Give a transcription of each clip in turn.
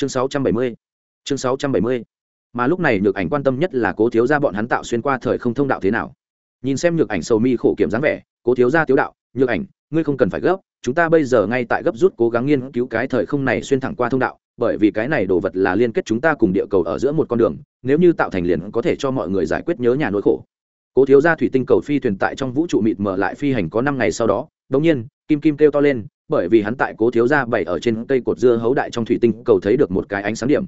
chương 670 chương 670 mà lúc này nhược ảnh quan tâm nhất là cố thiếu gia bọn hắn tạo xuyên qua thời không thông đạo thế nào. Nhìn xem nhược ảnh sầu mi khổ kiểm dáng vẻ, cố thiếu gia tiếu đạo, nhược ảnh, ngươi không cần phải gấp, chúng ta bây giờ ngay tại gấp rút cố gắng nghiên cứu cái thời không này xuyên thẳng qua thông đạo, bởi vì cái này đồ vật là liên kết chúng ta cùng địa cầu ở giữa một con đường, nếu như tạo thành liền có thể cho mọi người giải quyết nhớ nhà nỗi khổ. Cố thiếu gia thủy tinh cầu phi thuyền tại trong vũ trụ mịt mở lại phi hành có năm ngày sau đó đống nhiên, kim kim kêu to lên bởi vì hắn tại cố thiếu gia bày ở trên cây cột dưa hấu đại trong thủy tinh cầu thấy được một cái ánh sáng điểm.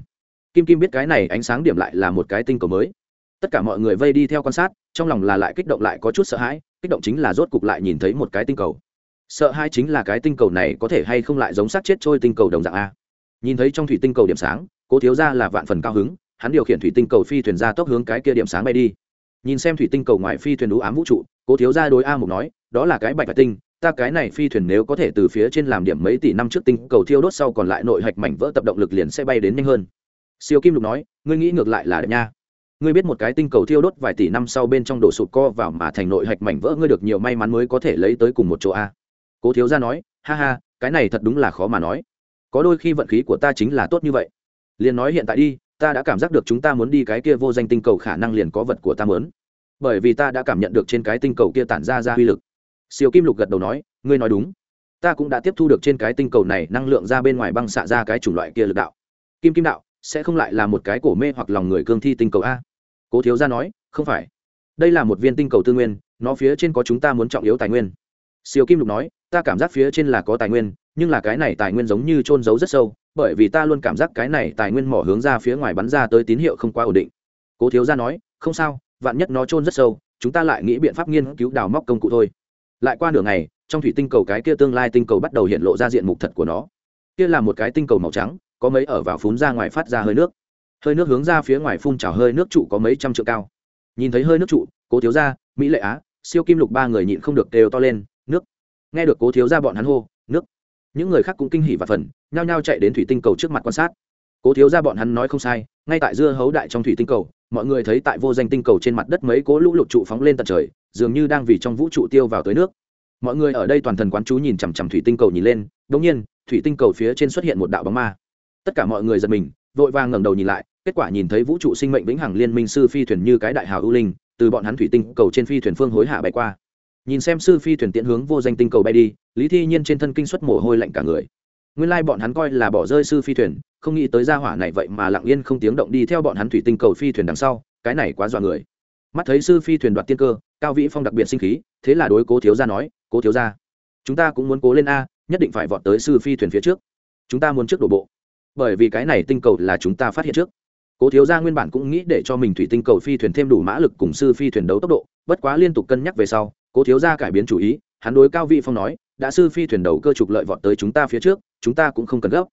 Kim kim biết cái này ánh sáng điểm lại là một cái tinh cầu mới. Tất cả mọi người vây đi theo quan sát, trong lòng là lại kích động lại có chút sợ hãi, kích động chính là rốt cục lại nhìn thấy một cái tinh cầu. Sợ hãi chính là cái tinh cầu này có thể hay không lại giống sát chết trôi tinh cầu đồng dạng a. Nhìn thấy trong thủy tinh cầu điểm sáng, cố thiếu gia là vạn phần cao hứng, hắn điều khiển thủy tinh cầu phi thuyền ra tốc hướng cái kia điểm sáng bay đi. Nhìn xem thủy tinh cầu ngoài phi thuyền đũ ám vũ trụ, cố thiếu gia đối a mục nói, đó là cái bạch bạch tinh ta cái này phi thuyền nếu có thể từ phía trên làm điểm mấy tỷ năm trước tinh cầu thiêu đốt sau còn lại nội hạch mảnh vỡ tập động lực liền sẽ bay đến nhanh hơn. Siêu kim lục nói, ngươi nghĩ ngược lại là đẹp nha. Ngươi biết một cái tinh cầu thiêu đốt vài tỷ năm sau bên trong đổ sụp co vào mà thành nội hạch mảnh vỡ ngươi được nhiều may mắn mới có thể lấy tới cùng một chỗ a. Cố thiếu gia nói, ha ha, cái này thật đúng là khó mà nói. Có đôi khi vận khí của ta chính là tốt như vậy. Liền nói hiện tại đi, ta đã cảm giác được chúng ta muốn đi cái kia vô danh tinh cầu khả năng liền có vật của ta muốn. Bởi vì ta đã cảm nhận được trên cái tinh cầu kia tản ra ra uy lực siêu kim lục gật đầu nói, ngươi nói đúng. Ta cũng đã tiếp thu được trên cái tinh cầu này năng lượng ra bên ngoài băng xạ ra cái chủng loại kia lực đạo. Kim kim đạo, sẽ không lại là một cái cổ mê hoặc lòng người cương thi tinh cầu a? Cố thiếu gia nói, không phải. Đây là một viên tinh cầu tư nguyên, nó phía trên có chúng ta muốn trọng yếu tài nguyên. Siêu kim lục nói, ta cảm giác phía trên là có tài nguyên, nhưng là cái này tài nguyên giống như trôn giấu rất sâu, bởi vì ta luôn cảm giác cái này tài nguyên mỏ hướng ra phía ngoài bắn ra tới tín hiệu không quá ổn định. Cố thiếu gia nói, không sao, vạn nhất nó trôn rất sâu, chúng ta lại nghĩ biện pháp nghiên cứu đào móc công cụ thôi lại qua nửa ngày, trong thủy tinh cầu cái kia tương lai tinh cầu bắt đầu hiện lộ ra diện mục thật của nó. Kia là một cái tinh cầu màu trắng, có mấy ở vào phun ra ngoài phát ra hơi nước. Hơi nước hướng ra phía ngoài phun trào hơi nước trụ có mấy trăm triệu cao. Nhìn thấy hơi nước trụ, cố thiếu gia, mỹ lệ á, siêu kim lục ba người nhịn không được đều to lên, nước! Nghe được cố thiếu gia bọn hắn hô, nước! Những người khác cũng kinh hỉ và phần nhao nhao chạy đến thủy tinh cầu trước mặt quan sát. Cố thiếu gia bọn hắn nói không sai, ngay tại dưa hấu đại trong thủy tinh cầu, mọi người thấy tại vô danh tinh cầu trên mặt đất mấy cố lũ lụt trụ phóng lên tận trời dường như đang vì trong vũ trụ tiêu vào tới nước. Mọi người ở đây toàn thần quán chú nhìn chằm chằm thủy tinh cầu nhìn lên đống nhiên, thủy tinh cầu phía trên xuất hiện một đạo bóng ma. Tất cả mọi người giật mình, vội vàng ngẩng đầu nhìn lại, kết quả nhìn thấy vũ trụ sinh mệnh vĩnh hằng liên minh sư phi thuyền như cái đại hào ưu linh, từ bọn hắn thủy tinh cầu trên phi thuyền phương hối hạ bay qua. Nhìn xem sư phi thuyền tiễn hướng vô danh tinh cầu bay đi, lý thi nhiên trên thân kinh xuất mồ hôi lạnh cả người. Nguyên lai bọn hắn coi là bỏ rơi sư phi thuyền, không nghĩ tới gia hỏa này vậy mà lặng yên không tiếng động đi theo bọn hắn thủy tinh cầu phi thuyền đằng sau, cái này quá dọa người mắt thấy sư phi thuyền đoạt tiên cơ, cao vĩ phong đặc biệt sinh khí, thế là đối cố thiếu gia nói, cố thiếu gia, chúng ta cũng muốn cố lên a, nhất định phải vọt tới sư phi thuyền phía trước. Chúng ta muốn trước đổ bộ. Bởi vì cái này tinh cầu là chúng ta phát hiện trước. Cố thiếu gia nguyên bản cũng nghĩ để cho mình thủy tinh cầu phi thuyền thêm đủ mã lực cùng sư phi thuyền đấu tốc độ, bất quá liên tục cân nhắc về sau, cố thiếu gia cải biến chủ ý, hắn đối cao vị phong nói, đã sư phi thuyền đầu cơ trục lợi vọt tới chúng ta phía trước, chúng ta cũng không cần gấp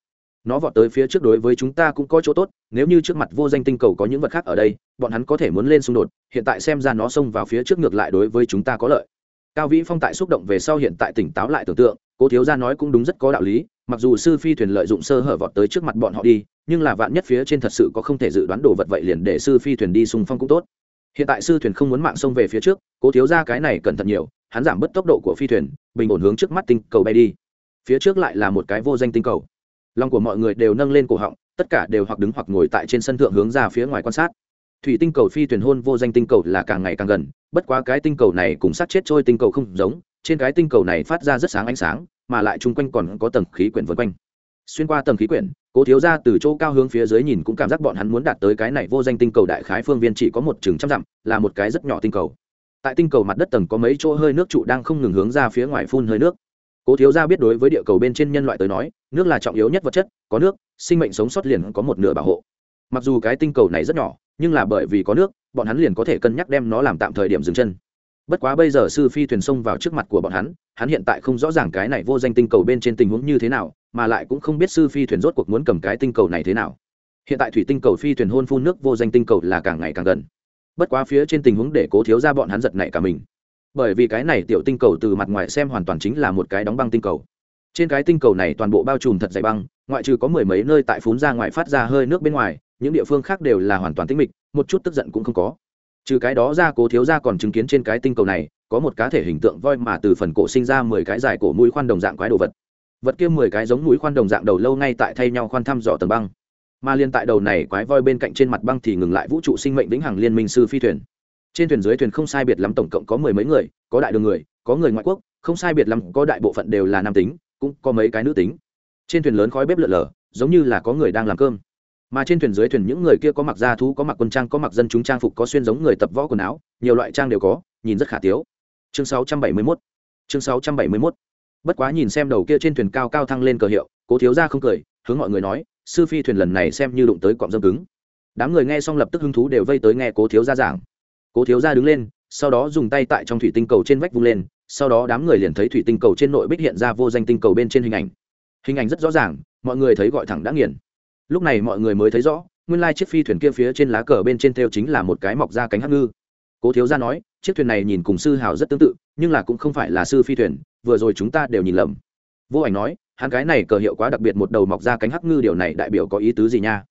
nó vọt tới phía trước đối với chúng ta cũng có chỗ tốt, nếu như trước mặt vô danh tinh cầu có những vật khác ở đây, bọn hắn có thể muốn lên xung đột, hiện tại xem ra nó xông vào phía trước ngược lại đối với chúng ta có lợi. Cao vĩ phong tại xúc động về sau hiện tại tỉnh táo lại tưởng tượng, cố thiếu gia nói cũng đúng rất có đạo lý, mặc dù sư phi thuyền lợi dụng sơ hở vọt tới trước mặt bọn họ đi, nhưng là vạn nhất phía trên thật sự có không thể dự đoán đồ vật vậy liền để sư phi thuyền đi xung phong cũng tốt. Hiện tại sư thuyền không muốn mạng xông về phía trước, cố thiếu ra cái này cẩn thận nhiều, hắn giảm bớt tốc độ của phi thuyền, bình ổn hướng trước mắt tinh cầu bay đi. Phía trước lại là một cái vô danh tinh cầu lòng của mọi người đều nâng lên cổ họng, tất cả đều hoặc đứng hoặc ngồi tại trên sân thượng hướng ra phía ngoài quan sát. Thủy tinh cầu phi thuyền hôn vô danh tinh cầu là càng ngày càng gần, bất quá cái tinh cầu này cùng sát chết trôi tinh cầu không giống, trên cái tinh cầu này phát ra rất sáng ánh sáng, mà lại chung quanh còn có tầng khí quyển vân quanh. Xuyên qua tầng khí quyển, cố thiếu ra từ chỗ cao hướng phía dưới nhìn cũng cảm giác bọn hắn muốn đạt tới cái này vô danh tinh cầu đại khái phương viên chỉ có một chừng trăm dặm, là một cái rất nhỏ tinh cầu. Tại tinh cầu mặt đất tầng có mấy chỗ hơi nước trụ đang không ngừng hướng ra phía ngoài phun hơi nước cố thiếu gia biết đối với địa cầu bên trên nhân loại tới nói, nước là trọng yếu nhất vật chất, có nước, sinh mệnh sống sót liền có một nửa bảo hộ. Mặc dù cái tinh cầu này rất nhỏ, nhưng là bởi vì có nước, bọn hắn liền có thể cân nhắc đem nó làm tạm thời điểm dừng chân. Bất quá bây giờ sư phi thuyền xông vào trước mặt của bọn hắn hắn hiện tại không rõ ràng cái này vô danh tinh cầu bên trên tình huống như thế nào, mà lại cũng không biết sư phi thuyền rốt cuộc muốn cầm cái tinh cầu này thế nào. Hiện tại thủy tinh cầu phi thuyền hôn phun nước vô danh tinh cầu là càng ngày càng gần. Bất quá phía trên tình huống để cố thiếu ra bọn hắn giật nảy cả mình bởi vì cái này tiểu tinh cầu từ mặt ngoài xem hoàn toàn chính là một cái đóng băng tinh cầu. Trên cái tinh cầu này toàn bộ bao trùm thật dày băng, ngoại trừ có mười mấy nơi tại phún ra ngoài phát ra hơi nước bên ngoài, những địa phương khác đều là hoàn toàn tĩnh mịch, một chút tức giận cũng không có. Trừ cái đó ra, cố thiếu ra còn chứng kiến trên cái tinh cầu này, có một cá thể hình tượng voi mà từ phần cổ sinh ra mười cái dài cổ mũi khoan đồng dạng quái đồ vật. Vật kia mười cái giống mũi khoan đồng dạng đầu lâu ngay tại thay nhau khoan thăm dò tầng băng. Mà liên tại đầu này quái voi bên cạnh trên mặt băng thì ngừng lại vũ trụ sinh mệnh vĩnh hằng liên minh sư phi thuyền trên thuyền dưới thuyền không sai biệt lắm tổng cộng có mười mấy người, có đại đường người, có người ngoại quốc, không sai biệt lắm có đại bộ phận đều là nam tính, cũng có mấy cái nữ tính. Trên thuyền lớn khói bếp lợn lờ giống như là có người đang làm cơm. Mà trên thuyền dưới thuyền những người kia có mặc da thú, có mặc quân trang, có mặc dân chúng trang phục, có xuyên giống người tập võ quần áo, nhiều loại trang đều có, nhìn rất khả tiếu. Chương 671 chương 671 bất quá nhìn xem đầu kia trên thuyền cao cao thăng lên cờ hiệu, cố thiếu ra không cười, hướng mọi người nói, sư phi thuyền lần này xem như đụng tới cọng dâm cứng. Đám người nghe xong lập tức hứng thú đều vây tới nghe cố thiếu ra giảng cố thiếu gia đứng lên, sau đó dùng tay tại trong thủy tinh cầu trên vách vung lên, sau đó đám người liền thấy thủy tinh cầu trên nội bích hiện ra vô danh tinh cầu bên trên hình ảnh. Hình ảnh rất rõ ràng, mọi người thấy gọi thẳng đã nghiền. Lúc này mọi người mới thấy rõ, nguyên lai chiếc phi thuyền kia phía trên lá cờ bên trên theo chính là một cái mọc ra cánh hắc ngư. Cố thiếu gia nói, chiếc thuyền này nhìn cùng sư hào rất tương tự, nhưng là cũng không phải là sư phi thuyền, vừa rồi chúng ta đều nhìn lầm. Vô ảnh nói, hắn cái này cờ hiệu quá đặc biệt một đầu mọc ra cánh hắc ngư, điều này đại biểu có ý tứ gì nha?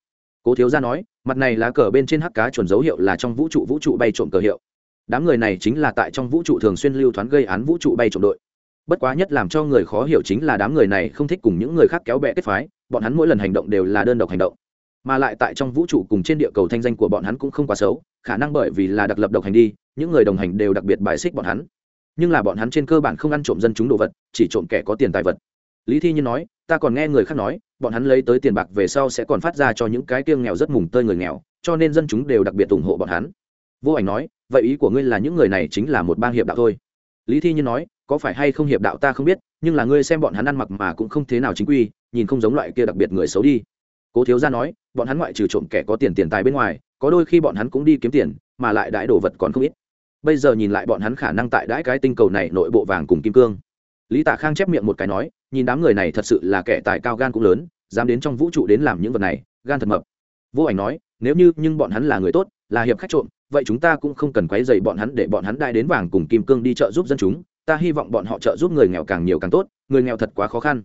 Cố thiếu gia nói, mặt này lá cờ bên trên hắc cá chuẩn dấu hiệu là trong vũ trụ vũ trụ bay trộm cờ hiệu. Đám người này chính là tại trong vũ trụ thường xuyên lưu thoáng gây án vũ trụ bay trộm đội. Bất quá nhất làm cho người khó hiểu chính là đám người này không thích cùng những người khác kéo bè kết phái, bọn hắn mỗi lần hành động đều là đơn độc hành động. Mà lại tại trong vũ trụ cùng trên địa cầu thanh danh của bọn hắn cũng không quá xấu, khả năng bởi vì là đặc lập độc hành đi, những người đồng hành đều đặc biệt bài xích bọn hắn. Nhưng là bọn hắn trên cơ bản không ăn trộm dân chúng đồ vật, chỉ trộm kẻ có tiền tài vật. Lý thi nhiên nói, ta còn nghe người khác nói bọn hắn lấy tới tiền bạc về sau sẽ còn phát ra cho những cái kiêng nghèo rất mùng tơi người nghèo, cho nên dân chúng đều đặc biệt ủng hộ bọn hắn. Vô ảnh nói, vậy ý của ngươi là những người này chính là một bang hiệp đạo thôi? Lý thi nhiên nói, có phải hay không hiệp đạo ta không biết, nhưng là ngươi xem bọn hắn ăn mặc mà cũng không thế nào chính quy, nhìn không giống loại kia đặc biệt người xấu đi. Cố thiếu gia nói, bọn hắn ngoại trừ trộm kẻ có tiền tiền tài bên ngoài, có đôi khi bọn hắn cũng đi kiếm tiền, mà lại đãi đồ vật còn không ít. Bây giờ nhìn lại bọn hắn khả năng tại đãi cái tinh cầu này nội bộ vàng cùng kim cương. Lý tạ khang chép miệng một cái nói nhìn đám người này thật sự là kẻ tài cao gan cũng lớn, dám đến trong vũ trụ đến làm những vật này, gan thật mập. Vô ảnh nói, nếu như, nhưng bọn hắn là người tốt, là hiệp khách trộm, vậy chúng ta cũng không cần quấy dày bọn hắn để bọn hắn đai đến vàng cùng kim cương đi chợ giúp dân chúng. Ta hy vọng bọn họ trợ giúp người nghèo càng nhiều càng tốt, người nghèo thật quá khó khăn.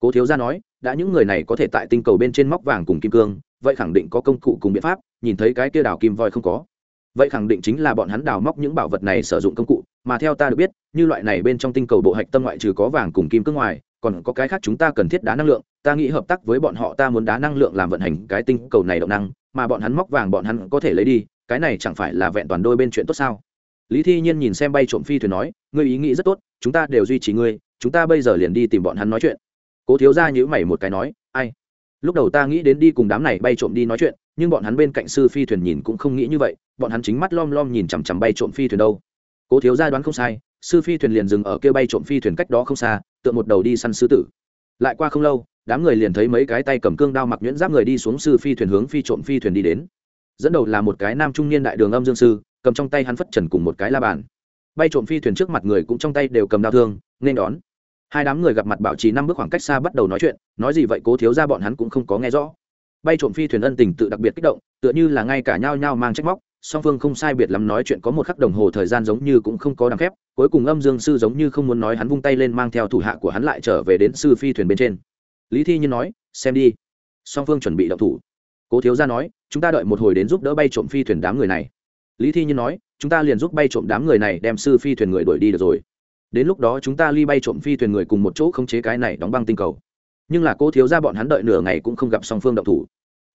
Cố thiếu gia nói, đã những người này có thể tại tinh cầu bên trên móc vàng cùng kim cương, vậy khẳng định có công cụ cùng biện pháp, nhìn thấy cái kia đào kim voi không có. Vậy khẳng định chính là bọn hắn đào móc những bảo vật này sử dụng công cụ, mà theo ta được biết, như loại này bên trong tinh cầu bộ hạch tâm ngoại trừ có vàng cùng kim cương ngoài còn có cái khác chúng ta cần thiết đá năng lượng, ta nghĩ hợp tác với bọn họ ta muốn đá năng lượng làm vận hành cái tinh cầu này động năng, mà bọn hắn móc vàng bọn hắn có thể lấy đi, cái này chẳng phải là vẹn toàn đôi bên chuyện tốt sao? Lý thi nhiên nhìn xem bay trộm phi thuyền nói, ngươi ý nghĩ rất tốt, chúng ta đều duy trì ngươi, chúng ta bây giờ liền đi tìm bọn hắn nói chuyện. Cố thiếu ra nhữ mày một cái nói, ai? Lúc đầu ta nghĩ đến đi cùng đám này bay trộm đi nói chuyện, nhưng bọn hắn bên cạnh sư phi thuyền nhìn cũng không nghĩ như vậy, bọn hắn chính mắt lom lom nhìn chằm chằm bay trộm phi thuyền đâu. Cố thiếu gia đoán không sai, sư phi thuyền liền dừng ở kia bay trộm phi thuyền cách đó không xa tựa một đầu đi săn sư tử. Lại qua không lâu, đám người liền thấy mấy cái tay cầm cương đao mặc nhuyễn giáp người đi xuống sư phi thuyền hướng phi trộm phi thuyền đi đến. Dẫn đầu là một cái nam trung niên đại đường âm dương sư, cầm trong tay hắn phất trần cùng một cái la bàn. Bay trộm phi thuyền trước mặt người cũng trong tay đều cầm đao thương, nên đón. Hai đám người gặp mặt bảo trì năm bước khoảng cách xa bắt đầu nói chuyện, nói gì vậy cố thiếu ra bọn hắn cũng không có nghe rõ. Bay trộm phi thuyền ân tình tự đặc biệt kích động, tựa như là ngay cả nhao nhao mang trách móc song phương không sai biệt lắm nói chuyện có một khắc đồng hồ thời gian giống như cũng không có đằng phép cuối cùng âm dương sư giống như không muốn nói hắn vung tay lên mang theo thủ hạ của hắn lại trở về đến sư phi thuyền bên trên. Lý thi nhiên nói, xem đi. Song phương chuẩn bị đậu thủ. Cố thiếu gia nói, chúng ta đợi một hồi đến giúp đỡ bay trộm phi thuyền đám người này. Lý thi nhiên nói, chúng ta liền giúp bay trộm đám người này đem sư phi thuyền người đuổi đi được rồi. Đến lúc đó chúng ta ly bay trộm phi thuyền người cùng một chỗ không chế cái này đóng băng tinh cầu. Nhưng là cô thiếu ra bọn hắn đợi nửa ngày cũng không gặp song phương động thủ.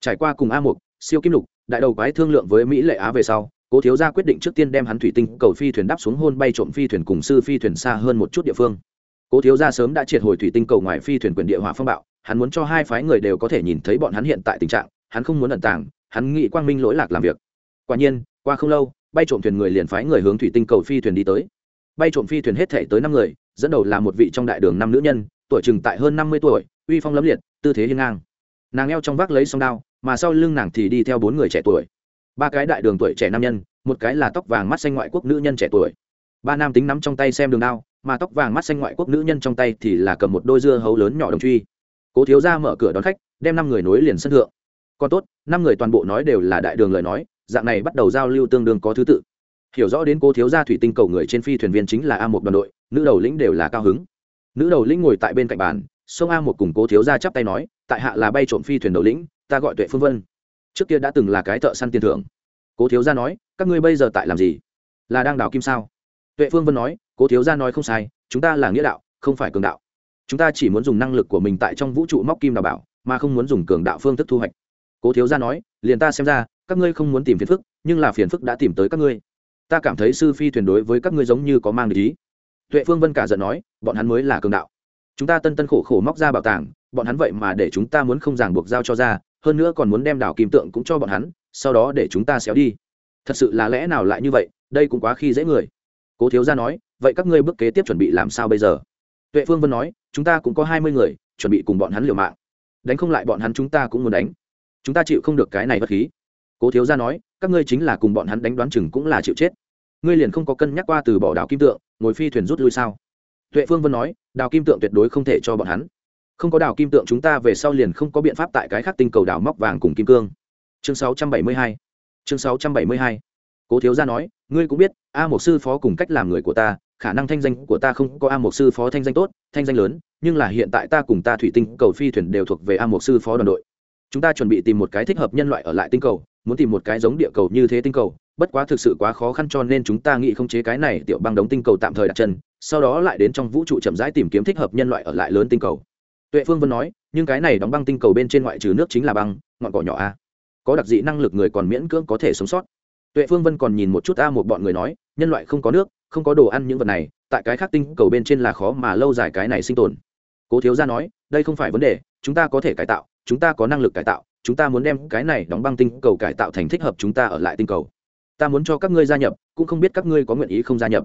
Trải qua cùng a mục siêu kim lục, đại đầu quái thương lượng với mỹ lệ á về sau, cố thiếu gia quyết định trước tiên đem hắn thủy tinh cầu phi thuyền đáp xuống hôn bay trộm phi thuyền cùng sư phi thuyền xa hơn một chút địa phương. Cố thiếu gia sớm đã triệt hồi thủy tinh cầu ngoài phi thuyền quyền địa hỏa phong bạo, hắn muốn cho hai phái người đều có thể nhìn thấy bọn hắn hiện tại tình trạng, hắn không muốn ẩn tàng, hắn nghĩ quang minh lỗi lạc làm việc. Quả nhiên, qua không lâu, bay trộm thuyền người liền phái người hướng thủy tinh cầu phi thuyền đi tới. Bay trộm phi thuyền hết thể tới năm người, dẫn đầu là một vị trong đại đường năm nữ nhân, tuổi chừng tại hơn năm mươi tuổi, uy phong lẫm liệt, tư thế hiên ngang nàng eo trong vác lấy song đao, mà sau lưng nàng thì đi theo bốn người trẻ tuổi. Ba cái đại đường tuổi trẻ nam nhân, một cái là tóc vàng mắt xanh ngoại quốc nữ nhân trẻ tuổi. Ba nam tính nắm trong tay xem đường đao, mà tóc vàng mắt xanh ngoại quốc nữ nhân trong tay thì là cầm một đôi dưa hấu lớn nhỏ đồng truy. Cố thiếu ra mở cửa đón khách, đem năm người nối liền sân thượng. Còn tốt, năm người toàn bộ nói đều là đại đường lời nói, dạng này bắt đầu giao lưu tương đương có thứ tự. Hiểu rõ đến cố thiếu gia thủy tinh cầu người trên phi thuyền viên chính là a một đoàn đội, nữ đầu lĩnh đều là cao hứng. Nữ đầu lĩnh ngồi tại bên cạnh bàn sông a một cùng cố thiếu gia chắp tay nói, tại hạ là bay trộm phi thuyền đầu lĩnh, ta gọi tuệ phương vân. Trước kia đã từng là cái thợ săn tiền thưởng. Cố thiếu gia nói, các ngươi bây giờ tại làm gì? Là đang đào kim sao? Tuệ phương vân nói, cố thiếu gia nói không sai, chúng ta là nghĩa đạo, không phải cường đạo. Chúng ta chỉ muốn dùng năng lực của mình tại trong vũ trụ móc kim đào bảo, mà không muốn dùng cường đạo phương thức thu hoạch. Cố thiếu gia nói, liền ta xem ra, các ngươi không muốn tìm phiền phức, nhưng là phiền phức đã tìm tới các ngươi. Ta cảm thấy sư phi thuyền đối với các ngươi giống như có mang ý. Tuệ phương vân cả giận nói, bọn hắn mới là cường đạo chúng ta tân tân khổ khổ móc ra bảo tàng, bọn hắn vậy mà để chúng ta muốn không ràng buộc giao cho ra, hơn nữa còn muốn đem đảo kim tượng cũng cho bọn hắn, sau đó để chúng ta xéo đi. Thật sự là lẽ nào lại như vậy? Đây cũng quá khi dễ người. Cố thiếu gia nói, vậy các ngươi bước kế tiếp chuẩn bị làm sao bây giờ? Tuệ phương vân nói, chúng ta cũng có hai mươi người, chuẩn bị cùng bọn hắn liều mạng. Đánh không lại bọn hắn chúng ta cũng muốn đánh. Chúng ta chịu không được cái này bất khí. Cố thiếu gia nói, các ngươi chính là cùng bọn hắn đánh đoán chừng cũng là chịu chết. Ngươi liền không có cân nhắc qua từ bỏ đảo kim tượng, ngồi phi thuyền rút lui sao? Tuệ phương vân nói, đào kim tượng tuyệt đối không thể cho bọn hắn. Không có đào kim tượng chúng ta về sau liền không có biện pháp tại cái khác tinh cầu đào móc vàng cùng kim cương. Chương 672 chương 672 cố thiếu gia nói, ngươi cũng biết, a một sư phó cùng cách làm người của ta, khả năng thanh danh của ta không có a một sư phó thanh danh tốt, thanh danh lớn, nhưng là hiện tại ta cùng ta thủy tinh cầu phi thuyền đều thuộc về a một sư phó đoàn đội. Chúng ta chuẩn bị tìm một cái thích hợp nhân loại ở lại tinh cầu, muốn tìm một cái giống địa cầu như thế tinh cầu, bất quá thực sự quá khó khăn cho nên chúng ta nghĩ không chế cái này tiểu băng đống tinh cầu tạm thời đặt chân sau đó lại đến trong vũ trụ chậm rãi tìm kiếm thích hợp nhân loại ở lại lớn tinh cầu. Tuệ phương vân nói, nhưng cái này đóng băng tinh cầu bên trên ngoại trừ nước chính là băng, ngọn cỏ nhỏ a. Có đặc dị năng lực người còn miễn cưỡng có thể sống sót. Tuệ phương vân còn nhìn một chút a một bọn người nói, nhân loại không có nước, không có đồ ăn những vật này, tại cái khác tinh cầu bên trên là khó mà lâu dài cái này sinh tồn. Cố thiếu gia nói, đây không phải vấn đề, chúng ta có thể cải tạo, chúng ta có năng lực cải tạo, chúng ta muốn đem cái này đóng băng tinh cầu cải tạo thành thích hợp chúng ta ở lại tinh cầu. Ta muốn cho các ngươi gia nhập, cũng không biết các ngươi có nguyện ý không gia nhập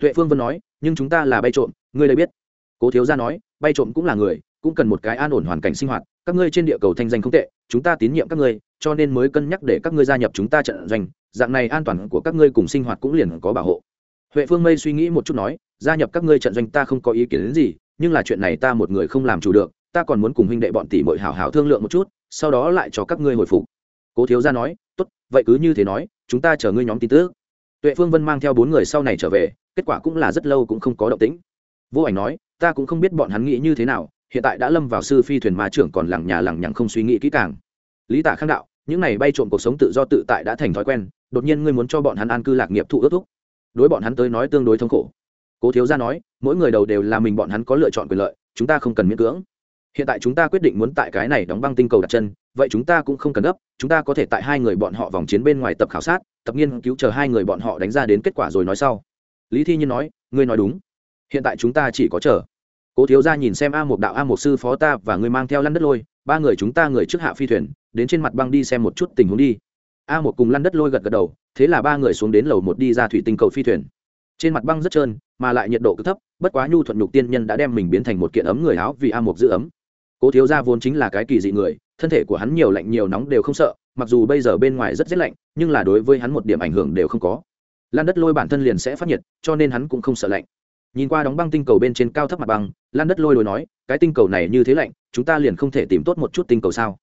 tuệ phương vân nói, nhưng chúng ta là bay trộm, ngươi đây biết. Cố thiếu gia nói, bay trộm cũng là người, cũng cần một cái an ổn hoàn cảnh sinh hoạt, các ngươi trên địa cầu thanh danh không tệ, chúng ta tín nhiệm các ngươi, cho nên mới cân nhắc để các ngươi gia nhập chúng ta trận doanh, dạng này an toàn của các ngươi cùng sinh hoạt cũng liền có bảo hộ. Huệ phương mây suy nghĩ một chút nói, gia nhập các ngươi trận doanh ta không có ý kiến đến gì, nhưng là chuyện này ta một người không làm chủ được, ta còn muốn cùng huynh đệ bọn tỷ mội hảo hảo thương lượng một chút, sau đó lại cho các ngươi hồi phục. Cố thiếu gia nói, tốt, vậy cứ như thế nói, chúng ta chờ ngươi nhóm tin tức. Tuệ phương vân mang theo bốn người sau này trở về kết quả cũng là rất lâu cũng không có động tĩnh. Vô ảnh nói, ta cũng không biết bọn hắn nghĩ như thế nào, hiện tại đã lâm vào sư phi thuyền ma trưởng còn lẳng nhà lẳng nhằng không suy nghĩ kỹ càng. Lý tạ khang đạo, những này bay trộm cuộc sống tự do tự tại đã thành thói quen, đột nhiên ngươi muốn cho bọn hắn an cư lạc nghiệp thụ ước thúc. Đối bọn hắn tới nói tương đối thống khổ. Cố thiếu gia nói, mỗi người đầu đều là mình bọn hắn có lựa chọn quyền lợi, chúng ta không cần miễn cưỡng. Hiện tại chúng ta quyết định muốn tại cái này đóng băng tinh cầu đặt chân, vậy chúng ta cũng không cần gấp, chúng ta có thể tại hai người bọn họ vòng chiến bên ngoài tập khảo sát, tập nghiên cứu chờ hai người bọn họ đánh ra đến kết quả rồi nói sau lý thi nhiên nói, ngươi nói đúng. Hiện tại chúng ta chỉ có chờ. Cố thiếu gia nhìn xem a một đạo, a một sư phó ta và ngươi mang theo lăn đất lôi, ba người chúng ta người trước hạ phi thuyền, đến trên mặt băng đi xem một chút tình huống đi. A một cùng lăn đất lôi gật gật đầu, thế là ba người xuống đến lầu một đi ra thủy tinh cầu phi thuyền. Trên mặt băng rất trơn, mà lại nhiệt độ cực thấp, bất quá nhu thuận nhục tiên nhân đã đem mình biến thành một kiện ấm người áo vì a một giữ ấm. Cố thiếu gia vốn chính là cái kỳ dị người, thân thể của hắn nhiều lạnh nhiều nóng đều không sợ, mặc dù bây giờ bên ngoài rất rét lạnh, nhưng là đối với hắn một điểm ảnh hưởng đều không có lan đất lôi bản thân liền sẽ phát nhiệt, cho nên hắn cũng không sợ lạnh. Nhìn qua đóng băng tinh cầu bên trên cao thấp mặt băng, lan đất lôi lôi nói, cái tinh cầu này như thế lạnh, chúng ta liền không thể tìm tốt một chút tinh cầu sao?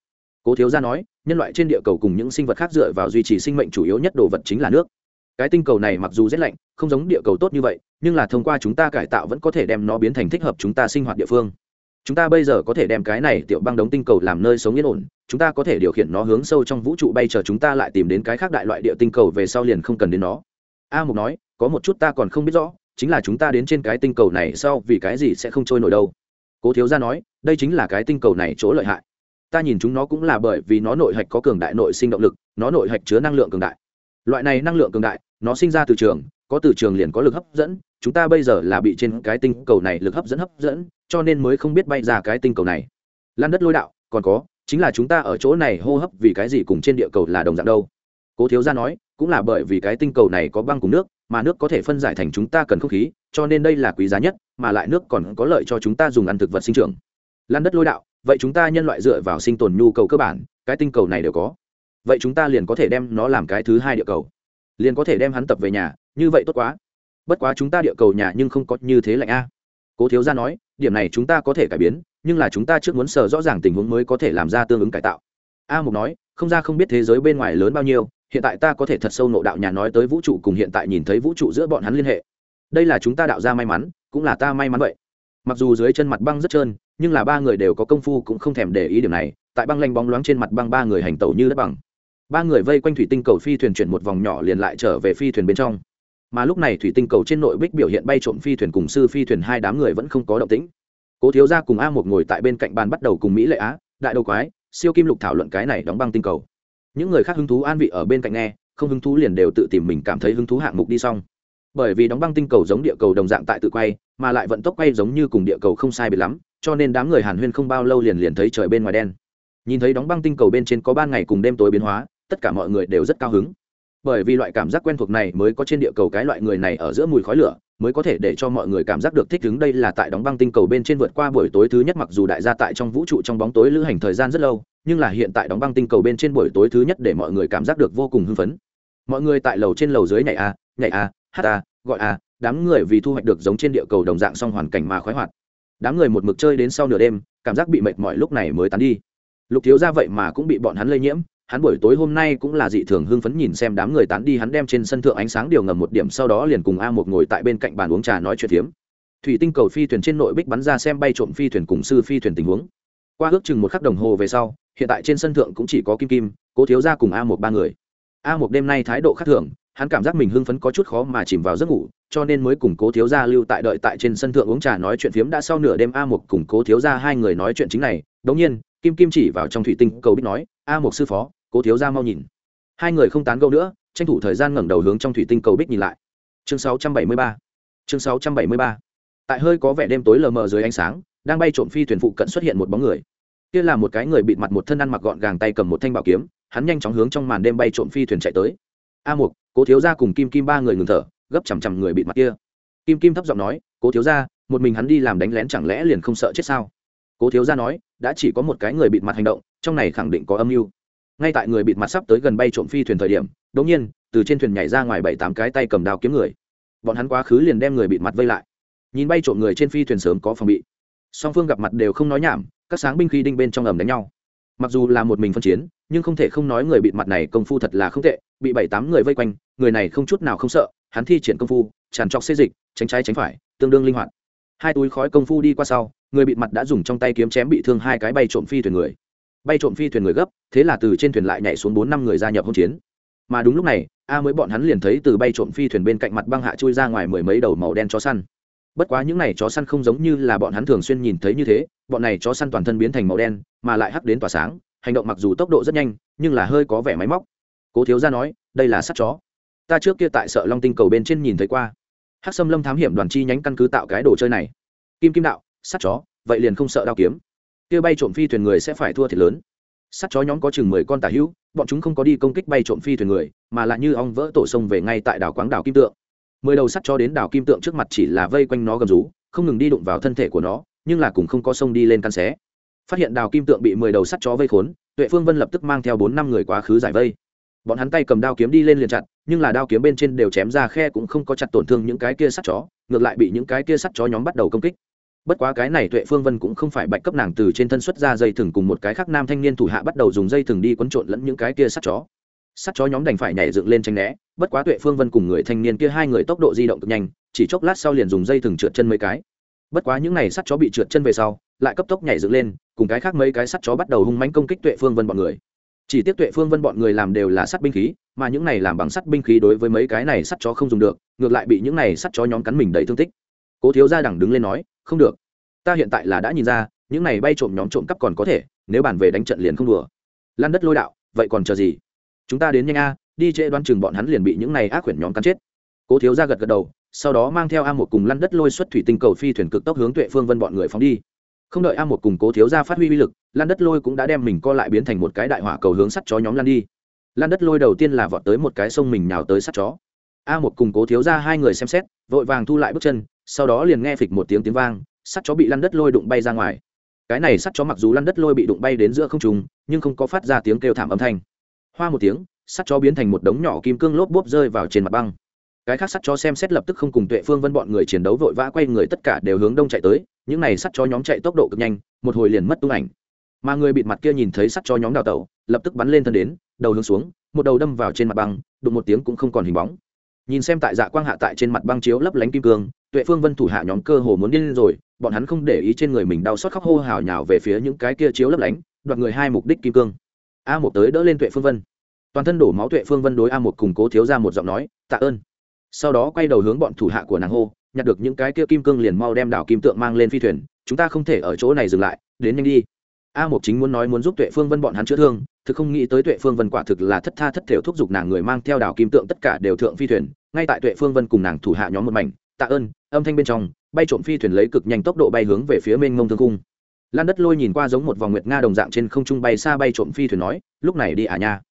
Cố thiếu gia nói, nhân loại trên địa cầu cùng những sinh vật khác dựa vào duy trì sinh mệnh chủ yếu nhất đồ vật chính là nước. Cái tinh cầu này mặc dù rét lạnh, không giống địa cầu tốt như vậy, nhưng là thông qua chúng ta cải tạo vẫn có thể đem nó biến thành thích hợp chúng ta sinh hoạt địa phương. Chúng ta bây giờ có thể đem cái này tiểu băng đống tinh cầu làm nơi sống yên ổn, chúng ta có thể điều khiển nó hướng sâu trong vũ trụ bay chờ chúng ta lại tìm đến cái khác đại loại địa tinh cầu về sau liền không cần đến nó a mục nói, có một chút ta còn không biết rõ, chính là chúng ta đến trên cái tinh cầu này sau vì cái gì sẽ không trôi nổi đâu. Cố thiếu gia nói, đây chính là cái tinh cầu này chỗ lợi hại. Ta nhìn chúng nó cũng là bởi vì nó nội hạch có cường đại nội sinh động lực, nó nội hạch chứa năng lượng cường đại. Loại này năng lượng cường đại, nó sinh ra từ trường, có từ trường liền có lực hấp dẫn, chúng ta bây giờ là bị trên cái tinh cầu này lực hấp dẫn hấp dẫn, cho nên mới không biết bay ra cái tinh cầu này. Lan đất lôi đạo, còn có, chính là chúng ta ở chỗ này hô hấp vì cái gì cùng trên địa cầu là đồng dạng đâu cố thiếu gia nói, cũng là bởi vì cái tinh cầu này có băng cùng nước, mà nước có thể phân giải thành chúng ta cần không khí, cho nên đây là quý giá nhất, mà lại nước còn có lợi cho chúng ta dùng ăn thực vật sinh trưởng. Lan đất lôi đạo, vậy chúng ta nhân loại dựa vào sinh tồn nhu cầu cơ bản, cái tinh cầu này đều có. Vậy chúng ta liền có thể đem nó làm cái thứ hai địa cầu. Liền có thể đem hắn tập về nhà, như vậy tốt quá. Bất quá chúng ta địa cầu nhà nhưng không có như thế lạnh a. Cố thiếu gia nói, điểm này chúng ta có thể cải biến, nhưng là chúng ta trước muốn sờ rõ ràng tình huống mới có thể làm ra tương ứng cải tạo. A mục nói, không ra không biết thế giới bên ngoài lớn bao nhiêu hiện tại ta có thể thật sâu nộ đạo nhà nói tới vũ trụ cùng hiện tại nhìn thấy vũ trụ giữa bọn hắn liên hệ. Đây là chúng ta đạo ra may mắn, cũng là ta may mắn vậy. Mặc dù dưới chân mặt băng rất trơn, nhưng là ba người đều có công phu cũng không thèm để ý điểm này, tại băng lanh bóng loáng trên mặt băng ba người hành tẩu như đất bằng. Ba người vây quanh thủy tinh cầu phi thuyền chuyển một vòng nhỏ liền lại trở về phi thuyền bên trong. Mà lúc này thủy tinh cầu trên nội bích biểu hiện bay trộm phi thuyền cùng sư phi thuyền hai đám người vẫn không có động tĩnh. Cố thiếu gia cùng a một ngồi tại bên cạnh bàn bắt đầu cùng mỹ lệ á, đại đầu quái, siêu kim lục thảo luận cái này đóng băng tinh cầu những người khác hứng thú an vị ở bên cạnh nghe, không hứng thú liền đều tự tìm mình cảm thấy hứng thú hạng mục đi xong. Bởi vì đóng băng tinh cầu giống địa cầu đồng dạng tại tự quay, mà lại vận tốc quay giống như cùng địa cầu không sai biệt lắm, cho nên đám người hàn huyên không bao lâu liền liền thấy trời bên ngoài đen. Nhìn thấy đóng băng tinh cầu bên trên có ban ngày cùng đêm tối biến hóa, tất cả mọi người đều rất cao hứng. Bởi vì loại cảm giác quen thuộc này mới có trên địa cầu cái loại người này ở giữa mùi khói lửa mới có thể để cho mọi người cảm giác được thích ứng. Đây là tại đóng băng tinh cầu bên trên vượt qua buổi tối thứ nhất, mặc dù đại gia tại trong vũ trụ trong bóng tối lữ hành thời gian rất lâu, nhưng là hiện tại đóng băng tinh cầu bên trên buổi tối thứ nhất để mọi người cảm giác được vô cùng hưng phấn. Mọi người tại lầu trên lầu dưới nhảy a nhảy a, hát a, gọi a, đám người vì thu hoạch được giống trên địa cầu đồng dạng song hoàn cảnh mà khoái hoạt. Đám người một mực chơi đến sau nửa đêm, cảm giác bị mệt mỏi lúc này mới tán đi. Lục thiếu ra vậy mà cũng bị bọn hắn lây nhiễm hắn buổi tối hôm nay cũng là dị thường hưng phấn nhìn xem đám người tán đi, hắn đem trên sân thượng ánh sáng điều ngầm một điểm, sau đó liền cùng a một ngồi tại bên cạnh bàn uống trà nói chuyện phiếm. Thủy tinh cầu phi thuyền trên nội bích bắn ra xem bay trộm phi thuyền cùng sư phi thuyền tình huống. Qua ước chừng một khắc đồng hồ về sau, hiện tại trên sân thượng cũng chỉ có kim kim, cố thiếu ra cùng a một ba người. A một đêm nay thái độ khác thường, hắn cảm giác mình hưng phấn có chút khó mà chìm vào giấc ngủ, cho nên mới cùng cố thiếu gia lưu tại đợi tại trên sân thượng uống trà nói chuyện phiếm. Đã sau nửa đêm a một cùng cố thiếu gia hai người nói chuyện chính này đống nhiên, kim kim chỉ vào trong thủy tinh cầu bích nói, a một sư phó cố thiếu gia mau nhìn. Hai người không tán gẫu nữa, tranh thủ thời gian ngẩng đầu hướng trong thủy tinh cầu bích nhìn lại. Chương 673 chương 673 tại hơi có vẻ đêm tối lờ mờ dưới ánh sáng, đang bay trộm phi thuyền phụ cận xuất hiện một bóng người. Kia là một cái người bịt mặt một thân ăn mặc gọn gàng tay cầm một thanh bảo kiếm, hắn nhanh chóng hướng trong màn đêm bay trộm phi thuyền chạy tới. A một cố thiếu gia cùng kim kim ba người ngừng thở, gấp chằm chằm người bịt mặt kia. Kim kim thấp giọng nói, cố thiếu gia, một mình hắn đi làm đánh lén chẳng lẽ liền không sợ chết sao? Cố thiếu gia nói, đã chỉ có một cái người bịt mặt hành động, trong này khẳng định có âm mưu ngay tại người bịt mặt sắp tới gần bay trộm phi thuyền thời điểm, đột nhiên, từ trên thuyền nhảy ra ngoài bảy tám cái tay cầm đao kiếm người. Bọn hắn quá khứ liền đem người bịt mặt vây lại. Nhìn bay trộm người trên phi thuyền sớm có phòng bị. Song phương gặp mặt đều không nói nhảm, các sáng binh khí đinh bên trong ầm đánh nhau. Mặc dù là một mình phân chiến, nhưng không thể không nói người bịt mặt này công phu thật là không tệ, bị bảy tám người vây quanh, người này không chút nào không sợ, hắn thi triển công phu, tràn trọc xê dịch, tránh trái tránh phải, tương đương linh hoạt. Hai túi khói công phu đi qua sau, người bịt mặt đã dùng trong tay kiếm chém bị thương hai cái bay trộm phi thuyền người bay trộm phi thuyền người gấp, thế là từ trên thuyền lại nhảy xuống bốn năm người gia nhập hỗn chiến. Mà đúng lúc này, a mới bọn hắn liền thấy từ bay trộm phi thuyền bên cạnh mặt băng hạ chui ra ngoài mười mấy đầu màu đen chó săn. Bất quá những này chó săn không giống như là bọn hắn thường xuyên nhìn thấy như thế, bọn này chó săn toàn thân biến thành màu đen, mà lại hắc đến tỏa sáng, hành động mặc dù tốc độ rất nhanh, nhưng là hơi có vẻ máy móc. Cố thiếu gia nói, đây là sắt chó. Ta trước kia tại sợ long tinh cầu bên trên nhìn thấy qua. Hắc xâm lâm thám hiểm đoàn chi nhánh căn cứ tạo cái đồ chơi này. Kim kim đạo sắt chó, vậy liền không sợ đao kiếm kia bay trộm phi thuyền người sẽ phải thua thiệt lớn. Sắt chó nhóm có chừng mười con tà hữu, bọn chúng không có đi công kích bay trộm phi thuyền người, mà lại như ong vỡ tổ sông về ngay tại đảo quáng đảo kim tượng. Mười đầu sắt chó đến đảo kim tượng trước mặt chỉ là vây quanh nó gầm rú, không ngừng đi đụng vào thân thể của nó, nhưng là cũng không có sông đi lên căn xé. Phát hiện đào kim tượng bị mười đầu sắt chó vây khốn, tuệ phương vân lập tức mang theo bốn năm người quá khứ giải vây. Bọn hắn tay cầm đao kiếm đi lên liền chặt nhưng là đao kiếm bên trên đều chém ra khe cũng không có chặt tổn thương những cái kia sắt chó, ngược lại bị những cái kia sắt chó nhóm bắt đầu công kích bất quá cái này tuệ phương vân cũng không phải bạch cấp nàng từ trên thân xuất ra dây thừng cùng một cái khác nam thanh niên thủ hạ bắt đầu dùng dây thừng đi quấn trộn lẫn những cái kia sắt chó. Sắt chó nhóm đành phải nhảy dựng lên tranh né, bất quá tuệ phương vân cùng người thanh niên kia hai người tốc độ di động cực nhanh, chỉ chốc lát sau liền dùng dây thừng trượt chân mấy cái. Bất quá những n à y sắt chó bị trượt chân về sau, lại cấp tốc nhảy dựng lên, cùng cái khác mấy cái sắt chó bắt đầu hung mánh công kích tuệ phương vân bọn người. Chỉ tiếc tuệ phương vân bọn người làm đều là sắt binh khí, mà những này làm bằng sắt binh khí đối với mấy cái này sắt chó không dùng được, ngược lại bị những này sắt chó nhóm cắn mình đầy thương tích. Cố thiếu gia đẳng đứng lên nói không được. Ta hiện tại là đã nhìn ra, những này bay trộm nhóm trộm cắp còn có thể, nếu bàn về đánh trận liền không đùa. Lan đất lôi đạo, vậy còn chờ gì? Chúng ta đến nhanh a, đi trễ đoán chừng bọn hắn liền bị những này ác quyển nhóm cắn chết. Cố thiếu gia gật gật đầu, sau đó mang theo a một cùng lăn đất lôi xuất thủy tinh cầu phi thuyền cực tốc hướng tuệ phương vân bọn người phóng đi. Không đợi a một cùng cố thiếu gia phát huy uy lực lan đất lôi cũng đã đem mình co lại biến thành một cái đại hỏa cầu hướng sắt chó nhóm lan đi. Lan đất lôi đầu tiên là vọt tới một cái sông mình nhào tới sắt chó. A một cùng cố thiếu gia hai người xem xét, vội vàng thu lại bước chân sau đó liền nghe phịch một tiếng tiếng vang, sắt chó bị lăn đất lôi đụng bay ra ngoài. Cái này sắt chó mặc dù lăn đất lôi bị đụng bay đến giữa không trùng nhưng không có phát ra tiếng kêu thảm âm thanh. Hoa một tiếng, sắt chó biến thành một đống nhỏ kim cương lốp bốp rơi vào trên mặt băng. Cái khác sắt chó xem xét lập tức không cùng tuệ phương vân bọn người chiến đấu vội vã quay người tất cả đều hướng đông chạy tới, những này sắt chó nhóm chạy tốc độ cực nhanh, một hồi liền mất tung ảnh. Mà người bịt mặt kia nhìn thấy sắt chó nhóm đào tẩu, lập tức bắn lên thân đến, đầu hướng xuống, một đầu đâm vào trên mặt băng, đụng một tiếng cũng không còn hình bóng nhìn xem tại dạ quang hạ tại trên mặt băng chiếu lấp lánh kim cương, tuệ phương vân thủ hạ nhóm cơ hồ muốn điên lên rồi, bọn hắn không để ý trên người mình đau xót khóc hô hào nhào về phía những cái kia chiếu lấp lánh, đoạt người hai mục đích kim cương. A một tới đỡ lên tuệ phương vân. Toàn thân đổ máu tuệ phương vân đối a một cùng cố thiếu ra một giọng nói, tạ ơn. Sau đó quay đầu hướng bọn thủ hạ của nàng hô, nhặt được những cái kia kim cương liền mau đem đảo kim tượng mang lên phi thuyền, chúng ta không thể ở chỗ này dừng lại, đến nhanh đi. A một chính muốn nói muốn giúp tuệ phương vân bọn hắn chữa thương, thực không nghĩ tới tuệ phương vân quả thực là thất tha thất thểu thúc giục nàng người mang theo đảo kim tượng tất cả đều thượng phi thuyền ngay tại tuệ phương vân cùng nàng thủ hạ nhóm một mảnh, tạ ơn, âm thanh bên trong, bay trộm phi thuyền lấy cực nhanh tốc độ bay hướng về phía mênh mông thương cung lan đất lôi nhìn qua giống một vòng nguyệt nga đồng dạng trên không trung bay xa bay trộm phi thuyền nói, lúc này đi à nha.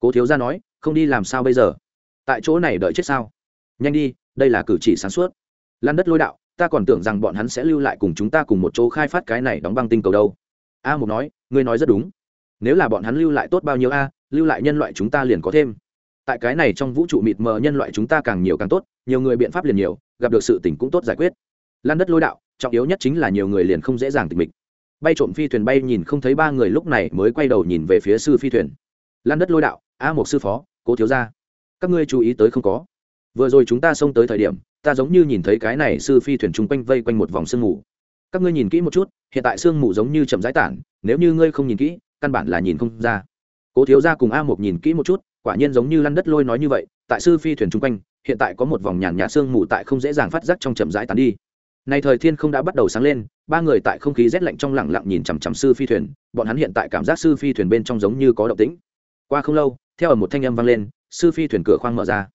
Cố thiếu ra nói, không đi làm sao bây giờ? Tại chỗ này đợi chết sao? Nhanh đi, đây là cử chỉ sáng suốt. Lan đất lôi đạo, ta còn tưởng rằng bọn hắn sẽ lưu lại cùng chúng ta cùng một chỗ khai phát cái này đóng băng tinh cầu đâu. A Mục nói, ngươi nói rất đúng. Nếu là bọn hắn lưu lại tốt bao nhiêu a, lưu lại nhân loại chúng ta liền có thêm tại cái này trong vũ trụ mịt mờ nhân loại chúng ta càng nhiều càng tốt nhiều người biện pháp liền nhiều gặp được sự tình cũng tốt giải quyết. Lan đất lôi đạo trọng yếu nhất chính là nhiều người liền không dễ dàng tịch mịch. Bay trộm phi thuyền bay nhìn không thấy ba người lúc này mới quay đầu nhìn về phía sư phi thuyền. Lan đất lôi đạo a một sư phó cố thiếu gia, các ngươi chú ý tới không có? Vừa rồi chúng ta xông tới thời điểm ta giống như nhìn thấy cái này sư phi thuyền chung quanh vây quanh một vòng sương mù. Các ngươi nhìn kỹ một chút hiện tại sương mù giống như chậm rãi tản nếu như ngươi không nhìn kỹ căn bản là nhìn không ra. Cố thiếu gia cùng a một nhìn kỹ một chút quả nhiên giống như lăn đất lôi nói như vậy, tại sư phi thuyền chung quanh, hiện tại có một vòng nhàn nhạt sương mù tại không dễ dàng phát giác trong chậm rãi tán đi. Nay thời thiên không đã bắt đầu sáng lên, ba người tại không khí rét lạnh trong lẳng lặng nhìn chằm chằm sư phi thuyền, bọn hắn hiện tại cảm giác sư phi thuyền bên trong giống như có động tĩnh. Qua không lâu, theo ở một thanh âm vang lên, sư phi thuyền cửa khoang mở ra.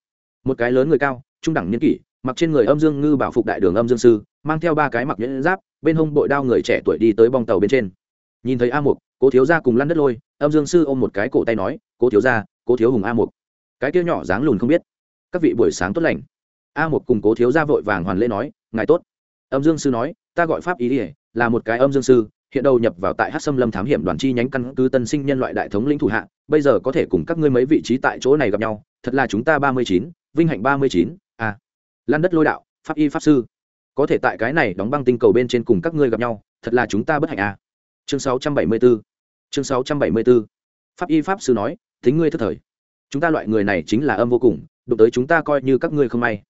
Một cái lớn người cao, trung đẳng niên kỷ, mặc trên người âm dương ngư bảo phục đại đường âm dương sư, mang theo ba cái mặc nhẫn giáp, bên hông bội đao người trẻ tuổi đi tới bong tàu bên trên. Nhìn thấy a mục, cố thiếu gia cùng lăn đất lôi, âm dương sư ôm một cái cổ tay nói, cố thiếu gia cố thiếu hùng a mục. Cái kia nhỏ dáng lùn không biết. Các vị buổi sáng tốt lành. A mục cùng cố thiếu ra vội vàng hoàn lễ nói, ngài tốt. Âm dương sư nói, ta gọi pháp ý ỉa là một cái âm dương sư, hiện đầu nhập vào tại hát xâm lâm thám hiểm đoàn chi nhánh căn cứ tân sinh nhân loại đại thống lĩnh thủ hạ, bây giờ có thể cùng các ngươi mấy vị trí tại chỗ này gặp nhau, thật là chúng ta ba mươi chín, vinh hạnh ba mươi chín a lan đất lôi đạo, pháp y pháp sư. Có thể tại cái này đóng băng tinh cầu bên trên cùng các ngươi gặp nhau, thật là chúng ta bất hạnh a chương sáu trăm bảy mươi 674 chương sáu trăm bảy mươi 674 pháp y pháp sư nói tính ngươi thất thời. Chúng ta loại người này chính là âm vô cùng, đụng tới chúng ta coi như các ngươi không may.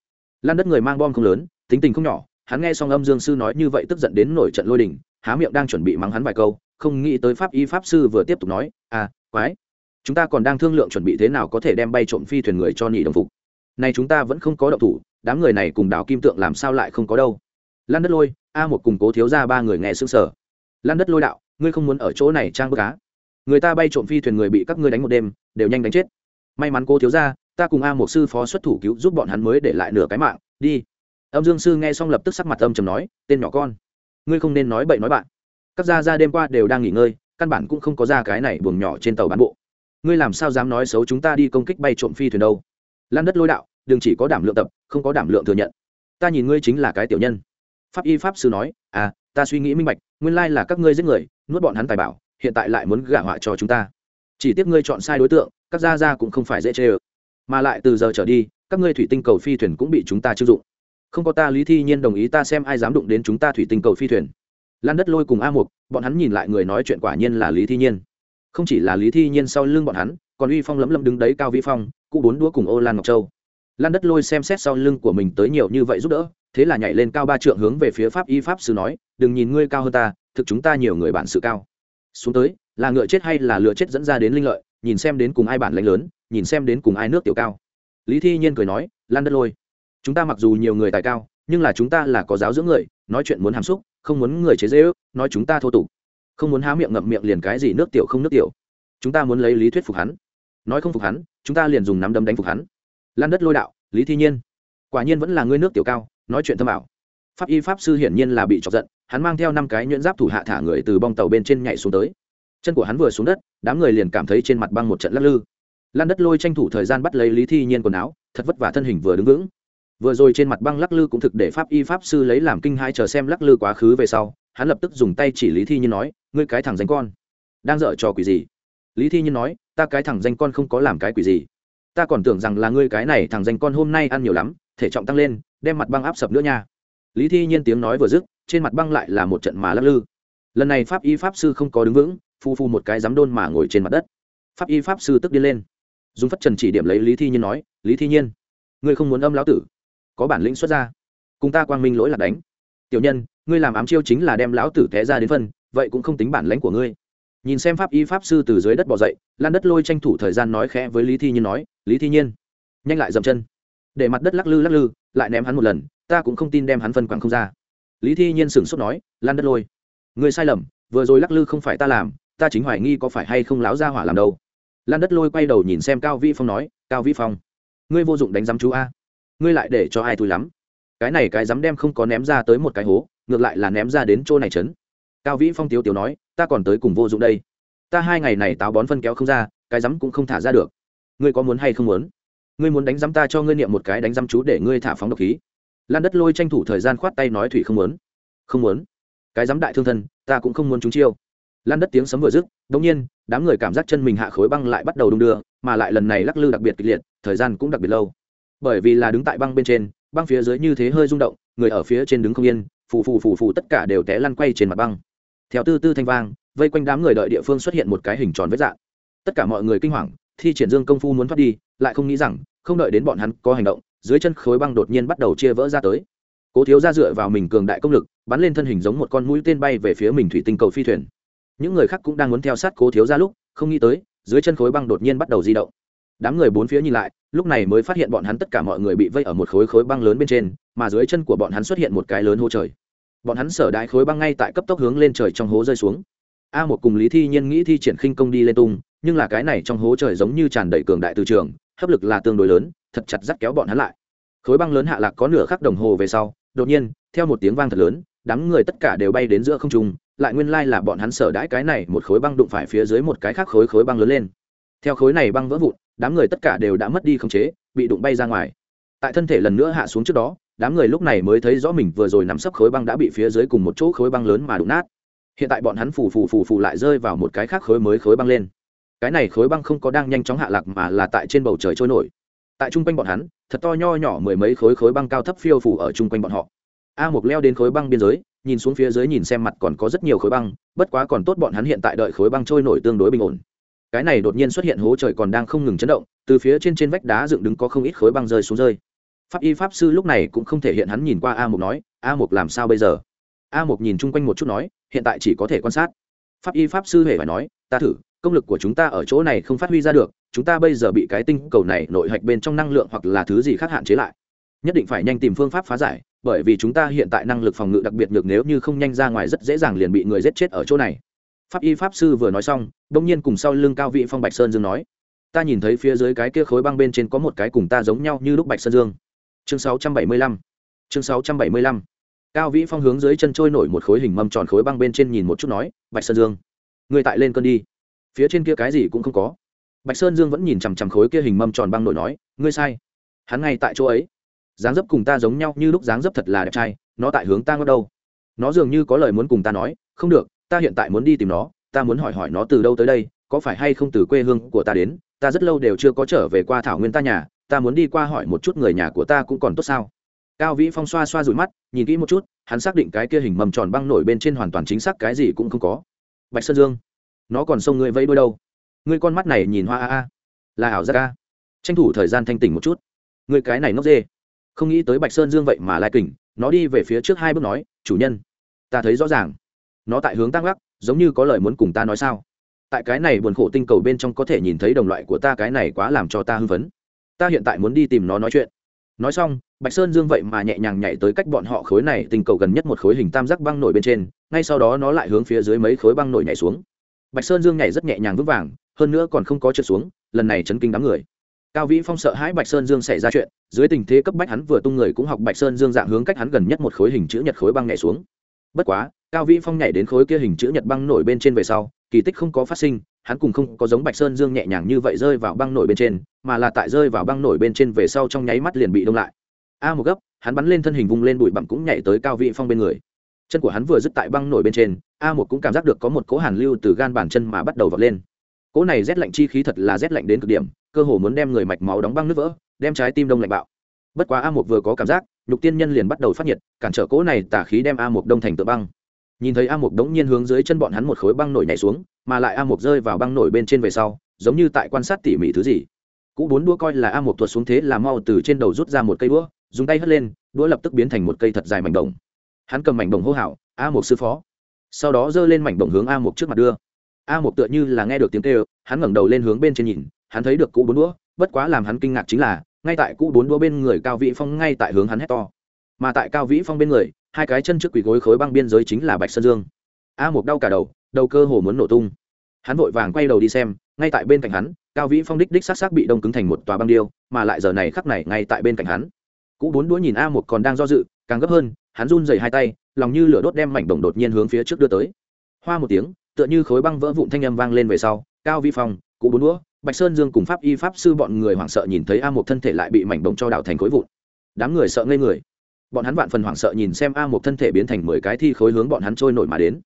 Lan đất người mang bom không lớn, tính tình không nhỏ, hắn nghe xong âm dương sư nói như vậy tức giận đến nổi trận lôi đình, há miệng đang chuẩn bị mắng hắn vài câu, không nghĩ tới pháp y pháp sư vừa tiếp tục nói à quái, chúng ta còn đang thương lượng chuẩn bị thế nào có thể đem bay trộm phi thuyền người cho nhị đồng phục. Này chúng ta vẫn không có động thủ, đám người này cùng đào kim tượng làm sao lại không có đâu. Lan đất lôi, a một cùng cố thiếu ra ba người nghe xương sở lan đất lôi đạo, ngươi không muốn ở chỗ này trang bức cá người ta bay trộm phi thuyền người bị các ngươi đánh một đêm, đều nhanh đánh chết. May mắn cô thiếu ra ta cùng a một sư phó xuất thủ cứu giúp bọn hắn mới để lại nửa cái mạng, đi. Âm dương sư nghe xong lập tức sắc mặt âm chầm nói, tên nhỏ con, ngươi không nên nói bậy nói bạn. Các gia ra đêm qua đều đang nghỉ ngơi, căn bản cũng không có ra cái này buồng nhỏ trên tàu bán bộ. Ngươi làm sao dám nói xấu chúng ta đi công kích bay trộm phi thuyền đâu? Lan đất lôi đạo, đừng chỉ có đảm lượng tập, không có đảm lượng thừa nhận. Ta nhìn ngươi chính là cái tiểu nhân. Pháp y pháp sư nói à ta suy nghĩ minh bạch, nguyên lai là các ngươi giết người, nuốt bọn hắn tài bảo hiện tại lại muốn gả họa cho chúng ta. Chỉ tiếc ngươi chọn sai đối tượng, các gia gia cũng không phải dễ chê ơ. Mà lại từ giờ trở đi, các ngươi thủy tinh cầu phi thuyền cũng bị chúng ta chưng dụng. Không có ta lý thi nhiên đồng ý ta xem ai dám đụng đến chúng ta thủy tinh cầu phi thuyền. Lan đất lôi cùng a mục, bọn hắn nhìn lại người nói chuyện quả nhiên là lý thi nhiên. Không chỉ là lý thi nhiên sau lưng bọn hắn, còn uy phong lấm lấm đứng đấy cao vĩ phong, cụ bốn đũa cùng ô lan ngọc châu. Lan đất lôi xem xét sau lưng của mình tới nhiều như vậy giúp đỡ, thế là nhảy lên cao ba trượng hướng về phía pháp y pháp sư nói, đừng nhìn ngươi cao hơn ta, thực chúng ta nhiều người bản sự cao xuống tới, là ngựa chết hay là lựa chết dẫn ra đến linh lợi, nhìn xem đến cùng ai bản lãnh lớn, nhìn xem đến cùng ai nước tiểu cao. Lý thi nhiên cười nói, lan đất lôi, chúng ta mặc dù nhiều người tài cao, nhưng là chúng ta là có giáo dưỡng người, nói chuyện muốn hàm xúc, không muốn người chế dễ ước nói chúng ta thô tục. Không muốn há miệng ngậm miệng liền cái gì nước tiểu không nước tiểu. Chúng ta muốn lấy lý thuyết phục hắn. Nói không phục hắn, chúng ta liền dùng nắm đấm đánh phục hắn. Lan đất lôi đạo, lý thi nhiên, quả nhiên vẫn là ngươi nước tiểu cao, nói chuyện thâm ảo pháp y pháp sư hiển nhiên là bị chọc giận, hắn mang theo năm cái nhuyễn giáp thủ hạ thả người từ bong tàu bên trên nhảy xuống tới. Chân của hắn vừa xuống đất, đám người liền cảm thấy trên mặt băng một trận lắc lư. Lan đất lôi tranh thủ thời gian bắt lấy lý thi nhiên quần áo, thật vất vả thân hình vừa đứng vững. Vừa rồi trên mặt băng lắc lư cũng thực để pháp y pháp sư lấy làm kinh hai chờ xem lắc lư quá khứ về sau, hắn lập tức dùng tay chỉ lý thi nhiên nói, ngươi cái thằng danh con, đang dở trò quỷ gì? Lý thi nhiên nói, ta cái thằng danh con không có làm cái quỷ gì. Ta còn tưởng rằng là ngươi cái này thằng danh con hôm nay ăn nhiều lắm, thể trọng tăng lên, đem mặt băng áp sập nữa nha lý thi nhiên tiếng nói vừa dứt, trên mặt băng lại là một trận mà lắc lư. Lần này pháp y pháp sư không có đứng vững, phu phu một cái dám đôn mà ngồi trên mặt đất. Pháp y pháp sư tức đi lên. Dùng phất trần chỉ điểm lấy lý thi nhiên nói, lý thi nhiên, ngươi không muốn âm lão tử? Có bản lĩnh xuất ra. Cùng ta quang minh lỗi là đánh. Tiểu nhân, ngươi làm ám chiêu chính là đem lão tử té ra đến phân, vậy cũng không tính bản lãnh của ngươi. Nhìn xem pháp y pháp sư từ dưới đất bỏ dậy, lan đất lôi tranh thủ thời gian nói khẽ với lý thi nhiên nói, lý thi nhiên, nhanh lại dậm chân. Để mặt đất lắc lư lắc lư, lại ném hắn một lần ta cũng không tin đem hắn phân quản không ra. Lý thi nhiên sửng sốt nói, lan đất lôi, ngươi sai lầm, vừa rồi lắc lư không phải ta làm, ta chính hoài nghi có phải hay không láo ra hỏa làm đâu. Lan đất lôi quay đầu nhìn xem cao vĩ phong nói, cao vĩ phong, ngươi vô dụng đánh giám chú a, ngươi lại để cho ai thui lắm? Cái này cái dám đem không có ném ra tới một cái hố, ngược lại là ném ra đến chỗ này trấn. Cao vĩ phong tiếu tiếu nói, ta còn tới cùng vô dụng đây. Ta hai ngày này táo bón phân kéo không ra, cái dám cũng không thả ra được. Ngươi có muốn hay không muốn? Ngươi muốn đánh giám ta cho ngươi niệm một cái đánh giám chú để ngươi thả phóng độc khí lan đất lôi tranh thủ thời gian khoát tay nói thủy không muốn. Không muốn. Cái dám đại thương thân, ta cũng không muốn chúng chiêu. Lan đất tiếng sấm vừa dứt đống nhiên, đám người cảm giác chân mình hạ khối băng lại bắt đầu đung đưa, mà lại lần này lắc lư đặc biệt kịch liệt, thời gian cũng đặc biệt lâu. Bởi vì là đứng tại băng bên trên, băng phía dưới như thế hơi rung động, người ở phía trên đứng không yên, phù phù phù phù tất cả đều té lăn quay trên mặt băng. Theo tư tư thanh vang, vây quanh đám người đợi địa phương xuất hiện một cái hình tròn vết dạng. Tất cả mọi người kinh hoàng, thi triển dương công phu muốn thoát đi, lại không nghĩ rằng, không đợi đến bọn hắn có hành động dưới chân khối băng đột nhiên bắt đầu chia vỡ ra tới. Cố thiếu ra dựa vào mình cường đại công lực, bắn lên thân hình giống một con mũi tên bay về phía mình thủy tinh cầu phi thuyền. Những người khác cũng đang muốn theo sát cố thiếu ra lúc, không nghĩ tới, dưới chân khối băng đột nhiên bắt đầu di động. Đám người bốn phía nhìn lại, lúc này mới phát hiện bọn hắn tất cả mọi người bị vây ở một khối khối băng lớn bên trên, mà dưới chân của bọn hắn xuất hiện một cái lớn hố trời. Bọn hắn sở đại khối băng ngay tại cấp tốc hướng lên trời trong hố rơi xuống. A một cùng lý thi nhiên nghĩ thi triển khinh công đi lên tung, nhưng là cái này trong hố trời giống như tràn đầy cường đại từ trường, hấp lực là tương đối lớn thật chặt dắt kéo bọn hắn lại. Khối băng lớn hạ lạc có nửa khắc đồng hồ về sau, đột nhiên, theo một tiếng vang thật lớn, đám người tất cả đều bay đến giữa không trung, lại nguyên lai là bọn hắn sở đãi cái này một khối băng đụng phải phía dưới một cái khác khối khối băng lớn lên. Theo khối này băng vỡ vụn, đám người tất cả đều đã mất đi khống chế, bị đụng bay ra ngoài. Tại thân thể lần nữa hạ xuống trước đó, đám người lúc này mới thấy rõ mình vừa rồi nằm sấp khối băng đã bị phía dưới cùng một chỗ khối băng lớn mà đụng nát. Hiện tại bọn hắn phù phù phù phù lại rơi vào một cái khác khối mới khối băng lên. Cái này khối băng không có đang nhanh chóng hạ lạc mà là tại trên bầu trời trôi nổi tại chung quanh bọn hắn, thật to nho nhỏ mười mấy khối khối băng cao thấp phiêu phủ ở chung quanh bọn họ. A Mục leo đến khối băng biên giới, nhìn xuống phía dưới nhìn xem mặt còn có rất nhiều khối băng, bất quá còn tốt bọn hắn hiện tại đợi khối băng trôi nổi tương đối bình ổn. Cái này đột nhiên xuất hiện hố trời còn đang không ngừng chấn động, từ phía trên trên vách đá dựng đứng có không ít khối băng rơi xuống rơi. Pháp y pháp sư lúc này cũng không thể hiện hắn nhìn qua a mục nói, a mục làm sao bây giờ? A mục nhìn chung quanh một chút nói, hiện tại chỉ có thể quan sát. Pháp y pháp sư hề phải nói, ta thử công lực của chúng ta ở chỗ này không phát huy ra được, chúng ta bây giờ bị cái tinh cầu này nội hạch bên trong năng lượng hoặc là thứ gì khác hạn chế lại. Nhất định phải nhanh tìm phương pháp phá giải, bởi vì chúng ta hiện tại năng lực phòng ngự đặc biệt được nếu như không nhanh ra ngoài rất dễ dàng liền bị người giết chết ở chỗ này. Pháp y pháp sư vừa nói xong đông nhiên cùng sau lưng cao vị phong bạch sơn dương nói, ta nhìn thấy phía dưới cái kia khối băng bên trên có một cái cùng ta giống nhau như lúc bạch sơn dương. Chương 675 chương 675 cao vĩ phong hướng dưới chân trôi nổi một khối hình mâm tròn khối băng bên trên nhìn một chút nói, bạch sơn dương người tại lên cơn đi phía trên kia cái gì cũng không có. Bạch sơn dương vẫn nhìn chằm chằm khối kia hình mâm tròn băng nổi nói, ngươi sai. Hắn ngay tại chỗ ấy. Dáng dấp cùng ta giống nhau như lúc dáng dấp thật là đẹp trai, nó tại hướng ta ngất đâu. Nó dường như có lời muốn cùng ta nói, không được, ta hiện tại muốn đi tìm nó, ta muốn hỏi hỏi nó từ đâu tới đây, có phải hay không từ quê hương của ta đến, ta rất lâu đều chưa có trở về qua thảo nguyên ta nhà, ta muốn đi qua hỏi một chút người nhà của ta cũng còn tốt sao? Cao vĩ phong xoa xoa rụi mắt, nhìn kỹ một chút, hắn xác định cái kia hình mầm tròn băng nổi bên trên hoàn toàn chính xác cái gì cũng không có. Bạch sơn dương nó còn xông ngươi vẫy đôi đâu? Ngươi con mắt này nhìn hoa a a. Là ảo giác a. Tranh thủ thời gian thanh tỉnh một chút. Ngươi cái này ngốc dê. Không nghĩ tới bạch sơn dương vậy mà lại kỉnh nó đi về phía trước hai bước nói, chủ nhân, ta thấy rõ ràng. Nó tại hướng tăng gác, giống như có lời muốn cùng ta nói sao. Tại cái này buồn khổ tinh cầu bên trong có thể nhìn thấy đồng loại của ta, cái này quá làm cho ta hưng phấn. Ta hiện tại muốn đi tìm nó nói chuyện. Nói xong, bạch sơn dương vậy mà nhẹ nhàng nhảy tới cách bọn họ khối này tinh cầu gần nhất một khối hình tam giác băng nổi bên trên, ngay sau đó nó lại hướng phía dưới mấy khối băng nổi nhảy xuống bạch sơn dương nhảy rất nhẹ nhàng vững vàng, hơn nữa còn không có trượt xuống, lần này chấn kinh đám người. Cao vĩ phong sợ hãi bạch sơn dương xảy ra chuyện, dưới tình thế cấp bách hắn vừa tung người cũng học bạch sơn dương dạng hướng cách hắn gần nhất một khối hình chữ nhật khối băng nhảy xuống. Bất quá, cao vĩ phong nhảy đến khối kia hình chữ nhật băng nổi bên trên về sau, kỳ tích không có phát sinh, hắn cùng không có giống bạch sơn dương nhẹ nhàng như vậy rơi vào băng nổi bên trên, mà là tại rơi vào băng nổi bên trên về sau trong nháy mắt liền bị đông lại. A một gấp, hắn bắn lên thân hình vung lên bụi bặm cũng nhảy tới cao vĩ phong bên người chân của hắn vừa dứt tại băng nổi bên trên, a một cũng cảm giác được có một cỗ hàn lưu từ gan bàn chân mà bắt đầu vọt lên. Cỗ này rét lạnh chi khí thật là rét lạnh đến cực điểm, cơ hồ muốn đem người mạch máu đóng băng nước vỡ, đem trái tim đông lạnh bạo. Bất quá a một vừa có cảm giác, nhục tiên nhân liền bắt đầu phát nhiệt, cản trở cỗ này tả khí đem a một đông thành tựa băng. Nhìn thấy a mục đống nhiên hướng dưới chân bọn hắn một khối băng nổi nhảy xuống, mà lại a mục rơi vào băng nổi bên trên về sau, giống như tại quan sát tỉ mỉ thứ gì. Cũ bốn đũa coi là a mục tuột xuống thế là mau từ trên đầu rút ra một cây đũa, dùng tay hất lên, đũa lập tức biến thành một cây thật dài mảnh đồng hắn cầm mảnh đồng hô hào, a mục sư phó. Sau đó giơ lên mảnh đồng hướng a mục trước mặt đưa. A mục tựa như là nghe được tiếng kêu, hắn ngẩng đầu lên hướng bên trên nhìn, hắn thấy được cụ bốn đũa, bất quá làm hắn kinh ngạc chính là, ngay tại cụ bốn đũa bên người cao Vĩ phong ngay tại hướng hắn hét to. Mà tại cao vĩ phong bên người, hai cái chân trước quỳ gối khối băng biên giới chính là bạch sơn dương. A một đau cả đầu đầu cơ hồ muốn nổ tung. Hắn vội vàng quay đầu đi xem, ngay tại bên cạnh hắn, cao vĩ phong đích đích s á bị đông cứng thành một tòa băng điêu, mà lại giờ này khắc này ngay tại bên cạnh hắn. Cũ bốn đũa nhìn a một còn đang do dự, càng gấp hơn hắn run dày hai tay, lòng như lửa đốt đem mảnh bổng đột nhiên hướng phía trước đưa tới. Hoa một tiếng, tựa như khối băng vỡ vụn thanh âm vang lên về sau, cao vi phong, cụ bốn đũa, bạch sơn dương cùng pháp y pháp sư bọn người hoảng sợ nhìn thấy a một thân thể lại bị mảnh bổng cho đảo thành khối vụn. Đám người sợ ngây người. Bọn hắn vạn phần hoảng sợ nhìn xem a một thân thể biến thành mười cái thi khối hướng bọn hắn trôi nổi mà đến.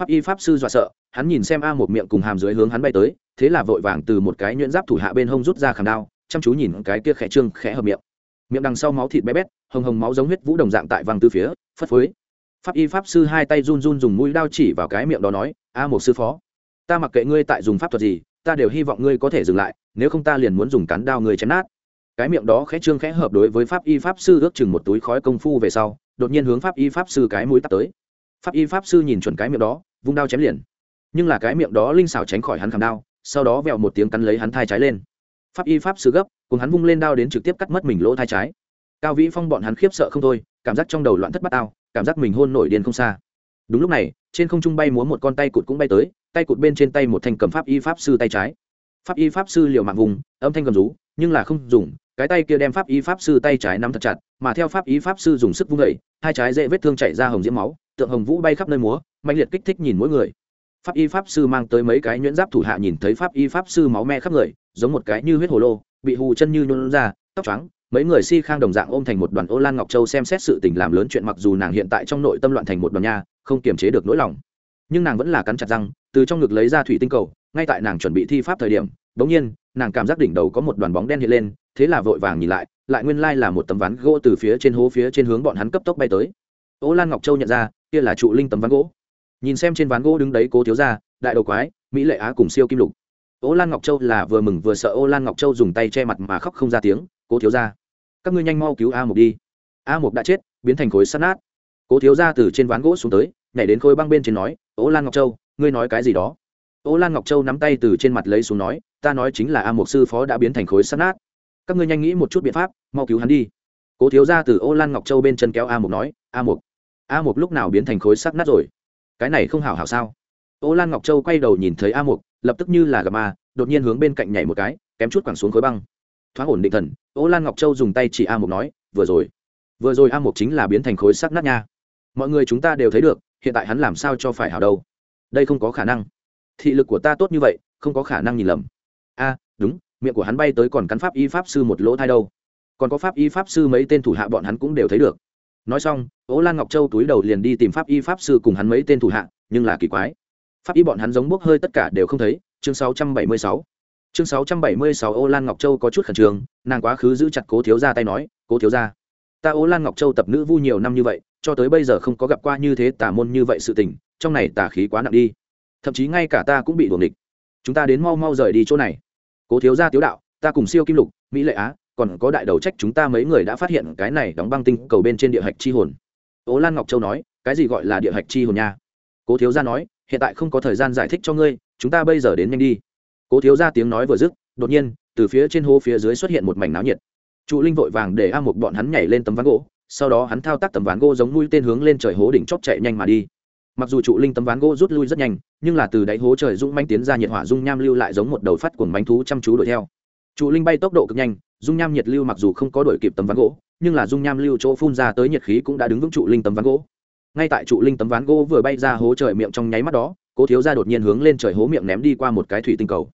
Pháp y pháp sư dọa sợ, hắn nhìn xem a một miệng cùng hàm dưới hướng hắn bay tới, thế là vội vàng từ một cái nhuyễn giáp thủ hạ bên hông rút ra khảm đao, chăm chú nhìn cái kia khẽ trương, khẽ hợp miệng miệng đằng sau máu thịt bé bét, hồng hồng máu giống huyết vũ đồng dạng tại văng từ phía, phất phới. Pháp y pháp sư hai tay run run dùng mũi đao chỉ vào cái miệng đó nói, a một sư phó, ta mặc kệ ngươi tại dùng pháp thuật gì, ta đều hy vọng ngươi có thể dừng lại, nếu không ta liền muốn dùng cán đao người chém nát. Cái miệng đó khẽ trương khẽ hợp đối với pháp y pháp sư ước chừng một túi khói công phu về sau, đột nhiên hướng pháp y pháp sư cái mũi tắt tới. Pháp y pháp sư nhìn chuẩn cái miệng đó, vung đao chém liền. Nhưng là cái miệng đó linh xảo tránh khỏi hắn khảm đao, sau đó vẹo một tiếng cắn lấy hắn thai trái lên. Pháp y pháp sư gấp cùng hắn vung lên đao đến trực tiếp cắt mất mình lỗ thai trái. Cao vĩ phong bọn hắn khiếp sợ không thôi, cảm giác trong đầu loạn thất bát ao cảm giác mình hôn nổi điên không xa. Đúng lúc này, trên không trung bay múa một con tay cụt cũng bay tới, tay cụt bên trên tay một thanh cầm pháp y pháp sư tay trái. Pháp y pháp sư liều mạng vùng, âm thanh cầm rú, nhưng là không dùng, cái tay kia đem pháp y pháp sư tay trái nắm thật chặt, mà theo pháp y pháp sư dùng sức vung đẩy hai trái dễ vết thương chảy ra hồng diễm máu, tượng hồng vũ bay khắp nơi múa mạnh liệt kích thích nhìn mỗi người. Pháp y pháp sư mang tới mấy cái nhuyễn giáp thủ hạ nhìn thấy pháp y pháp sư máu me khắp người, giống một cái như huyết hồ lô bị hù chân như nhún ra, tóc trắng mấy người si khang đồng dạng ôm thành một đoàn ô lan ngọc châu xem xét sự tình làm lớn chuyện mặc dù nàng hiện tại trong nội tâm loạn thành một đoàn nha, không kiềm chế được nỗi lòng. Nhưng nàng vẫn là cắn chặt răng, từ trong ngực lấy ra thủy tinh cầu, ngay tại nàng chuẩn bị thi pháp thời điểm bỗng nhiên, nàng cảm giác đỉnh đầu có một đoàn bóng đen hiện lên, thế là vội vàng nhìn lại lại nguyên lai là một tấm ván gỗ từ phía trên hố phía trên hướng bọn hắn cấp tốc bay tới. Ô lan ngọc châu nhận ra, kia là trụ linh tấm ván gỗ. Nhìn xem trên ván gỗ đứng đấy cố thiếu gia, đại đầu quái, mỹ lệ á cùng siêu kim lục ô lan ngọc châu là vừa mừng vừa sợ ô lan ngọc châu dùng tay che mặt mà khóc không ra tiếng cố thiếu ra các ngươi nhanh mau cứu a Mục đi. A Mục đã chết biến thành khối sắt nát. Cố thiếu ra từ trên ván gỗ xuống tới nhảy đến khối băng bên trên nói Ô lan ngọc châu ngươi nói cái gì đó? Ô lan ngọc châu nắm tay từ trên mặt lấy xuống nói ta nói chính là a Mục sư phó đã biến thành khối sắt nát. Các ngươi nhanh nghĩ một chút biện pháp mau cứu hắn đi. Cố thiếu ra từ ô lan ngọc châu bên chân kéo a Mục nói a Mục, a Mục lúc nào biến thành khối sắt nát rồi? Cái này không hảo hảo sao? Ô lan ngọc châu quay đầu nhìn thấy a Mục lập tức như là gà ma, đột nhiên hướng bên cạnh nhảy một cái, kém chút quẳng xuống khối băng. Thoáng ổn định thần, ô lan ngọc châu dùng tay chỉ a mục nói, vừa rồi vừa rồi a mục chính là biến thành khối sắc nát nha. Mọi người chúng ta đều thấy được, hiện tại hắn làm sao cho phải hảo đâu. Đây không có khả năng. Thị lực của ta tốt như vậy, không có khả năng nhìn lầm. A, đúng, miệng của hắn bay tới còn cắn pháp y pháp sư một lỗ thai đâu. Còn có pháp y pháp sư mấy tên thủ hạ bọn hắn cũng đều thấy được. Nói xong ố lan ngọc châu túi đầu liền đi tìm pháp y pháp sư cùng hắn mấy tên thủ hạ, nhưng là kỳ quái pháp y bọn hắn giống bốc hơi tất cả đều không thấy, chương 676 chương sáu trăm bảy mươi sáu, ô lan ngọc châu có chút khẩn trương, nàng quá khứ giữ chặt cố thiếu gia tay nói, cố thiếu gia, ta ô lan ngọc châu tập nữ vu nhiều năm như vậy, cho tới bây giờ không có gặp qua như thế tà môn như vậy sự tình, trong này tà khí quá nặng đi. Thậm chí ngay cả ta cũng bị đuồng địch chúng ta đến mau mau rời đi chỗ này. Cố thiếu gia tiếu đạo, ta cùng siêu kim lục, mỹ lệ á, còn có đại đầu trách chúng ta mấy người đã phát hiện cái này đóng băng tinh cầu bên trên địa hạch chi hồn. Ố lan ngọc châu nói, cái gì gọi là địa hạch chi hồn nha? Cố thiếu gia nói hiện tại không có thời gian giải thích cho ngươi, chúng ta bây giờ đến nhanh đi. Cố thiếu ra tiếng nói vừa dứt, đột nhiên, từ phía trên hố phía dưới xuất hiện một mảnh náo nhiệt. Trụ linh vội vàng để a một bọn hắn nhảy lên tấm ván gỗ, sau đó hắn thao tác tấm ván gỗ giống mũi tên hướng lên trời hố đỉnh chóp chạy nhanh mà đi. Mặc dù trụ linh tấm ván gỗ rút lui rất nhanh, nhưng là từ đáy hố trời dũng manh tiến ra nhiệt hỏa dung nham lưu lại giống một đầu phát cuồng bánh thú chăm chú đuổi theo. Trụ linh bay tốc độ cực nhanh, dung nham nhiệt lưu mặc dù không có đuổi kịp tấm ván gỗ, nhưng là dung nham lưu chỗ phun ra tới nhiệt khí cũng đã đứng vững trụ linh tấm ván gỗ ngay tại trụ linh tấm ván gỗ vừa bay ra hố trời miệng trong nháy mắt đó, cố thiếu ra đột nhiên hướng lên trời hố miệng ném đi qua một cái thủy tinh cầu.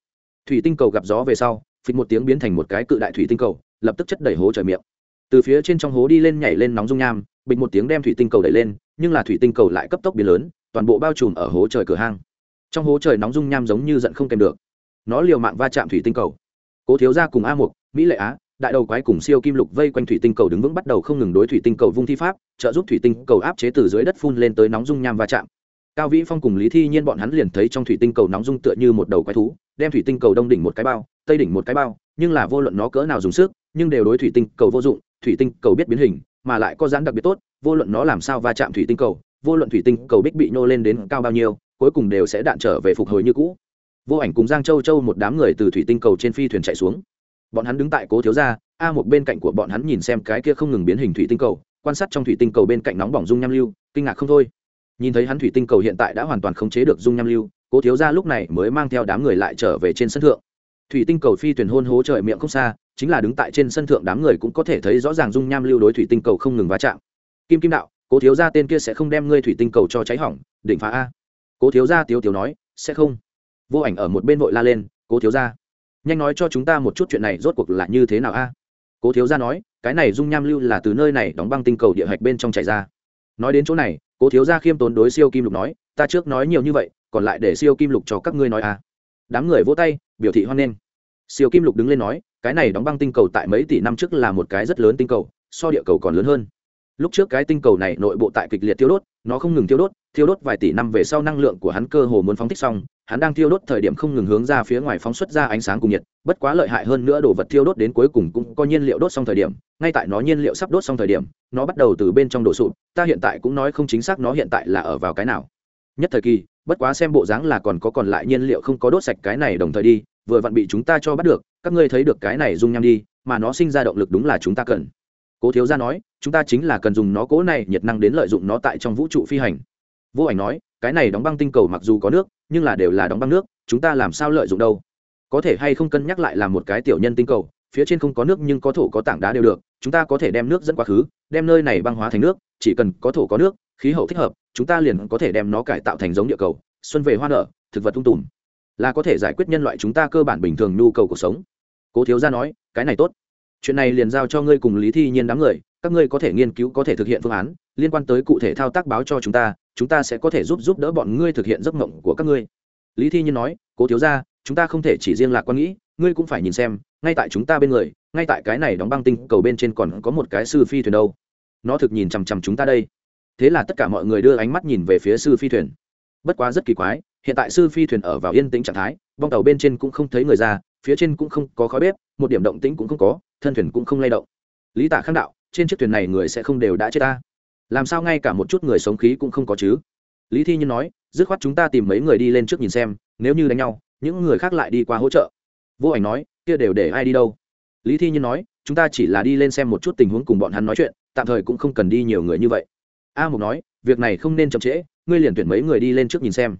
Thủy tinh cầu gặp gió về sau, phịch một tiếng biến thành một cái cự đại thủy tinh cầu, lập tức chất đẩy hố trời miệng. Từ phía trên trong hố đi lên nhảy lên nóng dung nham bịch một tiếng đem thủy tinh cầu đẩy lên, nhưng là thủy tinh cầu lại cấp tốc biến lớn, toàn bộ bao trùm ở hố trời cửa hang. Trong hố trời nóng dung nham giống như giận không kèm được. Nó liều mạng va chạm thủy tinh cầu. Cố thiếu ra cùng a mục, mỹ lệ á đại đầu quái cùng siêu kim lục vây quanh thủy tinh cầu đứng vững bắt đầu không ngừng đối thủy tinh cầu vung thi pháp trợ giúp thủy tinh cầu áp chế từ dưới đất phun lên tới nóng dung nham va chạm cao vĩ phong cùng lý thi nhiên bọn hắn liền thấy trong thủy tinh cầu nóng dung tựa như một đầu quái thú đem thủy tinh cầu đông đỉnh một cái bao tây đỉnh một cái bao nhưng là vô luận nó cỡ nào dùng sức nhưng đều đối thủy tinh cầu vô dụng thủy tinh cầu biết biến hình mà lại có dáng đặc biệt tốt vô luận nó làm sao va chạm thủy tinh cầu vô luận thủy tinh cầu bích bị nô lên đến cao bao nhiêu cuối cùng đều sẽ đạn trở về phục hồi như cũ vô ảnh cùng giang châu châu một đám người từ thủy tinh cầu trên phi thuyền chạy xuống bọn hắn đứng tại cố thiếu gia, a một bên cạnh của bọn hắn nhìn xem cái kia không ngừng biến hình thủy tinh cầu, quan sát trong thủy tinh cầu bên cạnh nóng bỏng dung nham lưu, kinh ngạc không thôi. Nhìn thấy hắn thủy tinh cầu hiện tại đã hoàn toàn khống chế được dung nham lưu, cố thiếu gia lúc này mới mang theo đám người lại trở về trên sân thượng. Thủy tinh cầu phi thuyền hôn hố trời miệng không xa, chính là đứng tại trên sân thượng đám người cũng có thể thấy rõ ràng dung nham lưu đối thủy tinh cầu không ngừng va chạm. Kim kim đạo, cố thiếu gia tên kia sẽ không đem ngươi thủy tinh cầu cho cháy hỏng, định phá a. Cố thiếu gia tiếu tiếu nói, sẽ không. Vô ảnh ở một bên vội la lên, cố thiếu gia nhanh nói cho chúng ta một chút chuyện này rốt cuộc là như thế nào a? Cố thiếu gia nói, cái này dung nham lưu là từ nơi này đóng băng tinh cầu địa hạch bên trong chảy ra. Nói đến chỗ này, cố thiếu gia khiêm tốn đối siêu kim lục nói, ta trước nói nhiều như vậy, còn lại để siêu kim lục cho các ngươi nói a. Đám người vỗ tay, biểu thị hoan nghênh. Siêu kim lục đứng lên nói, cái này đóng băng tinh cầu tại mấy tỷ năm trước là một cái rất lớn tinh cầu, so địa cầu còn lớn hơn. Lúc trước cái tinh cầu này nội bộ tại kịch liệt thiêu đốt, nó không ngừng thiêu đốt thiêu đốt vài tỷ năm về sau năng lượng của hắn cơ hồ muốn phóng thích xong hắn đang thiêu đốt thời điểm không ngừng hướng ra phía ngoài phóng xuất ra ánh sáng cùng nhiệt, bất quá lợi hại hơn nữa đồ vật thiêu đốt đến cuối cùng cũng có nhiên liệu đốt xong thời điểm, ngay tại nó nhiên liệu sắp đốt xong thời điểm, nó bắt đầu từ bên trong đổ sụp, ta hiện tại cũng nói không chính xác nó hiện tại là ở vào cái nào. Nhất thời kỳ, bất quá xem bộ dáng là còn có còn lại nhiên liệu không có đốt sạch cái này đồng thời đi, vừa vặn bị chúng ta cho bắt được, các ngươi thấy được cái này dung nham đi, mà nó sinh ra động lực đúng là chúng ta cần. Cố thiếu gia nói, chúng ta chính là cần dùng nó cố này nhiệt năng đến lợi dụng nó tại trong vũ trụ phi hành. Vô ảnh nói cái này đóng băng tinh cầu mặc dù có nước, nhưng là đều là đóng băng nước, chúng ta làm sao lợi dụng đâu? Có thể hay không cân nhắc lại làm một cái tiểu nhân tinh cầu, phía trên không có nước nhưng có thổ có tảng đá đều được, chúng ta có thể đem nước dẫn quá khứ, đem nơi này băng hóa thành nước, chỉ cần có thổ có nước, khí hậu thích hợp, chúng ta liền có thể đem nó cải tạo thành giống địa cầu, xuân về hoa nở, thực vật tung tùm. Là có thể giải quyết nhân loại chúng ta cơ bản bình thường nhu cầu cuộc sống. Cố thiếu gia nói, cái này tốt. Chuyện này liền giao cho ngươi cùng lý thi nhiên đám người, các ngươi có thể nghiên cứu có thể thực hiện phương án, liên quan tới cụ thể thao tác báo cho chúng ta chúng ta sẽ có thể giúp giúp đỡ bọn ngươi thực hiện giấc mộng của các ngươi. Lý thi nhiên nói, cố thiếu ra chúng ta không thể chỉ riêng lạc quan nghĩ, ngươi cũng phải nhìn xem, ngay tại chúng ta bên người, ngay tại cái này đóng băng tinh cầu bên trên còn có một cái sư phi thuyền đâu. Nó thực nhìn chằm chằm chúng ta đây. Thế là tất cả mọi người đưa ánh mắt nhìn về phía sư phi thuyền. Bất quá rất kỳ quái, hiện tại sư phi thuyền ở vào yên tĩnh trạng thái, bong tàu bên trên cũng không thấy người ra, phía trên cũng không có khói bếp, một điểm động tĩnh cũng không có, thân thuyền cũng không lay động. Lý tả khang đạo, trên chiếc thuyền này người sẽ không đều đã chết ta làm sao ngay cả một chút người sống khí cũng không có chứ? Lý thi Nhân nói, dứt khoát chúng ta tìm mấy người đi lên trước nhìn xem, nếu như đánh nhau, những người khác lại đi qua hỗ trợ. Vô ảnh nói, kia đều để ai đi đâu? Lý thi nhiên nói, chúng ta chỉ là đi lên xem một chút tình huống cùng bọn hắn nói chuyện, tạm thời cũng không cần đi nhiều người như vậy. A mục nói, việc này không nên chậm trễ, ngươi liền tuyển mấy người đi lên trước nhìn xem.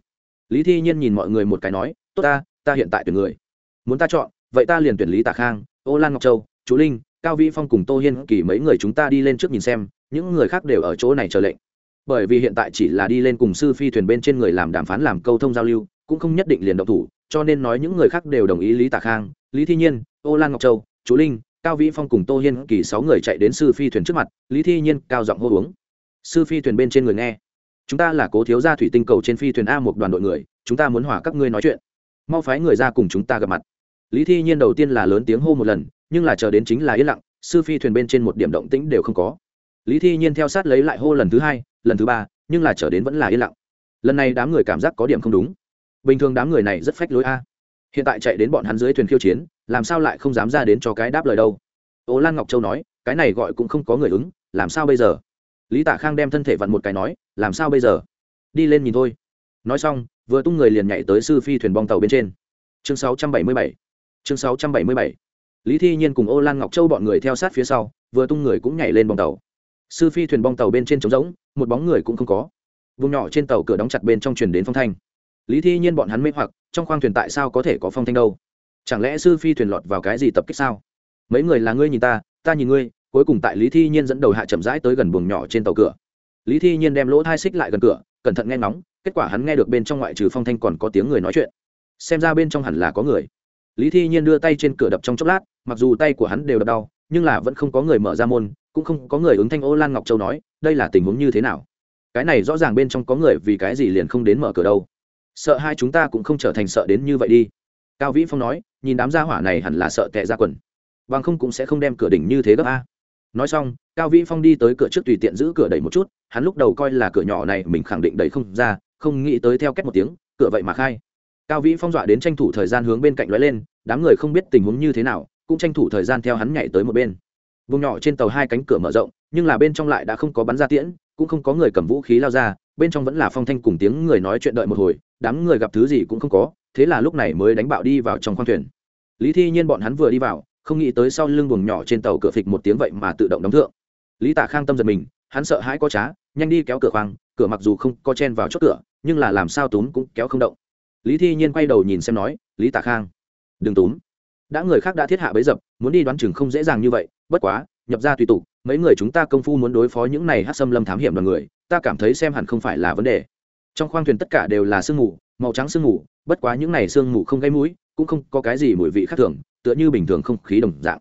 Lý thi nhiên nhìn mọi người một cái nói, tốt ta ta hiện tại tuyển người. Muốn ta chọn, vậy ta liền tuyển lý tạ khang, ô lan ngọc châu, chú linh, cao vĩ phong cùng tô hiên kỳ mấy người chúng ta đi lên trước nhìn xem những người khác đều ở chỗ này chờ lệnh. Bởi vì hiện tại chỉ là đi lên cùng sư phi thuyền bên trên người làm đàm phán làm câu thông giao lưu, cũng không nhất định liền động thủ, cho nên nói những người khác đều đồng ý lý tạ khang, lý thi nhiên, ô lan ngọc châu, chú linh, cao vĩ phong cùng tô hiên kỳ sáu người chạy đến sư phi thuyền trước mặt, lý thi nhiên cao giọng hô uống. Sư phi thuyền bên trên người nghe. Chúng ta là cố thiếu gia thủy tinh cầu trên phi thuyền a một đoàn đội người, chúng ta muốn hỏa các ngươi nói chuyện. Mau phái người ra cùng chúng ta gặp mặt. Lý thi nhiên đầu tiên là lớn tiếng hô một lần, nhưng là chờ đến chính là yên lặng, sư phi thuyền bên trên một điểm động tĩnh đều không có lý thi nhiên theo sát lấy lại hô lần thứ hai, lần thứ ba, nhưng là trở đến vẫn là yên lặng. Lần này đám người cảm giác có điểm không đúng. Bình thường đám người này rất phách lối a. Hiện tại chạy đến bọn hắn dưới thuyền khiêu chiến, làm sao lại không dám ra đến cho cái đáp lời đâu? Ô lan ngọc châu nói, cái này gọi cũng không có người ứng, làm sao bây giờ? Lý tạ khang đem thân thể vặn một cái nói, làm sao bây giờ? Đi lên nhìn thôi. Nói xong, vừa tung người liền nhảy tới sư phi thuyền bong tàu bên trên. Chương 677 chương 677 lý thi nhiên cùng ô lan ngọc châu bọn người theo sát phía sau, vừa tung người cũng nhảy lên bong tàu sư phi thuyền bong tàu bên trên trống rỗng, một bóng người cũng không có. Vùng nhỏ trên tàu cửa đóng chặt bên trong truyền đến phong thanh. Lý thi nhiên bọn hắn mê hoặc, trong khoang thuyền tại sao có thể có phong thanh đâu? Chẳng lẽ sư phi thuyền lọt vào cái gì tập kích sao? Mấy người là ngươi nhìn ta ta nhìn ngươi, cuối cùng tại lý thi nhiên dẫn đầu hạ chậm rãi tới gần buồng nhỏ trên tàu cửa. Lý thi nhiên đem lỗ thai xích lại gần cửa, cẩn thận nghe ngóng, kết quả hắn nghe được bên trong ngoại trừ phong thanh còn có tiếng người nói chuyện. Xem ra bên trong hẳn là có người. Lý thi nhiên đưa tay trên cửa đập trong chốc lát, mặc dù tay của hắn đều đập đau, nhưng là vẫn không có người mở ra môn cũng không có người ứng thanh ô lan ngọc châu nói, đây là tình huống như thế nào? Cái này rõ ràng bên trong có người vì cái gì liền không đến mở cửa đâu. Sợ hai chúng ta cũng không trở thành sợ đến như vậy đi. Cao vĩ phong nói, nhìn đám gia hỏa này hẳn là sợ tệ ra quần. Bằng không cũng sẽ không đem cửa đỉnh như thế gấp a. Nói xong, cao vĩ phong đi tới cửa trước tùy tiện giữ cửa đẩy một chút, hắn lúc đầu coi là cửa nhỏ này mình khẳng định đẩy không ra, không nghĩ tới theo cách một tiếng, cửa vậy mà khai. Cao vĩ phong dọa đến tranh thủ thời gian hướng bên cạnh lóe lên, đám người không biết tình huống như thế nào, cũng tranh thủ thời gian theo hắn nhảy tới một bên vùng nhỏ trên tàu hai cánh cửa mở rộng, nhưng là bên trong lại đã không có bắn ra tiễn, cũng không có người cầm vũ khí lao ra, bên trong vẫn là phong thanh cùng tiếng người nói chuyện đợi một hồi, đám người gặp thứ gì cũng không có, thế là lúc này mới đánh bạo đi vào trong khoang thuyền. Lý thi nhiên bọn hắn vừa đi vào, không nghĩ tới sau lưng buồng nhỏ trên tàu cửa phịch một tiếng vậy mà tự động đóng thượng. Lý tạ khang tâm giật mình, hắn sợ hãi có trá, nhanh đi kéo cửa khoang, cửa mặc dù không có chen vào chốt cửa, nhưng là làm sao túm cũng kéo không động. Lý thi nhiên quay đầu nhìn xem nói, lý tạ khang, đừng túm. Đã người khác đã thiết hạ bấy dập muốn đi đoán chừng không dễ dàng như vậy, bất quá, nhập ra tùy tục, mấy người chúng ta công phu muốn đối phó những này hát xâm lâm thám hiểm đoàn người, ta cảm thấy xem hẳn không phải là vấn đề. Trong khoang thuyền tất cả đều là sương mù, màu trắng sương mù, bất quá những này sương mù không gây mũi, cũng không có cái gì mùi vị khác thường, tựa như bình thường không khí đồng dạng.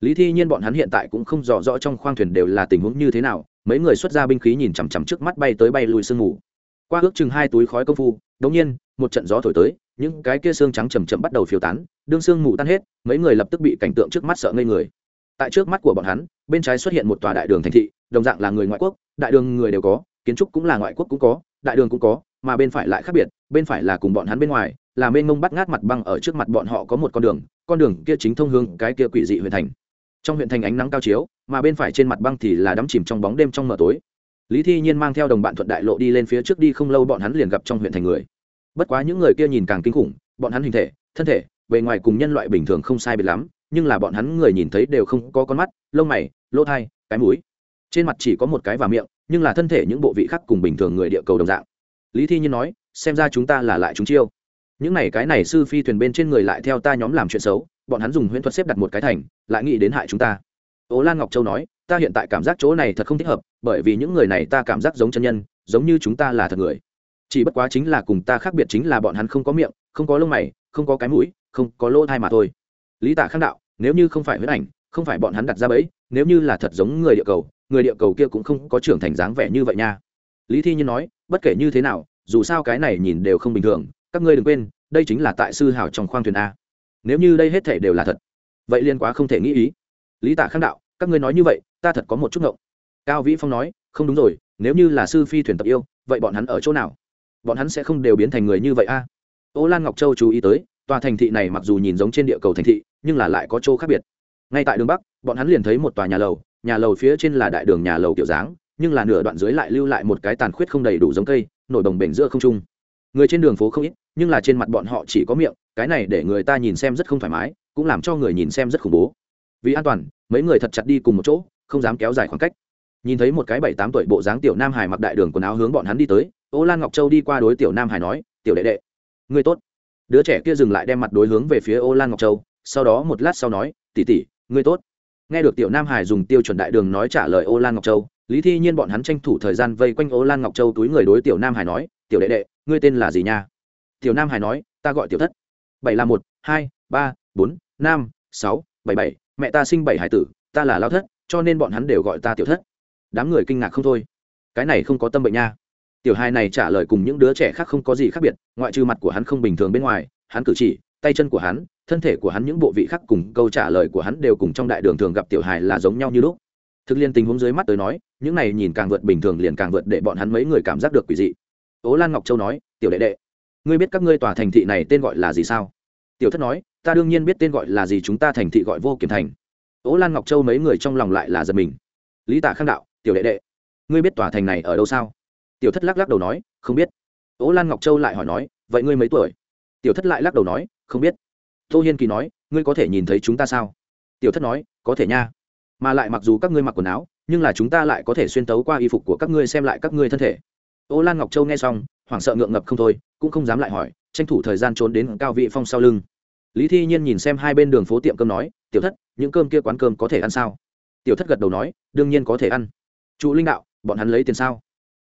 Lý thi nhiên bọn hắn hiện tại cũng không rõ rõ trong khoang thuyền đều là tình huống như thế nào, mấy người xuất ra binh khí nhìn chằm chằm trước mắt bay tới bay lùi sương mù qua ước chừng hai túi khói công phu đống nhiên, một trận gió thổi tới, những cái kia xương trắng chầm chậm bắt đầu phiêu tán, đương xương mù tan hết, mấy người lập tức bị cảnh tượng trước mắt sợ ngây người. Tại trước mắt của bọn hắn, bên trái xuất hiện một tòa đại đường thành thị, đồng dạng là người ngoại quốc, đại đường người đều có, kiến trúc cũng là ngoại quốc cũng có, đại đường cũng có, mà bên phải lại khác biệt, bên phải là cùng bọn hắn bên ngoài, là mênh mông bắt ngát mặt băng ở trước mặt bọn họ có một con đường con đường kia chính thông hướng cái kia quỷ dị huyện thành. Trong huyện thành ánh nắng cao chiếu, mà bên phải trên mặt băng thì là đắm chìm trong bóng đêm trong mờ tối lý thi nhiên mang theo đồng bạn thuận đại lộ đi lên phía trước đi, không lâu bọn hắn liền gặp trong huyện thành người. Bất quá những người kia nhìn càng kinh khủng, bọn hắn hình thể, thân thể, bề ngoài cùng nhân loại bình thường không sai biệt lắm, nhưng là bọn hắn người nhìn thấy đều không có con mắt, lông mày, lỗ thai, cái mũi. Trên mặt chỉ có một cái và miệng, nhưng là thân thể những bộ vị khác cùng bình thường người địa cầu đồng dạng. Lý thi nhiên nói, xem ra chúng ta là lại chúng chiêu. Những này cái này sư phi thuyền bên trên người lại theo ta nhóm làm chuyện xấu, bọn hắn dùng huyễn thuật xếp đặt một cái thành, lại nghĩ đến hại chúng ta ố lan ngọc châu nói, ta hiện tại cảm giác chỗ này thật không thích hợp, bởi vì những người này ta cảm giác giống chân nhân, giống như chúng ta là thật người. Chỉ bất quá chính là cùng ta khác biệt chính là bọn hắn không có miệng, không có lông mày, không có cái mũi, không có lỗ thai mà thôi. Lý tạ khang đạo, nếu như không phải huyết ảnh, không phải bọn hắn đặt ra bẫy, nếu như là thật giống người địa cầu, người địa cầu kia cũng không có trưởng thành dáng vẻ như vậy nha. Lý thi nhiên nói, bất kể như thế nào, dù sao cái này nhìn đều không bình thường, các ngươi đừng quên, đây chính là tại sư hào trong khoang thuyền a. Nếu như đây hết thể đều là thật, vậy liên quá không thể nghĩ ý lý tạ khang đạo, các ngươi nói như vậy, ta thật có một chút ngộng. Cao vĩ phong nói, không đúng rồi, nếu như là sư phi thuyền tập yêu, vậy bọn hắn ở chỗ nào? Bọn hắn sẽ không đều biến thành người như vậy a? Ô lan ngọc châu chú ý tới, tòa thành thị này mặc dù nhìn giống trên địa cầu thành thị, nhưng là lại có chỗ khác biệt. Ngay tại đường bắc, bọn hắn liền thấy một tòa nhà lầu nhà lầu phía trên là đại đường nhà lầu kiểu dáng, nhưng là nửa đoạn dưới lại lưu lại một cái tàn khuyết không đầy đủ giống cây, nổi đồng bể giữa không trung. Người trên đường phố không ít, nhưng là trên mặt bọn họ chỉ có miệng, cái này để người ta nhìn xem rất không thoải mái, cũng làm cho người nhìn xem rất khủng bố vì an toàn, mấy người thật chặt đi cùng một chỗ, không dám kéo dài khoảng cách. Nhìn thấy một cái bảy tám tuổi bộ dáng tiểu nam hải mặc đại đường quần áo hướng bọn hắn đi tới, ô lan ngọc châu đi qua đối tiểu nam hải nói, tiểu đệ đệ người tốt. Đứa trẻ kia dừng lại đem mặt đối hướng về phía ô lan ngọc châu, sau đó một lát sau nói tỉ tỉ ngươi tốt. Nghe được tiểu nam hải dùng tiêu chuẩn đại đường nói trả lời ô lan ngọc châu, lý thi nhiên bọn hắn tranh thủ thời gian vây quanh ô lan ngọc châu túi người đối tiểu nam hải nói, tiểu đệ đệ, ngươi tên là gì nha? Tiểu nam hải nói, ta gọi tiểu thất. Bảy là một, hai, ba, bốn, năm, sáu, bảy bảy mẹ ta sinh bảy hải tử, ta là lao thất, cho nên bọn hắn đều gọi ta tiểu thất. Đám người kinh ngạc không thôi. Cái này không có tâm bệnh nha. Tiểu hai này trả lời cùng những đứa trẻ khác không có gì khác biệt, ngoại trừ mặt của hắn không bình thường bên ngoài, hắn cử chỉ, tay chân của hắn, thân thể của hắn những bộ vị khác cùng câu trả lời của hắn đều cùng trong đại đường thường gặp tiểu hài là giống nhau như lúc. Thực liên tình huống dưới mắt tới nói, những này nhìn càng vượt bình thường liền càng vượt để bọn hắn mấy người cảm giác được quỷ dị. Ố lan ngọc châu nói, tiểu đệ đệ, ngươi biết các ngươi tòa thành thị này tên gọi là gì sao? Tiểu thất nói ta đương nhiên biết tên gọi là gì, chúng ta thành thị gọi vô kiểm thành. Ố lan ngọc châu mấy người trong lòng lại là giật mình. Lý tả khang đạo, tiểu đệ đệ, ngươi biết tòa thành này ở đâu sao? Tiểu thất lắc lắc đầu nói, không biết. Ố lan ngọc châu lại hỏi nói, vậy ngươi mấy tuổi? Tiểu thất lại lắc đầu nói, không biết. Tô hiên kỳ nói, ngươi có thể nhìn thấy chúng ta sao? Tiểu thất nói, có thể nha. Mà lại mặc dù các ngươi mặc quần áo, nhưng là chúng ta lại có thể xuyên tấu qua y phục của các ngươi xem lại các ngươi thân thể. Ô lan ngọc châu nghe xong, hoảng sợ ngượng ngập không thôi, cũng không dám lại hỏi, tranh thủ thời gian trốn đến cao vị phong sau lưng lý thi nhiên nhìn xem hai bên đường phố tiệm cơm nói, tiểu thất, những cơm kia quán cơm có thể ăn sao? Tiểu thất gật đầu nói, đương nhiên có thể ăn. Trụ linh đạo, bọn hắn lấy tiền sao?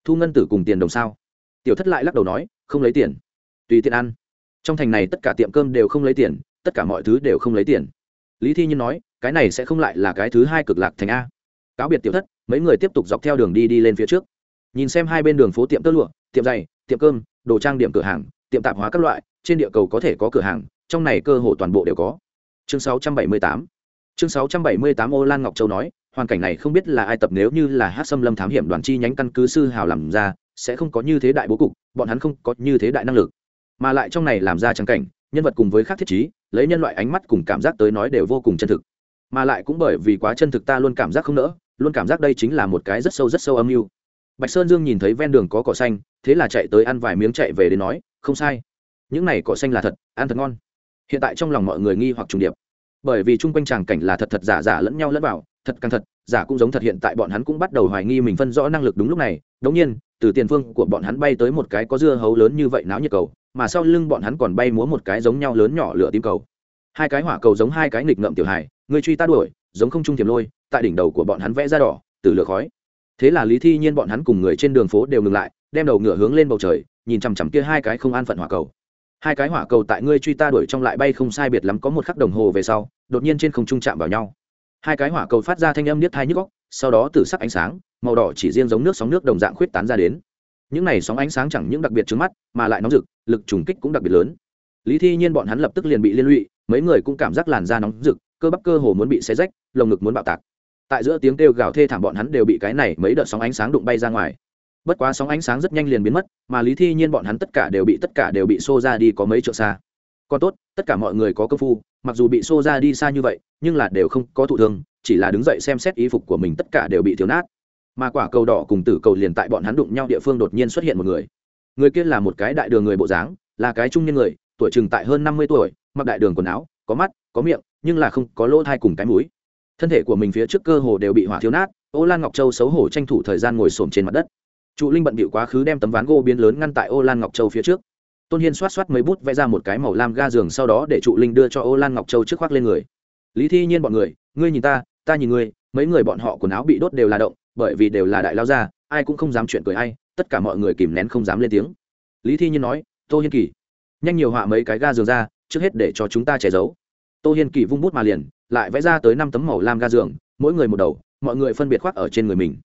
Thu ngân tử cùng tiền đồng sao? Tiểu thất lại lắc đầu nói, không lấy tiền. Tùy tiện ăn. Trong thành này tất cả tiệm cơm đều không lấy tiền, tất cả mọi thứ đều không lấy tiền. Lý thi nhiên nói, cái này sẽ không lại là cái thứ hai cực lạc thành a. Cáo biệt tiểu thất, mấy người tiếp tục dọc theo đường đi đi lên phía trước. Nhìn xem hai bên đường phố tiệm tơ lụa, tiệm giày, tiệm cơm, đồ trang điểm cửa hàng, tiệm tạp hóa các loại, trên địa cầu có thể có cửa hàng trong này cơ hồ toàn bộ đều có. Chương 678 chương 678 ô lan ngọc châu nói, hoàn cảnh này không biết là ai tập nếu như là hát xâm lâm thám hiểm đoàn chi nhánh căn cứ sư hào làm ra, sẽ không có như thế đại bố cục, bọn hắn không có như thế đại năng lực. Mà lại trong này làm ra trang cảnh, nhân vật cùng với khác thiết trí, lấy nhân loại ánh mắt cùng cảm giác tới nói đều vô cùng chân thực. Mà lại cũng bởi vì quá chân thực ta luôn cảm giác không nỡ, luôn cảm giác đây chính là một cái rất sâu rất sâu âm mưu. Bạch sơn dương nhìn thấy ven đường có cỏ xanh, thế là chạy tới ăn vài miếng chạy về đến nói, không sai. Những này cỏ xanh là thật, ăn thật ngon hiện tại trong lòng mọi người nghi hoặc trùng điệp. Bởi vì chung quanh tràng cảnh là thật thật giả giả lẫn nhau lẫn vào, thật càng thật, giả cũng giống thật hiện tại bọn hắn cũng bắt đầu hoài nghi mình phân rõ năng lực đúng lúc này. Đống nhiên, từ tiền phương của bọn hắn bay tới một cái có dưa hấu lớn như vậy náo nhiệt cầu, mà sau lưng bọn hắn còn bay múa một cái giống nhau lớn nhỏ lửa tím cầu. Hai cái hỏa cầu giống hai cái nghịch ngợm tiểu hài người truy ta đuổi, giống không trung tiềm lôi, tại đỉnh đầu của bọn hắn vẽ ra đỏ, từ lửa khói. Thế là lý thi nhiên bọn hắn cùng người trên đường phố đều ngừng lại, đem đầu ngựa hướng lên bầu trời, nhìn chằm chằm kia hai cái không an phận hỏa cầu hai cái hỏa cầu tại ngươi truy ta đuổi trong lại bay không sai biệt lắm có một khắc đồng hồ về sau, đột nhiên trên không trung chạm vào nhau. Hai cái hỏa cầu phát ra thanh âm niết thai nhức góc sau đó từ sắc ánh sáng, màu đỏ chỉ riêng giống nước sóng nước đồng dạng khuyết tán ra đến. Những này sóng ánh sáng chẳng những đặc biệt trước mắt, mà lại nóng rực, lực trùng kích cũng đặc biệt lớn. Lý thi nhiên bọn hắn lập tức liền bị liên lụy, mấy người cũng cảm giác làn da nóng rực, cơ bắp cơ hồ muốn bị xé rách, lồng ngực muốn bạo tạc. Tại giữa tiếng kêu gào thê thảm bọn hắn đều bị cái này mấy đợt sóng ánh sáng đụng bay ra ngoài bất quá sóng ánh sáng rất nhanh liền biến mất, mà lý thi nhiên bọn hắn tất cả đều bị tất cả đều bị xô ra đi có mấy chỗ xa. Còn tốt, tất cả mọi người có công phu, mặc dù bị xô ra đi xa như vậy, nhưng là đều không có thụ thương, chỉ là đứng dậy xem xét y phục của mình tất cả đều bị thiếu nát. Mà quả cầu đỏ cùng tử cầu liền tại bọn hắn đụng nhau địa phương đột nhiên xuất hiện một người. Người kia là một cái đại đường người bộ dáng, là cái trung nhân người, tuổi chừng tại hơn năm mươi tuổi, mặc đại đường quần áo, có mắt, có miệng, nhưng là không có lỗ thai cùng cái mũi. Thân thể của mình phía trước cơ hồ đều bị hỏa thiếu nát, ô lan ngọc châu xấu hổ tranh thủ thời gian ngồi xổm trên mặt đất trụ linh bận bịu quá khứ đem tấm ván gỗ biến lớn ngăn tại ô lan ngọc châu phía trước. Tôn hiên xoát xoát mấy bút vẽ ra một cái màu lam ga giường sau đó để trụ linh đưa cho ô lan ngọc châu trước khoác lên người. Lý thi nhiên bọn người, ngươi nhìn ta ta nhìn ngươi, mấy người bọn họ quần áo bị đốt đều là động, bởi vì đều là đại lao gia, ai cũng không dám chuyện cười ai, tất cả mọi người kìm nén không dám lên tiếng. Lý thi nhiên nói, tô hiên kỳ, nhanh nhiều họa mấy cái ga giường ra, trước hết để cho chúng ta che giấu. Tô hiên kỳ vung bút mà liền, lại vẽ ra tới năm tấm màu lam ga giường, mỗi người một đầu, mọi người phân biệt khoác ở trên người mình.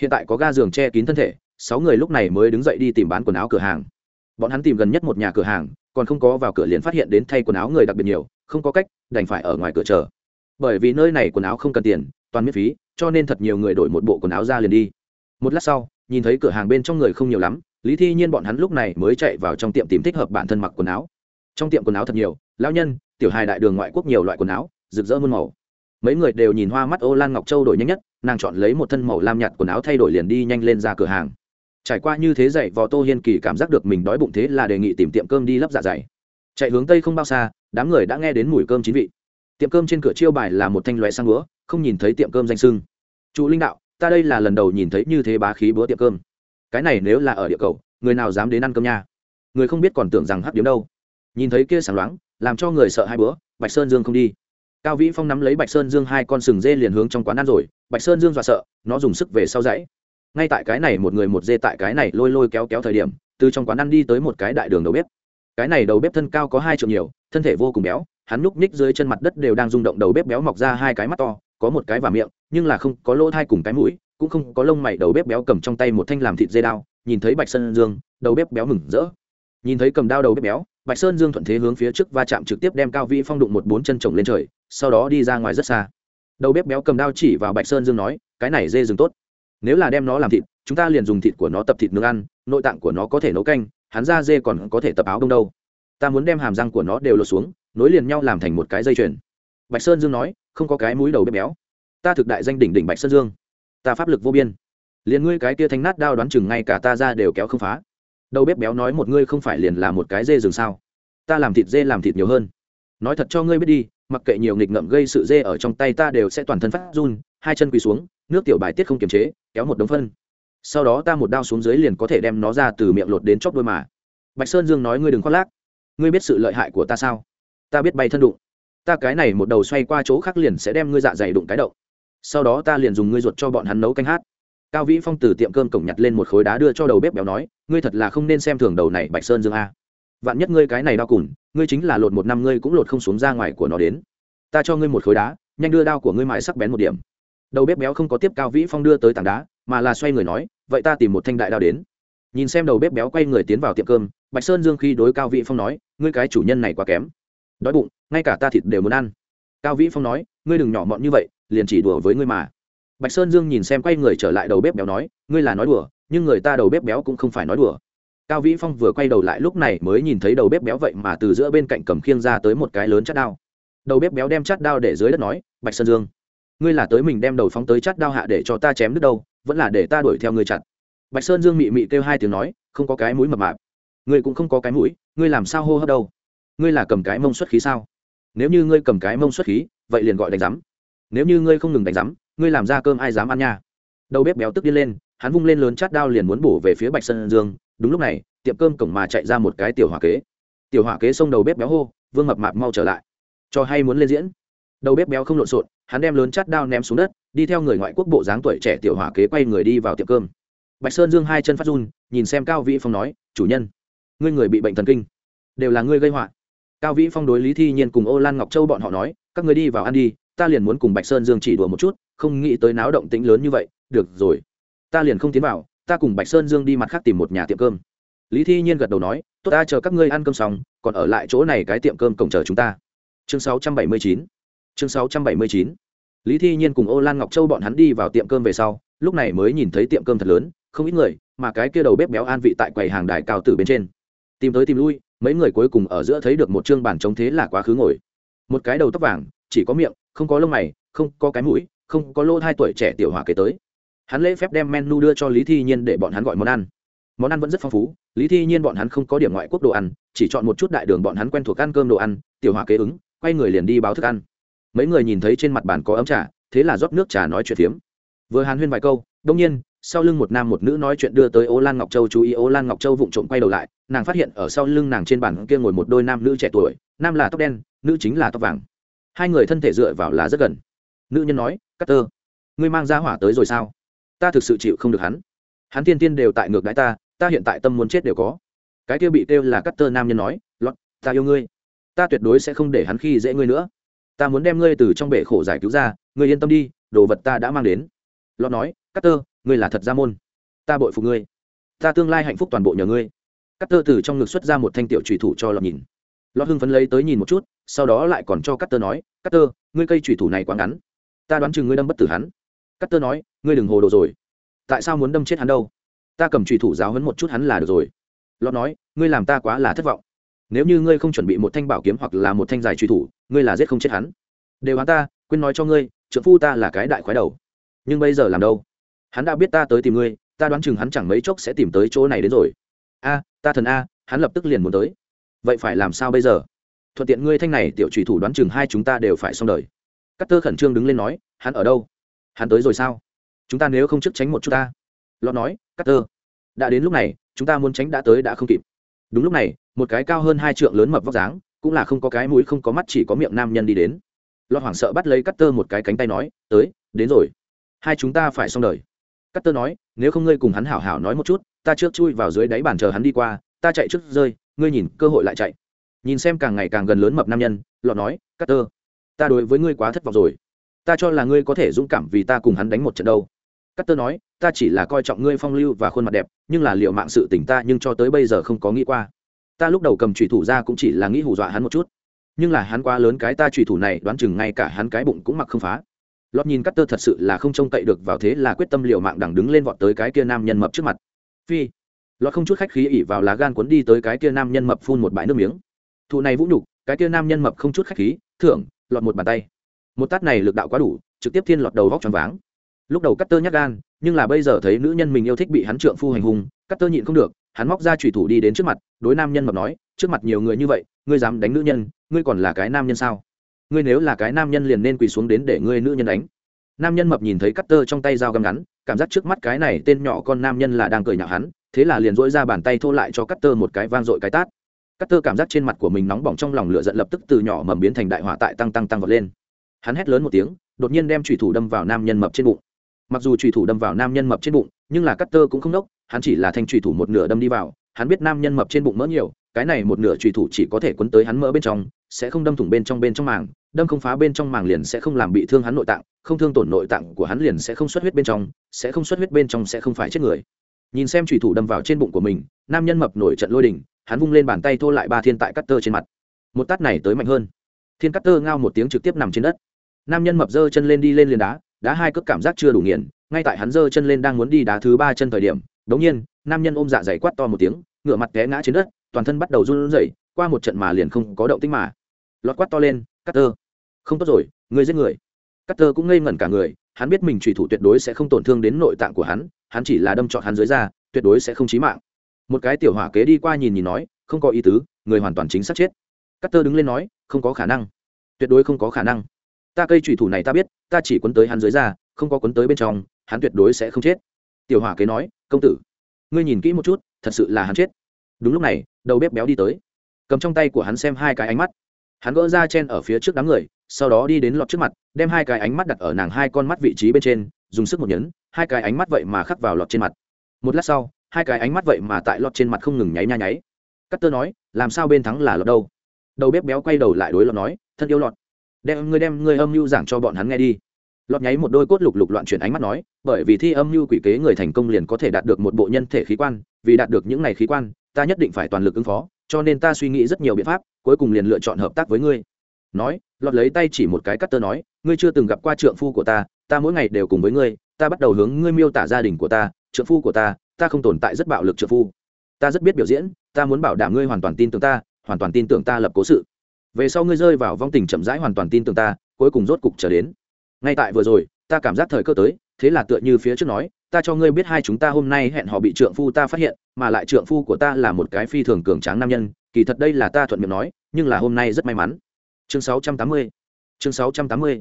Hiện tại có ga giường che kín thân thể sáu người lúc này mới đứng dậy đi tìm bán quần áo cửa hàng. Bọn hắn tìm gần nhất một nhà cửa hàng, còn không có vào cửa liền phát hiện đến thay quần áo người đặc biệt nhiều, không có cách, đành phải ở ngoài cửa chờ. Bởi vì nơi này quần áo không cần tiền, toàn miễn phí, cho nên thật nhiều người đổi một bộ quần áo ra liền đi. Một lát sau, nhìn thấy cửa hàng bên trong người không nhiều lắm, lý thi nhiên bọn hắn lúc này mới chạy vào trong tiệm tìm thích hợp bản thân mặc quần áo. Trong tiệm quần áo thật nhiều, lão nhân, tiểu hài đại đường ngoại quốc nhiều loại quần áo, rực rỡ muôn màu. Mấy người đều nhìn hoa mắt ô lan ngọc châu đổi nhanh nhất, nàng chọn lấy một thân màu lam nhạt quần áo thay đổi liền đi nhanh lên ra cửa hàng trải qua như thế dậy vò tô hiên kỳ cảm giác được mình đói bụng thế là đề nghị tìm tiệm cơm đi lấp dạ dày. Chạy hướng tây không bao xa, đám người đã nghe đến mùi cơm chín vị. Tiệm cơm trên cửa chiêu bài là một thanh loại sang búa, không nhìn thấy tiệm cơm danh sưng. Chủ linh đạo, ta đây là lần đầu nhìn thấy như thế bá khí búa tiệm cơm. Cái này nếu là ở địa cầu, người nào dám đến ăn cơm nha? Người không biết còn tưởng rằng hấp điếm đâu. Nhìn thấy kia sáng loáng, làm cho người sợ hai bữa bạch sơn dương không đi. Cao vĩ phong nắm lấy bạch sơn dương hai con sừng dê liền hướng trong quán ăn rồi, bạch sơn dương dọa sợ, nó dùng sức về sau dãy ngay tại cái này một người một dê tại cái này lôi lôi kéo kéo thời điểm, từ trong quán ăn đi tới một cái đại đường đầu bếp. Cái này đầu bếp thân cao có hai triệu nhiều, thân thể vô cùng béo, hắn núp ních dưới chân mặt đất đều đang rung động đầu bếp béo mọc ra hai cái mắt to, có một cái và miệng, nhưng là không có lỗ thai cùng cái mũi, cũng không có lông mày đầu bếp béo cầm trong tay một thanh làm thịt dê đao, nhìn thấy bạch sơn dương, đầu bếp béo mừng rỡ. Nhìn thấy cầm đao đầu bếp béo, bạch sơn dương thuận thế hướng phía trước va chạm trực tiếp đem cao vĩ phong đụng một bốn chân trồng lên trời, sau đó đi ra ngoài rất xa. Đầu bếp béo cầm đao chỉ vào bạch sơn dương nói, cái này dê rừng tốt nếu là đem nó làm thịt, chúng ta liền dùng thịt của nó tập thịt nướng ăn, nội tạng của nó có thể nấu canh, hắn ra dê còn có thể tập áo đông đâu. Ta muốn đem hàm răng của nó đều lột xuống, nối liền nhau làm thành một cái dây chuyền. Bạch sơn dương nói, không có cái mũi đầu bếp béo. Ta thực đại danh đỉnh đỉnh bạch sơn dương. Ta pháp lực vô biên. Liền ngươi cái kia thanh nát đao đoán chừng ngay cả ta ra đều kéo không phá. Đầu bếp béo nói một ngươi không phải liền là một cái dê rừng sao? Ta làm thịt dê làm thịt nhiều hơn. Nói thật cho ngươi biết đi mặc kệ nhiều nghịch ngợm gây sự dê ở trong tay ta đều sẽ toàn thân phát run, hai chân quỳ xuống, nước tiểu bài tiết không kiềm chế, kéo một đống phân. Sau đó ta một đao xuống dưới liền có thể đem nó ra từ miệng lột đến chóp đôi mà. Bạch sơn dương nói ngươi đừng khoác lác. Ngươi biết sự lợi hại của ta sao? Ta biết bay thân đụng. Ta cái này một đầu xoay qua chỗ khác liền sẽ đem ngươi dạ dày đụng cái đậu. Sau đó ta liền dùng ngươi ruột cho bọn hắn nấu canh hát. Cao vĩ phong từ tiệm cơm cổng nhặt lên một khối đá đưa cho đầu bếp béo nói, ngươi thật là không nên xem thường đầu này bạch sơn dương a. Vạn nhất ngươi cái này đau cùn ngươi chính là lột một năm ngươi cũng lột không xuống ra ngoài của nó đến. Ta cho ngươi một khối đá, nhanh đưa đao của ngươi mài sắc bén một điểm. Đầu bếp béo không có tiếp cao vĩ phong đưa tới tảng đá, mà là xoay người nói, vậy ta tìm một thanh đại đao đến. Nhìn xem đầu bếp béo quay người tiến vào tiệm cơm, bạch sơn dương khi đối cao vĩ phong nói, ngươi cái chủ nhân này quá kém. Đói bụng, ngay cả ta thịt đều muốn ăn. Cao vĩ phong nói, ngươi đừng nhỏ mọn như vậy, liền chỉ đùa với ngươi mà. Bạch sơn dương nhìn xem quay người trở lại đầu bếp béo nói, ngươi là nói đùa, nhưng người ta đầu bếp béo cũng không phải nói đùa cao vĩ phong vừa quay đầu lại lúc này mới nhìn thấy đầu bếp béo vậy mà từ giữa bên cạnh cầm khiêng ra tới một cái lớn chát đao. Đầu bếp béo đem chát đao để dưới đất nói, bạch sơn dương, ngươi là tới mình đem đầu phóng tới chát đao hạ để cho ta chém đứt đâu, vẫn là để ta đuổi theo ngươi chặt. Bạch sơn dương mị mị kêu hai tiếng nói, không có cái mũi mập mạp. Ngươi cũng không có cái mũi, ngươi làm sao hô hấp đâu? Ngươi là cầm cái mông xuất khí sao? Nếu như ngươi cầm cái mông xuất khí, vậy liền gọi đánh rắm nếu như ngươi không ngừng đánh rắm ngươi làm ra cơm ai dám ăn nha? Đầu bếp béo tức điên lên, hắn vung lên lớn chát đao liền muốn bổ về phía bạch sơn dương đúng lúc này, tiệm cơm cổng mà chạy ra một cái tiểu hỏa kế. Tiểu hỏa kế xông đầu bếp béo hô, vương mập mạp mau trở lại. Cho hay muốn lên diễn. Đầu bếp béo không lộn xộn, hắn đem lớn chát đao ném xuống đất, đi theo người ngoại quốc bộ dáng tuổi trẻ tiểu hỏa kế quay người đi vào tiệm cơm. Bạch sơn dương hai chân phát run, nhìn xem cao vĩ phong nói, chủ nhân, ngươi người bị bệnh thần kinh, đều là ngươi gây họa. Cao vĩ phong đối lý thi nhiên cùng ô lan ngọc châu bọn họ nói, các người đi vào ăn đi, ta liền muốn cùng bạch sơn dương chỉ đùa một chút, không nghĩ tới náo động tĩnh lớn như vậy, được rồi, ta liền không tiến vào ta cùng bạch sơn dương đi mặt khác tìm một nhà tiệm cơm. Lý thi nhiên gật đầu nói, tốt ta, chờ các ngươi ăn cơm xong, còn ở lại chỗ này cái tiệm cơm cổng chờ chúng ta. Chương 679 chương 679 lý thi nhiên cùng ô lan ngọc châu bọn hắn đi vào tiệm cơm về sau, lúc này mới nhìn thấy tiệm cơm thật lớn, không ít người, mà cái kia đầu bếp béo an vị tại quầy hàng đài cao tử bên trên. Tìm tới tìm lui, mấy người cuối cùng ở giữa thấy được một chương bàn trống thế là quá khứ ngồi. Một cái đầu tóc vàng, chỉ có miệng, không có lông mày, không có cái mũi, không có lô hai tuổi trẻ tiểu hòa kế tới hắn lễ phép đem menu đưa cho lý thi nhiên để bọn hắn gọi món ăn. Món ăn vẫn rất phong phú, lý thi nhiên bọn hắn không có điểm ngoại quốc đồ ăn, chỉ chọn một chút đại đường bọn hắn quen thuộc ăn cơm đồ ăn, tiểu hòa kế ứng, quay người liền đi báo thức ăn. Mấy người nhìn thấy trên mặt bàn có ấm trà, thế là rót nước trà nói chuyện phiếm. Vừa hàn huyên vài câu đông nhiên, sau lưng một nam một nữ nói chuyện đưa tới ô lan ngọc châu chú ý, ô lan ngọc châu vụng trộm quay đầu lại, nàng phát hiện ở sau lưng nàng trên bàn kia ngồi một đôi nam nữ trẻ tuổi, nam là tóc đen, nữ chính là tóc vàng. Hai người thân thể dựa vào là rất gần. Nữ nhân nói cắt tơ ngươi mang ra hỏa tới rồi sao? Ta thực sự chịu không được hắn. Hắn tiên tiên đều tại ngược đáy ta ta hiện tại tâm muốn chết đều có. Cái kia bị kêu là cắt tơ nam nhân nói, lọt, ta yêu ngươi. Ta tuyệt đối sẽ không để hắn khi dễ ngươi nữa. Ta muốn đem ngươi từ trong bể khổ giải cứu ra, ngươi yên tâm đi, đồ vật ta đã mang đến. Lọt nói cắt tơ ngươi là thật gia môn. Ta bội phục ngươi. Ta tương lai hạnh phúc toàn bộ nhờ ngươi. Cắt tơ từ trong ngực xuất ra một thanh tiểu trùy thủ cho lọt nhìn. Lọt hưng phấn lấy tới nhìn một chút, sau đó lại còn cho cắt tơ nói cắt tơ ngươi cây trùy thủ này quá ngắn. Ta đoán chừng ngươi đâm bất tử hắn cắt tơ nói, ngươi đừng hồ đồ rồi. Tại sao muốn đâm chết hắn đâu? Ta cầm trùy thủ giáo hấn một chút hắn là được rồi. Lọt nói, ngươi làm ta quá là thất vọng. Nếu như ngươi không chuẩn bị một thanh bảo kiếm hoặc là một thanh dài truy thủ, ngươi là giết không chết hắn. Đều hắn ta, quên nói cho ngươi trượng phu ta là cái đại khoái đầu. Nhưng bây giờ làm đâu? Hắn đã biết ta tới tìm ngươi, ta đoán chừng hắn chẳng mấy chốc sẽ tìm tới chỗ này đến rồi. A, ta thần a, hắn lập tức liền muốn tới. Vậy phải làm sao bây giờ? Thuận tiện ngươi thanh này tiểu trùy thủ đoán chừng hai chúng ta đều phải xong đời. Cắt tơ khẩn trương đứng lên nói, hắn ở đâu? Hắn tới rồi sao? Chúng ta nếu không trước tránh một chút ta. Lọt nói cắt tơ đã đến lúc này, chúng ta muốn tránh đã tới đã không kịp. Đúng lúc này, một cái cao hơn hai trượng lớn mập vóc dáng, cũng là không có cái mũi không có mắt chỉ có miệng nam nhân đi đến. Lọt hoảng sợ bắt lấy cắt tơ một cái cánh tay nói, tới, đến rồi. Hai chúng ta phải xong đời. Cắt tơ nói, nếu không ngươi cùng hắn hảo hảo nói một chút, ta trước chui vào dưới đáy bàn chờ hắn đi qua, ta chạy trước rơi, ngươi nhìn, cơ hội lại chạy. Nhìn xem càng ngày càng gần lớn mập nam nhân lọt nói cắt tơ ta đối với ngươi quá thất vọng rồi ta cho là ngươi có thể dũng cảm vì ta cùng hắn đánh một trận đâu. Cắt tơ nói, ta chỉ là coi trọng ngươi phong lưu và khuôn mặt đẹp, nhưng là liệu mạng sự tỉnh ta nhưng cho tới bây giờ không có nghĩ qua. Ta lúc đầu cầm trùy thủ ra cũng chỉ là nghĩ hù dọa hắn một chút. Nhưng là hắn quá lớn cái ta trùy thủ này đoán chừng ngay cả hắn cái bụng cũng mặc không phá. Lót nhìn cắt tơ thật sự là không trông cậy được vào thế là quyết tâm liệu mạng đằng đứng lên vọt tới cái kia nam nhân mập trước mặt. Phi. Lót không chút khách khí ỉ vào lá gan cuốn đi tới cái kia nam nhân mập phun một bãi nước miếng. Thụ này vũ nhục, cái kia nam nhân mập không chút khách khí, thưởng, lọt một bàn tay một tát này lực đạo quá đủ, trực tiếp thiên lọt đầu vóc tròn váng. Lúc đầu cắt tơ nhắc gan, nhưng là bây giờ thấy nữ nhân mình yêu thích bị hắn trượng phu hành hung cắt tơ nhịn không được, hắn móc ra trùy thủ đi đến trước mặt, đối nam nhân mập nói, trước mặt nhiều người như vậy, ngươi dám đánh nữ nhân, ngươi còn là cái nam nhân sao? Ngươi nếu là cái nam nhân liền nên quỳ xuống đến để ngươi nữ nhân đánh. Nam nhân mập nhìn thấy cắt tơ trong tay dao găm ngắn, cảm giác trước mắt cái này tên nhỏ con nam nhân là đang cười nhạo hắn, thế là liền dỗi ra bàn tay thô lại cho cắt tơ một cái vang dội cái tát. Cắt tơ cảm giác trên mặt của mình nóng bỏng trong lòng lửa giận lập tức từ nhỏ mầm biến thành đại hỏa tại tăng tăng tăng vọt lên hắn hét lớn một tiếng, đột nhiên đem trùy thủ đâm vào nam nhân mập trên bụng. Mặc dù trùy thủ đâm vào nam nhân mập trên bụng, nhưng là cắt tơ cũng không đốc hắn chỉ là thanh trùy thủ một nửa đâm đi vào, hắn biết nam nhân mập trên bụng mỡ nhiều, cái này một nửa trùy thủ chỉ có thể quấn tới hắn mỡ bên trong, sẽ không đâm thủng bên trong bên trong màng, đâm không phá bên trong màng liền sẽ không làm bị thương hắn nội tạng, không thương tổn nội tạng của hắn liền sẽ không xuất huyết bên trong, sẽ không xuất huyết bên trong sẽ không phải chết người. Nhìn xem trùy thủ đâm vào trên bụng của mình, nam nhân mập nổi trận lôi đình, hắn vung lên bàn tay thô lại ba thiên tại cắt tơ trên mặt. Một tát này tới mạnh hơn. Thiên cắt tơ ngao một tiếng trực tiếp nằm trên đất nam nhân mập dơ chân lên đi lên liền đá đá hai cước cảm giác chưa đủ nghiền, ngay tại hắn dơ chân lên đang muốn đi đá thứ ba chân thời điểm đống nhiên, nam nhân ôm dạ dày quát to một tiếng ngựa mặt té ngã trên đất, toàn thân bắt đầu run rẩy, qua một trận mà liền không có động tích mà. Lọt quát to lên cắt tơ không tốt rồi, ngươi giết người. Cắt tơ cũng ngây ngẩn cả người, hắn biết mình trùy thủ tuyệt đối sẽ không tổn thương đến nội tạng của hắn hắn chỉ là đâm trọn hắn dưới da, tuyệt đối sẽ không chí mạng. Một cái tiểu hỏa kế đi qua nhìn nhìn nói, không có ý tứ, người hoàn toàn chính xác chết. Cắt tơ đứng lên nói, không có khả năng. Tuyệt đối không có khả năng ta cây trùy thủ này ta biết, ta chỉ quấn tới hắn dưới da, không có quấn tới bên trong, hắn tuyệt đối sẽ không chết. Tiểu hỏa kế nói, công tử, ngươi nhìn kỹ một chút, thật sự là hắn chết. Đúng lúc này, đầu bếp béo đi tới. Cầm trong tay của hắn xem hai cái ánh mắt. Hắn gỡ ra chen ở phía trước đám người, sau đó đi đến lọt trước mặt, đem hai cái ánh mắt đặt ở nàng hai con mắt vị trí bên trên, dùng sức một nhấn, hai cái ánh mắt vậy mà khắc vào lọt trên mặt. Một lát sau, hai cái ánh mắt vậy mà tại lọt trên mặt không ngừng nháy nha nháy. Cắt tơ nói, làm sao bên thắng là lọt đâu? Đầu bếp béo quay đầu lại đối lọt nói, thân yêu lọt đem ngươi đem ngươi âm mưu giảng cho bọn hắn nghe đi. Lọt nháy một đôi cốt lục lục loạn chuyển ánh mắt nói, bởi vì thi âm mưu quỷ kế người thành công liền có thể đạt được một bộ nhân thể khí quan, vì đạt được những này khí quan, ta nhất định phải toàn lực ứng phó, cho nên ta suy nghĩ rất nhiều biện pháp, cuối cùng liền lựa chọn hợp tác với ngươi. Nói, lọt lấy tay chỉ một cái cắt tơ nói, ngươi chưa từng gặp qua trượng phu của ta ta mỗi ngày đều cùng với ngươi, ta bắt đầu hướng ngươi miêu tả gia đình của ta, trượng phu của ta ta không tồn tại rất bạo lực trượng phu. Ta rất biết biểu diễn, ta muốn bảo đảm ngươi hoàn toàn tin tưởng ta, hoàn toàn tin tưởng ta lập cố sự về sau ngươi rơi vào vong tình chậm rãi hoàn toàn tin tưởng ta, cuối cùng rốt cục trở đến. Ngay tại vừa rồi, ta cảm giác thời cơ tới, thế là tựa như phía trước nói, ta cho ngươi biết hai chúng ta hôm nay hẹn họ bị trượng phu ta phát hiện, mà lại trượng phu của ta là một cái phi thường cường tráng nam nhân, kỳ thật đây là ta thuận miệng nói, nhưng là hôm nay rất may mắn. Chương 680 chương 680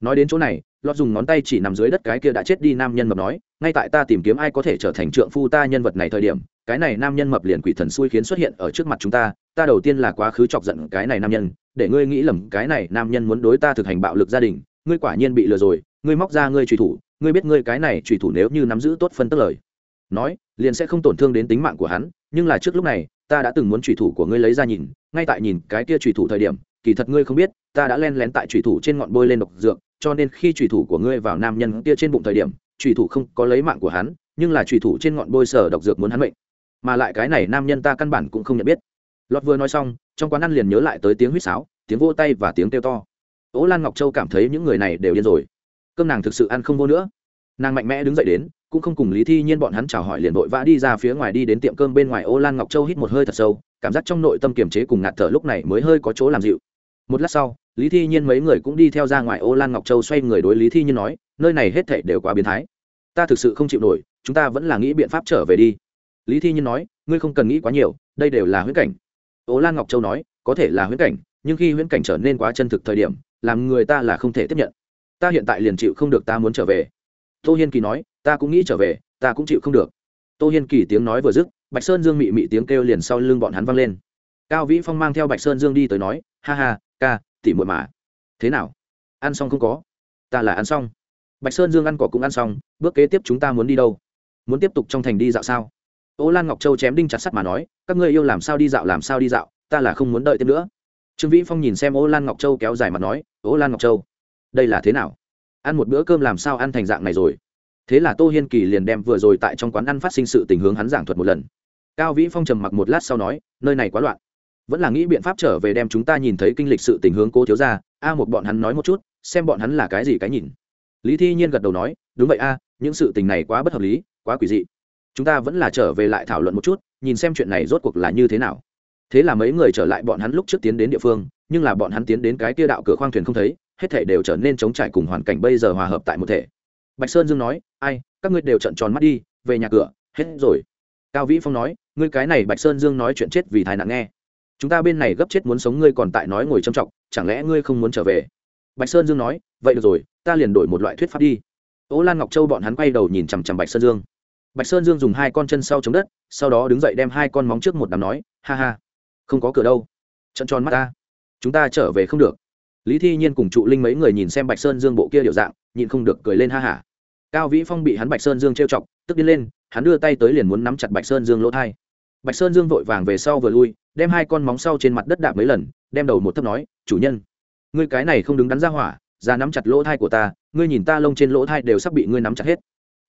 nói đến chỗ này, lọt dùng ngón tay chỉ nằm dưới đất cái kia đã chết đi nam nhân mập nói, ngay tại ta tìm kiếm ai có thể trở thành trượng phu ta nhân vật này thời điểm cái này nam nhân mập liền quỷ thần xui khiến xuất hiện ở trước mặt chúng ta ta đầu tiên là quá khứ chọc giận cái này nam nhân, để ngươi nghĩ lầm, cái này nam nhân muốn đối ta thực hành bạo lực gia đình, ngươi quả nhiên bị lừa rồi, ngươi móc ra ngươi truy thủ, ngươi biết ngươi cái này truy thủ nếu như nắm giữ tốt phân tức lời, nói, liền sẽ không tổn thương đến tính mạng của hắn, nhưng là trước lúc này, ta đã từng muốn truy thủ của ngươi lấy ra nhìn, ngay tại nhìn cái kia truy thủ thời điểm, kỳ thật ngươi không biết, ta đã len lén tại truy thủ trên ngọn bôi lên độc dược, cho nên khi truy thủ của ngươi vào nam nhân kia trên bụng thời điểm truy thủ không có lấy mạng của hắn, nhưng là truy thủ trên ngọn bôi sở độc dược muốn hắn mệnh mà lại cái này nam nhân ta căn bản cũng không nhận biết. Lọt vừa nói xong, trong quán ăn liền nhớ lại tới tiếng huýt sáo, tiếng vô tay và tiếng kêu to. Ố lan ngọc châu cảm thấy những người này đều điên rồi. Cơm nàng thực sự ăn không vô nữa. Nàng mạnh mẽ đứng dậy đến, cũng không cùng lý thi nhiên bọn hắn chào hỏi liền vội vã đi ra phía ngoài đi đến tiệm cơm bên ngoài ô lan ngọc châu hít một hơi thật sâu, cảm giác trong nội tâm kiềm chế cùng ngạt thở lúc này mới hơi có chỗ làm dịu. Một lát sau, lý thi nhiên mấy người cũng đi theo ra ngoài ô lan ngọc châu xoay người đối lý thi nhiên nói, nơi này hết thảy đều quá biến thái. Ta thực sự không chịu nổi, chúng ta vẫn là nghĩ biện pháp trở về đi lý thi nhiên nói, ngươi không cần nghĩ quá nhiều, đây đều là huyễn cảnh. Ô lan ngọc châu nói, có thể là huyễn cảnh, nhưng khi huyễn cảnh trở nên quá chân thực thời điểm, làm người ta là không thể tiếp nhận. Ta hiện tại liền chịu không được ta muốn trở về. Tô hiên kỳ nói, ta cũng nghĩ trở về, ta cũng chịu không được. Tô hiên kỳ tiếng nói vừa dứt, bạch sơn dương mị mị tiếng kêu liền sau lưng bọn hắn văng lên. Cao vĩ phong mang theo bạch sơn dương đi tới nói, ha ha, ca, tỉ muội mà. Thế nào? Ăn xong không có? Ta là ăn xong. Bạch sơn dương ăn cỏ cũng ăn xong, bước kế tiếp chúng ta muốn đi đâu? Muốn tiếp tục trong thành đi dạo sao? Ô lan ngọc châu chém đinh chặt sắt mà nói, các ngươi yêu làm sao đi dạo làm sao đi dạo, ta là không muốn đợi thêm nữa. Trương vĩ phong nhìn xem ô lan ngọc châu kéo dài mà nói, ô lan ngọc châu, đây là thế nào? Ăn một bữa cơm làm sao ăn thành dạng này rồi? Thế là tô hiên kỳ liền đem vừa rồi tại trong quán ăn phát sinh sự tình hướng hắn giảng thuật một lần. Cao vĩ phong trầm mặc một lát sau nói, nơi này quá loạn. Vẫn là nghĩ biện pháp trở về đem chúng ta nhìn thấy kinh lịch sự tình hướng cô thiếu ra a một bọn hắn nói một chút, xem bọn hắn là cái gì cái nhìn. Lý thi nhiên gật đầu nói, đúng vậy a, những sự tình này quá bất hợp lý, quá quỷ dị chúng ta vẫn là trở về lại thảo luận một chút, nhìn xem chuyện này rốt cuộc là như thế nào. Thế là mấy người trở lại bọn hắn lúc trước tiến đến địa phương, nhưng là bọn hắn tiến đến cái kia đạo cửa khoang thuyền không thấy, hết thể đều trở nên chống trải cùng hoàn cảnh bây giờ hòa hợp tại một thể. Bạch sơn dương nói, ai, các ngươi đều trận tròn mắt đi, về nhà cửa, hết rồi. Cao vĩ phong nói, ngươi cái này bạch sơn dương nói chuyện chết vì thái nặng nghe. Chúng ta bên này gấp chết muốn sống ngươi còn tại nói ngồi trầm trọng chẳng lẽ ngươi không muốn trở về? Bạch sơn dương nói, vậy được rồi, ta liền đổi một loại thuyết pháp đi. Ố lan ngọc châu bọn hắn quay đầu nhìn chằm chằm bạch sơn dương bạch sơn dương dùng hai con chân sau chống đất, sau đó đứng dậy đem hai con móng trước một đám nói, ha ha, không có cửa đâu. Trận tròn mắt ta. Chúng ta trở về không được. Lý thi nhiên cùng trụ linh mấy người nhìn xem bạch sơn dương bộ kia điệu dạng, nhịn không được cười lên ha hả cao vĩ phong bị hắn bạch sơn dương trêu chọc, tức đi lên, hắn đưa tay tới liền muốn nắm chặt bạch sơn dương lỗ thai. Bạch sơn dương vội vàng về sau vừa lui, đem hai con móng sau trên mặt đất đạp mấy lần, đem đầu một thấp nói, chủ nhân, ngươi cái này không đứng đắn ra hỏa, ra nắm chặt lỗ thai của ta, ngươi nhìn ta lông trên lỗ thai đều sắp bị ngươi nắm chặt hết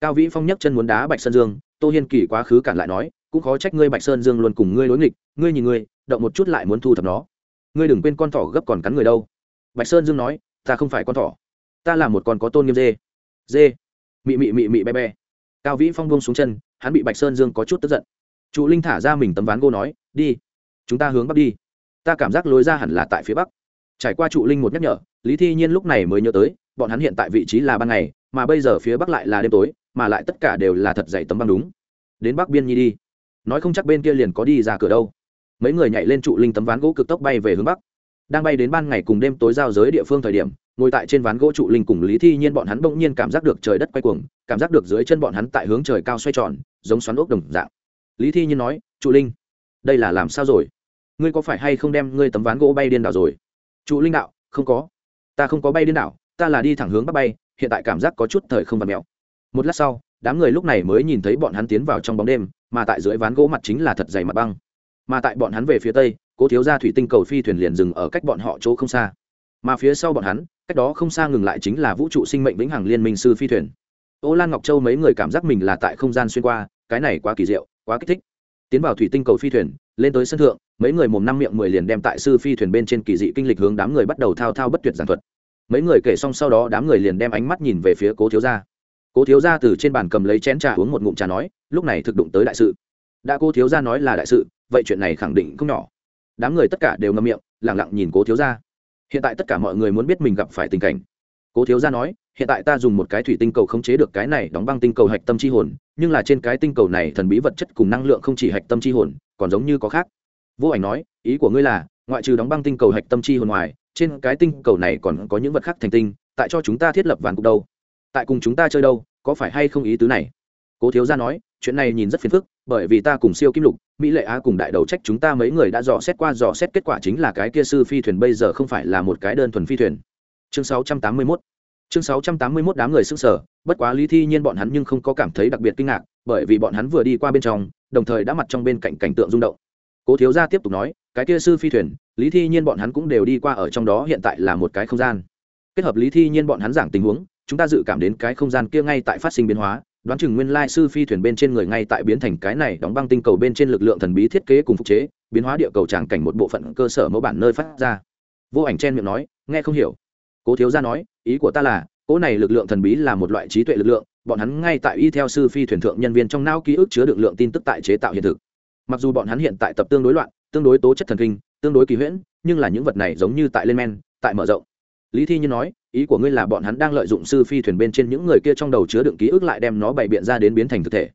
cao vĩ phong nhấc chân muốn đá bạch sơn dương, tô hiên kỳ quá khứ cản lại nói, cũng khó trách ngươi bạch sơn dương luôn cùng ngươi đối nghịch, ngươi nhìn ngươi, động một chút lại muốn thu thập nó. Ngươi đừng quên con thỏ gấp còn cắn người đâu. Bạch sơn dương nói, ta không phải con thỏ, ta là một con có tôn nghiêm dê. Dê? Mị mị mị mị be be cao vĩ phong buông xuống chân, hắn bị bạch sơn dương có chút tức giận. Trụ linh thả ra mình tấm ván gỗ nói, đi, chúng ta hướng bắc đi. Ta cảm giác lối ra hẳn là tại phía bắc. Trải qua trụ linh một nhắc nhở, lý thi nhiên lúc này mới nhớ tới, bọn hắn hiện tại vị trí là ban ngày, mà bây giờ phía bắc lại là đêm tối mà lại tất cả đều là thật dày tấm băng đúng. Đến bắc biên nhi đi. Nói không chắc bên kia liền có đi ra cửa đâu. Mấy người nhảy lên trụ linh tấm ván gỗ cực tốc bay về hướng bắc. Đang bay đến ban ngày cùng đêm tối giao giới địa phương thời điểm, ngồi tại trên ván gỗ trụ linh cùng lý thi nhiên bọn hắn bỗng nhiên cảm giác được trời đất quay cuồng, cảm giác được dưới chân bọn hắn tại hướng trời cao xoay tròn, giống xoắn ốc đồng dạng. Lý thi nhiên nói, trụ linh, đây là làm sao rồi? Ngươi có phải hay không đem ngươi tấm ván gỗ bay điên đảo rồi? Trụ linh đạo, không có. Ta không có bay điên đảo, ta là đi thẳng hướng bắc bay, hiện tại cảm giác có chút thời không vật mèo một lát sau, đám người lúc này mới nhìn thấy bọn hắn tiến vào trong bóng đêm, mà tại dưới ván gỗ mặt chính là thật dày mặt băng. Mà tại bọn hắn về phía tây, cố thiếu ra thủy tinh cầu phi thuyền liền dừng ở cách bọn họ chỗ không xa. Mà phía sau bọn hắn, cách đó không xa ngừng lại chính là vũ trụ sinh mệnh vĩnh hằng liên minh sư phi thuyền. Ô lan ngọc châu mấy người cảm giác mình là tại không gian xuyên qua, cái này quá kỳ diệu, quá kích thích. Tiến vào thủy tinh cầu phi thuyền, lên tới sân thượng, mấy người mồm năm miệng mười liền đem tại sư phi thuyền bên trên kỳ dị kinh lịch hướng đám người bắt đầu thao thao bất tuyệt giảng thuật. Mấy người kể xong sau đó đám người liền đem ánh mắt nhìn về phía cố thiếu gia cố thiếu gia từ trên bàn cầm lấy chén trà uống một ngụm trà nói, lúc này thực đụng tới đại sự. Đã cô thiếu gia nói là đại sự, vậy chuyện này khẳng định không nhỏ. Đám người tất cả đều ngậm miệng lẳng lặng nhìn cố thiếu gia. Hiện tại tất cả mọi người muốn biết mình gặp phải tình cảnh. Cố thiếu gia nói, hiện tại ta dùng một cái thủy tinh cầu khống chế được cái này đóng băng tinh cầu hạch tâm chi hồn, nhưng là trên cái tinh cầu này thần bí vật chất cùng năng lượng không chỉ hạch tâm chi hồn, còn giống như có khác. Vô ảnh nói, ý của ngươi là, ngoại trừ đóng băng tinh cầu hạch tâm chi hồn ngoài, trên cái tinh cầu này còn có những vật khác thành tinh, tại cho chúng ta thiết lập vàn cục đâu? Tại cùng chúng ta chơi đâu, có phải hay không ý tứ này? Cố thiếu gia nói, chuyện này nhìn rất phiền phức, bởi vì ta cùng siêu kim lục, mỹ lệ á cùng đại đầu trách chúng ta mấy người đã dò xét qua, dò xét kết quả chính là cái kia sư phi thuyền bây giờ không phải là một cái đơn thuần phi thuyền. Chương 681 chương 681 đám người sức sở bất quá lý thi nhiên bọn hắn nhưng không có cảm thấy đặc biệt kinh ngạc, bởi vì bọn hắn vừa đi qua bên trong, đồng thời đã mặt trong bên cạnh cảnh tượng rung động. Cố thiếu gia tiếp tục nói, cái kia sư phi thuyền, lý thi nhiên bọn hắn cũng đều đi qua ở trong đó hiện tại là một cái không gian. Kết hợp lý thi nhiên bọn hắn giảng tình huống chúng ta dự cảm đến cái không gian kia ngay tại phát sinh biến hóa, đoán chừng nguyên lai sư phi thuyền bên trên người ngay tại biến thành cái này đóng băng tinh cầu bên trên lực lượng thần bí thiết kế cùng phục chế, biến hóa địa cầu tràng cảnh một bộ phận cơ sở mẫu bản nơi phát ra. Vô ảnh chen miệng nói, nghe không hiểu. Cố thiếu gia nói, ý của ta là, cỗ này lực lượng thần bí là một loại trí tuệ lực lượng, bọn hắn ngay tại y theo sư phi thuyền thượng nhân viên trong não ký ức chứa được lượng tin tức tại chế tạo hiện thực. Mặc dù bọn hắn hiện tại tập tương đối loạn, tương đối tố chất thần kinh, tương đối kỳ huyễn, nhưng là những vật này giống như tại lên men, tại mở rộng. Lý thi như nói ý của ngươi là bọn hắn đang lợi dụng sư phi thuyền bên trên những người kia trong đầu chứa đựng ký ức lại đem nó bày biện ra đến biến thành thực thể.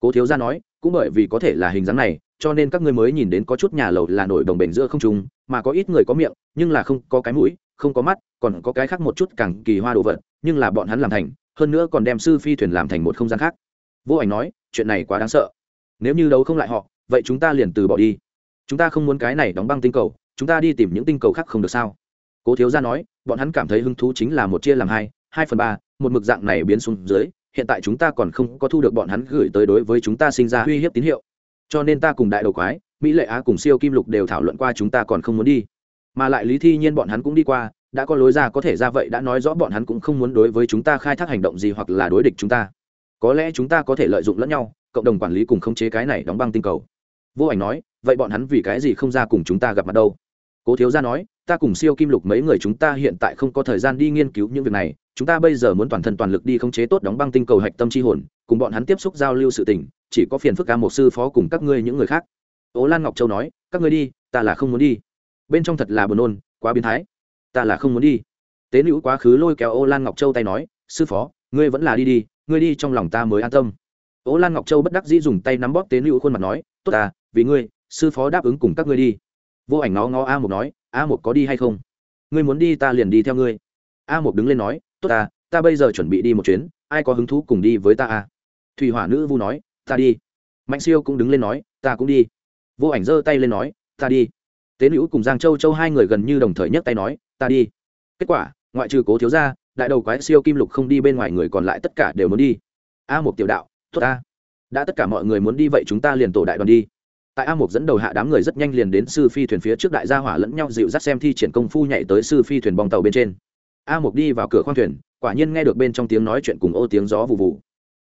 Cố thiếu gia nói, cũng bởi vì có thể là hình dáng này, cho nên các ngươi mới nhìn đến có chút nhà lầu là nổi đồng bền giữa không trung, mà có ít người có miệng, nhưng là không có cái mũi, không có mắt, còn có cái khác một chút càng kỳ hoa đồ vật, nhưng là bọn hắn làm thành, hơn nữa còn đem sư phi thuyền làm thành một không gian khác. Vô ảnh nói, chuyện này quá đáng sợ. Nếu như đấu không lại họ, vậy chúng ta liền từ bỏ đi. Chúng ta không muốn cái này đóng băng tinh cầu, chúng ta đi tìm những tinh cầu khác không được sao? Cố thiếu gia nói, bọn hắn cảm thấy hứng thú chính là một chia làm hai hai phần ba, một mực dạng này biến xuống dưới, hiện tại chúng ta còn không có thu được bọn hắn gửi tới đối với chúng ta sinh ra uy hiếp tín hiệu. Cho nên ta cùng đại đầu quái, mỹ lệ á cùng siêu kim lục đều thảo luận qua chúng ta còn không muốn đi. Mà lại lý thi nhiên bọn hắn cũng đi qua, đã có lối ra có thể ra vậy đã nói rõ bọn hắn cũng không muốn đối với chúng ta khai thác hành động gì hoặc là đối địch chúng ta. Có lẽ chúng ta có thể lợi dụng lẫn nhau, cộng đồng quản lý cùng khống chế cái này đóng băng tinh cầu. Vô ảnh nói, vậy bọn hắn vì cái gì không ra cùng chúng ta gặp mặt đâu? Cố thiếu gia nói ta cùng siêu kim lục mấy người chúng ta hiện tại không có thời gian đi nghiên cứu những việc này, chúng ta bây giờ muốn toàn thân toàn lực đi khống chế tốt đóng băng tinh cầu hạch tâm c h i hồn, cùng bọn hắn tiếp xúc giao lưu sự tình, chỉ có phiền phức ca một sư phó cùng các ngươi những người khác. Ố lan ngọc châu nói, các ngươi đi, ta là không muốn đi. Bên trong thật là buồn nôn, quá biến thái. Ta là không muốn đi. Tế nữ quá khứ lôi kéo ô lan ngọc châu tay nói, sư phó, ngươi vẫn là đi đi, ngươi đi trong lòng ta mới an tâm. Ô lan ngọc châu bất đắc dĩ dùng tay nắm bóp tế nữ khuôn mặt nói, tốt à vì ngươi, sư phó đáp ứng cùng các ngươi đi. Vô ảnh nó ngó a một nói a một có đi hay không? Ngươi muốn đi ta liền đi theo ngươi. A một đứng lên nói, tốt ta ta bây giờ chuẩn bị đi một chuyến, ai có hứng thú cùng đi với ta a thủy hỏa nữ vu nói, ta đi. Mạnh siêu cũng đứng lên nói, ta cũng đi. Vô ảnh giơ tay lên nói, ta đi. Tế nữ cùng giang châu châu hai người gần như đồng thời nhấc tay nói, ta đi. Kết quả, ngoại trừ cố thiếu gia, đại đầu quái siêu kim lục không đi bên ngoài người còn lại tất cả đều muốn đi. A một tiểu đạo, tốt ta. Đã tất cả mọi người muốn đi vậy chúng ta liền tổ đại đoàn đi tại a mục dẫn đầu hạ đám người rất nhanh liền đến sư phi thuyền phía trước đại gia hỏa lẫn nhau dịu dắt xem thi triển công phu nhảy tới sư phi thuyền bong tàu bên trên. A mục đi vào cửa khoang thuyền, quả nhiên nghe được bên trong tiếng nói chuyện cùng ô tiếng gió vụ vụ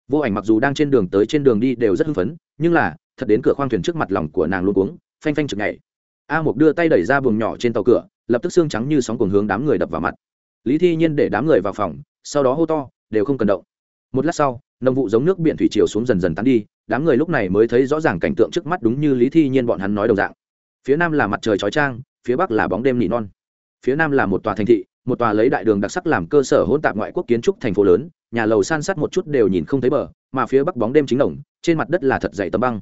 vô ảnh mặc dù đang trên đường tới trên đường đi đều rất hưng phấn, nhưng là, thật đến cửa khoang thuyền trước mặt lòng của nàng luôn cuống, phanh phanh chực nhảy. A mục đưa tay đẩy ra buồng nhỏ trên tàu cửa, lập tức xương trắng như sóng cuồng hướng đám người đập vào mặt. Lý thi nhiên để đám người vào phòng, sau đó hô to, đều không cần động. Một lát sau, nồng vụ giống nước biển thủy chiều xuống dần dần tán đi đám người lúc này mới thấy rõ ràng cảnh tượng trước mắt đúng như lý thi nhiên bọn hắn nói đồng dạng. Phía nam là mặt trời chói trang phía bắc là bóng đêm nỉ non. Phía nam là một tòa thành thị, một tòa lấy đại đường đặc sắc làm cơ sở hỗn tạp ngoại quốc kiến trúc thành phố lớn, nhà lầu san sát một chút đều nhìn không thấy bờ, mà phía bắc bóng đêm chính đồng, trên mặt đất là thật dày tấm băng.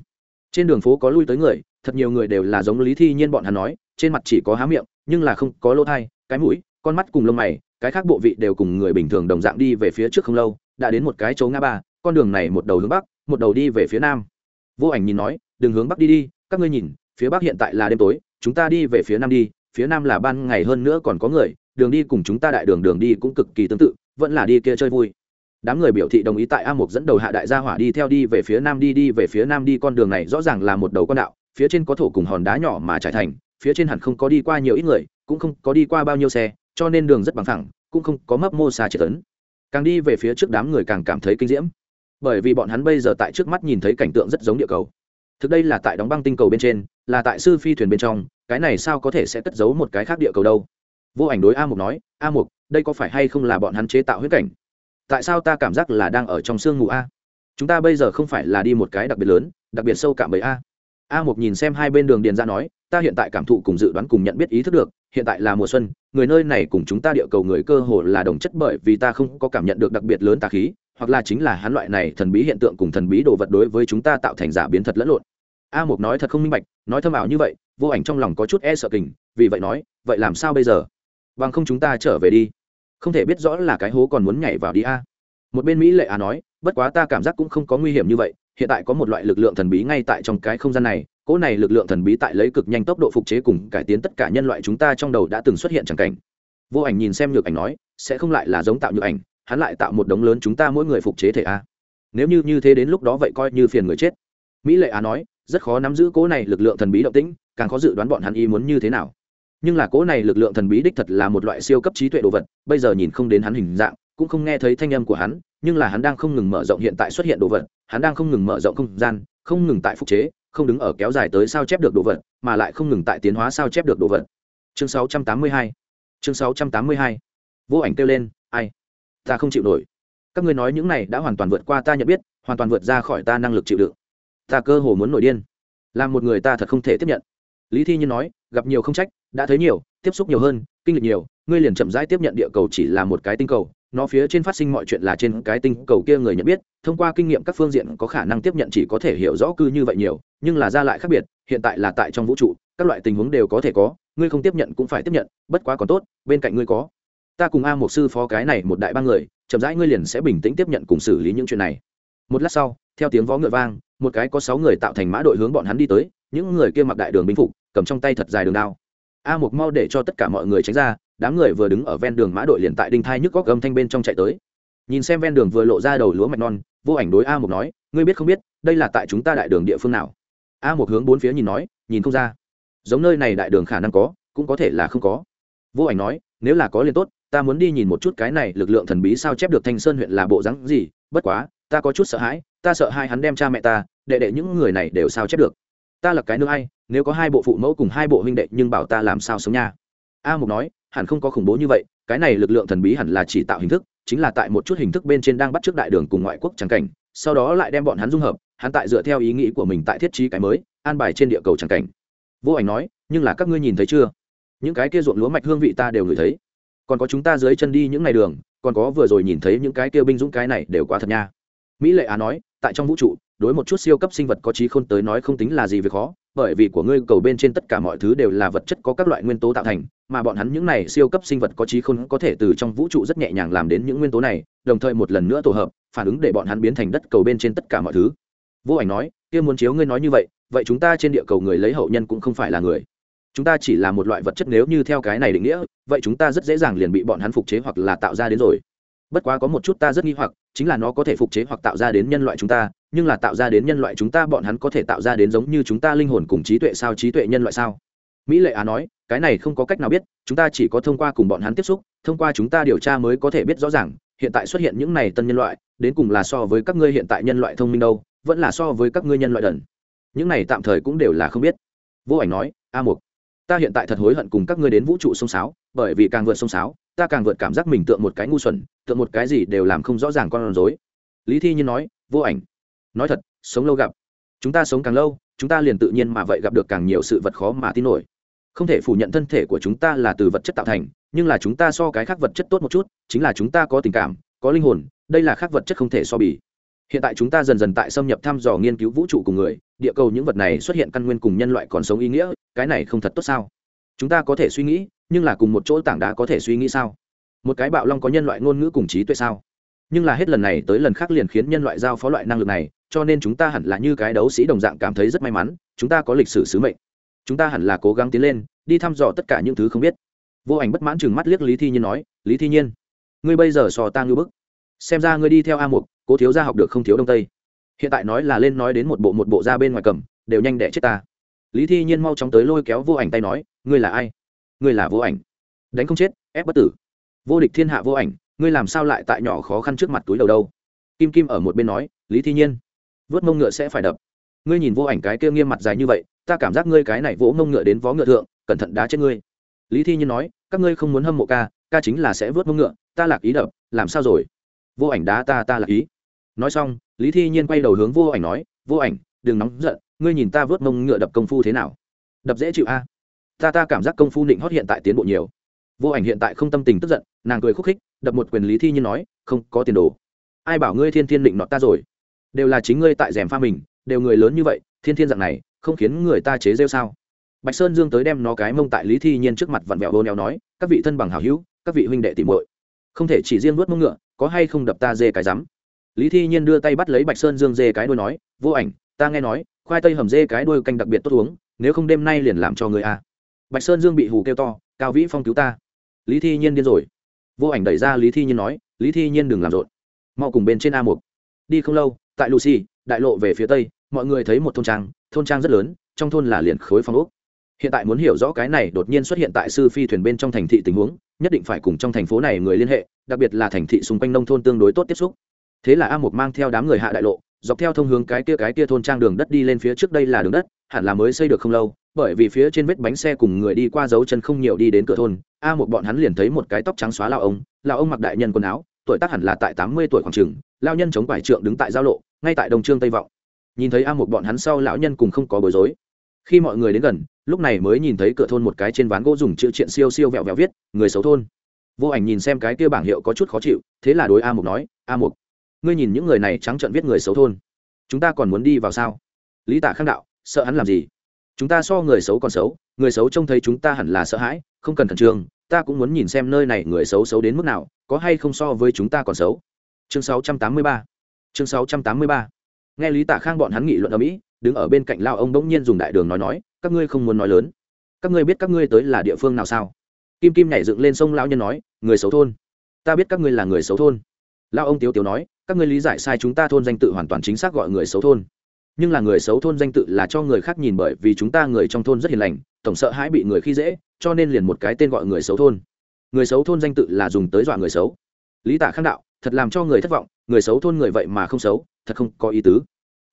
Trên đường phố có lui tới người, thật nhiều người đều là giống lý thi nhiên bọn hắn nói, trên mặt chỉ có há miệng, nhưng là không có lỗ thai cái mũi, con mắt cùng lông mày, cái khác bộ vị đều cùng người bình thường đồng dạng đi về phía trước không lâu, đã đến một cái chỗ ngã ba, con đường này một đầu hướng bắc một đầu đi về phía nam. Vô ảnh nhìn nói đừng hướng bắc đi đi, các ngươi nhìn, phía bắc hiện tại là đêm tối, chúng ta đi về phía nam đi, phía nam là ban ngày hơn nữa còn có người, đường đi cùng chúng ta đại đường đường đi cũng cực kỳ tương tự, vẫn là đi kia chơi vui. Đám người biểu thị đồng ý tại a mục dẫn đầu hạ đại gia hỏa đi theo đi về phía nam đi đi về phía nam đi, con đường này rõ ràng là một đầu con đạo, phía trên có thổ cùng hòn đá nhỏ mà trải thành, phía trên hẳn không có đi qua nhiều ít người, cũng không có đi qua bao nhiêu xe, cho nên đường rất bằng thẳng cũng không có mấp mô xa triệt tấn. Càng đi về phía trước đám người càng cảm thấy kinh diễm bởi vì bọn hắn bây giờ tại trước mắt nhìn thấy cảnh tượng rất giống địa cầu. Thực đây là tại đóng băng tinh cầu bên trên, là tại sư phi thuyền bên trong, cái này sao có thể sẽ cất giấu một cái khác địa cầu đâu? Vô ảnh đối a mục nói, a mục, đây có phải hay không là bọn hắn chế tạo huyết cảnh? Tại sao ta cảm giác là đang ở trong sương mù a? Chúng ta bây giờ không phải là đi một cái đặc biệt lớn, đặc biệt sâu cảm bởi a. A mục nhìn xem hai bên đường điền ra nói, ta hiện tại cảm thụ cùng dự đoán cùng nhận biết ý thức được, hiện tại là mùa xuân, người nơi này cùng chúng ta địa cầu người cơ hồ là đồng chất bởi vì ta không có cảm nhận được đặc biệt lớn tà khí hoặc là chính là hắn loại này thần bí hiện tượng cùng thần bí đồ vật đối với chúng ta tạo thành giả biến thật lẫn lộn. A mục nói thật không minh bạch, nói thâm ảo như vậy, vô ảnh trong lòng có chút e sợ kình, vì vậy nói, vậy làm sao bây giờ? Bằng không chúng ta trở về đi. Không thể biết rõ là cái hố còn muốn nhảy vào đi a. Một bên mỹ lệ a nói, bất quá ta cảm giác cũng không có nguy hiểm như vậy, hiện tại có một loại lực lượng thần bí ngay tại trong cái không gian này, cỗ này lực lượng thần bí tại lấy cực nhanh tốc độ phục chế cùng cải tiến tất cả nhân loại chúng ta trong đầu đã từng xuất hiện chẳng cảnh. Vô ảnh nhìn xem nhược ảnh nói, sẽ không lại là giống tạo nhược ảnh hắn lại tạo một đống lớn chúng ta mỗi người phục chế thể a. Nếu như như thế đến lúc đó vậy coi như phiền người chết. Mỹ lệ á nói, rất khó nắm giữ cố này lực lượng thần bí động tĩnh, càng khó dự đoán bọn hắn y muốn như thế nào. Nhưng là cố này lực lượng thần bí đích thật là một loại siêu cấp trí tuệ đồ vật, bây giờ nhìn không đến hắn hình dạng, cũng không nghe thấy thanh âm của hắn, nhưng là hắn đang không ngừng mở rộng hiện tại xuất hiện đồ vật, hắn đang không ngừng mở rộng không gian, không ngừng tại phục chế, không đứng ở kéo dài tới sao chép được đồ vật, mà lại không ngừng tại tiến hóa sao chép được đồ vật. Chương 682 chương 682 vô ảnh kêu lên ta không chịu nổi. Các ngươi nói những này đã hoàn toàn vượt qua ta nhận biết, hoàn toàn vượt ra khỏi ta năng lực chịu đựng. Ta cơ hồ muốn nổi điên. Là một người ta thật không thể tiếp nhận. Lý thi nhiên nói, gặp nhiều không trách, đã thấy nhiều, tiếp xúc nhiều hơn, kinh lịch nhiều, ngươi liền chậm rãi tiếp nhận địa cầu chỉ là một cái tinh cầu, nó phía trên phát sinh mọi chuyện là trên cái tinh cầu kia người nhận biết, thông qua kinh nghiệm các phương diện có khả năng tiếp nhận chỉ có thể hiểu rõ cư như vậy nhiều, nhưng là ra lại khác biệt, hiện tại là tại trong vũ trụ, các loại tình huống đều có thể có, ngươi không tiếp nhận cũng phải tiếp nhận, bất quá còn tốt, bên cạnh ngươi có ta cùng a một sư phó cái này một đại ba người, chậm rãi ngươi liền sẽ bình tĩnh tiếp nhận cùng xử lý những chuyện này. Một lát sau, theo tiếng vó ngựa vang, một cái có sáu người tạo thành mã đội hướng bọn hắn đi tới, những người kia mặc đại đường binh phục, cầm trong tay thật dài đường đao. A một mau để cho tất cả mọi người tránh ra, đám người vừa đứng ở ven đường mã đội liền tại đinh thai nhức góc gầm thanh bên trong chạy tới. Nhìn xem ven đường vừa lộ ra đầu lúa mạch non, vô ảnh đối a một nói, ngươi biết không biết, đây là tại chúng ta đại đường địa phương nào? A một hướng bốn phía nhìn nói, nhìn không ra. Giống nơi này đại đường khả năng có, cũng có thể là không có. Vô ảnh nói, nếu là có liền tốt ta muốn đi nhìn một chút cái này lực lượng thần bí sao chép được thanh sơn huyện là bộ rắn gì, bất quá, ta có chút sợ hãi, ta sợ hai hắn đem cha mẹ ta, đệ đệ những người này đều sao chép được. Ta là cái nương ai, nếu có hai bộ phụ mẫu cùng hai bộ huynh đệ nhưng bảo ta làm sao sống nha? A mục nói, hẳn không có khủng bố như vậy, cái này lực lượng thần bí hẳn là chỉ tạo hình thức, chính là tại một chút hình thức bên trên đang bắt trước đại đường cùng ngoại quốc tràng cảnh, sau đó lại đem bọn hắn dung hợp, hắn tại dựa theo ý nghĩ của mình tại thiết trí cái mới, an bài trên địa cầu tràng cảnh. Vô ảnh nói, nhưng là các ngươi nhìn thấy chưa? Những cái kia ruộng lúa mạch hương vị ta đều ngửi thấy còn có chúng ta dưới chân đi những ngày đường, còn có vừa rồi nhìn thấy những cái kia binh dũng cái này đều quá thật nha. Mỹ lệ á nói, tại trong vũ trụ, đối một chút siêu cấp sinh vật có trí khôn tới nói không tính là gì về khó, bởi vì của ngươi cầu bên trên tất cả mọi thứ đều là vật chất có các loại nguyên tố tạo thành, mà bọn hắn những này siêu cấp sinh vật có trí khôn có thể từ trong vũ trụ rất nhẹ nhàng làm đến những nguyên tố này, đồng thời một lần nữa tổ hợp, phản ứng để bọn hắn biến thành đất cầu bên trên tất cả mọi thứ. Vô ảnh nói, kia muốn chiếu ngươi nói như vậy vậy chúng ta trên địa cầu người lấy hậu nhân cũng không phải là người chúng ta chỉ là một loại vật chất nếu như theo cái này định nghĩa, vậy chúng ta rất dễ dàng liền bị bọn hắn phục chế hoặc là tạo ra đến rồi. Bất quá có một chút ta rất nghi hoặc, chính là nó có thể phục chế hoặc tạo ra đến nhân loại chúng ta, nhưng là tạo ra đến nhân loại chúng ta bọn hắn có thể tạo ra đến giống như chúng ta linh hồn cùng trí tuệ sao, trí tuệ nhân loại sao? Mỹ lệ á nói, cái này không có cách nào biết, chúng ta chỉ có thông qua cùng bọn hắn tiếp xúc, thông qua chúng ta điều tra mới có thể biết rõ ràng, hiện tại xuất hiện những này tân nhân loại, đến cùng là so với các ngươi hiện tại nhân loại thông minh đâu, vẫn là so với các ngươi nhân loại đần. Những này tạm thời cũng đều là không biết. Vô ảnh nói, a mục ta hiện tại thật hối hận cùng các ngươi đến vũ trụ sông sáo, bởi vì càng vượt sông sáo, ta càng vượt cảm giác mình tượng một cái ngu xuẩn, tượng một cái gì đều làm không rõ ràng con rối. Lý thi nhiên nói, vô ảnh, nói thật, sống lâu gặp. Chúng ta sống càng lâu, chúng ta liền tự nhiên mà vậy gặp được càng nhiều sự vật khó mà tin nổi. Không thể phủ nhận thân thể của chúng ta là từ vật chất tạo thành, nhưng là chúng ta so cái khác vật chất tốt một chút, chính là chúng ta có tình cảm, có linh hồn, đây là khác vật chất không thể so bì hiện tại chúng ta dần dần tại xâm nhập thăm dò nghiên cứu vũ trụ cùng người, địa cầu những vật này xuất hiện căn nguyên cùng nhân loại còn sống ý nghĩa, cái này không thật tốt sao? Chúng ta có thể suy nghĩ, nhưng là cùng một chỗ tảng đá có thể suy nghĩ sao? Một cái bạo long có nhân loại ngôn ngữ cùng trí tuệ sao? Nhưng là hết lần này tới lần khác liền khiến nhân loại giao phó loại năng lực này, cho nên chúng ta hẳn là như cái đấu sĩ đồng dạng cảm thấy rất may mắn, chúng ta có lịch sử sứ mệnh. Chúng ta hẳn là cố gắng tiến lên, đi thăm dò tất cả những thứ không biết. Vô ảnh bất mãn chừng mắt liếc lý thi nhiên nói, lý thi nhiên, ngươi bây giờ sò ta ngư bức. Xem ra ngươi đi theo a mục cố thiếu gia học được không thiếu đông tây. Hiện tại nói là lên nói đến một bộ một bộ ra bên ngoài cầm, đều nhanh đẻ chết ta. Lý thi nhiên mau chóng tới lôi kéo vô ảnh tay nói, ngươi là ai? Ngươi là vô ảnh. Đánh không chết, ép bất tử. Vô địch thiên hạ vô ảnh, ngươi làm sao lại tại nhỏ khó khăn trước mặt túi đầu đâu? Kim kim ở một bên nói, lý thi nhiên, vớt mông ngựa sẽ phải đập. Ngươi nhìn vô ảnh cái kia nghiêm mặt dài như vậy, ta cảm giác ngươi cái này vỗ mông ngựa đến vó ngựa thượng, cẩn thận đá chết ngươi. Lý thi nhiên nói, các ngươi không muốn hâm mộ ca ca chính là sẽ vớt mông ngựa, ta lạc ý đập, làm sao rồi? Vô ảnh đá ta ta lạc ý nói xong, lý thi nhiên quay đầu hướng vô ảnh nói, vô ảnh, đừng nóng giận, ngươi nhìn ta vớt mông ngựa đập công phu thế nào? Đập dễ chịu a. Ta ta cảm giác công phu định hót hiện tại tiến bộ nhiều. Vô ảnh hiện tại không tâm tình tức giận, nàng cười khúc khích, đập một quyền lý thi nhiên nói, không có tiền đồ. Ai bảo ngươi thiên thiên định nọt ta rồi? Đều là chính ngươi tại rèm pha mình, đều người lớn như vậy, thiên thiên dạng này, không khiến người ta chế rêu sao? Bạch sơn dương tới đem nó cái mông tại lý thi nhiên trước mặt vặn vẹo vô neo nói, các vị thân bằng hào hữu, các vị huynh đệ tìm muội, không thể chỉ riêng vớt mông ngựa, có hay không đập ta dê cái rắm? Lý thi nhiên đưa tay bắt lấy bạch sơn dương dê cái đuôi nói, vô ảnh, ta nghe nói, khoai tây hầm dê cái đuôi canh đặc biệt tốt uống, nếu không đêm nay liền làm cho người a. Bạch sơn dương bị hù kêu to, cao vĩ phong cứu ta. Lý thi nhiên điên rồi. Vô ảnh đẩy ra lý thi nhiên nói, lý thi nhiên đừng làm rộn. Mau cùng bên trên a một đi không lâu, tại lucy, đại lộ về phía tây, mọi người thấy một thôn trang thôn trang rất lớn, trong thôn là liền khối phong ốc. Hiện tại muốn hiểu rõ cái này đột nhiên xuất hiện tại sư phi thuyền bên trong thành thị tình huống, nhất định phải cùng trong thành phố này người liên hệ, đặc biệt là thành thị xung quanh nông thôn tương đối tốt tiếp xúc thế là a một mang theo đám người hạ đại lộ, dọc theo thông hướng cái kia cái kia thôn trang đường đất đi lên phía trước đây là đường đất, hẳn là mới xây được không lâu, bởi vì phía trên vết bánh xe cùng người đi qua dấu chân không nhiều đi đến cửa thôn, a một bọn hắn liền thấy một cái tóc trắng xóa lao ông lao ông mặc đại nhân quần áo, tuổi tác hẳn là tại tám mươi tuổi khoảng chừng lao nhân chống quải trượng đứng tại giao lộ, ngay tại đồng trương tây vọng. Nhìn thấy a một bọn hắn sau, lão nhân cùng không có bối rối. Khi mọi người đến gần, lúc này mới nhìn thấy cửa thôn một cái trên ván gỗ dùng chữ triện siêu siêu vẹo vẹo viết, người xấu thôn. Vô ảnh nhìn xem cái kia bảng hiệu có chút khó chịu, thế là đối a mục nói, a mục ngươi nhìn những người này trắng trợn viết người xấu thôn. Chúng ta còn muốn đi vào sao? Lý tả khang đạo, sợ hắn làm gì? Chúng ta so người xấu còn xấu, người xấu trông thấy chúng ta hẳn là sợ hãi, không cần khẩn trương, ta cũng muốn nhìn xem nơi này người xấu xấu đến mức nào, có hay không so với chúng ta còn xấu. Chương 683 chương 683 nghe lý tả khang bọn hắn nghị luận ở mỹ, đứng ở bên cạnh lao ông bỗng nhiên dùng đại đường nói nói, các ngươi không muốn nói lớn. Các ngươi biết các ngươi tới là địa phương nào sao? Kim kim nhảy dựng lên sông lao nhân nói, người xấu thôn. Ta biết các ngươi là người xấu thôn. Lao ông tiếu tiếu nói các ngươi lý giải sai chúng ta thôn danh tự hoàn toàn chính xác gọi người xấu thôn. Nhưng là người xấu thôn danh tự là cho người khác nhìn bởi vì chúng ta người trong thôn rất hiền lành, tổng sợ hãi bị người khi dễ, cho nên liền một cái tên gọi người xấu thôn. Người xấu thôn danh tự là dùng tới dọa người xấu. Lý tả khang đạo, thật làm cho người thất vọng, người xấu thôn người vậy mà không xấu, thật không có ý tứ.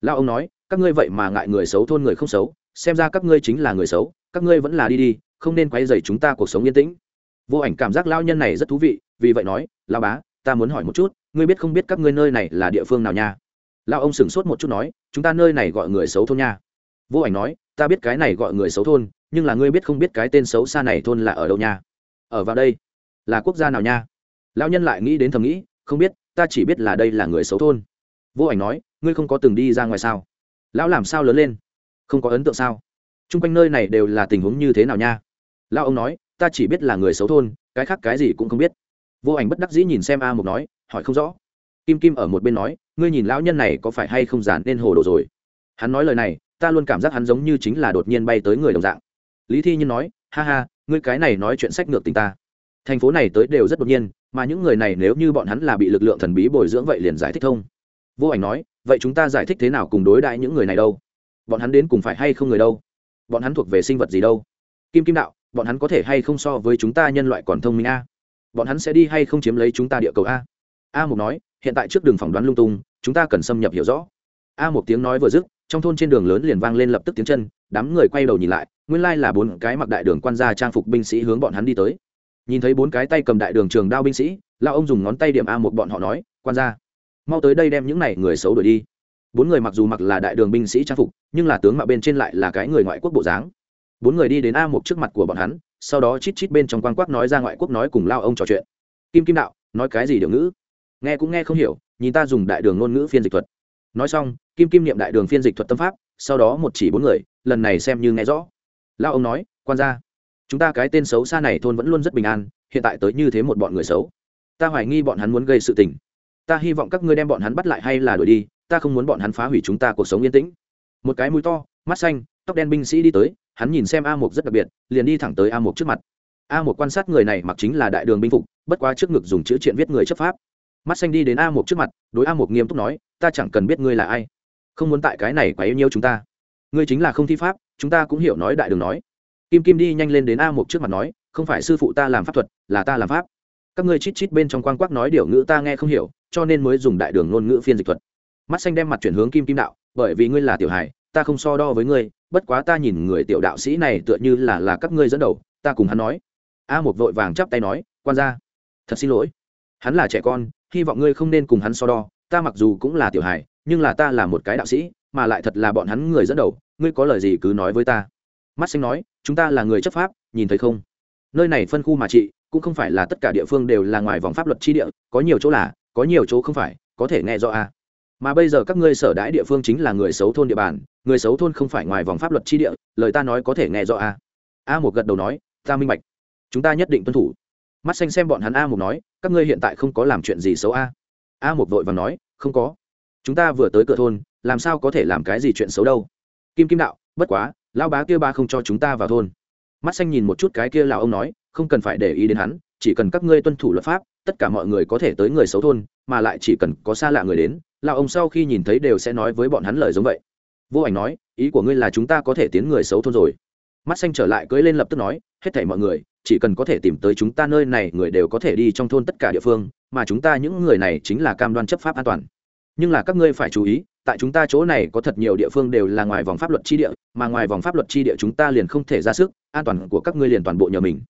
Lao ông nói, các ngươi vậy mà ngại người xấu thôn người không xấu, xem ra các ngươi chính là người xấu, các ngươi vẫn là đi đi, không nên quay dày chúng ta cuộc sống yên tĩnh. Vô ảnh cảm giác lao nhân này rất thú vị, vì vậy nói lao bá, ta muốn hỏi một chút ngươi biết không biết các ngươi nơi này là địa phương nào nha? Lao ông sửng sốt một chút nói, chúng ta nơi này gọi người xấu thôn nha. Vô ảnh nói, ta biết cái này gọi người xấu thôn, nhưng là ngươi biết không biết cái tên xấu xa này thôn là ở đâu nha? Ở vào đây. Là quốc gia nào nha? Lao nhân lại nghĩ đến thầm nghĩ, không biết, ta chỉ biết là đây là người xấu thôn. Vô ảnh nói, ngươi không có từng đi ra ngoài sao? Lão làm sao lớn lên? Không có ấn tượng sao? T r u n g quanh nơi này đều là tình huống như thế nào nha? Lão ông nói, ta chỉ biết là người xấu thôn, cái khác cái gì cũng không biết vô ảnh bất đắc dĩ nhìn xem a mục nói, hỏi không rõ. Kim kim ở một bên nói, ngươi nhìn lão nhân này có phải hay không giản nên hồ đồ rồi? Hắn nói lời này, ta luôn cảm giác hắn giống như chính là đột nhiên bay tới người đồng dạng. Lý thi nhiên nói, ha ha, ngươi cái này nói chuyện sách ngược tình ta. Thành phố này tới đều rất đột nhiên, mà những người này nếu như bọn hắn là bị lực lượng thần bí bồi dưỡng vậy liền giải thích thông vô ảnh nói, vậy chúng ta giải thích thế nào cùng đối đại những người này đâu? Bọn hắn đến cùng phải hay không người đâu? Bọn hắn thuộc về sinh vật gì đâu? Kim kim đạo, bọn hắn có thể hay không so với chúng ta nhân loại còn thông minh a? Bọn hắn sẽ đi hay không chiếm lấy chúng ta địa cầu a? A mục nói, hiện tại trước đường phỏng đoán lung tung, chúng ta cần xâm nhập hiểu rõ. A một tiếng nói vừa dứt, trong thôn trên đường lớn liền vang lên lập tức tiếng chân, đám người quay đầu nhìn lại, nguyên lai là bốn cái mặc đại đường quan gia trang phục binh sĩ hướng bọn hắn đi tới. Nhìn thấy bốn cái tay cầm đại đường trường đao binh sĩ lao ông dùng ngón tay điểm a một bọn họ nói, quan gia, mau tới đây đem những này người xấu đuổi đi. Bốn người mặc dù mặc là đại đường binh sĩ trang phục, nhưng là tướng mạo bên trên lại là cái người ngoại quốc bộ dáng. Bốn người đi đến a một trước mặt của bọn hắn sau đó chít chít bên trong quan quắc nói ra ngoại quốc nói cùng lao ông trò chuyện. Kim kim đạo, nói cái gì điều ngữ? Nghe cũng nghe không hiểu, nhìn ta dùng đại đường ngôn ngữ phiên dịch thuật. Nói xong, kim kim niệm đại đường phiên dịch thuật tâm pháp, sau đó một chỉ bốn người, lần này xem như nghe rõ. Lao ông nói, quan ra chúng ta cái tên xấu xa này thôn vẫn luôn rất bình an, hiện tại tới như thế một bọn người xấu. Ta hoài nghi bọn hắn muốn gây sự tình. Ta hy vọng các ngươi đem bọn hắn bắt lại hay là đuổi đi, ta không muốn bọn hắn phá hủy chúng ta cuộc sống yên tĩnh. Một cái mũi to, mắt xanh, tóc đen binh sĩ đi tới hắn nhìn xem a mục rất đặc biệt, liền đi thẳng tới a mục trước mặt. A mục quan sát người này mặc chính là đại đường binh phục, bất quá trước ngực dùng chữ triện viết người chấp pháp. Mắt xanh đi đến a mục trước mặt, đối a mục nghiêm túc nói, ta chẳng cần biết ngươi là ai. Không muốn tại cái này quá yêu nhiêu chúng ta. Ngươi chính là không thi pháp, chúng ta cũng hiểu nói đại đường nói. Kim kim đi nhanh lên đến a mục trước mặt nói, không phải sư phụ ta làm pháp thuật, là ta làm pháp. Các ngươi chít chít bên trong quang quắc nói điều ngữ ta nghe không hiểu, cho nên mới dùng đại đường ngôn ngữ phiên dịch thuật. Mắt xanh đem mặt chuyển hướng kim kim đạo, bởi vì ngươi là tiểu hài, ta không so đo với ngươi bất quá ta nhìn người tiểu đạo sĩ này tựa như là là các ngươi dẫn đầu, ta cùng hắn nói. A một vội vàng chắp tay nói, quan ra thật xin lỗi. Hắn là trẻ con, hy vọng ngươi không nên cùng hắn so đo, ta mặc dù cũng là tiểu hài, nhưng là ta là một cái đạo sĩ, mà lại thật là bọn hắn người dẫn đầu, ngươi có lời gì cứ nói với ta. Mắt xanh nói, chúng ta là người chấp pháp, nhìn thấy không? Nơi này phân khu mà trị, cũng không phải là tất cả địa phương đều là ngoài vòng pháp luật chi địa, có nhiều chỗ là, có nhiều chỗ không phải, có thể nghe rõ a mà bây giờ các ngươi sở đãi địa phương chính là người xấu thôn địa bàn, người xấu thôn không phải ngoài vòng pháp luật chi địa, lời ta nói có thể nghe rõ à? a a một gật đầu nói, ta minh bạch. Chúng ta nhất định tuân thủ. Mắt xanh xem bọn hắn a một nói, các ngươi hiện tại không có làm chuyện gì xấu a. A một vội và nói, không có. Chúng ta vừa tới cửa thôn, làm sao có thể làm cái gì chuyện xấu đâu? Kim kim đạo, bất quá lao bá kia ba không cho chúng ta vào thôn. Mắt xanh nhìn một chút cái kia là ông nói, không cần phải để ý đến hắn, chỉ cần các ngươi tuân thủ luật pháp, tất cả mọi người có thể tới người xấu thôn, mà lại chỉ cần có xa lạ người đến là ông sau khi nhìn thấy đều sẽ nói với bọn hắn lời giống vậy. Vô ảnh nói, ý của ngươi là chúng ta có thể tiến người xấu thôn rồi. Mắt xanh trở lại cưới lên lập tức nói, hết thảy mọi người, chỉ cần có thể tìm tới chúng ta nơi này, người đều có thể đi trong thôn tất cả địa phương, mà chúng ta những người này chính là cam đoan chấp pháp an toàn. Nhưng là các ngươi phải chú ý, tại chúng ta chỗ này có thật nhiều địa phương đều là ngoài vòng pháp luật chi địa, mà ngoài vòng pháp luật chi địa chúng ta liền không thể ra sức, an toàn của các ngươi liền toàn bộ nhờ mình.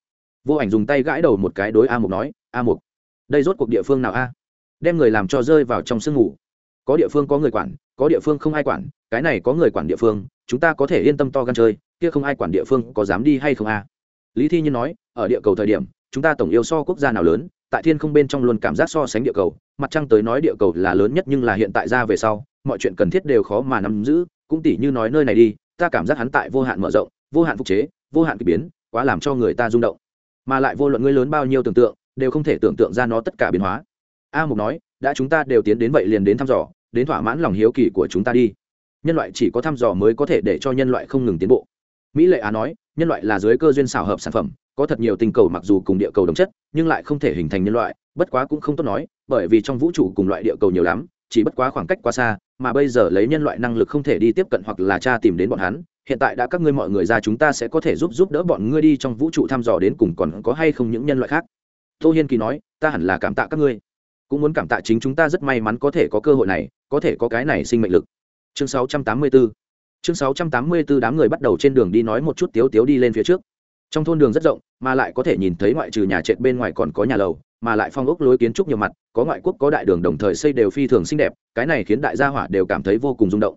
Vô ảnh dùng tay gãi đầu một cái đối a mục nói, a mục, đây rốt cuộc địa phương nào a? Đem người làm cho rơi vào trong sương ngủ có địa phương có người quản, có địa phương không ai quản, cái này có người quản địa phương, chúng ta có thể yên tâm to gan chơi, kia không ai quản địa phương có dám đi hay không a? Lý thi nhiên nói, ở địa cầu thời điểm, chúng ta tổng yêu so quốc gia nào lớn, tại thiên không bên trong luôn cảm giác so sánh địa cầu, mặt trăng tới nói địa cầu là lớn nhất nhưng là hiện tại ra về sau, mọi chuyện cần thiết đều khó mà nắm giữ, cũng tỉ như nói nơi này đi, ta cảm giác hắn tại vô hạn mở rộng, vô hạn phục chế, vô hạn k ỳ biến, quá làm cho người ta rung động. Mà lại vô luận ngươi lớn bao nhiêu tưởng tượng, đều không thể tưởng tượng ra nó tất cả biến hóa. A mục nói đã chúng ta đều tiến đến vậy liền đến thăm dò, đến thỏa mãn lòng hiếu kỳ của chúng ta đi. Nhân loại chỉ có thăm dò mới có thể để cho nhân loại không ngừng tiến bộ. Mỹ lệ á nói, nhân loại là dưới cơ duyên xảo hợp sản phẩm, có thật nhiều tinh cầu mặc dù cùng địa cầu đồng chất, nhưng lại không thể hình thành nhân loại, bất quá cũng không tốt nói, bởi vì trong vũ trụ cùng loại địa cầu nhiều lắm, chỉ bất quá khoảng cách quá xa, mà bây giờ lấy nhân loại năng lực không thể đi tiếp cận hoặc là tra tìm đến bọn hắn, hiện tại đã các ngươi mọi người ra chúng ta sẽ có thể giúp giúp đỡ bọn ngươi đi trong vũ trụ thăm dò đến cùng còn có hay không những nhân loại khác. Tô hiên kỳ nói, ta hẳn là cảm tạ các ngươi cũng muốn cảm tạ chính chúng ta rất may mắn có thể có cơ hội này, có thể có cái này sinh mệnh lực. Chương 684 chương 684 đám người bắt đầu trên đường đi nói một chút tiếu tiếu đi lên phía trước. Trong thôn đường rất rộng, mà lại có thể nhìn thấy ngoại trừ nhà trệt bên ngoài còn có nhà lầu, mà lại phong ốc lối kiến trúc nhiều mặt, có ngoại quốc, có đại đường đồng thời xây đều phi thường xinh đẹp, cái này khiến đại gia hỏa đều cảm thấy vô cùng rung động.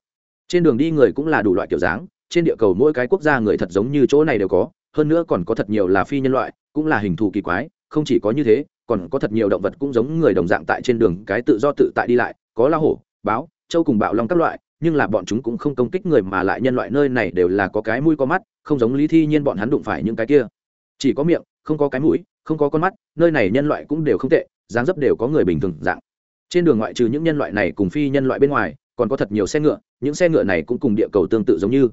Trên đường đi người cũng là đủ loại kiểu dáng, trên địa cầu mỗi cái quốc gia người thật giống như chỗ này đều có, hơn nữa còn có thật nhiều là phi nhân loại, cũng là hình thù kỳ quái, không chỉ có như thế còn có thật nhiều động vật cũng giống người đồng dạng tại trên đường, cái tự do tự tại đi lại, có la hổ, báo, châu cùng bạo long các loại, nhưng là bọn chúng cũng không công kích người mà lại nhân loại nơi này đều là có cái mũi có mắt, không giống lý thi nhiên bọn hắn đụng phải những cái kia. Chỉ có miệng, không có cái mũi, không có con mắt, nơi này nhân loại cũng đều không tệ, dáng dấp đều có người bình thường dạng. Trên đường ngoại trừ những nhân loại này cùng phi nhân loại bên ngoài, còn có thật nhiều xe ngựa, những xe ngựa này cũng cùng địa cầu tương tự giống như.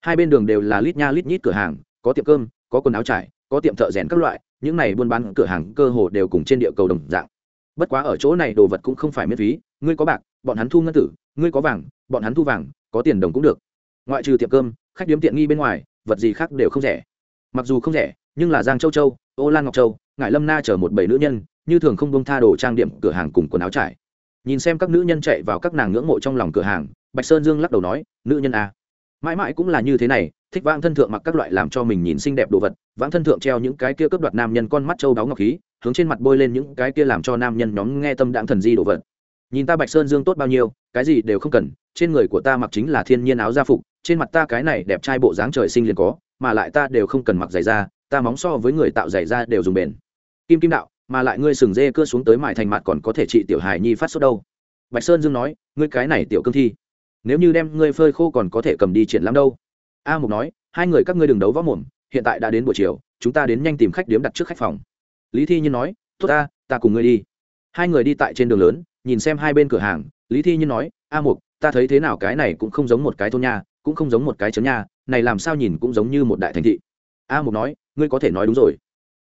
Hai bên đường đều là lít nha lít nhít cửa hàng, có tiệm cơm, có quần áo trải có tiệm thợ rèn các loại, những này buôn bán cửa hàng cơ hồ đều cùng trên địa cầu đồng dạng. Bất quá ở chỗ này đồ vật cũng không phải miễn phí, ngươi có bạc, bọn hắn thu ngân tử, ngươi có vàng, bọn hắn thu vàng, có tiền đồng cũng được. Ngoại trừ tiệm cơm, khách điếm tiện nghi bên ngoài, vật gì khác đều không rẻ. Mặc dù không rẻ, nhưng là giang châu châu, ô lan ngọc châu, ngải lâm na chở một bảy nữ nhân, như thường không bông tha đồ trang điểm cửa hàng cùng quần áo trải. Nhìn xem các nữ nhân chạy vào các nàng ngưỡng mộ trong lòng cửa hàng, bạch sơn dương lắc đầu nói, nữ nhân à mãi mãi cũng là như thế này, thích vãng thân thượng mặc các loại làm cho mình nhìn xinh đẹp đồ vật, vãng thân thượng treo những cái kia cướp đoạt nam nhân con mắt châu đáo ngọc khí, hướng trên mặt bôi lên những cái kia làm cho nam nhân nhóm nghe tâm đãng thần di đồ vật. Nhìn ta bạch sơn dương tốt bao nhiêu, cái gì đều không cần, trên người của ta mặc chính là thiên nhiên áo gia phục, trên mặt ta cái này đẹp trai bộ dáng trời sinh liền có, mà lại ta đều không cần mặc giày da, ta móng so với người tạo giày da đều dùng bền. Kim kim đạo, mà lại ngươi sừng dê cưa xuống tới mại thành mặt còn có thể trị tiểu hài nhi phát sốt đâu. Bạch sơn dương nói, ngươi cái này tiểu cương thi nếu như đem ngươi phơi khô còn có thể cầm đi triển lãm đâu? A mục nói, hai người các ngươi đừng đấu võ mồm, hiện tại đã đến buổi chiều, chúng ta đến nhanh tìm khách điếm đặt trước khách phòng. Lý thi nhiên nói, tốt ta ta cùng ngươi đi. Hai người đi tại trên đường lớn, nhìn xem hai bên cửa hàng, lý thi nhiên nói, a mục, ta thấy thế nào cái này cũng không giống một cái thôn nha, cũng không giống một cái chấn nha, này làm sao nhìn cũng giống như một đại thành thị. A mục nói, ngươi có thể nói đúng rồi.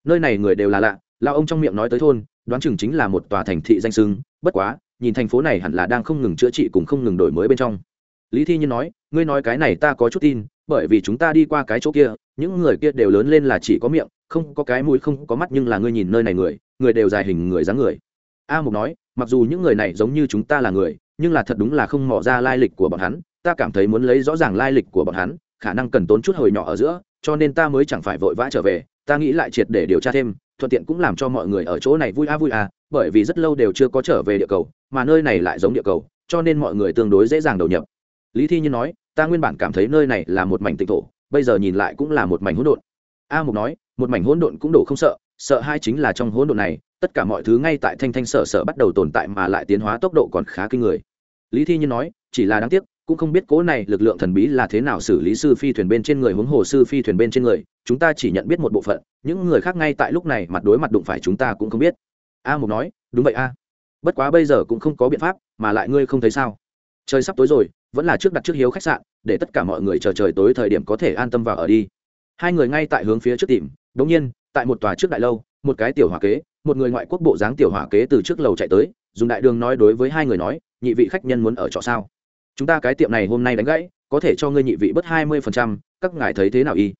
Nơi này người đều là lạ lao ông trong miệng nói tới thôn, đoán chừng chính là một tòa thành thị danh sưng bất quá, nhìn thành phố này hẳn là đang không ngừng chữa trị cùng không ngừng đổi mới bên trong lý thi nhiên nói, ngươi nói cái này ta có chút tin, bởi vì chúng ta đi qua cái chỗ kia, những người kia đều lớn lên là chỉ có miệng, không có cái mũi, không có mắt, nhưng là ngươi nhìn nơi này người người đều dài hình, người dáng người. A mục nói, mặc dù những người này giống như chúng ta là người, nhưng là thật đúng là không mò ra lai lịch của bọn hắn, ta cảm thấy muốn lấy rõ ràng lai lịch của bọn hắn, khả năng cần tốn chút hồi nhỏ ở giữa, cho nên ta mới chẳng phải vội vã trở về, ta nghĩ lại triệt để điều tra thêm, thuận tiện cũng làm cho mọi người ở chỗ này vui a vui a, bởi vì rất lâu đều chưa có trở về địa cầu, mà nơi này lại giống địa cầu, cho nên mọi người tương đối dễ dàng đầu nhập lý thi nhiên nói, ta nguyên bản cảm thấy nơi này là một mảnh tịnh thổ, bây giờ nhìn lại cũng là một mảnh hỗn độn. A mục nói, một mảnh hỗn độn cũng đổ không sợ sợ hai chính là trong hỗn độn này, tất cả mọi thứ ngay tại thanh thanh sở sở bắt đầu tồn tại mà lại tiến hóa tốc độ còn khá kinh người. Lý thi nhiên nói, chỉ là đáng tiếc, cũng không biết cố này lực lượng thần bí là thế nào xử lý sư phi thuyền bên trên người huống hồ sư phi thuyền bên trên người, chúng ta chỉ nhận biết một bộ phận, những người khác ngay tại lúc này mặt đối mặt đụng phải chúng ta cũng không biết. A mục nói, đúng vậy a, bất quá bây giờ cũng không có biện pháp, mà lại ngươi không thấy sao? Trời sắp tối rồi vẫn là trước đặt trước hiếu khách sạn, để tất cả mọi người chờ trời tối thời điểm có thể an tâm vào ở đi. Hai người ngay tại hướng phía trước tìm đống nhiên, tại một tòa trước đại lâu, một cái tiểu hỏa kế, một người ngoại quốc bộ dáng tiểu hỏa kế từ trước lầu chạy tới, dùng đại đường nói đối với hai người nói, nhị vị khách nhân muốn ở trọ sao? Chúng ta cái tiệm này hôm nay đánh gãy, có thể cho ngươi nhị vị bớt hai mươi phần trăm, các ngài thấy thế nào y?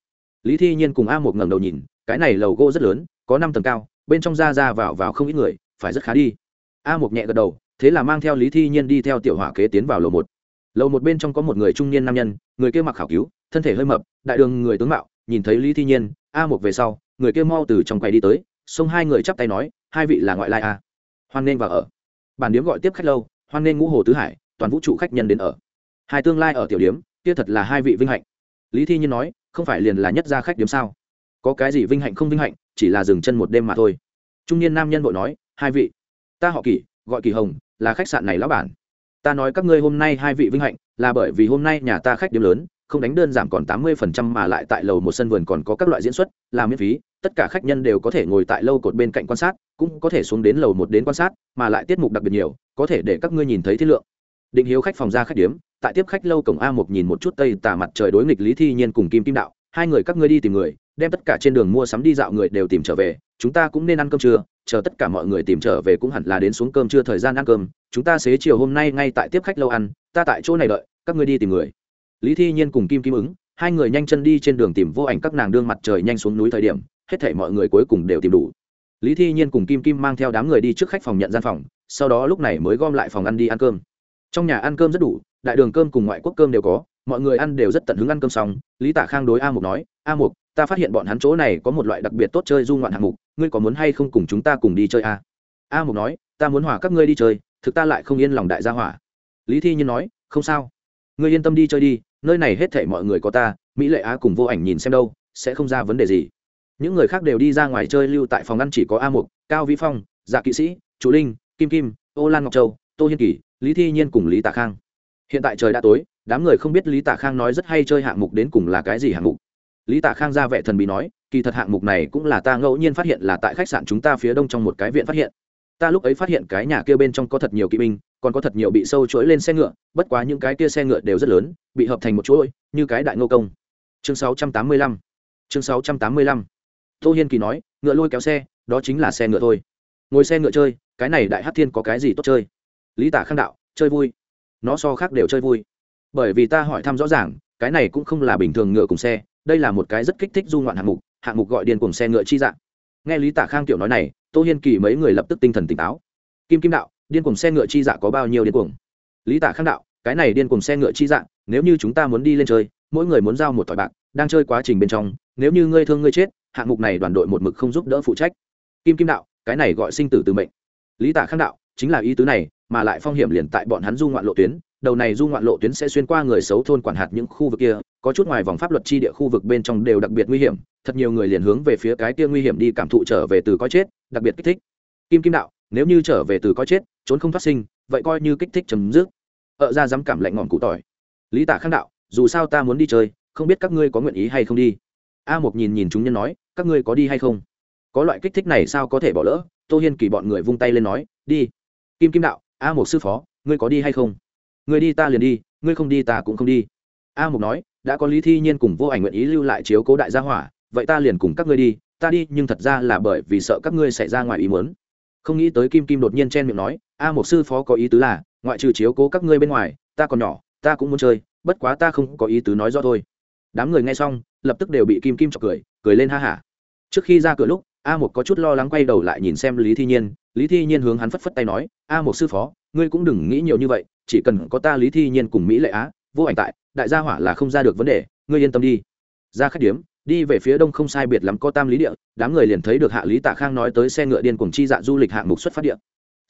Lý thi nhiên cùng a một ngẩng đầu nhìn, cái này lầu gỗ rất lớn, có năm tầng cao, bên trong ra ra vào vào không ít người, phải rất khá đi. A một nhẹ gật đầu, thế là mang theo lý thi nhiên đi theo tiểu hỏa kế tiến vào lầu một lầu một bên trong có một người trung niên nam nhân, người kia mặc khảo cứu, thân thể hơi mập, đại đường người tướng mạo, nhìn thấy lý thi nhiên, a một về sau, người kia mau từ trong quầy đi tới, xông hai người chắp tay nói, hai vị là ngoại lai a. Hoan nên vào ở. Bản điếm gọi tiếp khách lâu, hoan nên ngũ hồ tứ hải, toàn vũ trụ khách nhân đến ở. Hai tương lai ở tiểu điếm, kia thật là hai vị vinh hạnh. Lý thi nhiên nói, không phải liền là nhất gia khách điếm sao? Có cái gì vinh hạnh không vinh hạnh, chỉ là dừng chân một đêm mà thôi. Trung niên nam nhân vội nói, hai vị, ta họ kỷ, gọi kỳ hồng, là khách sạn này lão bản ta nói các ngươi hôm nay hai vị vinh hạnh, là bởi vì hôm nay nhà ta khách điểm lớn, không đánh đơn giảm còn tám mươi phần trăm mà lại tại lầu một sân vườn còn có các loại diễn xuất, là miễn phí, tất cả khách nhân đều có thể ngồi tại lâu cột bên cạnh quan sát, cũng có thể xuống đến lầu một đến quan sát, mà lại tiết mục đặc biệt nhiều, có thể để các ngươi nhìn thấy thiết lượng. Định hiếu khách phòng ra khách điếm, tại tiếp khách lâu cổng a một nhìn một chút tây tà mặt trời đối nghịch lý thi nhiên cùng kim kim đạo, hai người các ngươi đi tìm người, đem tất cả trên đường mua sắm đi dạo người đều tìm trở về, chúng ta cũng nên ăn cơm trưa chờ tất cả mọi người tìm trở về cũng hẳn là đến xuống cơm chưa thời gian ăn cơm, chúng ta xế chiều hôm nay ngay tại tiếp khách lâu ăn, ta tại chỗ này đợi, các ngươi đi tìm người. Lý thi nhiên cùng kim kim ứng, hai người nhanh chân đi trên đường tìm vô ảnh các nàng đương mặt trời nhanh xuống núi thời điểm, hết thể mọi người cuối cùng đều tìm đủ. Lý thi nhiên cùng kim kim mang theo đám người đi trước khách phòng nhận gian phòng, sau đó lúc này mới gom lại phòng ăn đi ăn cơm. Trong nhà ăn cơm rất đủ, đại đường cơm cùng ngoại quốc cơm đều có, mọi người ăn đều rất tận hứng ăn cơm xong, lý tả khang đối a mục nói, a mục, ta phát hiện bọn hắn chỗ này có một loại đặc biệt tốt chơi du ngoạn hạng mục ngươi có muốn hay không cùng chúng ta cùng đi chơi a à? a mục nói, ta muốn hỏa các ngươi đi chơi, thực ta lại không yên lòng đại gia hỏa. Lý thi nhiên nói, không sao. Ngươi yên tâm đi chơi đi, nơi này hết thể mọi người có ta, mỹ lệ á cùng vô ảnh nhìn xem đâu, sẽ không ra vấn đề gì. Những người khác đều đi ra ngoài chơi lưu tại phòng ăn chỉ có a mục, cao vĩ phong dạ kỵ sĩ, chủ linh, kim kim, ô lan ngọc châu, tô hiên kỳ, lý thi nhiên cùng lý tạ khang. Hiện tại trời đã tối, đám người không biết lý tạ khang nói rất hay chơi hạng mục đến cùng là cái gì hạng mục. Lý tạ khang ra vẻ thần bí nói kỳ thật hạng mục này cũng là ta ngẫu nhiên phát hiện là tại khách sạn chúng ta phía đông trong một cái viện phát hiện. Ta lúc ấy phát hiện cái nhà kia bên trong có thật nhiều kỵ binh, còn có thật nhiều bị sâu chuỗi lên xe ngựa, bất quá những cái kia xe ngựa đều rất lớn, bị hợp thành một chuỗi, như cái đại ngô công. Chương 685 chương 685 tô hiên kỳ nói, ngựa lôi kéo xe, đó chính là xe ngựa thôi. Ngồi xe ngựa chơi, cái này đại hát thiên có cái gì tốt chơi? Lý tả khang đạo, chơi vui. Nó so khác đều chơi vui. Bởi vì ta hỏi thăm rõ ràng, cái này cũng không là bình thường ngựa cùng xe, đây là một cái rất kích thích du ngoạn hạng mục hạng mục gọi điên cùng xe ngựa chi dạng. Nghe lý tả khang tiểu nói này, tô hiên kỳ mấy người lập tức tinh thần tỉnh táo. Kim kim đạo, điên cùng xe ngựa chi dạ có bao nhiêu điên cuồng? Lý tả khang đạo, cái này điên cùng xe ngựa chi dạng, nếu như chúng ta muốn đi lên chơi, mỗi người muốn giao một thỏi bạc, đang chơi quá trình bên trong, nếu như ngươi thương ngươi chết, hạng mục này đoàn đội một mực không giúp đỡ phụ trách. Kim kim đạo, cái này gọi sinh tử từ mệnh. Lý tả khang đạo, chính là ý tứ này, mà lại phong hiểm liền tại bọn hắn du ngoạn lộ tuyến đầu này du ngoạn lộ tuyến sẽ xuyên qua người xấu thôn quản hạt những khu vực kia, có chút ngoài vòng pháp luật chi địa khu vực bên trong đều đặc biệt nguy hiểm, thật nhiều người liền hướng về phía cái kia nguy hiểm đi cảm thụ trở về từ coi chết, đặc biệt kích thích. Kim kim đạo, nếu như trở về từ coi chết, trốn không phát sinh, vậy coi như kích thích chấm dứt. Ợ ra dám cảm lạnh ngọn cụ tỏi. Lý tả khang đạo, dù sao ta muốn đi chơi, không biết các ngươi có nguyện ý hay không đi. A một nhìn nhìn chúng nhân nói, các ngươi có đi hay không? Có loại kích thích này sao có thể bỏ lỡ? Tô hiên kỳ bọn người vung tay lên nói, đi. Kim kim đạo, a một sư phó, ngươi có đi hay không? Ngươi đi ta liền đi, ngươi không đi ta cũng không đi. A mục nói, đã có lý thi nhiên cùng vô ảnh nguyện ý lưu lại chiếu cố đại gia hỏa, vậy ta liền cùng các ngươi đi, ta đi, nhưng thật ra là bởi vì sợ các ngươi xảy ra ngoài ý muốn. Không nghĩ tới kim kim đột nhiên chen miệng nói, a một sư phó có ý tứ là, ngoại trừ chiếu cố các ngươi bên ngoài, ta còn nhỏ, ta cũng muốn chơi, bất quá ta không có ý tứ nói rõ thôi. Đám người nghe xong, lập tức đều bị kim kim chọc cười cười lên ha hả. Trước khi ra cửa lúc, a một có chút lo lắng quay đầu lại nhìn xem lý thi nhiên, lý thi nhiên hướng hắn phất phất tay nói, a một sư phó, ngươi cũng đừng nghĩ nhiều như vậy chỉ cần có ta lý thi nhiên cùng mỹ lệ á, vô ảnh tại, đại gia hỏa là không ra được vấn đề, ngươi yên tâm đi. Ra khách điếm, đi về phía đông không sai biệt lắm có tam lý địa, đám người liền thấy được hạ lý tạ khang nói tới xe ngựa điên cuồng chi dạ du lịch hạng mục xuất phát điện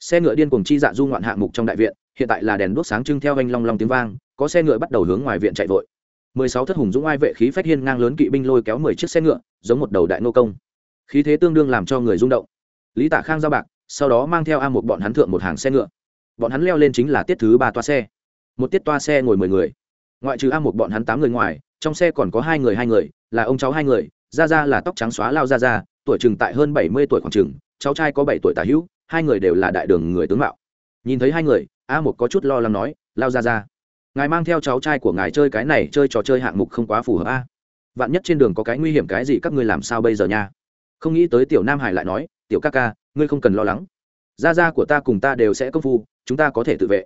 xe ngựa điên cuồng chi dạ du ngoạn hạng mục trong đại viện, hiện tại là đèn đuốc sáng trưng theo anh long long tiếng vang, có xe ngựa bắt đầu hướng ngoài viện chạy vội. Mười sáu thất hùng dũng ai vệ khí phách hiên ngang lớn kỵ binh lôi kéo mười chiếc xe ngựa, giống một đầu đại nô công. Khí thế tương đương làm cho người rung động. Lý tạ khang giao bạc, sau đó mang theo a một bọn hắn thượng một hàng xe ngựa bọn hắn leo lên chính là tiết thứ ba toa xe. Một tiết toa xe ngồi mười người. Ngoại trừ a một bọn hắn tám người ngoài, trong xe còn có hai người hai người, là ông cháu hai người ra ra là tóc trắng xóa lao ra ra tuổi chừng tại hơn bảy mươi tuổi khoảng chừng, cháu trai có bảy tuổi tả hữu, hai người đều là đại đường người tướng mạo. Nhìn thấy hai người, a một có chút lo lắng nói, lao ra ra ngài mang theo cháu trai của ngài chơi cái này chơi trò chơi hạng mục không quá phù hợp a. Vạn nhất trên đường có cái nguy hiểm cái gì các ngươi làm sao bây giờ nha? Không nghĩ tới tiểu nam hải lại nói, tiểu ca ca, ngươi không cần lo lắng. Gia gia của ta cùng ta đều sẽ công phu chúng ta có thể tự vệ.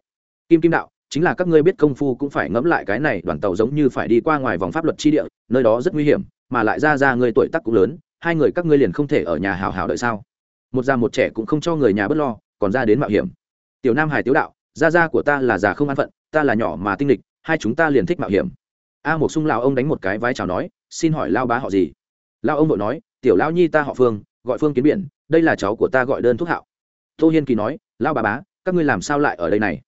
Kim kim đạo, chính là các ngươi biết công phu cũng phải ngẫm lại cái này, đoàn tàu giống như phải đi qua ngoài vòng pháp luật chi địa, nơi đó rất nguy hiểm, mà lại ra ra ngươi tuổi tác cũng lớn, hai người các ngươi liền không thể ở nhà hào hào đợi sao? Một già một trẻ cũng không cho người nhà bớt lo, còn ra đến mạo hiểm. Tiểu nam hải tiếu đạo, gia gia của ta là già không an phận, ta là nhỏ mà tinh lịch, hai chúng ta liền thích mạo hiểm. A một sung lão ông đánh một cái vái chào nói, xin hỏi lao bá họ gì? Lao ông nội nói, tiểu lao nhi ta họ phương, gọi phương kiến biển, đây là cháu của ta gọi đơn thuốc hạo. Tô hiên kỳ nói lao bà bá các ngươi làm sao lại ở đây này?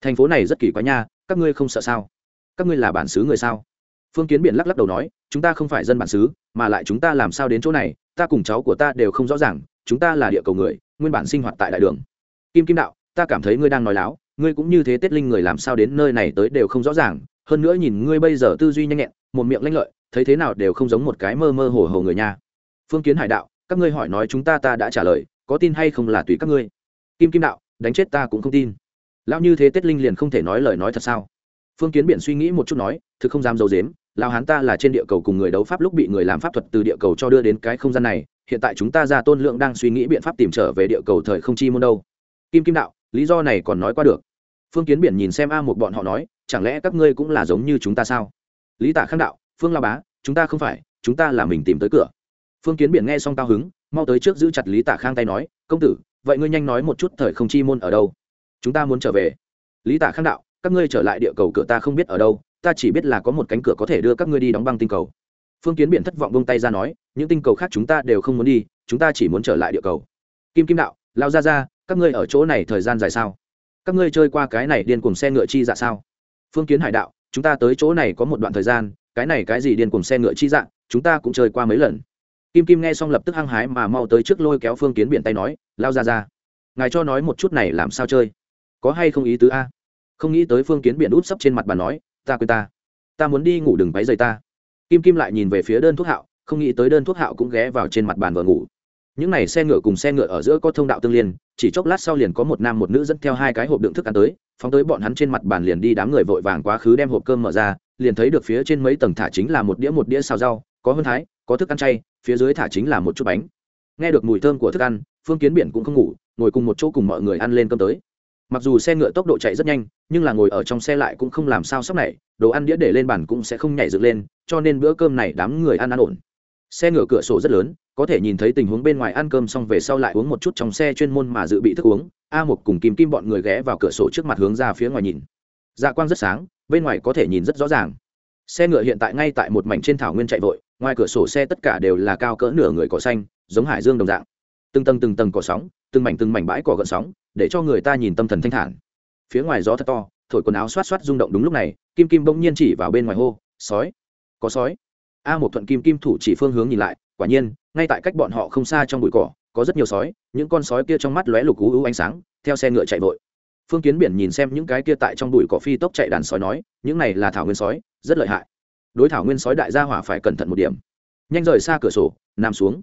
Thành phố này rất kỳ quá nha, các ngươi không sợ sao? Các ngươi là bản xứ người sao? Phương kiến biển lắc lắc đầu nói, chúng ta không phải dân bản xứ, mà lại chúng ta làm sao đến chỗ này? Ta cùng cháu của ta đều không rõ ràng, chúng ta là địa cầu người, nguyên bản sinh hoạt tại đại đường. Kim kim đạo, ta cảm thấy ngươi đang nói láo, ngươi cũng như thế tết linh người làm sao đến nơi này tới đều không rõ ràng, hơn nữa nhìn ngươi bây giờ tư duy nhanh nhẹn, một miệng lanh lợi, thấy thế nào đều không giống một cái mơ mơ hồ hồ người nha. Phương kiến hải đạo, các ngươi hỏi nói chúng ta ta đã trả lời, có tin hay không là tùy các ngươi. Kim kim đạo đánh chết ta cũng không tin. Lão như thế tết linh liền không thể nói lời nói thật sao? Phương kiến biển suy nghĩ một chút nói, thực không dám d i ấ u dếm lao hán ta là trên địa cầu cùng người đấu pháp lúc bị người làm pháp thuật từ địa cầu cho đưa đến cái không gian này, hiện tại chúng ta ra tôn lượng đang suy nghĩ biện pháp tìm trở về địa cầu thời không chi môn đâu. Kim kim đạo, lý do này còn nói qua được. Phương kiến biển nhìn xem a một bọn họ nói, chẳng lẽ các ngươi cũng là giống như chúng ta sao? Lý tả khang đạo, phương La bá, chúng ta không phải, chúng ta là mình tìm tới cửa. Phương kiến biển nghe xong cao hứng, mau tới trước giữ chặt lý tả khang tay nói, công tử vậy ngươi nhanh nói một chút thời không chi môn ở đâu? Chúng ta muốn trở về. Lý tả khang đạo, các ngươi trở lại địa cầu cửa ta không biết ở đâu, ta chỉ biết là có một cánh cửa có thể đưa các ngươi đi đóng băng tinh cầu. Phương kiến biển thất vọng bông tay ra nói, những tinh cầu khác chúng ta đều không muốn đi, chúng ta chỉ muốn trở lại địa cầu. Kim kim đạo, lao ra ra các ngươi ở chỗ này thời gian dài sao? Các ngươi chơi qua cái này điên cùng xe ngựa chi dạ sao? Phương kiến hải đạo, chúng ta tới chỗ này có một đoạn thời gian, cái này cái gì điên cùng xe ngựa chi dạ chúng ta cũng chơi qua mấy lần kim kim nghe xong lập tức hăng hái mà mau tới trước lôi kéo phương kiến biển tay nói, lao ra ra, ngài cho nói một chút này làm sao chơi? Có hay không ý tứ a? Không nghĩ tới phương kiến biển út sấp trên mặt bà nói, ta quên ta ta muốn đi ngủ đừng váy dày ta. Kim kim lại nhìn về phía đơn thuốc hạo, không nghĩ tới đơn thuốc hạo cũng ghé vào trên mặt bàn vợ ngủ. Những n à y xe ngựa cùng xe ngựa ở giữa có thông đạo tương liên, chỉ chốc lát sau liền có một nam một nữ dẫn theo hai cái hộp đựng thức ăn tới, phóng tới bọn hắn trên mặt bàn liền đi đám người vội vàng quá khứ đem hộp cơm mở ra, liền thấy được phía trên mấy tầng thả chính là một đĩa một đĩa xào rau, có hơn thái có thức ăn chay, phía dưới thả chính là một chút bánh. Nghe được mùi thơm của thức ăn, phương kiến biển cũng không ngủ, ngồi cùng một chỗ cùng mọi người ăn lên cơm tới. Mặc dù xe ngựa tốc độ chạy rất nhanh, nhưng là ngồi ở trong xe lại cũng không làm sao sốc này, đồ ăn đĩa để lên bàn cũng sẽ không nhảy dựng lên, cho nên bữa cơm này đám người ăn ăn ổn. Xe ngựa cửa sổ rất lớn, có thể nhìn thấy tình huống bên ngoài ăn cơm xong về sau lại uống một chút trong xe chuyên môn mà dự bị thức uống. A một cùng kim kim bọn người ghé vào cửa sổ trước mặt hướng ra phía ngoài nhìn. Dạ quang rất sáng, bên ngoài có thể nhìn rất rõ ràng. Xe ngựa hiện tại ngay tại một mảnh trên thảo nguyên chạy vội ngoài cửa sổ xe tất cả đều là cao cỡ nửa người cỏ xanh, giống hải dương đồng dạng. Từng tầng từng tầng cỏ sóng, từng mảnh từng mảnh bãi cỏ gợn sóng, để cho người ta nhìn tâm thần thanh thản. Phía ngoài gió thật to, thổi quần áo xoát xoát rung động đúng lúc này, kim kim bỗng nhiên chỉ vào bên ngoài hô, sói, có sói. A một thuận kim kim thủ chỉ phương hướng nhìn lại, quả nhiên, ngay tại cách bọn họ không xa trong bụi cỏ, có rất nhiều sói, những con sói kia trong mắt lóe lục ú ú ánh sáng, theo xe ngựa chạy vội. Phương kiến biển nhìn xem những cái kia tại trong bụi cỏ phi tốc chạy đàn sói nói, những này là thảo nguyên sói, rất lợi hại đối thảo nguyên sói đại gia hỏa phải cẩn thận một điểm. Nhanh rời xa cửa sổ, nằm xuống.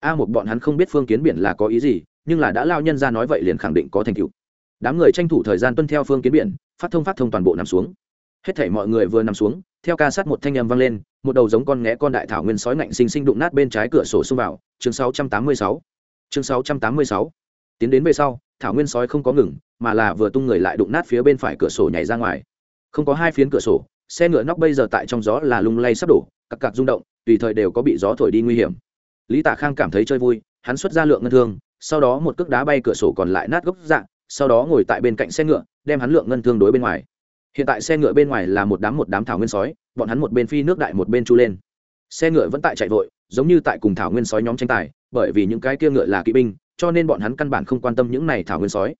A một bọn hắn không biết phương kiến biển là có ý gì, nhưng là đã lao nhân ra nói vậy liền khẳng định có thành tựu. Đám người tranh thủ thời gian tuân theo phương kiến biển, phát thông phát thông toàn bộ nằm xuống. Hết thảy mọi người vừa nằm xuống, theo ca sát một thanh âm vang lên, một đầu giống con nghé con đại thảo nguyên sói ngạnh sinh sinh đụng nát bên trái cửa sổ xông vào. Chương 686 chương 686 tiến đến về sau, thảo nguyên sói không có ngừng, mà là vừa tung người lại đụng nát phía bên phải cửa sổ nhảy ra ngoài. Không có hai phiến cửa sổ xe ngựa nóc bây giờ tại trong gió là lung lay sắp đổ, cặc cặc rung động, tùy thời đều có bị gió thổi đi nguy hiểm. Lý tả khang cảm thấy chơi vui, hắn xuất ra lượng ngân thương, sau đó một cước đá bay cửa sổ còn lại nát gốc dạng, sau đó ngồi tại bên cạnh xe ngựa, đem hắn lượng ngân thương đối bên ngoài. Hiện tại xe ngựa bên ngoài là một đám một đám thảo nguyên sói, bọn hắn một bên phi nước đại một bên chu lên. Xe ngựa vẫn tại chạy vội, giống như tại cùng thảo nguyên sói nhóm tranh tài, bởi vì những cái kia ngựa là kỵ binh, cho nên bọn hắn căn bản không quan tâm những này thảo nguyên sói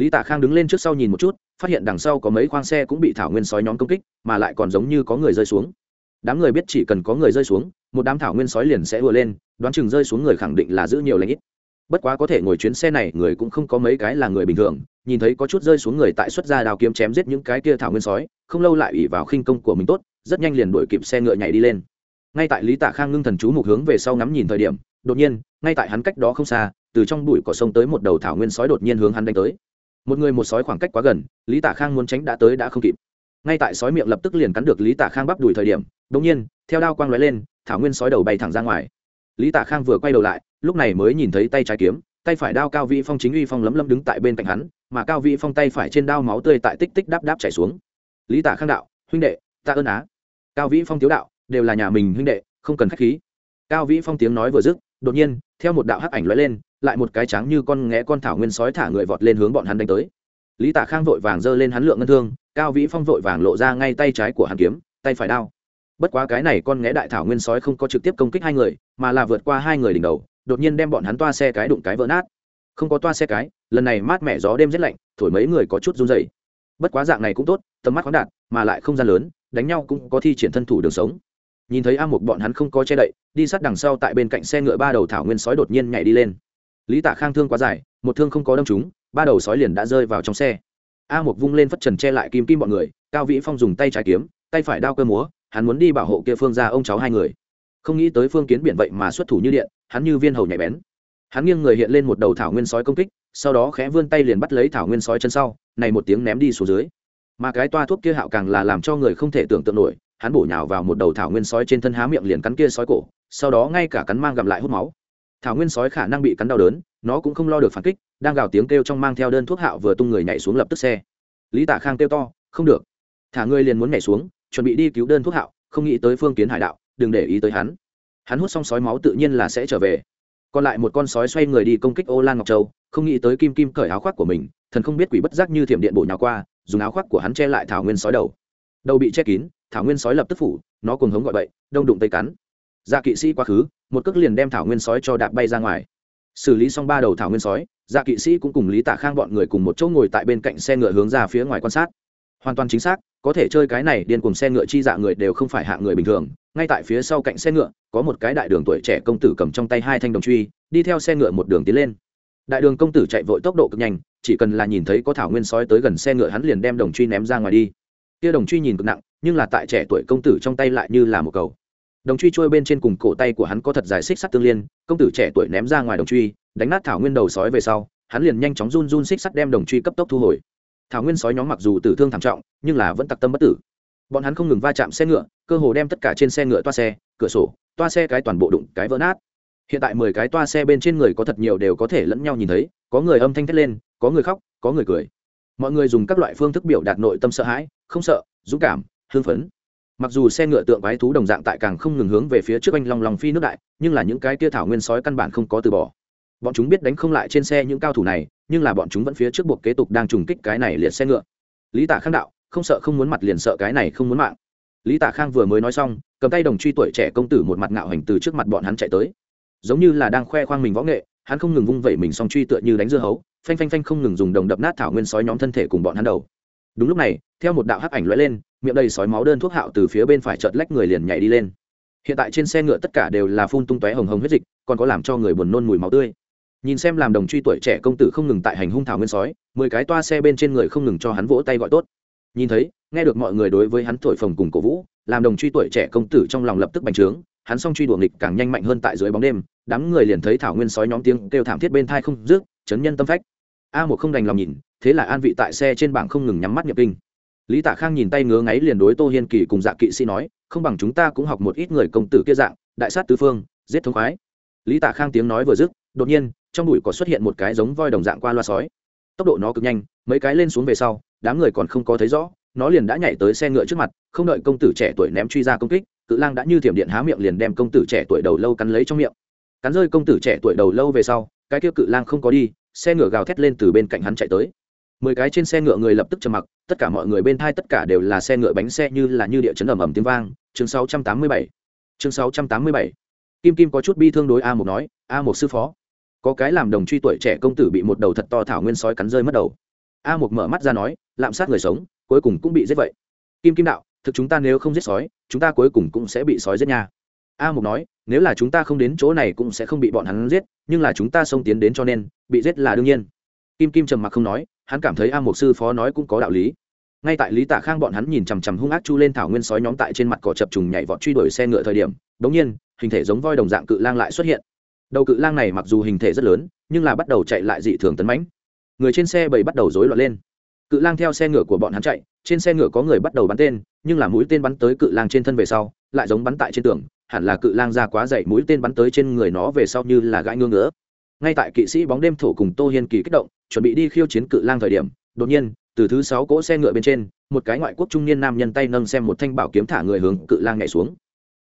lý tạ khang đứng lên trước sau nhìn một chút, phát hiện đằng sau có mấy khoang xe cũng bị thảo nguyên sói nhóm công kích, mà lại còn giống như có người rơi xuống. Đám người biết chỉ cần có người rơi xuống, một đám thảo nguyên sói liền sẽ vừa lên, đoán chừng rơi xuống người khẳng định là giữ nhiều lãnh ít. Bất quá có thể ngồi chuyến xe này, người cũng không có mấy cái là người bình thường, nhìn thấy có chút rơi xuống người tại xuất gia đào kiếm chém giết những cái kia thảo nguyên sói, không lâu lại ủy vào khinh công của mình tốt, rất nhanh liền đuổi kịp xe ngựa nhảy đi lên. Ngay tại lý tạ khang ngưng thần chú mục hướng về sau ngắm nhìn thời điểm, đột nhiên, ngay tại hắn cách đó không xa, từ trong bụi cỏ sông tới một đầu thảo nguyên sói đột nhiên hướng hắn đánh tới một người một sói khoảng cách quá gần, lý Tả khang muốn tránh đã tới đã không kịp. Ngay tại sói miệng lập tức liền cắn được lý Tả khang bắp đùi thời điểm, đột nhiên, theo đao quang lóe lên, thảo nguyên sói đầu bay thẳng ra ngoài. Lý Tả khang vừa quay đầu lại, lúc này mới nhìn thấy tay trái kiếm, tay phải đao cao vĩ phong chính uy phong lấm lấm đứng tại bên cạnh hắn, mà cao vĩ phong tay phải trên đao máu tươi tại tích tích đáp đáp chảy xuống. Lý Tả khang đạo, huynh đệ, ta ơn á. Cao vĩ phong tiếu đạo, đều là nhà mình huynh đệ, không cần k h á c h khí. Cao vĩ phong tiếng nói vừa dứt đột nhiên, theo một đạo hắc ảnh lóe lên, lại một cái trắng như con nghé con thảo nguyên sói thả người vọt lên hướng bọn hắn đánh tới. Lý Tả khang vội vàng giơ lên hắn lượng ngân thương, cao vĩ phong vội vàng lộ ra ngay tay trái của hắn kiếm, tay phải đao. Bất quá cái này con nghé đại thảo nguyên sói không có trực tiếp công kích hai người, mà là vượt qua hai người đỉnh đầu, đột nhiên đem bọn hắn toa xe cái đụng cái vỡ nát. Không có toa xe cái, lần này mát mẻ gió đêm rét lạnh, thổi mấy người có chút run dày bất quá dạng này cũng tốt, tầm mắt khoáng đạt, mà lại không gian lớn, đánh nhau cũng có thi triển thân thủ đường sống nhìn thấy a một bọn hắn không có che đậy, đi sát đằng sau tại bên cạnh xe ngựa ba đầu thảo nguyên sói đột nhiên nhảy đi lên. Lý tạ khang thương quá dài, một thương không có đâm chúng ba đầu sói liền đã rơi vào trong xe. A một vung lên phất trần che lại kim kim bọn người, cao vĩ phong dùng tay trái kiếm, tay phải đao cơ múa, hắn muốn đi bảo hộ kia phương ra ông cháu hai người. Không nghĩ tới phương kiến biển vậy mà xuất thủ như điện, hắn như viên hầu nhạy bén. Hắn nghiêng người hiện lên một đầu thảo nguyên sói công kích, sau đó khẽ vươn tay liền bắt lấy thảo nguyên sói chân sau, này một tiếng ném đi xuống dưới. Mà cái toa thuốc kia hạo càng là làm cho người không thể tưởng tượng nổi hắn bổ nhào vào một đầu thảo nguyên sói trên thân há miệng liền cắn kia sói cổ, sau đó ngay cả cắn mang gặm lại hút máu. Thảo nguyên sói khả năng bị cắn đau đớn, nó cũng không lo được phản kích, đang gào tiếng kêu trong mang theo đơn thuốc hạo vừa tung người nhảy xuống lập tức xe. Lý tả khang kêu to, không được. Thả ngươi liền muốn nhảy xuống, chuẩn bị đi cứu đơn thuốc hạo, không nghĩ tới phương kiến hải đạo, đừng để ý tới hắn. Hắn hút xong sói máu tự nhiên là sẽ trở về. Còn lại một con sói xoay người đi công kích ô lan ngọc châu, không nghĩ tới kim kim cởi áo khoác của mình, thần không biết quỷ bất giác như thiểm điện bổ nhào qua, dùng áo khoác của hắn che lại thảo nguyên sói đầu. Đầu bị che kín thảo nguyên sói lập tức phủ, nó cùng hống gọi bậy, đông đụng tây cắn. Dạ kỵ sĩ quá khứ, một cước liền đem thảo nguyên sói cho đạp bay ra ngoài. Xử lý xong ba đầu thảo nguyên sói dạ kỵ sĩ cũng cùng lý tả khang bọn người cùng một chỗ ngồi tại bên cạnh xe ngựa hướng ra phía ngoài quan sát. Hoàn toàn chính xác, có thể chơi cái này điên cùng xe ngựa chi dạ người đều không phải hạ người bình thường. Ngay tại phía sau cạnh xe ngựa, có một cái đại đường tuổi trẻ công tử cầm trong tay hai thanh đồng truy, đi theo xe ngựa một đường tiến lên. Đại đường công tử chạy vội tốc độ cực nhanh, chỉ cần là nhìn thấy có thảo nguyên sói tới gần xe ngựa hắn liền đem đồng truy ném ra ngoài đi. Kia đồng truy nhìn cực nặng nhưng là tại trẻ tuổi công tử trong tay lại như là một cầu. Đồng truy trôi bên trên cùng cổ tay của hắn có thật dài xích sắt tương liên, công tử trẻ tuổi ném ra ngoài đồng truy, đánh nát thảo nguyên đầu sói về sau, hắn liền nhanh chóng run run xích sắt đem đồng truy cấp tốc thu hồi. Thảo nguyên sói nhóm mặc dù tử thương thảm trọng, nhưng là vẫn tặc tâm bất tử. Bọn hắn không ngừng va chạm xe ngựa, cơ hồ đem tất cả trên xe ngựa toa xe, cửa sổ, toa xe cái toàn bộ đụng cái vỡ nát. Hiện tại mười cái toa xe bên trên người có thật nhiều đều có thể lẫn nhau nhìn thấy, có người âm thanh thét lên, có người khóc, có người cười. Mọi người dùng các loại phương thức biểu đạt nội tâm sợ hãi, không sợ, dũng cảm hưng phấn. Mặc dù xe ngựa tượng quái thú đồng dạng tại càng không ngừng hướng về phía trước anh long lòng phi nước đại, nhưng là những cái tia thảo nguyên sói căn bản không có từ bỏ. Bọn chúng biết đánh không lại trên xe những cao thủ này, nhưng là bọn chúng vẫn phía trước buộc kế tục đang trùng kích cái này liệt xe ngựa. Lý tả khang đạo, không sợ không muốn mặt liền sợ cái này không muốn mạng. Lý tả khang vừa mới nói xong, cầm tay đồng truy tuổi trẻ công tử một mặt ngạo hành từ trước mặt bọn hắn chạy tới. Giống như là đang khoe khoang mình võ nghệ, hắn không ngừng vung vẩy mình song truy tựa như đánh dưa hấu, phanh phanh phanh không ngừng dùng đồng đập nát thảo nguyên sói nhóm thân thể cùng bọn hắn đầu đúng lúc này, theo một đạo hắc ảnh lóe lên, miệng đầy sói máu đơn thuốc hạo từ phía bên phải chợt lách người liền nhảy đi lên. Hiện tại trên xe ngựa tất cả đều là phun tung tóe hồng hồng huyết dịch, còn có làm cho người buồn nôn mùi máu tươi. Nhìn xem làm đồng truy tuổi trẻ công tử không ngừng tại hành hung thảo nguyên sói, mười cái toa xe bên trên người không ngừng cho hắn vỗ tay gọi tốt. Nhìn thấy, nghe được mọi người đối với hắn thổi phồng cùng cổ vũ, làm đồng truy tuổi trẻ công tử trong lòng lập tức bành trướng, hắn song truy đùa nghịch càng nhanh mạnh hơn tại dưới bóng đêm, đám người liền thấy thảo nguyên sói nhóm tiếng kêu thảm thiết bên thai không rước chấn nhân tâm phách. A một không đành lòng nhìn thế là an vị tại xe trên bảng không ngừng nhắm mắt nhập kinh. Lý tạ khang nhìn tay ngứa ngáy liền đối tô hiên kỳ cùng dạ kỵ sĩ nói, không bằng chúng ta cũng học một ít người công tử kia dạng, đại sát tứ phương, giết thống khoái. Lý tạ khang tiếng nói vừa dứt, đột nhiên, trong bụi có xuất hiện một cái giống voi đồng dạng qua loa sói. Tốc độ nó cực nhanh, mấy cái lên xuống về sau, đám người còn không có thấy rõ, nó liền đã nhảy tới xe ngựa trước mặt, không đợi công tử trẻ tuổi ném truy ra công kích, cự lang đã như thiểm điện há miệng liền đem công tử trẻ tuổi đầu lâu cắn lấy trong miệng. Cắn rơi công tử trẻ tuổi đầu lâu về sau, cái kia cự lang không có đi, xe ngựa gào thét lên từ bên cạnh hắn chạy tới mười cái trên xe ngựa người lập tức trầm mặc, tất cả mọi người bên thai tất cả đều là xe ngựa bánh xe như là như địa chấn ầm ầm tiếng vang. Chương 687 chương 687 kim kim có chút bi thương đối a một nói, a một sư phó, có cái làm đồng truy tuổi trẻ công tử bị một đầu thật to thảo nguyên sói cắn rơi mất đầu. A một mở mắt ra nói, lạm sát người sống, cuối cùng cũng bị giết vậy. Kim kim đạo, thực chúng ta nếu không giết sói, chúng ta cuối cùng cũng sẽ bị sói giết nha. A mục nói, nếu là chúng ta không đến chỗ này cũng sẽ không bị bọn hắn giết, nhưng là chúng ta xông tiến đến cho nên, bị giết là đương nhiên. Kim kim trầm mặc không nói hắn cảm thấy a mục sư phó nói cũng có đạo lý. Ngay tại lý tạ khang bọn hắn nhìn chằm chằm hung ác chu lên thảo nguyên sói nhóm tại trên mặt cỏ chập trùng nhảy vọt truy đuổi xe ngựa thời điểm bỗng nhiên, hình thể giống voi đồng dạng cự lang lại xuất hiện. Đầu cự lang này mặc dù hình thể rất lớn, nhưng là bắt đầu chạy lại dị thường tấn mãnh. Người trên xe bầy bắt đầu rối loạn lên. Cự lang theo xe ngựa của bọn hắn chạy, trên xe ngựa có người bắt đầu bắn tên, nhưng là mũi tên bắn tới cự lang trên thân về sau, lại giống bắn tại trên tường, hẳn là cự lang ra quá dậy, mũi tên bắn tới trên người nó về sau như là gãi ngưỡng ngỡ ngay tại kỵ sĩ bóng đêm thổ cùng tô hiên kỳ kích động, chuẩn bị đi khiêu chiến cự lang thời điểm, đột nhiên, từ thứ sáu cỗ xe ngựa bên trên, một cái ngoại quốc trung niên nam nhân tay nâng xem một thanh bảo kiếm thả người hướng cự lang nhảy xuống.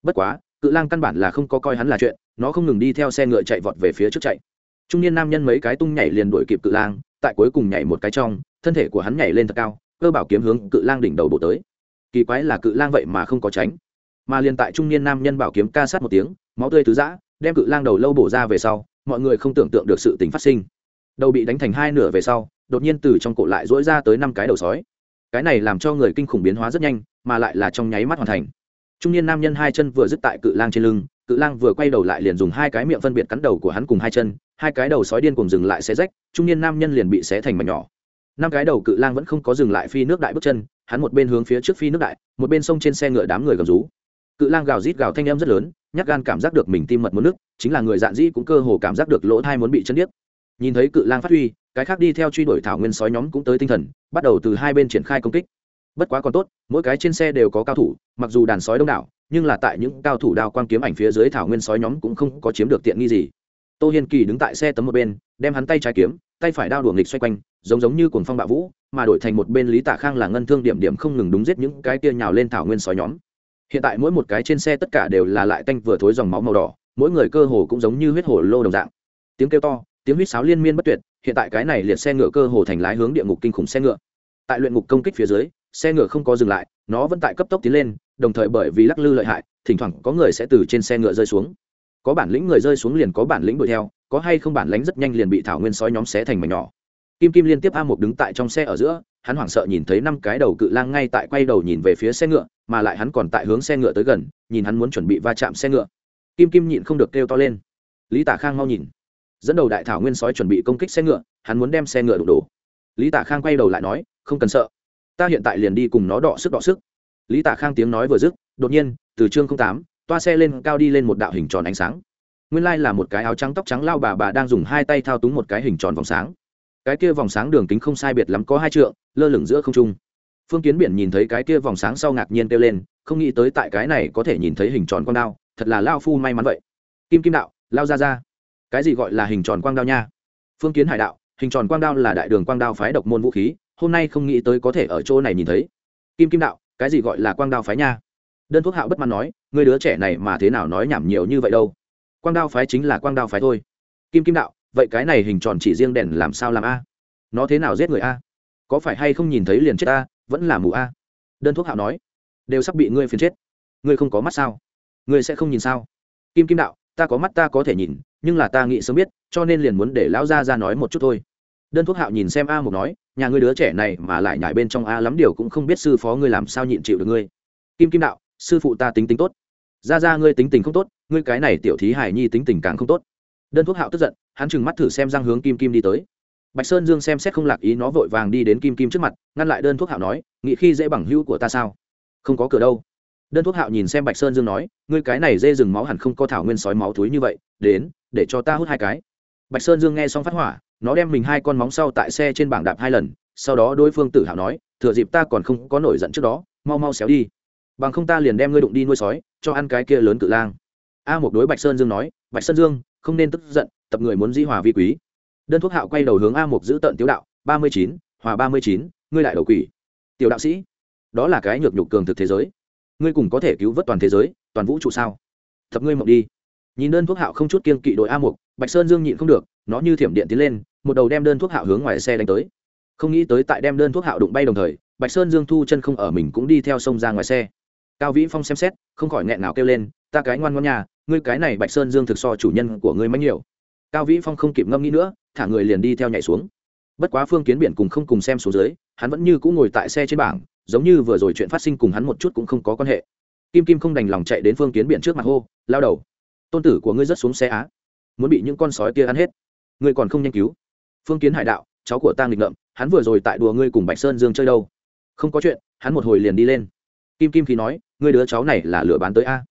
Bất quá, cự lang căn bản là không có coi hắn là chuyện, nó không ngừng đi theo xe ngựa chạy vọt về phía trước chạy. Trung niên nam nhân mấy cái tung nhảy liền đuổi kịp cự lang, tại cuối cùng nhảy một cái trong, thân thể của hắn nhảy lên thật cao, cơ bảo kiếm hướng cự lang đỉnh đầu bổ tới. Kỳ quái là cự lang vậy mà không có tránh. Mà liền tại trung niên nam nhân bảo kiếm ca sát một tiếng, máu tươi tứ giã, đem cự lang đầu lâu bổ ra về sau mọi người không tưởng tượng được sự tình phát sinh. Đầu bị đánh thành hai nửa về sau, đột nhiên từ trong cổ lại dỗi ra tới năm cái đầu sói. Cái này làm cho người kinh khủng biến hóa rất nhanh, mà lại là trong nháy mắt hoàn thành. Trung niên nam nhân hai chân vừa dứt tại cự lang trên lưng, cự lang vừa quay đầu lại liền dùng hai cái miệng phân biệt cắn đầu của hắn cùng hai chân, hai cái đầu sói điên cùng dừng lại xé rách, trung niên nam nhân liền bị xé thành mảnh nhỏ. Năm cái đầu cự lang vẫn không có dừng lại phi nước đại bước chân, hắn một bên hướng phía trước phi nước đại, một bên sông trên xe ngựa đám người gầm rú cự lang gào rít gào thanh em rất lớn nhắc gan cảm giác được mình tim mật muốn nước, chính là người dạn dĩ cũng cơ hồ cảm giác được lỗ thai muốn bị chân điếc. Nhìn thấy cự lang phát huy, cái khác đi theo truy đuổi thảo nguyên sói nhóm cũng tới tinh thần, bắt đầu từ hai bên triển khai công kích. Bất quá còn tốt, mỗi cái trên xe đều có cao thủ, mặc dù đàn sói đông đảo, nhưng là tại những cao thủ đao quang kiếm ảnh phía dưới thảo nguyên sói nhóm cũng không có chiếm được tiện nghi gì. Tô hiên kỳ đứng tại xe tấm một bên, đem hắn tay trái kiếm, tay phải đao đuồng nghịch xoay quanh, giống giống như cuồng phong bạo vũ, mà đổi thành một bên lý tạ khang là ngân thương điểm điểm không ngừng đúng giết những cái kia nhào lên thảo nguyên sói nhóm hiện tại mỗi một cái trên xe tất cả đều là lại tanh vừa thối dòng máu màu đỏ, mỗi người cơ hồ cũng giống như huyết hồ lô đồng dạng. Tiếng kêu to, tiếng huýt sáo liên miên bất tuyệt, hiện tại cái này liệt xe ngựa cơ hồ thành lái hướng địa ngục kinh khủng xe ngựa. Tại luyện ngục công kích phía dưới, xe ngựa không có dừng lại, nó vẫn tại cấp tốc tiến lên, đồng thời bởi vì lắc lư lợi hại, thỉnh thoảng có người sẽ từ trên xe ngựa rơi xuống. Có bản lĩnh người rơi xuống liền có bản lĩnh đuổi theo, có hay không bản lĩnh rất nhanh liền bị thảo nguyên sói nhóm xé thành mảnh nhỏ. Kim kim liên tiếp a một đứng tại trong xe ở giữa, hắn hoảng sợ nhìn thấy năm cái đầu cự lang ngay tại quay đầu nhìn về phía xe ngựa mà lại hắn còn tại hướng xe ngựa tới gần, nhìn hắn muốn chuẩn bị va chạm xe ngựa. Kim kim nhịn không được kêu to lên. Lý tả khang mau nhìn. Dẫn đầu đại thảo nguyên sói chuẩn bị công kích xe ngựa, hắn muốn đem xe ngựa đụng đổ. Lý tả khang quay đầu lại nói, không cần sợ. Ta hiện tại liền đi cùng nó đọ sức đọ sức. Lý tả khang tiếng nói vừa dứt, đột nhiên, từ chương tám, toa xe lên cao đi lên một đạo hình tròn ánh sáng. Nguyên lai là một cái áo trắng tóc trắng lao bà bà đang dùng hai tay thao túng một cái hình tròn vòng sáng. Cái kia vòng sáng đường kính không sai biệt lắm có hai trượng, lơ lửng giữa không trung phương kiến biển nhìn thấy cái kia vòng sáng sau ngạc nhiên kêu lên, không nghĩ tới tại cái này có thể nhìn thấy hình tròn quang đao, thật là lao phu may mắn vậy. Kim kim đạo, lao ra ra. Cái gì gọi là hình tròn quang đao nha? Phương kiến hải đạo, hình tròn quang đao là đại đường quang đao phái độc môn vũ khí, hôm nay không nghĩ tới có thể ở chỗ này nhìn thấy. Kim kim đạo, cái gì gọi là quang đao phái nha? Đơn thuốc hạo bất mãn nói, người đứa trẻ này mà thế nào nói nhảm nhiều như vậy đâu? Quang đao phái chính là quang đao phái thôi. Kim kim đạo, vậy cái này hình tròn chỉ riêng đèn làm sao làm a? Nó thế nào giết người a? Có phải hay không nhìn thấy liền chết a? Vẫn là mù a. Đơn thuốc hạo nói, đều sắp bị ngươi phiền chết. Ngươi không có mắt sao? Ngươi sẽ không nhìn sao? Kim kim đạo, ta có mắt ta có thể nhìn, nhưng là ta nghĩ sớm biết, cho nên liền muốn để lão gia ra nói một chút thôi. Đơn thuốc hạo nhìn xem a mục nói, nhà ngươi đứa trẻ này mà lại nhảy bên trong a lắm điều cũng không biết sư phó ngươi làm sao nhịn chịu được ngươi. Kim kim đạo, sư phụ ta tính tính tốt. Ra ra ngươi tính tình không tốt, ngươi cái này tiểu thí hải nhi tính tình càng không tốt. Đơn thuốc hạo tức giận, hắn chừng mắt thử xem răng hướng kim kim đi tới bạch sơn dương xem xét không lạc ý nó vội vàng đi đến kim kim trước mặt, ngăn lại đơn thuốc hạo nói nghĩ khi dễ bằng hữu của ta sao? Không có cửa đâu. Đơn thuốc hạo nhìn xem bạch sơn dương nói, ngươi cái này dê rừng máu hẳn không có thảo nguyên sói máu túi như vậy, đến, để cho ta hút hai cái. Bạch sơn dương nghe xong phát hỏa, nó đem mình hai con móng sau tại xe trên bảng đạp hai lần, sau đó đối phương tử hạo nói, thừa dịp ta còn không có nổi giận trước đó, mau mau xéo đi. Bằng không ta liền đem ngươi đụng đi nuôi sói, cho ăn cái kia lớn cự lang. A một đối bạch sơn dương nói, bạch sơn dương, không nên tức giận, tập người muốn dĩ hòa vi quý đơn thuốc hạo quay đầu hướng a mục giữ tận tiếu đạo, ba mươi chín, hòa ba mươi chín, ngươi lại đầu quỷ. Tiểu đạo sĩ, đó là cái nhược nhục cường thực thế giới. Ngươi cùng có thể cứu vớt toàn thế giới, toàn vũ trụ sao? Thập ngươi mộng đi. Nhìn đơn thuốc hạo không chút kiên kỵ đội a mục bạch sơn dương nhịn không được, nó như thiểm điện tiến lên, một đầu đem đơn thuốc hạo hướng ngoài xe đánh tới. Không nghĩ tới tại đem đơn thuốc hạo đụng bay đồng thời, bạch sơn dương thu chân không ở mình cũng đi theo sông ra ngoài xe. Cao vĩ phong xem xét, không khỏi nghẹn nào kêu lên, ta cái ngoan ngoan nhà, ngươi cái này bạch sơn dương thực so chủ nhân của ngươi mánh nhiều cao vĩ phong không kịp ngâm nghĩ nữa, thả người liền đi theo nhảy xuống. Bất quá phương kiến biển cùng không cùng xem xuống dưới, hắn vẫn như cũng ngồi tại xe trên bảng, giống như vừa rồi chuyện phát sinh cùng hắn một chút cũng không có quan hệ. Kim kim không đành lòng chạy đến phương kiến biển trước mặt hô, lao đầu, tôn tử của ngươi rất xuống xe á, muốn bị những con sói kia ăn hết. Ngươi còn không nhanh cứu. Phương kiến hải đạo, cháu của ta nghịch ngợm, hắn vừa rồi tại đùa ngươi cùng bạch sơn dương chơi đâu. Không có chuyện, hắn một hồi liền đi lên. Kim kim khi nói, ngươi đứa cháu này là lửa bán tới a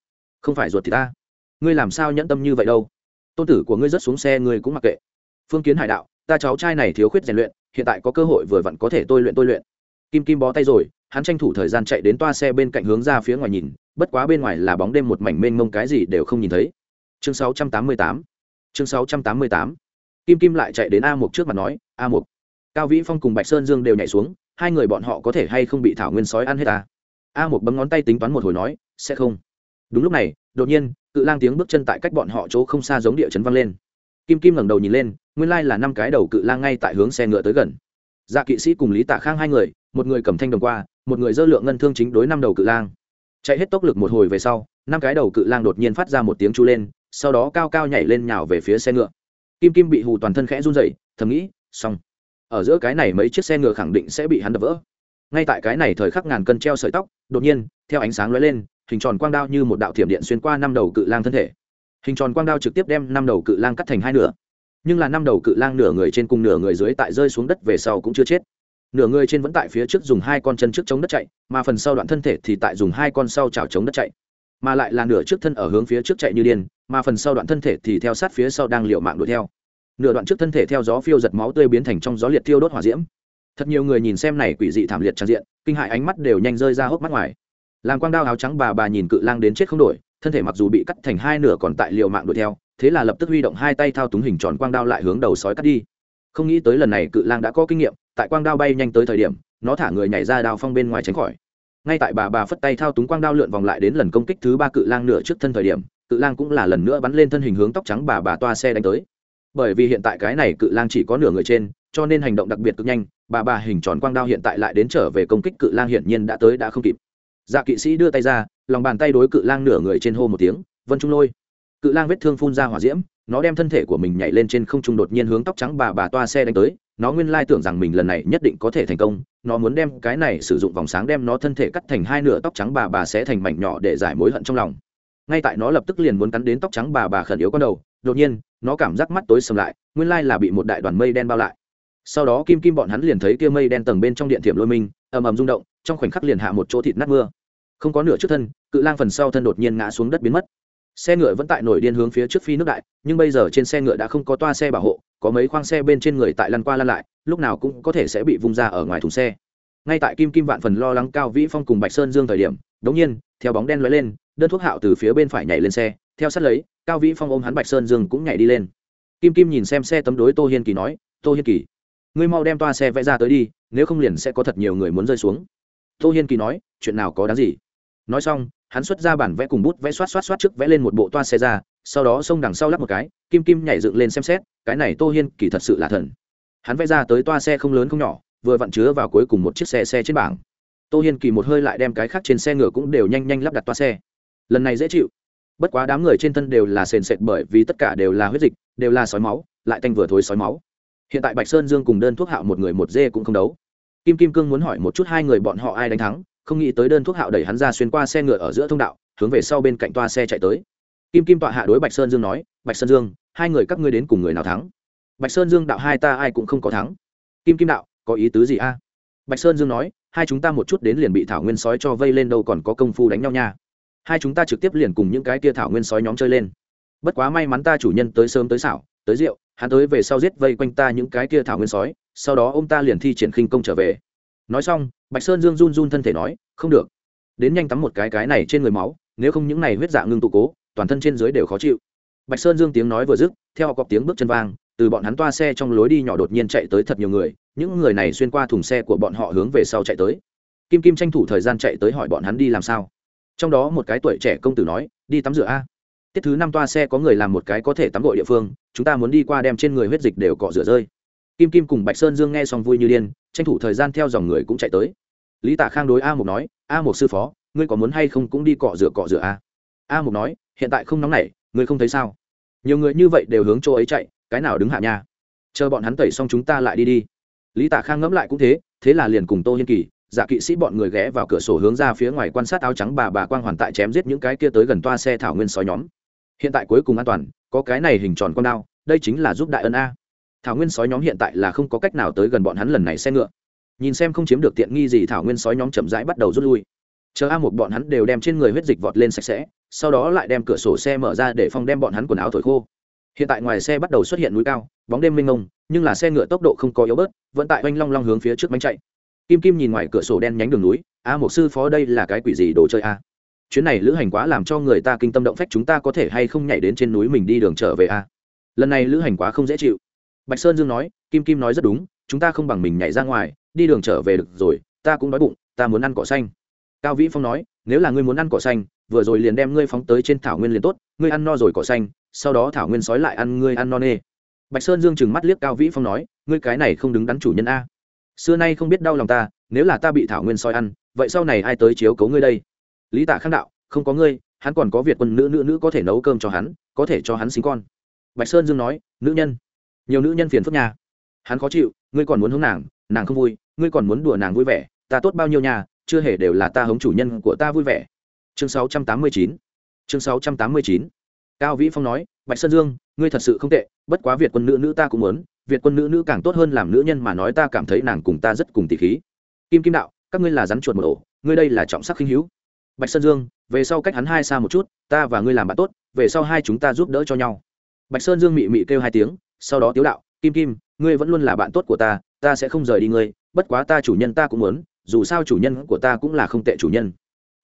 không phải ruột thì ta ngươi làm sao nhẫn tâm như vậy đâu? Tôn tử của ngươi rất xuống xe ngươi cũng mặc kệ. Phương kiến hải đạo, ta cháu trai này thiếu khuyết rèn luyện, hiện tại có cơ hội vừa vặn có thể tôi luyện tôi luyện. Kim kim bó tay rồi, hắn tranh thủ thời gian chạy đến toa xe bên cạnh hướng ra phía ngoài nhìn, bất quá bên ngoài là bóng đêm một mảnh mênh mông cái gì đều không nhìn thấy. Chương 688 chương 688 kim kim lại chạy đến a mục trước mặt nói, a mục, cao vĩ phong cùng bạch sơn dương đều nhảy xuống, hai người bọn họ có thể hay không bị thảo nguyên sói ăn hết à? a mục bấm ngón tay tính toán một hồi nói, sẽ không. Đúng lúc này, đột nhiên cự lang tiếng bước chân tại cách bọn họ chỗ không xa giống địa chấn vang lên. Kim kim ngẩng đầu nhìn lên, nguyên lai là năm cái đầu cự lang ngay tại hướng xe ngựa tới gần. Dạ kỵ sĩ cùng lý tạ khang hai người, một người cầm thanh đồng qua, một người dơ lượng ngân thương chính đối năm đầu cự lang. Chạy hết tốc lực một hồi về sau, năm cái đầu cự lang đột nhiên phát ra một tiếng chu lên, sau đó cao cao nhảy lên nhào về phía xe ngựa. Kim kim bị hù toàn thân khẽ run dậy thầm nghĩ, xong. Ở giữa cái này mấy chiếc xe ngựa khẳng định sẽ bị hắn đập vỡ. Ngay tại cái này thời khắc ngàn cân treo sợi tóc, đột nhiên, theo ánh sáng lóe lên hình tròn quang đao như một đạo thiểm điện xuyên qua năm đầu cự lang thân thể. Hình tròn quang đao trực tiếp đem năm đầu cự lang cắt thành hai nửa. Nhưng là năm đầu cự lang nửa người trên cùng nửa người dưới tại rơi xuống đất về sau cũng chưa chết. Nửa người trên vẫn tại phía trước dùng hai con chân trước chống đất chạy, mà phần sau đoạn thân thể thì tại dùng hai con sau chảo chống đất chạy. Mà lại là nửa trước thân ở hướng phía trước chạy như điên, mà phần sau đoạn thân thể thì theo sát phía sau đang liệu mạng đuổi theo. Nửa đoạn trước thân thể theo gió phiêu giật máu tươi biến thành trong gió liệt thiêu đốt hỏa diễm. Thật nhiều người nhìn xem này quỷ dị thảm liệt tràn diện, kinh hại ánh mắt đều nhanh rơi ra hốc mắt ngoài làm quang đao áo trắng bà bà nhìn cự lang đến chết không đổi, thân thể mặc dù bị cắt thành hai nửa còn tại liệu mạng đuổi theo, thế là lập tức huy động hai tay thao túng hình tròn quang đao lại hướng đầu sói cắt đi. Không nghĩ tới lần này cự lang đã có kinh nghiệm, tại quang đao bay nhanh tới thời điểm, nó thả người nhảy ra đao phong bên ngoài tránh khỏi. Ngay tại bà bà phất tay thao túng quang đao lượn vòng lại đến lần công kích thứ ba cự lang nửa trước thân thời điểm, cự lang cũng là lần nữa bắn lên thân hình hướng tóc trắng bà bà toa xe đánh tới. Bởi vì hiện tại cái này cự lang chỉ có nửa người trên, cho nên hành động đặc biệt cực nhanh, bà bà hình tròn quang đao hiện tại lại đến trở về công kích cự lang hiển nhiên đã tới đã không kịp dạ kỵ sĩ đưa tay ra, lòng bàn tay đối cự lang nửa người trên hô một tiếng, vân trung lôi. Cự lang vết thương phun ra hỏa diễm, nó đem thân thể của mình nhảy lên trên không trung đột nhiên hướng tóc trắng bà bà toa xe đánh tới. Nó nguyên lai tưởng rằng mình lần này nhất định có thể thành công, nó muốn đem cái này sử dụng vòng sáng đem nó thân thể cắt thành hai nửa tóc trắng bà bà sẽ thành mảnh nhỏ để giải mối hận trong lòng. Ngay tại nó lập tức liền muốn cắn đến tóc trắng bà bà khẩn yếu con đầu, đột nhiên, nó cảm giác mắt tối sầm lại, nguyên lai là bị một đại đoàn mây đen bao lại. Sau đó kim kim bọn hắn liền thấy kia mây đen tầng bên trong điện thiểm lôi minh ầm ầm rung động trong khoảnh khắc liền hạ một chỗ thịt nát mưa. Không có nửa trước thân, cự lang phần sau thân đột nhiên ngã xuống đất biến mất. Xe ngựa vẫn tại nổi điên hướng phía trước phi nước đại, nhưng bây giờ trên xe ngựa đã không có toa xe bảo hộ, có mấy khoang xe bên trên người tại lăn qua lăn lại, lúc nào cũng có thể sẽ bị vung ra ở ngoài thùng xe. Ngay tại kim kim vạn phần lo lắng cao vĩ phong cùng bạch sơn dương thời điểm đống nhiên, theo bóng đen lóe lên, đơn thuốc hạo từ phía bên phải nhảy lên xe, theo sát lấy, cao vĩ phong ôm hắn bạch sơn dương cũng nhảy đi lên. Kim kim nhìn xem xe tấm đối tô hiên kỳ nói, tô hiên kỳ, ngươi mau đem toa xe vẽ ra tới đi, nếu không liền sẽ có thật nhiều người muốn rơi xuống tô hiên kỳ nói, chuyện nào có đáng gì? Nói xong, hắn xuất ra bản vẽ cùng bút vẽ xoát xoát xoát trước vẽ lên một bộ toa xe ra, sau đó xông đằng sau lắp một cái, kim kim nhảy dựng lên xem xét, cái này tô hiên kỳ thật sự là thần. Hắn vẽ ra tới toa xe không lớn không nhỏ, vừa vặn chứa vào cuối cùng một chiếc xe xe trên bảng. Tô hiên kỳ một hơi lại đem cái khác trên xe ngựa cũng đều nhanh nhanh lắp đặt toa xe. Lần này dễ chịu. Bất quá đám người trên thân đều là sền sệt bởi vì tất cả đều là huyết dịch, đều là sói máu, lại tanh vừa thối sói máu. Hiện tại bạch sơn dương cùng đơn thuốc hạo một người một dê cũng không đấu kim kim cương muốn hỏi một chút hai người bọn họ ai đánh thắng, không nghĩ tới đơn thuốc hạo đẩy hắn ra xuyên qua xe ngựa ở giữa thông đạo, hướng về sau bên cạnh toa xe chạy tới. Kim kim tọa hạ đối bạch sơn dương nói, bạch sơn dương, hai người các ngươi đến cùng người nào thắng? Bạch sơn dương đạo hai ta ai cũng không có thắng. Kim kim đạo, có ý tứ gì a? Bạch sơn dương nói, hai chúng ta một chút đến liền bị thảo nguyên sói cho vây lên đâu còn có công phu đánh nhau nha. Hai chúng ta trực tiếp liền cùng những cái kia thảo nguyên sói nhóm chơi lên. Bất quá may mắn ta chủ nhân tới sớm tới xảo, tới rượu hắn tới về sau giết vây quanh ta những cái kia thảo nguyên sói, sau đó ô m ta liền thi triển khinh công trở về. Nói xong, bạch sơn dương run run thân thể nói, không được. Đến nhanh tắm một cái cái này trên người máu, nếu không những này huyết dạ ngưng tụ cố, toàn thân trên dưới đều khó chịu. Bạch sơn dương tiếng nói vừa dứt, theo cọc tiếng bước chân vang, từ bọn hắn toa xe trong lối đi nhỏ đột nhiên chạy tới thật nhiều người, những người này xuyên qua thùng xe của bọn họ hướng về sau chạy tới. Kim kim tranh thủ thời gian chạy tới hỏi bọn hắn đi làm sao. Trong đó một cái tuổi trẻ công tử nói, đi tắm rửa a tiết thứ năm toa xe có người làm một cái có thể tắm gội địa phương, chúng ta muốn đi qua đem trên người huyết dịch đều cọ rửa rơi. Kim kim cùng bạch sơn dương nghe xong vui như điên, tranh thủ thời gian theo dòng người cũng chạy tới. Lý tạ khang đối a mục nói, a mục sư phó, ngươi có muốn hay không cũng đi cọ rửa cọ rửa a a mục nói, hiện tại không nóng nảy, ngươi không thấy sao? Nhiều người như vậy đều hướng chỗ ấy chạy, cái nào đứng hạ nha? Chờ bọn hắn tẩy xong chúng ta lại đi đi. Lý tạ khang ngẫm lại cũng thế thế là liền cùng tô hiên kỳ dạ kỵ sĩ bọn người ghé vào cửa sổ hướng ra phía ngoài quan sát áo trắng bà bà quang hoàn tại chém giết những cái kia tới gần toa xe thảo nguyên sói nhóm hiện tại cuối cùng an toàn, có cái này hình tròn con đao, đây chính là giúp đại ân a. Thảo nguyên sói nhóm hiện tại là không có cách nào tới gần bọn hắn lần này xe ngựa. Nhìn xem không chiếm được tiện nghi gì, thảo nguyên sói nhóm chậm rãi bắt đầu rút lui. Chờ a một bọn hắn đều đem trên người huyết dịch vọt lên sạch sẽ, sau đó lại đem cửa sổ xe mở ra để phong đem bọn hắn quần áo thổi khô. Hiện tại ngoài xe bắt đầu xuất hiện núi cao, bóng đêm mênh mông, nhưng là xe ngựa tốc độ không có yếu bớt, vẫn tại oanh long long hướng phía trước bánh chạy. Kim kim nhìn ngoài cửa sổ đen nhánh đường núi, a một sư phó, đây là cái quỷ gì đồ chơi a? Chuyến này lữ hành quá làm cho người ta kinh tâm động phách, chúng ta có thể hay không nhảy đến trên núi mình đi đường trở về a lần này lữ hành quá không dễ chịu. Bạch sơn dương nói, kim kim nói rất đúng, chúng ta không bằng mình nhảy ra ngoài, đi đường trở về được rồi, ta cũng đói bụng, ta muốn ăn cỏ xanh. Cao vĩ phong nói, nếu là ngươi muốn ăn cỏ xanh, vừa rồi liền đem ngươi phóng tới trên thảo nguyên liền tốt, ngươi ăn no rồi cỏ xanh, sau đó thảo nguyên sói lại ăn ngươi ăn no nê. Bạch sơn dương chừng mắt liếc cao vĩ phong nói, ngươi cái này không đứng đắn chủ nhân a. Xưa nay không biết đau lòng ta, nếu là ta bị thảo nguyên sói ăn, vậy sau này ai tới chiếu cấu ngươi đây? Lý tạ khang đạo, không có ngươi, hắn còn có việt quân nữ nữ nữ có thể nấu cơm cho hắn, có thể cho hắn sinh con. Bạch sơn dương nói, nữ nhân, nhiều nữ nhân phiền phức nhà hắn khó chịu, ngươi còn muốn hống nàng nàng không vui, ngươi còn muốn đùa nàng vui vẻ, ta tốt bao nhiêu nhà chưa hề đều là ta hống chủ nhân của ta vui vẻ. Chương 689 chương 689 cao vĩ phong nói, bạch sơn dương, ngươi thật sự không tệ, bất quá việt quân nữ nữ ta cũng muốn, việt quân nữ nữ càng tốt hơn làm nữ nhân mà nói ta cảm thấy nàng cùng ta rất cùng tỷ khí. Kim kim đạo, các ngươi là rắn chuột một ổ, ngươi đây là trọng sắc khinh hữu bạch sơn dương, về sau cách hắn hai xa một chút, ta và ngươi làm bạn tốt, về sau hai chúng ta giúp đỡ cho nhau. Bạch sơn dương mị mị kêu hai tiếng, sau đó tiếu đạo, kim kim, ngươi vẫn luôn là bạn tốt của ta ta sẽ không rời đi ngươi, bất quá ta chủ nhân ta cũng muốn, dù sao chủ nhân của ta cũng là không tệ chủ nhân.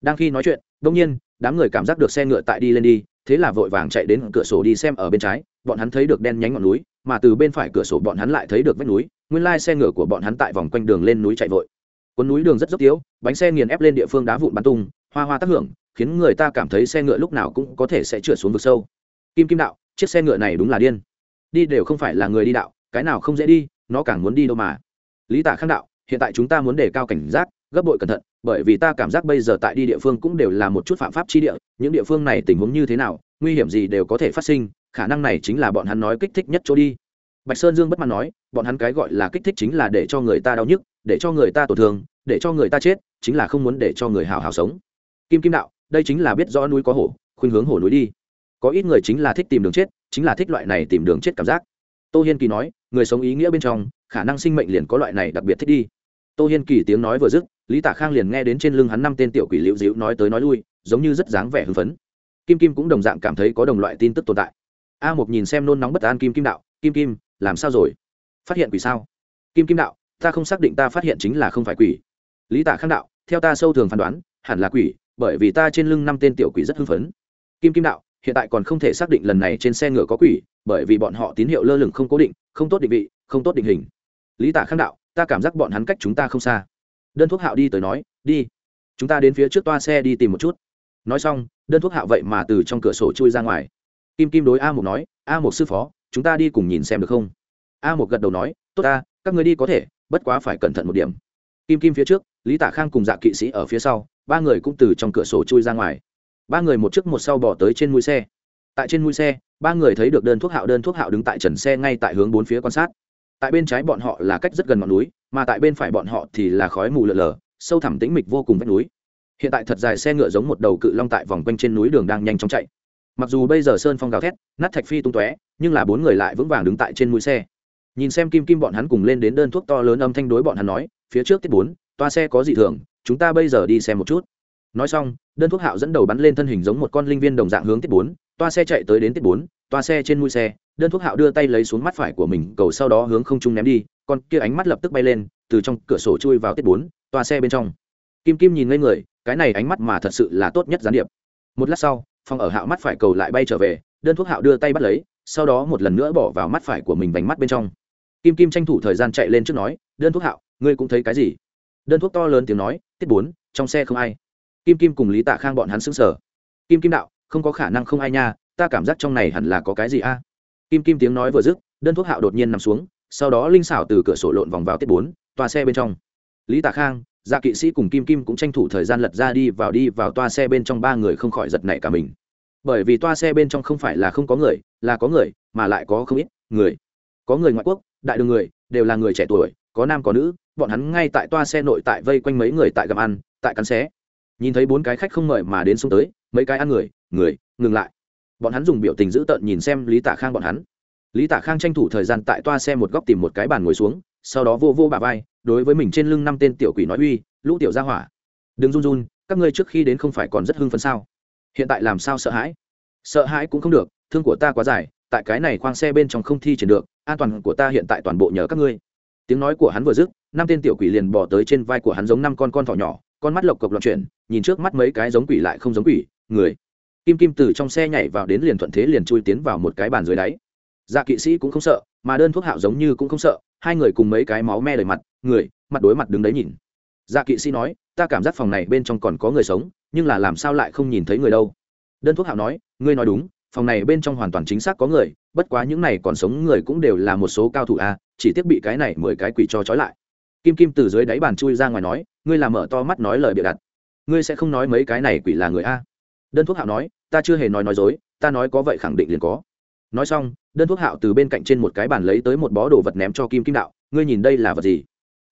Đang khi nói chuyện đông nhiên, đám người cảm giác được xe ngựa tại đi lên đi, thế là vội vàng chạy đến cửa sổ đi xem ở bên trái, bọn hắn thấy được đen nhánh ngọn núi, mà từ bên phải cửa sổ bọn hắn lại thấy được vách núi, nguyên lai xe ngựa của bọn hắn tại vòng quanh đường lên núi chạy vội. Cuốn núi đường rất dốc tiếu, bánh xe nghiền ép lên địa phương đá vụn bắn tung hoa hoa tác hưởng, khiến người ta cảm thấy xe ngựa lúc nào cũng có thể sẽ trượt xuống vực sâu. Kim kim đạo, chiếc xe ngựa này đúng là điên. Đi đều không phải là người đi đạo, cái nào không dễ đi, nó càng muốn đi đâu mà. Lý tả khang đạo, hiện tại chúng ta muốn đề cao cảnh giác, gấp bội cẩn thận, bởi vì ta cảm giác bây giờ tại đi địa phương cũng đều là một chút phạm pháp chi địa, những địa phương này tình huống như thế nào, nguy hiểm gì đều có thể phát sinh, khả năng này chính là bọn hắn nói kích thích nhất chỗ đi. Bạch sơn dương bất mãn nói, bọn hắn cái gọi là kích thích chính là để cho người ta đau nhức, để cho người ta tổn thương, để cho người ta chết, chính là không muốn để cho người hào hào sống kim kim đạo, đây chính là biết rõ núi có hổ, khuynh hướng hổ núi đi. Có ít người chính là thích tìm đường chết, chính là thích loại này tìm đường chết cảm giác. Tô hiên kỳ nói, người sống ý nghĩa bên trong, khả năng sinh mệnh liền có loại này đặc biệt thích đi. Tô hiên kỳ tiếng nói vừa dứt, lý tả khang liền nghe đến trên lưng hắn năm tên tiểu quỷ liễu dịu nói tới nói lui, giống như rất dáng vẻ hưng phấn. Kim kim cũng đồng dạng cảm thấy có đồng loại tin tức tồn tại. A một nhìn xem nôn nóng bất an kim kim đạo, kim kim, làm sao rồi? Phát hiện quỷ sao? Kim kim đạo, ta không xác định ta phát hiện chính là không phải quỷ. Lý tả khang đạo, theo ta sâu thường phán đoán, hẳn là quỷ bởi vì ta trên lưng năm tên tiểu quỷ rất hưng phấn. Kim kim đạo, hiện tại còn không thể xác định lần này trên xe ngựa có quỷ, bởi vì bọn họ tín hiệu lơ lửng không cố định, không tốt định vị, không tốt định hình. Lý tả khang đạo, ta cảm giác bọn hắn cách chúng ta không xa. Đơn thuốc hạo đi tới nói, đi, chúng ta đến phía trước toa xe đi tìm một chút. Nói xong, đơn thuốc hạo vậy mà từ trong cửa sổ chui ra ngoài. Kim kim đối a một nói, a một sư phó, chúng ta đi cùng nhìn xem được không? A một gật đầu nói, tốt ta, các người đi có thể, bất quá phải cẩn thận một điểm. Kim kim phía trước, lý tạ khang cùng dạ kỵ sĩ ở phía sau ba người cũng từ trong cửa sổ chui ra ngoài. Ba người một trước một sau bỏ tới trên mũi xe. Tại trên mũi xe, ba người thấy được đơn thuốc hạo, đơn thuốc hạo đứng tại trần xe ngay tại hướng bốn phía quan sát. Tại bên trái bọn họ là cách rất gần ngọn núi, mà tại bên phải bọn họ thì là khói mù lợn lờ sâu thẳm tĩnh mịch vô cùng vách núi. Hiện tại thật dài xe ngựa giống một đầu cự long tại vòng quanh trên núi đường đang nhanh chóng chạy. Mặc dù bây giờ sơn phong gào thét, nát thạch phi tung tóe, nhưng là bốn người lại vững vàng đứng tại trên mũi xe. Nhìn xem kim kim bọn hắn cùng lên đến đơn thuốc to lớn âm thanh đối bọn hắn nói, phía trước tiết bốn, toa xe có gì thường chúng ta bây giờ đi xem một chút. Nói xong, đơn thuốc hạo dẫn đầu bắn lên thân hình giống một con linh viên đồng dạng hướng tiết bốn, toa xe chạy tới đến tiết bốn, toa xe trên mũi xe, đơn thuốc hạo đưa tay lấy xuống mắt phải của mình, cầu sau đó hướng không trung ném đi, con kia ánh mắt lập tức bay lên, từ trong cửa sổ chui vào tiết bốn, toa xe bên trong. Kim kim nhìn ngây người, cái này ánh mắt mà thật sự là tốt nhất gián điệp. Một lát sau, phòng ở hạo mắt phải cầu lại bay trở về, đơn thuốc hạo đưa tay bắt lấy, sau đó một lần nữa bỏ vào mắt phải của mình vành mắt bên trong. Kim kim tranh thủ thời gian chạy lên trước nói, đơn thuốc hạo, ngươi cũng thấy cái gì? Đơn thuốc to lớn tiếng nói tiết bốn, trong xe không ai. Kim kim cùng lý tạ khang bọn hắn xứng sở kim kim đạo, không có khả năng không ai nha, ta cảm giác trong này hẳn là có cái gì a? Kim kim tiếng nói vừa dứt, đơn thuốc hạo đột nhiên nằm xuống, sau đó linh xảo từ cửa sổ lộn vòng vào tiết bốn, toa xe bên trong. Lý tạ khang dạ kỵ sĩ cùng kim kim cũng tranh thủ thời gian lật ra đi vào đi vào toa xe bên trong, ba người không khỏi giật nảy cả mình. Bởi vì toa xe bên trong không phải là không có người, là có người, mà lại có không ít người. Có người ngoại quốc, đại đường người, đều là người trẻ tuổi, có nam có nữ bọn hắn ngay tại toa xe nội tại vây quanh mấy người tại gặm ăn, tại cắn xé. Nhìn thấy bốn cái khách không mời mà đến xuống tới, mấy cái ăn người người, ngừng lại. Bọn hắn dùng biểu tình dữ tợn nhìn xem lý tả khang bọn hắn. Lý tả khang tranh thủ thời gian tại toa xe một góc tìm một cái bàn ngồi xuống, sau đó vô vô bà vai, đối với mình trên lưng năm tên tiểu quỷ nói uy, lũ tiểu gia hỏa, đừng run run, các ngươi trước khi đến không phải còn rất hưng phấn sao? Hiện tại làm sao sợ hãi? Sợ hãi cũng không được, thương của ta quá dài, tại cái này khoang xe bên trong không thi triển được, an toàn của ta hiện tại toàn bộ nhờ các ngươi. Tiếng nói của hắn vừa dứt năm tên tiểu quỷ liền bỏ tới trên vai của hắn giống năm con con thỏ nhỏ, con mắt lộc cộc loạn chuyển, nhìn trước mắt mấy cái giống quỷ lại không giống quỷ, người. Kim kim từ trong xe nhảy vào đến liền thuận thế liền chui tiến vào một cái bàn dưới đáy. Dạ kỵ sĩ cũng không sợ, mà đơn thuốc hạo giống như cũng không sợ, hai người cùng mấy cái máu me đầy mặt, người, mặt đối mặt đứng đấy nhìn. Dạ kỵ sĩ nói, ta cảm giác phòng này bên trong còn có người sống, nhưng là làm sao lại không nhìn thấy người đâu? Đơn thuốc hạo nói, ngươi nói đúng, phòng này bên trong hoàn toàn chính xác có người, bất quá những này còn sống người cũng đều là một số cao thủ a, chỉ tiếc bị cái này mười cái quỷ cho trói lại kim kim từ dưới đáy bàn chui ra ngoài nói, ngươi làm mở to mắt nói lời bịa đặt. Ngươi sẽ không nói mấy cái này quỷ là người a. Đơn thuốc hạo nói, ta chưa hề nói nói dối, ta nói có vậy khẳng định liền có. Nói xong, đơn thuốc hạo từ bên cạnh trên một cái bàn lấy tới một bó đồ vật ném cho kim kim đạo, ngươi nhìn đây là vật gì?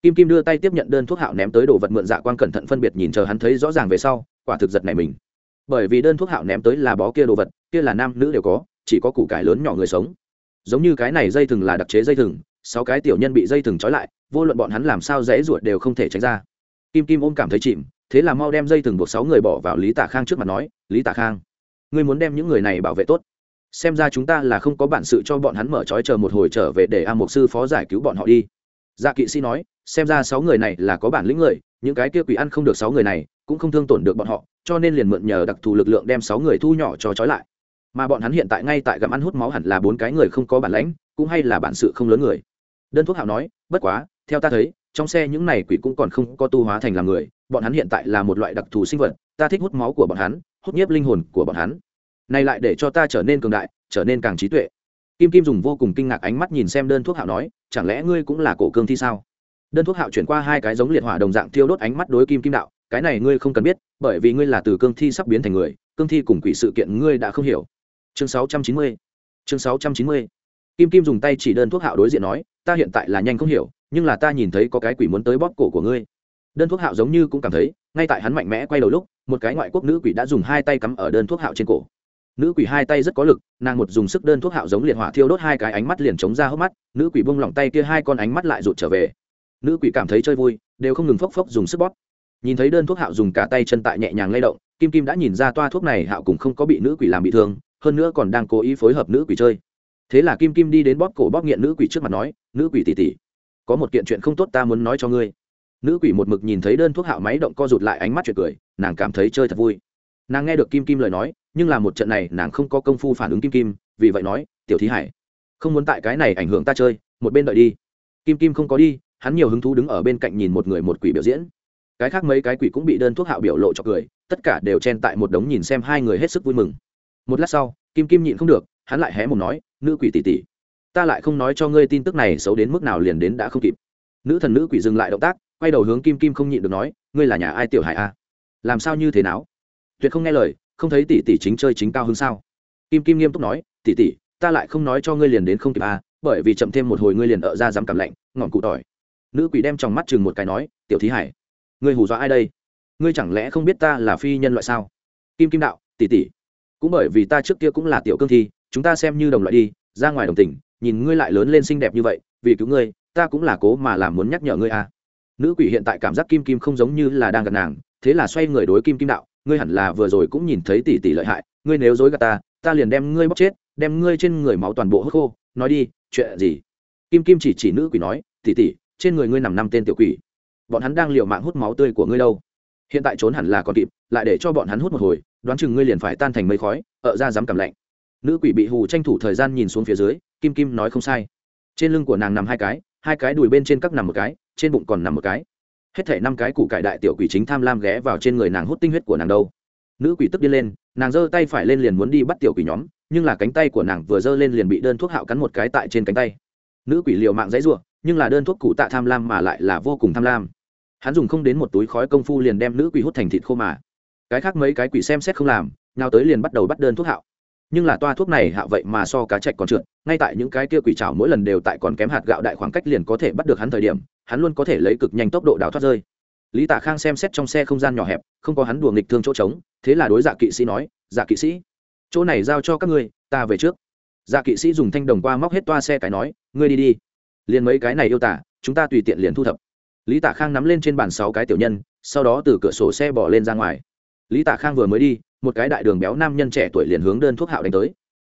Kim kim đưa tay tiếp nhận đơn thuốc hạo ném tới đồ vật mượn dạ quan cẩn thận phân biệt nhìn chờ hắn thấy rõ ràng về sau, quả thực giật này mình. Bởi vì đơn thuốc hạo ném tới là bó kia đồ vật, kia là nam nữ đều có, chỉ có củ cải lớn nhỏ người sống. Giống như cái này dây thừng là đặc chế dây thừng sáu cái tiểu nhân bị dây thừng trói lại, vô luận bọn hắn làm sao dễ ruột đều không thể tránh ra. Kim kim ôm cảm thấy chìm, thế là mau đem dây thừng buộc sáu người bỏ vào lý tả khang trước mặt nói, lý tả khang, ngươi muốn đem những người này bảo vệ tốt. Xem ra chúng ta là không có bản sự cho bọn hắn mở trói chờ một hồi trở về để a mục sư phó giải cứu bọn họ đi. Dạ kỵ sĩ nói, xem ra sáu người này là có bản lĩnh người, những cái kia quỷ ăn không được sáu người này, cũng không thương tổn được bọn họ, cho nên liền mượn nhờ đặc thù lực lượng đem sáu người thu nhỏ cho trói lại. Mà bọn hắn hiện tại ngay tại gặm ăn hút máu hẳn là bốn cái người không có bản lãnh, cũng hay là bản sự không lớn người đơn thuốc hạo nói, bất quá, theo ta thấy, trong xe những này quỷ cũng còn không có tu hóa thành làm người, bọn hắn hiện tại là một loại đặc thù sinh vật, ta thích hút máu của bọn hắn, hút nhiếp linh hồn của bọn hắn. Này lại để cho ta trở nên cường đại, trở nên càng trí tuệ. Kim kim dùng vô cùng kinh ngạc ánh mắt nhìn xem đơn thuốc hạo nói, chẳng lẽ ngươi cũng là cổ cương thi sao? Đơn thuốc hạo chuyển qua hai cái giống liệt hỏa đồng dạng thiêu đốt ánh mắt đối kim kim đạo, cái này ngươi không cần biết, bởi vì ngươi là từ cương thi sắp biến thành người, cương thi cùng quỷ sự kiện ngươi đã không hiểu. Chương 690 chương 690 kim kim dùng tay chỉ đơn thuốc hạo đối diện nói, ta hiện tại là nhanh không hiểu, nhưng là ta nhìn thấy có cái quỷ muốn tới bóp cổ của ngươi. Đơn thuốc hạo giống như cũng cảm thấy, ngay tại hắn mạnh mẽ quay đầu lúc, một cái ngoại quốc nữ quỷ đã dùng hai tay cắm ở đơn thuốc hạo trên cổ. Nữ quỷ hai tay rất có lực, nàng một dùng sức đơn thuốc hạo giống liệt hỏa thiêu đốt hai cái ánh mắt liền chống ra hốc mắt, nữ quỷ bông lỏng tay kia hai con ánh mắt lại rụt trở về. Nữ quỷ cảm thấy chơi vui, đều không ngừng phốc phốc dùng sức bóp. Nhìn thấy đơn thuốc hạo dùng cả tay chân tại nhẹ nhàng lay động, kim kim đã nhìn ra toa thuốc này hạo cũng không có bị nữ quỷ làm bị thương, hơn nữa còn đang cố ý phối hợp nữ quỷ chơi thế là kim kim đi đến bóp cổ bóp nghiện nữ quỷ trước mặt nói, nữ quỷ tỉ tỉ có một kiện chuyện không tốt ta muốn nói cho ngươi. Nữ quỷ một mực nhìn thấy đơn thuốc hạo máy động co rụt lại ánh mắt chuyện cười, nàng cảm thấy chơi thật vui. Nàng nghe được kim kim lời nói, nhưng là một trận này nàng không có công phu phản ứng kim kim, vì vậy nói, tiểu thí hải, không muốn tại cái này ảnh hưởng ta chơi, một bên đợi đi. Kim kim không có đi, hắn nhiều hứng thú đứng ở bên cạnh nhìn một người một quỷ biểu diễn. Cái khác mấy cái quỷ cũng bị đơn thuốc hạo biểu lộ cho cười, tất cả đều chen tại một đống nhìn xem hai người hết sức vui mừng. Một lát sau, kim kim nhịn không được, hắn lại hé một nói nữ quỷ tỷ tỷ ta lại không nói cho ngươi tin tức này xấu đến mức nào liền đến đã không kịp. Nữ thần nữ quỷ dừng lại động tác, quay đầu hướng kim kim không nhịn được nói, ngươi là nhà ai tiểu hải a? Làm sao như thế nào? Tuyệt không nghe lời, không thấy tỷ tỷ chính chơi chính cao hơn sao? Kim kim nghiêm túc nói tỷ tỷ ta lại không nói cho ngươi liền đến không kịp a, bởi vì chậm thêm một hồi ngươi liền ở ra dám cảm lạnh, ngọn cụ tỏi. Nữ quỷ đem trong mắt chừng một cái nói, tiểu thí hải, ngươi hù dọa ai đây? Ngươi chẳng lẽ không biết ta là phi nhân loại sao? Kim kim đạo tỷ tỷ cũng bởi vì ta trước kia cũng là tiểu cương thi chúng ta xem như đồng loại đi ra ngoài đồng tình nhìn ngươi lại lớn lên xinh đẹp như vậy vì cứu ngươi ta cũng là cố mà làm muốn nhắc nhở ngươi à nữ quỷ hiện tại cảm giác kim kim không giống như là đang gần nàng thế là xoay người đối kim kim đạo ngươi hẳn là vừa rồi cũng nhìn thấy tỷ tỷ lợi hại ngươi nếu dối gạt ta ta liền đem ngươi bóc chết đem ngươi trên người máu toàn bộ hớt khô nói đi chuyện gì? Kim kim chỉ chỉ nữ quỷ nói tỷ tỷ, trên người ngươi nằm năm tên tiểu quỷ bọn hắn đang liều mạng hút máu tươi của ngươi đâu. Hiện tại trốn hẳn là còn kịp lại để cho bọn hắn hút một hồi đoán chừng ngươi liền phải tan thành mây khói ở ra dám cảm lạnh nữ quỷ bị hù tranh thủ thời gian nhìn xuống phía dưới, kim kim nói không sai. Trên lưng của nàng nằm hai cái hai cái đùi bên trên các nằm một cái, trên bụng còn nằm một cái. Hết thể năm cái củ cải đại tiểu quỷ chính tham lam ghé vào trên người nàng hút tinh huyết của nàng đâu. Nữ quỷ tức đi lên, nàng giơ tay phải lên liền muốn đi bắt tiểu quỷ nhóm, nhưng là cánh tay của nàng vừa giơ lên liền bị đơn thuốc hạo cắn một cái tại trên cánh tay. Nữ quỷ liều mạng dãy ruộng nhưng là đơn thuốc cụ tạ tham lam mà lại là vô cùng tham lam. Hắn dùng không đến một túi khói công phu liền đem nữ quỷ hút thành thịt khô mà. Cái khác mấy cái quỷ xem xét không làm nào tới liền bắt đầu bắt đơn thuốc hạo nhưng là toa thuốc này hạ vậy mà so cá chạch còn trượt, ngay tại những cái kia quỷ trào mỗi lần đều tại còn kém hạt gạo đại khoảng cách liền có thể bắt được hắn thời điểm, hắn luôn có thể lấy cực nhanh tốc độ đào thoát rơi. Lý tạ khang xem xét trong xe không gian nhỏ hẹp, không có hắn đùa nghịch thương chỗ trống, thế là đối dạ kỵ sĩ nói dạ kỵ sĩ, chỗ này giao cho các ngươi, ta về trước. Dạ kỵ sĩ dùng thanh đồng qua móc hết toa xe cái nói, ngươi đi đi, liền mấy cái này yêu tả, chúng ta tùy tiện liền thu thập. Lý tạ khang nắm lên trên bàn sáu cái tiểu nhân, sau đó từ cửa sổ xe bỏ lên ra ngoài lý tạ khang vừa mới đi, một cái đại đường béo nam nhân trẻ tuổi liền hướng đơn thuốc hạo đánh tới.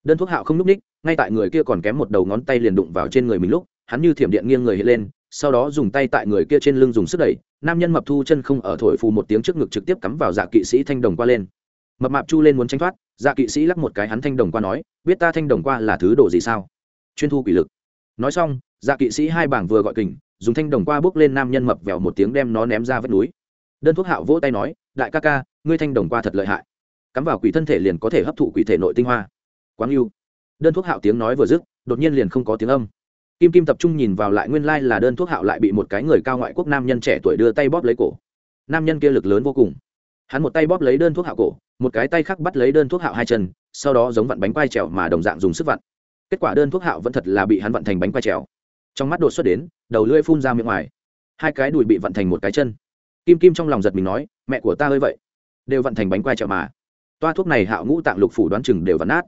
Đơn thuốc hạo không n ú c ních ngay tại người kia còn kém một đầu ngón tay liền đụng vào trên người mình lúc, hắn như thiểm điện nghiêng người hiện lên, sau đó dùng tay tại người kia trên lưng dùng sức đẩy, nam nhân mập thu chân không ở thổi phù một tiếng trước ngực trực tiếp cắm vào dạ kỵ sĩ thanh đồng qua lên. Mập mạp chu lên muốn tranh thoát dạ kỵ sĩ lắc một cái hắn thanh đồng qua nói, biết ta thanh đồng qua là thứ đồ gì sao? Chuyên thu quỷ lực. Nói xong dạ kỵ sĩ hai bảng vừa gọi kình, dùng thanh đồng qua bước lên nam nhân mập vèo một tiếng đem nó ném ra vách núi. Đơn thuốc hạo vỗ tay nói, đại ca ca ngươi thanh đồng qua thật lợi hại. Cắm vào quỷ thân thể liền có thể hấp thụ quỷ thể nội tinh hoa. Quáng yêu đơn thuốc hạo tiếng nói vừa dứt, đột nhiên liền không có tiếng âm. Kim kim tập trung nhìn vào lại nguyên lai là đơn thuốc hạo lại bị một cái người cao ngoại quốc nam nhân trẻ tuổi đưa tay bóp lấy cổ. Nam nhân kia lực lớn vô cùng. Hắn một tay bóp lấy đơn thuốc hạo cổ, một cái tay khác bắt lấy đơn thuốc hạo hai chân, sau đó giống vặn bánh quai trèo mà đồng dạng dùng sức vặn. Kết quả đơn thuốc hạo vẫn thật là bị hắn vặn thành bánh quai trèo. Trong mắt đột xuất đến, đầu lưỡi phun ra miệng ngoài. Hai cái đùi bị vặn thành một cái chân. Kim kim trong lòng giật mình nói, mẹ của ta ơi vậy đều vận thành bánh quai trèo mà. Toa thuốc này hạo ngũ tạng lục phủ đoán chừng đều vặn nát.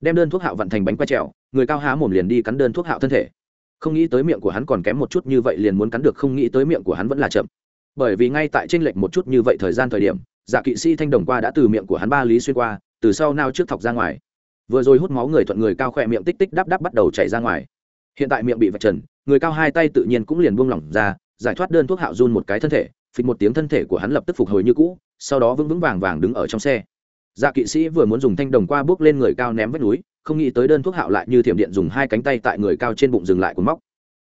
Đem đơn thuốc hạo vận thành bánh quai trèo, người cao há mồm liền đi cắn đơn thuốc hạo thân thể. Không nghĩ tới miệng của hắn còn kém một chút như vậy liền muốn cắn được, không nghĩ tới miệng của hắn vẫn là chậm. Bởi vì ngay tại trên lệch một chút như vậy thời gian thời điểm dạ kỵ sĩ thanh đồng qua đã từ miệng của hắn ba lý xuyên qua, từ sau nao trước thọc ra ngoài. Vừa rồi hút máu người thuận người cao khỏe miệng tích tích đắp đắp bắt đầu chảy ra ngoài. Hiện tại miệng bị vạch trần, người cao hai tay tự nhiên cũng liền buông lỏng ra, giải thoát đơn thuốc hạo run một cái thân thể, phịch một tiếng thân thể của hắn lập tức phục hồi như cũ sau đó vững vững vàng vàng đứng ở trong xe. Dạ kỵ sĩ vừa muốn dùng thanh đồng qua bước lên người cao ném vách núi, không nghĩ tới đơn thuốc hạo lại như thiểm điện dùng hai cánh tay tại người cao trên bụng dừng lại cuốn móc.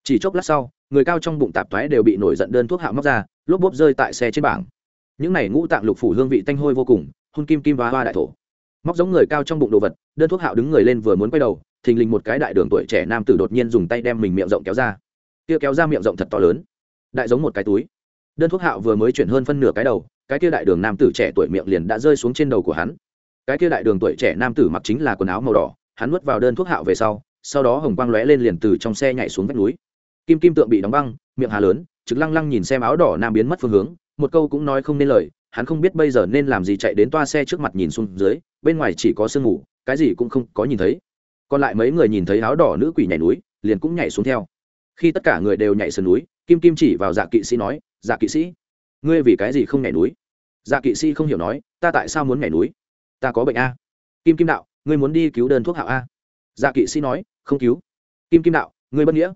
Chỉ chốc lát sau, người cao trong bụng tạp thoái đều bị nổi giận đơn thuốc hạo móc ra, lốp bốp rơi tại xe trên bảng. Những này ngũ tạng lục phủ hương vị tanh hôi vô cùng, hôn kim kim và hoa đại thổ. Móc giống người cao trong bụng đồ vật, đơn thuốc hạo đứng người lên vừa muốn quay đầu, thình lình một cái đại đường tuổi trẻ nam tử đột nhiên dùng tay đem mình miệng rộng kéo ra. Kia kéo ra miệng rộng thật to lớn. Đại giống một cái túi đơn thuốc hạo vừa mới chuyển hơn phân nửa cái đầu, cái kia đại đường nam tử trẻ tuổi miệng liền đã rơi xuống trên đầu của hắn. Cái kia đại đường tuổi trẻ nam tử mặc chính là quần áo màu đỏ, hắn nuốt vào đơn thuốc hạo về sau sau đó hồng quang lóe lên liền từ trong xe nhảy xuống vách núi. Kim kim tượng bị đóng băng, miệng hà lớn, trực lăng lăng nhìn xem áo đỏ nam biến mất phương hướng, một câu cũng nói không nên lời, hắn không biết bây giờ nên làm gì chạy đến toa xe trước mặt nhìn xuống dưới, bên ngoài chỉ có sương mù, cái gì cũng không có nhìn thấy. Còn lại mấy người nhìn thấy áo đỏ nữ quỷ nhảy núi, liền cũng nhảy xuống theo. Khi tất cả người đều nhảy sườn núi, kim kim chỉ vào dạ kỵ sĩ nói dạ kỵ sĩ. Ngươi vì cái gì không nhảy núi? Dạ kỵ sĩ không hiểu nói, ta tại sao muốn nhảy núi? Ta có bệnh a. Kim kim đạo, ngươi muốn đi cứu đơn thuốc hạo a. Dạ kỵ sĩ nói, không cứu. Kim kim đạo, ngươi bất nghĩa.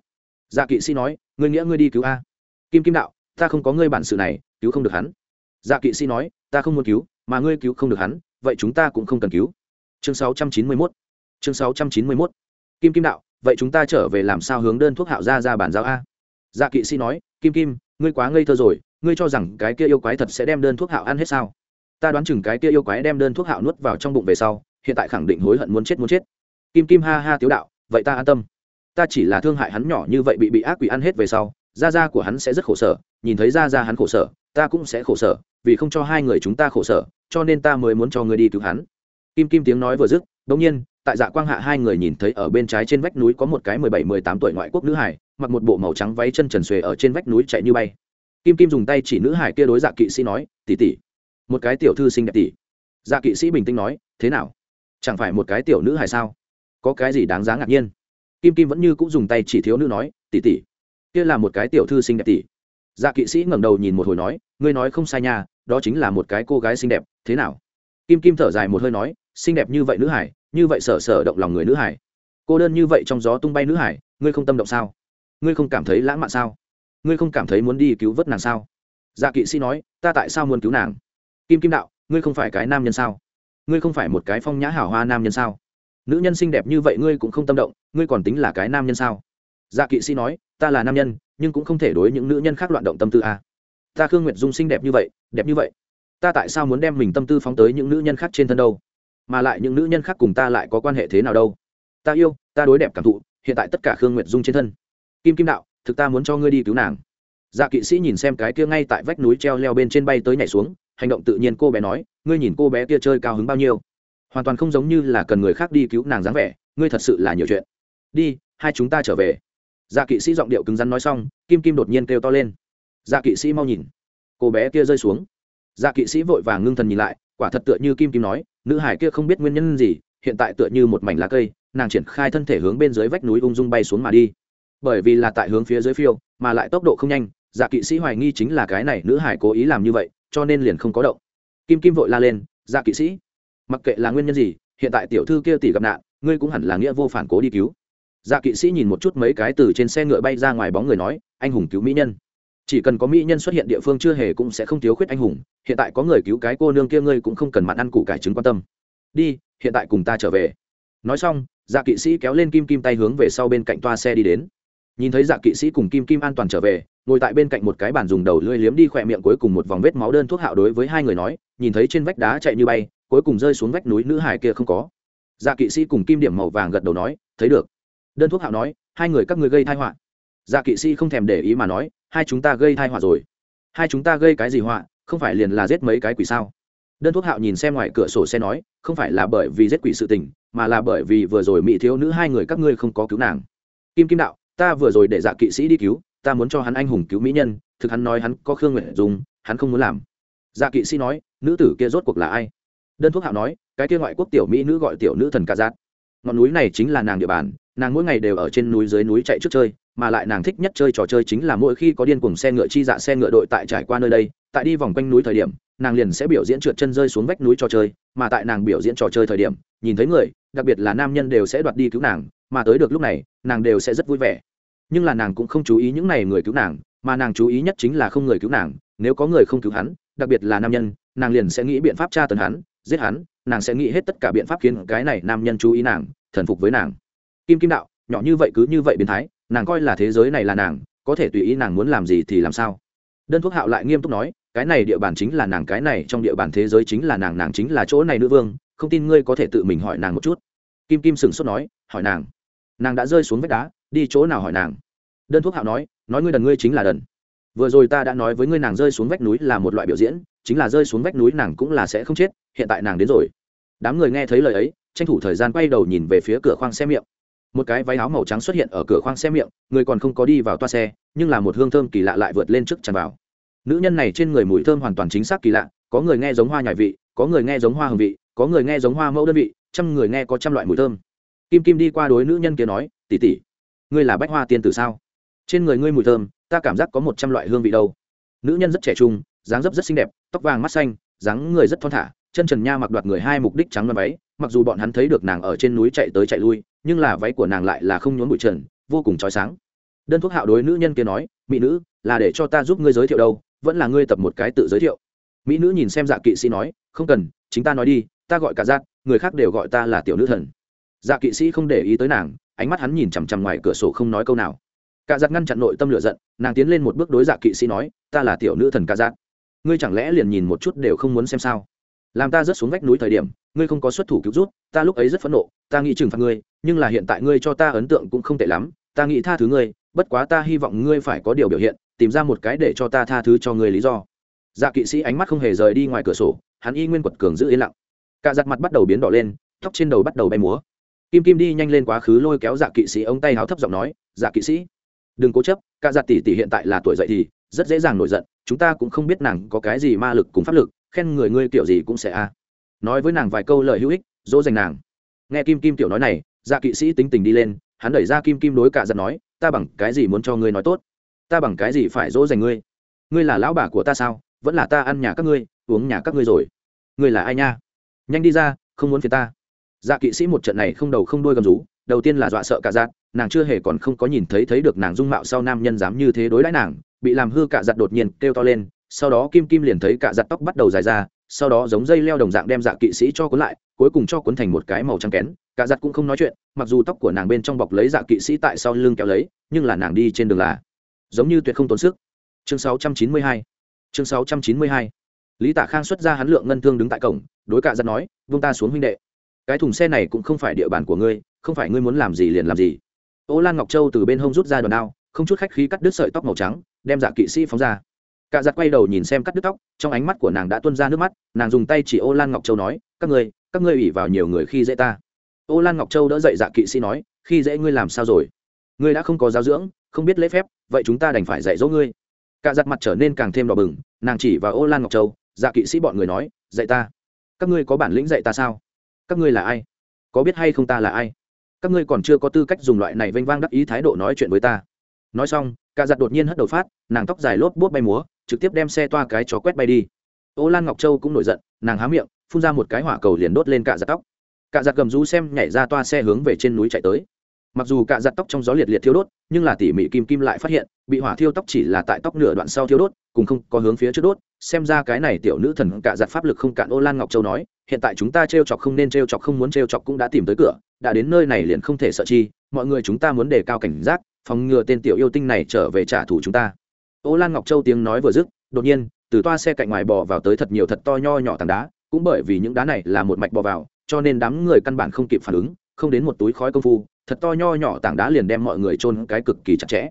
Dạ kỵ sĩ nói, ngươi nghĩa ngươi đi cứu a. Kim kim đạo, ta không có ngươi bản sự này, cứu không được hắn. Dạ kỵ sĩ nói, ta không muốn cứu, mà ngươi cứu không được hắn, vậy chúng ta cũng không cần cứu. Chương 691 chương 691 kim kim đạo, vậy chúng ta trở về làm sao hướng đơn thuốc hạo ra ra bản giao a? Dạ kỵ sĩ nói, kim kim ngươi quá ngây thơ rồi, ngươi cho rằng cái kia yêu quái thật sẽ đem đơn thuốc hạo ăn hết sao? Ta đoán chừng cái kia yêu quái đem đơn thuốc hạo nuốt vào trong bụng về sau, hiện tại khẳng định hối hận muốn chết muốn chết. Kim kim ha ha tiếu đạo, vậy ta an tâm. Ta chỉ là thương hại hắn nhỏ như vậy bị bị ác quỷ ăn hết về sau, da da của hắn sẽ rất khổ sở, nhìn thấy da da hắn khổ sở, ta cũng sẽ khổ sở, vì không cho hai người chúng ta khổ sở, cho nên ta mới muốn cho ngươi đi cứu hắn. Kim kim tiếng nói vừa dứt bỗng nhiên, tại dạ quang hạ hai người nhìn thấy ở bên trái trên vách núi có một cái mười bảy, mười tám tuổi ngoại quốc nữ hải mặc một bộ màu trắng váy chân trần xuề ở trên vách núi chạy như bay. Kim kim dùng tay chỉ nữ hải kia đối dạ kỵ sĩ nói tỉ tỉ một cái tiểu thư xinh đẹp tỉ dạ kỵ sĩ bình tĩnh nói, thế nào? Chẳng phải một cái tiểu nữ hải sao? Có cái gì đáng giá ngạc nhiên? Kim kim vẫn như cũng dùng tay chỉ thiếu nữ nói tỉ tỉ kia là một cái tiểu thư xinh đẹp tỉ dạ kỵ sĩ ngẩng đầu nhìn một hồi nói, ngươi nói không sai nha, đó chính là một cái cô gái xinh đẹp, thế nào? Kim kim thở dài một hơi nói, xinh đẹp như vậy nữ hải, như vậy sở sở động lòng người nữ hải. Cô đơn như vậy trong gió tung bay nữ hải, ngươi không tâm động sao? Ngươi không cảm thấy lãng mạn sao? Ngươi không cảm thấy muốn đi cứu vớt nàng sao? Dạ kỵ sĩ nói, ta tại sao muốn cứu nàng? Kim kim đạo, ngươi không phải cái nam nhân sao? Ngươi không phải một cái phong nhã hảo hoa nam nhân sao? Nữ nhân xinh đẹp như vậy ngươi cũng không tâm động, ngươi còn tính là cái nam nhân sao? Dạ kỵ sĩ nói, ta là nam nhân, nhưng cũng không thể đối những nữ nhân khác loạn động tâm tư a. À. ta khương nguyệt dung xinh đẹp như vậy, đẹp như vậy. Ta tại sao muốn đem mình tâm tư phóng tới những nữ nhân khác trên thân đâu? Mà lại những nữ nhân khác cùng ta lại có quan hệ thế nào đâu? Ta yêu, ta đối đẹp cảm thụ, hiện tại tất cả khương nguyệt dung trên thân kim kim đạo, thực ta muốn cho ngươi đi cứu nàng. Dạ kỵ sĩ nhìn xem cái kia ngay tại vách núi treo leo bên trên bay tới nhảy xuống, hành động tự nhiên cô bé nói, ngươi nhìn cô bé kia chơi cao hứng bao nhiêu. Hoàn toàn không giống như là cần người khác đi cứu nàng dáng vẻ, ngươi thật sự là nhiều chuyện. Đi, hai chúng ta trở về. Dạ kỵ sĩ giọng điệu cứng rắn nói xong, kim kim đột nhiên kêu to lên. Dạ kỵ sĩ mau nhìn. Cô bé kia rơi xuống. Dạ kỵ sĩ vội vàng ngưng thần nhìn lại, quả thật tựa như kim kim nói, nữ hải kia không biết nguyên nhân gì, hiện tại tựa như một mảnh lá cây, nàng triển khai thân thể hướng bên dưới vách núi ung dung bay xuống mà đi bởi vì là tại hướng phía dưới phiêu, mà lại tốc độ không nhanh dạ kỵ sĩ hoài nghi chính là cái này nữ hải cố ý làm như vậy, cho nên liền không có động. Kim kim vội la lên dạ kỵ sĩ, mặc kệ là nguyên nhân gì, hiện tại tiểu thư kia tỷ gặp nạn, ngươi cũng hẳn là nghĩa vô phản cố đi cứu. Dạ kỵ sĩ nhìn một chút mấy cái từ trên xe ngựa bay ra ngoài bóng người nói, anh hùng cứu mỹ nhân. Chỉ cần có mỹ nhân xuất hiện địa phương chưa hề cũng sẽ không thiếu khuyết anh hùng, hiện tại có người cứu cái cô nương kia ngươi cũng không cần mặn ăn củ cải trứng quan tâm. Đi, hiện tại cùng ta trở về. Nói xong dạ kỵ sĩ kéo lên kim kim tay hướng về sau bên cạnh toa xe đi đến nhìn thấy dạ kỵ sĩ cùng kim kim an toàn trở về, ngồi tại bên cạnh một cái bàn dùng đầu lưỡi liếm đi khỏe miệng cuối cùng một vòng vết máu đơn thuốc hạo đối với hai người nói, nhìn thấy trên vách đá chạy như bay, cuối cùng rơi xuống vách núi nữ hải kia không có. Dạ kỵ sĩ cùng kim điểm màu vàng gật đầu nói, thấy được. Đơn thuốc hạo nói, hai người các người gây thai họa. Dạ kỵ sĩ không thèm để ý mà nói, hai chúng ta gây thai họa rồi. Hai chúng ta gây cái gì họa? Không phải liền là giết mấy cái quỷ sao? Đơn thuốc hạo nhìn xem ngoài cửa sổ xe nói, không phải là bởi vì giết quỷ sự tình, mà là bởi vì vừa rồi mỹ thiếu nữ hai người các ngươi không có cứu nàng. Kim kim đạo ta vừa rồi để dạ kỵ sĩ đi cứu, ta muốn cho hắn anh hùng cứu mỹ nhân, thực hắn nói hắn có khương nguyện dùng hắn không muốn làm. Dạ kỵ sĩ nói, nữ tử kia rốt cuộc là ai? Đơn thuốc hạo nói, cái kia ngoại quốc tiểu mỹ nữ gọi tiểu nữ thần ca giác ngọn núi này chính là nàng địa bàn, nàng mỗi ngày đều ở trên núi dưới núi chạy trước chơi, mà lại nàng thích nhất chơi trò chơi chính là mỗi khi có điên cùng xe ngựa chi dạ xe ngựa đội tại trải qua nơi đây, tại đi vòng quanh núi thời điểm, nàng liền sẽ biểu diễn trượt chân rơi xuống vách núi trò chơi, mà tại nàng biểu diễn trò chơi thời điểm, nhìn thấy người, đặc biệt là nam nhân đều sẽ đoạt đi cứu nàng mà tới được lúc này, nàng đều sẽ rất vui vẻ. Nhưng là nàng cũng không chú ý những n à y người cứu nàng, mà nàng chú ý nhất chính là không người cứu nàng, nếu có người không cứu hắn, đặc biệt là nam nhân, nàng liền sẽ nghĩ biện pháp tra tấn hắn, giết hắn, nàng sẽ nghĩ hết tất cả biện pháp khiến cái này nam nhân chú ý nàng, thần phục với nàng. Kim kim đạo, nhỏ như vậy cứ như vậy biến thái, nàng coi là thế giới này là nàng, có thể tùy ý nàng muốn làm gì thì làm sao? Đơn thuốc hạo lại nghiêm túc nói, cái này địa bàn chính là nàng, cái này trong địa bàn thế giới chính là nàng nàng chính là chỗ này nữ vương, không tin ngươi có thể tự mình hỏi nàng một chút kim kim sửng sốt nói, hỏi nàng. Nàng đã rơi xuống vách đá, đi chỗ nào hỏi nàng? Đơn thuốc hạo nói nói ngươi đần ngươi chính là đần. Vừa rồi ta đã nói với ngươi nàng rơi xuống vách núi là một loại biểu diễn, chính là rơi xuống vách núi nàng cũng là sẽ không chết, hiện tại nàng đến rồi. Đám người nghe thấy lời ấy, tranh thủ thời gian quay đầu nhìn về phía cửa khoang xe miệng. Một cái váy áo màu trắng xuất hiện ở cửa khoang xe miệng, người còn không có đi vào toa xe, nhưng là một hương thơm kỳ lạ lại vượt lên trước tràn vào. Nữ nhân này trên người mùi thơm hoàn toàn chính xác kỳ lạ, có người nghe giống hoa nhài vị, có người nghe giống hoa hương vị, có người nghe giống hoa mẫu đơn vị trăm người nghe có trăm loại mùi thơm. Kim kim đi qua đối nữ nhân kia nói tỉ tỉ ngươi là bách hoa tiên tử sao? Trên người ngươi mùi thơm, ta cảm giác có một trăm loại hương vị đâu. Nữ nhân rất trẻ trung, dáng dấp rất xinh đẹp, tóc vàng mắt xanh, dáng người rất thon thả, chân trần nha mặc đoạt người hai mục đích trắng loan váy, mặc dù bọn hắn thấy được nàng ở trên núi chạy tới chạy lui, nhưng là váy của nàng lại là không nhốn bụi trần, vô cùng trói sáng. Đơn thuốc hạo đối nữ nhân kia nói, mỹ nữ, là để cho ta giúp ngươi giới thiệu đâu, vẫn là ngươi tập một cái tự giới thiệu. Mỹ nữ nhìn xem dạ kỵ sĩ nói, không cần, chính ta nói đi ta gọi cả giác người khác đều gọi ta là tiểu nữ thần. Dạ kỵ sĩ không để ý tới nàng ánh mắt hắn nhìn chằm chằm ngoài cửa sổ không nói câu nào. Cả Giác ngăn chặn nội tâm lửa giận nàng tiến lên một bước đối dạ kỵ sĩ nói ta là tiểu nữ thần cả Giác, ngươi chẳng lẽ liền nhìn một chút đều không muốn xem sao? Làm ta rớt xuống vách núi thời điểm ngươi không có xuất thủ cứu rút ta lúc ấy rất phẫn nộ ta nghĩ trừng phạt ngươi nhưng là hiện tại ngươi cho ta ấn tượng cũng không tệ lắm ta nghĩ tha thứ ngươi bất quá ta hy vọng ngươi phải có điều biểu hiện tìm ra một cái để cho ta tha thứ cho ngươi lý do. Dạ kỵ sĩ ánh mắt không hề rời đi ngoài cửa sổ hắn y nguyên quật cường giữ yên lặng cả giặt mặt bắt đầu biến đỏ lên, tóc trên đầu bắt đầu bay múa. Kim kim đi nhanh lên quá khứ lôi kéo dạ kỵ sĩ ống tay háo thấp giọng nói dạ kỵ sĩ, đừng cố chấp, cả giặt tỷ tỷ hiện tại là tuổi dậy thì rất dễ dàng nổi giận, chúng ta cũng không biết nàng có cái gì ma lực cùng pháp lực, khen người ngươi kiểu gì cũng sẽ a. Nói với nàng vài câu lời hữu ích, dỗ dành nàng. Nghe kim kim tiểu nói này dạ kỵ sĩ tính tình đi lên, hắn đẩy ra kim kim đối cả giặt nói, ta bằng cái gì muốn cho ngươi nói tốt? Ta bằng cái gì phải dỗ dành ngươi? Ngươi là lão bà của ta sao? Vẫn là ta ăn nhà các ngươi, uống nhà các ngươi rồi. Ngươi là ai nha? Nhanh đi ra, không muốn phiền ta. Dạ kỵ sĩ một trận này không đầu không đuôi gầm rú, đầu tiên là dọa sợ cả giặt nàng chưa hề còn không có nhìn thấy thấy được nàng dung mạo sau nam nhân dám như thế đối đãi nàng, bị làm hư cả giặt đột nhiên kêu to lên, sau đó kim kim liền thấy cả giặt tóc bắt đầu dài ra, sau đó giống dây leo đồng dạng đem dạ kỵ sĩ cho cuốn lại, cuối cùng cho cuốn thành một cái màu trắng kén, cả giặt cũng không nói chuyện, mặc dù tóc của nàng bên trong bọc lấy dạ kỵ sĩ tại sau lưng kéo lấy, nhưng là nàng đi trên đường là giống như tuyệt không tốn sức. Chương 692 chương 692 lý tạ khang xuất ra hắn lượng ngân thương đứng tại cổng, đối cả giật nói, vung ta xuống huynh đệ. Cái thùng xe này cũng không phải địa bàn của ngươi, không phải ngươi muốn làm gì liền làm gì. Ô lan ngọc châu từ bên hông rút ra đòn đao, không chút khách khí cắt đứt sợi tóc màu trắng, đem dạ kỵ sĩ phóng ra. Cả giặt quay đầu nhìn xem cắt đứt tóc, trong ánh mắt của nàng đã tuôn ra nước mắt, nàng dùng tay chỉ ô lan ngọc châu nói, các ngươi các ngươi ủy vào nhiều người khi dễ ta. Ô lan ngọc châu đỡ dậy dạ kỵ sĩ nói, khi dễ ngươi làm sao rồi? Ngươi đã không có giáo dưỡng, không biết lễ phép, vậy chúng ta đành phải dạy dỗ ngươi. Cả giặt mặt trở nên càng thêm đỏ bừng, nàng chỉ vào ô lan ngọc châu dạ kỵ sĩ bọn người nói, dạy ta. Các ngươi có bản lĩnh dạy ta sao? Các ngươi là ai? Có biết hay không ta là ai? Các ngươi còn chưa có tư cách dùng loại này vênh vang đắc ý thái độ nói chuyện với ta. Nói xong, cả giặt đột nhiên hất đầu phát, nàng tóc dài lốp bút bay múa, trực tiếp đem xe toa cái chó quét bay đi. Ô lan ngọc châu cũng nổi giận, nàng há miệng, phun ra một cái hỏa cầu liền đốt lên cả giặt tóc. Cả giặt gầm rú xem nhảy ra toa xe hướng về trên núi chạy tới mặc dù cả giặt tóc trong gió liệt liệt thiêu đốt, nhưng là tỉ mỉ kim kim lại phát hiện, bị hỏa thiêu tóc chỉ là tại tóc nửa đoạn sau thiêu đốt, cùng không có hướng phía trước đốt. Xem ra cái này tiểu nữ thần cạ giặt pháp lực không cạn ô lan ngọc châu nói, hiện tại chúng ta t r e o chọc không nên t r e o chọc, không muốn t r e o chọc cũng đã tìm tới cửa, đã đến nơi này liền không thể sợ chi, mọi người chúng ta muốn đề cao cảnh giác, phòng ngừa tên tiểu yêu tinh này trở về trả thù chúng ta. Ô lan ngọc châu tiếng nói vừa dứt, đột nhiên, từ toa xe cạnh ngoài bò vào tới thật nhiều thật to nho nhỏ tảng đá, cũng bởi vì những đá này là một mạch bò vào, cho nên đám người căn bản không kịp phản ứng, không đến một túi khói công phu thật to nho nhỏ tảng đá liền đem mọi người chôn cái cực kỳ chặt chẽ.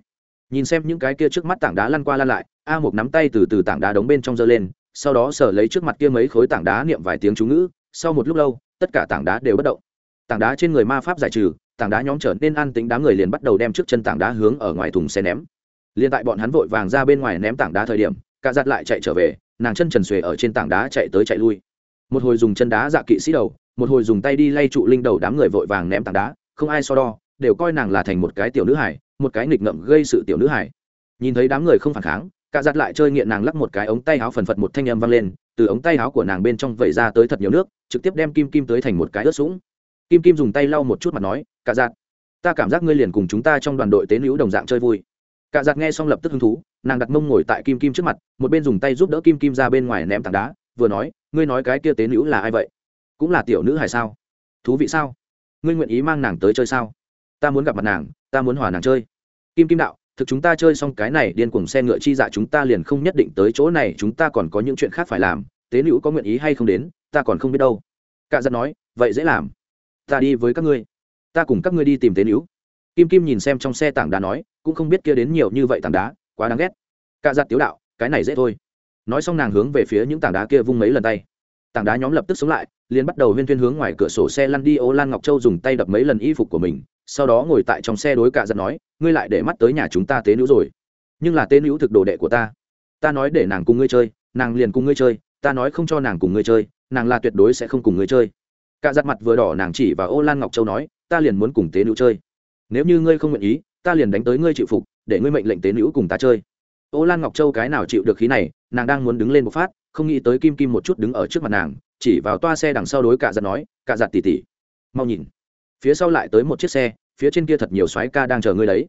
Nhìn xem những cái kia trước mắt tảng đá lăn qua lăn lại, a một nắm tay từ từ tảng đá đống bên trong giơ lên, sau đó sở lấy trước mặt kia mấy khối tảng đá niệm vài tiếng chú ngữ, sau một lúc lâu, tất cả tảng đá đều bất động. Tảng đá trên người ma pháp giải trừ, tảng đá nhóm trở nên an tính đám người liền bắt đầu đem trước chân tảng đá hướng ở ngoài thùng xe ném. Liền tại bọn hắn vội vàng ra bên ngoài ném tảng đá thời điểm, cả giặt lại chạy trở về, nàng chân trần xuề ở trên tảng đá chạy tới chạy lui. Một hồi dùng chân đá dạ kỵ sĩ đầu, một hồi dùng tay đi lay trụ linh đầu, đám người vội vàng ném tảng đá không ai so đo, đều coi nàng là thành một cái tiểu nữ hải một cái nghịch ngợm gây sự tiểu nữ hải nhìn thấy đám người không phản kháng, cả giặt lại chơi nghiện nàng lắc một cái ống tay áo phần phật một thanh âm vang lên, từ ống tay áo của nàng bên trong vẩy ra tới thật nhiều nước, trực tiếp đem kim kim tới thành một cái ướt sũng. Kim kim dùng tay lau một chút mặt nói, cả giặt ta cảm giác ngươi liền cùng chúng ta trong đoàn đội tế nữ đồng dạng chơi vui. Cả giặt nghe xong lập tức hứng thú, nàng đặt mông ngồi tại kim kim trước mặt, một bên dùng tay giúp đỡ kim kim ra bên ngoài ném tảng đá, vừa nói, ngươi nói cái kia tế nữ là ai vậy? Cũng là tiểu nữ hay sao? Thú vị sao? Ngươi nguyện ý mang nàng tới chơi sao? Ta muốn gặp mặt nàng, ta muốn hòa nàng chơi. Kim kim đạo, thực chúng ta chơi xong cái này điên cuồng xe ngựa chi dạ chúng ta liền không nhất định tới chỗ này, chúng ta còn có những chuyện khác phải làm. Tế nữ có nguyện ý hay không đến, ta còn không biết đâu. Cạ giật nói, vậy dễ làm. Ta đi với các ngươi. Ta cùng các ngươi đi tìm tế nữ kim kim nhìn xem trong xe tảng đá nói, cũng không biết kia đến nhiều như vậy tảng đá, quá đáng ghét. Cạ giật tiếu đạo, cái này dễ thôi. Nói xong nàng hướng về phía những tảng đá kia vung mấy lần tay tảng đá nhóm lập tức sống lại, liền bắt đầu huyên thuyên hướng ngoài cửa sổ xe lăn đi. Ô lan ngọc châu dùng tay đập mấy lần y phục của mình, sau đó ngồi tại trong xe đối cạ giật nói, ngươi lại để mắt tới nhà chúng ta tế nữ rồi. Nhưng là tế nữ thực đồ đệ của ta. Ta nói để nàng cùng ngươi chơi, nàng liền cùng ngươi chơi, ta nói không cho nàng cùng ngươi chơi, nàng là tuyệt đối sẽ không cùng ngươi chơi. Cạ giật mặt vừa đỏ nàng chỉ và ô lan ngọc châu nói, ta liền muốn cùng tế nữ chơi. Nếu như ngươi không nguyện ý, ta liền đánh tới ngươi chịu phục, để ngươi mệnh lệnh tế nữ cùng ta chơi ô lan ngọc châu cái nào chịu được khí này nàng đang muốn đứng lên một phát không nghĩ tới kim kim một chút đứng ở trước mặt nàng chỉ vào toa xe đằng sau đối cả giật nói cạ giật tỉ tỉ mau nhìn. Phía sau lại tới một chiếc xe phía trên kia thật nhiều soái ca đang chờ ngươi đấy.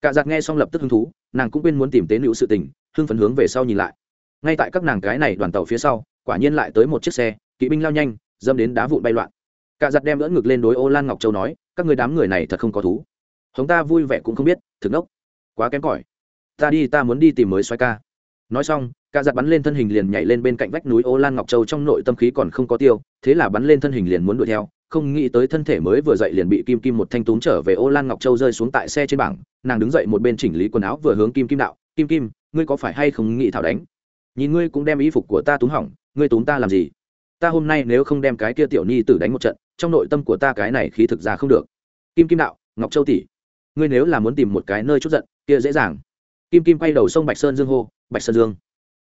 Cạ giật nghe xong lập tức hứng thú nàng cũng quên muốn tìm tế nữ sự tình hưng phấn hướng về sau nhìn lại. Ngay tại các nàng cái này đoàn tàu phía sau quả nhiên lại tới một chiếc xe kỵ binh lao nhanh dâm đến đá vụn bay loạn. Cạ giật đem đỡ ngực lên đối ô lan ngọc châu nói các người đám người này thật không có thú. Hống ta vui vẻ cũng không biết thực nốc, quá kém cỏi ta đi, ta muốn đi tìm mới xoay ca. Nói xong, ca giặt bắn lên thân hình liền nhảy lên bên cạnh vách núi ô lan ngọc châu trong nội tâm khí còn không có tiêu, thế là bắn lên thân hình liền muốn đuổi theo. Không nghĩ tới thân thể mới vừa dậy liền bị kim kim một thanh túm trở về ô lan ngọc châu rơi xuống tại xe trên bảng. Nàng đứng dậy một bên chỉnh lý quần áo vừa hướng kim kim đạo, kim kim, ngươi có phải hay không nghĩ thảo đánh? Nhìn ngươi cũng đem y phục của ta túm hỏng, ngươi túm ta làm gì? Ta hôm nay nếu không đem cái kia tiểu nhi tử đánh một trận, trong nội tâm của ta cái này khí thực ra không được. Kim kim đạo, ngọc châu tỷ, ngươi nếu là muốn tìm một cái nơi chút giận, kia dễ dàng kim kim quay đầu sông bạch sơn dương hô, bạch sơn dương.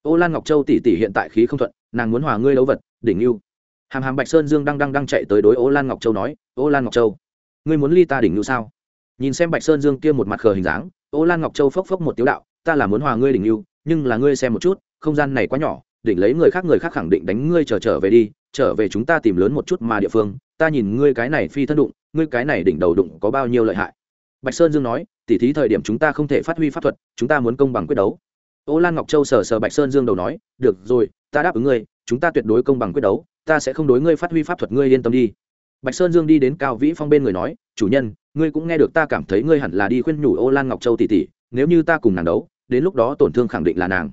Ô lan ngọc châu tỷ tỷ hiện tại khí không thuận, nàng muốn hòa ngươi đấu vật, đỉnh yêu hàm hàm bạch sơn dương đang đang đang chạy tới đối ô lan ngọc châu nói, ô lan ngọc châu, ngươi muốn ly ta đỉnh ngưu sao? Nhìn xem bạch sơn dương kia một mặt khờ hình dáng, ô lan ngọc châu phốc phốc một tiếu đạo, ta là muốn hòa ngươi đỉnh ngưu nhưng là ngươi xem một chút, không gian này quá nhỏ, đỉnh lấy người khác người khác khẳng định đánh ngươi trở trở về đi, trở về chúng ta tìm lớn một chút mà địa phương, ta nhìn ngươi cái này phi thân đụng, ngươi cái này đỉnh đầu đụng có bao nhiêu lợi hại? Bạch sơn dương nói tỉ thí thời điểm chúng ta không thể phát huy pháp thuật, chúng ta muốn công bằng quyết đấu. Ô lan ngọc châu sờ sờ bạch sơn dương đầu nói, được rồi, ta đáp ứng ngươi, chúng ta tuyệt đối công bằng quyết đấu, ta sẽ không đối ngươi phát huy pháp thuật, ngươi yên tâm đi. Bạch sơn dương đi đến cao vĩ phong bên người nói, chủ nhân, ngươi cũng nghe được ta cảm thấy ngươi hẳn là đi khuyên nhủ ô lan ngọc châu tỉ tỉ, nếu như ta cùng nàng đấu, đến lúc đó tổn thương khẳng định là nàng.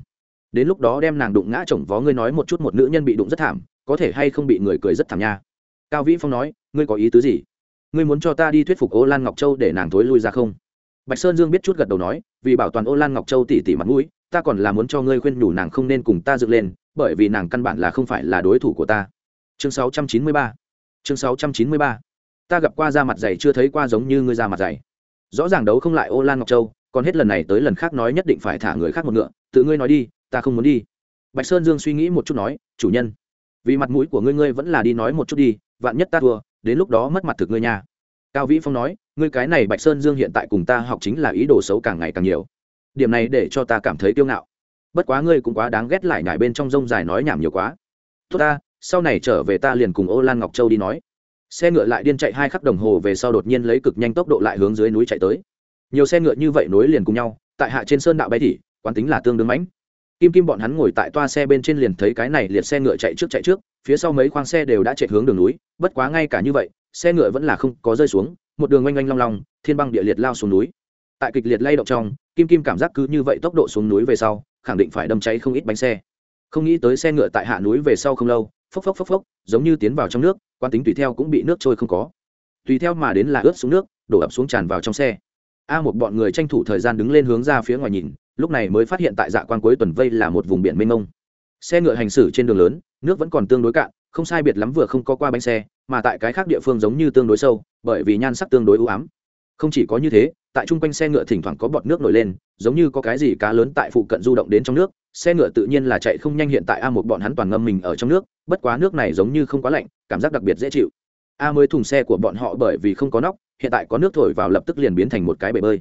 Đến lúc đó đem nàng đụng ngã chồng vó ngươi nói một chút một nữ nhân bị đụng rất thảm, có thể hay không bị người cười rất thảm nha. Cao vĩ phong nói, ngươi có ý tứ gì? Ngươi muốn cho ta đi thuyết phục ô lan ngọc châu để nàng thối lui ra không? Bạch sơn dương biết chút gật đầu nói, vì bảo toàn ô lan ngọc châu tỉ tỉ mặt mũi, ta còn là muốn cho ngươi khuyên nhủ nàng không nên cùng ta dựng lên, bởi vì nàng căn bản là không phải là đối thủ của ta. Chương 693 chương 693 ta gặp qua da mặt dày chưa thấy qua giống như ngươi da mặt dày. Rõ ràng đấu không lại ô lan ngọc châu, còn hết lần này tới lần khác nói nhất định phải thả người khác một ngựa, tự ngươi nói đi, ta không muốn đi. Bạch sơn dương suy nghĩ một chút nói, chủ nhân, vì mặt mũi của ngươi ngươi vẫn là đi nói một chút đi, vạn nhất ta thua, đến lúc đó mất mặt thực ngươi nha cao vĩ phong nói, ngươi cái này bạch sơn dương hiện tại cùng ta học chính là ý đồ xấu càng ngày càng nhiều. Điểm này để cho ta cảm thấy kiêu ngạo. Bất quá ngươi cũng quá đáng ghét lại nhải bên trong rông dài nói nhảm nhiều quá. Tốt ta, sau này trở về ta liền cùng ô lan ngọc châu đi nói. Xe ngựa lại điên chạy hai khắc đồng hồ về sau đột nhiên lấy cực nhanh tốc độ lại hướng dưới núi chạy tới. Nhiều xe ngựa như vậy nối liền cùng nhau, tại hạ trên sơn đạo bay thì, quán tính là tương đương mãnh. Kim kim bọn hắn ngồi tại toa xe bên trên liền thấy cái này liệt xe ngựa chạy trước chạy trước, phía sau mấy khoang xe đều đã chạy hướng đường núi, bất quá ngay cả như vậy xe ngựa vẫn là không có rơi xuống, một đường oanh oanh long long, thiên băng địa liệt lao xuống núi. Tại kịch liệt lay động trong, kim kim cảm giác cứ như vậy tốc độ xuống núi về sau, khẳng định phải đâm cháy không ít bánh xe. Không nghĩ tới xe ngựa tại hạ núi về sau không lâu, phốc phốc phốc phốc, giống như tiến vào trong nước quan tính tùy theo cũng bị nước trôi không có. Tùy theo mà đến là ướt xuống nước, đổ ập xuống tràn vào trong xe. A một bọn người tranh thủ thời gian đứng lên hướng ra phía ngoài nhìn, lúc này mới phát hiện tại dạ quan cuối tuần vây là một vùng biển mênh mông. Xe ngựa hành xử trên đường lớn, nước vẫn còn tương đối cạn, không sai biệt lắm vừa không có qua bánh xe mà tại cái khác địa phương giống như tương đối sâu, bởi vì nhan sắc tương đối ưu ám. Không chỉ có như thế, tại chung quanh xe ngựa thỉnh thoảng có bọt nước nổi lên, giống như có cái gì cá lớn tại phụ cận du động đến trong nước, xe ngựa tự nhiên là chạy không nhanh hiện tại a một bọn hắn toàn ngâm mình ở trong nước, bất quá nước này giống như không quá lạnh, cảm giác đặc biệt dễ chịu. A mới thùng xe của bọn họ bởi vì không có nóc, hiện tại có nước thổi vào lập tức liền biến thành một cái bể bơi.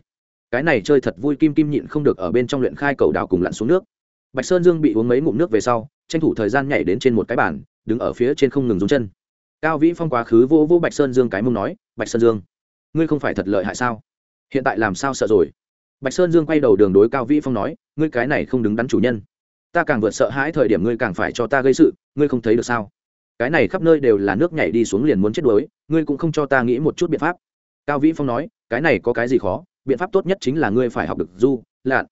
Cái này chơi thật vui, kim kim nhịn không được ở bên trong luyện khai cầu đào cùng lặn xuống nước. Bạch sơn dương bị uống mấy ngụm nước về sau, tranh thủ thời gian nhảy đến trên một cái bàn, đứng ở phía trên không ngừng rung chân cao vĩ phong quá khứ vô vô bạch sơn dương cái mông nói, bạch sơn dương, ngươi không phải thật lợi hại sao? Hiện tại làm sao sợ rồi? Bạch sơn dương quay đầu đường đối cao vĩ phong nói, ngươi cái này không đứng đắn chủ nhân. Ta càng vượt sợ hãi thời điểm ngươi càng phải cho ta gây sự, ngươi không thấy được sao? Cái này khắp nơi đều là nước nhảy đi xuống liền muốn chết đuối, ngươi cũng không cho ta nghĩ một chút biện pháp. Cao vĩ phong nói, cái này có cái gì khó? Biện pháp tốt nhất chính là ngươi phải học được du, lạn.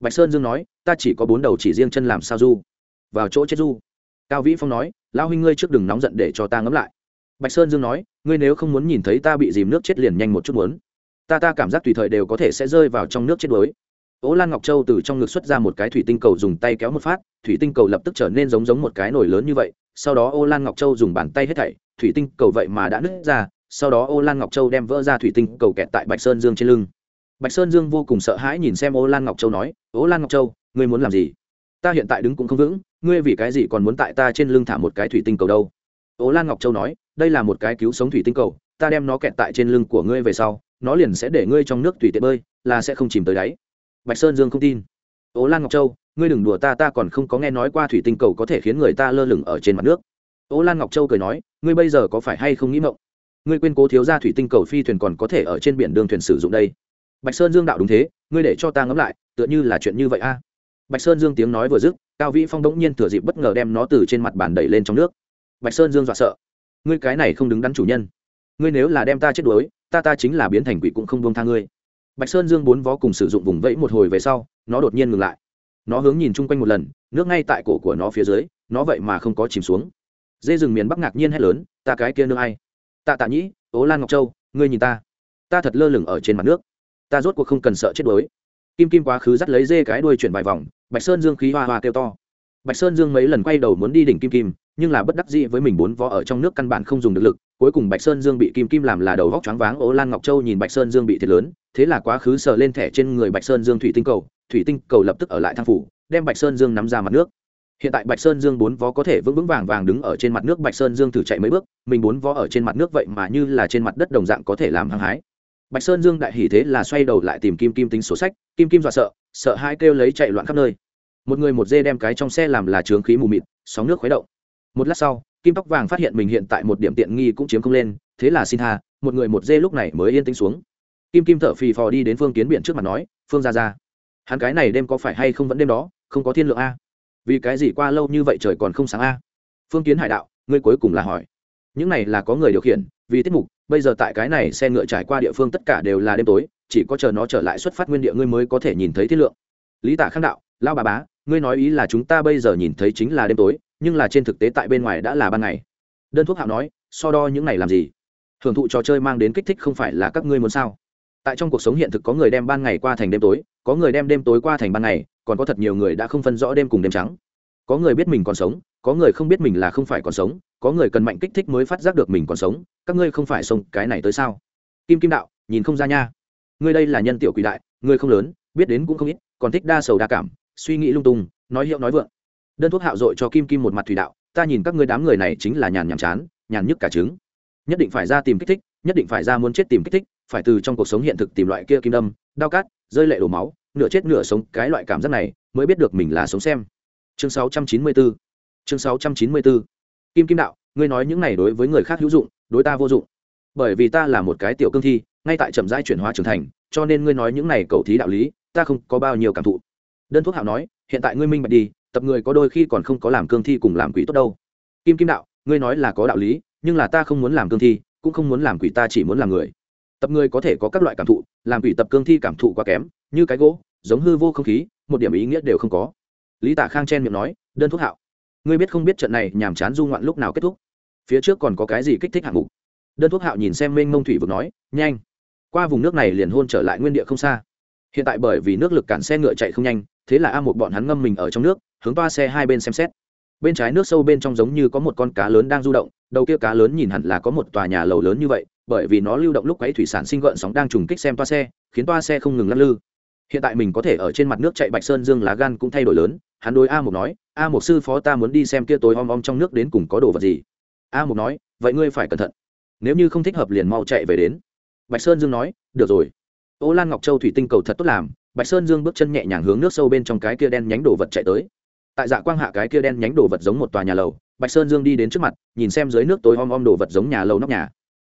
Bạch sơn dương nói, ta chỉ có bốn đầu chỉ riêng chân làm sao du? Vào chỗ chết du. Cao vĩ phong nói lao huynh ngươi trước đừng nóng giận để cho ta ngẫm lại bạch sơn dương nói, ngươi nếu không muốn nhìn thấy ta bị dìm nước chết liền nhanh một chút muốn. Ta ta cảm giác tùy thời đều có thể sẽ rơi vào trong nước chết đuối. Ố lan ngọc châu từ trong ngực xuất ra một cái thủy tinh cầu dùng tay kéo một phát, thủy tinh cầu lập tức trở nên giống giống một cái nồi lớn như vậy, sau đó ô lan ngọc châu dùng bàn tay hết thảy, thủy tinh cầu vậy mà đã nứt ra, sau đó ô lan ngọc châu đem vỡ ra thủy tinh cầu kẹt tại bạch sơn dương trên lưng. Bạch sơn dương vô cùng sợ hãi nhìn xem ô lan ngọc châu nói, ô lan ngọc châu, ngươi muốn làm gì? Ta hiện tại đứng cũng không vững, ngươi vì cái gì còn muốn tại ta trên lưng thả một cái thủy tinh cầu đâu? Ô lan ngọc châu nói, đây là một cái cứu sống thủy tinh cầu, ta đem nó kẹt tại trên lưng của ngươi về sau, nó liền sẽ để ngươi trong nước tùy tiện bơi, là sẽ không chìm tới đáy. Bạch sơn dương không tin. Ố lan ngọc châu, ngươi đừng đùa ta ta còn không có nghe nói qua thủy tinh cầu có thể khiến người ta lơ lửng ở trên mặt nước. Ố lan ngọc châu cười nói, ngươi bây giờ có phải hay không nghĩ mộng? Ngươi quên cố thiếu ra thủy tinh cầu phi thuyền còn có thể ở trên biển đường thuyền sử dụng đây. Bạch sơn dương đạo đúng thế, ngươi để cho ta ngẫm lại, tựa như là chuyện như vậy a. Bạch sơn dương tiếng nói vừa dứt, cao vĩ phong đống nhiên thừa dịp bất ngờ đem nó từ trên mặt bàn đẩy lên trong nước bạch sơn dương dọa sợ. Ngươi cái này không đứng đắn chủ nhân. Ngươi nếu là đem ta chết đuối, ta ta chính là biến thành quỷ cũng không buông tha ngươi. Bạch sơn dương bốn vó cùng sử dụng vùng vẫy một hồi về sau, nó đột nhiên ngừng lại. Nó hướng nhìn chung quanh một lần, nước ngay tại cổ của nó phía dưới, nó vậy mà không có chìm xuống. Dê rừng miền bắc ngạc nhiên hét lớn, ta cái kia nương ai? Tạ tạ nhĩ, ố lan ngọc châu, ngươi nhìn ta. Ta thật lơ lửng ở trên mặt nước. Ta rốt cuộc không cần sợ chết đuối. Kim kim quá khứ dắt lấy dê cái đuôi chuyển vài vòng, bạch sơn dương khí hoa hoa kêu to bạch sơn dương mấy lần quay đầu muốn đi đỉnh kim kim, nhưng là bất đắc dĩ với mình bốn vó ở trong nước căn bản không dùng được lực, cuối cùng bạch sơn dương bị kim kim làm là đầu vóc choáng váng ố lan ngọc châu nhìn bạch sơn dương bị thiệt lớn, thế là quá khứ sờ lên thẻ trên người bạch sơn dương thủy tinh cầu, thủy tinh cầu lập tức ở lại thang phủ, đem bạch sơn dương nắm ra mặt nước. Hiện tại bạch sơn dương bốn vó có thể vững vững vàng vàng đứng ở trên mặt nước, bạch sơn dương thử chạy mấy bước, mình bốn vó ở trên mặt nước vậy mà như là trên mặt đất đồng dạng có thể làm hăng hái. Bạch sơn dương đại hỉ thế là xoay đầu lại tìm kim kim tính sổ sách, kim kim dọa sợ sợ hai kêu lấy chạy loạn khắp nơi một người một dê đem cái trong xe làm là trướng khí mù mịt, sóng nước khuấy động. Một lát sau, kim tóc vàng phát hiện mình hiện tại một điểm tiện nghi cũng chiếm không lên, thế là xin tha, một người một dê lúc này mới yên tĩnh xuống. Kim kim thở phì phò đi đến phương kiến biển trước mặt nói, phương ra ra hắn cái này đêm có phải hay không vẫn đêm đó, không có thiên lượng a? Vì cái gì qua lâu như vậy trời còn không sáng a? Phương kiến hải đạo, ngươi cuối cùng là hỏi. Những này là có người điều khiển, vì tiết mục, bây giờ tại cái này xe ngựa trải qua địa phương tất cả đều là đêm tối, chỉ có chờ nó trở lại xuất phát nguyên địa ngươi mới có thể nhìn thấy thiên lượng. Lý tả khang đạo lao bà bá ngươi nói ý là chúng ta bây giờ nhìn thấy chính là đêm tối nhưng là trên thực tế tại bên ngoài đã là ban ngày. Đơn thuốc hạo nói so đo những này làm gì? Hưởng thụ trò chơi mang đến kích thích không phải là các ngươi muốn sao? Tại trong cuộc sống hiện thực có người đem ban ngày qua thành đêm tối có người đem đêm tối qua thành ban ngày còn có thật nhiều người đã không phân rõ đêm cùng đêm trắng. Có người biết mình còn sống có người không biết mình là không phải còn sống có người cần mạnh kích thích mới phát giác được mình còn sống các ngươi không phải sống, cái này tới sao? Kim kim đạo nhìn không ra nha. Ngươi đây là nhân tiểu quỷ đại ngươi không lớn biết đến cũng không ít còn thích đa sầu đa cảm suy nghĩ lung tung, nói hiệu nói vượng. Đơn thuốc hạo dội cho kim kim một mặt thủy đạo, ta nhìn các ngươi đám người này chính là nhàn nhàm chán, nhàn nhức cả trứng. Nhất định phải ra tìm kích thích, nhất định phải ra muốn chết tìm kích thích, phải từ trong cuộc sống hiện thực tìm loại kia kim đâm, đau cát, rơi lệ đổ máu, nửa chết nửa sống, cái loại cảm giác này mới biết được mình là sống xem. Chương 694 chương 694 kim kim đạo, ngươi nói những này đối với người khác hữu dụng, đối ta vô dụng. Bởi vì ta là một cái tiểu cương thi, ngay tại chậm rãi chuyển hóa trưởng thành, cho nên ngươi nói những này cầu thí đạo lý, ta không có bao nhiêu cảm thụ đơn thuốc hạo nói, hiện tại ngươi minh bạch đi, tập người có đôi khi còn không có làm cương thi cùng làm quỷ tốt đâu. Kim kim đạo, ngươi nói là có đạo lý, nhưng là ta không muốn làm cương thi, cũng không muốn làm quỷ, ta chỉ muốn làm người. Tập người có thể có các loại cảm thụ, làm quỷ tập cương thi cảm thụ quá kém, như cái gỗ, giống hư vô không khí, một điểm ý nghĩa đều không có. Lý tạ khang chen miệng nói, đơn thuốc hạo ngươi biết không biết trận này nhàm chán du ngoạn lúc nào kết thúc? Phía trước còn có cái gì kích thích hạng mục? Đơn thuốc hạo nhìn xem mênh mông thủy vực nói, nhanh. Qua vùng nước này liền hôn trở lại nguyên địa không xa hiện tại bởi vì nước lực cản xe ngựa chạy không nhanh, thế là a một bọn hắn ngâm mình ở trong nước, hướng toa xe hai bên xem xét. Bên trái nước sâu bên trong giống như có một con cá lớn đang du động, đầu kia cá lớn nhìn hẳn là có một tòa nhà lầu lớn như vậy, bởi vì nó lưu động lúc ấy thủy sản sinh gợn sóng đang trùng kích xem toa xe, khiến toa xe không ngừng lăn lư. Hiện tại mình có thể ở trên mặt nước chạy bạch sơn dương lá gan cũng thay đổi lớn, hắn đối a một nói, a một sư phó ta muốn đi xem kia tối om om trong nước đến cùng có đồ vật gì. A một nói, vậy ngươi phải cẩn thận. Nếu như không thích hợp liền mau chạy về đến. Bạch sơn dương nói, được rồi ô lan ngọc châu thủy tinh cầu thật tốt làm, bạch sơn dương bước chân nhẹ nhàng hướng nước sâu bên trong cái kia đen nhánh đồ vật chạy tới. Tại dạ quang hạ cái kia đen nhánh đồ vật giống một tòa nhà lầu, bạch sơn dương đi đến trước mặt, nhìn xem dưới nước tối om om đồ vật giống nhà lầu nóc nhà.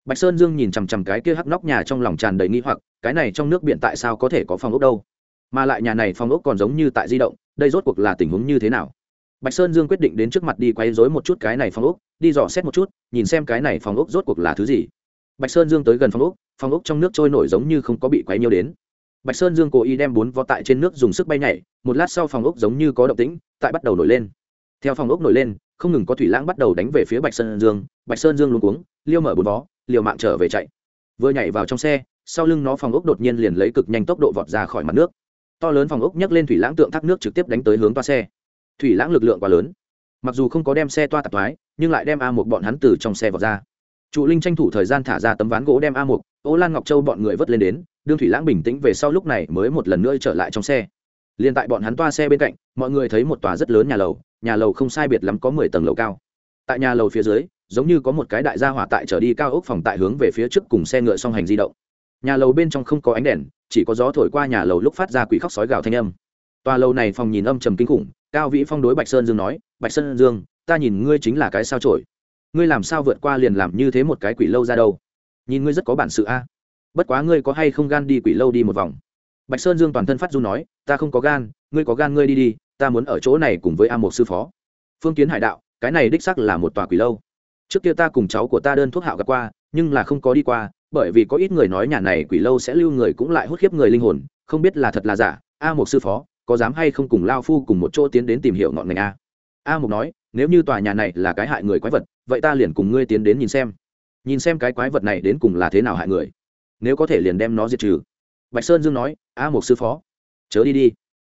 Bạch sơn dương nhìn chằm chằm cái kia hắc nóc nhà trong lòng tràn đầy nghi hoặc, cái này trong nước biển tại sao có thể có phòng ốc đâu? Mà lại nhà này phòng ốc còn giống như tại di động, đây rốt cuộc là tình huống như thế nào? Bạch sơn dương quyết định đến trước mặt đi quay dối một chút cái này phòng ốc, đi dò xét một chút, nhìn xem cái này phòng ốc rốt cuộc là thứ gì. Bạch sơn dương tới gần phòng ốc phòng ốc trong nước trôi nổi giống như không có bị quấy nhiêu đến. Bạch sơn dương cố ý đem bốn vó tại trên nước dùng sức bay nhảy, một lát sau phòng ốc giống như có động tĩnh, tại bắt đầu nổi lên. Theo phòng ốc nổi lên, không ngừng có thủy lãng bắt đầu đánh về phía bạch sơn dương, bạch sơn dương luôn cuống, liêu mở bốn vó, liều mạng trở về chạy. Vừa nhảy vào trong xe, sau lưng nó phòng ốc đột nhiên liền lấy cực nhanh tốc độ vọt ra khỏi mặt nước. To lớn phòng ốc nhấc lên thủy lãng tượng thác nước trực tiếp đánh tới hướng toa xe. Thủy lãng lực lượng quá lớn. Mặc dù không có đem xe toa tạp thoái, nhưng lại đem a một bọn hắn từ trong xe vọt ra trụ linh tranh thủ thời gian thả ra tấm ván gỗ đem a mục, ô lan ngọc châu bọn người vớt lên đến đương thủy lãng bình tĩnh về sau lúc này mới một lần nữa trở lại trong xe. Liền tại bọn hắn toa xe bên cạnh mọi người thấy một tòa rất lớn nhà lầu nhà lầu không sai biệt lắm có mười tầng lầu cao. Tại nhà lầu phía dưới giống như có một cái đại gia hỏa tại trở đi cao ốc phòng tại hướng về phía trước cùng xe ngựa song hành di động. Nhà lầu bên trong không có ánh đèn chỉ có gió thổi qua nhà lầu lúc phát ra quỷ khóc sói gào thanh âm. Tòa lầu này phòng nhìn âm trầm kinh khủng cao vĩ phong đối bạch sơn dương nói bạch sơn dương ta nhìn ngươi chính là cái sao trổi ngươi làm sao vượt qua liền làm như thế một cái quỷ lâu ra đâu? Nhìn ngươi rất có bản sự a. Bất quá ngươi có hay không gan đi quỷ lâu đi một vòng? Bạch sơn dương toàn thân phát du nói, ta không có gan, ngươi có gan ngươi đi đi, ta muốn ở chỗ này cùng với a một sư phó. Phương kiến hải đạo, cái này đích sắc là một tòa quỷ lâu. Trước kia ta cùng cháu của ta đơn thuốc hạo gặp qua, nhưng là không có đi qua, bởi vì có ít người nói nhà này quỷ lâu sẽ lưu người cũng lại hút khiếp người linh hồn, không biết là thật là giả. A một sư phó, có dám hay không cùng lao phu cùng một chỗ tiến đến tìm hiểu ngọn ngành a? A một nói nếu như tòa nhà này là cái hại người quái vật, vậy ta liền cùng ngươi tiến đến nhìn xem. Nhìn xem cái quái vật này đến cùng là thế nào hại người. Nếu có thể liền đem nó diệt trừ. Bạch sơn dương nói, a một sư phó, chớ đi đi.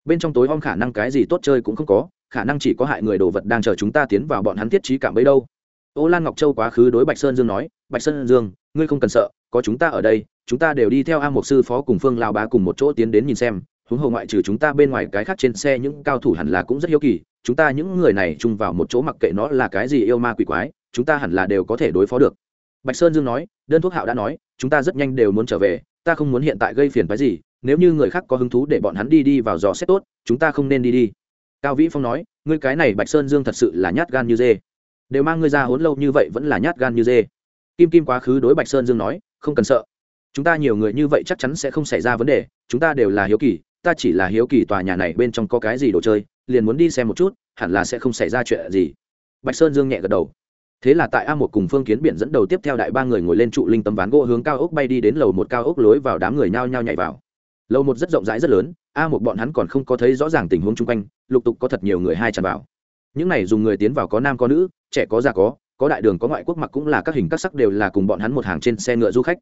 Bên trong tối om khả năng cái gì tốt chơi cũng không có, khả năng chỉ có hại người đồ vật đang chờ chúng ta tiến vào bọn hắn thiết trí cảm bấy đâu. Ô lan ngọc châu quá khứ đối bạch sơn dương nói, bạch sơn dương, ngươi không cần sợ, có chúng ta ở đây, chúng ta đều đi theo a một sư phó cùng phương lao bá cùng một chỗ tiến đến nhìn xem. Huống hồ ngoại trừ chúng ta bên ngoài cái khác trên xe những cao thủ hẳn là cũng rất hiếu kỳ chúng ta những người này chung vào một chỗ mặc kệ nó là cái gì yêu ma quỷ quái, chúng ta hẳn là đều có thể đối phó được. Bạch sơn dương nói, đơn thuốc hạo đã nói, chúng ta rất nhanh đều muốn trở về, ta không muốn hiện tại gây phiền phái gì, nếu như người khác có hứng thú để bọn hắn đi đi vào dò xét tốt, chúng ta không nên đi đi. Cao vĩ phong nói, ngươi cái này bạch sơn dương thật sự là nhát gan như dê. Đều mang ngươi ra hốn lâu như vậy vẫn là nhát gan như dê. Kim kim quá khứ đối bạch sơn dương nói, không cần sợ. Chúng ta nhiều người như vậy chắc chắn sẽ không xảy ra vấn đề, chúng ta đều là hiếu kỳ, ta chỉ là hiếu kỳ tòa nhà này bên trong có cái gì đồ chơi liền muốn đi xem một chút, hẳn là sẽ không xảy ra chuyện gì. Bạch sơn dương nhẹ gật đầu. Thế là tại a một cùng phương kiến biển dẫn đầu tiếp theo đại ba người ngồi lên trụ linh tấm ván gỗ hướng cao ốc bay đi đến lầu một cao ốc lối vào đám người nhao nhao nhảy vào. Lầu một rất rộng rãi rất lớn, a một bọn hắn còn không có thấy rõ ràng tình huống chung quanh, lục tục có thật nhiều người hai tràn vào. Những này dùng người tiến vào có nam có nữ, trẻ có già có có đại đường có ngoại quốc mặc cũng là các hình các sắc đều là cùng bọn hắn một hàng trên xe ngựa du khách.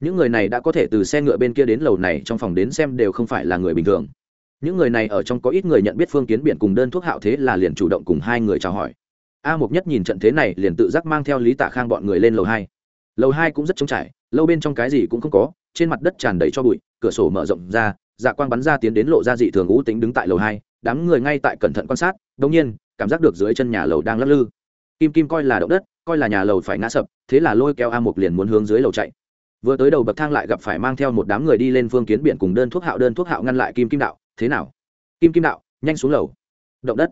Những người này đã có thể từ xe ngựa bên kia đến lầu này trong phòng đến xem đều không phải là người bình thường những người này ở trong có ít người nhận biết phương kiến biển cùng đơn thuốc hạo thế là liền chủ động cùng hai người chào hỏi. A mục nhất nhìn trận thế này liền tự giác mang theo lý tạ khang bọn người lên lầu hai. Lầu hai cũng rất trống trải, lâu bên trong cái gì cũng không có, trên mặt đất tràn đầy cho bụi, cửa sổ mở rộng ra dạ quang bắn ra tiến đến lộ ra dị thường ngũ tính đứng tại lầu hai, đám người ngay tại cẩn thận quan sát đ ỗ n g nhiên, cảm giác được dưới chân nhà lầu đang lắc lư. Kim kim coi là động đất, coi là nhà lầu phải ngã sập, thế là lôi kéo a mục liền muốn hướng dưới lầu chạy. Vừa tới đầu bậc thang lại gặp phải mang theo một đám người đi lên phương kiến biển cùng đơn thuốc hạo, đơn thuốc hạo ngăn lại kim kim đạo thế nào? Kim kim đạo, nhanh xuống lầu. Động đất.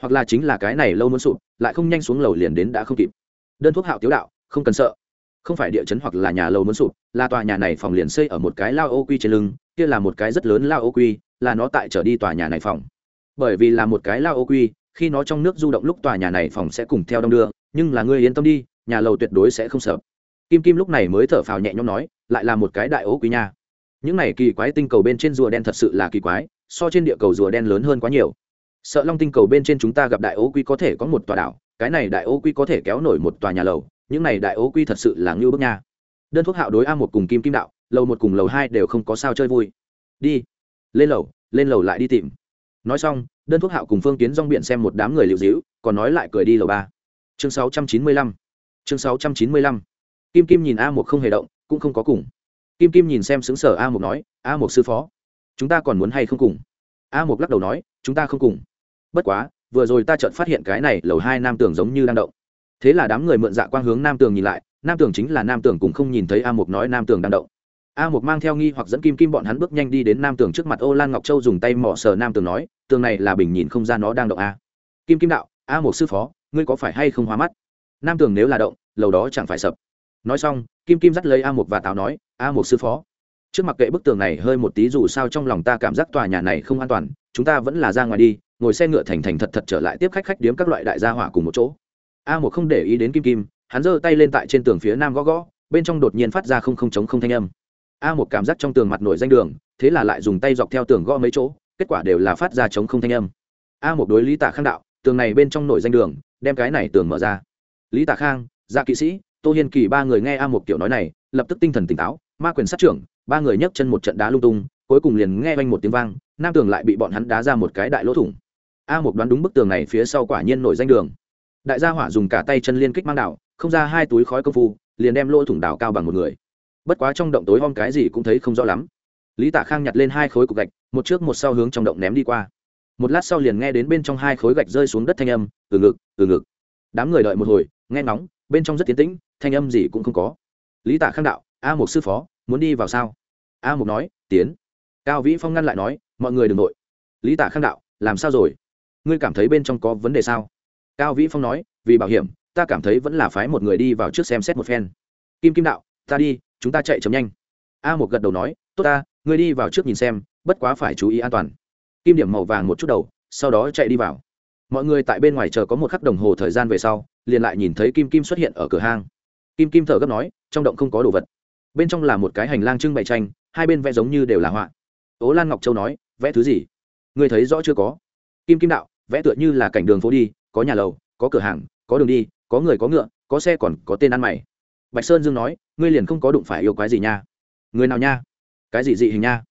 Hoặc là chính là cái này lâu muốn sụp, lại không nhanh xuống lầu liền đến đã không kịp. Đơn thuốc hạo tiếu đạo, không cần sợ. Không phải địa chấn hoặc là nhà lầu muốn sụp, là tòa nhà này phòng liền xây ở một cái lao ô quy trên lưng, kia là một cái rất lớn lao ô quy, là nó tại trở đi tòa nhà này phòng. Bởi vì là một cái lao ô quy, khi nó trong nước du động lúc tòa nhà này phòng sẽ cùng theo đông đưa, nhưng là ngươi yên tâm đi, nhà lầu tuyệt đối sẽ không sợ. Kim kim lúc này mới thở phào nhẹ nhõm nói, lại là một cái đại ô quy nha. Những này kỳ quái tinh cầu bên trên rùa đen thật sự là kỳ quái so trên địa cầu rùa đen lớn hơn quá nhiều. Sợ long tinh cầu bên trên chúng ta gặp đại ô quy có thể có một tòa đảo, cái này đại ô quy có thể kéo nổi một tòa nhà lầu, những này đại ô quy thật sự là ngưu bức nha. Đơn thuốc hạo đối a một cùng kim kim đạo, lầu một cùng lầu hai đều không có sao chơi vui. Đi, lên lầu lên lầu lại đi tìm. Nói xong, đơn thuốc hạo cùng phương kiến rong biện xem một đám người liệu dĩu, còn nói lại cười đi lầu ba. Chương sáu trăm chín mươi lăm, chương sáu trăm chín mươi lăm. Kim kim nhìn a một không hề động, cũng không có cùng. Kim kim nhìn xem xứng sở a một nói, a một sư phó chúng ta còn muốn hay không cùng? A một lắc đầu nói, chúng ta không cùng. Bất quá, vừa rồi ta chợt phát hiện cái này lầu hai nam tường giống như đang động. Thế là đám người mượn dạ quang hướng nam tường nhìn lại, nam tường chính là nam tường cùng không nhìn thấy a mục nói nam tường đang động. A mục mang theo nghi hoặc dẫn kim kim bọn hắn bước nhanh đi đến nam tường trước mặt ô lan ngọc châu dùng tay mỏ sờ nam tường nói, tường này là bình nhìn không ra nó đang động a. Kim kim đạo, a mục sư phó, ngươi có phải hay không hóa mắt? Nam tường nếu là động, lầu đó chẳng phải sập. Nói xong, kim kim dắt lấy a mục và tào nói, a mục sư phó trước mặt kệ bức tường này hơi một tí dù sao trong lòng ta cảm giác tòa nhà này không an toàn, chúng ta vẫn là ra ngoài đi, ngồi xe ngựa thành thành thật thật trở lại tiếp khách khách điếm các loại đại gia hỏa cùng một chỗ. A một không để ý đến kim kim, hắn giơ tay lên tại trên tường phía nam gõ gõ, bên trong đột nhiên phát ra không không chống không thanh âm. A một cảm giác trong tường mặt nổi danh đường, thế là lại dùng tay dọc theo tường gõ mấy chỗ, kết quả đều là phát ra chống không thanh âm. A một đối lý tạ khang đạo, tường này bên trong nổi danh đường, đem cái này tường mở ra. Lý tạ khang gia kỵ sĩ, tô hiên kỳ ba người nghe a một kiểu nói này, lập tức tinh thần tỉnh táo, ma quyền sát trưởng ba người nhấc chân một trận đá lung tung, cuối cùng liền nghe vang một tiếng vang, nam tường lại bị bọn hắn đá ra một cái đại lỗ thủng. A một đoán đúng bức tường này phía sau quả nhiên nổi danh đường. Đại gia hỏa dùng cả tay chân liên kích mang đảo, không ra hai túi khói công phu, liền đem lỗ thủng đảo cao bằng một người. Bất quá trong động tối om cái gì cũng thấy không rõ lắm. Lý tả khang nhặt lên hai khối cục gạch, một trước một sau hướng trong động ném đi qua. Một lát sau liền nghe đến bên trong hai khối gạch rơi xuống đất thanh âm, từ ngực từ ngực. Đám người đợi một hồi, nghe nóng bên trong rất tiến tĩnh, thanh âm gì cũng không có. Lý tả khang đạo a một sư phó, muốn đi vào sao? A một nói, tiến. Cao vĩ phong ngăn lại nói, mọi người đ ừ n g nội lý tả khang đạo, làm sao rồi? Ngươi cảm thấy bên trong có vấn đề sao? Cao vĩ phong nói, vì bảo hiểm, ta cảm thấy vẫn là phái một người đi vào trước xem xét một phen. Kim kim đạo, ta đi, chúng ta chạy chấm nhanh. A một gật đầu nói, tốt ta, ngươi đi vào trước nhìn xem, bất quá phải chú ý an toàn. Kim điểm màu vàng một chút đầu, sau đó chạy đi vào. Mọi người tại bên ngoài chờ có một khắc đồng hồ thời gian về sau, liền lại nhìn thấy kim kim xuất hiện ở cửa hang. Kim kim thở gấp nói, trong động không có đồ vật bên trong là một cái hành lang trưng bày tranh, hai bên vẽ giống như đều là họa. Ố lan ngọc châu nói, vẽ thứ gì? Người thấy rõ chưa có? Kim kim đạo, vẽ tựa như là cảnh đường phố đi, có nhà lầu, có cửa hàng, có đường đi, có người có ngựa, có xe còn có tên ăn mày. Bạch sơn dương nói, ngươi liền không có đụng phải yêu quái gì nha. Người nào nha? Cái gì dị hình nha?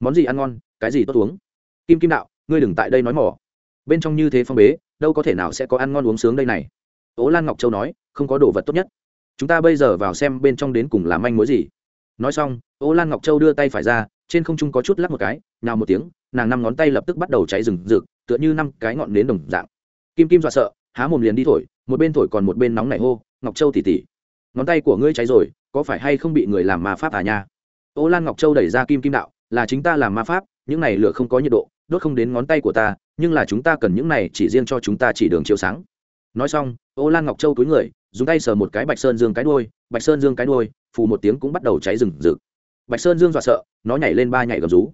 Món gì ăn ngon, cái gì tốt uống? Kim kim đạo, ngươi đừng tại đây nói mỏ. Bên trong như thế phong bế, đâu có thể nào sẽ có ăn ngon uống sướng đây này. Ố lan ngọc châu nói, không có đồ vật tốt nhất chúng ta bây giờ vào xem bên trong đến cùng làm manh mối gì. Nói xong, ô lan ngọc châu đưa tay phải ra, trên không trung có chút lắc một cái nào một tiếng, nàng năm ngón tay lập tức bắt đầu cháy rừng rực, tựa như năm cái ngọn nến đồng dạng. Kim kim dọa sợ, há mồm liền đi thổi, một bên thổi còn một bên nóng nảy hô, ngọc châu tỉ tỉ, ngón tay của ngươi cháy rồi, có phải hay không bị người làm ma pháp à nha? Ô lan ngọc châu đẩy ra kim kim đạo, là chính ta làm ma pháp, những này lửa không có nhiệt độ, đốt không đến ngón tay của ta, nhưng là chúng ta cần những này chỉ riêng cho chúng ta chỉ đường chiếu sáng. Nói xong, ô lan ngọc châu túi người dùng tay sờ một cái bạch sơn dương cái đuôi, bạch sơn dương cái đuôi, phù một tiếng cũng bắt đầu cháy rừng rực. Bạch sơn dương dọa sợ, nó nhảy lên ba nhảy gầm rú.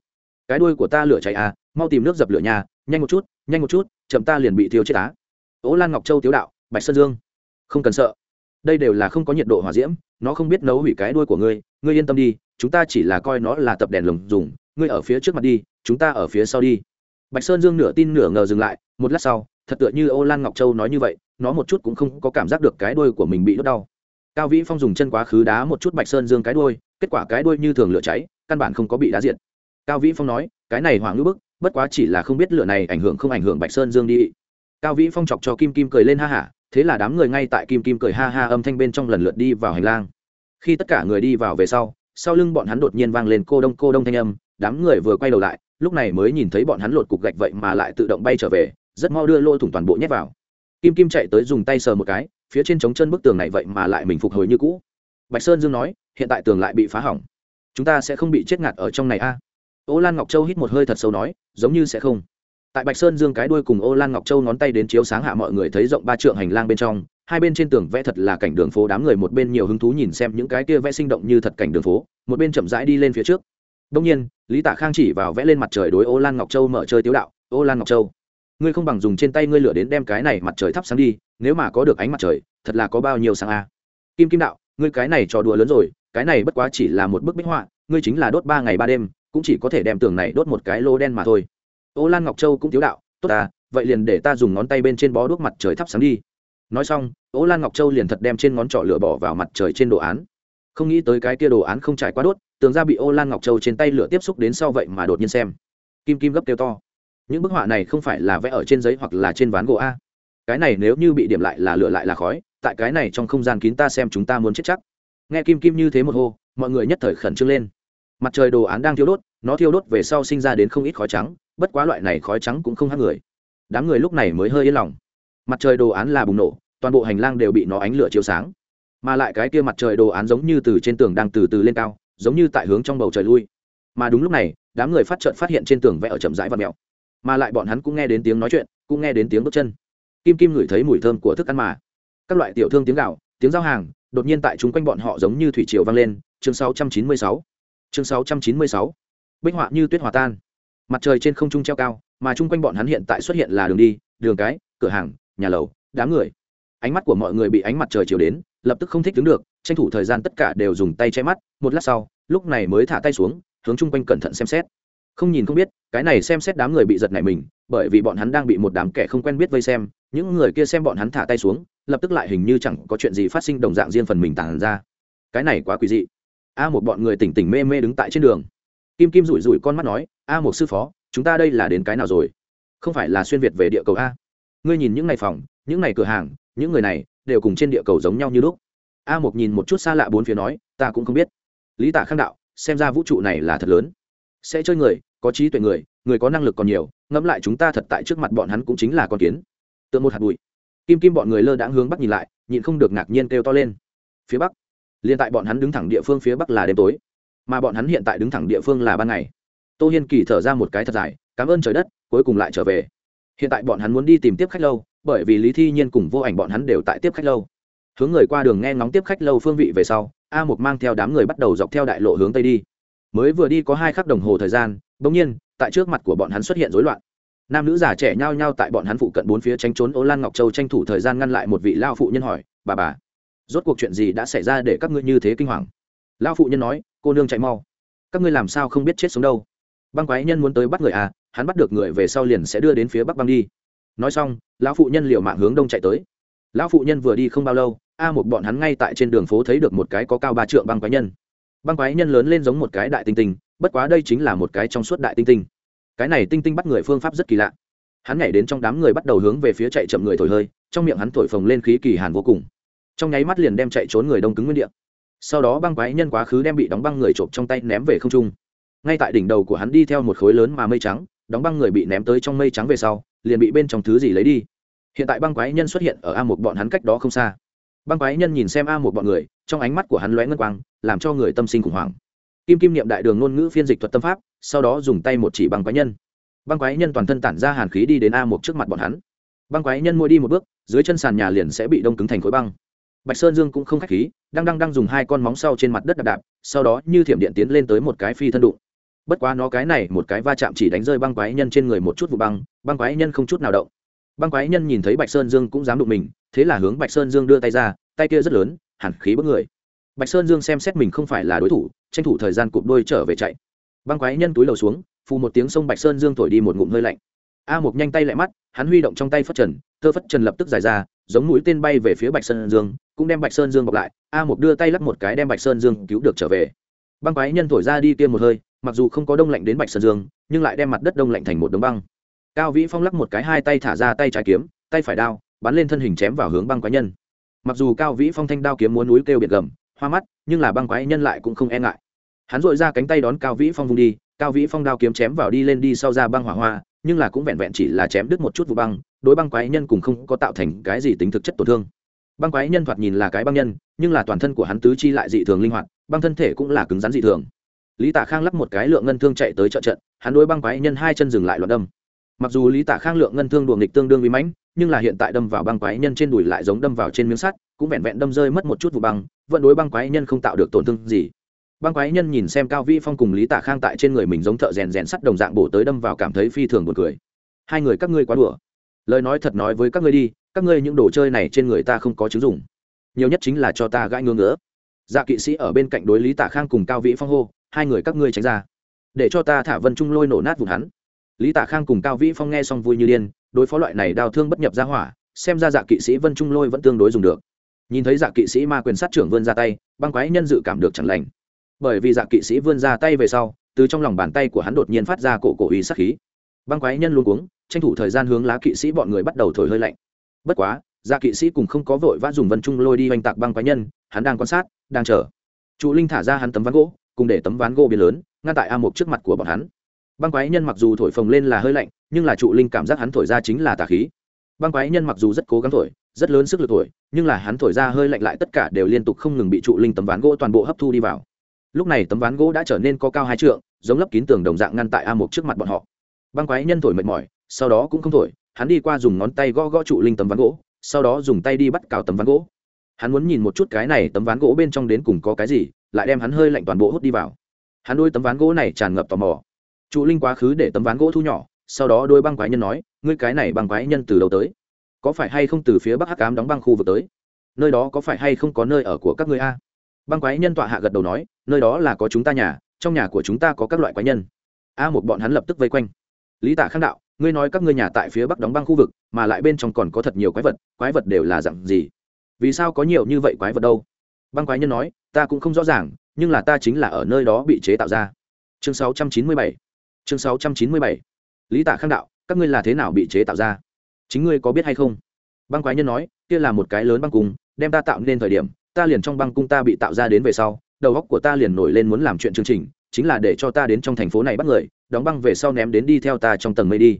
Cái đuôi của ta lửa cháy à mau tìm nước dập lửa nhà nhanh một chút, nhanh một chút, chậm ta liền bị thiêu chết á. Ố lan ngọc châu tiếu đạo, bạch sơn dương, không cần sợ. Đây đều là không có nhiệt độ hỏa diễm, nó không biết nấu hủy cái đuôi của ngươi ngươi yên tâm đi, chúng ta chỉ là coi nó là tập đèn lồng dùng, ngươi ở phía trước mặt đi, chúng ta ở phía sau đi. Bạch sơn dương nửa tin nửa ngờ dừng lại, một lát sau, thật tựa như ô lan ngọc châu nói như vậy nó một chút cũng không có cảm giác được cái đuôi của mình bị đốt đau. Cao vĩ phong dùng chân quá khứ đá một chút bạch sơn dương cái đuôi, kết quả cái đuôi như thường lửa cháy, căn bản không có bị đá diện cao vĩ phong nói, cái này hoảng ngữ bức, bất quá chỉ là không biết lửa này ảnh hưởng không ảnh hưởng bạch sơn dương đi. Cao vĩ phong chọc cho kim kim cười lên ha hả, thế là đám người ngay tại kim kim cười ha ha âm thanh bên trong lần lượt đi vào hành lang. Khi tất cả người đi vào về sau sau lưng bọn hắn đột nhiên vang lên cô đông cô đông thanh âm, đám người vừa quay đầu lại, lúc này mới nhìn thấy bọn hắn lột cục gạch vậy mà lại tự động bay trở về, rất mau đưa lô thủng toàn bộ nhét vào kim kim chạy tới dùng tay sờ một cái, phía trên trống chân bức tường này vậy mà lại mình phục hồi như cũ. Bạch sơn dương nói, hiện tại tường lại bị phá hỏng. Chúng ta sẽ không bị chết ngạt ở trong này a. À? ô lan ngọc châu hít một hơi thật sâu nói, giống như sẽ không. Tại bạch sơn dương cái đuôi cùng ô lan ngọc châu ngón tay đến chiếu sáng hạ mọi người thấy rộng ba trượng hành lang bên trong, hai bên trên tường vẽ thật là cảnh đường phố, đám người một bên nhiều hứng thú nhìn xem những cái kia vẽ sinh động như thật cảnh đường phố, một bên chậm rãi đi lên phía trước. Đông nhiên, lý tạ khang chỉ vào vẽ lên mặt trời đối ô lan ngọc châu mở chơi tiếu đạo, ô lan ngọc châu ngươi không bằng dùng trên tay ngươi lửa đến đem cái này mặt trời thắp sáng đi, nếu mà có được ánh mặt trời, thật là có bao nhiêu sáng a. Kim kim đạo, ngươi cái này trò đùa lớn rồi, cái này bất quá chỉ là một bức bích họa, ngươi chính là đốt ba ngày ba đêm, cũng chỉ có thể đem tường này đốt một cái lô đen mà thôi. Ô lan ngọc châu cũng tiếu đạo, tốt ta, vậy liền để ta dùng ngón tay bên trên bó đuốc mặt trời thắp sáng đi. Nói xong, ô lan ngọc châu liền thật đem trên ngón trỏ lửa bỏ vào mặt trời trên đồ án. Không nghĩ tới cái kia đồ án không trải qua đốt, tường ra bị ô lan ngọc châu trên tay lửa tiếp xúc đến sau vậy mà đột nhiên xem. Kim kim gấp kêu to những bức họa này không phải là vẽ ở trên giấy hoặc là trên ván gỗ a. Cái này nếu như bị điểm lại là lửa lại là khói, tại cái này trong không gian kín ta xem chúng ta muốn chết chắc. Nghe kim kim như thế một hô, mọi người nhất thời khẩn trương lên. Mặt trời đồ án đang thiêu đốt, nó thiêu đốt về sau sinh ra đến không ít khói trắng, bất quá loại này khói trắng cũng không hát người. Đám người lúc này mới hơi yên lòng. Mặt trời đồ án là bùng nổ, toàn bộ hành lang đều bị nó ánh lửa chiếu sáng. Mà lại cái kia mặt trời đồ án giống như từ trên tường đang từ từ lên cao, giống như tại hướng trong bầu trời lui. Mà đúng lúc này, đám người phát trợn phát hiện trên tường vẽ ở chậm rãi và mèo mà lại bọn hắn cũng nghe đến tiếng nói chuyện, cũng nghe đến tiếng bước chân. Kim kim ngửi thấy mùi thơm của thức ăn mà. Các loại tiểu thương tiếng gạo, tiếng giao hàng, đột nhiên tại chúng quanh bọn họ giống như thủy triều vang lên. Chương 696 chương 696 bích họa như tuyết hòa tan. Mặt trời trên không trung treo cao, mà chung quanh bọn hắn hiện tại xuất hiện là đường đi, đường cái, cửa hàng, nhà lầu, đám người. Ánh mắt của mọi người bị ánh mặt trời chiều đến, lập tức không thích đứng được, tranh thủ thời gian tất cả đều dùng tay che mắt. Một lát sau, lúc này mới thả tay xuống, hướng chung quanh cẩn thận xem xét không nhìn không biết, cái này xem xét đám người bị giật này mình, bởi vì bọn hắn đang bị một đám kẻ không quen biết vây xem, những người kia xem bọn hắn thả tay xuống, lập tức lại hình như chẳng có chuyện gì phát sinh đồng dạng riêng phần mình tàn ra. Cái này quá quỷ dị. A một bọn người tỉnh tỉnh mê mê đứng tại trên đường. Kim kim rủi rủi con mắt nói, a một sư phó, chúng ta đây là đến cái nào rồi? Không phải là xuyên việt về địa cầu a? Ngươi nhìn những ngày phòng, những ngày cửa hàng, những người này đều cùng trên địa cầu giống nhau như lúc. A một nhìn một chút xa lạ bốn phía nói, ta cũng không biết. Lý tạ khang đạo, xem ra vũ trụ này là thật lớn sẽ chơi người, có trí tuệ người người có năng lực còn nhiều, ngẫm lại chúng ta thật tại trước mặt bọn hắn cũng chính là con kiến. Tượng một hạt bụi. Kim kim bọn người lơ đãng hướng bắc nhìn lại, nhịn không được ngạc nhiên kêu to lên. Phía bắc. Liền tại bọn hắn đứng thẳng địa phương phía bắc là đêm tối. Mà bọn hắn hiện tại đứng thẳng địa phương là ban ngày. Tô hiên kỳ thở ra một cái thật dài, cảm ơn trời đất, cuối cùng lại trở về. Hiện tại bọn hắn muốn đi tìm tiếp khách lâu, bởi vì lý thi nhiên cùng vô ảnh bọn hắn đều tại tiếp khách lâu. Hướng người qua đường nghe ngóng tiếp khách lâu phương vị về sau, a mục mang theo đám người bắt đầu dọc theo đại lộ hướng tây đi mới vừa đi có hai khắc đồng hồ thời gian, bỗng nhiên, tại trước mặt của bọn hắn xuất hiện rối loạn. Nam nữ già trẻ nhao nhao tại bọn hắn phụ cận bốn phía tranh trốn, ô lan ngọc châu tranh thủ thời gian ngăn lại một vị lao phụ nhân hỏi, bà bà, rốt cuộc chuyện gì đã xảy ra để các ngươi như thế kinh hoàng? Lao phụ nhân nói, cô nương chạy mau. Các ngươi làm sao không biết chết sống đâu? Băng quái nhân muốn tới bắt người à hắn bắt được người về sau liền sẽ đưa đến phía bắc băng đi. Nói xong, lão phụ nhân liều mạng hướng đông chạy tới. Lão phụ nhân vừa đi không bao lâu, a một bọn hắn ngay tại trên đường phố thấy được một cái có cao ba trượng băng quái nhân băng quái nhân lớn lên giống một cái đại tinh tinh, bất quá đây chính là một cái trong suốt đại tinh tinh. Cái này tinh tinh bắt người phương pháp rất kỳ lạ. Hắn nhảy đến trong đám người bắt đầu hướng về phía chạy chậm người thổi hơi, trong miệng hắn thổi phồng lên khí kỳ hàn vô cùng. Trong nháy mắt liền đem chạy trốn người đông cứng nguyên đ ị a sau đó băng quái nhân quá khứ đem bị đóng băng người trộm trong tay ném về không trung. Ngay tại đỉnh đầu của hắn đi theo một khối lớn mà mây trắng, đóng băng người bị ném tới trong mây trắng về sau, liền bị bên trong thứ gì lấy đi. Hiện tại băng quái nhân xuất hiện ở a một bọn hắn cách đó không xa băng quái nhân nhìn xem a một bọn người, trong ánh mắt của hắn lóe ngân quang, làm cho người tâm sinh khủng hoảng. Kim kim niệm đại đường ngôn ngữ phiên dịch thuật tâm pháp, sau đó dùng tay một chỉ băng quái nhân. Băng quái nhân toàn thân tản ra hàn khí đi đến a một trước mặt bọn hắn. Băng quái nhân mỗi đi một bước, dưới chân sàn nhà liền sẽ bị đông cứng thành khối băng. Bạch sơn dương cũng không k h á c h khí, đang đang đang dùng hai con móng sau trên mặt đất đạp đạp, sau đó như thiểm điện tiến lên tới một cái phi thân đụng. Bất quá nó cái này, một cái va chạm chỉ đánh rơi băng quái nhân trên người một chút vụ băng băng quái nhân không chút nào động băng quái nhân nhìn thấy bạch sơn dương cũng dám đụng mình, thế là hướng bạch sơn dương đưa tay ra, tay kia rất lớn hẳn khí bức người. Bạch sơn dương xem xét mình không phải là đối thủ, tranh thủ thời gian cụp đôi trở về chạy. Băng quái nhân túi lầu xuống, phù một tiếng sông bạch sơn dương thổi đi một ngụm hơi lạnh. A một nhanh tay lại mắt, hắn huy động trong tay phất trần, thơ phất trần lập tức dài ra, giống mũi tên bay về phía bạch sơn dương, cũng đem bạch sơn dương bọc lại. A một đưa tay lắc một cái đem bạch sơn dương cứu được trở về. Băng quái nhân thổi ra đi kia một hơi, mặc dù không có đông lạnh đến bạch sơn dương, nhưng lại đem mặt đất đông lạnh thành một đống băng cao vĩ phong lắc một cái hai tay thả ra tay trái kiếm, tay phải đao, bắn lên thân hình chém vào hướng băng quái nhân. Mặc dù cao vĩ phong thanh đao kiếm muốn núi kêu biệt gầm, hoa mắt, nhưng là băng quái nhân lại cũng không e ngại. Hắn dội ra cánh tay đón cao vĩ phong vung đi, cao vĩ phong đao kiếm chém vào đi lên đi sau ra băng hỏa hoa, nhưng là cũng vẹn vẹn chỉ là chém đứt một chút vụ băng, đối băng quái nhân cùng không có tạo thành cái gì tính thực chất tổn thương. Băng quái nhân thoạt nhìn là cái băng nhân, nhưng là toàn thân của hắn tứ chi lại dị thường linh hoạt, băng thân thể cũng là cứng rắn dị thường. Lý tạ khang lắp một cái lượng ngân thương chạy tới trợ trận, hắn đối băng quái nhân hai chân dừng lại loạt đâm mặc dù lý tạ khang lượng ngân thương đùa nghịch tương đương vi mãnh, nhưng là hiện tại đâm vào băng quái nhân trên đùi lại giống đâm vào trên miếng sắt, cũng vẹn vẹn đâm rơi mất một chút vụ băng, vẫn đối băng quái nhân không tạo được tổn thương gì. Băng quái nhân nhìn xem cao vĩ phong cùng lý tạ khang tại trên người mình giống thợ rèn rèn sắt đồng dạng bổ tới đâm vào cảm thấy phi thường buồn cười. Hai người các ngươi quá đùa. Lời nói thật nói với các ngươi đi, các ngươi những đồ chơi này trên người ta không có chứng dụng. Nhiều nhất chính là cho ta gãi ngưỡng ngỡ dạ kỵ sĩ ở bên cạnh đối lý tạ khang cùng cao vĩ phong hô, hai người các ngươi tránh ra. Để cho ta thả vân trung lôi nổ nát vùng hắn lý tạ khang cùng cao vĩ phong nghe xong vui như điên, đối phó loại này đau thương bất nhập ra hỏa, xem ra dạ kỵ sĩ vân trung lôi vẫn tương đối dùng được. Nhìn thấy dạ kỵ sĩ ma quyền sát trưởng vươn ra tay, băng quái nhân dự cảm được chẳng lành. Bởi vì dạ kỵ sĩ vươn ra tay về sau, từ trong lòng bàn tay của hắn đột nhiên phát ra cổ cổ ý sát khí. Băng quái nhân luôn cuống, tranh thủ thời gian hướng lá kỵ sĩ bọn người bắt đầu thổi hơi lạnh. Bất quá dạ kỵ sĩ cùng không có vội vã dùng vân trung lôi đi oanh tạc băng quái nhân, hắn đang quan sát, đang chờ. Trụ linh thả ra hắn tấm ván gỗ, cùng để tấm ván gỗ biến lớn, ngăn tại a một trước mặt của bọn hắn băng quái nhân mặc dù thổi phồng lên là hơi lạnh, nhưng là trụ linh cảm giác hắn thổi ra chính là tà khí. Băng quái nhân mặc dù rất cố gắng thổi, rất lớn sức lực thổi, nhưng là hắn thổi ra hơi lạnh lại tất cả đều liên tục không ngừng bị trụ linh tấm ván gỗ toàn bộ hấp thu đi vào. Lúc này tấm ván gỗ đã trở nên có cao hai trượng, giống lấp kín tường đồng dạng ngăn tại a một trước mặt bọn họ. Băng quái nhân thổi mệt mỏi, sau đó cũng không thổi, hắn đi qua dùng ngón tay gõ gõ trụ linh tấm ván gỗ, sau đó dùng tay đi bắt cào tấm ván gỗ. Hắn muốn nhìn một chút cái này tấm ván gỗ bên trong đến cùng có cái gì, lại đem hắn hơi lạnh toàn bộ hút đi vào. Hắn đôi tấm ván gỗ này tràn ngập tò mò trụ linh quá khứ để tấm ván gỗ thu nhỏ, sau đó đôi băng quái nhân nói, ngươi cái này băng quái nhân từ đầu tới? Có phải hay không từ phía bắc hắc cám đóng băng khu vực tới? Nơi đó có phải hay không có nơi ở của các ngươi a? Băng quái nhân tọa hạ gật đầu nói, nơi đó là có chúng ta nhà, trong nhà của chúng ta có các loại quái nhân. A một bọn hắn lập tức vây quanh. Lý Tả khang đạo, ngươi nói các ngươi nhà tại phía bắc đóng băng khu vực, mà lại bên trong còn có thật nhiều quái vật quái vật đều là dặn gì? Vì sao có nhiều như vậy quái vật đâu? Băng quái nhân nói, ta cũng không rõ ràng, nhưng là ta chính là ở nơi đó bị chế tạo ra. Chương 697 chương 697 lý tạ khang đạo, các ngươi là thế nào bị chế tạo ra? Chính ngươi có biết hay không? Băng quái nhân nói, kia là một cái lớn băng cung, đem ta tạo nên thời điểm, ta liền trong băng cung ta bị tạo ra đến về sau, đầu óc của ta liền nổi lên muốn làm chuyện chương trình, chính là để cho ta đến trong thành phố này bắt người, đóng băng về sau ném đến đi theo ta trong tầng mây đi.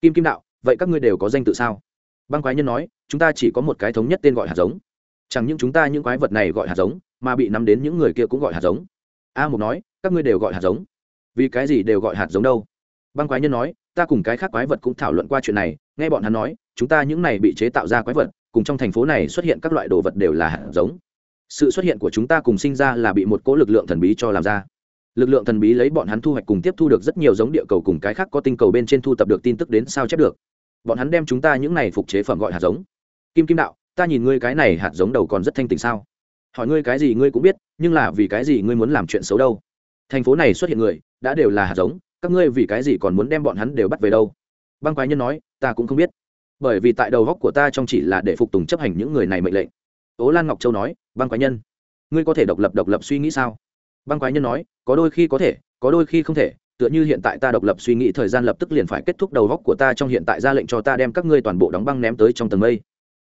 Kim kim đạo, vậy các ngươi đều có danh tự sao? Băng quái nhân nói, chúng ta chỉ có một cái thống nhất tên gọi hạt giống. Chẳng những chúng ta những quái vật này gọi hạt giống, mà bị nắm đến những người kia cũng gọi hạt giống. A mục nói, các ngươi đều gọi hạt giống vì cái gì đều gọi hạt giống đâu. Băng quái nhân nói, ta cùng cái khác quái vật cũng thảo luận qua chuyện này, nghe bọn hắn nói, chúng ta những này bị chế tạo ra quái vật, cùng trong thành phố này xuất hiện các loại đồ vật đều là hạt giống. Sự xuất hiện của chúng ta cùng sinh ra là bị một cỗ lực lượng thần bí cho làm ra. Lực lượng thần bí lấy bọn hắn thu hoạch cùng tiếp thu được rất nhiều giống địa cầu cùng cái khác có tinh cầu bên trên thu tập được tin tức đến sao chép được. Bọn hắn đem chúng ta những này phục chế phẩm gọi hạt giống. Kim kim đạo, ta nhìn ngươi cái này hạt giống đầu còn rất thanh tình sao? Hỏi ngươi cái gì ngươi cũng biết, nhưng là vì cái gì ngươi muốn làm chuyện xấu đâu? Thành phố này xuất hiện người, đã đều là hạt giống, các ngươi vì cái gì còn muốn đem bọn hắn đều bắt về đâu? Băng quái nhân nói, ta cũng không biết. Bởi vì tại đầu góc của ta trong chỉ là để phục tùng chấp hành những người này mệnh lệnh. Ố lan ngọc châu nói, băng quái nhân, ngươi có thể độc lập độc lập suy nghĩ sao? Băng quái nhân nói, có đôi khi có thể, có đôi khi không thể, tựa như hiện tại ta độc lập suy nghĩ thời gian lập tức liền phải kết thúc đầu góc của ta trong hiện tại ra lệnh cho ta đem các ngươi toàn bộ đóng băng ném tới trong tầng mây.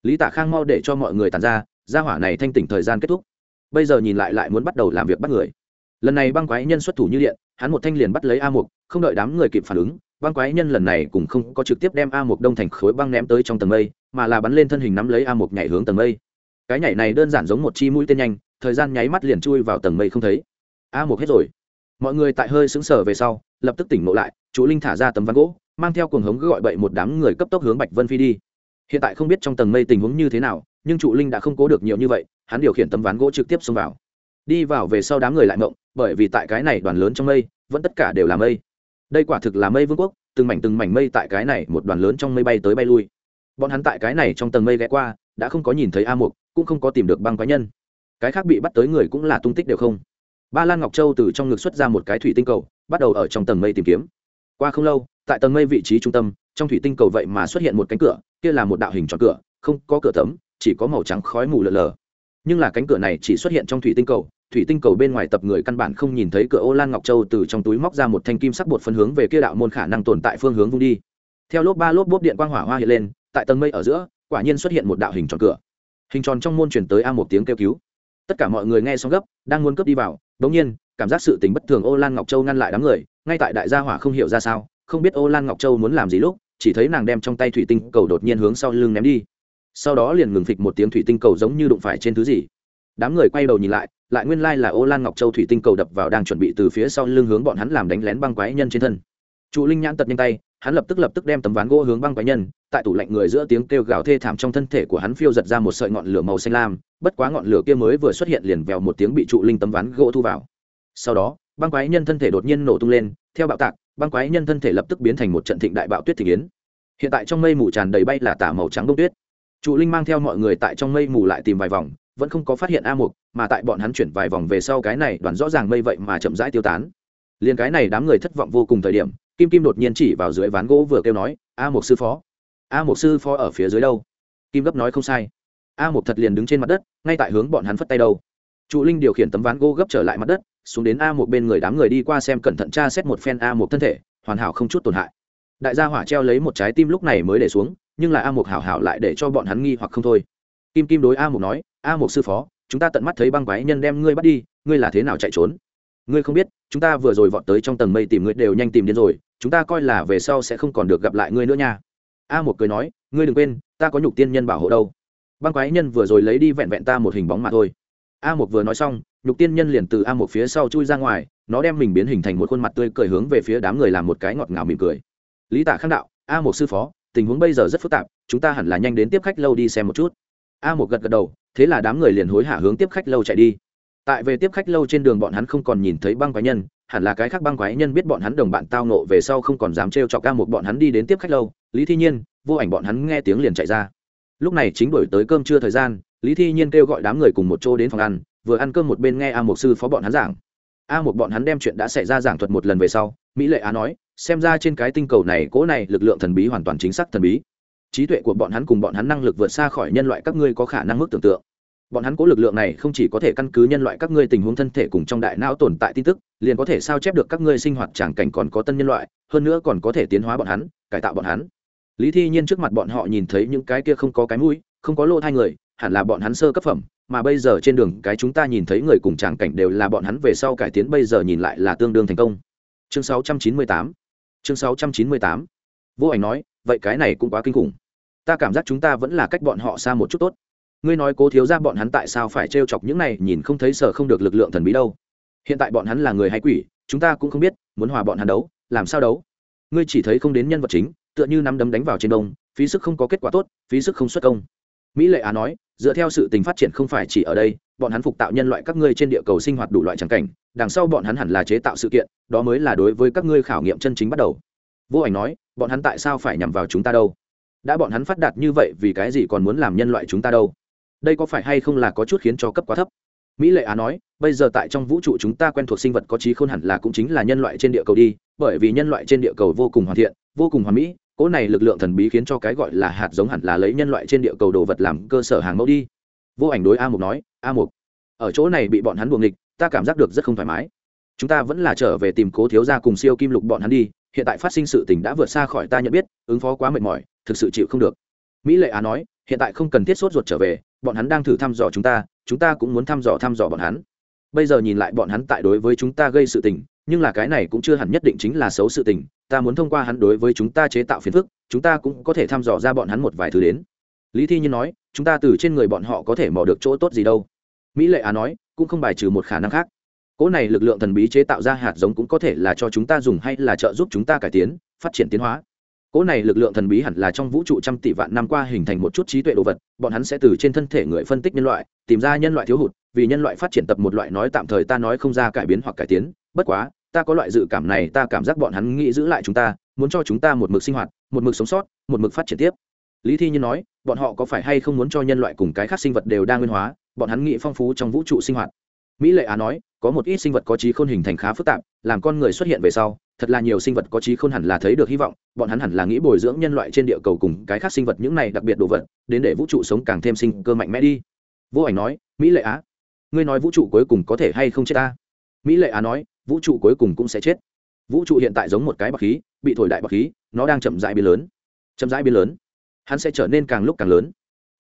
Lý tả khang mau để cho mọi người tàn ra ra hỏa này thanh tỉnh thời gian kết thúc. Bây giờ nhìn lại lại muốn bắt đầu làm việc bắt người lần này băng quái nhân xuất thủ như điện, hắn một thanh liền bắt lấy a mục, không đợi đám người kịp phản ứng, băng quái nhân lần này cũng không có trực tiếp đem a mục đông thành khối băng ném tới trong tầng mây, mà là bắn lên thân hình nắm lấy a mục nhảy hướng tầng mây. Cái nhảy này đơn giản giống một chi mũi tên nhanh, thời gian nháy mắt liền chui vào tầng mây không thấy. A mục hết rồi. Mọi người tại hơi sững sờ về sau, lập tức tỉnh ngộ lại chú linh thả ra tấm ván gỗ, mang theo cuồng hống gọi bậy một đám người cấp tốc hướng bạch vân phi đi. Hiện tại không biết trong tầng mây tình huống như thế nào, nhưng trụ linh đã không cố được nhiều như vậy, hắn điều khiển tấm ván gỗ trực tiếp xông vào. Đi vào về sau đám người lại mộng bởi vì tại cái này đoàn lớn trong mây, vẫn tất cả đều là mây. Đây quả thực là mây vương quốc, từng mảnh từng mảnh mây tại cái này một đoàn lớn trong mây bay tới bay lui. Bọn hắn tại cái này trong tầng mây ghé qua, đã không có nhìn thấy a mục, cũng không có tìm được băng quái nhân. Cái khác bị bắt tới người cũng là tung tích đều không. Ba lan ngọc châu từ trong ngực xuất ra một cái thủy tinh cầu, bắt đầu ở trong tầng mây tìm kiếm. Qua không lâu, tại tầng mây vị trí trung tâm, trong thủy tinh cầu vậy mà xuất hiện một cánh cửa, kia là một đạo hình tròn cửa, không có cửa tấm, chỉ có màu trắng khói mù lờ lờ. Nhưng là cánh cửa này chỉ xuất hiện trong thủy tinh cầu thủy tinh cầu bên ngoài tập người căn bản không nhìn thấy cửa ô lan ngọc châu từ trong túi móc ra một thanh kim sắc bột phân hướng về kia đạo môn khả năng tồn tại phương hướng vung đi. Theo lốp ba lốp bốp điện quang hỏa hoa hiện lên, tại tầng mây ở giữa, quả nhiên xuất hiện một đạo hình tròn cửa. Hình tròn trong môn chuyển tới a một tiếng kêu cứu. Tất cả mọi người nghe xong gấp, đang muốn cướp đi vào bỗng nhiên, cảm giác sự tình bất thường ô lan ngọc châu ngăn lại đám người, ngay tại đại gia hỏa không hiểu ra sao, không biết ô lan ngọc châu muốn làm gì lúc, chỉ thấy nàng đem trong tay thủy tinh cầu đột nhiên hướng sau lưng ném đi. Sau đó liền ngừng phịch một tiếng thủy tinh cầu giống như đụng phải trên thứ gì. Đám người quay đầu nhìn lại lại nguyên lai là ô lan ngọc châu thủy tinh cầu đập vào đang chuẩn bị từ phía sau lưng hướng bọn hắn làm đánh lén băng quái nhân trên thân. Trụ linh nhãn tật nhanh tay, hắn lập tức lập tức đem tấm ván gỗ hướng băng quái nhân, tại tủ lạnh người giữa tiếng kêu gào thê thảm trong thân thể của hắn phiêu giật ra một sợi ngọn lửa màu xanh lam, bất quá ngọn lửa kia mới vừa xuất hiện liền vèo một tiếng bị trụ linh tấm ván gỗ thu vào. Sau đó, băng quái nhân thân thể đột nhiên nổ tung lên, theo bạo tạc, băng quái nhân thân thể lập tức biến thành một trận thịnh đại bạo tuyết thị kiến hiện tại trong mây mù tràn đầy bay là tả màu trắng bông tuyết. Trụ linh mang theo mọi người tại trong mây mù lại tìm vài vòng vẫn không có phát hiện a mục, mà tại bọn hắn chuyển vài vòng về sau cái này đoàn rõ ràng mây vậy mà chậm rãi tiêu tán. Liền cái này đám người thất vọng vô cùng thời điểm, kim kim đột nhiên chỉ vào dưới ván gỗ vừa kêu nói, a một sư phó, a một sư phó ở phía dưới đâu? Kim gấp nói, không sai. A một thật liền đứng trên mặt đất, ngay tại hướng bọn hắn phất tay đâu. Trụ linh điều khiển tấm ván gỗ gấp trở lại mặt đất, xuống đến a một bên người đám người đi qua xem cẩn thận tra xét một phen a một thân thể, hoàn hảo không chút tổn hại. Đại gia hỏa treo lấy một trái tim lúc này mới để xuống, nhưng là a một hảo hảo lại để cho bọn hắn nghi hoặc không thôi. Kim kim đối a một nói a một sư phó, chúng ta tận mắt thấy băng quái nhân đem ngươi bắt đi, ngươi là thế nào chạy trốn? Ngươi không biết, chúng ta vừa rồi vọt tới trong tầng mây tìm ngươi đều nhanh tìm đến rồi, chúng ta coi là về sau sẽ không còn được gặp lại ngươi nữa nha. A một cười nói, ngươi đừng quên, ta có nhục tiên nhân bảo hộ đâu. Băng quái nhân vừa rồi lấy đi vẹn vẹn ta một hình bóng mà thôi. A một vừa nói xong, nhục tiên nhân liền từ a một phía sau chui ra ngoài, nó đem mình biến hình thành một khuôn mặt tươi cười hướng về phía đám người làm một cái ngọt ngào mỉm cười. Lý tạ khang đạo, a một sư phó, tình huống bây giờ rất phức tạp, chúng ta hẳn là nhanh đến tiếp khách lâu đi xem một chút a một gật gật đầu, thế là đám người liền hối hả hướng tiếp khách lâu chạy đi. Tại về tiếp khách lâu trên đường bọn hắn không còn nhìn thấy băng quái nhân, hẳn là cái khác băng quái nhân biết bọn hắn đồng bạn tao nộ về sau không còn dám trêu chọc ca một bọn hắn đi đến tiếp khách lâu, lý thi nhiên, vô ảnh bọn hắn nghe tiếng liền chạy ra. Lúc này chính đổi tới cơm trưa thời gian, lý thi nhiên kêu gọi đám người cùng một chỗ đến phòng ăn, vừa ăn cơm một bên nghe a một sư phó bọn hắn giảng. A một bọn hắn đem chuyện đã xảy ra giảng thuật một lần về sau, mỹ lệ á nói, xem ra trên cái tinh cầu này, cỗ này lực lượng thần bí hoàn toàn chính xác thần bí trí tuệ của bọn hắn cùng bọn hắn năng lực vượt xa khỏi nhân loại các ngươi có khả năng mức tưởng tượng. Bọn hắn cố lực lượng này không chỉ có thể căn cứ nhân loại các ngươi tình huống thân thể cùng trong đại não tồn tại tin tức, liền có thể sao chép được các ngươi sinh hoạt tràng cảnh còn có tân nhân loại, hơn nữa còn có thể tiến hóa bọn hắn, cải tạo bọn hắn. Lý thi nhiên trước mặt bọn họ nhìn thấy những cái kia không có cái mũi, không có lỗ hai người, hẳn là bọn hắn sơ cấp phẩm, mà bây giờ trên đường cái chúng ta nhìn thấy người cùng tràng cảnh đều là bọn hắn về sau cải tiến bây giờ nhìn lại là tương đương thành công. Chương 698 chương 698 vô ảnh nói, vậy cái này cũng quá kinh khủng ta cảm giác chúng ta vẫn là cách bọn họ xa một chút tốt. Ngươi nói cố thiếu ra bọn hắn tại sao phải trêu chọc những này, nhìn không thấy sở không được lực lượng thần bí đâu. Hiện tại bọn hắn là người hay quỷ, chúng ta cũng không biết, muốn hòa bọn hắn đấu, làm sao đấu? Ngươi chỉ thấy không đến nhân vật chính, tựa như nắm đấm đánh vào trên đông, phí sức không có kết quả tốt, phí sức không xuất công. Mỹ lệ á nói, dựa theo sự tình phát triển không phải chỉ ở đây, bọn hắn phục tạo nhân loại các ngươi trên địa cầu sinh hoạt đủ loại tràng cảnh, đằng sau bọn hắn hẳn là chế tạo sự kiện, đó mới là đối với các ngươi khảo nghiệm chân chính bắt đầu. Vô ảnh nói, bọn hắn tại sao phải nhằm vào chúng ta đâu? Đã bọn hắn phát đạt như vậy vì cái gì còn muốn làm nhân loại chúng ta đâu? Đây có phải hay không là có chút khiến cho cấp quá thấp? Mỹ lệ á nói bây giờ tại trong vũ trụ chúng ta quen thuộc sinh vật có trí khôn hẳn là cũng chính là nhân loại trên địa cầu đi bởi vì nhân loại trên địa cầu vô cùng hoàn thiện vô cùng hoàn mỹ cỗ này lực lượng thần bí khiến cho cái gọi là hạt giống hẳn là lấy nhân loại trên địa cầu đồ vật làm cơ sở hàng mẫu đi. Vô ảnh đối a mục nói a mục ở chỗ này bị bọn hắn buồng địch, ta cảm giác được rất không thoải mái. Chúng ta vẫn là trở về tìm cố thiếu ra cùng siêu kim lục bọn hắn đi hiện tại phát sinh sự tình đã vượt xa khỏi ta nhận biết, ứng phó quá mệt mỏi, thực sự chịu không được. Mỹ lệ á nói, hiện tại không cần thiết sốt ruột trở về, bọn hắn đang thử thăm dò chúng ta chúng ta cũng muốn thăm dò thăm dò bọn hắn. Bây giờ nhìn lại bọn hắn tại đối với chúng ta gây sự tình, nhưng là cái này cũng chưa hẳn nhất định chính là xấu sự tình, ta muốn thông qua hắn đối với chúng ta chế tạo phiền phức, chúng ta cũng có thể thăm dò ra bọn hắn một vài thứ đến. Lý thi nhiên nói, chúng ta từ trên người bọn họ có thể mò được chỗ tốt gì đâu. Mỹ lệ á nói, cũng không bài trừ một khả năng khác cỗ này lực lượng thần bí chế tạo ra hạt giống cũng có thể là cho chúng ta dùng hay là trợ giúp chúng ta cải tiến, phát triển tiến hóa. Cỗ này lực lượng thần bí hẳn là trong vũ trụ trăm tỷ vạn năm qua hình thành một chút trí tuệ đồ vật, bọn hắn sẽ từ trên thân thể người phân tích nhân loại, tìm ra nhân loại thiếu hụt, vì nhân loại phát triển tập một loại nói tạm thời ta nói không ra cải biến hoặc cải tiến, bất quá, ta có loại dự cảm này, ta cảm giác bọn hắn nghĩ giữ lại chúng ta, muốn cho chúng ta một mực sinh hoạt, một mực sống sót, một mực phát triển tiếp. Lý thi như nói, bọn họ có phải hay không muốn cho nhân loại cùng cái khác sinh vật đều đa nguyên hóa, bọn hắn nghĩ phong phú trong vũ trụ sinh hoạt. Mỹ lệ á nói có một ít sinh vật có trí khôn hình thành khá phức tạp, làm con người xuất hiện về sau, thật là nhiều sinh vật có trí khôn hẳn là thấy được hy vọng, bọn hắn hẳn là nghĩ bồi dưỡng nhân loại trên địa cầu cùng cái khác sinh vật những này đặc biệt đồ vật, đến để vũ trụ sống càng thêm sinh cơ mạnh mẽ đi. Vô ảnh nói, mỹ lệ á, ngươi nói vũ trụ cuối cùng có thể hay không chết ta? Mỹ lệ á nói, vũ trụ cuối cùng cũng sẽ chết. Vũ trụ hiện tại giống một cái bọc khí, bị thổi đại bọc khí, nó đang chậm rãi biến lớn. Chậm rãi biến lớn. Hắn sẽ trở nên càng lúc càng lớn.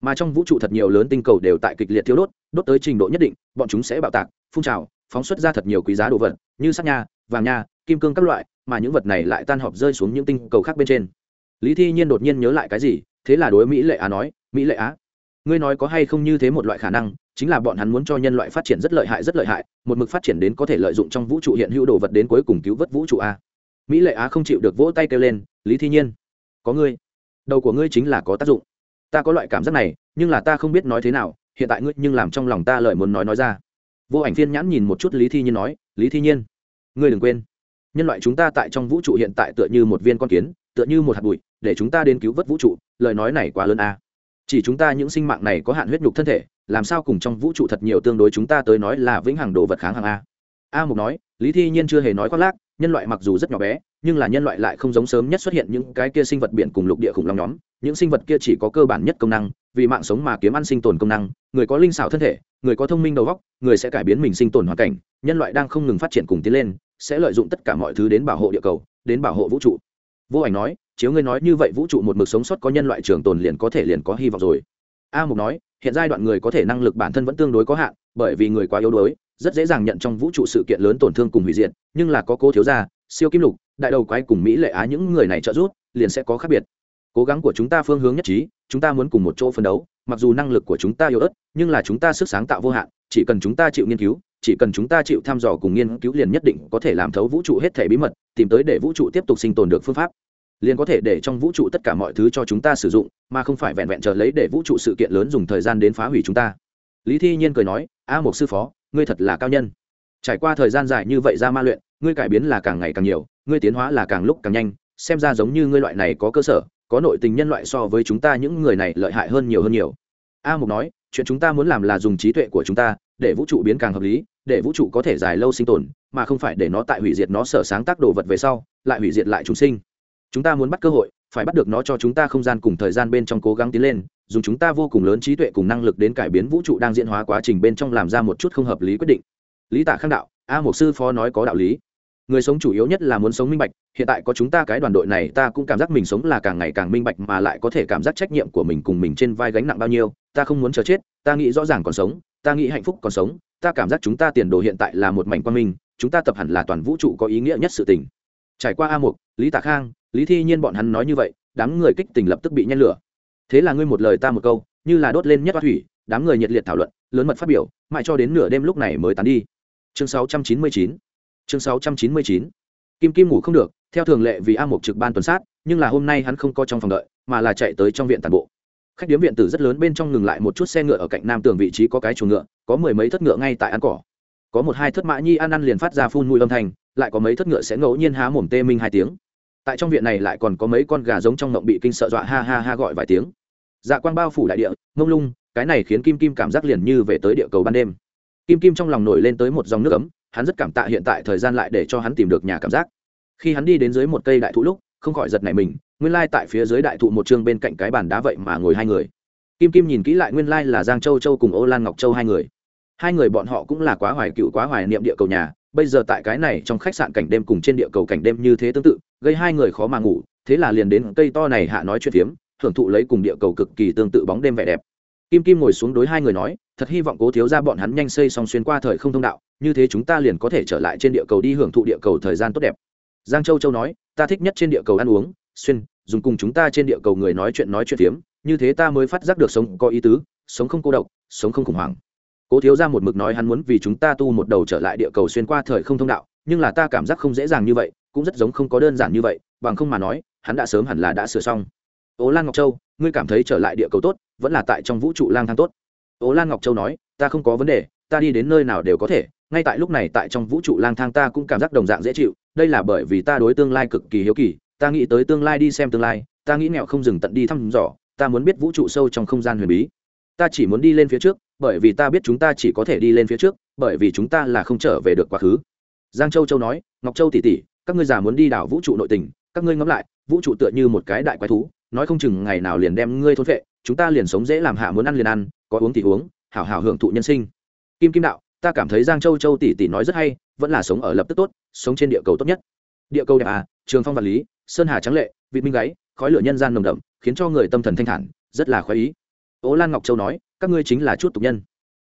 Mà trong vũ trụ thật nhiều lớn tinh cầu đều tại kịch liệt thiếu đốt đốt tới trình độ nhất định, bọn chúng sẽ bạo tạc, phun trào phóng xuất ra thật nhiều quý giá đồ vật, như sắt nha, vàng nha, kim cương các loại, mà những vật này lại tan họp rơi xuống những tinh cầu khác bên trên. Lý thi nhiên đột nhiên nhớ lại cái gì, thế là đối mỹ lệ á nói, mỹ lệ á, ngươi nói có hay không như thế một loại khả năng, chính là bọn hắn muốn cho nhân loại phát triển rất lợi hại, rất lợi hại, một mực phát triển đến có thể lợi dụng trong vũ trụ hiện hữu đồ vật đến cuối cùng cứu vớt vũ trụ a. Mỹ lệ á không chịu được vỗ tay kêu lên, lý thi nhiên, có ngươi, đầu của ngươi chính là có tác dụng. Ta có loại cảm giác này, nhưng là ta không biết nói thế nào, hiện tại ngươi nhưng làm trong lòng ta lời muốn nói nói ra vô ảnh phiên nhãn nhìn một chút lý thi nhiên nói, lý thi nhiên, ngươi đừng quên. Nhân loại chúng ta tại trong vũ trụ hiện tại tựa như một viên con kiến, tựa như một hạt bụi, để chúng ta đến cứu vớt vũ trụ, lời nói này quá lớn a. Chỉ chúng ta những sinh mạng này có hạn huyết nhục thân thể, làm sao cùng trong vũ trụ thật nhiều tương đối chúng ta tới nói là vĩnh hằng đồ vật kháng hàng a? A mục nói, lý thi nhiên chưa hề nói khoác lác, nhân loại mặc dù rất nhỏ bé, nhưng là nhân loại lại không giống sớm nhất xuất hiện những cái kia sinh vật biển cùng lục địa khủng long nhóm. Những sinh vật kia chỉ có cơ bản nhất công năng vì mạng sống mà kiếm ăn sinh tồn công năng, người có linh xảo thân thể, người có thông minh đầu óc người sẽ cải biến mình sinh tồn hoàn cảnh, nhân loại đang không ngừng phát triển cùng tiến lên, sẽ lợi dụng tất cả mọi thứ đến bảo hộ địa cầu, đến bảo hộ vũ trụ. Vô ảnh nói, chiếu ngươi nói như vậy vũ trụ một mực sống sót có nhân loại trường tồn liền có thể liền có hy vọng rồi. A mục nói, hiện giai đoạn người có thể năng lực bản thân vẫn tương đối có hạn, bởi vì người quá yếu đuối, rất dễ dàng nhận trong vũ trụ sự kiện lớn tổn thương cùng hủy diệt, nhưng là có cô thiếu gia, siêu kim lục, đại đầu quái cùng mỹ lệ á những người này trợ giúp, liền sẽ có khác biệt cố gắng của chúng ta phương hướng nhất trí, chúng ta muốn cùng một chỗ phấn đấu, mặc dù năng lực của chúng ta yếu ớt, nhưng là chúng ta sức sáng tạo vô hạn, chỉ cần chúng ta chịu nghiên cứu, chỉ cần chúng ta chịu thăm dò cùng nghiên cứu liền nhất định có thể làm thấu vũ trụ hết thể bí mật, tìm tới để vũ trụ tiếp tục sinh tồn được phương pháp. Liền có thể để trong vũ trụ tất cả mọi thứ cho chúng ta sử dụng, mà không phải vẹn vẹn chờ lấy để vũ trụ sự kiện lớn dùng thời gian đến phá hủy chúng ta. Lý thi nhiên cười nói, a một sư phó, ngươi thật là cao nhân. Trải qua thời gian dài như vậy ra ma luyện, ngươi cải biến là càng ngày càng nhiều, ngươi tiến hóa là càng lúc càng nhanh, xem ra giống như ngươi loại này có cơ sở có nội tình nhân loại so với chúng ta những người này lợi hại hơn nhiều hơn nhiều. A mục nói, chuyện chúng ta muốn làm là dùng trí tuệ của chúng ta, để vũ trụ biến càng hợp lý, để vũ trụ có thể dài lâu sinh tồn, mà không phải để nó tại hủy diệt nó sở sáng tác đồ vật về sau, lại hủy diệt lại chúng sinh. Chúng ta muốn bắt cơ hội, phải bắt được nó cho chúng ta không gian cùng thời gian bên trong cố gắng tiến lên, dùng chúng ta vô cùng lớn trí tuệ cùng năng lực đến cải biến vũ trụ đang diễn hóa quá trình bên trong làm ra một chút không hợp lý quyết định. Lý tạ khang đạo, a mục sư phó nói có đạo lý người sống chủ yếu nhất là muốn sống minh bạch, hiện tại có chúng ta cái đoàn đội này, ta cũng cảm giác mình sống là càng ngày càng minh bạch mà lại có thể cảm giác trách nhiệm của mình cùng mình trên vai gánh nặng bao nhiêu. Ta không muốn chờ chết, ta nghĩ rõ ràng còn sống, ta nghĩ hạnh phúc còn sống, ta cảm giác chúng ta tiền đồ hiện tại là một mảnh quan minh, chúng ta tập hẳn là toàn vũ trụ có ý nghĩa nhất sự tình. Trải qua a mục, lý tạ khang, lý thi nhiên bọn hắn nói như vậy, đám người kích tình lập tức bị nhen lửa. Thế là ngươi một lời ta một câu, như là đốt lên nhất hoa thủy, đám người nhiệt liệt thảo luận, lớn mật phát biểu, mãi cho đến nửa đêm lúc này mới tán đi. Chương 699 chương 699 kim kim ngủ không được, theo thường lệ vì a mục trực ban tuần sát, nhưng là hôm nay hắn không có trong phòng đợi, mà là chạy tới trong viện tàn bộ. Khách điếm viện tử rất lớn bên trong ngừng lại một chút xe ngựa ở cạnh nam tường vị trí có cái chuồng ngựa, có mười mấy thất ngựa ngay tại ăn cỏ. Có một hai thất mã nhi ăn ăn liền phát ra phun mùi âm thanh, lại có mấy thất ngựa sẽ ngẫu nhiên há mồm tê minh hai tiếng. Tại trong viện này lại còn có mấy con gà giống trong ngộng bị kinh sợ dọa ha ha ha gọi vài tiếng. Dạ quang bao phủ đại địa, mông lung, cái này khiến kim kim cảm giác liền như về tới địa cầu ban đêm. Kim kim trong lòng nổi lên tới một dòng nước ấm hắn rất cảm tạ hiện tại thời gian lại để cho hắn tìm được nhà cảm giác. Khi hắn đi đến dưới một cây đại thụ lúc, không khỏi giật nảy mình, nguyên lai tại phía dưới đại thụ một chương bên cạnh cái bàn đá vậy mà ngồi hai người. Kim kim nhìn kỹ lại nguyên lai là giang châu châu cùng ô lan ngọc châu hai người. Hai người bọn họ cũng là quá hoài cựu, quá hoài niệm địa cầu nhà, bây giờ tại cái này trong khách sạn cảnh đêm cùng trên địa cầu cảnh đêm như thế tương tự, gây hai người khó mà ngủ, thế là liền đến cây to này hạ nói chuyện phiếm, hưởng thụ lấy cùng địa cầu cực kỳ tương tự bóng đêm vẻ đẹp kim kim ngồi xuống đối hai người nói, thật hy vọng cố thiếu ra bọn hắn nhanh xây xong xuyên qua thời không thông đạo, như thế chúng ta liền có thể trở lại trên địa cầu đi hưởng thụ địa cầu thời gian tốt đẹp. Giang châu châu nói, ta thích nhất trên địa cầu ăn uống, xuyên, dùng cùng chúng ta trên địa cầu người nói chuyện nói chuyện phiếm, như thế ta mới phát giác được sống có ý tứ, sống không cô độc, sống không khủng hoảng. Cố thiếu ra một mực nói hắn muốn vì chúng ta tu một đầu trở lại địa cầu xuyên qua thời không thông đạo, nhưng là ta cảm giác không dễ dàng như vậy, cũng rất giống không có đơn giản như vậy, bằng không mà nói, hắn đã sớm hẳn là đã sửa xong. Ố lan ngọc châu, ngươi cảm thấy trở lại địa cầu tốt vẫn là tại trong vũ trụ lang thang tốt. Ố lan ngọc châu nói, ta không có vấn đề, ta đi đến nơi nào đều có thể, ngay tại lúc này tại trong vũ trụ lang thang ta cũng cảm giác đồng dạng dễ chịu, đây là bởi vì ta đối tương lai cực kỳ hiếu kỳ, ta nghĩ tới tương lai đi xem tương lai, ta nghĩ nghèo không dừng tận đi thăm dò, ta muốn biết vũ trụ sâu trong không gian huyền bí. Ta chỉ muốn đi lên phía trước, bởi vì ta biết chúng ta chỉ có thể đi lên phía trước, bởi vì chúng ta là không trở về được quá khứ. Giang châu châu nói, ngọc châu tỉ tỉ các ngươi già muốn đi đảo vũ trụ nội tình, các ngươi ngẫm lại, vũ trụ tựa như một cái đại quái thú nói không chừng ngày nào liền đem ngươi thôn vệ chúng ta liền sống dễ làm hạ muốn ăn liền ăn, có uống thì uống, hảo hảo hưởng thụ nhân sinh. Kim kim đạo, ta cảm thấy giang châu châu tỷ tỷ nói rất hay, vẫn là sống ở lập tức tốt, sống trên địa cầu tốt nhất. Địa cầu đẹp à trường phong vật lý, sơn hà trắng lệ vị minh gáy, khói lửa nhân gian nồng đậm, khiến cho người tâm thần thanh thản, rất là khoái ý. Ố lan ngọc châu nói, các ngươi chính là chút tục nhân.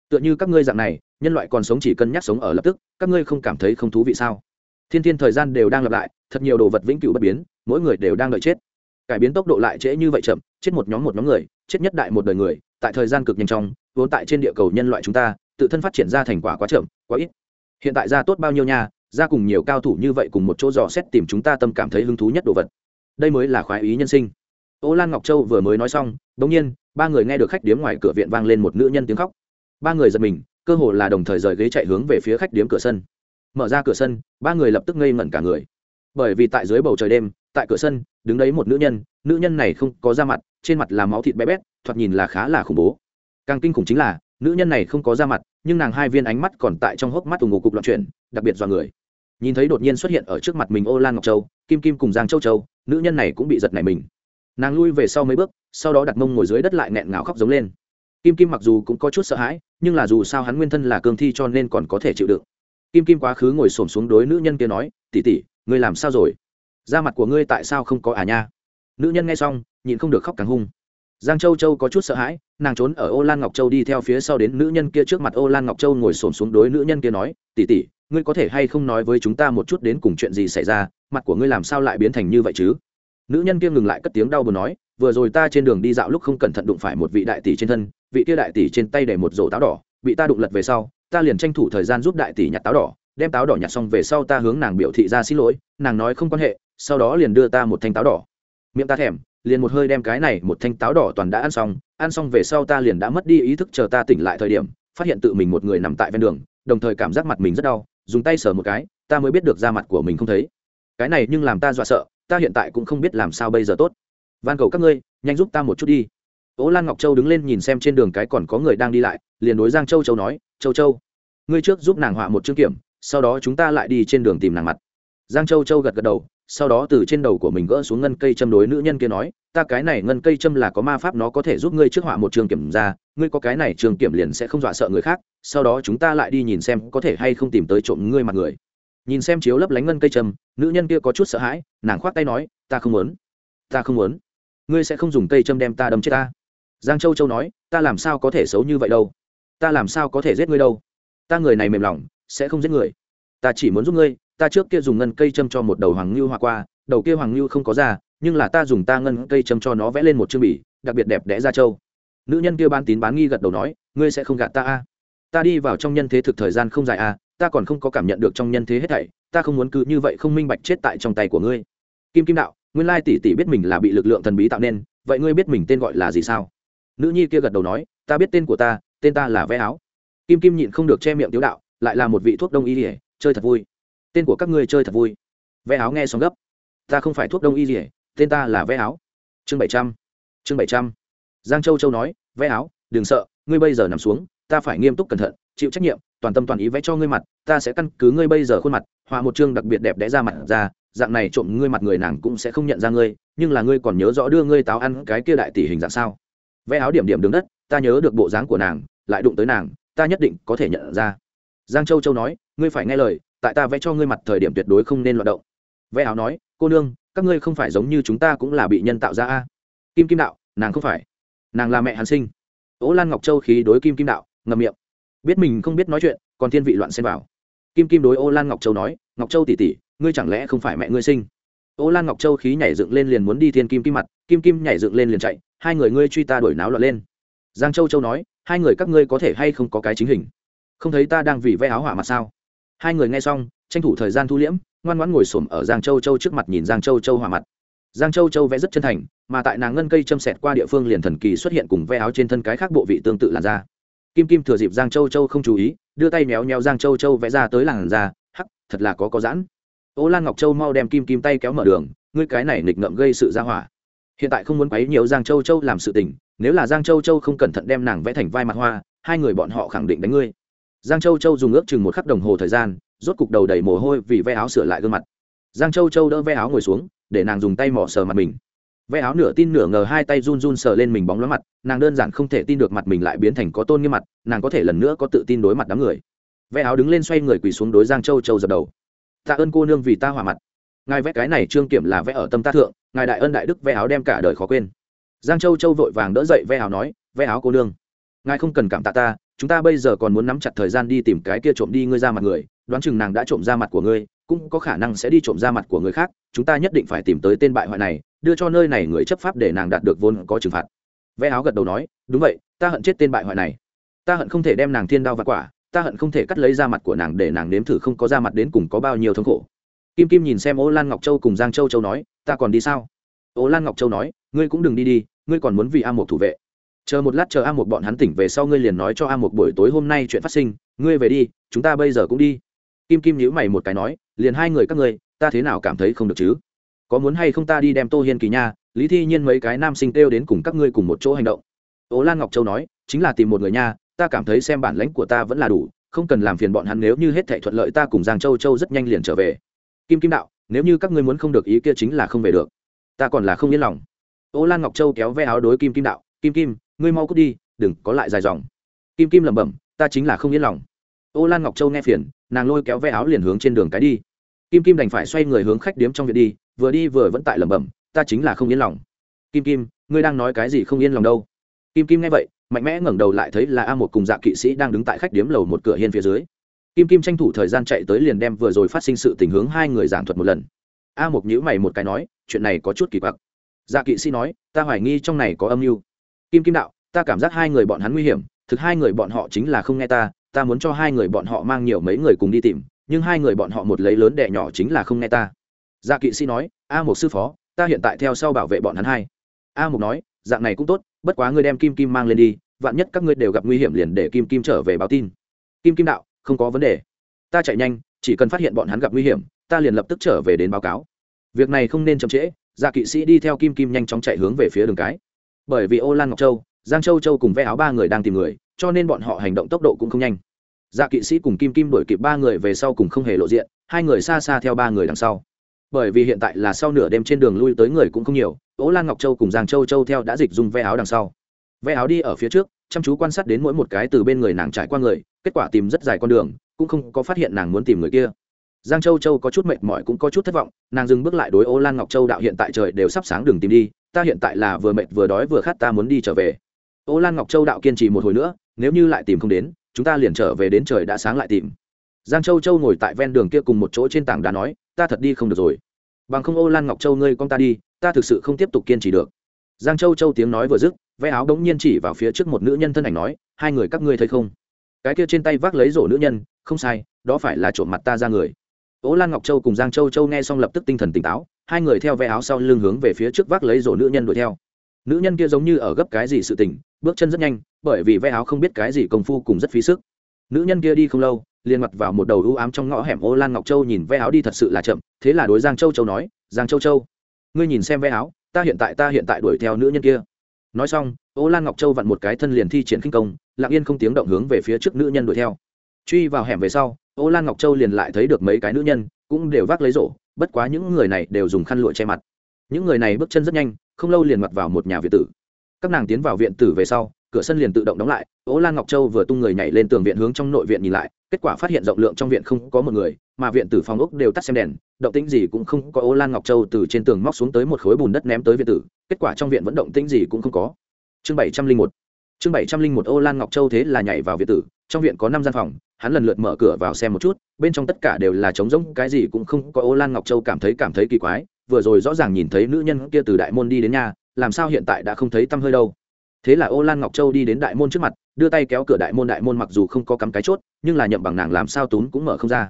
Tựa như các ngươi dạng này, nhân loại còn sống chỉ cân nhắc sống ở lập tức, các ngươi không cảm thấy không thú vị sao? Thiên thiên thời gian đều đang lặp lại, thật nhiều đồ vật vĩnh cửu bất biến, mỗi người đều đang đợi chết cải biến tốc độ lại trễ như vậy chậm chết một nhóm một nhóm người chết nhất đại một đời người tại thời gian cực nhanh chóng, vốn tại trên địa cầu nhân loại chúng ta tự thân phát triển ra thành quả quá chậm quá ít. Hiện tại ra tốt bao nhiêu nha ra cùng nhiều cao thủ như vậy cùng một chỗ dò xét tìm chúng ta tâm cảm thấy hứng thú nhất đồ vật. Đây mới là khoái ý nhân sinh. Ô lan ngọc châu vừa mới nói xong đ ỗ n g nhiên ba người nghe được khách điếm ngoài cửa viện vang lên một nữ nhân tiếng khóc. Ba người giật mình cơ hồ là đồng thời rời ghế chạy hướng về phía khách điếm cửa sân. Mở ra cửa sân ba người lập tức ngây ngẩn cả người. Bởi vì tại dưới bầu trời đêm tại cửa sân, đứng đấy một nữ nhân nữ nhân này không có da mặt, trên mặt là máu thịt bé bét, thoạt nhìn là khá là khủng bố. Càng kinh khủng chính là, nữ nhân này không có da mặt, nhưng nàng hai viên ánh mắt còn tại trong hốc mắt tù ngủ cục loạn chuyển, đặc biệt dọa người. Nhìn thấy đột nhiên xuất hiện ở trước mặt mình ô lan ngọc châu, kim kim cùng giang châu châu, nữ nhân này cũng bị giật này mình. Nàng lui về sau mấy bước, sau đó đặt mông ngồi dưới đất lại nghẹn ngào khóc giống lên. Kim kim mặc dù cũng có chút sợ hãi, nhưng là dù sao hắn nguyên thân là cương thi cho nên còn có thể chịu đựng. Kim kim quá khứ ngồi s ổ m xuống đối nữ nhân kia nói tỉ tỉ ngươi làm sao rồi? Da mặt của ngươi tại sao không có à nha? Nữ nhân nghe xong, nhịn không được khóc càng hung. Giang châu châu có chút sợ hãi, nàng trốn ở ô lan ngọc châu đi theo phía sau đến nữ nhân kia trước mặt. Ô lan ngọc châu ngồi s ổ m xuống đối nữ nhân kia nói tỉ tỉ ngươi có thể hay không nói với chúng ta một chút đến cùng chuyện gì xảy ra? Mặt của ngươi làm sao lại biến thành như vậy chứ? Nữ nhân kia ngừng lại cất tiếng đau buồn nói, vừa rồi ta trên đường đi dạo lúc không cẩn thận đụng phải một vị đại tỷ trên thân, vị kia đại tỷ trên tay để một rổ táo đỏ, bị ta đụng lật về sau, ta liền tranh thủ thời gian giúp đại tỷ nhặt táo đỏ, đem táo đỏ nhặt xong về sau ta hướng nàng biểu thị ra xin lỗi, nàng nói không quan hệ sau đó liền đưa ta một thanh táo đỏ. Miệng ta thèm, liền một hơi đem cái này một thanh táo đỏ toàn đã ăn xong ăn xong về sau ta liền đã mất đi ý thức chờ ta tỉnh lại thời điểm, phát hiện tự mình một người nằm tại ven đường, đồng thời cảm giác mặt mình rất đau, dùng tay sờ một cái, ta mới biết được da mặt của mình không thấy. Cái này nhưng làm ta dọa sợ, ta hiện tại cũng không biết làm sao bây giờ tốt. Van cầu các ngươi, nhanh giúp ta một chút đi. Ố lan ngọc châu đứng lên nhìn xem trên đường cái còn có người đang đi lại, liền đối giang châu châu nói, châu châu, ngươi trước giúp nàng họa một chương kiểm, sau đó chúng ta lại đi trên đường tìm nàng mặt giang châu châu gật gật đầu, sau đó từ trên đầu của mình gỡ xuống ngân cây châm đối nữ nhân kia nói, ta cái này ngân cây châm là có ma pháp, nó có thể giúp ngươi trước họa một trường kiểm ra, ngươi có cái này trường kiểm liền sẽ không dọa sợ người khác, sau đó chúng ta lại đi nhìn xem có thể hay không tìm tới trộm ngươi mặt người. Nhìn xem chiếu lấp lánh ngân cây châm, nữ nhân kia có chút sợ hãi, nàng khoác tay nói, ta không muốn, ta không muốn. Ngươi sẽ không dùng cây châm đem ta đâm chết ta. Giang châu châu nói, ta làm sao có thể xấu như vậy đâu? Ta làm sao có thể giết ngươi đâu? Ta người này mềm lòng, sẽ không giết người. Ta chỉ muốn giúp ngươi ta trước kia dùng ngân cây châm cho một đầu hoàng ngưu hoa qua, đầu kia hoàng ngưu không có ra, nhưng là ta dùng ta ngân cây châm cho nó vẽ lên một chương bỉ đặc biệt đẹp đẽ ra châu nữ nhân kia bán tín bán nghi gật đầu nói, ngươi sẽ không gạt ta a. Ta đi vào trong nhân thế thực thời gian không dài a, ta còn không có cảm nhận được trong nhân thế hết thảy, ta không muốn cứ như vậy không minh bạch chết tại trong tay của ngươi. Kim kim đạo, nguyên lai tỷ tỷ biết mình là bị lực lượng thần bí tạo nên, vậy ngươi biết mình tên gọi là gì sao? Nữ nhi kia gật đầu nói, ta biết tên của ta, tên ta là vé áo. Kim kim nhịn không được che miệng tiếu đạo, lại là một vị thuốc đông y ỉa chơi thật vui tên của các ngươi chơi thật vui. Vé áo nghe xong gấp. Ta không phải thuốc đông y ỉa tên ta là vé áo. Chương bảy trăm, chương bảy trăm. Giang châu châu nói vé áo, đừng sợ, ngươi bây giờ nằm xuống, ta phải nghiêm túc cẩn thận, chịu trách nhiệm, toàn tâm toàn ý vẽ cho ngươi mặt, ta sẽ căn cứ ngươi bây giờ khuôn mặt, họa một chương đặc biệt đẹp đẽ ra mặt ra, dạng này trộm ngươi mặt người nàng cũng sẽ không nhận ra ngươi, nhưng là ngươi còn nhớ rõ đưa ngươi táo ăn cái kia đại tỷ hình dạng sao. Vẽ áo điểm điểm đường đất, ta nhớ được bộ dáng của nàng, lại đụng tới nàng, ta nhất định có thể nhận ra. Giang châu châu nói, ngươi phải nghe lời tại ta vẽ cho ngươi mặt thời điểm tuyệt đối không nên loạt động. Vẽ áo nói, cô nương, các ngươi không phải giống như chúng ta cũng là bị nhân tạo ra a? Kim kim đạo, nàng không phải. Nàng là mẹ hàn sinh. Ố lan ngọc châu khí đối kim kim đạo ngầm miệng. Biết mình không biết nói chuyện, còn thiên vị loạn xen vào. Kim kim đối ô lan ngọc châu nói, ngọc châu tỉ tỉ ngươi chẳng lẽ không phải mẹ ngươi sinh? Ô lan ngọc châu khí nhảy dựng lên liền muốn đi thiên kim kim mặt, kim kim nhảy dựng lên liền chạy, hai người ngươi truy ta đổi náo loạn lên. Giang châu châu nói, hai người các ngươi có thể hay không có cái chính hình? Không thấy ta đang vì vẽ áo hỏa mặt sao? Hai người nghe xong, tranh thủ thời gian thu liễm, ngoan ngoãn ngồi xổm ở giang châu châu trước mặt nhìn giang châu châu hòa mặt. Giang châu châu vẽ rất chân thành, mà tại nàng ngân cây châm sẹt qua địa phương liền thần kỳ xuất hiện cùng ve áo trên thân cái khác bộ vị tương tự làn da. Kim kim thừa dịp giang châu châu không chú ý, đưa tay méo méo giang châu châu vẽ ra tới làn da, hắc, thật là có có giãn. Ô lan ngọc châu mau đem kim kim tay kéo mở đường, ngươi cái này nghịch ngợm gây sự ra hỏa. Hiện tại không muốn quấy nhiều giang châu châu làm sự tình, nếu là giang châu châu không cẩn thận đem nàng vẽ thành vai mặt hoa, hai người bọn họ khẳng định đánh ngươi giang châu châu dùng ước chừng một khắc đồng hồ thời gian, rốt cục đầu đầy mồ hôi vì ve áo sửa lại gương mặt. Giang châu châu đỡ ve áo ngồi xuống, để nàng dùng tay mỏ sờ mặt mình. Ve áo nửa tin nửa ngờ, hai tay run run sờ lên mình bóng lóa mặt, nàng đơn giản không thể tin được mặt mình lại biến thành có tôn nghiêm mặt, nàng có thể lần nữa có tự tin đối mặt đám người. Ve áo đứng lên xoay người quỳ xuống đối giang châu châu dập đầu. Tạ ơn cô nương vì ta hòa mặt. Ngài vẽ cái này trương kiểm là vẽ ở tâm ta thượng, ngài đại ân đại đức ve áo đem cả đời khó quên. Giang châu châu vội vàng đỡ dậy ve áo nói, ve áo cô nương ngài không cần cảm tạ ta, chúng ta bây giờ còn muốn nắm chặt thời gian đi tìm cái kia trộm đi ngươi ra mặt người, đoán chừng nàng đã trộm ra mặt của ngươi, cũng có khả năng sẽ đi trộm ra mặt của người khác, chúng ta nhất định phải tìm tới tên bại hoại này, đưa cho nơi này người chấp pháp để nàng đạt được vốn có trừng phạt. Vẽ áo gật đầu nói, đúng vậy, ta hận chết tên bại hoại này. Ta hận không thể đem nàng thiên đao vặt quả, ta hận không thể cắt lấy ra mặt của nàng để nàng nếm thử không có ra mặt đến cùng có bao nhiêu thống khổ. Kim kim nhìn xem ô lan ngọc châu cùng giang châu châu nói, ta còn đi sao? Ô lan ngọc châu nói, ngươi cũng đừng đi đi, ngươi còn muốn vì a một thủ vệ chờ một lát chờ a một bọn hắn tỉnh về sau ngươi liền nói cho a một buổi tối hôm nay chuyện phát sinh, ngươi về đi, chúng ta bây giờ cũng đi. Kim kim nhữ mày một cái nói, liền hai người các ngươi, ta thế nào cảm thấy không được chứ? Có muốn hay không ta đi đem tô hiên kỳ nha, lý thi nhiên mấy cái nam sinh kêu đến cùng các ngươi cùng một chỗ hành động. Ố lan ngọc châu nói, chính là tìm một người nha, ta cảm thấy xem bản lãnh của ta vẫn là đủ, không cần làm phiền bọn hắn nếu như hết thảy thuận lợi ta cùng giang châu châu rất nhanh liền trở về. Kim kim đạo, nếu như các ngươi muốn không được ý kia chính là không về được. Ta còn là không yên lòng. Ô lan ngọc châu kéo ve áo đối kim kim đạo kim kim, ngươi mau cút đi, đừng có lại dài dòng. Kim kim lẩm bẩm, ta chính là không yên lòng. Ô lan ngọc châu nghe phiền, nàng lôi kéo ve áo liền hướng trên đường cái đi. Kim kim đành phải xoay người hướng khách điếm trong viện đi, vừa đi vừa vẫn tại lẩm bẩm, ta chính là không yên lòng. Kim kim, ngươi đang nói cái gì không yên lòng đâu? Kim kim nghe vậy, mạnh mẽ ngẩng đầu lại thấy là a một cùng dạ kỵ sĩ đang đứng tại khách điếm lầu một cửa hiên phía dưới. Kim kim tranh thủ thời gian chạy tới liền đem vừa rồi phát sinh sự tình hướng hai người giảng thuật một lần. A một nhữ mày một cái nói, chuyện này có chút kỳ quặc. Dạ kỵ sĩ nói, ta hoài nghi trong này có âm mưu kim kim đạo, ta cảm giác hai người bọn hắn nguy hiểm, thực hai người bọn họ chính là không nghe ta ta muốn cho hai người bọn họ mang nhiều mấy người cùng đi tìm, nhưng hai người bọn họ một lấy lớn đẻ nhỏ chính là không nghe ta. Dạ kỵ sĩ nói, a một sư phó, ta hiện tại theo sau bảo vệ bọn hắn hai. A một nói, dạng này cũng tốt, bất quá ngươi đem kim kim mang lên đi, vạn nhất các ngươi đều gặp nguy hiểm liền để kim kim trở về báo tin. Kim kim đạo, không có vấn đề. Ta chạy nhanh, chỉ cần phát hiện bọn hắn gặp nguy hiểm, ta liền lập tức trở về đến báo cáo. Việc này không nên chậm trễ dạ kỵ sĩ đi theo kim kim nhanh chóng chạy hướng về phía đường cái bởi vì ô lan ngọc châu, giang châu châu cùng ve áo ba người đang tìm người, cho nên bọn họ hành động tốc độ cũng không nhanh. Dạ kỵ sĩ cùng kim kim đổi kịp ba người về sau cùng không hề lộ diện, hai người xa xa theo ba người đằng sau. Bởi vì hiện tại là sau nửa đêm trên đường lui tới người cũng không nhiều ố lan ngọc châu cùng giang châu châu theo đã dịch dùng ve áo đằng sau. Ve áo đi ở phía trước, chăm chú quan sát đến mỗi một cái từ bên người nàng trải qua người, kết quả tìm rất dài con đường, cũng không có phát hiện nàng muốn tìm người kia. Giang châu châu có chút mệt mỏi cũng có chút thất vọng, nàng dừng bước lại đối ô lan ngọc châu đạo hiện tại trời đều sắp sáng đường tìm đi ta hiện tại là vừa mệt vừa đói vừa khát ta muốn đi trở về. Ô lan ngọc châu đạo kiên trì một hồi nữa, nếu như lại tìm không đến, chúng ta liền trở về đến trời đã sáng lại tìm. Giang châu châu ngồi tại ven đường kia cùng một chỗ trên tảng đá nói, ta thật đi không được rồi. Bằng không ô lan ngọc châu ngươi con ta đi, ta thực sự không tiếp tục kiên trì được. Giang châu châu tiếng nói vừa dứt, vẽ áo đống nhiên chỉ vào phía trước một nữ nhân thân ảnh nói, hai người các ngươi thấy không? Cái kia trên tay vác lấy rổ nữ nhân, không sai, đó phải là trộm mặt ta ra người. Ố lan ngọc châu cùng giang châu châu nghe xong lập tức tinh thần tỉnh táo hai người theo ve áo sau lưng hướng về phía trước vác lấy rổ nữ nhân đuổi theo. Nữ nhân kia giống như ở gấp cái gì sự tình, bước chân rất nhanh, bởi vì ve áo không biết cái gì công phu cùng rất phí sức. Nữ nhân kia đi không lâu, liền mặt vào một đầu ưu ám trong ngõ hẻm ô lan ngọc châu nhìn ve áo đi thật sự là chậm, thế là đối giang châu châu nói, giang châu châu, ngươi nhìn xem ve áo, ta hiện tại, ta hiện tại đuổi theo nữ nhân kia. Nói xong, ô lan ngọc châu vặn một cái thân liền thi triển khinh công, lặng yên không tiếng động hướng về phía trước nữ nhân đuổi theo. Truy vào hẻm về sau, ô lan ngọc châu liền lại thấy được mấy cái nữ nhân, cũng đều vác lấy rổ bất quá những người này đều dùng khăn lụa che mặt. Những người này bước chân rất nhanh, không lâu liền mặt vào một nhà viện tử. Các nàng tiến vào viện tử về sau, cửa sân liền tự động đóng lại, ố lan ngọc châu vừa tung người nhảy lên tường viện hướng trong nội viện nhìn lại, kết quả phát hiện rộng lượng trong viện không có một người, mà viện tử phòng ốc đều tắt xem đèn, động tĩnh gì cũng không có. Ố lan ngọc châu từ trên tường móc xuống tới một khối bùn đất ném tới viện tử, kết quả trong viện vẫn động tĩnh gì cũng không có. Chương bảy trăm linh một. Chương bảy trăm linh một ô lan ngọc châu thế là nhảy vào viện tử, trong viện có năm gian phòng hắn lần lượt mở cửa vào xem một chút, bên trong tất cả đều là trống rỗng, cái gì cũng không có. Ô lan ngọc châu cảm thấy cảm thấy kỳ quái, vừa rồi rõ ràng nhìn thấy nữ nhân kia từ đại môn đi đến nhà, làm sao hiện tại đã không thấy tăm hơi đâu. Thế là ô lan ngọc châu đi đến đại môn trước mặt, đưa tay kéo cửa đại môn đại môn mặc dù không có cắm cái chốt, nhưng là nhậm bằng nàng làm sao tốn cũng mở không ra.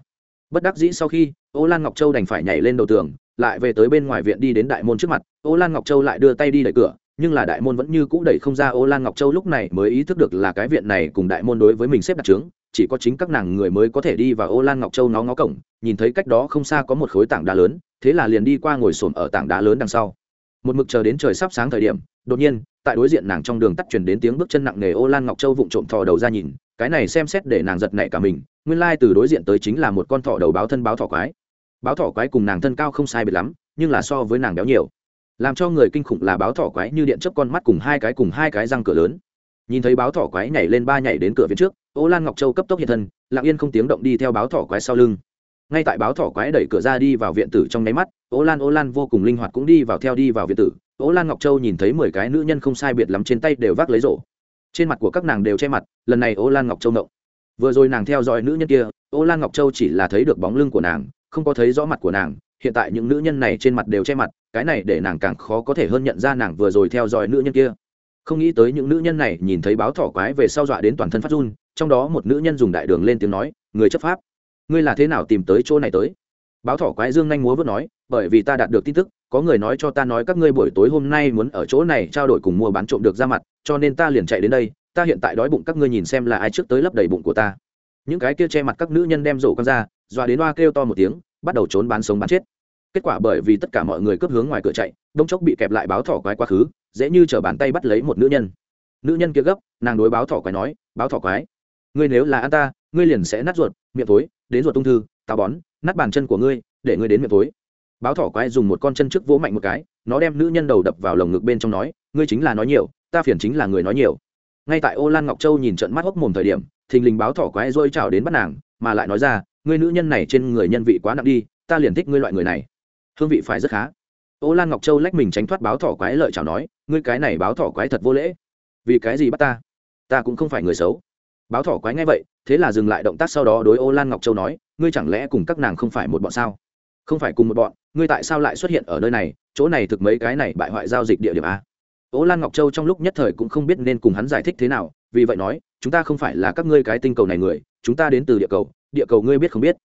Bất đắc dĩ sau khi, ô lan ngọc châu đành phải nhảy lên đầu tường, lại về tới bên ngoài viện đi đến đại môn trước mặt. Ô lan ngọc châu lại đưa tay đi đẩy cửa, nhưng là đại môn vẫn như cũ đẩy không ra. Ô lan ngọc châu lúc này mới ý thức được là cái viện này cùng đại môn đối với mình xếp đặt trướng chỉ có chính các nàng người mới có thể đi vào ô lan ngọc châu nó ngó cổng, nhìn thấy cách đó không xa có một khối tảng đá lớn, thế là liền đi qua ngồi xổm ở tảng đá lớn đằng sau. Một mực chờ đến trời sắp sáng thời điểm, đột nhiên, tại đối diện nàng trong đường tắt chuyển đến tiếng bước chân nặng nề ô lan ngọc châu vụng trộm thò đầu ra nhìn, cái này xem xét để nàng giật nảy cả mình, nguyên lai từ đối diện tới chính là một con thỏ đầu báo thân báo thỏ quái. Báo thỏ quái cùng nàng thân cao không sai biệt lắm, nhưng là so với nàng béo nhiều. Làm cho người kinh khủng là báo thỏ quái như điện chớp con mắt cùng hai cái cùng hai cái răng cửa lớn. Nhìn thấy báo thỏ quái nhảy lên ba nhảy đến cửa viện trước ô lan ngọc châu cấp tốc hiện thân, lặng yên không tiếng động đi theo báo thỏ quái sau lưng. Ngay tại báo thỏ quái đẩy cửa ra đi vào viện tử trong nháy mắt, ô lan ô lan vô cùng linh hoạt cũng đi vào theo đi vào viện tử. Ô lan ngọc châu nhìn thấy mười cái nữ nhân không sai biệt lắm trên tay đều vác lấy rổ. Trên mặt của các nàng đều che mặt, lần này ô lan ngọc châu nộng vừa rồi nàng theo dõi nữ nhân kia, ô lan ngọc châu chỉ là thấy được bóng lưng của nàng, không có thấy rõ mặt của nàng. Hiện tại những nữ nhân này trên mặt đều che mặt, cái này để nàng càng khó có thể hơn nhận ra nàng vừa rồi theo dõi nữ nhân kia không nghĩ tới những nữ nhân này nhìn thấy báo thỏ quái về sau dọa đến toàn thân phát run, trong đó một nữ nhân dùng đại đường lên tiếng nói, người chấp pháp, ngươi là thế nào tìm tới chỗ này tới? Báo thỏ quái dương nhanh múa vớt nói, bởi vì ta đạt được tin tức, có người nói cho ta nói các ngươi buổi tối hôm nay muốn ở chỗ này trao đổi cùng mua bán trộm được ra mặt, cho nên ta liền chạy đến đây, ta hiện tại đói bụng các ngươi nhìn xem là ai trước tới lấp đầy bụng của ta. Những cái kia che mặt các nữ nhân đem rổ con ra, dọa đến hoa kêu to một tiếng, bắt đầu trốn bán sống bán chết kết quả bởi vì tất cả mọi người cướp hướng ngoài cửa chạy, đông chốc bị kẹp lại báo thỏ quái quá khứ, dễ như chở bàn tay bắt lấy một nữ nhân. Nữ nhân kia gấp, nàng đối báo thỏ quái nói, báo thỏ quái, ngươi nếu là ăn ta, ngươi liền sẽ nát ruột, miệng tối đến ruột ung thư, táo bón, nát bàn chân của ngươi, để ngươi đến miệng tối báo thỏ quái dùng một con chân trước vỗ mạnh một cái, nó đem nữ nhân đầu đập vào lồng ngực bên trong nói, ngươi chính là nói nhiều, ta phiền chính là người nói nhiều. Ngay tại ô lan ngọc châu nhìn trận mắt hốc mồm thời điểm, thình lình báo thỏ quái dôi trào đến bắt nàng, mà lại nói ra, ngươi nữ nhân này trên người nhân vị quá nặng đi, ta liền thích ngươi loại người này hương vị phải rất khá. Ô lan ngọc châu lách mình tránh thoát báo thỏ quái lợi chào nói, ngươi cái này báo thỏ quái thật vô lễ. Vì cái gì bắt ta? Ta cũng không phải người xấu. Báo thỏ quái ngay vậy, thế là dừng lại động tác sau đó đối ô lan ngọc châu nói, ngươi chẳng lẽ cùng các nàng không phải một bọn sao? Không phải cùng một bọn, ngươi tại sao lại xuất hiện ở nơi này? Chỗ này thực mấy cái này bại hoại giao dịch địa điểm a ô lan ngọc châu trong lúc nhất thời cũng không biết nên cùng hắn giải thích thế nào, vì vậy nói, chúng ta không phải là các ngươi cái tinh cầu này người, chúng ta đến từ địa cầu địa cầu ngươi biết không biết?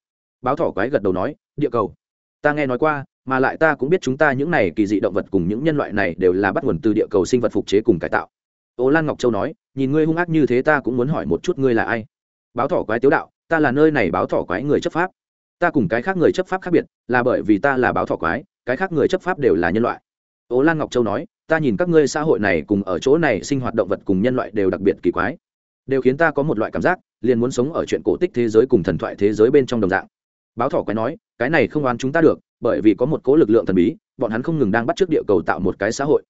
Báo thỏ quái gật đầu nói, địa cầu? Ta nghe nói qua mà lại ta cũng biết chúng ta những này kỳ dị động vật cùng những nhân loại này đều là bắt nguồn từ địa cầu sinh vật phục chế cùng cải tạo. Ô lan ngọc châu nói, nhìn ngươi hung ác như thế ta cũng muốn hỏi một chút ngươi là ai? Báo thỏ quái tiếu đạo, ta là nơi này báo thỏ quái người chấp pháp. Ta cùng cái khác người chấp pháp khác biệt, là bởi vì ta là báo thỏ quái, cái khác người chấp pháp đều là nhân loại. Ô lan ngọc châu nói, ta nhìn các ngươi xã hội này cùng ở chỗ này sinh hoạt động vật cùng nhân loại đều đặc biệt kỳ quái. Đều khiến ta có một loại cảm giác, liền muốn sống ở chuyện cổ tích thế giới cùng thần thoại thế giới bên trong đồng dạng. Báo thỏ quái nói, cái này không oán chúng ta được bởi vì có một cố lực lượng thần bí, bọn hắn không ngừng đang bắt t r ư ớ c địa cầu tạo một cái xã hội.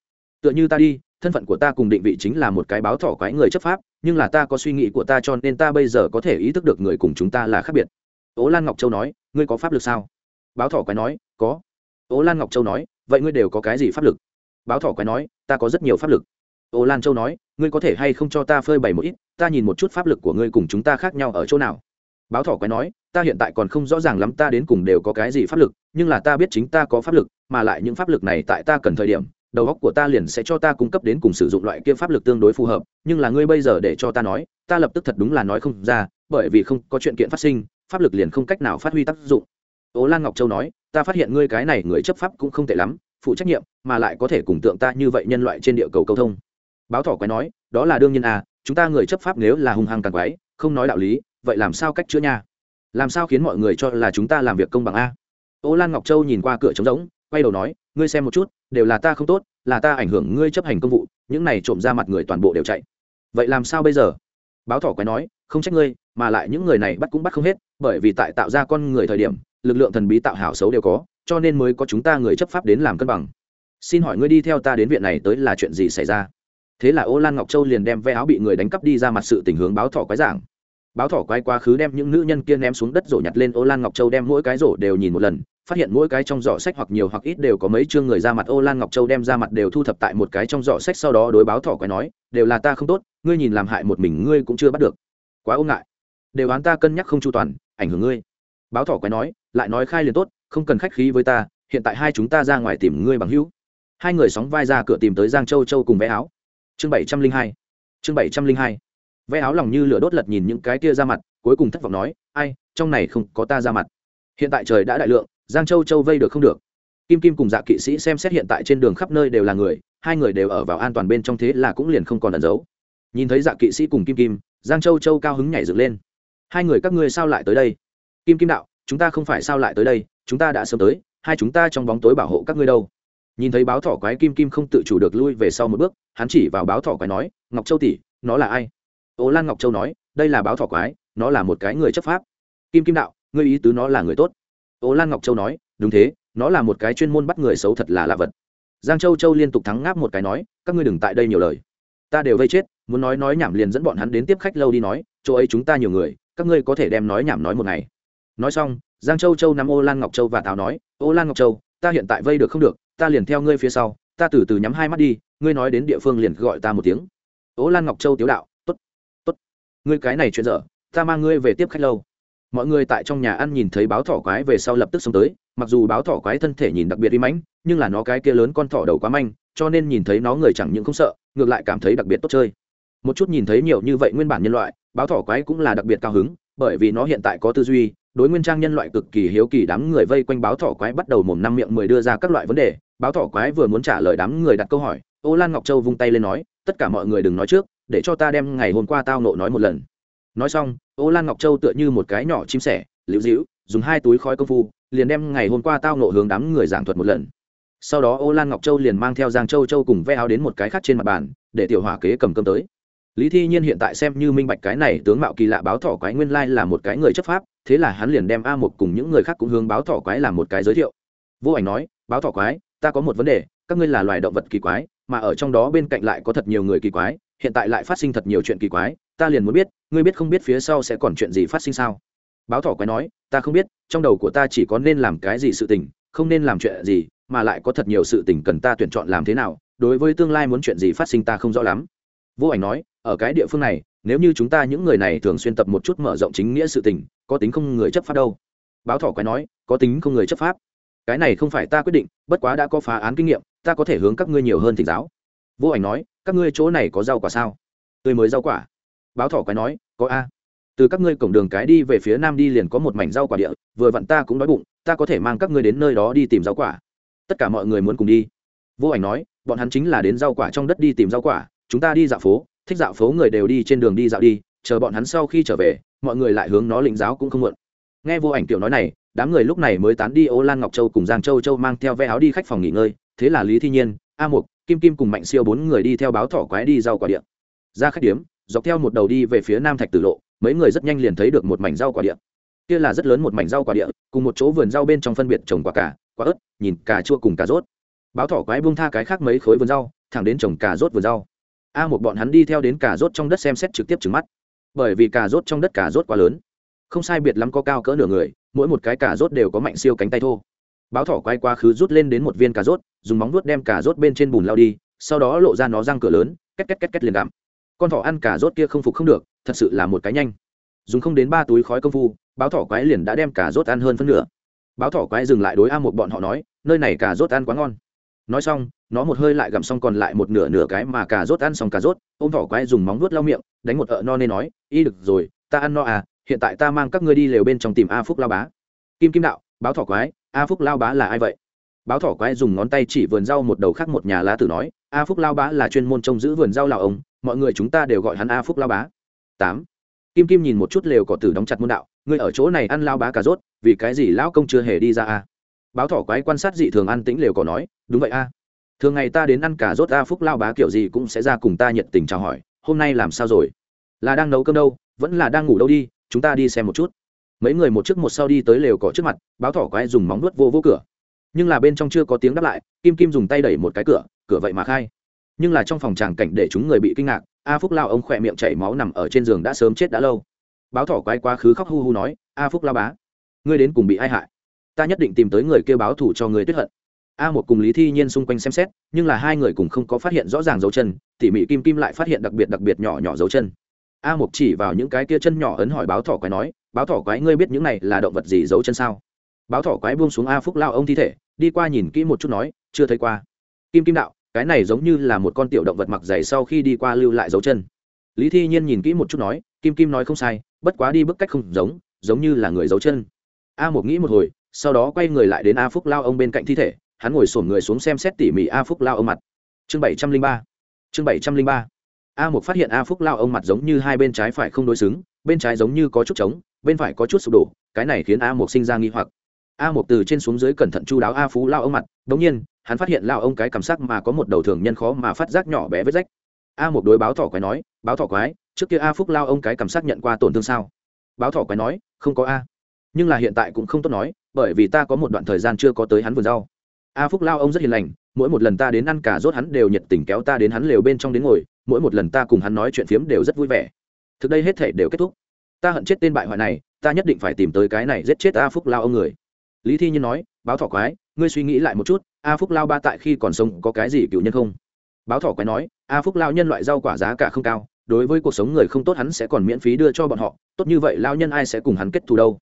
Tựa như ta đi, thân phận của ta cùng định vị chính là một cái báo thỏ quái người chấp pháp, nhưng là ta có suy nghĩ của ta cho nên ta bây giờ có thể ý thức được người cùng chúng ta là khác biệt. Ố lan ngọc châu nói, ngươi có pháp lực sao? Báo thỏ quái nói, có. Ố lan ngọc châu nói, vậy ngươi đều có cái gì pháp lực? Báo thỏ quái nói, ta có rất nhiều pháp lực. Ố lan châu nói, ngươi có thể hay không cho ta phơi bày một ít, ta nhìn một chút pháp lực của ngươi cùng chúng ta khác nhau ở chỗ nào? Báo thỏ quái nói ta hiện tại còn không rõ ràng lắm ta đến cùng đều có cái gì pháp lực, nhưng là ta biết chính ta có pháp lực, mà lại những pháp lực này tại ta cần thời điểm, đầu óc của ta liền sẽ cho ta cung cấp đến cùng sử dụng loại kia pháp lực tương đối phù hợp, nhưng là ngươi bây giờ để cho ta nói, ta lập tức thật đúng là nói không ra, bởi vì không có chuyện kiện phát sinh, pháp lực liền không cách nào phát huy tác dụng. Ố lan ngọc châu nói, ta phát hiện ngươi cái này người chấp pháp cũng không tệ lắm, phụ trách nhiệm, mà lại có thể cùng tượng ta như vậy nhân loại trên địa cầu cầu thông. Báo thỏ quái nói, đó là đương nhiên à chúng ta người chấp pháp nếu là hung hăng càng quái, không nói đạo lý, vậy làm sao cách chữa nha? Làm sao khiến mọi người cho là chúng ta làm việc công bằng a? Ô lan ngọc châu nhìn qua cửa trống rỗng, quay đầu nói, ngươi xem một chút, đều là ta không tốt, là ta ảnh hưởng ngươi chấp hành công vụ, những này trộm ra mặt người toàn bộ đều chạy. Vậy làm sao bây giờ? Báo thỏ quái nói, không trách ngươi, mà lại những người này bắt cũng bắt không hết, bởi vì tại tạo ra con người thời điểm, lực lượng thần bí tạo hảo xấu đều có, cho nên mới có chúng ta người chấp pháp đến làm cân bằng. Xin hỏi ngươi đi theo ta đến viện này tới là chuyện gì xảy ra? Thế là ô lan ngọc châu liền đem ve áo bị người đánh cắp đi ra mặt sự tình hướng báo thỏ quái giảng báo thỏ quay quá khứ đem những nữ nhân kia ném xuống đất rổ nhặt lên, ô lan ngọc châu đem mỗi cái rổ đều nhìn một lần, phát hiện mỗi cái trong giỏ sách hoặc nhiều hoặc ít đều có mấy chương người ra mặt. Ô lan ngọc châu đem ra mặt đều thu thập tại một cái trong giỏ sách, sau đó đối báo thỏ quay nói, đều là ta không tốt, ngươi nhìn làm hại một mình ngươi cũng chưa bắt được. Quá ôm ngại. Đều án ta cân nhắc không chu toàn, ảnh hưởng ngươi. Báo thỏ quay nói, lại nói khai liền tốt, không cần khách khí với ta, hiện tại hai chúng ta ra ngoài tìm ngươi bằng hữu. Hai người sóng vai ra cửa tìm tới giang châu châu cùng vé áo. Chương bảy trăm linh hai. Chương bảy trăm linh hai vẽ áo lòng như lửa đốt lật nhìn những cái kia ra mặt, cuối cùng thất vọng nói, ai, trong này không có ta ra mặt. Hiện tại trời đã đại lượng, giang châu châu vây được không được. Kim kim cùng dạ kỵ sĩ xem xét hiện tại trên đường khắp nơi đều là người, hai người đều ở vào an toàn bên trong thế là cũng liền không còn ẩn giấu. Nhìn thấy dạ kỵ sĩ cùng kim kim, giang châu châu cao hứng nhảy dựng lên. Hai người các ngươi sao lại tới đây? Kim kim đạo, chúng ta không phải sao lại tới đây, chúng ta đã sớm tới, hai chúng ta trong bóng tối bảo hộ các ngươi đâu. Nhìn thấy báo thỏ quái kim kim không tự chủ được lui về sau một bước, hắn chỉ vào báo thỏ quái nói, ngọc châu tỷ, nó là ai? Ô lan ngọc châu nói, đây là báo thỏ quái, nó là một cái người chấp pháp. Kim kim đạo, ngươi ý tứ nó là người tốt. Ô lan ngọc châu nói, đúng thế, nó là một cái chuyên môn bắt người xấu thật là lạ vật. Giang châu châu liên tục thắng ngáp một cái nói, các ngươi đừng tại đây nhiều lời. Ta đều vây chết, muốn nói nói nhảm liền dẫn bọn hắn đến tiếp khách lâu đi nói, chỗ ấy chúng ta nhiều người, các ngươi có thể đem nói nhảm nói một ngày. Nói xong, giang châu châu nắm ô lan ngọc châu và tào nói, ô lan ngọc châu, ta hiện tại vây được không được, ta liền theo ngươi phía sau, ta từ từ nhắm hai mắt đi, ngươi nói đến địa phương liền gọi ta một tiếng. Ô lan ngọc châu tiếu đạo ngươi cái này chuyện dở, ta mang ngươi về tiếp khách lâu. Mọi người tại trong nhà ăn nhìn thấy báo thỏ quái về sau lập tức xông tới, mặc dù báo thỏ quái thân thể nhìn đặc biệt uy mãnh, nhưng là nó cái kia lớn con thỏ đầu quá manh, cho nên nhìn thấy nó người chẳng những không sợ, ngược lại cảm thấy đặc biệt tốt chơi. Một chút nhìn thấy nhiều như vậy nguyên bản nhân loại, báo thỏ quái cũng là đặc biệt cao hứng, bởi vì nó hiện tại có tư duy, đối nguyên trang nhân loại cực kỳ hiếu kỳ đám người vây quanh báo thỏ quái bắt đầu mồm năm miệng mười đưa ra các loại vấn đề. Báo thỏ quái vừa muốn trả lời đám người đặt câu hỏi, ô lan ngọc châu vung tay lên nói, tất cả mọi người đừng nói trước để cho ta đem ngày hôm qua tao nộ nói một lần. Nói xong, ô lan ngọc châu tựa như một cái nhỏ chim sẻ, liễu dĩu dùng hai túi khói công phu, liền đem ngày hôm qua tao nộ hướng đám người giảng thuật một lần. Sau đó ô lan ngọc châu liền mang theo giang châu châu cùng ve áo đến một cái khác trên mặt bàn, để tiểu hỏa kế cầm cơm tới. Lý thi nhiên hiện tại xem như minh bạch cái này, tướng mạo kỳ lạ báo thỏ quái nguyên lai là một cái người chấp pháp, thế là hắn liền đem a một cùng những người khác cũng hướng báo thỏ quái làm một cái giới thiệu. Vô ảnh nói, báo thỏ quái, ta có một vấn đề, các ngươi là loài động vật kỳ quái, mà ở trong đó bên cạnh lại có thật nhiều người kỳ quái hiện tại lại phát sinh thật nhiều chuyện kỳ quái, ta liền muốn biết, ngươi biết không biết phía sau sẽ còn chuyện gì phát sinh sao? Báo thỏ quái nói, ta không biết, trong đầu của ta chỉ có nên làm cái gì sự tình, không nên làm chuyện gì, mà lại có thật nhiều sự tình cần ta tuyển chọn làm thế nào, đối với tương lai muốn chuyện gì phát sinh ta không rõ lắm. Vô ảnh nói, ở cái địa phương này, nếu như chúng ta những người này thường xuyên tập một chút mở rộng chính nghĩa sự tình, có tính không người chấp pháp đâu. Báo thỏ quái nói, có tính không người chấp pháp. Cái này không phải ta quyết định, bất quá đã có phá án kinh nghiệm, ta có thể hướng các ngươi nhiều hơn thỉnh giáo. Vô ảnh nói các ngươi chỗ này có rau quả sao? Tươi mới rau quả. Báo thỏ quái nói, có a. Từ các ngươi cổng đường cái đi về phía nam đi liền có một mảnh rau quả địa, vừa vặn ta cũng đói bụng, ta có thể mang các ngươi đến nơi đó đi tìm rau quả. Tất cả mọi người muốn cùng đi. Vô ảnh nói, bọn hắn chính là đến rau quả trong đất đi tìm rau quả, chúng ta đi dạo phố, thích dạo phố người đều đi trên đường đi dạo đi, chờ bọn hắn sau khi trở về, mọi người lại hướng nó lĩnh giáo cũng không muộn. Nghe vô ảnh tiểu nói này, đám người lúc này mới tán đi ô lan ngọc châu cùng giang châu châu mang theo ve áo đi khách phòng nghỉ ngơi, thế là lý thi nhiên, a mục kim kim cùng mạnh siêu bốn người đi theo báo thỏ quái đi rau quả điện ra khách điếm, dọc theo một đầu đi về phía nam thạch tử lộ, mấy người rất nhanh liền thấy được một mảnh rau quả điện kia là rất lớn một mảnh rau quả địa, cùng một chỗ vườn rau bên trong phân biệt trồng quả cả quả ớt, nhìn cà chua cùng cà rốt. Báo thỏ quái buông tha cái khác mấy khối vườn rau, thẳng đến trồng cà rốt vườn rau. A một bọn hắn đi theo đến cà rốt trong đất xem xét trực tiếp trứng mắt. Bởi vì cà rốt trong đất cà rốt quá lớn, không sai biệt lắm có cao cỡ nửa người, mỗi một cái cà rốt đều có mạnh siêu cánh tay thô. Báo thỏ Quái quá khứ rút lên đến một viên cà rốt dùng móng vuốt đem cà rốt bên trên bùn lao đi, sau đó lộ ra nó răng cửa lớn, két két két két liền đạm. Con thỏ ăn cà rốt kia không phục không được, thật sự là một cái nhanh. Dùng không đến ba túi khói công phu, báo thỏ quái liền đã đem cà rốt ăn hơn phân nửa. Báo thỏ quái dừng lại đối a một bọn họ nói, nơi này cà rốt ăn quá ngon. Nói xong, nó một hơi lại gặm xong còn lại một nửa nửa cái mà cà rốt ăn xong cà rốt, ôm thỏ quái dùng móng vuốt lau miệng, đánh một ợ no nên nói, y được rồi, ta ăn no à hiện tại ta mang các ngươi đi lều bên trong tìm a phúc lao bá. Kim kim đạo, báo thỏ quái, a phúc lao bá là ai vậy? Báo thỏ quái dùng ngón tay chỉ vườn rau một đầu khác một nhà lá tử nói, a phúc lao bá là chuyên môn trông giữ vườn rau lào ông, mọi người chúng ta đều gọi hắn a phúc lao bá. Tám. Kim kim nhìn một chút lều cỏ tử đóng chặt môn đạo, ngươi ở chỗ này ăn lao bá cà rốt, vì cái gì lão công chưa hề đi ra a? Báo thỏ quái quan sát dị thường ăn tĩnh lều cỏ nói, đúng vậy a. Thường ngày ta đến ăn cà rốt a phúc lao bá kiểu gì cũng sẽ ra cùng ta nhiệt tình chào hỏi, hôm nay làm sao rồi? Là đang nấu cơm đâu, vẫn là đang ngủ đâu đi, chúng ta đi xem một chút. Mấy người một trước một sau đi tới lều cỏ trước mặt, báo thỏ quái dùng móng nuốt vô vô cửa nhưng là bên trong chưa có tiếng đáp lại, kim kim dùng tay đẩy một cái cửa cửa vậy mà khai. Nhưng là trong phòng tràng cảnh để chúng người bị kinh ngạc, a phúc lao ông khỏe miệng chảy máu nằm ở trên giường đã sớm chết đã lâu. Báo thỏ quái quá khứ khóc hu hu nói, a phúc lao bá, ngươi đến cùng bị ai hại? Ta nhất định tìm tới người kêu báo thủ cho người tuyết hận. A một cùng lý thi nhiên xung quanh xem xét, nhưng là hai người cùng không có phát hiện rõ ràng dấu chân, tỉ mỉ kim kim lại phát hiện đặc biệt đặc biệt nhỏ nhỏ dấu chân. A một chỉ vào những cái kia chân nhỏ ấn hỏi báo thỏ quái nói, báo thỏ quái, ngươi biết những này là động vật gì dấu chân sao? Báo thỏ quái buông xuống a phúc lao ông thi thể, đi qua nhìn kỹ một chút nói, chưa thấy qua. Kim kim đạo, cái này giống như là một con tiểu động vật mặc dày sau khi đi qua lưu lại dấu chân. Lý thi nhiên nhìn kỹ một chút nói, kim kim nói không sai, bất quá đi bức cách không giống giống như là người dấu chân. A một nghĩ một hồi, sau đó quay người lại đến a phúc lao ông bên cạnh thi thể, hắn ngồi sổm người xuống xem xét tỉ mỉ a phúc lao ông mặt. Chương bảy trăm linh ba. Chương bảy trăm linh ba. A một phát hiện a phúc lao ông mặt giống như hai bên trái phải không đối xứng, bên trái giống như có chút trống, bên phải có chút sụp đổ, cái này khiến a một sinh ra nghi hoặc a một từ trên xuống dưới cẩn thận chu đáo a phú lao ông mặt bỗng nhiên, hắn phát hiện lao ông cái cảm giác mà có một đầu thường nhân khó mà phát giác nhỏ bé vết rách. A một đối báo thỏ quái nói, báo thỏ quái, trước kia a phúc lao ông cái cảm giác nhận qua tổn thương sao? Báo thỏ quái nói, không có a. Nhưng là hiện tại cũng không tốt nói, bởi vì ta có một đoạn thời gian chưa có tới hắn vườn rau. A phúc lao ông rất hiền lành, mỗi một lần ta đến ăn cả rốt hắn đều nhiệt tình kéo ta đến hắn lều bên trong đến ngồi, mỗi một lần ta cùng hắn nói chuyện phiếm đều rất vui vẻ. Thực đây hết thể đều kết thúc. Ta hận chết tên bại hoại này, ta nhất định phải tìm tới cái này giết chết a phúc lao ông người lý thi nhiên nói, báo thỏ quái, ngươi suy nghĩ lại một chút, a phúc lao ba tại khi còn sống có cái gì cựu nhân không? Báo thỏ quái nói, a phúc lao nhân loại rau quả giá cả không cao, đối với cuộc sống người không tốt hắn sẽ còn miễn phí đưa cho bọn họ, tốt như vậy lao nhân ai sẽ cùng hắn kết thù đâu?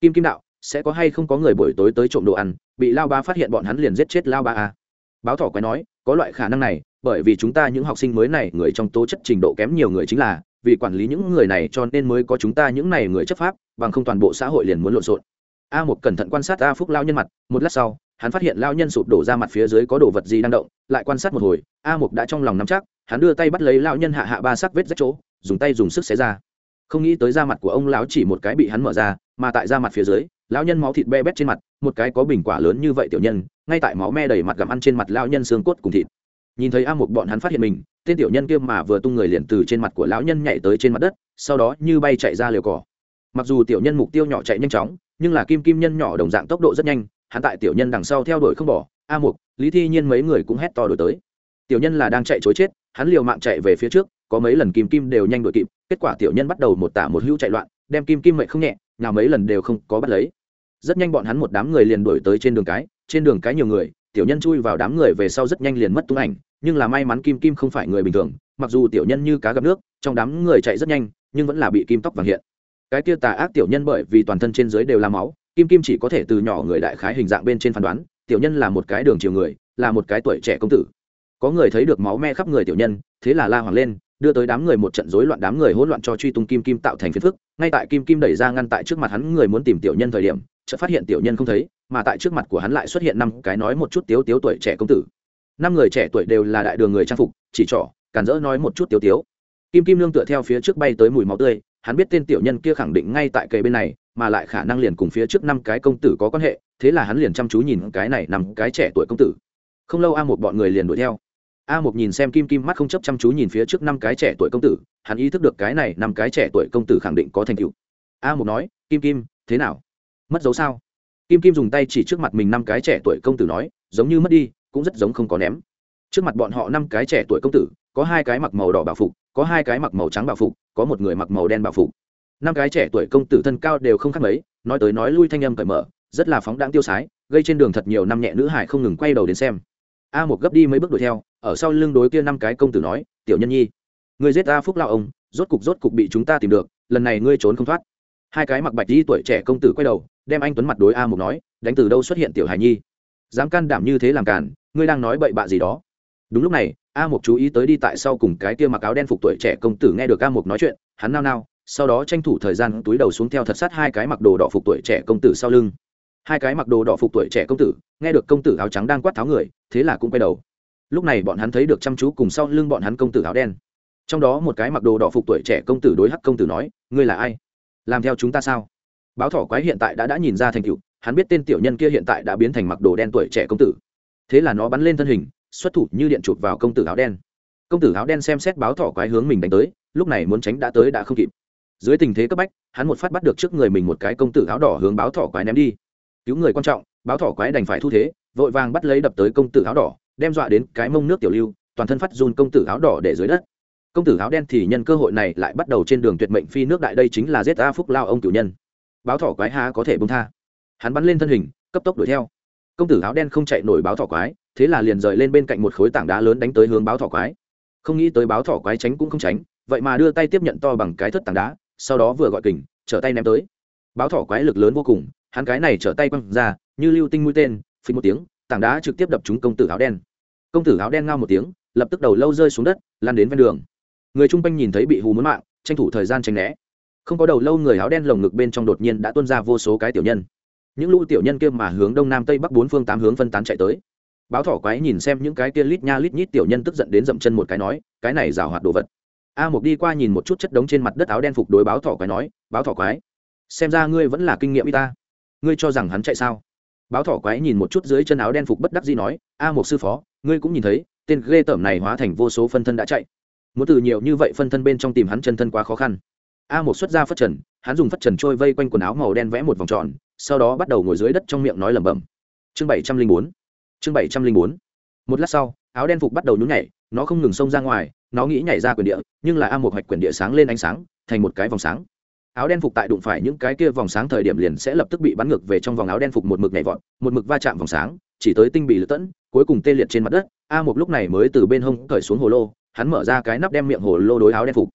Kim kim đạo, sẽ có hay không có người buổi tối tới trộm đồ ăn, bị lao ba phát hiện bọn hắn liền giết chết lao ba a báo thỏ quái nói, có loại khả năng này, bởi vì chúng ta những học sinh mới này, người trong tố chất trình độ kém nhiều người chính là, vì quản lý những người này cho nên mới có chúng ta những này người chấp pháp, bằng không toàn bộ xã hội liền muốn lộn xộn a một cẩn thận quan sát a phúc lao nhân mặt, một lát sau, hắn phát hiện lao nhân sụp đổ ra mặt phía dưới có đồ vật gì đang động, lại quan sát một hồi, a Mục đã trong lòng nắm chắc, hắn đưa tay bắt lấy lao nhân hạ hạ ba sắc vết rách chỗ, dùng tay dùng sức xé ra. Không nghĩ tới da mặt của ông lão chỉ một cái bị hắn mở ra, mà tại da mặt phía dưới, lão nhân máu thịt be bét trên mặt, một cái có bình quả lớn như vậy tiểu nhân, ngay tại máu me đầy mặt gặm ăn trên mặt lao nhân xương cốt cùng thịt. Nhìn thấy a một bọn hắn phát hiện mình, tên tiểu nhân kia mà vừa tung người liền từ trên mặt của lão nhân nhảy tới trên mặt đất, sau đó như bay chạy ra liều cỏ. Mặc dù tiểu nhân mục tiêu nhỏ chạy nhanh chóng nhưng là kim kim nhân nhỏ đồng dạng tốc độ rất nhanh, hắn tại tiểu nhân đằng sau theo đuổi không bỏ. A mục, lý thi nhiên mấy người cũng hét to đổi tới. Tiểu nhân là đang chạy chối chết, hắn liều mạng chạy về phía trước, có mấy lần kim kim đều nhanh đuổi kịp, kết quả tiểu nhân bắt đầu một tả một hữu chạy loạn, đem kim kim mệnh không nhẹ, nào mấy lần đều không có bắt lấy. Rất nhanh bọn hắn một đám người liền đuổi tới trên đường cái, trên đường cái nhiều người, tiểu nhân chui vào đám người về sau rất nhanh liền mất tung ảnh, nhưng là may mắn kim kim không phải người bình thường, mặc dù tiểu nhân như cá gặp nước, trong đám người chạy rất nhanh, nhưng vẫn là bị kim tóc vàng hiện cái kia tà ác tiểu nhân bởi vì toàn thân trên dưới đều là máu, kim kim chỉ có thể từ nhỏ người đại khái hình dạng bên trên phán đoán, tiểu nhân là một cái đường chiều người, là một cái tuổi trẻ công tử. Có người thấy được máu me khắp người tiểu nhân, thế là la hoàng lên, đưa tới đám người một trận rối loạn đám người hỗn loạn cho truy tung kim kim tạo thành phiền phức. Ngay tại kim kim đẩy ra ngăn tại trước mặt hắn người muốn tìm tiểu nhân thời điểm, chợt phát hiện tiểu nhân không thấy, mà tại trước mặt của hắn lại xuất hiện năm cái nói một chút tiếu tiếu tuổi trẻ công tử. Năm người trẻ tuổi đều là đại đường người trang phục, chỉ trỏ cản rỡ nói một chút tiếu tiếu. Kim kim nương tựa theo phía trước bay tới mùi máu tươi hắn biết tên tiểu nhân kia khẳng định ngay tại cây bên này, mà lại khả năng liền cùng phía trước năm cái công tử có quan hệ, thế là hắn liền chăm chú nhìn cái này năm cái trẻ tuổi công tử. Không lâu a một bọn người liền đuổi theo. A một nhìn xem kim kim mắt không chấp chăm chú nhìn phía trước năm cái trẻ tuổi công tử, hắn ý thức được cái này năm cái trẻ tuổi công tử khẳng định có thành tựu. A một nói, kim kim, thế nào? Mất dấu sao? Kim kim dùng tay chỉ trước mặt mình năm cái trẻ tuổi công tử nói, giống như mất đi, cũng rất giống không có ném. Trước mặt bọn họ năm cái trẻ tuổi công tử, có hai cái mặc màu đỏ bảo phục, có hai cái mặc màu trắng bảo phục có một người mặc màu đen bảo phục. Năm cái trẻ tuổi công tử thân cao đều không khác mấy, nói tới nói lui thanh âm cởi mở, rất là phóng đáng tiêu sái, gây trên đường thật nhiều năm nhẹ nữ hải không ngừng quay đầu đến xem. A một gấp đi mấy bước đuổi theo, ở sau lưng đối kia năm cái công tử nói, tiểu nhân nhi người giết ta phúc lao ông, rốt cục rốt cục bị chúng ta tìm được, lần này ngươi trốn không thoát. Hai cái mặc bạch đi tuổi trẻ công tử quay đầu, đem anh tuấn mặt đối a một nói, đánh từ đâu xuất hiện tiểu hải nhi? Dám can đảm như thế làm cản ngươi đang nói bậy bạ gì đó? Đúng lúc này, a mục chú ý tới đi tại sau cùng cái kia mặc áo đen phục tuổi trẻ công tử nghe được a mục nói chuyện, hắn nao nao, sau đó tranh thủ thời gian túi đầu xuống theo thật sát hai cái mặc đồ đỏ phục tuổi trẻ công tử sau lưng. Hai cái mặc đồ đỏ phục tuổi trẻ công tử, nghe được công tử áo trắng đang quát tháo người, thế là cũng quay đầu. Lúc này bọn hắn thấy được chăm chú cùng sau lưng bọn hắn công tử áo đen. Trong đó một cái mặc đồ đỏ phục tuổi trẻ công tử đối hắc công tử nói, ngươi là ai? Làm theo chúng ta sao? Báo thỏ quái hiện tại đã đã nhìn ra thành cựu hắn biết tên tiểu nhân kia hiện tại đã biến thành mặc đồ đen tuổi trẻ công tử. Thế là nó bắn lên thân hình xuất thủ như điện chụp vào công tử áo đen. Công tử áo đen xem xét báo thỏ quái hướng mình đánh tới, lúc này muốn tránh đã tới đã không kịp. Dưới tình thế cấp bách, hắn một phát bắt được trước người mình một cái công tử áo đỏ hướng báo thỏ quái ném đi. Cứu người quan trọng, báo thỏ quái đành phải thu thế, vội vàng bắt lấy đập tới công tử áo đỏ, đem dọa đến cái mông nước tiểu lưu, toàn thân phát run công tử áo đỏ để dưới đất. Công tử áo đen thì nhân cơ hội này lại bắt đầu trên đường tuyệt mệnh phi nước đại đây chính là giết a phúc lao ông cửu nhân. Báo thỏ quái há có thể bông tha. Hắn bắn lên thân hình, cấp tốc đuổi theo. Công tử áo đen không chạy nổi báo thỏ quái thế là liền rời lên bên cạnh một khối tảng đá lớn đánh tới hướng báo thỏ quái. Không nghĩ tới báo thỏ quái tránh cũng không tránh, vậy mà đưa tay tiếp nhận to bằng cái thất tảng đá, sau đó vừa gọi kình, trở tay ném tới. Báo thỏ quái lực lớn vô cùng, hắn cái này trở tay quăng ra, như lưu tinh mũi tên phí một tiếng, tảng đá trực tiếp đập trúng công tử áo đen. Công tử áo đen ngao một tiếng, lập tức đầu lâu rơi xuống đất lan đến ven đường. Người chung quanh nhìn thấy bị hù muốn mạng, tranh thủ thời gian tranh né. Không có đầu lâu người áo đen lồng ngực bên trong đột nhiên đã tuôn ra vô số cái tiểu nhân. Những lũ tiểu nhân kia mà hướng đông nam tây bắc bốn phương tám hướng phân tán chạy tới báo thỏ quái nhìn xem những cái kia lít nha lít nhít tiểu nhân tức giận đến dậm chân một cái nói, cái này rào hoạt đồ vật. A mục đi qua nhìn một chút chất đống trên mặt đất áo đen phục đối báo thỏ quái nói, báo thỏ quái, xem ra ngươi vẫn là kinh nghiệm y ta. Ngươi cho rằng hắn chạy sao? Báo thỏ quái nhìn một chút dưới chân áo đen phục bất đắc gì nói, a một sư phó, ngươi cũng nhìn thấy, tên ghê tởm này hóa thành vô số phân thân đã chạy. Muốn từ nhiều như vậy phân thân bên trong tìm hắn chân thân quá khó khăn. A một xuất ra phất trần, hắn dùng phất trần trôi vây quanh quần áo màu đen vẽ một vòng tròn, sau đó bắt đầu ngồi dưới đất trong miệng nói lẩm bẩm. Chương bảy trăm linh bốn chương bảy trăm linh bốn. Một lát sau, áo đen phục bắt đầu nhún nhảy, nó không ngừng xông ra ngoài, nó nghĩ nhảy ra quyền địa, nhưng là a một hoạch quyền địa sáng lên ánh sáng, thành một cái vòng sáng. Áo đen phục tại đụng phải những cái kia vòng sáng thời điểm liền sẽ lập tức bị bắn ngược về trong vòng áo đen phục một mực nhảy vọt, một mực va chạm vòng sáng, chỉ tới tinh bị lật tẫn, cuối cùng tê liệt trên mặt đất, a một lúc này mới từ bên hông cởi xuống hồ lô, hắn mở ra cái nắp đem miệng hồ lô đối áo đen phục.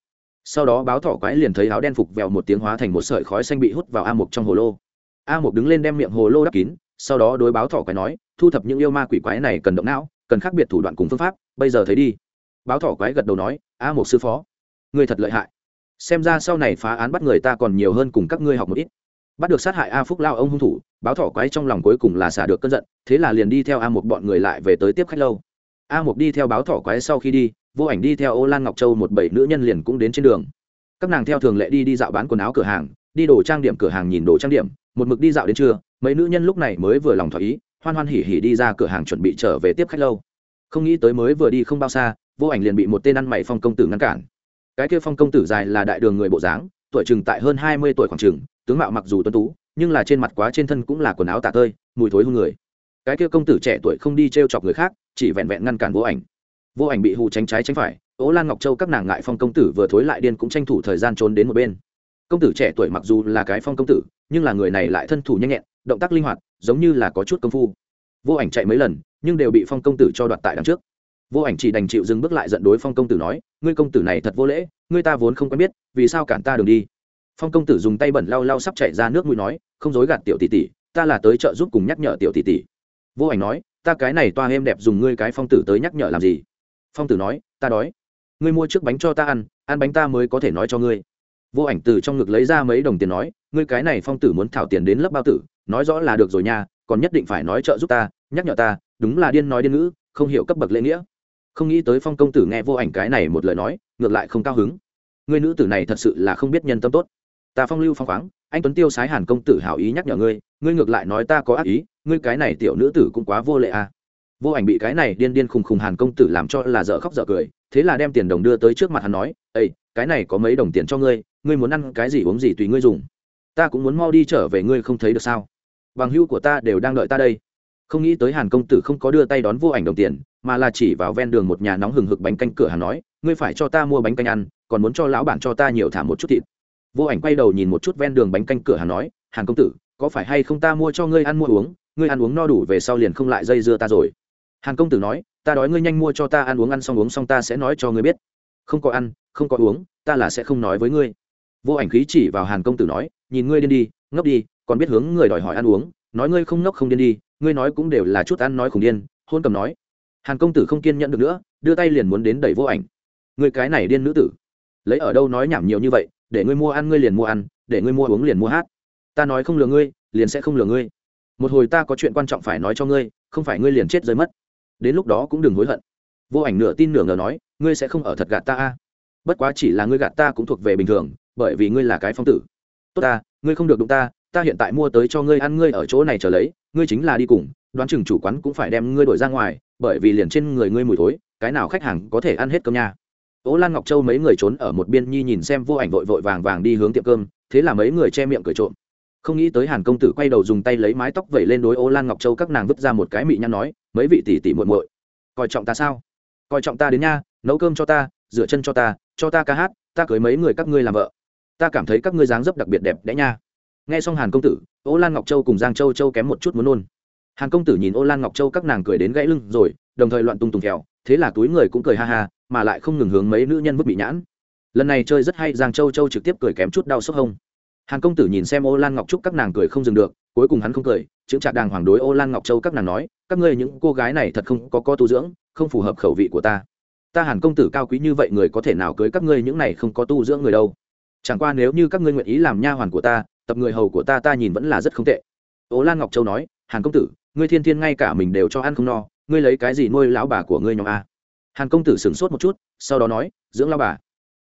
Sau đó báo thỏ quái liền thấy áo đen phục vèo một tiếng hóa thành một sợi khói xanh bị hút vào a một trong hồ lô. A một đứng lên đem miệng hồ lô đắp kín, sau đó đối báo thỏ quái nói thu thập những yêu ma quỷ quái này cần động não, cần khác biệt thủ đoạn cùng phương pháp, bây giờ thấy đi. Báo thỏ quái gật đầu nói, a một sư phó người thật lợi hại. Xem ra sau này phá án bắt người ta còn nhiều hơn cùng các ngươi học một ít. Bắt được sát hại a phúc lao ông hung thủ, báo thỏ quái trong lòng cuối cùng là xả được cơn giận, thế là liền đi theo a một bọn người lại về tới tiếp khách lâu. A một đi theo báo thỏ quái sau khi đi, vô ảnh đi theo ô lan ngọc châu một bảy nữ nhân liền cũng đến trên đường. Các nàng theo thường lệ đi đi dạo bán quần áo cửa hàng, đi đồ trang điểm cửa hàng nhìn đồ trang điểm, một mực đi dạo đến trưa, mấy nữ nhân lúc này mới vừa lòng thỏa ý hoan hoan hỉ hỉ đi ra cửa hàng chuẩn bị trở về tiếp khách lâu. Không nghĩ tới mới vừa đi không bao xa, vô ảnh liền bị một tên ăn mày phong công tử ngăn cản. Cái kia phong công tử dài là đại đường người bộ dáng, tuổi chừng tại hơn hai mươi tuổi khoảng chừng, tướng mạo mặc dù tuấn tú, nhưng là trên mặt quá trên thân cũng là quần áo tả tơi, mùi thối hương người. Cái kia công tử trẻ tuổi không đi t r e o chọc người khác, chỉ vẹn vẹn ngăn cản vô ảnh. Vô ảnh bị hù tránh trái tránh phải, ố lan ngọc châu các nàng ngại phong công tử vừa thối lại điên cũng tranh thủ thời gian trốn đến một bên. Công tử trẻ tuổi mặc dù là cái phong công tử, nhưng là người này lại thân thủ nhanh nhẹn động tác linh hoạt, giống như là có chút công phu. Vô ảnh chạy mấy lần, nhưng đều bị phong công tử cho đoạt tại đằng trước. Vô ảnh chỉ đành chịu dừng bước lại giận đối phong công tử nói, ngươi công tử này thật vô lễ, ngươi ta vốn không quen biết, vì sao cản ta đường đi? Phong công tử dùng tay bẩn lau lau sắp chạy ra nước mũi nói, không dối gạt tiểu tỷ tỷ, ta là tới chợ giúp cùng nhắc nhở tiểu tỷ tỷ. Vô ảnh nói, ta cái này toa êm đẹp dùng ngươi cái phong tử tới nhắc nhở làm gì? Phong tử nói, ta đói. Ngươi mua trước bánh cho ta ăn ăn bánh ta mới có thể nói cho ngươi. Vô ảnh từ trong ngực lấy ra mấy đồng tiền nói, ngươi cái này phong tử muốn thảo tiền đến lớp bao tử nói rõ là được rồi nha, còn nhất định phải nói trợ giúp ta, nhắc nhở ta, đúng là điên nói điên ngữ, không hiểu cấp bậc lễ nghĩa. Không nghĩ tới phong công tử nghe vô ảnh cái này một lời nói, ngược lại không cao hứng. Người nữ tử này thật sự là không biết nhân tâm tốt. Ta phong lưu phong khoáng, anh tuấn tiêu sái hàn công tử hảo ý nhắc nhở ngươi ngươi ngược lại nói ta có ác ý, ngươi cái này tiểu nữ tử cũng quá vô lệ à. vô ảnh bị cái này điên điên khùng khùng hàn công tử làm cho là dở khóc dở cười, thế là đem tiền đồng đưa tới trước mặt hắn nói ây cái này có mấy đồng tiền cho ngươi ngươi muốn ăn cái gì uống gì tùy ngươi dùng. Ta cũng muốn mau đi trở về ngươi không thấy được sao bằng hữu của ta đều đang đợi ta đây. Không nghĩ tới hàn công tử không có đưa tay đón vô ảnh đồng tiền, mà là chỉ vào ven đường một nhà nóng hừng hực bánh canh cửa hàng nói, ngươi phải cho ta mua bánh canh ăn, còn muốn cho lão bản cho ta nhiều thả một chút thịt. Vô ảnh quay đầu nhìn một chút ven đường bánh canh cửa hàng nói, hàn công tử, có phải hay không ta mua cho ngươi ăn mua uống, ngươi ăn uống no đủ về sau liền không lại dây dưa ta rồi? Hàn công tử nói, ta đói ngươi nhanh mua cho ta ăn uống ăn xong uống xong ta sẽ nói cho ngươi biết. Không có ăn, không có uống, ta là sẽ không nói với ngươi. Vô ảnh khí chỉ vào hàn công tử nói, nhìn ngươi điên đi ngốc đi, còn biết hướng người đòi hỏi ăn uống, nói ngươi không ngốc không điên đi, ngươi nói cũng đều là chút ăn nói khủng điên, hôn cầm nói. Hàn công tử không kiên nhẫn được nữa, đưa tay liền muốn đến đẩy vô ảnh. Người cái này điên nữ tử. Lấy ở đâu nói nhảm nhiều như vậy, để ngươi mua ăn ngươi liền mua ăn, để ngươi mua uống liền mua hát. Ta nói không lừa ngươi, liền sẽ không lừa ngươi. Một hồi ta có chuyện quan trọng phải nói cho ngươi, không phải ngươi liền chết rơi mất. Đến lúc đó cũng đừng hối hận. Vô ảnh nửa tin nửa ngờ nói, ngươi sẽ không ở thật gạt ta a? Bất quá chỉ là ngươi gạt ta cũng thuộc về bình thường, bởi vì ngươi là cái phong tử. Tốt ta ngươi không được đụng ta ta hiện tại mua tới cho ngươi ăn, ngươi ở chỗ này trở lấy, ngươi chính là đi cùng, đoán chừng chủ quán cũng phải đem ngươi đổi ra ngoài, bởi vì liền trên người ngươi mùi thối, cái nào khách hàng có thể ăn hết cơm nha. Ố lan ngọc châu mấy người trốn ở một biên nhi nhìn xem vô ảnh vội vội vàng vàng đi hướng tiệm cơm, thế là mấy người che miệng cười trộm. Không nghĩ tới hàn công tử quay đầu dùng tay lấy mái tóc vẩy lên đối ô lan ngọc châu các nàng vứt ra một cái mị nhăn nói, mấy vị tỷ tỷ muội muội, coi trọng ta sao? Coi trọng ta đến nha, nấu cơm cho ta, rửa chân cho ta cho ta ca hát, ta cưới mấy người các ngươi làm vợ ta cảm thấy các ngươi dáng dấp đặc biệt đẹp đẽ nha. Nghe xong hàn công tử, ô lan ngọc châu cùng giang châu châu kém một chút muốn nôn. Hàn công tử nhìn ô lan ngọc châu các nàng cười đến gãy lưng rồi, đồng thời loạn tung tùng kẹo, thế là túi người cũng cười ha ha, mà lại không ngừng hướng mấy nữ nhân vứt bị nhãn. Lần này chơi rất hay, giang châu châu trực tiếp cười kém chút đau sốc hông. Hàn công tử nhìn xem ô lan ngọc trúc các nàng cười không dừng được, cuối cùng hắn không cười, chững chạc đàng hoàng đối ô lan ngọc châu các nàng nói, các ngươi những cô gái này thật không có co tu dưỡng, không phù hợp khẩu vị của ta. Ta hàn công tử cao quý như vậy người có thể nào cưới các ngươi những này không có tu dưỡng người đâu? Chẳng qua nếu như các ngươi nguyện ý làm nha hoàn của ta, tập người hầu của ta ta nhìn vẫn là rất không tệ. Ố lan ngọc châu nói, hàn công tử, ngươi thiên thiên ngay cả mình đều cho ăn không no, ngươi lấy cái gì nuôi lão bà của ngươi nhóm a? Hàn công tử sửng sốt một chút, sau đó nói, dưỡng lão bà,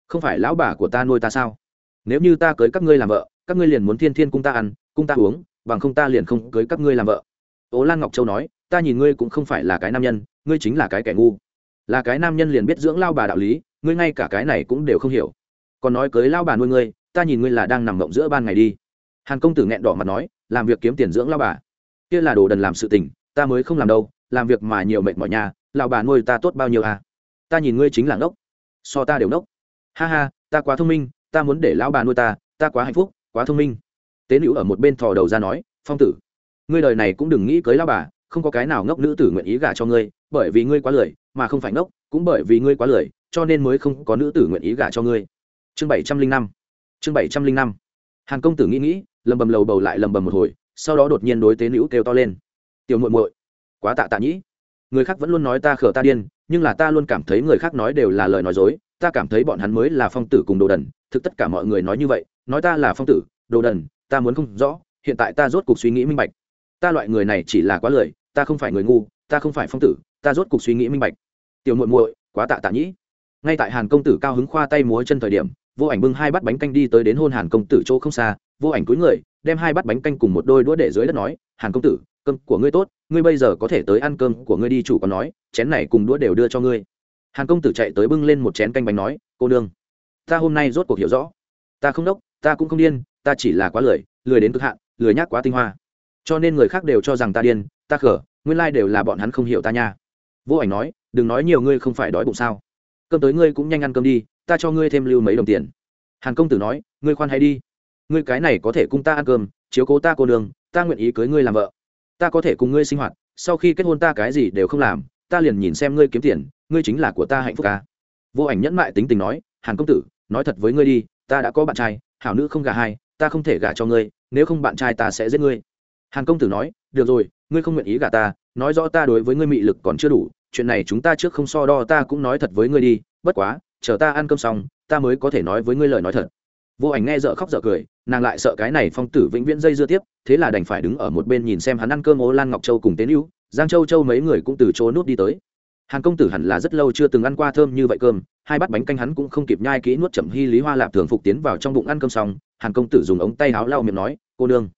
không phải lão bà của ta nuôi ta sao? Nếu như ta cưới các ngươi làm vợ, các ngươi liền muốn thiên thiên cung ta ăn, cung ta uống, bằng không ta liền không cưới các ngươi làm vợ. Ố lan ngọc châu nói, ta nhìn ngươi cũng không phải là cái nam nhân, ngươi chính là cái kẻ ngu. Là cái nam nhân liền biết dưỡng lao bà đạo lý, ngươi ngay cả cái này cũng đều không hiểu còn nói cưới lao bà nuôi ngươi, ta nhìn ngươi là đang nằm mộng giữa ban ngày đi. Hàn công tử nghẹn đỏ mặt nói, làm việc kiếm tiền dưỡng lao bà. Kia là đồ đần làm sự tình, ta mới không làm đâu, làm việc mà nhiều mệt mỏi nhà lao bà nuôi ta tốt bao nhiêu à? Ta nhìn ngươi chính là ngốc, so ta đều ngốc. Ha ha, ta quá thông minh, ta muốn để lão bà nuôi ta ta quá hạnh phúc, quá thông minh. Tế nữ ở một bên thò đầu ra nói, phong tử, ngươi đời này cũng đừng nghĩ cưới lao bà, không có cái nào ngốc nữ tử nguyện ý gả cho ngươi, bởi vì ngươi quá lười, mà không phải ngốc, cũng bởi vì ngươi quá lười, cho nên mới không có nữ tử nguyện ý gả cho ngươi chương bảy trăm linh năm. Chương bảy trăm linh năm. Hàn công tử nghĩ nghĩ, lầm bầm lầu bầu lại lầm bầm một hồi, sau đó đột nhiên đối tế nữ kêu to lên. Tiểu muội muội, quá tạ tạ nhĩ. Người khác vẫn luôn nói ta khở ta điên, nhưng là ta luôn cảm thấy người khác nói đều là lời nói dối. Ta cảm thấy bọn hắn mới là phong tử cùng đồ đần, thực tất cả mọi người nói như vậy, nói ta là phong tử, đồ đần, ta muốn không rõ, hiện tại ta rốt cuộc suy nghĩ minh bạch. Ta loại người này chỉ là quá lười, ta không phải người ngu, ta không phải phong tử, ta rốt cuộc suy nghĩ minh bạch. Tiểu muội muội, quá tạ tạ nhĩ. Ngay tại hàn công tử cao hứng khoa tay múa chân thời điểm vô ảnh bưng hai bát bánh canh đi tới đến hôn hàn công tử chỗ không xa, vô ảnh cúi người, đem hai bát bánh canh cùng một đôi đũa để dưới đất nói, hàn công tử, cơm của ngươi tốt, ngươi bây giờ có thể tới ăn cơm của ngươi đi chủ còn nói, chén này cùng đũa đều đưa cho ngươi. Hàn công tử chạy tới bưng lên một chén canh bánh nói, cô nương, ta hôm nay rốt cuộc hiểu rõ. Ta không đốc, ta cũng không điên, ta chỉ là quá lười lười đến cực hạn, lười nhác quá tinh hoa. Cho nên người khác đều cho rằng ta điên, ta khở nguyên lai đều là bọn hắn không hiểu ta nha. Vô ảnh nói, đừng nói nhiều, ngươi không phải đói bụng sao. Cơm tới ngươi cũng nhanh ăn cơm đi ta cho ngươi thêm lưu mấy đồng tiền. Hàn công tử nói, ngươi khoan hay đi. Ngươi cái này có thể cung ta ăn cơm, chiếu cố ta cô đường ta nguyện ý cưới ngươi làm vợ. Ta có thể cùng ngươi sinh hoạt, sau khi kết hôn ta cái gì đều không làm, ta liền nhìn xem ngươi kiếm tiền, ngươi chính là của ta hạnh phúc ca vô ảnh nhẫn mại tính tình nói, hàn công tử, nói thật với ngươi đi, ta đã có bạn trai, hảo nữ không gả hai, ta không thể gả cho ngươi, nếu không bạn trai ta sẽ giết ngươi. Hàn công tử nói, được rồi, ngươi không nguyện ý gả ta, nói rõ ta đối với ngươi mị lực còn chưa đủ, chuyện này chúng ta trước không so đo, ta cũng nói thật với ngươi đi, bất quá chờ ta ăn cơm xong, ta mới có thể nói với ngươi lời nói thật. Vô ảnh nghe dở khóc dở cười, nàng lại sợ cái này phong tử vĩnh viễn dây dưa tiếp, thế là đành phải đứng ở một bên nhìn xem hắn ăn cơm ô lan ngọc châu cùng tế hữu, giang châu châu mấy người cũng từ chỗ nút đi tới. Hàn công tử hẳn là rất lâu chưa từng ăn qua thơm như vậy cơm, hai bát bánh canh hắn cũng không kịp nhai kỹ nuốt chậm hy lý hoa lạp thường phục tiến vào trong bụng ăn cơm xong hàn công tử dùng ống tay áo lau miệng nói, cô nương,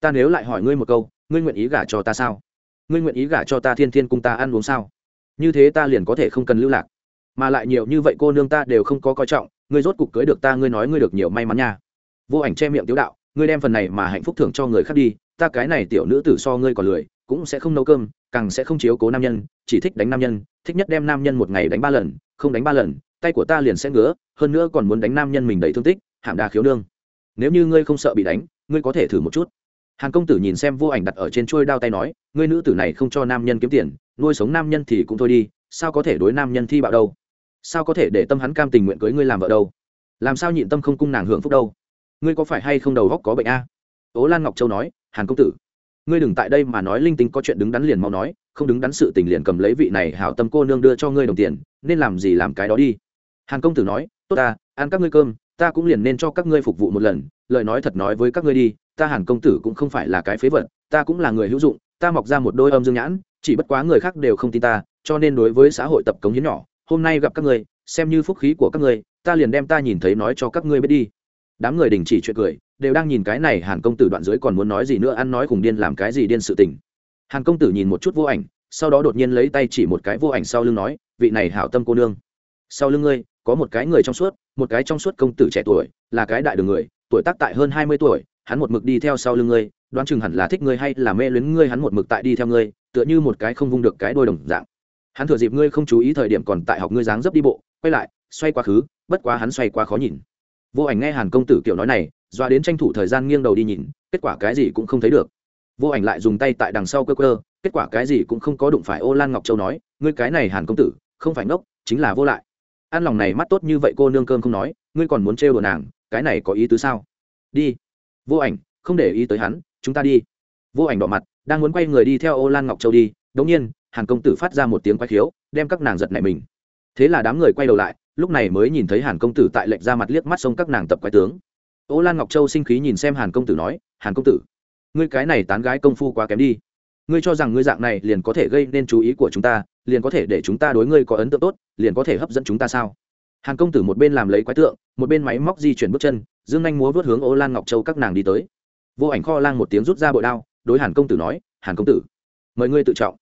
ta nếu lại hỏi ngươi một câu, ngươi nguyện ý gả cho ta sao? Ngươi nguyện ý gả cho ta thiên thiên cung ta ăn uống sao? Như thế ta liền có thể không cần lưu lạc mà lại nhiều như vậy cô nương ta đều không có coi trọng, ngươi rốt cục cưới được ta, ngươi nói ngươi được nhiều may mắn nha. Vô ảnh che miệng tiếu đạo, ngươi đem phần này mà hạnh phúc thưởng cho người khác đi, ta cái này tiểu nữ tử so ngươi còn lười, cũng sẽ không nấu cơm, càng sẽ không chiếu cố nam nhân, chỉ thích đánh nam nhân, thích nhất đem nam nhân một ngày đánh ba lần, không đánh ba lần, tay của ta liền sẽ ngứa, hơn nữa còn muốn đánh nam nhân mình đầy thương tích, hạng đa khiếu nương. Nếu như ngươi không sợ bị đánh, ngươi có thể thử một chút. Hàn công tử nhìn xem vô ảnh đặt ở trên trôi đao tay nói, ngươi nữ tử này không cho nam nhân kiếm tiền, nuôi sống nam nhân thì cũng thôi đi, sao có thể đối nam nhân thi bạo đâu? Sao có thể để tâm hắn cam tình nguyện cưới ngươi làm vợ đâu? Làm sao nhịn tâm không cung nàng hưởng phúc đâu? Ngươi có phải hay không đầu góc có bệnh a? À? ố lan ngọc châu nói, hàn công tử, ngươi đừng tại đây mà nói linh tinh có chuyện đứng đắn liền mau nói, không đứng đắn sự tình liền cầm lấy vị này hảo tâm cô nương đưa cho ngươi đồng tiền, nên làm gì làm cái đó đi. Hàn công tử nói, tốt ta, ăn các ngươi cơm, ta cũng liền nên cho các ngươi phục vụ một lần, lời nói thật nói với các ngươi đi, ta hàn công tử cũng không phải là cái phế vật, ta cũng là người hữu dụng, ta mọc ra một đôi âm dương nhãn, chỉ bất quá người khác đều không tin ta, cho nên đối với xã hội tập cống hiến nhỏ hôm nay gặp các ngươi, xem như phúc khí của các ngươi, ta liền đem ta nhìn thấy nói cho các ngươi biết đi. Đám người đình chỉ chuyện cười, đều đang nhìn cái này hàn công tử đoạn dưới còn muốn nói gì nữa, ăn nói cùng điên làm cái gì điên sự tình. Hàn công tử nhìn một chút vô ảnh, sau đó đột nhiên lấy tay chỉ một cái vô ảnh sau lưng nói, vị này hảo tâm cô nương, sau lưng ngươi, có một cái người trong suốt, một cái trong suốt công tử trẻ tuổi, là cái đại đường người, tuổi tác tại hơn hai mươi tuổi, hắn một mực đi theo sau lưng ngươi, đoán chừng hẳn là thích ngươi hay là mê luyến ngươi, hắn một mực tại đi theo ngươi, tựa như một cái không vung được cái đôi đồng dạng hắn thừa dịp ngươi không chú ý thời điểm còn tại học ngươi dáng dấp đi bộ, quay lại, xoay quá khứ, bất quá hắn xoay quá khó nhìn. Vô ảnh nghe hàn công tử kiểu nói này, doa đến tranh thủ thời gian nghiêng đầu đi nhìn, kết quả cái gì cũng không thấy được. Vô ảnh lại dùng tay tại đằng sau cơ cơ, kết quả cái gì cũng không có đụng phải ô lan ngọc châu nói, ngươi cái này hàn công tử, không phải ngốc, chính là vô lại. Ăn lòng này mắt tốt như vậy cô nương cơm không nói, ngươi còn muốn trêu đồ nàng, cái này có ý tứ sao? Đi. Vô ảnh, không để ý tới hắn, chúng ta đi. Vô ảnh đỏ mặt, đang muốn quay người đi theo ô lan ngọc châu đi đống nhiên hàn công tử phát ra một tiếng quay khiếu, đem các nàng giật nảy mình. Thế là đám người quay đầu lại, lúc này mới nhìn thấy hàn công tử tại lệnh ra mặt liếc mắt xông các nàng tập quái tướng. Ô lan ngọc châu sinh khí nhìn xem hàn công tử nói, hàn công tử, ngươi cái này tán gái công phu quá kém đi. Ngươi cho rằng ngươi dạng này liền có thể gây nên chú ý của chúng ta, liền có thể để chúng ta đối ngươi có ấn tượng tốt, liền có thể hấp dẫn chúng ta sao? Hàn công tử một bên làm lấy quái tượng, một bên máy móc di chuyển bước chân, dương anh múa vớt hướng ô lan ngọc châu các nàng đi tới. Vô ảnh kho lang một tiếng rút ra bội đao, đối hàn công tử nói, hàn công tử, mời ngươi tự trọng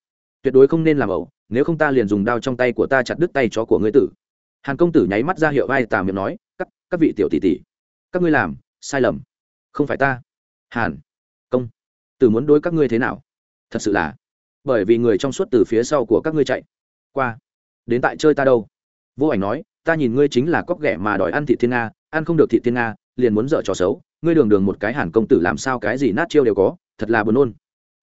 tuyệt đối không nên làm ẩu, nếu không ta liền dùng đao trong tay của ta chặt đứt tay chó của ngươi tử. Hàn công tử nháy mắt ra hiệu vai tà miệng nói, các các vị tiểu tỷ tỷ, các ngươi làm sai lầm, không phải ta. Hàn công tử muốn đối các ngươi thế nào? Thật sự là, bởi vì người trong suốt từ phía sau của các ngươi chạy qua, đến tại chơi ta đâu? Vô ảnh nói, ta nhìn ngươi chính là cóc ghẻ mà đòi ăn thị thiên nga, ăn không được thị thiên nga, liền muốn dở trò xấu. Ngươi đường đường một cái hàn công tử làm sao cái gì nát chiêu đều có, thật là buồn nôn.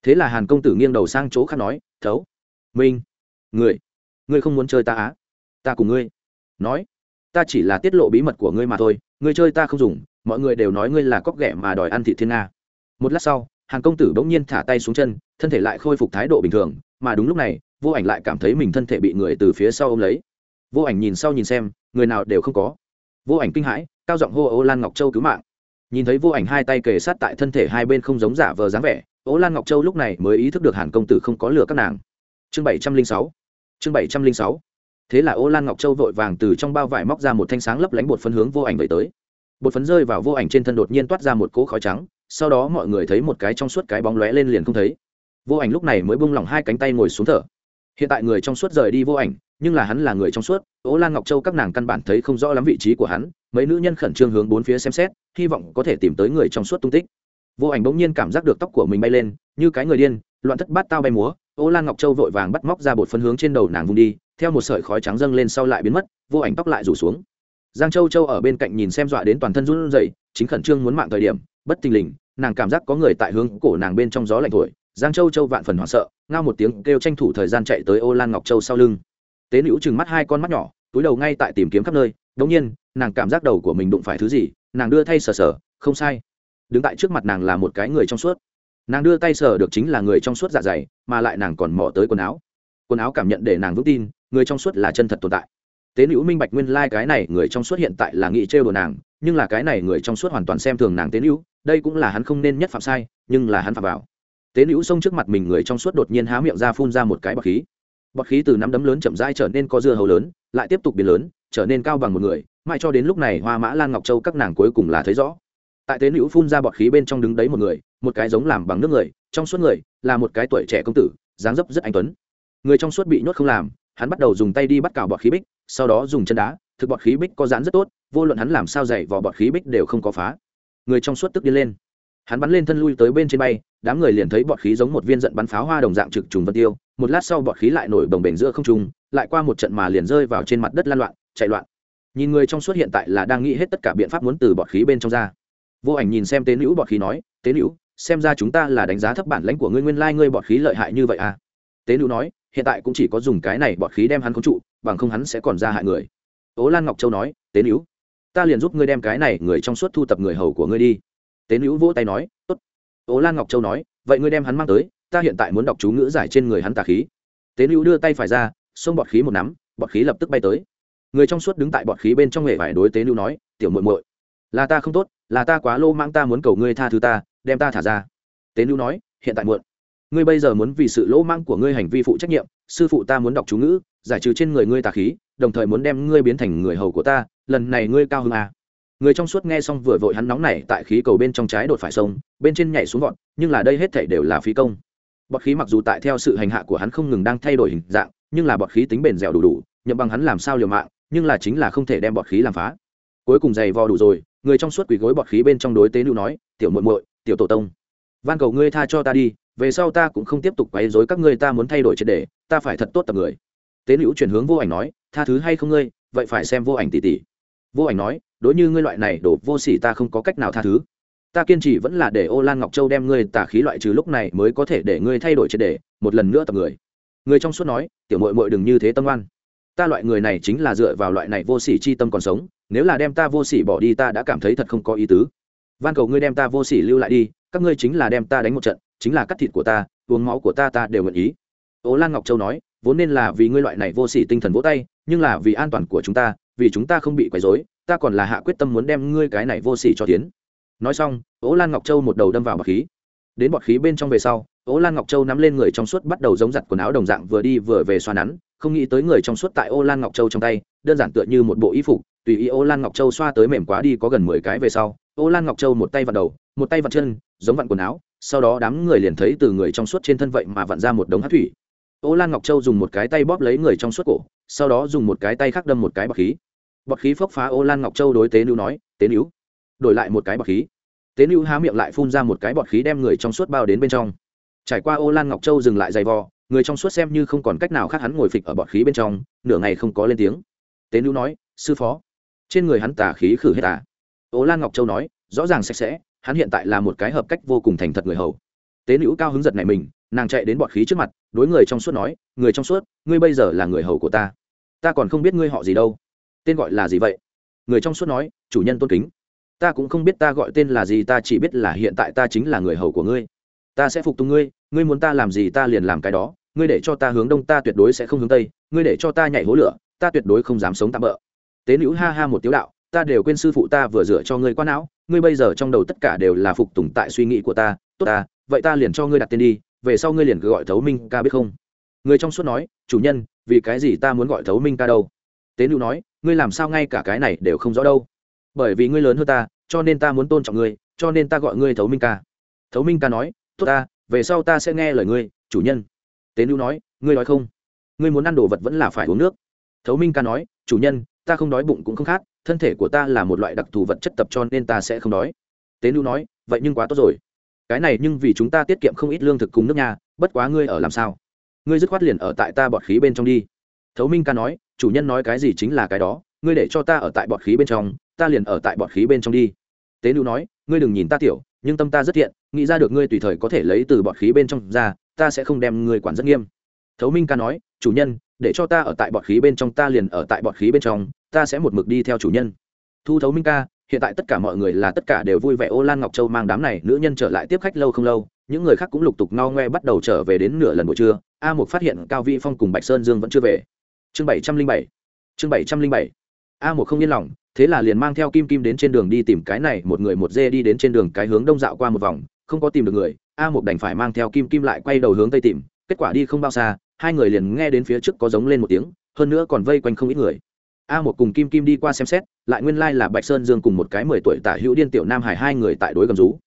Thế là hàn công tử nghiêng đầu sang chỗ khác nói, thấu minh. Người. Ngươi không muốn chơi ta á? Ta cùng ngươi. Nói. Ta chỉ là tiết lộ bí mật của ngươi mà thôi. Ngươi chơi ta không dùng. Mọi người đều nói ngươi là cóc ghẻ mà đòi ăn thị thiên nga. Một lát sau hàng công tử bỗng nhiên thả tay xuống chân, thân thể lại khôi phục thái độ bình thường. Mà đúng lúc này, vô ảnh lại cảm thấy mình thân thể bị người từ phía sau ôm lấy. Vô ảnh nhìn sau nhìn xem, người nào đều không có. Vô ảnh kinh hãi, cao giọng hô, ô lan ngọc châu cứu mạng. Nhìn thấy vô ảnh hai tay kề sát tại thân thể hai bên không giống giả vờ dáng vẻ, ô lan ngọc châu lúc này mới ý thức được hàn công tử không có lừa các nàng chương bảy trăm linh sáu. Chương bảy trăm linh sáu. Thế là ô lan ngọc châu vội vàng từ trong bao vải móc ra một thanh sáng lấp lánh bột phấn hướng vô ảnh vẩy tới. Bột phấn rơi vào vô ảnh trên thân đột nhiên toát ra một cỗ khói trắng, sau đó mọi người thấy một cái trong suốt cái bóng lóe lên liền không thấy. Vô ảnh lúc này mới bung lỏng hai cánh tay ngồi xuống thở. Hiện tại người trong suốt rời đi vô ảnh, nhưng là hắn là người trong suốt ố lan ngọc châu các nàng căn bản thấy không rõ lắm vị trí của hắn, mấy nữ nhân khẩn trương hướng bốn phía xem xét, hy vọng có thể tìm tới người trong suốt tung tích. Vô ảnh bỗng nhiên cảm giác được tóc của mình bay lên, như cái người điên, loạn thất bát tao bay múa Ô lan ngọc châu vội vàng bắt móc ra bột phân hướng trên đầu nàng vung đi, theo một sợi khói trắng dâng lên sau lại biến mất, vô ảnh tóc lại rủ xuống. Giang châu châu ở bên cạnh nhìn xem dọa đến toàn thân run rẩy, chính khẩn trương muốn mạng thời điểm, bất tình lình, nàng cảm giác có người tại hướng cổ nàng bên trong gió lạnh thổi. Giang châu châu vạn phần hoảng sợ, ngao một tiếng kêu tranh thủ thời gian chạy tới ô lan ngọc châu sau lưng. Tế nữ chừng mắt hai con mắt nhỏ, túi đầu ngay tại tìm kiếm khắp nơi đ ỗ n g nhiên, nàng cảm giác đầu của mình đụng phải thứ gì, nàng đưa thay sờ sờ, không sai. Đứng tại trước mặt nàng là một cái người trong suốt nàng đưa tay sờ được chính là người trong suốt dạ dày, mà lại nàng còn mò tới quần áo. Quần áo cảm nhận để nàng vững tin, người trong suốt là chân thật tồn tại. Tế nữ minh bạch nguyên lai、like、cái này người trong suốt hiện tại là nghị trêu đồ nàng, nhưng là cái này người trong suốt hoàn toàn xem thường nàng tế nữ, đây cũng là hắn không nên nhất phạm sai, nhưng là hắn phạm vào. Tế nữ xông trước mặt mình người trong suốt đột nhiên há miệng ra phun ra một cái bọc khí. Bọt khí từ nắm đấm lớn chậm rãi trở nên có dưa hầu lớn, lại tiếp tục biến lớn, trở nên cao bằng một người, mãi cho đến lúc này hoa mã lan ngọc châu các nàng cuối cùng là thấy rõ tại tế nữ phun ra bọt khí bên trong đứng đấy một người, một cái giống làm bằng nước người, trong suốt người là một cái tuổi trẻ công tử, dáng dấp rất anh tuấn. Người trong suốt bị nhốt không làm, hắn bắt đầu dùng tay đi bắt cào bọt khí bích, sau đó dùng chân đá, thực bọt khí bích có dán rất tốt, vô luận hắn làm sao dày vỏ bọt khí bích đều không có phá. Người trong suốt tức đi lên. Hắn bắn lên thân lui tới bên trên bay, đám người liền thấy bọt khí giống một viên giận bắn pháo hoa đồng dạng trực trùng vân tiêu, một lát sau bọt khí lại nổi bồng bềnh giữa không trung, lại qua một trận mà liền rơi vào trên mặt đất lan loạn, chạy loạn. Nhìn người trong suốt hiện tại là đang nghĩ hết tất cả biện pháp muốn từ bọt khí bên trong ra vô ảnh nhìn xem tế nữ bọt khí nói, tế nữ xem ra chúng ta là đánh giá thấp bản lãnh của ngươi nguyên lai ngươi bọt khí lợi hại như vậy à? Tế nữ nói, hiện tại cũng chỉ có dùng cái này bọt khí đem hắn khống trụ, bằng không hắn sẽ còn ra hại người. Ố lan ngọc châu nói, tế nữ ta liền giúp ngươi đem cái này người trong suốt thu tập người hầu của ngươi đi. Tế nữ vỗ tay nói, tốt. Ố lan ngọc châu nói, vậy ngươi đem hắn mang tới, ta hiện tại muốn đọc chú ngữ giải trên người hắn tà khí. Tế nữ đưa tay phải ra, xông bọt khí một nắm, bọt khí lập tức bay tới. Người trong suốt đứng tại bọt khí bên trong hệ vải đối tế nữ nói, tiểu muội muội, là ta không tốt là ta quá lô mang ta muốn cầu ngươi tha thứ ta, đem ta thả ra. Tế nữ nói, hiện tại muộn. Ngươi bây giờ muốn vì sự lỗ mang của ngươi hành vi phụ trách nhiệm, sư phụ ta muốn đọc chú ngữ, giải trừ trên người ngươi tà khí, đồng thời muốn đem ngươi biến thành người hầu của ta, lần này ngươi cao hơn à? Người trong suốt nghe xong vừa vội hắn nóng nảy tại khí cầu bên trong trái đột phải sông, bên trên nhảy xuống vọt, nhưng là đây hết thể đều là phí công. Bọt khí mặc dù tại theo sự hành hạ của hắn không ngừng đang thay đổi hình dạng, nhưng là bọt khí tính bền dẻo đủ đủ, nhậm bằng hắn làm sao liều mạng, nhưng là chính là không thể đem bọt khí làm phá. Cuối cùng giày vò đủ rồi người trong suốt quỳ gối bọt khí bên trong đối tế nữ nói, tiểu muội muội, tiểu tổ tông, van cầu ngươi tha cho ta đi, về sau ta cũng không tiếp tục quấy rối các ngươi, ta muốn thay đổi triệt để, ta phải thật tốt tập người. Tế nữ chuyển hướng vô ảnh nói, tha thứ hay không ngươi, vậy phải xem vô ảnh tỷ tỷ. Vô ảnh nói, đối như ngươi loại này đổ vô sỉ ta không có cách nào tha thứ. Ta kiên trì vẫn là để ô lan ngọc châu đem ngươi tả khí loại trừ lúc này mới có thể để ngươi thay đổi triệt để, một lần nữa tập người. Người trong suốt nói, tiểu mội mội đừng như thế tâm oan. Ta loại người này chính là dựa vào loại này vô sỉ chi tâm còn sống nếu là đem ta vô sỉ bỏ đi, ta đã cảm thấy thật không có ý tứ. Van cầu ngươi đem ta vô sỉ lưu lại đi, các ngươi chính là đem ta đánh một trận, chính là cắt thịt của ta, uống máu của ta ta đều nguyện ý. Ố lan ngọc châu nói, vốn nên là vì ngươi loại này vô sỉ tinh thần vỗ tay, nhưng là vì an toàn của chúng ta, vì chúng ta không bị quấy rối, ta còn là hạ quyết tâm muốn đem ngươi cái này vô sỉ cho tiến. Nói xong ố lan ngọc châu một đầu đâm vào bọt khí. Đến bọt khí bên trong về sau ố lan ngọc châu nắm lên người trong suốt bắt đầu giống giặt quần áo đồng dạng vừa đi vừa về xoa nắn, không nghĩ tới người trong suốt tại ô lan ngọc châu trong tay, đơn giản tựa như một bộ y phục tùy ý ô lan ngọc châu xoa tới mềm quá đi có gần mười cái về sau, ô lan ngọc châu một tay vặn đầu, một tay vặn chân, giống vặn quần áo, sau đó đám người liền thấy từ người trong suốt trên thân vậy mà vặn ra một đống hát thủy. Ô lan ngọc châu dùng một cái tay bóp lấy người trong suốt cổ, sau đó dùng một cái tay khác đâm một cái bọc khí. Bọt khí phốc phá ô lan ngọc châu đối tế nữ nói, tế nữ, đổi lại một cái bọt khí. Tế nữ há miệng lại phun ra một cái bọt khí đem người trong suốt bao đến bên trong. Trải qua ô lan ngọc châu dừng lại dày vò, người trong suốt xem như không còn cách nào khác hắn ngồi phịch ở bọt khí bên trong, nửa ngày không có lên tiếng. Tế nữ nói, sư phó trên người hắn tà khí khử hết tà ố lan ngọc châu nói, rõ ràng sạch sẽ, hắn hiện tại là một cái hợp cách vô cùng thành thật người hầu. Tế nữ cao hứng giật này mình, nàng chạy đến bọt khí trước mặt, đối người trong suốt nói, người trong suốt, ngươi bây giờ là người hầu của ta. Ta còn không biết ngươi họ gì đâu. Tên gọi là gì vậy? Người trong suốt nói, chủ nhân tôn kính. Ta cũng không biết ta gọi tên là gì, ta chỉ biết là hiện tại ta chính là người hầu của ngươi. Ta sẽ phục tùng ngươi ngươi muốn ta làm gì ta liền làm cái đó. Ngươi để cho ta hướng đông, ta tuyệt đối sẽ không hướng tây. Ngươi để cho ta nhảy hố lửa, ta tuyệt đối không dám sống tạm bỡ tế nữ ha ha một tiếu đạo, ta đều quên sư phụ ta vừa rửa cho ngươi qua não, ngươi bây giờ trong đầu tất cả đều là phục tùng tại suy nghĩ của ta, tốt ta, vậy ta liền cho ngươi đặt tên đi, về sau ngươi liền gọi thấu minh ca biết không? Người trong suốt nói, chủ nhân, vì cái gì ta muốn gọi thấu minh ca đâu? Tế nữ nói, ngươi làm sao ngay cả cái này đều không rõ đâu? Bởi vì ngươi lớn hơn ta, cho nên ta muốn tôn trọng ngươi, cho nên ta gọi ngươi thấu minh ca. Thấu minh ca nói, tốt ta, về sau ta sẽ nghe lời ngươi, chủ nhân. Tế nữ nói, ngươi nói không? Ngươi muốn ăn đồ vật vẫn là phải uống nước. Thấu minh ca nói, chủ nhân ta không đói bụng cũng không khát, thân thể của ta là một loại đặc thù vật chất tập cho nên ta sẽ không đói. Tế nữ nói, vậy nhưng quá tốt rồi. Cái này nhưng vì chúng ta tiết kiệm không ít lương thực cùng nước nhà, bất quá ngươi ở làm sao? Ngươi dứt khoát liền ở tại ta bọt khí bên trong đi. Thấu minh ca nói, chủ nhân nói cái gì chính là cái đó, ngươi để cho ta ở tại bọt khí bên trong, ta liền ở tại bọt khí bên trong đi. Tế nữ nói, ngươi đừng nhìn ta tiểu, nhưng tâm ta rất thiện, nghĩ ra được ngươi tùy thời có thể lấy từ bọt khí bên trong ra, ta sẽ không đem ngươi quản rất nghiêm. Thấu minh ca nói, chủ nhân để cho ta ở tại bọt khí bên trong, ta liền ở tại bọt khí bên trong, ta sẽ một mực đi theo chủ nhân. Thu thấu minh ca, hiện tại tất cả mọi người là tất cả đều vui vẻ, ô lan ngọc châu mang đám này nữ nhân trở lại tiếp khách lâu không lâu, những người khác cũng lục tục no ngoe bắt đầu trở về đến nửa lần buổi trưa. A một phát hiện cao vi phong cùng bạch sơn dương vẫn chưa về. Chương bảy trăm linh bảy, chương bảy trăm linh bảy. A một không yên lòng, thế là liền mang theo kim kim đến trên đường đi tìm cái này, một người một dê đi đến trên đường cái hướng đông dạo qua một vòng, không có tìm được người. A một đành phải mang theo kim kim lại quay đầu hướng tây tìm, kết quả đi không bao xa hai người liền nghe đến phía trước có giống lên một tiếng, hơn nữa còn vây quanh không ít người. A một cùng kim kim đi qua xem xét, lại nguyên lai là bạch sơn dương cùng một cái mười tuổi tả hữu điên tiểu nam hải hai người tại đối gầm rú.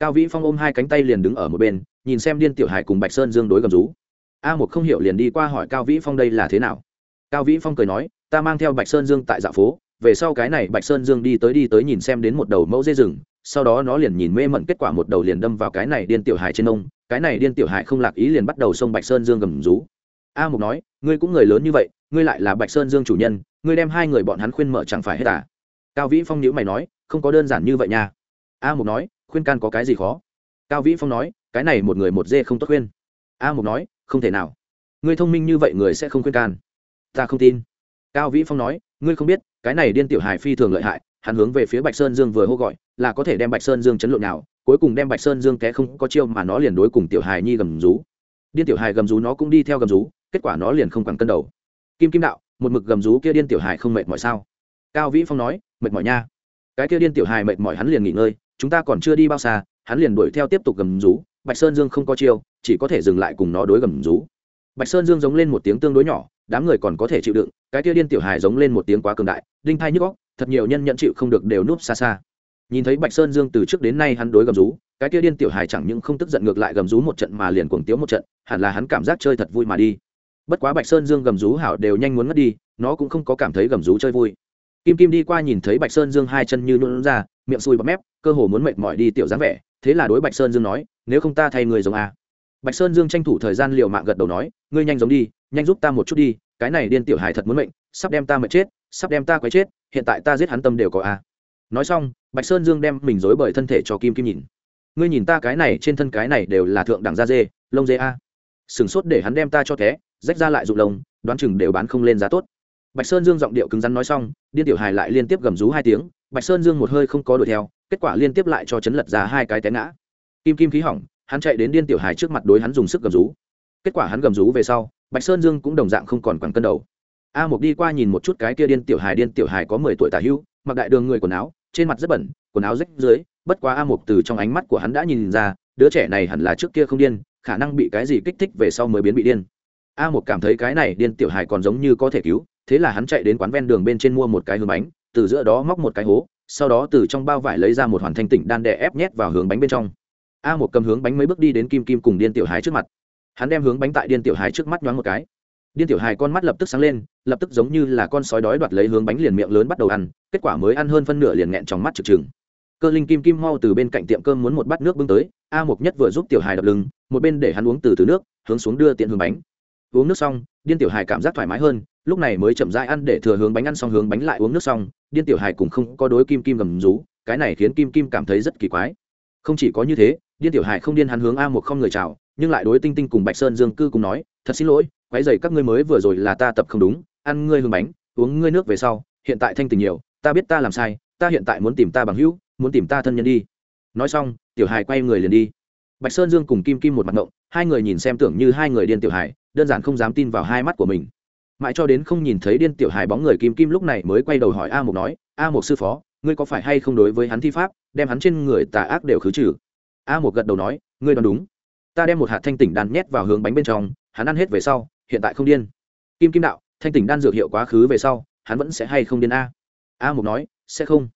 Cao vĩ phong ôm hai cánh tay liền đứng ở một bên, nhìn xem điên tiểu hải cùng bạch sơn dương đối gầm rú. A một không hiểu liền đi qua hỏi cao vĩ phong đây là thế nào. Cao vĩ phong cười nói, ta mang theo bạch sơn dương tại dạ phố, về sau cái này bạch sơn dương đi tới đi tới nhìn xem đến một đầu mẫu dê rừng, sau đó nó liền nhìn mê mẩn kết quả một đầu liền đâm vào cái này điên tiểu hải trên ông, cái này điên tiểu hải không lạc ý liền bắt đầu xông bạch sơn dương gầm rú a mục nói, ngươi cũng người lớn như vậy, ngươi lại là bạch sơn dương chủ nhân, ngươi đem hai người bọn hắn khuyên mở chẳng phải hết à? Cao vĩ phong nhữ mày nói, không có đơn giản như vậy nha. A mục nói, khuyên can có cái gì khó? Cao vĩ phong nói, cái này một người một dê không tốt khuyên. A mục nói, không thể nào. Ngươi thông minh như vậy người sẽ không khuyên can. Ta không tin. Cao vĩ phong nói, ngươi không biết, cái này điên tiểu hải phi thường lợi hại, hắn hướng về phía bạch sơn dương vừa hô gọi, là có thể đem bạch sơn dương chấn lộn nào cuối cùng đem bạch sơn dương té không có chiêu mà nó liền đối cùng tiểu hài nhi gầm rú điên tiểu hài gầm rú nó cũng đi theo gầm rú, kết quả nó liền không quẳng cân đầu. Kim kim đạo, một mực gầm rú kia điên tiểu hài không mệt mỏi sao? Cao vĩ phong nói, mệt mỏi nha. Cái kia điên tiểu hài mệt mỏi hắn liền nghỉ ngơi, chúng ta còn chưa đi bao xa, hắn liền đuổi theo tiếp tục gầm rú. Bạch sơn dương không có chiêu, chỉ có thể dừng lại cùng nó đối gầm rú. Bạch sơn dương giống lên một tiếng tương đối nhỏ, đám người còn có thể chịu đựng, cái kia điên tiểu hài giống lên một tiếng quá cường đại, đinh thai nhức góc thật nhiều nhân nhận chịu không được đều núp xa xa nhìn thấy bạch sơn dương từ trước đến nay hắn đối gầm rú, cái kia điên tiểu hài chẳng những không tức giận ngược lại gầm rú một trận mà liền cuồng tiếu một trận, hẳn là hắn cảm giác chơi thật vui mà đi. Bất quá bạch sơn dương gầm rú hảo đều nhanh muốn mất đi, nó cũng không có cảm thấy gầm rú chơi vui. Kim kim đi qua nhìn thấy bạch sơn dương hai chân như luôn ra, miệng sùi bắp mép, cơ hồ muốn mệt mỏi đi tiểu dáng vẻ, thế là đối bạch sơn dương nói, nếu không ta thay người giống a. Bạch sơn dương tranh thủ thời gian liều mạng gật đầu nói, ngươi nhanh giống đi, nhanh giúp ta một chút đi, cái này điên tiểu hài thật muốn mệnh, sắp đem ta mệt chết, sắp đem ta quấy chết, hiện tại ta giết hắn tâm đều có a nói xong, bạch sơn dương đem mình dối bởi thân thể cho kim kim nhìn. Ngươi nhìn ta cái này, trên thân cái này đều là thượng đẳng da dê, lông dê a. Sửng sốt để hắn đem ta cho té, rách ra lại rụng lông, đoán chừng đều bán không lên giá tốt. Bạch sơn dương giọng điệu cứng rắn nói xong, điên tiểu hài lại liên tiếp gầm rú hai tiếng, bạch sơn dương một hơi không có đuổi theo, kết quả liên tiếp lại cho chấn lật ra hai cái té ngã. Kim kim khí hỏng, hắn chạy đến điên tiểu hài trước mặt đối hắn dùng sức gầm rú. Kết quả hắn gầm rú về sau, bạch sơn dương cũng đồng dạng không còn quẳng cân đầu. A một đi qua nhìn một chút cái kia điên tiểu hài, điên tiểu hài có mười tuổi tả hưu, mặc đại đường người quần áo trên mặt rất bẩn, quần áo rách dưới, bất quá a Mục từ trong ánh mắt của hắn đã nhìn ra, đứa trẻ này hẳn là trước kia không điên, khả năng bị cái gì kích thích về sau mới biến bị điên. A Mục cảm thấy cái này điên tiểu hài còn giống như có thể cứu, thế là hắn chạy đến quán ven đường bên trên mua một cái hướng bánh, từ giữa đó móc một cái hố, sau đó từ trong bao vải lấy ra một hoàn thanh tỉnh đan đè ép nhét vào hướng bánh bên trong. A một cầm hướng bánh mấy bước đi đến kim kim cùng điên tiểu hài trước mặt. Hắn đem hướng bánh tại điên tiểu hài trước mắt nhoáng một cái điên tiểu hài con mắt lập tức sáng lên, lập tức giống như là con sói đói đoạt lấy hướng bánh liền miệng lớn bắt đầu ăn, kết quả mới ăn hơn phân nửa liền nghẹn trong mắt trực trừng. Cơ linh kim kim mau từ bên cạnh tiệm cơm muốn một bát nước bưng tới, a mục nhất vừa giúp tiểu hài đập lưng, một bên để hắn uống từ từ nước, hướng xuống đưa tiện hướng bánh. Uống nước xong, điên tiểu hài cảm giác thoải mái hơn, lúc này mới chậm rãi ăn để thừa hướng bánh ăn xong hướng bánh lại uống nước xong, điên tiểu hài cũng không có đối kim kim gầm rú, cái này khiến kim kim cảm thấy rất kỳ quái. Không chỉ có như thế, điên tiểu hài không điên hắn hướng a một không người chào, nhưng lại đối tinh tinh cùng bạch sơn dương cư cùng nói, thật xin lỗi quấy rầy các ngươi mới vừa rồi là ta tập không đúng, ăn ngươi hương bánh, uống ngươi nước về sau, hiện tại thanh tình nhiều, ta biết ta làm sai, ta hiện tại muốn tìm ta bằng hữu, muốn tìm ta thân nhân đi. Nói xong, tiểu hài quay người liền đi. Bạch sơn dương cùng kim kim một mặt ngộng, hai người nhìn xem tưởng như hai người điên tiểu hài đơn giản không dám tin vào hai mắt của mình. Mãi cho đến không nhìn thấy điên tiểu hài bóng người kim kim lúc này mới quay đầu hỏi a Mục nói, a Mục sư phó, ngươi có phải hay không đối với hắn thi pháp, đem hắn trên người tà ác đều khứ trừ? A Mục gật đầu nói, ngươi đoán đúng. Ta đem một hạt thanh tỉnh đan nhét vào hướng bánh bên trong, hắn ăn hết về sau hiện tại không điên. Kim kim đạo, thanh tỉnh đan dược hiệu quá khứ về sau, hắn vẫn sẽ hay không điên a? A mục nói, sẽ không.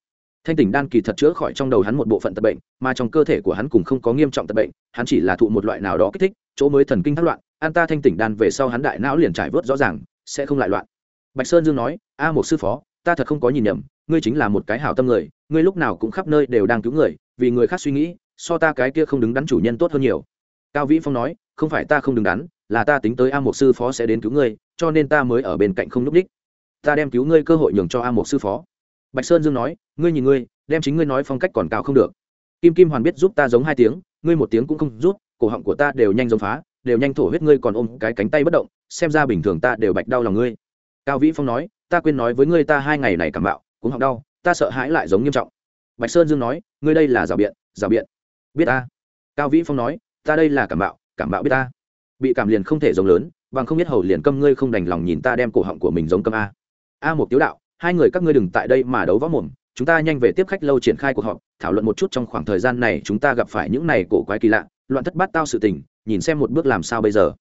Thanh tỉnh đan kỳ thật chữa khỏi trong đầu hắn một bộ phận tật bệnh, mà trong cơ thể của hắn cũng không có nghiêm trọng tật bệnh, hắn chỉ là thụ một loại nào đó kích thích, chỗ mới thần kinh thác loạn, an ta thanh tỉnh đan về sau hắn đại não liền trải vớt rõ ràng, sẽ không lại loạn. Bạch sơn dương nói, a một sư phó, ta thật không có nhìn nhầm, ngươi chính là một cái hảo tâm người, ngươi lúc nào cũng khắp nơi đều đang cứu người, vì người khác suy nghĩ, so ta cái kia không đứng đắn chủ nhân tốt hơn nhiều cao vĩ phong nói, không phải ta không đứng đắn, là ta tính tới a một sư phó sẽ đến cứu ngươi, cho nên ta mới ở bên cạnh không n ú c đích ta đem cứu ngươi cơ hội nhường cho a một sư phó. Bạch sơn dương nói, ngươi nhìn ngươi, đem chính ngươi nói phong cách còn cao không được. Kim kim hoàn biết giúp ta giống hai tiếng, ngươi một tiếng cũng không rút cổ họng của ta đều nhanh giống phá, đều nhanh thổ huyết ngươi còn ôm cái cánh tay bất động, xem ra bình thường ta đều bạch đau lòng ngươi. Cao vĩ phong nói, ta quên nói với ngươi ta hai ngày này cảm bạo cũng họng đau, ta sợ hãi lại giống nghiêm trọng. Bạch sơn dương nói, ngươi đây là rào biện rào biện. Biết ta. Cao vĩ phong nói ta đây là cảm bạo cảm bạo biết ta. Bị cảm liền không thể giống lớn, bằng không biết hầu liền câm ngươi không đành lòng nhìn ta đem cổ họng của mình giống câm a. A một tiếu đạo, hai người các ngươi đừng tại đây mà đấu võ mồm, chúng ta nhanh về tiếp khách lâu triển khai cuộc họp, thảo luận một chút trong khoảng thời gian này chúng ta gặp phải những này cổ quái kỳ lạ, loạn thất bát tao sự tình, nhìn xem một bước làm sao bây giờ.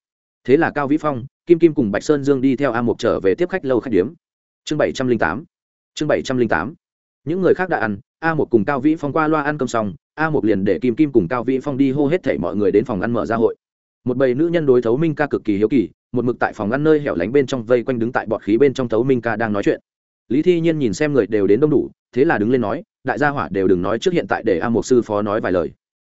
Thế là cao vĩ phong, kim kim cùng bạch sơn dương đi theo a một trở về tiếp khách lâu khách điếm. Chương bảy trăm linh tám, chương bảy trăm linh tám. Những người khác đã ăn a một cùng cao vĩ phong qua loa ăn cơm xong, a một liền để kim kim cùng cao vĩ phong đi hô hết thảy mọi người đến phòng ăn mở ra hội. Một bầy nữ nhân đối thấu minh ca cực kỳ hiếu kỳ, một mực tại phòng ăn nơi hẻo lánh bên trong vây quanh đứng tại bọt khí bên trong thấu minh ca đang nói chuyện. Lý thi nhiên nhìn xem người đều đến đông đủ, thế là đứng lên nói, đại gia hỏa đều đừng nói trước hiện tại để a một sư phó nói vài lời.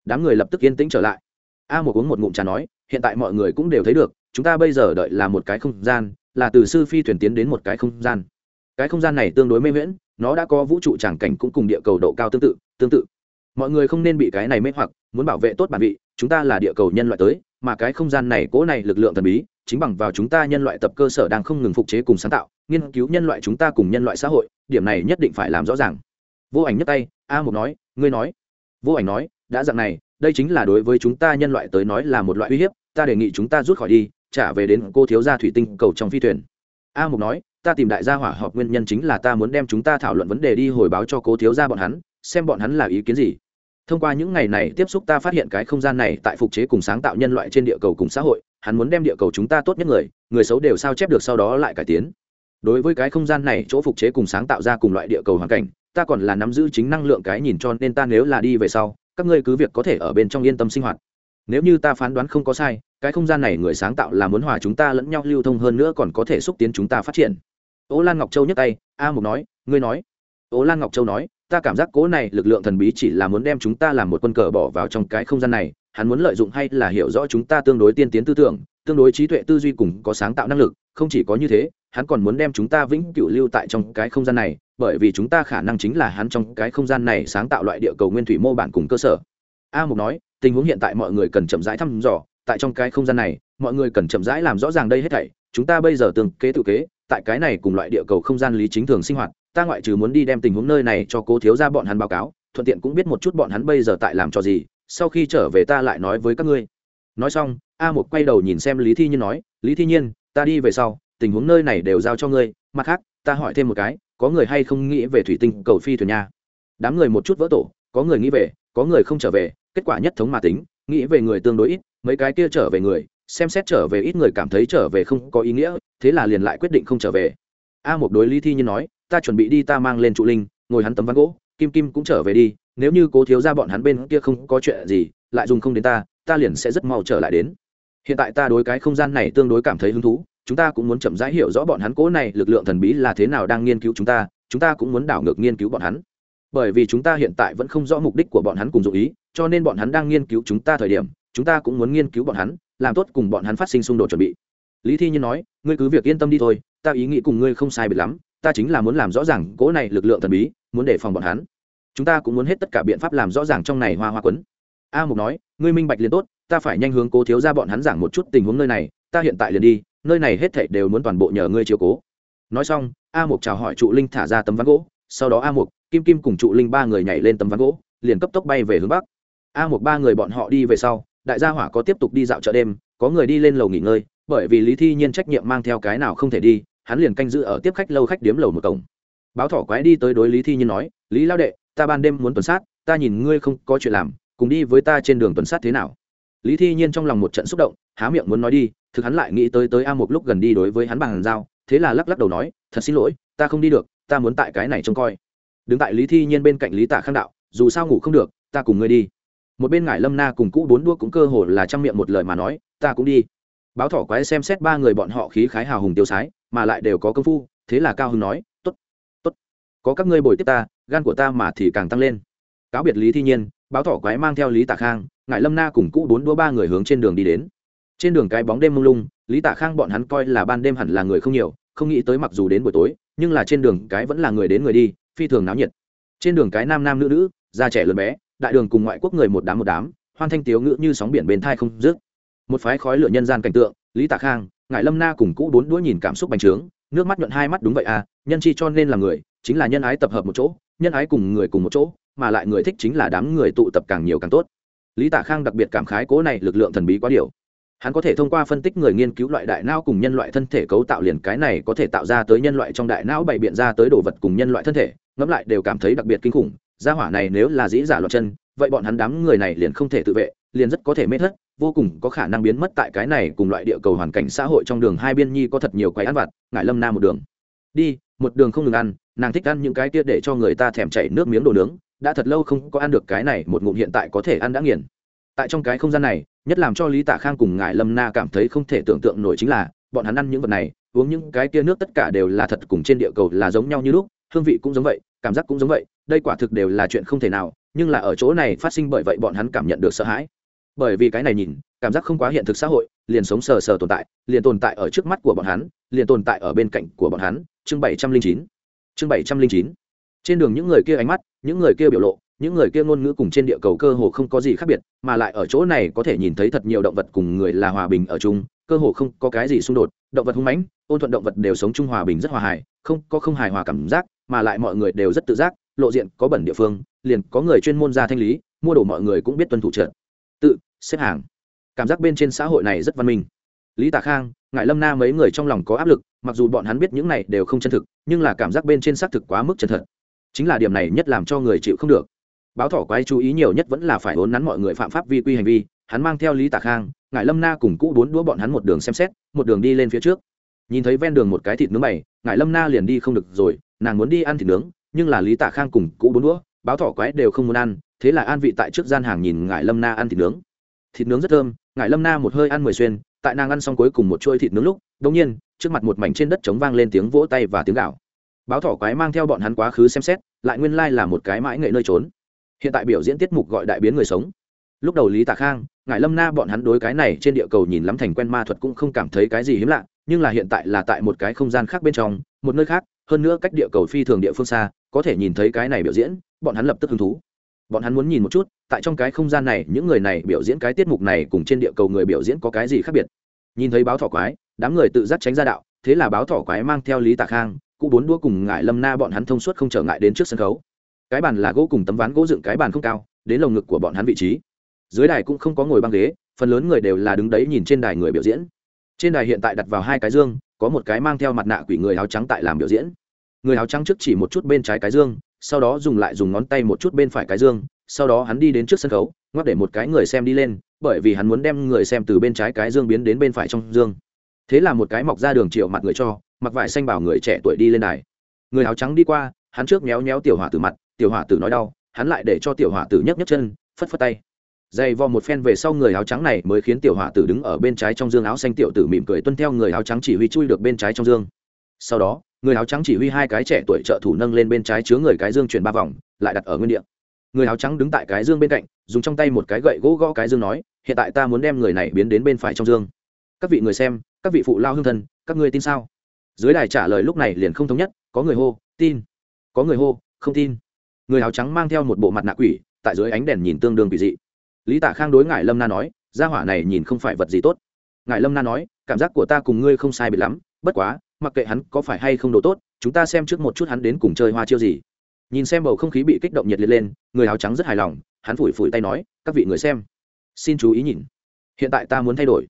Đám người lập tức yên tĩnh trở lại. A một uống một ngụm trà nói, hiện tại mọi người cũng đều thấy được, chúng ta bây giờ đợi là một cái không gian, là từ sư phi thuyền tiến đến một cái không gian cái không gian này tương đối mê miễn nó đã có vũ trụ tràng cảnh cũng cùng địa cầu độ cao tương tự tương tự. Mọi người không nên bị cái này mê hoặc, muốn bảo vệ tốt bản vị, chúng ta là địa cầu nhân loại tới, mà cái không gian này cố này lực lượng thần bí, chính bằng vào chúng ta nhân loại tập cơ sở đang không ngừng phục chế cùng sáng tạo, nghiên cứu nhân loại chúng ta cùng nhân loại xã hội, điểm này nhất định phải làm rõ ràng. Vô ảnh nhấc tay, a một nói, ngươi nói. Vô ảnh nói, đã dạng này, đây chính là đối với chúng ta nhân loại tới nói là một loại uy hiếp, ta đề nghị chúng ta rút khỏi đi, trả về đến cô thiếu gia thủy tinh cầu trong phi thuyền. A mục nói ta tìm đại gia hỏa họp nguyên nhân chính là ta muốn đem chúng ta thảo luận vấn đề đi hồi báo cho cố thiếu gia bọn hắn, xem bọn hắn là ý kiến gì. Thông qua những ngày này tiếp xúc ta phát hiện cái không gian này tại phục chế cùng sáng tạo nhân loại trên địa cầu cùng xã hội, hắn muốn đem địa cầu chúng ta tốt nhất người người xấu đều sao chép được sau đó lại cải tiến. Đối với cái không gian này chỗ phục chế cùng sáng tạo ra cùng loại địa cầu hoàn cảnh, ta còn là nắm giữ chính năng lượng cái nhìn cho nên ta nếu là đi về sau, các ngươi cứ việc có thể ở bên trong yên tâm sinh hoạt. Nếu như ta phán đoán không có sai, cái không gian này người sáng tạo là muốn hòa chúng ta lẫn nhau lưu thông hơn nữa còn có thể xúc tiến chúng ta phát triển. Ô lan ngọc châu nhấc tay, a mục nói, ngươi nói. Ô lan ngọc châu nói, ta cảm giác cố này lực lượng thần bí chỉ là muốn đem chúng ta làm một quân cờ bỏ vào trong cái không gian này, hắn muốn lợi dụng hay là hiểu rõ chúng ta tương đối tiên tiến tư tưởng, tương đối trí tuệ tư duy cùng có sáng tạo năng lực, không chỉ có như thế, hắn còn muốn đem chúng ta vĩnh cửu lưu tại trong cái không gian này, bởi vì chúng ta khả năng chính là hắn trong cái không gian này sáng tạo loại địa cầu nguyên thủy mô bản cùng cơ sở. A mục nói, tình huống hiện tại mọi người cần chậm rãi thăm dò, tại trong cái không gian này, mọi người cần chậm rãi làm rõ ràng đây hết thảy, chúng ta bây giờ từng kế tự kế tại cái này cùng loại địa cầu không gian lý chính thường sinh hoạt, ta ngoại trừ muốn đi đem tình huống nơi này cho cố thiếu ra bọn hắn báo cáo, thuận tiện cũng biết một chút bọn hắn bây giờ tại làm cho gì, sau khi trở về ta lại nói với các ngươi. Nói xong, a một quay đầu nhìn xem lý thi nhiên nói, lý thi nhiên, ta đi về sau, tình huống nơi này đều giao cho ngươi, mặt khác, ta hỏi thêm một cái, có người hay không nghĩ về thủy tinh cầu phi thuyền nha? Đám người một chút vỡ tổ, có người nghĩ về, có người không trở về, kết quả nhất thống mà tính, nghĩ về người tương đối ít, mấy cái kia trở về người xem xét trở về ít người cảm thấy trở về không có ý nghĩa, thế là liền lại quyết định không trở về. A một đối lý thi nhiên nói, ta chuẩn bị đi, ta mang lên trụ linh, ngồi hắn tấm ván gỗ, kim kim cũng trở về đi, nếu như cố thiếu ra bọn hắn bên kia không có chuyện gì, lại dùng không đến ta ta liền sẽ rất mau trở lại đến. Hiện tại ta đối cái không gian này tương đối cảm thấy hứng thú, chúng ta cũng muốn chậm rãi hiểu rõ bọn hắn cố này lực lượng thần bí là thế nào đang nghiên cứu chúng ta chúng ta cũng muốn đảo ngược nghiên cứu bọn hắn. Bởi vì chúng ta hiện tại vẫn không rõ mục đích của bọn hắn cùng dụ ý, cho nên bọn hắn đang nghiên cứu chúng ta thời điểm, chúng ta cũng muốn nghiên cứu bọn hắn làm tốt cùng bọn hắn phát sinh xung đột chuẩn bị. Lý thi nhiên nói, ngươi cứ việc yên tâm đi thôi, ta ý nghĩ cùng ngươi không sai biệt lắm, ta chính là muốn làm rõ ràng cỗ này lực lượng thần bí, muốn đề phòng bọn hắn. Chúng ta cũng muốn hết tất cả biện pháp làm rõ ràng trong này hoa hoa quấn. A mục nói, ngươi minh bạch liền tốt, ta phải nhanh hướng cố thiếu ra bọn hắn giảng một chút tình huống nơi này, ta hiện tại liền đi, nơi này hết thảy đều muốn toàn bộ nhờ ngươi chiếu cố. Nói xong, a mục chào hỏi trụ linh thả ra tấm ván gỗ, sau đó a mục, kim kim cùng trụ linh ba người nhảy lên tấm ván gỗ, liền cấp tốc bay về hướng bắc. A mục ba người bọn họ đi về sau đại gia hỏa có tiếp tục đi dạo chợ đêm, có người đi lên lầu nghỉ ngơi, bởi vì lý thi nhiên trách nhiệm mang theo cái nào không thể đi, hắn liền canh giữ ở tiếp khách lâu khách điếm lầu một cổng. Báo thỏ quái đi tới đối lý thi nhiên nói, lý lao đệ, ta ban đêm muốn tuần sát, ta nhìn ngươi không có chuyện làm, cùng đi với ta trên đường tuần sát thế nào? Lý thi nhiên trong lòng một trận xúc động, há miệng muốn nói đi, thực hắn lại nghĩ tới tới a một lúc gần đi đối với hắn bằng dao thế là lắc lắc đầu nói, thật xin lỗi, ta không đi được, ta muốn tại cái này trông coi. Đứng tại lý thi nhiên bên cạnh lý tả khang đạo, dù sao ngủ không được, ta cùng ngươi đi một bên ngải lâm na cùng cũ bốn đua cũng cơ hồ là trang miệng một lời mà nói, ta cũng đi. Báo thỏ quái xem xét ba người bọn họ khí khái hào hùng tiêu sái, mà lại đều có công phu, thế là cao hưng nói t ố t t ố t có các ngươi bồi tiếp ta, gan của ta mà thì càng tăng lên. Cáo biệt lý thi nhiên, báo thỏ quái mang theo lý tạ khang ngải lâm na cùng cũ bốn đua ba người hướng trên đường đi đến. Trên đường cái bóng đêm mông lung, lý tạ khang bọn hắn coi là ban đêm hẳn là người không nhiều, không nghĩ tới mặc dù đến buổi tối, nhưng là trên đường cái vẫn là người đến người đi, phi thường náo nhiệt. Trên đường cái nam nam nữ nữ già trẻ lớn bé đại đường cùng ngoại quốc người một đám một đám, hoan thanh tiếu ngữ như sóng biển bên thai không dứt. Một phái khói lửa nhân gian cảnh tượng, lý tạ khang ngại lâm na cùng cũ bốn đuối nhìn cảm xúc bành trướng, nước mắt nhuận hai mắt đúng vậy à nhân chi cho nên là người, chính là nhân ái tập hợp một chỗ, nhân ái cùng người cùng một chỗ, mà lại người thích chính là đám người tụ tập càng nhiều càng tốt. Lý tạ khang đặc biệt cảm khái cố này lực lượng thần bí quá điều. Hắn có thể thông qua phân tích người nghiên cứu loại đại não cùng nhân loại thân thể cấu tạo liền cái này có thể tạo ra tới nhân loại trong đại não bày biện ra tới đồ vật cùng nhân loại thân thể, ngẫm lại đều cảm thấy đặc biệt kinh khủng gia hỏa này nếu là dĩ giả loạt chân, vậy bọn hắn đám người này liền không thể tự vệ, liền rất có thể mê thất, vô cùng có khả năng biến mất tại cái này cùng loại địa cầu hoàn cảnh xã hội trong đường. Hai biên nhi có thật nhiều quái ăn vặt ngại lâm nam một đường. Đi, một đường không ngừng ăn, nàng thích ăn những cái kia để cho người ta thèm chảy nước miếng đồ nướng, đã thật lâu không có ăn được cái này, một ngụm hiện tại có thể ăn đã nghiền. Tại trong cái không gian này, nhất làm cho lý tạ khang cùng ngài lâm na cảm thấy không thể tưởng tượng nổi chính là, bọn hắn ăn những vật này, uống những cái kia nước tất cả đều là thật cùng trên địa cầu là giống nhau như lúc, hương vị cũng giống vậy cảm giác cũng giống vậy, đây quả thực đều là chuyện không thể nào, nhưng là ở chỗ này phát sinh bởi vậy bọn hắn cảm nhận được sợ hãi. Bởi vì cái này nhìn, cảm giác không quá hiện thực xã hội, liền sống sờ sờ tồn tại, liền tồn tại ở trước mắt của bọn hắn, liền tồn tại ở bên cạnh của bọn hắn. Chương bảy trăm linh chín. Chương bảy trăm linh chín. Trên đường những người kia ánh mắt, những người kia biểu lộ, những người kia ngôn ngữ cùng trên địa cầu cơ hồ không có gì khác biệt, mà lại ở chỗ này có thể nhìn thấy thật nhiều động vật cùng người là hòa bình ở chung, cơ hồ không có cái gì xung đột động vật hung mãnh, ôn thuận động vật đều sống chung hòa bình rất hòa hài, không, có không hài hòa cảm giác, mà lại mọi người đều rất tự giác, lộ diện có bẩn địa phương, liền có người chuyên môn ra thanh lý, mua đồ mọi người cũng biết tuân thủ trượt tự, xếp hàng. Cảm giác bên trên xã hội này rất văn minh. Lý tà khang ngại lâm na mấy người trong lòng có áp lực, mặc dù bọn hắn biết những này đều không chân thực, nhưng là cảm giác bên trên xác thực quá mức chân thật. Chính là điểm này nhất làm cho người chịu không được. Báo thỏ quái chú ý nhiều nhất vẫn là phải ốn nắn mọi người phạm pháp vi quy hành vi, hắn mang theo lý tà khang ngại lâm na cùng cũ bốn đũa bọn hắn một đường xem xét, một đường đi lên phía trước. Nhìn thấy ven đường một cái thịt nướng bày ngại lâm na liền đi không được rồi, nàng muốn đi ăn thịt nướng, nhưng là lý tả khang cùng cũ bốn đũa, báo thỏ quái đều không muốn ăn, thế là an vị tại trước gian hàng nhìn ngại lâm na ăn thịt nướng. Thịt nướng rất thơm ngại lâm na một hơi ăn mười xuyên, tại nàng ăn xong cuối cùng một chuôi thịt nướng lúc đ ỗ n g nhiên, trước mặt một mảnh trên đất trống vang lên tiếng vỗ tay và tiếng gạo báo thỏ quái mang theo bọn hắn quá khứ xem xét, lại nguyên lai là một cái mãi nghệ nơi trốn. Hiện tại biểu diễn tiết mục gọi đại biến người sống lúc đầu lý tạ khang ngài lâm na bọn hắn đối cái này trên địa cầu nhìn lắm thành quen ma thuật cũng không cảm thấy cái gì hiếm lạ, nhưng là hiện tại là tại một cái không gian khác bên trong, một nơi khác, hơn nữa cách địa cầu phi thường địa phương xa, có thể nhìn thấy cái này biểu diễn, bọn hắn lập tức hứng thú. Bọn hắn muốn nhìn một chút, tại trong cái không gian này, những người này biểu diễn cái tiết mục này cùng trên địa cầu người biểu diễn có cái gì khác biệt. Nhìn thấy báo thỏ quái, đám người tự giác tránh ra đạo, thế là báo thỏ quái mang theo lý tạ khang cụ bốn đua cùng ngại lâm na bọn hắn thông suốt không trở ngại đến trước sân khấu. Cái bàn là gỗ cùng tấm ván gỗ dựng cái bàn không cao, đến lồng ngực của bọn hắn vị trí dưới đài cũng không có ngồi băng ghế, phần lớn người đều là đứng đấy nhìn trên đài người biểu diễn. Trên đài hiện tại đặt vào hai cái dương, có một cái mang theo mặt nạ quỷ người áo trắng tại làm biểu diễn. Người áo trắng trước chỉ một chút bên trái cái dương, sau đó dùng lại dùng ngón tay một chút bên phải cái dương, sau đó hắn đi đến trước sân khấu, ngoắc để một cái người xem đi lên, bởi vì hắn muốn đem người xem từ bên trái cái dương biến đến bên phải trong dương. Thế là một cái mọc ra đường triệu mặt người cho, mặc vải xanh bảo người trẻ tuổi đi lên đài. Người áo trắng đi qua, hắn trước méo méo tiểu hỏa tử mặt, tiểu hỏa tử nói đau, hắn lại để cho tiểu hỏa tử nhấc nhấc chân, phất phất tay dày vò một phen về sau người áo trắng này mới khiến tiểu hỏa tử đứng ở bên trái trong dương áo xanh tiểu tử mỉm cười tuân theo người áo trắng chỉ huy chui được bên trái trong dương. Sau đó, người áo trắng chỉ huy hai cái trẻ tuổi trợ thủ nâng lên bên trái chứa người cái dương chuyển ba vòng, lại đặt ở nguyên địa. Người áo trắng đứng tại cái dương bên cạnh, dùng trong tay một cái gậy gỗ gõ cái dương nói, hiện tại ta muốn đem người này biến đến bên phải trong dương. Các vị người xem, các vị phụ lao hương thân, các ngươi tin sao? Dưới đài trả lời lúc này liền không thống nhất, có người hô, tin. Có người hô, không tin. Người áo trắng mang theo một bộ mặt nạ quỷ, tại dưới ánh đèn nhìn tương đương quỷ dị lý tạ khang đối ngại lâm na nói, gia hỏa này nhìn không phải vật gì tốt. Ngại lâm na nói, cảm giác của ta cùng ngươi không sai biệt lắm, bất quá, mặc kệ hắn có phải hay không đồ tốt, chúng ta xem trước một chút hắn đến cùng chơi hoa chiêu gì. Nhìn xem bầu không khí bị kích động nhiệt liệt lên, người áo trắng rất hài lòng, hắn phủi phủi tay nói, các vị người xem, xin chú ý nhìn. Hiện tại ta muốn thay đổi.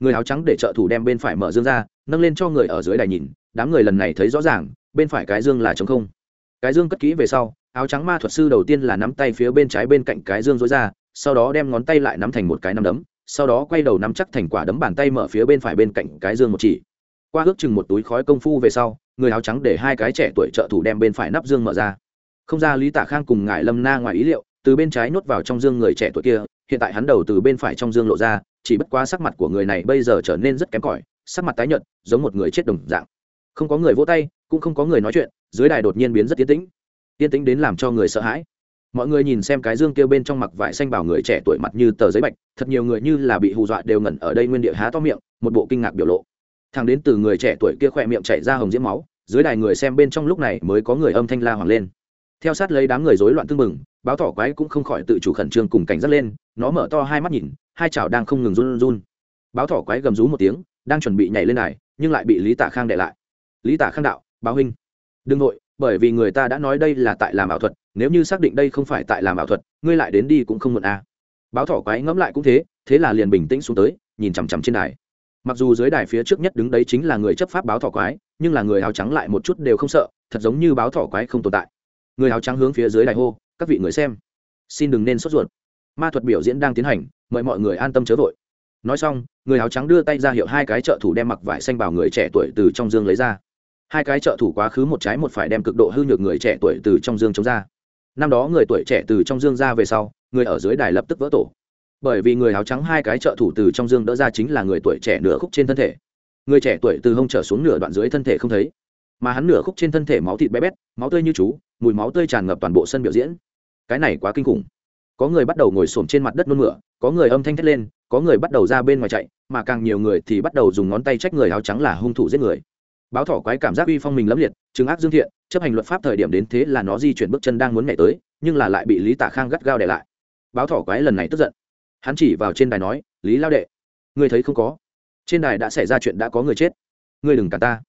Người áo trắng để trợ thủ đem bên phải mở dương ra, nâng lên cho người ở dưới đài nhìn, đám người lần này thấy rõ ràng, bên phải cái dương là trống không. Cái dương cất kỹ về sau, áo trắng ma thuật sư đầu tiên là nắm tay phía bên trái bên cạnh cái dương dối ra sau đó đem ngón tay lại nắm thành một cái nắm đấm, sau đó quay đầu nắm chắc thành quả đấm bàn tay mở phía bên phải bên cạnh cái dương một chỉ. Qua ước chừng một túi khói công phu về sau, người áo trắng để hai cái trẻ tuổi trợ thủ đem bên phải nắp dương mở ra. Không ra lý tả khang cùng ngài lâm na ngoài ý liệu, từ bên trái nốt vào trong dương người trẻ tuổi kia, hiện tại hắn đầu từ bên phải trong dương lộ ra, chỉ bất quá sắc mặt của người này bây giờ trở nên rất kém cỏi, sắc mặt tái nhợt, giống một người chết đồng dạng. Không có người vỗ tay, cũng không có người nói chuyện, dưới đài đột nhiên biến rất tiến tĩnh. Tiến tĩnh đến làm cho người sợ hãi mọi người nhìn xem cái dương kia bên trong mặc vải xanh bảo người trẻ tuổi mặt như tờ giấy bạch, thật nhiều người như là bị hù dọa đều ngẩn ở đây nguyên địa há to miệng, một bộ kinh ngạc biểu lộ. Thằng đến từ người trẻ tuổi kia khỏe miệng chảy ra hồng diễm máu, dưới đài người xem bên trong lúc này mới có người âm thanh la hoàng lên. Theo sát lấy đám người rối loạn tưng mừng báo thỏ quái cũng không khỏi tự chủ khẩn trương cùng cảnh giác lên, nó mở to hai mắt nhìn, hai chảo đang không ngừng run run. Báo thỏ quái gầm rú một tiếng, đang chuẩn bị nhảy lên này nhưng lại bị lý tả khang đệ lại. Lý tả khang đạo, báo huynh, đừng nội bởi vì người ta đã nói đây là tại làm ảo thuật, nếu như xác định đây không phải tại làm ảo thuật, ngươi lại đến đi cũng không muộn à. báo thỏ quái ngẫm lại cũng thế thế là liền bình tĩnh xuống tới, nhìn chằm chằm trên đài. Mặc dù dưới đài phía trước nhất đứng đấy chính là người chấp pháp báo thỏ quái, nhưng là người áo trắng lại một chút đều không sợ, thật giống như báo thỏ quái không tồn tại. Người áo trắng hướng phía dưới đài hô, các vị người xem, xin đừng nên sốt ruột. Ma thuật biểu diễn đang tiến hành, mời mọi người an tâm chớ vội. Nói xong, người áo trắng đưa tay ra hiệu hai cái trợ thủ đem mặc vải xanh vào người trẻ tuổi từ trong dương lấy ra hai cái trợ thủ quá khứ một trái một phải đem cực độ hư nhược người trẻ tuổi từ trong dương chống ra. Năm đó người tuổi trẻ từ trong dương ra về sau, người ở dưới đài lập tức vỡ tổ. Bởi vì người áo trắng hai cái trợ thủ từ trong dương đỡ ra chính là người tuổi trẻ nửa khúc trên thân thể. Người trẻ tuổi từ hông trở xuống nửa đoạn dưới thân thể không thấy. Mà hắn nửa khúc trên thân thể máu thịt bé bét, máu tươi như chú, mùi máu tươi tràn ngập toàn bộ sân biểu diễn. Cái này quá kinh khủng. Có người bắt đầu ngồi xổm trên mặt đất nôn mửa, có người âm thanh thét lên, có người bắt đầu ra bên ngoài chạy, mà càng nhiều người thì bắt đầu dùng ngón tay trách người áo trắng là hung thủ giết người báo thỏ quái cảm giác uy phong mình lẫm liệt, chứng ác dương thiện, chấp hành luật pháp thời điểm đến thế là nó di chuyển bước chân đang muốn nhảy tới, nhưng là lại bị lý tả khang gắt gao để lại. Báo thỏ quái lần này tức giận. Hắn chỉ vào trên đài nói, lý lao đệ, ngươi thấy không có? Trên đài đã xảy ra chuyện đã có người chết. Ngươi đừng cả ta.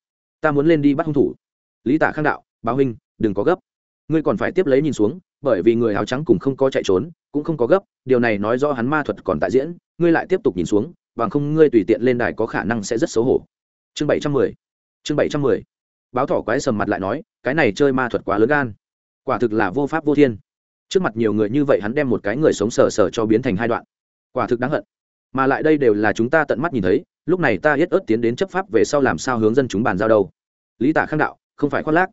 Ta muốn lên đi bắt hung thủ. Lý tả khang đạo, báo huynh, đừng có gấp. Ngươi còn phải tiếp lấy nhìn xuống, bởi vì người áo trắng cũng không có chạy trốn, cũng không có gấp, điều này nói do hắn ma thuật còn tại diễn, ngươi lại tiếp tục nhìn xuống, bằng không ngươi tùy tiện lên đài có khả năng sẽ rất xấu hổ. Chương bảy trăm mười chương bảy trăm mười. Báo thỏ quái sầm mặt lại nói, cái này chơi ma thuật quá lớn gan. Quả thực là vô pháp vô thiên. Trước mặt nhiều người như vậy hắn đem một cái người sống sờ sờ cho biến thành hai đoạn. Quả thực đáng hận. Mà lại đây đều là chúng ta tận mắt nhìn thấy, lúc này ta hết ớt tiến đến chấp pháp về sau làm sao hướng dân chúng bàn giao đâu. Lý tả khang đạo, không phải khoác lác.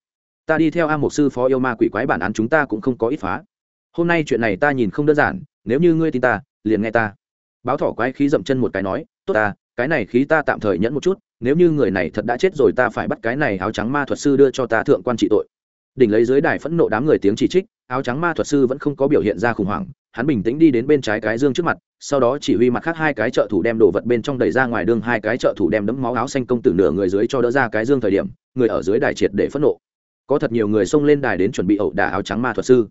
Ta đi theo a mục sư phó yêu ma quỷ quái bản án chúng ta cũng không có ít phá. Hôm nay chuyện này ta nhìn không đơn giản, nếu như ngươi tin ta, liền nghe ta. Báo thỏ quái khí dậm chân một cái nói, tốt ta, cái này khí ta tạm thời nhẫn một chút nếu như người này thật đã chết rồi ta phải bắt cái này áo trắng ma thuật sư đưa cho ta thượng quan trị tội. Đỉnh lấy dưới đài phẫn nộ đám người tiếng chỉ trích, áo trắng ma thuật sư vẫn không có biểu hiện ra khủng hoảng, hắn bình tĩnh đi đến bên trái cái dương trước mặt, sau đó chỉ huy mặt khác hai cái trợ thủ đem đồ vật bên trong đẩy ra ngoài đường, hai cái trợ thủ đem đấm máu áo xanh công tử nửa người dưới cho đỡ ra cái dương thời điểm, người ở dưới đài triệt để phẫn nộ. Có thật nhiều người xông lên đài đến chuẩn bị ẩu đả áo trắng ma thuật sư.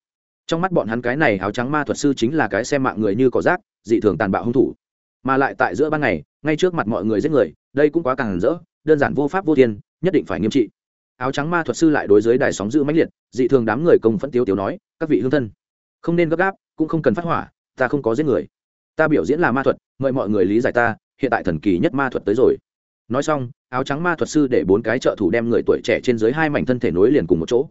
Trong mắt bọn hắn cái này áo trắng ma thuật sư chính là cái xem mạng người như cỏ rác, dị thường tàn bạo hung thủ mà lại tại giữa ban ngày, ngay trước mặt mọi người giết người, đây cũng quá càng rỡ, đơn giản vô pháp vô thiên, nhất định phải nghiêm trị. Áo trắng ma thuật sư lại đối với đài sóng giữ mãnh liệt, dị thường đám người công phẫn tiêu tiêu nói, các vị hương thân, không nên gấp gáp, cũng không cần phát hỏa, ta không có giết người. Ta biểu diễn là ma thuật, mời mọi người lý giải ta, hiện tại thần kỳ nhất ma thuật tới rồi. Nói xong, áo trắng ma thuật sư để bốn cái trợ thủ đem người tuổi trẻ trên dưới hai mảnh thân thể nối liền cùng một chỗ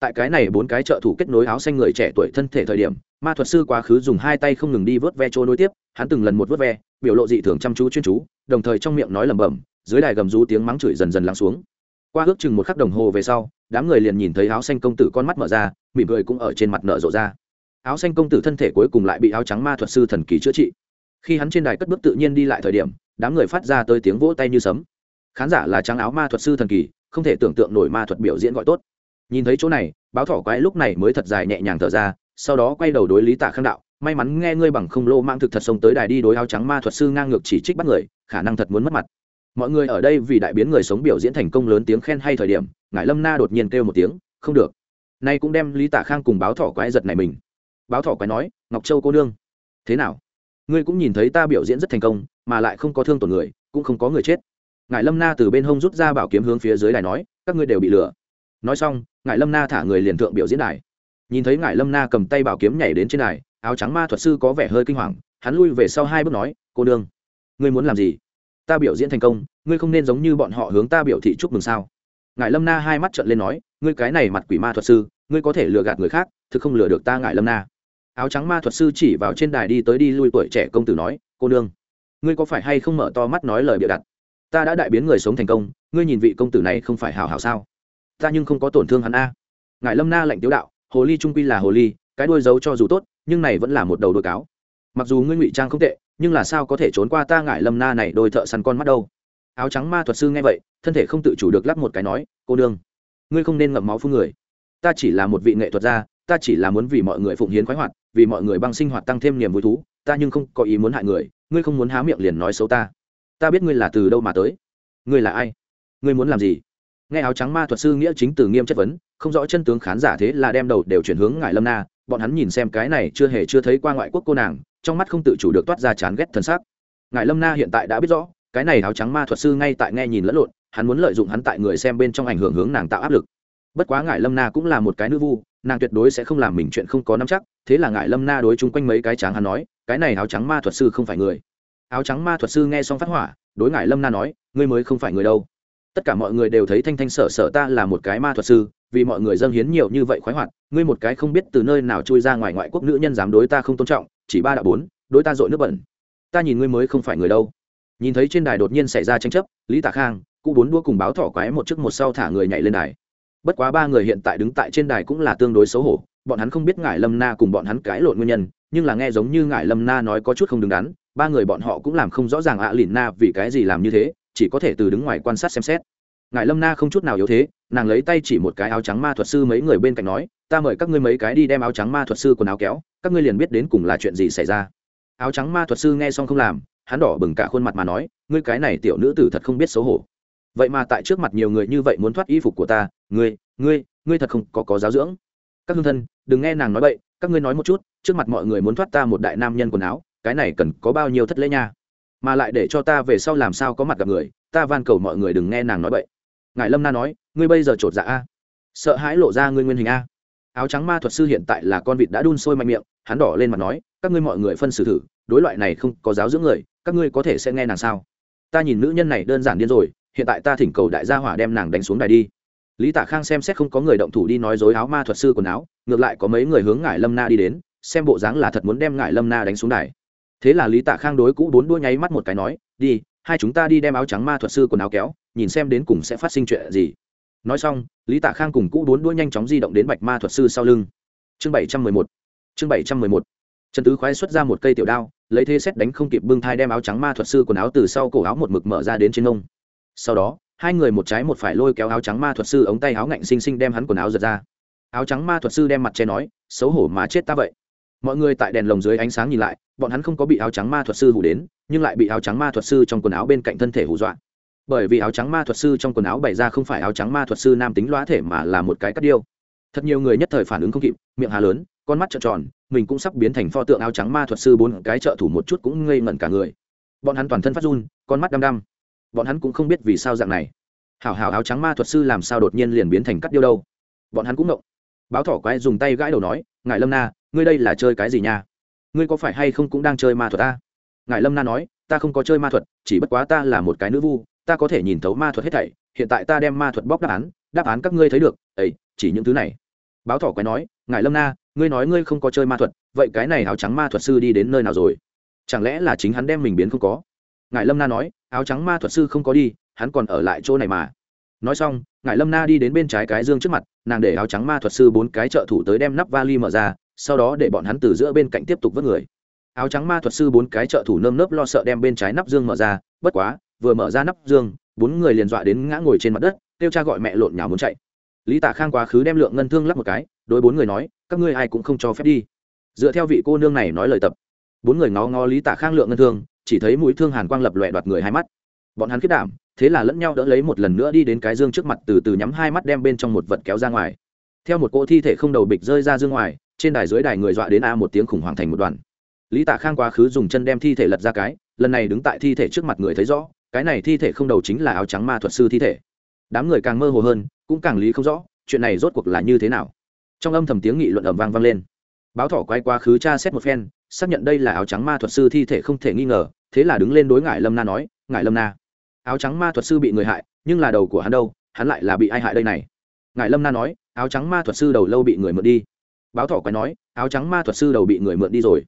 tại cái này bốn cái trợ thủ kết nối áo xanh người trẻ tuổi thân thể thời điểm, ma thuật sư quá khứ dùng hai tay không ngừng đi vớt ve chỗ nối tiếp, hắn từng lần một vớt ve, biểu lộ dị thường chăm chú chuyên chú, đồng thời trong miệng nói lẩm bẩm, dưới đài gầm rú tiếng mắng chửi dần dần lắng xuống. Qua ước chừng một khắc đồng hồ về sau, đám người liền nhìn thấy áo xanh công tử con mắt mở ra, mỉm cười cũng ở trên mặt nở rộ ra. Áo xanh công tử thân thể cuối cùng lại bị áo trắng ma thuật sư thần kỳ chữa trị. Khi hắn trên đài cất bước tự nhiên đi lại thời điểm, đám người phát ra tới tiếng vỗ tay như sấm. Khán giả là trắng áo ma thuật sư thần kỳ, không thể tưởng tượng nổi ma thuật biểu diễn gọi tốt nhìn thấy chỗ này, báo thỏ quái lúc này mới thật dài nhẹ nhàng thở ra, sau đó quay đầu đối lý tạ khang đạo, may mắn nghe ngươi bằng không lô mang thực thật sống tới đài đi đối áo trắng ma thuật sư ngang ngược chỉ trích bắt người, khả năng thật muốn mất mặt. Mọi người ở đây vì đại biến người sống biểu diễn thành công lớn tiếng khen hay thời điểm, ngải lâm na đột nhiên kêu một tiếng, không được. Nay cũng đem lý tạ khang cùng báo thỏ quái giật này mình. Báo thỏ quái nói, ngọc châu cô nương, thế nào? Ngươi cũng nhìn thấy ta biểu diễn rất thành công, mà lại không có thương tổn người, cũng không có người chết. Ngài lâm na từ bên hông rút ra bảo kiếm hướng phía dưới đài nói, các ngươi đều bị lừa. Nói xong ngài lâm na thả người liền thượng biểu diễn đài. Nhìn thấy ngài lâm na cầm tay bảo kiếm nhảy đến trên đài, áo trắng ma thuật sư có vẻ hơi kinh hoàng, hắn lui về sau hai bước nói, cô đương ngươi muốn làm gì? Ta biểu diễn thành công, ngươi không nên giống như bọn họ hướng ta biểu thị chúc mừng sao? Ngài lâm na hai mắt trợn lên nói, ngươi cái này mặt quỷ ma thuật sư, ngươi có thể lừa gạt người khác, thực không lừa được ta ngài lâm na. Áo trắng ma thuật sư chỉ vào trên đài đi tới đi lui tuổi trẻ công tử nói, cô nương, ngươi có phải hay không mở to mắt nói lời bịa đặt? Ta đã đại biến người sống thành công, ngươi nhìn vị công tử này không phải hào hào sao? Ta nhưng không có tổn thương hắn a. Ngài lâm na lệnh tiếu đạo, hồ ly trung quy là hồ ly, cái đuôi giấu cho dù tốt, nhưng này vẫn là một đầu đôi cáo. Mặc dù ngươi ngụy trang không tệ, nhưng là sao có thể trốn qua ta ngại lâm na này đôi thợ săn con mắt đâu? Áo trắng ma thuật sư nghe vậy, thân thể không tự chủ được lắp một cái nói, cô đương ngươi không nên ngậm máu phương người. Ta chỉ là một vị nghệ thuật gia, ta chỉ là muốn vì mọi người phụng hiến khoái hoạt, vì mọi người băng sinh hoạt tăng thêm niềm vui thú, ta nhưng không có ý muốn hại người, ngươi không muốn há miệng liền nói xấu ta. Ta biết ngươi là từ đâu mà tới. Ngươi là ai? Ngươi muốn làm gì? Nghe áo trắng ma thuật sư nghĩa chính từ nghiêm chất vấn, không rõ chân tướng khán giả thế là đem đầu đều chuyển hướng ngài lâm na, bọn hắn nhìn xem cái này chưa hề chưa thấy qua ngoại quốc cô nàng, trong mắt không tự chủ được toát ra chán ghét thân xác ngài lâm na hiện tại đã biết rõ, cái này áo trắng ma thuật sư ngay tại nghe nhìn lẫn lộn, hắn muốn lợi dụng hắn tại người xem bên trong ảnh hưởng hướng nàng tạo áp lực. Bất quá ngài lâm na cũng là một cái nữ vu, nàng tuyệt đối sẽ không làm mình chuyện không có nắm chắc, thế là ngài lâm na đối chung quanh mấy cái tráng hắn nói, cái này áo trắng ma thuật sư không phải người. Áo trắng ma thuật sư nghe xong phát hỏa, đối ngài lâm na nói, ngươi mới không phải người đâu tất cả mọi người đều thấy thanh thanh sở sở ta là một cái ma thuật sư, vì mọi người dâng hiến nhiều như vậy khoái hoạt, ngươi một cái không biết từ nơi nào chui ra ngoài ngoại quốc nữ nhân dám đối ta không tôn trọng, chỉ ba đạo bốn, đối ta dội nước bẩn. Ta nhìn ngươi mới không phải người đâu. Nhìn thấy trên đài đột nhiên xảy ra tranh chấp, lý tạ khang cụ bốn đua cùng báo thỏ quái một chiếc một sau thả người nhảy lên đài. Bất quá ba người hiện tại đứng tại trên đài cũng là tương đối xấu hổ, bọn hắn không biết ngải lâm na cùng bọn hắn cãi lộn nguyên nhân, nhưng là nghe giống như ngải lâm na nói có chút không đứng đắn, ba người bọn họ cũng làm không rõ ràng ạ lìn na vì cái gì làm như thế chỉ có thể từ đứng ngoài quan sát xem xét. Ngài lâm na không chút nào yếu thế, nàng lấy tay chỉ một cái áo trắng ma thuật sư mấy người bên cạnh nói, ta mời các ngươi mấy cái đi đem áo trắng ma thuật sư quần áo kéo, các ngươi liền biết đến cùng là chuyện gì xảy ra. Áo trắng ma thuật sư nghe xong không làm, hắn đỏ bừng cả khuôn mặt mà nói, ngươi cái này tiểu nữ tử thật không biết xấu hổ. Vậy mà tại trước mặt nhiều người như vậy muốn thoát y phục của ta, ngươi ngươi ngươi thật không có có giáo dưỡng. Các hương thân, đừng nghe nàng nói bậy, các ngươi nói một chút, trước mặt mọi người muốn thoát ta một đại nam nhân quần áo, cái này cần có bao nhiêu thất lễ nha? Mà lại để cho ta về sau làm sao có mặt gặp người, ta van cầu mọi người đừng nghe nàng nói bậy. Ngài lâm na nói, ngươi bây giờ chột dạ a. Sợ hãi lộ ra ngươi nguyên hình a. Áo trắng ma thuật sư hiện tại là con vịt đã đun sôi mạnh miệng, hắn đỏ lên mặt nói, các ngươi mọi người phân xử thử, đối loại này không có giáo dưỡng người, các ngươi có thể sẽ nghe nàng sao? Ta nhìn nữ nhân này đơn giản điên rồi, hiện tại ta thỉnh cầu đại gia hỏa đem nàng đánh xuống đài đi. Lý tả khang xem xét không có người động thủ đi nói dối áo ma thuật sư quần áo, ngược lại có mấy người hướng ngải lâm na đi đến, xem bộ dáng là thật muốn đem ngải lâm na đánh xuống đài thế là lý tạ khang đối cũ bốn đua nháy mắt một cái nói, đi, hai chúng ta đi đem áo trắng ma thuật sư quần áo kéo, nhìn xem đến cùng sẽ phát sinh chuyện gì. Nói xong, lý tạ khang cùng cũ bốn đua nhanh chóng di động đến bạch ma thuật sư sau lưng. Chương bảy trăm mười một. Chương bảy trăm mười một. Trần tứ khoái xuất ra một cây tiểu đao, lấy thế xét đánh không kịp bưng thai đem áo trắng ma thuật sư quần áo từ sau cổ áo một mực mở ra đến trên nông sau đó, hai người một trái một phải lôi kéo áo trắng ma thuật sư ống tay áo ngạnh xinh xinh đem hắn quần áo giật ra. Áo trắng ma thuật sư đem mặt che nói, xấu hổ mà chết ta vậy mọi người tại đèn lồng dưới ánh sáng nhìn lại, bọn hắn không có bị áo trắng ma thuật sư hủ đến, nhưng lại bị áo trắng ma thuật sư trong quần áo bên cạnh thân thể hù dọa. Bởi vì áo trắng ma thuật sư trong quần áo bày ra không phải áo trắng ma thuật sư nam tính loá thể mà là một cái cắt điêu. Thật nhiều người nhất thời phản ứng không kịp, miệng hà lớn, con mắt trợn tròn, mình cũng sắp biến thành pho tượng áo trắng ma thuật sư bốn cái trợ thủ một chút cũng ngây ngẩn cả người. Bọn hắn toàn thân phát run, con mắt đăm đăm. Bọn hắn cũng không biết vì sao dạng này. Hảo hảo áo trắng ma thuật sư làm sao đột nhiên liền biến thành cắt điêu đâu? Bọn hắn cũng ngộng. Báo thỏ quái dùng tay gãi đầu nói ngại lâm na ngươi đây là chơi cái gì nha? Ngươi có phải hay không cũng đang chơi ma thuật ta? Ngài lâm na nói, ta không có chơi ma thuật, chỉ bất quá ta là một cái nữ vu, ta có thể nhìn thấu ma thuật hết thảy, hiện tại ta đem ma thuật bóc đáp án đáp án các ngươi thấy được, ấy, chỉ những thứ này. Báo thỏ quái nói ngài lâm na, ngươi nói ngươi không có chơi ma thuật, vậy cái này áo trắng ma thuật sư đi đến nơi nào rồi? Chẳng lẽ là chính hắn đem mình biến không có? Ngài lâm na nói, áo trắng ma thuật sư không có đi, hắn còn ở lại chỗ này mà. Nói xong ngài lâm na đi đến bên trái cái dương trước mặt, nàng để áo trắng ma thuật sư bốn cái trợ thủ tới đem nắp vali mở ra sau đó để bọn hắn từ giữa bên cạnh tiếp tục vớt người. Áo trắng ma thuật sư bốn cái trợ thủ nơm nớp lo sợ đem bên trái nắp dương mở ra, bất quá, vừa mở ra nắp dương, bốn người liền dọa đến ngã ngồi trên mặt đất, kêu cha gọi mẹ lộn nhào muốn chạy. Lý tả khang quá khứ đem lượng ngân thương lắp một cái, đối bốn người nói, các ngươi ai cũng không cho phép đi. Dựa theo vị cô nương này nói lời tập. Bốn người ngó ngó lý tả khang lượng ngân thương, chỉ thấy mũi thương hàn quang lập lòe đoạt người hai mắt. Bọn hắn kết đảm, thế là lẫn nhau đỡ lấy một lần nữa đi đến cái dương trước mặt, từ từ nhắm hai mắt đem bên trong một vật kéo ra ngoài. Theo một cỗ thi thể không đầu bịch rơi ra dương ngoài trên đài dưới đài người dọa đến a một tiếng khủng hoảng thành một đoàn. Lý tả khang quá khứ dùng chân đem thi thể lật ra cái, lần này đứng tại thi thể trước mặt người thấy rõ, cái này thi thể không đầu chính là áo trắng ma thuật sư thi thể. Đám người càng mơ hồ hơn, cũng càng lý không rõ, chuyện này rốt cuộc là như thế nào. Trong âm thầm tiếng nghị luận ầm vang vang lên. Báo thỏ quay quá khứ tra xét một phen, xác nhận đây là áo trắng ma thuật sư thi thể không thể nghi ngờ, thế là đứng lên đối ngại lâm na nói ngại lâm na, áo trắng ma thuật sư bị người hại, nhưng là đầu của hắn đâu, hắn lại là bị ai hại đây này? Ngại lâm na nói, áo trắng ma thuật sư đầu lâu bị người mượn đi báo thỏ quái nói, áo trắng ma thuật sư đầu bị người mượn đi rồi.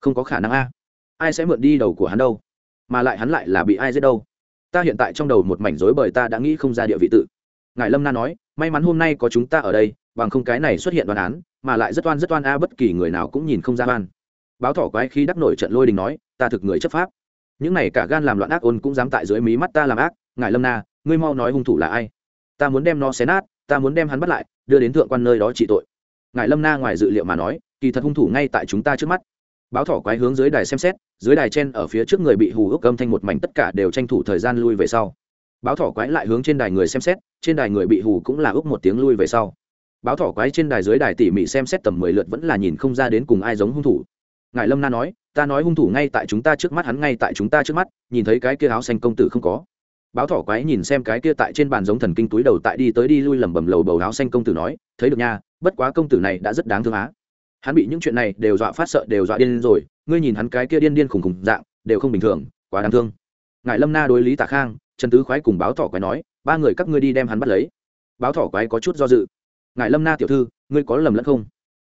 Không có khả năng a. Ai sẽ mượn đi đầu của hắn đâu? Mà lại hắn lại là bị ai giết đâu? Ta hiện tại trong đầu một mảnh rối bởi ta đã nghĩ không ra địa vị tự. Ngài lâm na nói, may mắn hôm nay có chúng ta ở đây, bằng không cái này xuất hiện đoán án, mà lại rất oan rất oan a, bất kỳ người nào cũng nhìn không ra oan. Báo thỏ quái khi đắc nổi trận lôi đình nói, ta thực người chấp pháp. Những này cả gan làm loạn ác ôn cũng dám tại dưới mí mắt ta làm ác. Ngài lâm na, ngươi mau nói hung thủ là ai? Ta muốn đem nó xé nát, ta muốn đem hắn bắt lại, đưa đến thượng quan nơi đó trị tội ngài lâm na ngoài dự liệu mà nói, kỳ thật hung thủ ngay tại chúng ta trước mắt. Báo thỏ quái hướng dưới đài xem xét, dưới đài chen ở phía trước người bị hù ước âm thanh một mảnh tất cả đều tranh thủ thời gian lui về sau. Báo thỏ quái lại hướng trên đài người xem xét, trên đài người bị hù cũng là ước một tiếng lui về sau. Báo thỏ quái trên đài dưới đài tỉ mỉ xem xét tầm mười lượt vẫn là nhìn không ra đến cùng ai giống hung thủ. Ngài lâm na nói, ta nói hung thủ ngay tại chúng ta trước mắt, hắn ngay tại chúng ta trước mắt, nhìn thấy cái kia áo xanh công tử không có báo thỏ quái nhìn xem cái kia tại trên bàn giống thần kinh túi đầu tại đi tới đi lui lẩm bẩm lầu bầu áo xanh công tử nói, thấy được nha, bất quá công tử này đã rất đáng thương á. Hắn bị những chuyện này đều dọa phát sợ, đều dọa điên rồi, ngươi nhìn hắn cái kia điên điên khùng khùng dạng, đều không bình thường, quá đáng thương. Ngài lâm na đối lý tạ khang, trần tứ khoái cùng báo thỏ quái nói, ba người các ngươi đi đem hắn bắt lấy. Báo thỏ quái có chút do dự. Ngài lâm na tiểu thư, ngươi có lầm lẫn không?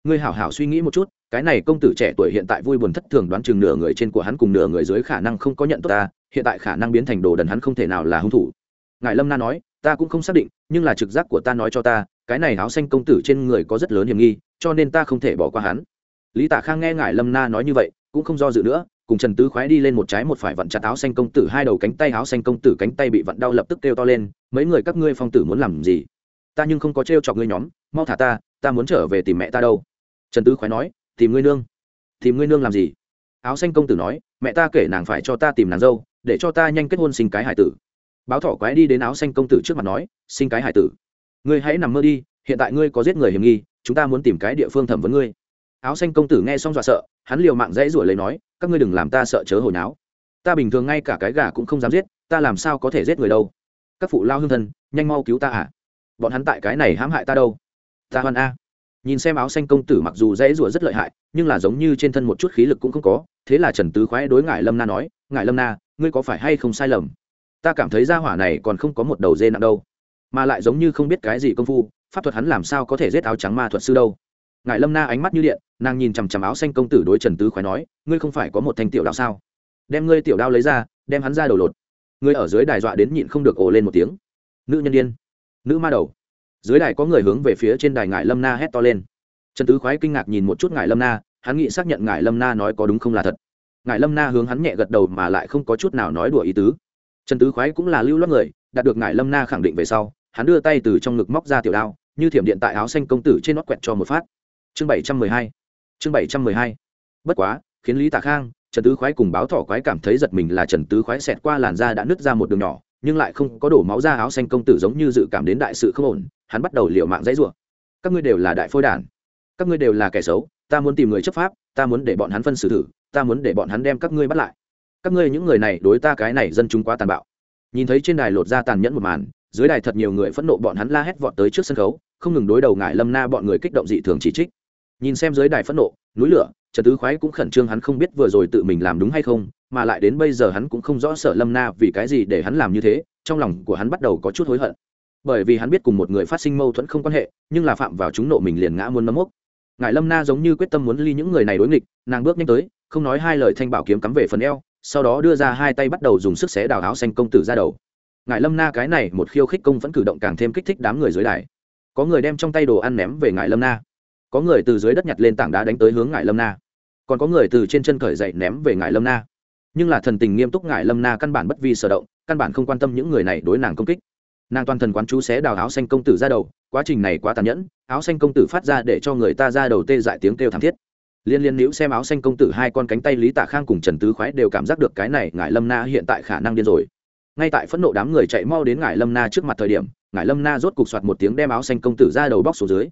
Ngươi hảo hảo suy nghĩ một chút, cái này công tử trẻ tuổi hiện tại vui buồn thất thường đoán chừng nửa người trên của hắn cùng nửa người dưới khả năng không có nhận tốt ta hiện tại khả năng biến thành đồ đần hắn không thể nào là hung thủ. Ngài lâm na nói, ta cũng không xác định, nhưng là trực giác của ta nói cho ta, cái này áo xanh công tử trên người có rất lớn hiểm nghi, cho nên ta không thể bỏ qua hắn. Lý tạ khang nghe ngài lâm na nói như vậy, cũng không do dự nữa, cùng trần tứ khoái đi lên một trái một phải vặn chặt áo xanh công tử hai đầu cánh tay, áo xanh công tử cánh tay bị vặn đau lập tức kêu to lên, mấy người các ngươi phong tử muốn làm gì? Ta nhưng không có trêu chọc ngươi nhóm, mau thả ta ta muốn trở về tìm mẹ ta đâu. Trần tứ khoái nói, tìm ngươi nương. Tìm ngươi nương làm gì? Áo xanh công tử nói, mẹ ta kể nàng phải cho ta tìm nàng dâu để cho ta nhanh kết hôn sinh cái hải tử. Báo thỏ quái đi đến áo xanh công tử trước mặt nói, sinh cái hải tử. Ngươi hãy nằm mơ đi, hiện tại ngươi có giết người hiểm nghi, chúng ta muốn tìm cái địa phương thẩm vấn ngươi. Áo xanh công tử nghe xong dọa sợ, hắn liều mạng dãy ruổi lấy nói, các ngươi đừng làm ta sợ chớ hồi náo. Ta bình thường ngay cả cái gà cũng không dám giết, ta làm sao có thể giết người đâu? Các phụ lao hương thân, nhanh mau cứu ta à? Bọn hắn tại cái này hãm hại ta đâu? Ta hoan a. Nhìn xem áo xanh công tử mặc dù dãy rủa rất lợi hại, nhưng là giống như trên thân một chút khí lực cũng không có, thế là trần tứ khoái đối ngại lâm na nói ngại lâm na ngươi có phải hay không sai lầm? Ta cảm thấy ra hỏa này còn không có một đầu dê nặng đâu, mà lại giống như không biết cái gì công phu, pháp thuật hắn làm sao có thể giết áo trắng ma thuật sư đâu. Ngài lâm na ánh mắt như điện, nàng nhìn chằm chằm áo xanh công tử đối trần tứ khoái nói, ngươi không phải có một thanh tiểu đao sao? Đem ngươi tiểu đao lấy ra, đem hắn ra đầu lột. Ngươi ở dưới đài dọa đến nhịn không được ồ lên một tiếng. Nữ nhân đ i ê n nữ ma đầu. Dưới đài có người hướng về phía trên đài ngài lâm na hét to lên. Trần tứ khoái kinh ngạc nhìn một chút ngài lâm na, hắn nghĩ xác nhận ngài lâm na nói có đúng không là thật ngài lâm na hướng hắn nhẹ gật đầu mà lại không có chút nào nói đùa ý tứ. Trần tứ khoái cũng là lưu loát người, đạt được ngài lâm na khẳng định về sau, hắn đưa tay từ trong ngực móc ra tiểu đao, như thiểm điện tại áo xanh công tử trên nót quẹt cho một phát. Chương bảy trăm mười hai. Chương bảy trăm mười hai. Bất quá, khiến lý tạ khang, trần tứ khoái cùng báo thỏ khoái cảm thấy giật mình là trần tứ khoái xẹt qua làn da đã nứt ra một đường nhỏ, nhưng lại không có đổ máu ra áo xanh công tử giống như dự cảm đến đại sự không ổn, hắn bắt đầu liều mạng dãy rủa. Các ngươi đều là đại phôi đản. Các ngươi đều là kẻ xấu, ta muốn tìm người chấp pháp, ta muốn để bọn hắn phân xử thử ta muốn để bọn hắn đem các ngươi bắt lại. Các ngươi những người này đối ta cái này dân chúng quá tàn bạo. Nhìn thấy trên đài lột ra tàn nhẫn một màn, dưới đài thật nhiều người phẫn nộ bọn hắn la hét vọt tới trước sân khấu, không ngừng đối đầu ngại lâm na bọn người kích động dị thường chỉ trích. Nhìn xem dưới đài phẫn nộ, núi lửa, trần tứ khoái cũng khẩn trương hắn không biết vừa rồi tự mình làm đúng hay không, mà lại đến bây giờ hắn cũng không rõ sợ lâm na vì cái gì để hắn làm như thế, trong lòng của hắn bắt đầu có chút hối hận. Bởi vì hắn biết cùng một người phát sinh mâu thuẫn không quan hệ, nhưng là phạm vào chúng nộ mình liền ngã muôn nấm mốc. Ngải lâm na giống như quyết tâm muốn ly những người này đối nghịch, nàng bước nhanh tới không nói hai lời thanh bảo kiếm cắm về phần eo, sau đó đưa ra hai tay bắt đầu dùng sức xé đào áo xanh công tử ra đầu. Ngài lâm na cái này một khiêu khích công vẫn cử động càng thêm kích thích đám người dưới đài. Có người đem trong tay đồ ăn ném về ngài lâm na. Có người từ dưới đất nhặt lên tảng đá đánh tới hướng ngài lâm na. Còn có người từ trên chân khởi dậy ném về ngài lâm na. Nhưng là thần tình nghiêm túc ngài lâm na căn bản bất vi sở động, căn bản không quan tâm những người này đối nàng công kích. Nàng toàn thần quán chú xé đào áo xanh công tử ra đầu, quá trình này quá tàn nhẫn, áo xanh công tử phát ra để cho người ta ra đầu tê dại tiếng kêu thảm thiết liên liên nữ xem áo xanh công tử hai con cánh tay lý tạ khang cùng trần tứ khoái đều cảm giác được cái này ngài lâm na hiện tại khả năng điên rồi. Ngay tại phẫn nộ đám người chạy mau đến ngài lâm na trước mặt thời điểm ngài lâm na rốt cục soạt một tiếng đem áo xanh công tử ra đầu bóc xuống dưới.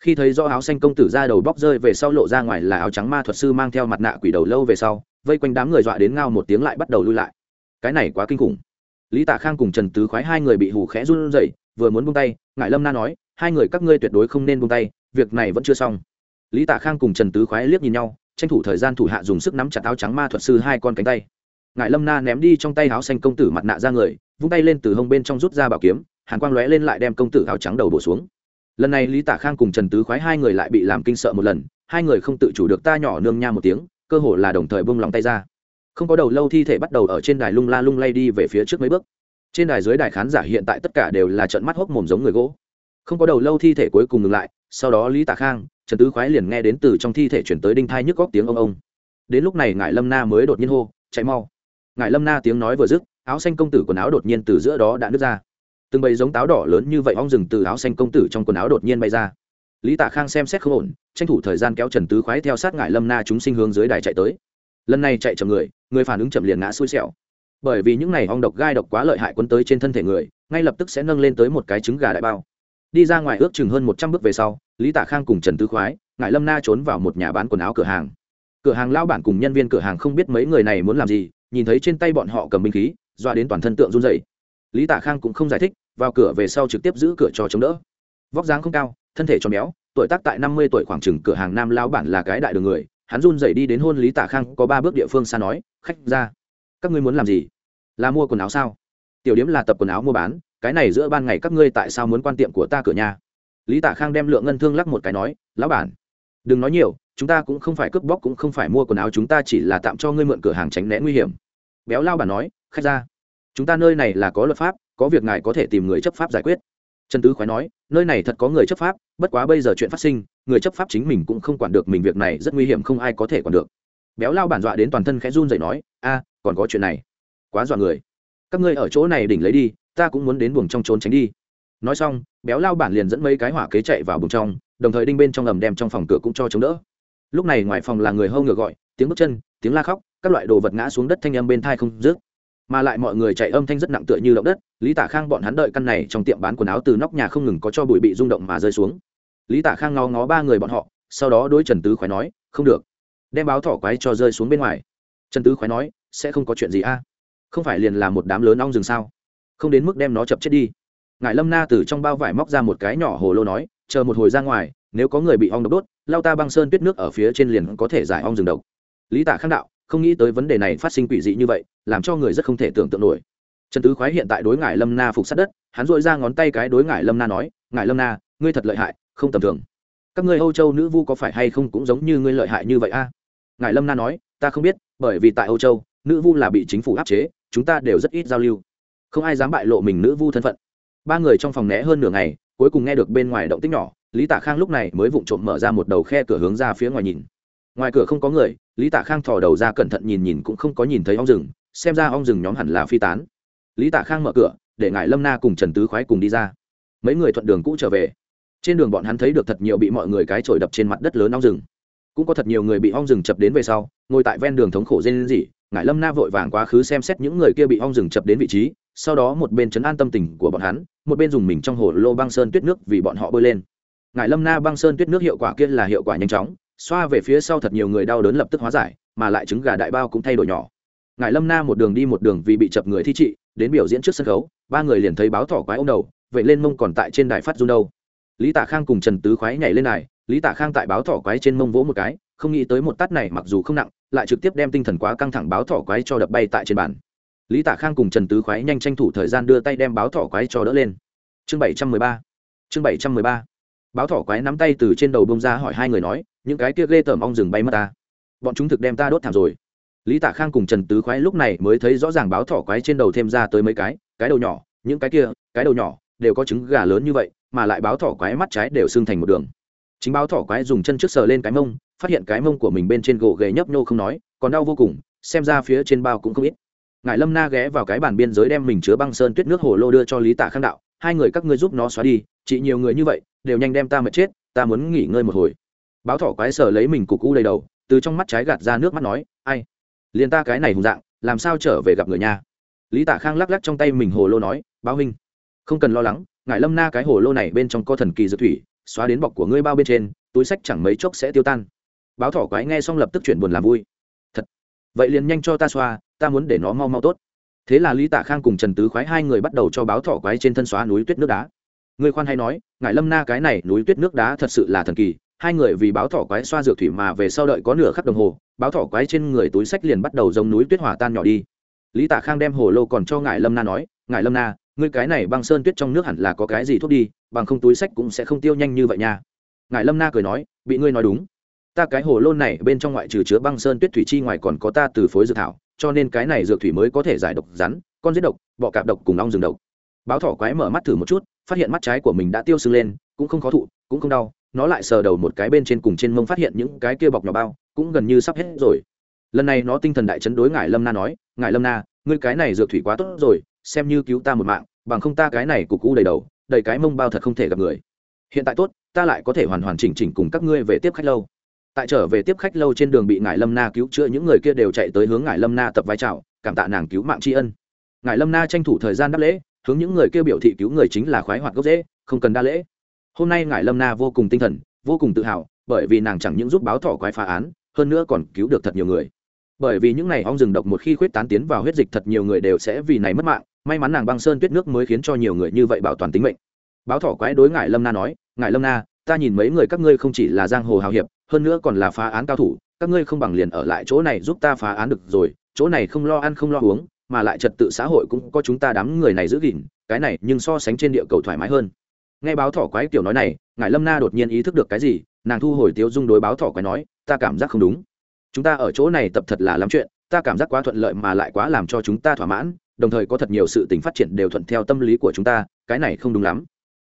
Khi thấy do áo xanh công tử ra đầu bóc rơi về sau lộ ra ngoài là áo trắng ma thuật sư mang theo mặt nạ quỷ đầu lâu về sau, vây quanh đám người dọa đến ngao một tiếng lại bắt đầu lui lại. Cái này quá kinh khủng. Lý tạ khang cùng trần tứ khoái hai người bị hù khẽ run rẩy, vừa muốn buông tay ngài lâm na nói, hai người các ngươi tuyệt đối không nên buông tay, việc này vẫn chưa xong lý tạ khang cùng trần tứ khoái liếc nhìn nhau, tranh thủ thời gian thủ hạ dùng sức nắm chặt áo trắng ma thuật sư hai con cánh tay. Ngại lâm na ném đi trong tay áo xanh công tử mặt nạ ra người, vung tay lên từ hông bên trong rút ra bảo kiếm, hàn quang lóe lên lại đem công tử áo trắng đầu bổ xuống. Lần này lý tả khang cùng trần tứ khoái hai người lại bị làm kinh sợ một lần, hai người không tự chủ được ta nhỏ nương nha một tiếng, cơ hồ là đồng thời bông lòng tay ra. Không có đầu lâu thi thể bắt đầu ở trên đài lung la lung lay đi về phía trước mấy bước. Trên đài dưới đài khán giả hiện tại tất cả đều là trận mắt hốc mồm giống người gỗ. Không có đầu lâu thi thể cuối cùng ngừng lại, sau đó lý tả khang trần tứ khoái liền nghe đến từ trong thi thể chuyển tới đinh thai nhức góc tiếng ông ông. Đến lúc này ngại lâm na mới đột nhiên hô, chạy mau. Ngại lâm na tiếng nói vừa dứt, áo xanh công tử quần áo đột nhiên từ giữa đó đã nứt ra. Từng bầy giống táo đỏ lớn như vậy ong rừng từ áo xanh công tử trong quần áo đột nhiên bay ra. Lý tạ khang xem xét không ổn, tranh thủ thời gian kéo trần tứ khoái theo sát ngại lâm na chúng sinh hướng dưới đài chạy tới. Lần này chạy chậm người người phản ứng chậm liền ngã xui xẻo. Bởi vì những này ong độc gai độc quá lợi hại quấn tới trên thân thể người, ngay lập tức sẽ nâng lên tới một cái trứng gà đại bao đi ra ngoài ước chừng hơn một trăm bước về sau, lý Tả khang cùng trần Tư khoái ngại lâm na trốn vào một nhà bán quần áo cửa hàng. Cửa hàng lao bản cùng nhân viên cửa hàng không biết mấy người này muốn làm gì, nhìn thấy trên tay bọn họ cầm binh khí, doa đến toàn thân tượng run dày lý Tả khang cũng không giải thích, vào cửa về sau trực tiếp giữ cửa cho chống đỡ. Vóc dáng không cao, thân thể cho béo, tuổi tác tại năm mươi tuổi khoảng chừng cửa hàng nam lao bản là cái đại đường người, hắn run dậy đi đến hôn lý Tả khang, có ba bước địa phương xa nói, khách ra, các ngươi muốn làm gì? Là mua quần áo sao? Tiểu điếm là tập quần áo mua bán cái này giữa ban ngày các ngươi tại sao muốn quan tiệm của ta cửa nhà? Lý tạ khang đem lượng ngân thương lắc một cái nói, lão bản, đừng nói nhiều, chúng ta cũng không phải cướp bóc cũng không phải mua quần áo, chúng ta chỉ là tạm cho ngươi mượn cửa hàng tránh né nguy hiểm. Béo lao bản nói, khách ra, chúng ta nơi này là có luật pháp, có việc ngài có thể tìm người chấp pháp giải quyết. Trần tứ khoái nói, nơi này thật có người chấp pháp, bất quá bây giờ chuyện phát sinh, người chấp pháp chính mình cũng không quản được mình việc này, rất nguy hiểm không ai có thể quản được. Béo lao bản dọa đến toàn thân khẽ run dậy nói, a, còn có chuyện này. Quá dọa người các ngươi ở chỗ này đỉnh lấy đi, ta cũng muốn đến buồng trong trốn tránh đi. Nói xong, béo lao bản liền dẫn mấy cái hỏa kế chạy vào buồng trong, đồng thời đinh bên trong ầm đem trong phòng cửa cũng cho chống đỡ. Lúc này ngoài phòng là người hâu ngựa gọi, tiếng bước chân, tiếng la khóc, các loại đồ vật ngã xuống đất thanh âm bên thai không rước mà lại mọi người chạy âm thanh rất nặng tựa như động đất, lý tả khang bọn hắn đợi căn này trong tiệm bán quần áo từ nóc nhà không ngừng có cho bụi bị rung động mà rơi xuống. Lý tả khang ngó ngó ba người bọn họ, sau đó đối trần tứ khoái nói, không được, đem báo thỏ quái cho rơi xuống bên ngoài. Trần tứ khoái nói, sẽ không có chuyện gì a không phải liền là một đám lớn ong rừng sao? Không đến mức đem nó chập chết đi. Ngài lâm na từ trong bao vải móc ra một cái nhỏ hồ lô nói, chờ một hồi ra ngoài, nếu có người bị ong độc đốt, lao ta băng sơn tuyết nước ở phía trên liền có thể giải ong rừng độc. Lý tả khang đạo, không nghĩ tới vấn đề này phát sinh quỷ dị như vậy, làm cho người rất không thể tưởng tượng nổi. Trần tứ khoái hiện tại đối ngài lâm na phục sát đất, hắn dội ra ngón tay cái đối ngài lâm na nói ngài lâm na, ngươi thật lợi hại, không tầm thường. Các ngươi âu châu nữ vu có phải hay không cũng giống như ngươi lợi hại như vậy a? À? ngài lâm na nói, ta không biết, bởi vì tại âu châu nữ vu là bị chính phủ áp chế, chúng ta đều rất ít giao lưu. Không ai dám bại lộ mình nữ vu thân phận. Ba người trong phòng né hơn nửa ngày, cuối cùng nghe được bên ngoài động tích nhỏ, lý tả khang lúc này mới vụng trộm mở ra một đầu khe cửa hướng ra phía ngoài nhìn. Ngoài cửa không có người, lý tả khang thò đầu ra cẩn thận nhìn nhìn cũng không có nhìn thấy ong rừng, xem ra ong rừng nhóm hẳn là phi tán. Lý tả khang mở cửa, để ngại lâm na cùng trần tứ khoái cùng đi ra. Mấy người thuận đường cũ trở về. Trên đường bọn hắn thấy được thật nhiều bị mọi người cái trổi đập trên mặt đất lớn ong rừng. Cũng có thật nhiều người bị ong rừng chập đến về sau, ngồi tại ven đường thống khổ dên gì Ngải lâm na vội vàng quá khứ xem xét những người kia bị ong rừng chập đến vị trí sau đó một bên chấn an tâm tình của bọn hắn một bên dùng mình trong hồ lô băng sơn tuyết nước vì bọn họ bơi lên. Ngải lâm na băng sơn tuyết nước hiệu quả kia là hiệu quả nhanh chóng xoa về phía sau thật nhiều người đau đớn lập tức hóa giải mà lại trứng gà đại bao cũng thay đổi nhỏ. Ngải lâm na một đường đi một đường vì bị chập người thi trị đến biểu diễn trước sân khấu ba người liền thấy báo thỏ quái ông đầu vậy lên mông còn tại trên đài phát run đâu. Lý tạ khang cùng trần tứ khoái nhảy lên này, lý tạ khang tại báo thỏ quái trên mông vỗ một cái không nghĩ tới một tát này mặc dù không nặng lại trực tiếp đem tinh thần quá căng thẳng báo thỏ quái cho đập bay tại trên bàn. Lý tạ khang cùng trần tứ khoái nhanh tranh thủ thời gian đưa tay đem báo thỏ quái cho đỡ lên. Chương bảy trăm mười ba. Chương bảy trăm mười ba. Báo thỏ quái nắm tay từ trên đầu bông ra hỏi hai người nói, những cái kia ghê tởm ong rừng bay mất ta. Bọn chúng thực đem ta đốt thảm rồi. Lý tạ khang cùng trần tứ khoái lúc này mới thấy rõ ràng báo thỏ quái trên đầu thêm ra tới mấy cái cái đầu nhỏ, những cái kia, cái đầu nhỏ đều có trứng gà lớn như vậy, mà lại báo thỏ quái mắt trái đều xương thành một đường. Chính báo thỏ quái dùng chân trước sờ lên cái mông phát hiện cái mông của mình bên trên gỗ ghề nhấp nhô không nói, còn đau vô cùng, xem ra phía trên bao cũng không ít. Ngài lâm na ghé vào cái bàn biên giới đem mình chứa băng sơn tuyết nước hồ lô đưa cho lý Tả khang đạo, hai người các ngươi giúp nó xóa đi, chị nhiều người như vậy, đều nhanh đem ta mệt chết, ta muốn nghỉ ngơi một hồi. Báo thỏ quái sở lấy mình cục u đầy đầu, từ trong mắt trái gạt ra nước mắt nói, ai? Liền ta cái này hùng dạng, làm sao trở về gặp người nhà lý Tả khang lắc lắc trong tay mình hồ lô nói, báo huynh, không cần lo lắng ngài lâm na cái hồ lô này bên trong có thần kỳ dược thủy, xóa đến bọc của ngươi bao bên trên, túi sách chẳng mấy chốc sẽ tiêu tan báo thỏ quái nghe xong lập tức chuyển buồn làm vui. Thật. Vậy liền nhanh cho ta xoa, ta muốn để nó mau mau tốt. Thế là lý tạ khang cùng trần tứ khoái hai người bắt đầu cho báo thỏ quái trên thân xóa núi tuyết nước đá. Người khoan hay nói, ngài lâm na cái này núi tuyết nước đá thật sự là thần kỳ. Hai người vì báo thỏ quái xoa dược thủy mà về sau đợi có nửa khắc đồng hồ, báo thỏ quái trên người túi sách liền bắt đầu giống núi tuyết hỏa tan nhỏ đi. Lý tạ khang đem hồ lô còn cho ngài lâm na nói, ngài lâm na, ngươi cái này băng sơn tuyết trong nước hẳn là có cái gì thuốc đi, bằng không túi sách cũng sẽ không tiêu nhanh như vậy nha. Ngài lâm na cười nói, bị ngươi nói đúng ta cái hồ lô này bên trong ngoại trừ chứa băng sơn tuyết thủy chi ngoài còn có ta từ phối dược thảo, cho nên cái này dược thủy mới có thể giải độc rắn, con giết độc, bọ cạp độc cùng ong rừng độc. Báo thỏ quái mở mắt thử một chút, phát hiện mắt trái của mình đã tiêu sưng lên, cũng không khó thụ, cũng không đau, nó lại sờ đầu một cái bên trên cùng trên mông phát hiện những cái kia bọc nhỏ bao, cũng gần như sắp hết rồi. Lần này nó tinh thần đại chấn đối ngải lâm na nói ngải lâm na, ngươi cái này dược thủy quá tốt rồi, xem như cứu ta một mạng, bằng không ta cái này cục cũ đầy đầu, đầy cái mông bao thật không thể gặp người. Hiện tại tốt, ta lại có thể hoàn hoàn chỉnh chỉnh cùng các ngươi về tiếp khách lâu tại trở về tiếp khách lâu trên đường bị ngài lâm na cứu chữa, những người kia đều chạy tới hướng ngài lâm na tập vai trào cảm tạ nàng cứu mạng tri ân. Ngài lâm na tranh thủ thời gian đáp lễ, hướng những người kia biểu thị cứu người chính là khoái hoạt gốc dễ không cần đa lễ. Hôm nay ngài lâm na vô cùng tinh thần, vô cùng tự hào, bởi vì nàng chẳng những giúp báo thỏ quái phá án, hơn nữa còn cứu được thật nhiều người. Bởi vì những này ong rừng độc một khi khuyết tán tiến vào huyết dịch, thật nhiều người đều sẽ vì này mất mạng. May mắn nàng băng sơn tuyết nước mới khiến cho nhiều người như vậy bảo toàn tính mệnh. Báo thỏ quái đối ngại lâm na nói ngại lâm na, ta nhìn mấy người các ngươi không chỉ là giang hồ hào hiệp hơn nữa còn là phá án cao thủ, các ngươi không bằng liền ở lại chỗ này giúp ta phá án được rồi, chỗ này không lo ăn không lo uống, mà lại trật tự xã hội cũng có chúng ta đám người này giữ gìn, cái này nhưng so sánh trên địa cầu thoải mái hơn. Nghe báo thỏ quái kiểu nói này ngài lâm na đột nhiên ý thức được cái gì, nàng thu hồi tiếu dung đối báo thỏ quái nói, ta cảm giác không đúng. Chúng ta ở chỗ này tập thật là lắm chuyện, ta cảm giác quá thuận lợi mà lại quá làm cho chúng ta thỏa mãn, đồng thời có thật nhiều sự tình phát triển đều thuận theo tâm lý của chúng ta, cái này không đúng lắm.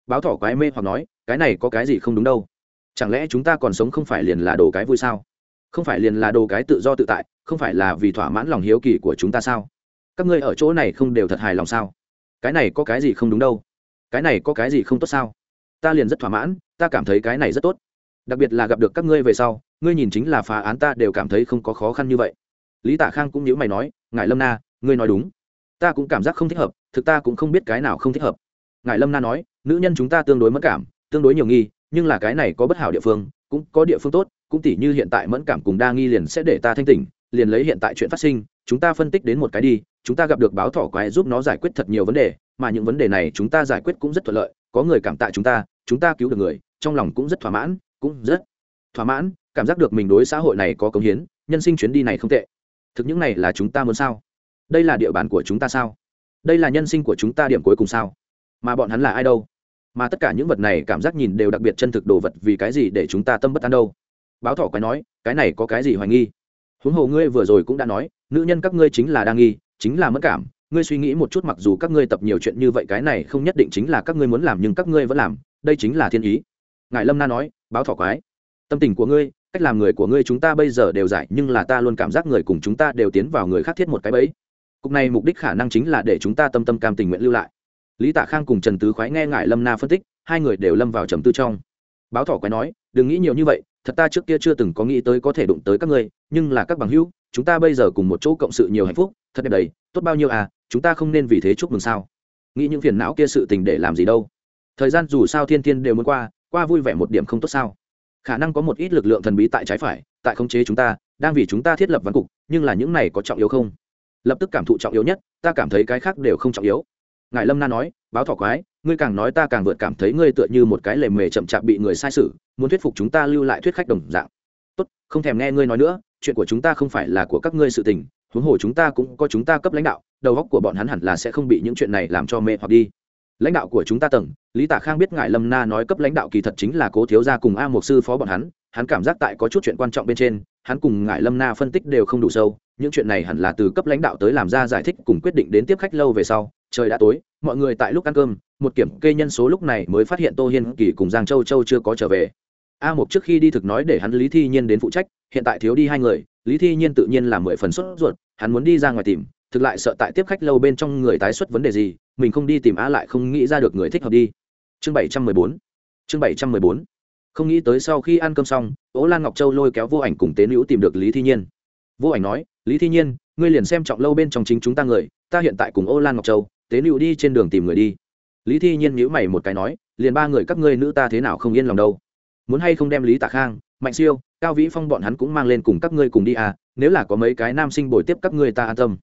Báo thỏ quái mê hoặc nói, cái này có cái gì không đúng đâu? Chẳng lẽ chúng ta còn sống không phải liền là đồ cái vui sao? Không phải liền là đồ cái tự do tự tại, không phải là vì thỏa mãn lòng hiếu kỳ của chúng ta sao? Các ngươi ở chỗ này không đều thật hài lòng sao? Cái này có cái gì không đúng đâu? Cái này có cái gì không tốt sao? Ta liền rất thỏa mãn, ta cảm thấy cái này rất tốt. Đặc biệt là gặp được các ngươi về sau, ngươi nhìn chính là phá án ta đều cảm thấy không có khó khăn như vậy. Lý tạ khang cũng nhớ mày nói, ngài lâm na, ngươi nói đúng. Ta cũng cảm giác không thích hợp, thực ta cũng không biết cái nào không thích hợp. Ngài lâm na nói, nữ nhân chúng ta tương đối mất cảm, tương đối nhiều nghi nhưng là cái này có bất hảo địa phương, cũng có địa phương tốt, cũng tỉ như hiện tại mẫn cảm cùng đa nghi liền sẽ để ta thanh tỉnh, liền lấy hiện tại chuyện phát sinh, chúng ta phân tích đến một cái đi, chúng ta gặp được báo thỏ quái giúp nó giải quyết thật nhiều vấn đề, mà những vấn đề này chúng ta giải quyết cũng rất thuận lợi, có người cảm tạ chúng ta chúng ta cứu được người, trong lòng cũng rất thỏa mãn, cũng rất thỏa mãn, cảm giác được mình đối xã hội này có công hiến, nhân sinh chuyến đi này không tệ. Thực những này là chúng ta muốn sao? Đây là địa bàn của chúng ta sao? Đây là nhân sinh của chúng ta điểm cuối cùng sao? Mà bọn hắn là ai đâu? Mà tất cả những vật này cảm giác nhìn đều đặc biệt chân thực đồ vật vì cái gì để chúng ta tâm bất an đâu? Báo thỏ quái nói, cái này có cái gì hoài nghi? Huống hồ ngươi vừa rồi cũng đã nói, nữ nhân các ngươi chính là đa nghi, chính là mất cảm. Ngươi suy nghĩ một chút mặc dù các ngươi tập nhiều chuyện như vậy cái này không nhất định chính là các ngươi muốn làm nhưng các ngươi vẫn làm, đây chính là thiên ý. Ngài lâm na nói, báo thỏ quái, tâm tình của ngươi, cách làm người của ngươi chúng ta bây giờ đều giải, nhưng là ta luôn cảm giác người cùng chúng ta đều tiến vào người khác thiết một cái bẫy. Cục này mục đích khả năng chính là để chúng ta tâm tâm cam tình nguyện lưu lại lý tạ khang cùng trần tứ khoái nghe ngại lâm na phân tích, hai người đều lâm vào trầm tư trong. Báo thỏ quái nói, đừng nghĩ nhiều như vậy, thật ta trước kia chưa từng có nghĩ tới có thể đụng tới các ngươi, nhưng là các bằng hữu, chúng ta bây giờ cùng một chỗ cộng sự nhiều hạnh phúc, thật đẹp đầy, tốt bao nhiêu à chúng ta không nên vì thế chúc mừng sao? Nghĩ những phiền não kia sự tình để làm gì đâu. Thời gian dù sao thiên thiên đều muốn qua qua vui vẻ một điểm không tốt sao? Khả năng có một ít lực lượng thần bí tại trái phải, tại khống chế chúng ta, đang vì chúng ta thiết lập văn cục, nhưng là những này có trọng yếu không? Lập tức cảm thụ trọng yếu nhất, ta cảm thấy cái khác đều không trọng yếu ngài lâm na nói, báo thỏ quái, ngươi càng nói ta càng vượt cảm thấy ngươi tựa như một cái lề mề chậm chạp bị người sai sử muốn thuyết phục chúng ta lưu lại thuyết khách đồng dạng. Tốt, không thèm nghe ngươi nói nữa, chuyện của chúng ta không phải là của các ngươi sự tình, huống hồ chúng ta cũng có chúng ta cấp lãnh đạo, đầu óc của bọn hắn hẳn là sẽ không bị những chuyện này làm cho mê hoặc đi. Lãnh đạo của chúng ta tầng, lý tả khang biết ngài lâm na nói cấp lãnh đạo kỳ thật chính là cố thiếu gia cùng a một sư phó bọn hắn hắn cảm giác tại có chút chuyện quan trọng bên trên, hắn cùng ngài lâm na phân tích đều không đủ sâu, những chuyện này hẳn là từ cấp lãnh đạo tới làm ra giải thích cùng quyết định đến tiếp khách lâu về sau trời đã tối, mọi người tại lúc ăn cơm, một kiểm kê nhân số lúc này mới phát hiện tô hiên kỳ cùng giang châu châu chưa có trở về. A một trước khi đi thực nói để hắn lý thi nhiên đến phụ trách, hiện tại thiếu đi hai người, lý thi nhiên tự nhiên là mười phần sốt ruột, hắn muốn đi ra ngoài tìm, thực lại sợ tại tiếp khách lâu bên trong người tái xuất vấn đề gì, mình không đi tìm a lại không nghĩ ra được người thích hợp đi. Chương bảy trăm mười bốn, chương bảy trăm mười bốn. Không nghĩ tới sau khi ăn cơm xong, ố lan ngọc châu lôi kéo vô ảnh cùng tế nữ tìm được lý thi nhiên. Vô ảnh nói, lý thi nhiên, ngươi liền xem trọng lâu bên trong chính chúng ta người, ta hiện tại cùng ô lan ngọc châu tế nữ đi trên đường tìm người đi. Lý thi nhiên nhữ mày một cái nói, liền ba người các ngươi nữ ta thế nào không yên lòng đâu. Muốn hay không đem lý tạ khang, mạnh siêu, cao vĩ phong bọn hắn cũng mang lên cùng các ngươi cùng đi à nếu là có mấy cái nam sinh bồi tiếp các ngươi ta an tâm.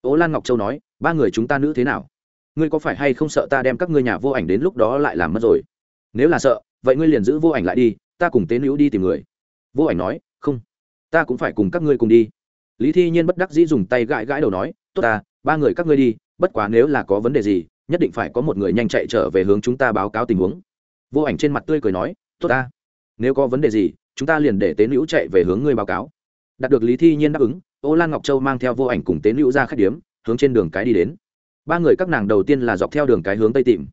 Ố lan ngọc châu nói, ba người chúng ta nữ thế nào? Ngươi có phải hay không sợ ta đem các ngươi nhà vô ảnh đến lúc đó lại làm mất rồi? Nếu là sợ, vậy ngươi liền giữ vô ảnh lại đi, ta cùng tế nữ đi tìm người. Vô ảnh nói, không, ta cũng phải cùng các ngươi cùng đi. Lý thi nhiên bất đắc dĩ dùng tay gãi gãi đầu nói, tốt ta, ba người các ngươi đi bất quá nếu là có vấn đề gì, nhất định phải có một người nhanh chạy trở về hướng chúng ta báo cáo tình huống. Vô ảnh trên mặt tươi cười nói, tốt ta. Nếu có vấn đề gì, chúng ta liền để tế nữ chạy về hướng ngươi báo cáo. Đạt được lý thi nhiên đáp ứng, ô lan ngọc châu mang theo vô ảnh cùng tế nữ ra khách điếm, hướng trên đường cái đi đến. Ba người các nàng đầu tiên là dọc theo đường cái hướng tây tìm.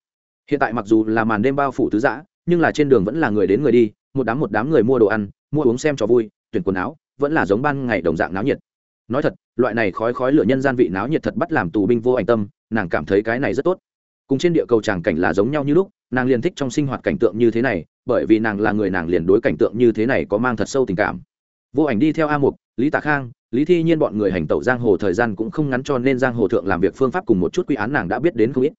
Hiện tại mặc dù là màn đêm bao phủ tứ giã nhưng là trên đường vẫn là người đến người đi, một đám một đám người mua đồ ăn, mua uống xem cho vui, tuyển quần áo, vẫn là giống ban ngày đồng dạng náo nhiệt. Nói thật loại này khói khói lửa nhân gian vị náo nhiệt thật bắt làm tù binh vô ảnh tâm, nàng cảm thấy cái này rất tốt. Cùng trên địa cầu tràng cảnh là giống nhau như lúc, nàng liền thích trong sinh hoạt cảnh tượng như thế này, bởi vì nàng là người nàng liền đối cảnh tượng như thế này có mang thật sâu tình cảm. Vô ảnh đi theo a mục, lý tạ khang, lý thi nhiên bọn người hành tẩu giang hồ thời gian cũng không ngắn cho nên giang hồ thượng làm việc phương pháp cùng một chút quy án nàng đã biết đến không ít.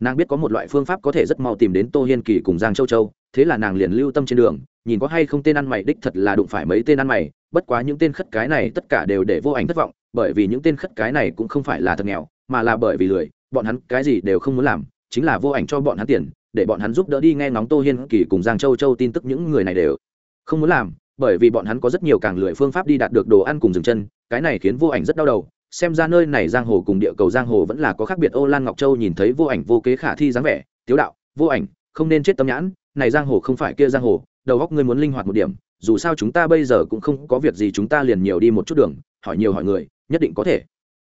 Nàng biết có một loại phương pháp có thể rất mau tìm đến tô hiên kỳ cùng giang châu châu, thế là nàng liền lưu tâm trên đường, nhìn có hay không tên ăn mày, đích thật là đụng phải mấy tên ăn mày, bất quá những tên khất cái này tất cả đều để vô ảnh thất vọng bởi vì những tên khất cái này cũng không phải là thật nghèo, mà là bởi vì lười, bọn hắn cái gì đều không muốn làm, chính là vô ảnh cho bọn hắn tiền, để bọn hắn giúp đỡ đi nghe ngóng tô hiên, kỳ cùng giang châu châu tin tức những người này đều không muốn làm, bởi vì bọn hắn có rất nhiều càng lười phương pháp đi đạt được đồ ăn cùng dừng chân, cái này khiến vô ảnh rất đau đầu, xem ra nơi này giang hồ cùng địa cầu giang hồ vẫn là có khác biệt ô lan ngọc châu nhìn thấy vô ảnh vô kế khả thi dáng vẻ, tiếu đạo, vô ảnh, không nên chết tâm nhãn, này giang hồ không phải kia giang hồ, đầu góc ngươi muốn linh hoạt một điểm, dù sao chúng ta bây giờ cũng không có việc gì, chúng ta liền nhiều đi một chút đường, hỏi nhiều hỏi người nhất định có thể.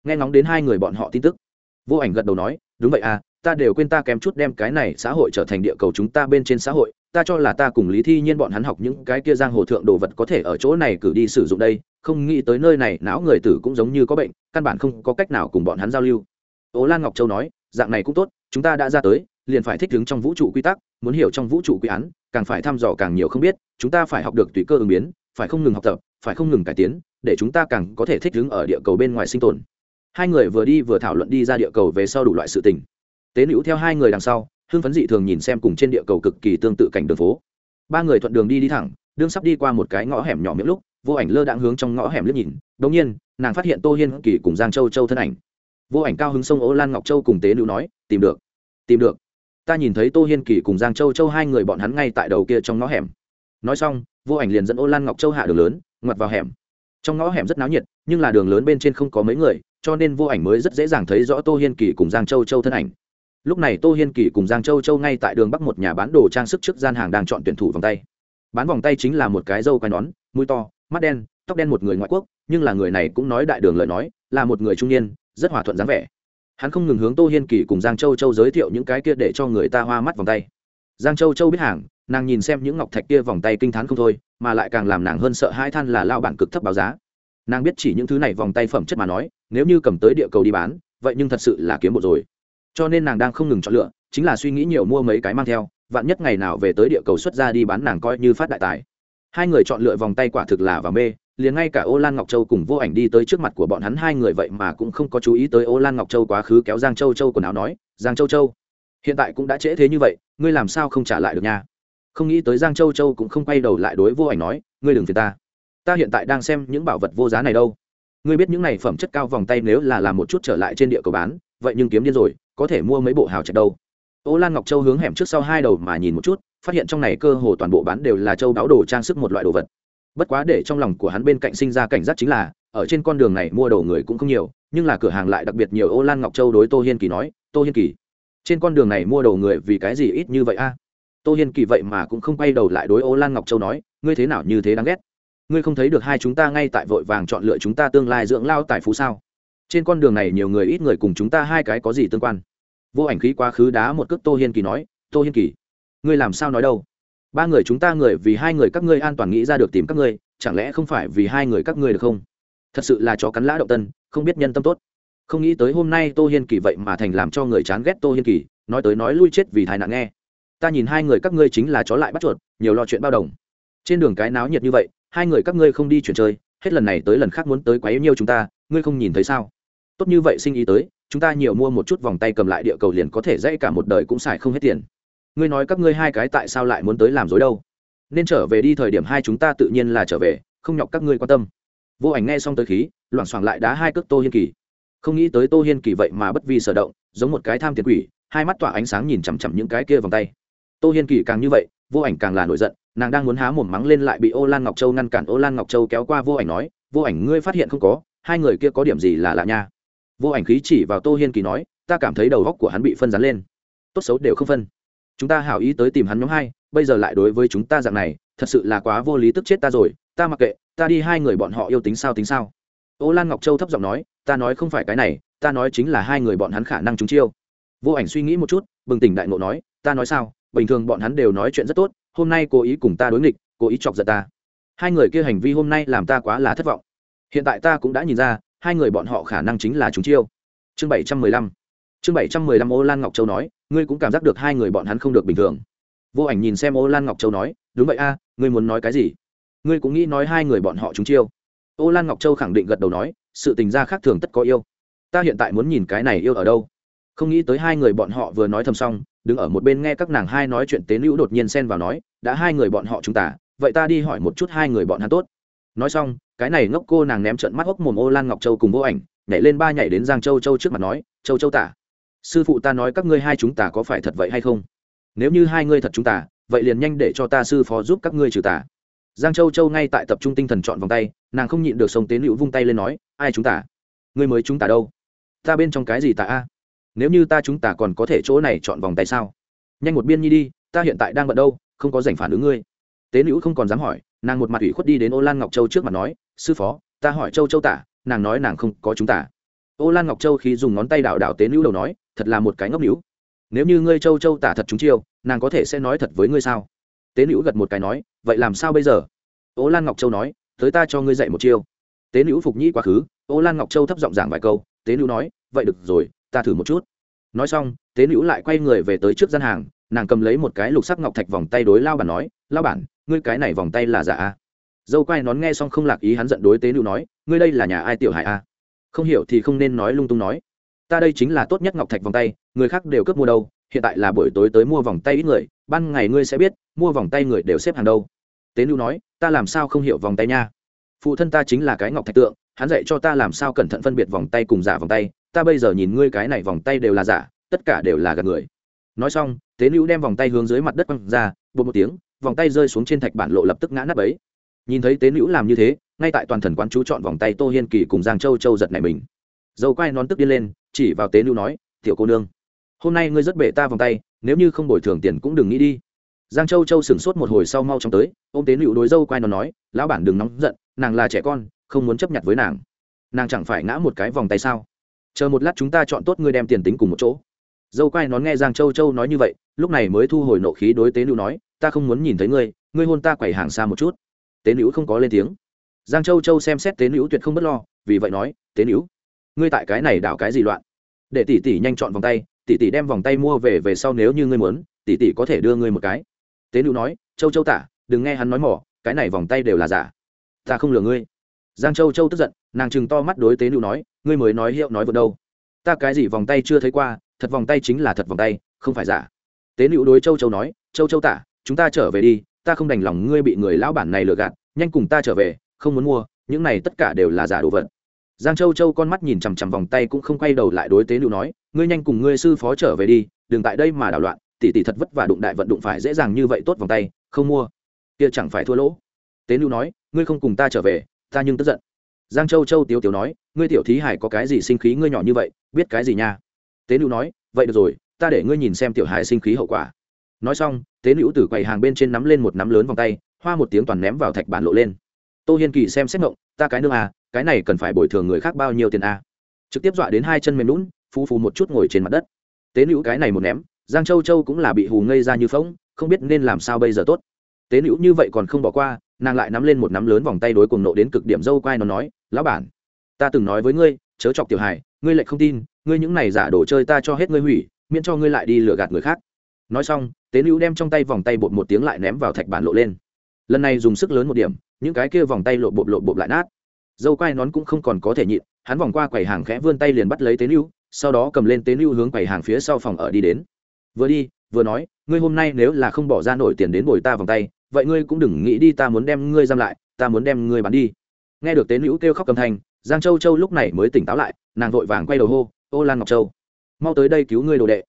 Nghe ngóng đến hai người bọn họ tin tức, vô ảnh gật đầu nói, đúng vậy à ta đều quên ta kém chút đem cái này xã hội trở thành địa cầu chúng ta bên trên xã hội. Ta cho là ta cùng lý thi nhiên bọn hắn học những cái kia giang hồ thượng đồ vật có thể ở chỗ này cử đi sử dụng đây. Không nghĩ tới nơi này, não người tử cũng giống như có bệnh, căn bản không có cách nào cùng bọn hắn giao lưu. Ố lan ngọc châu nói, dạng này cũng tốt, chúng ta đã ra tới, liền phải thích ứng trong vũ trụ quy tắc, muốn hiểu trong vũ trụ quy án, càng phải thăm dò càng nhiều không biết, chúng ta phải học được tùy cơ ứng biến, phải không ngừng học tập phải không ngừng cải tiến, để chúng ta càng có thể thích ứng ở địa cầu bên ngoài sinh tồn. Hai người vừa đi vừa thảo luận đi ra địa cầu về sau đủ loại sự tình. Tế nữ theo hai người đằng sau, hưng phấn dị thường nhìn xem cùng trên địa cầu cực kỳ tương tự cảnh đường phố. Ba người thuận đường đi đi thẳng, đương sắp đi qua một cái ngõ hẻm nhỏ miệng lúc, vô ảnh lơ đãng hướng trong ngõ hẻm liếc nhìn đống nhiên, nàng phát hiện tô hiên kỳ cùng giang châu châu thân ảnh. Vô ảnh cao hứng sông ô lan ngọc châu cùng tế nữ nói, tìm được tìm được. Ta nhìn thấy tô hiên kỳ cùng giang châu châu hai người bọn hắn ngay tại đầu kia trong ngõ hẻm. Nói xong, vô ảnh liền dẫn ô lan ngọc châu hạ đường lớn ngoặt vào hẻm. Trong ngõ hẻm rất náo nhiệt, nhưng là đường lớn bên trên không có mấy người, cho nên vô ảnh mới rất dễ dàng thấy rõ tô hiên kỳ cùng giang châu châu thân ảnh. Lúc này tô hiên kỳ cùng giang châu châu ngay tại đường bắc một nhà bán đồ trang sức trước gian hàng đang chọn tuyển thủ vòng tay. Bán vòng tay chính là một cái dâu quai nón, mũi to, mắt đen, tóc đen một người ngoại quốc, nhưng là người này cũng nói đại đường lời nói, là một người trung niên, rất hòa thuận dáng vẻ. Hắn không ngừng hướng tô hiên kỳ cùng giang châu châu giới thiệu những cái kia để cho người ta hoa mắt vòng tay. Giang châu châu biết hàng nàng nhìn xem những ngọc thạch kia vòng tay kinh t h á n không thôi, mà lại càng làm nàng hơn sợ hai than là lao bản cực thấp báo giá. Nàng biết chỉ những thứ này vòng tay phẩm chất mà nói, nếu như cầm tới địa cầu đi bán, vậy nhưng thật sự là kiếm bộ rồi. Cho nên nàng đang không ngừng chọn lựa, chính là suy nghĩ nhiều mua mấy cái mang theo, vạn nhất ngày nào về tới địa cầu xuất ra đi bán nàng coi như phát đại tài. Hai người chọn lựa vòng tay quả thực là và mê, liền ngay cả ô lan ngọc châu cùng vô ảnh đi tới trước mặt của bọn hắn hai người vậy mà cũng không có chú ý tới ô lan ngọc châu quá khứ kéo giang châu châu quần áo nói, giang châu châu, hiện tại cũng đã trễ thế như vậy, ngươi làm sao không trả lại được nha? Không nghĩ tới giang châu châu cũng không quay đầu lại đối vô ảnh nói, ngươi đừng phiền ta. Ta hiện tại đang xem những bảo vật vô giá này đâu. Ngươi biết những này phẩm chất cao vòng tay nếu là làm một chút trở lại trên địa cầu bán, vậy nhưng kiếm điên rồi, có thể mua mấy bộ hào chặt đâu. Ô lan ngọc châu hướng hẻm trước sau hai đầu mà nhìn một chút, phát hiện trong này cơ hồ toàn bộ bán đều là châu đáo đồ trang sức một loại đồ vật. Bất quá để trong lòng của hắn bên cạnh sinh ra cảnh giác chính là, ở trên con đường này mua đồ người cũng không nhiều, nhưng là cửa hàng lại đặc biệt nhiều. Ô lan ngọc châu đối tô hiên kỳ nói, tô hiên kỳ, trên con đường này mua đồ người vì cái gì ít như vậy a? Tô hiên kỳ vậy mà cũng không quay đầu lại đối ô lan ngọc châu nói, ngươi thế nào như thế đáng ghét? Ngươi không thấy được hai chúng ta ngay tại vội vàng chọn lựa chúng ta tương lai dưỡng lao tài phú sao? Trên con đường này nhiều người ít người cùng chúng ta hai cái có gì tương quan? Vô ảnh khí quá khứ đá một cước tô hiên kỳ nói, tô hiên kỳ, ngươi làm sao nói đâu? Ba người chúng ta người vì hai người các ngươi an toàn nghĩ ra được tìm các ngươi, chẳng lẽ không phải vì hai người các ngươi được không? Thật sự là chó cắn lã động tân, không biết nhân tâm tốt. Không nghĩ tới hôm nay tô hiên kỳ vậy mà thành làm cho người chán ghét tô hiên kỳ, nói tới nói lui chết vì thai nạn nghe ta nhìn hai người các ngươi chính là chó lại bắt chuột, nhiều lo chuyện bao đồng. Trên đường cái náo nhiệt như vậy, hai người các ngươi không đi chuyển chơi, hết lần này tới lần khác muốn tới quá yêu nhiêu chúng ta, ngươi không nhìn thấy sao? Tốt như vậy sinh ý tới, chúng ta nhiều mua một chút vòng tay cầm lại địa cầu liền có thể dãy cả một đời cũng xài không hết tiền. Ngươi nói các ngươi hai cái tại sao lại muốn tới làm dối đâu? Nên trở về đi thời điểm hai chúng ta tự nhiên là trở về, không nhọc các ngươi quan tâm. Vô ảnh nghe xong tới khí, loảng xoảng lại đá hai cước tô hiên kỳ. Không nghĩ tới tô hiên kỳ vậy mà bất vi sở động, giống một cái tham tiền quỷ, hai mắt tỏa ánh sáng nhìn chằm chằm những cái kia vòng tay tô hiên kỳ càng như vậy, vô ảnh càng là nổi giận, nàng đang muốn há mồm mắng lên lại bị ô lan ngọc châu ngăn cản. Ô lan ngọc châu kéo qua vô ảnh nói, vô ảnh, ngươi phát hiện không có, hai người kia có điểm gì là lạ nha? Vô ảnh khí chỉ vào tô hiên kỳ nói, ta cảm thấy đầu góc của hắn bị phân rắn lên. Tốt xấu đều không phân. Chúng ta hảo ý tới tìm hắn nhóm hai, bây giờ lại đối với chúng ta dạng này, thật sự là quá vô lý tức chết ta rồi, ta mặc kệ, ta đi hai người bọn họ yêu tính sao tính sao. Ô lan ngọc châu thấp giọng nói, ta nói không phải cái này, ta nói chính là hai người bọn hắn khả năng chúng chiêu. Vô ảnh suy nghĩ một chút, bừng tỉnh đại ngộ nói, ta nói sao? Bình thường bọn hắn đều nói chuyện rất tốt, hôm nay cố ý cùng ta đối nghịch, cố ý chọc giận ta. Hai người kia hành vi hôm nay làm ta quá là thất vọng. Hiện tại ta cũng đã nhìn ra, hai người bọn họ khả năng chính là chúng chiêu. Chương bảy trăm mười lăm. Chương bảy trăm mười lăm ô lan ngọc châu nói, ngươi cũng cảm giác được hai người bọn hắn không được bình thường. Vô ảnh nhìn xem ô lan ngọc châu nói, đúng vậy a, ngươi muốn nói cái gì? Ngươi cũng nghĩ nói hai người bọn họ chúng chiêu. Ô lan ngọc châu khẳng định gật đầu nói, sự tình gia khác thường tất có yêu. Ta hiện tại muốn nhìn cái này yêu ở đâu. Không nghĩ tới hai người bọn họ vừa nói thầm xong đứng ở một bên nghe các nàng hai nói chuyện tế nữ đột nhiên xen vào nói, đã hai người bọn họ chúng ta, vậy ta đi hỏi một chút hai người bọn hắn tốt. Nói xong, cái này ngốc cô nàng ném trận mắt hốc mồm ô lan ngọc châu cùng vô ảnh, nhảy lên ba nhảy đến giang châu châu trước mặt nói, châu châu tả, sư phụ ta nói các ngươi hai chúng ta có phải thật vậy hay không? Nếu như hai ngươi thật chúng ta, vậy liền nhanh để cho ta sư phó giúp các ngươi trừ tả giang châu châu ngay tại tập trung tinh thần chọn vòng tay, nàng không nhịn được sông tế nữ vung tay lên nói, ai chúng ta? Ngươi mới chúng ta đâu? Ta bên trong cái gì ta a? Nếu như ta chúng ta còn có thể chỗ này chọn vòng tay sao? Nhanh một biên nhi đi, ta hiện tại đang bận đâu, không có giành phản ứng ngươi. Tế nữ không còn dám hỏi, nàng một mặt ủy khuất đi đến ô lan ngọc châu trước mặt nói, sư phó, ta hỏi châu châu tả, nàng nói nàng không có chúng ta. Ô lan ngọc châu khi dùng ngón tay đảo đảo tế nữ đầu nói, thật là một cái ngốc nữ nếu như ngươi châu châu tả thật chúng chiêu, nàng có thể sẽ nói thật với ngươi sao? Tế nữ gật một cái nói, vậy làm sao bây giờ? Ô lan ngọc châu nói, tới ta cho ngươi dạy một chiêu. Tế nữ phục nhĩ quá khứ, ô lan ngọc châu thấp giọng giảng vài câu, tế nữ nói, vậy được rồi ta thử một chút. Nói xong, tế nữ lại quay người về tới trước gian hàng, nàng cầm lấy một cái lục sắc ngọc thạch vòng tay đối lao bản nói, lao bản, ngươi cái này vòng tay là giả a dâu quay nón nghe xong không lạc ý hắn giận đối tế nữ nói, ngươi đây là nhà ai tiểu hải a à? không hiểu thì không nên nói lung tung nói. Ta đây chính là tốt nhất ngọc thạch vòng tay, người khác đều cướp mua đâu, hiện tại là buổi tối tới mua vòng tay ít người, ban ngày ngươi sẽ biết, mua vòng tay người đều xếp hàng đâu. Tế nữ nói, ta làm sao không hiểu vòng tay nha? Phụ thân ta chính là cái ngọc thạch tượng, hắn dạy cho ta làm sao cẩn thận phân biệt vòng tay cùng giả vòng tay ta bây giờ nhìn ngươi cái này vòng tay đều là giả, tất cả đều là gạt người. Nói xong, tế nữ đem vòng tay hướng dưới mặt đất quăng ra bột một tiếng, vòng tay rơi xuống trên thạch bản lộ lập tức ngã nắp ấy nhìn thấy tế nữ làm như thế, ngay tại toàn thần quán chú chọn vòng tay tô hiên kỳ cùng giang châu châu giật này mình. Dầu quai nón tức đi lên, chỉ vào tế nữ nói, tiểu cô nương, hôm nay ngươi rất bể ta vòng tay, nếu như không bồi thường tiền cũng đừng nghĩ đi. Giang châu châu sửng sốt một hồi sau mau chóng tới ô m tế nữ đối dâu quai nón nói, lão bản đừng nóng giận, nàng là trẻ con, không muốn chấp nhận với nàng. Nàng chẳng phải ngã một cái vòng tay sao? Chờ một lát chúng ta chọn tốt ngươi đem tiền tính cùng một chỗ. Dâu quai nón nghe giang châu châu nói như vậy, lúc này mới thu hồi nộ khí đối tế nữ nói, ta không muốn nhìn thấy ngươi ngươi hôn ta quẩy hàng xa một chút. Tế nữ không có lên tiếng. Giang châu châu xem xét tế nữ tuyệt không b ấ t lo, vì vậy nói, tế nữ, ngươi tại cái này đảo cái gì loạn? Để tỷ tỷ nhanh chọn vòng tay, tỷ tỷ đem vòng tay mua về về sau nếu như ngươi muốn, tỷ tỷ có thể đưa ngươi một cái. Tế nữ nói, châu châu tả, đừng nghe hắn nói mỏ, cái này vòng tay đều là giả. Ta không lừa ngươi. Giang châu châu tức giận, nàng chừng to mắt đối tế nữ nói ngươi mới nói hiệu nói vượt đâu. Ta cái gì vòng tay chưa thấy qua, thật vòng tay chính là thật vòng tay, không phải giả. Tế nữ đối châu châu nói, châu châu tả, chúng ta trở về đi, ta không đành lòng ngươi bị người lão bản này lừa gạt, nhanh cùng ta trở về, không muốn mua, những này tất cả đều là giả đồ vật. Giang châu châu con mắt nhìn chằm chằm vòng tay cũng không quay đầu lại đối tế nữ nói, ngươi nhanh cùng ngươi sư phó trở về đi, đừng tại đây mà đảo loạn, tỷ tỷ thật vất vả đụng đại vận đụng phải dễ dàng như vậy tốt vòng tay, không mua. Kia chẳng phải thua lỗ. Tế nữ nói, ngươi không cùng ta trở về, ta nhưng tức giận giang châu châu tiếu tiếu nói, ngươi tiểu thí hải có cái gì sinh khí ngươi nhỏ như vậy, biết cái gì nha? Tế nữ nói, vậy được rồi, ta để ngươi nhìn xem tiểu Hải sinh khí hậu quả. Nói xong, tế nữ từ quầy hàng bên trên nắm lên một nắm lớn vòng tay, hoa một tiếng toàn ném vào thạch bản lộ lên. Tô hiên kỳ xem xét ngộng, ta cái nương à cái này cần phải bồi thường người khác bao nhiêu tiền à? Trực tiếp dọa đến hai chân mềm lún phú phú một chút ngồi trên mặt đất. Tế nữ cái này một ném, giang châu châu cũng là bị hù ngây ra như phóng không biết nên làm sao bây giờ tốt. Tế nữ như vậy còn không bỏ qua, nàng lại nắm lên một nắm lớn vòng tay đối cùng nộ đến cực điểm dâu quai nó nói lão bản, ta từng nói với ngươi, chớ chọc tiểu hài, ngươi lại không tin, ngươi những này giả đồ chơi ta cho hết ngươi hủy, miễn cho ngươi lại đi lừa gạt người khác. Nói xong, tế nữ đem trong tay vòng tay bột một tiếng lại ném vào thạch bản lộ lên. Lần này dùng sức lớn một điểm, những cái kia vòng tay lộ bột lộ bột lại nát. Dâu quai nón cũng không còn có thể nhịn, hắn vòng qua quầy hàng khẽ vươn tay liền bắt lấy tế nữ sau đó cầm lên tế nữ hướng quầy hàng phía sau phòng ở đi đến. Vừa đi, vừa nói, ngươi hôm nay nếu là không bỏ ra nổi tiền đến bồi ta vòng tay, vậy ngươi cũng đừng nghĩ đi, ta muốn đem ngươi giam lại, ta muốn đem ngươi bán đi nghe được tế nữ kêu khóc cầm thanh giang châu châu lúc này mới tỉnh táo lại, nàng vội vàng quay đầu hô, ô lan ngọc châu, mau tới đây cứu ngươi đồ đệ.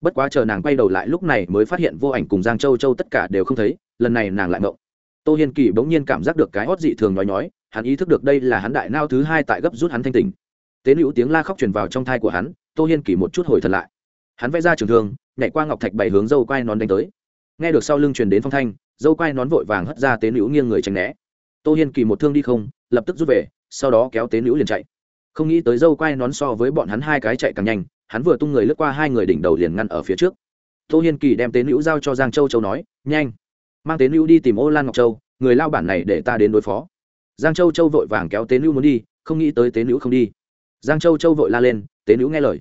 Bất quá chờ nàng quay đầu lại lúc này mới phát hiện vô ảnh cùng giang châu châu tất cả đều không thấy, lần này nàng lại ngộng. Tô hiên kỳ bỗng nhiên cảm giác được cái hót dị thường nói nhói, hắn ý thức được đây là hắn đại nao thứ hai tại gấp rút hắn thanh tỉnh. Tế nữ tiếng la khóc truyền vào trong thai của hắn, tô hiên kỳ một chút hồi thật lại. Hắn vẽ ra trường thương, nhảy qua ngọc thạch bảy hướng dâu quai nón đánh tới. Nghe được sau lưng truyền đến phong thanh, dâu quai nón vội vàng hất ra tế nữ nghiêng người tránh né. Tô hiên kỳ một thương đi không lập tức rút về, sau đó kéo tế nữ liền chạy. Không nghĩ tới dâu quai nón so với bọn hắn hai cái chạy càng nhanh, hắn vừa tung người lướt qua hai người đỉnh đầu liền ngăn ở phía trước. Tô hiên kỳ đem tế nữ giao cho giang châu châu nói, nhanh, mang tế nữ đi tìm ô lan ngọc châu, người lao bản này để ta đến đối phó. Giang châu châu vội vàng kéo tế nữ muốn đi, không nghĩ tới tế nữ không đi. Giang châu châu vội la lên, tế nữ nghe lời.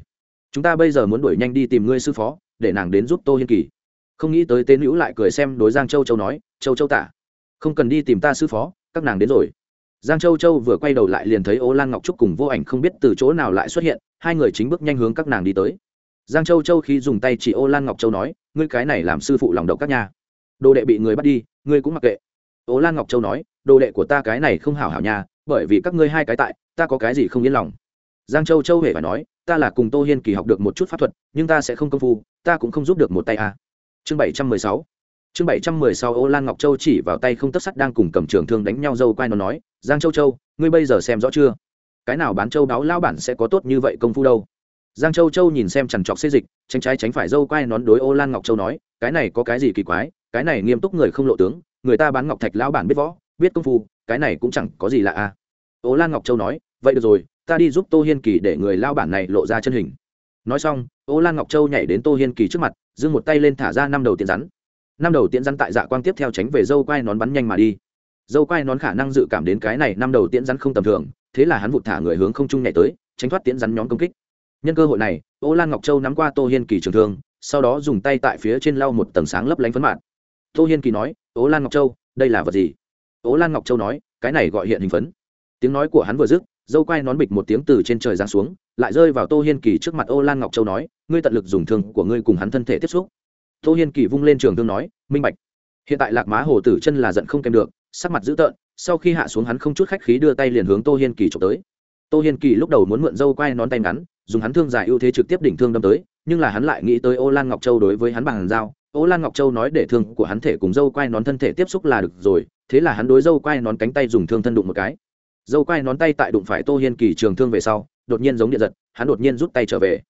Chúng ta bây giờ muốn đuổi nhanh đi tìm ngươi sư phó, để nàng đến giúp tô hiên kỳ. Không nghĩ tới tế nữ lại cười xem đối giang châu châu nói, châu châu tả, không cần đi tìm ta sư phó, các nàng đến rồi giang châu châu vừa quay đầu lại liền thấy ô lan ngọc trúc cùng vô ảnh không biết từ chỗ nào lại xuất hiện, hai người chính bước nhanh hướng các nàng đi tới. Giang châu châu khi dùng tay chỉ ô lan ngọc châu nói, ngươi cái này làm sư phụ lòng độc các nhà đồ đệ bị người bắt đi, ngươi cũng mặc kệ. Ô lan ngọc châu nói, đồ đệ của ta cái này không hảo hảo nhà bởi vì các ngươi hai cái tại, ta có cái gì không yên lòng. Giang châu châu hề phải nói, ta là cùng tô hiên kỳ học được một chút pháp thuật, nhưng ta sẽ không công phu, ta cũng không giúp được một tay à. chương bảy trăm mười sáu. Chương bảy trăm mười sáu, ô lan ngọc châu chỉ vào tay không tất sắt đang cùng cầm trường thương đánh nhau dâu quai nó nói giang châu châu, ngươi bây giờ xem rõ chưa? Cái nào bán châu đáo lao bản sẽ có tốt như vậy công phu đâu? Giang châu châu nhìn xem chằn trọc xê dịch, tránh trái tránh phải dâu quai nón đối ô lan ngọc châu nói, cái này có cái gì kỳ quái, cái này nghiêm túc người không lộ tướng, người ta bán ngọc thạch lao bản biết võ, biết công phu, cái này cũng chẳng có gì lạ à. Ô lan ngọc châu nói, vậy được rồi, ta đi giúp tô hiên kỳ để người lao bản này lộ ra chân hình. Nói xong, ô lan ngọc châu nhảy đến tô hiên kỳ trước mặt, giương một tay lên thả ra năm đầu tiện rắn. Năm đầu tiện rắn tại dạ quang tiếp theo tránh về dâu quai nón bắn nhanh mà đi dâu quai nón khả năng dự cảm đến cái này năm đầu tiễn rắn không tầm thường, thế là hắn vụt thả người hướng không trung nhảy tới, tránh thoát tiễn rắn nhóm công kích. Nhân cơ hội này, ô lan ngọc châu nắm qua tô hiên kỳ trường thương, sau đó dùng tay tại phía trên lau một tầng sáng lấp lánh phấn mạn. Tô hiên kỳ nói, ô lan ngọc châu, đây là vật gì? Ô lan ngọc châu nói, cái này gọi hiện hình phấn. Tiếng nói của hắn vừa dứt, dâu quai nón bịch một tiếng từ trên trời giáng xuống, lại rơi vào tô hiên kỳ trước mặt ô lan ngọc châu nói, ngươi tận lực dùng thương của ngươi cùng hắn thân thể tiếp xúc. Tô hiên kỳ vung lên trường thương nói, minh bạch. Hiện tại lạc má hồ tử chân là giận không kèm được sắc mặt dữ tợn, sau khi hạ xuống hắn không chút khách khí đưa tay liền hướng tô hiên kỳ trộm tới. Tô hiên kỳ lúc đầu muốn mượn dâu quai nón tay ngắn, dùng hắn thương dài ưu thế trực tiếp đỉnh thương đâm tới, nhưng là hắn lại nghĩ tới ô lan ngọc châu đối với hắn bằng dao ô lan ngọc châu nói để thương của hắn thể cùng dâu quai nón thân thể tiếp xúc là được rồi, thế là hắn đối dâu quai nón cánh tay dùng thương thân đụng một cái. Dâu quai nón tay tại đụng phải tô hiên kỳ trường thương về sau, đột nhiên giống điện giật, hắn đột nhiên rút tay trở về.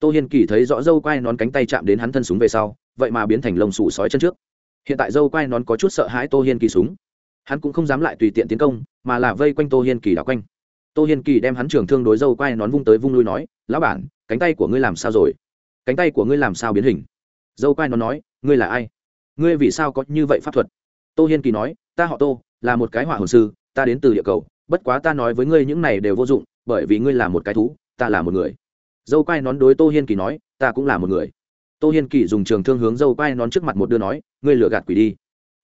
Tô hiên kỳ thấy rõ dâu quai nón cánh tay chạm đến hắn thân súng về sau, vậy mà biến thành lồng sủ sói chân trước. Hiện tại dâu quai nón có chút sợ hãi tô hiên kỳ súng hắn cũng không dám lại tùy tiện tiến công, mà là vây quanh tô hiên kỳ đảo quanh. Tô hiên kỳ đem hắn trường thương đối dâu quai nón vung tới vung lui nói, lão bản, cánh tay của ngươi làm sao rồi? Cánh tay của ngươi làm sao biến hình? Dâu quai nón nói, ngươi là ai? Ngươi vì sao có như vậy pháp thuật? Tô hiên kỳ nói, ta họ tô, là một cái hỏa hồn sư, ta đến từ địa cầu, bất quá ta nói với ngươi những này đều vô dụng, bởi vì ngươi là một cái thú, ta là một người. Dâu quai nón đối tô hiên kỳ nói, ta cũng là một người. Tô hiên kỳ dùng trường thương hướng dâu quai nón trước mặt một đưa nói, ngươi lừa gạt quỷ đi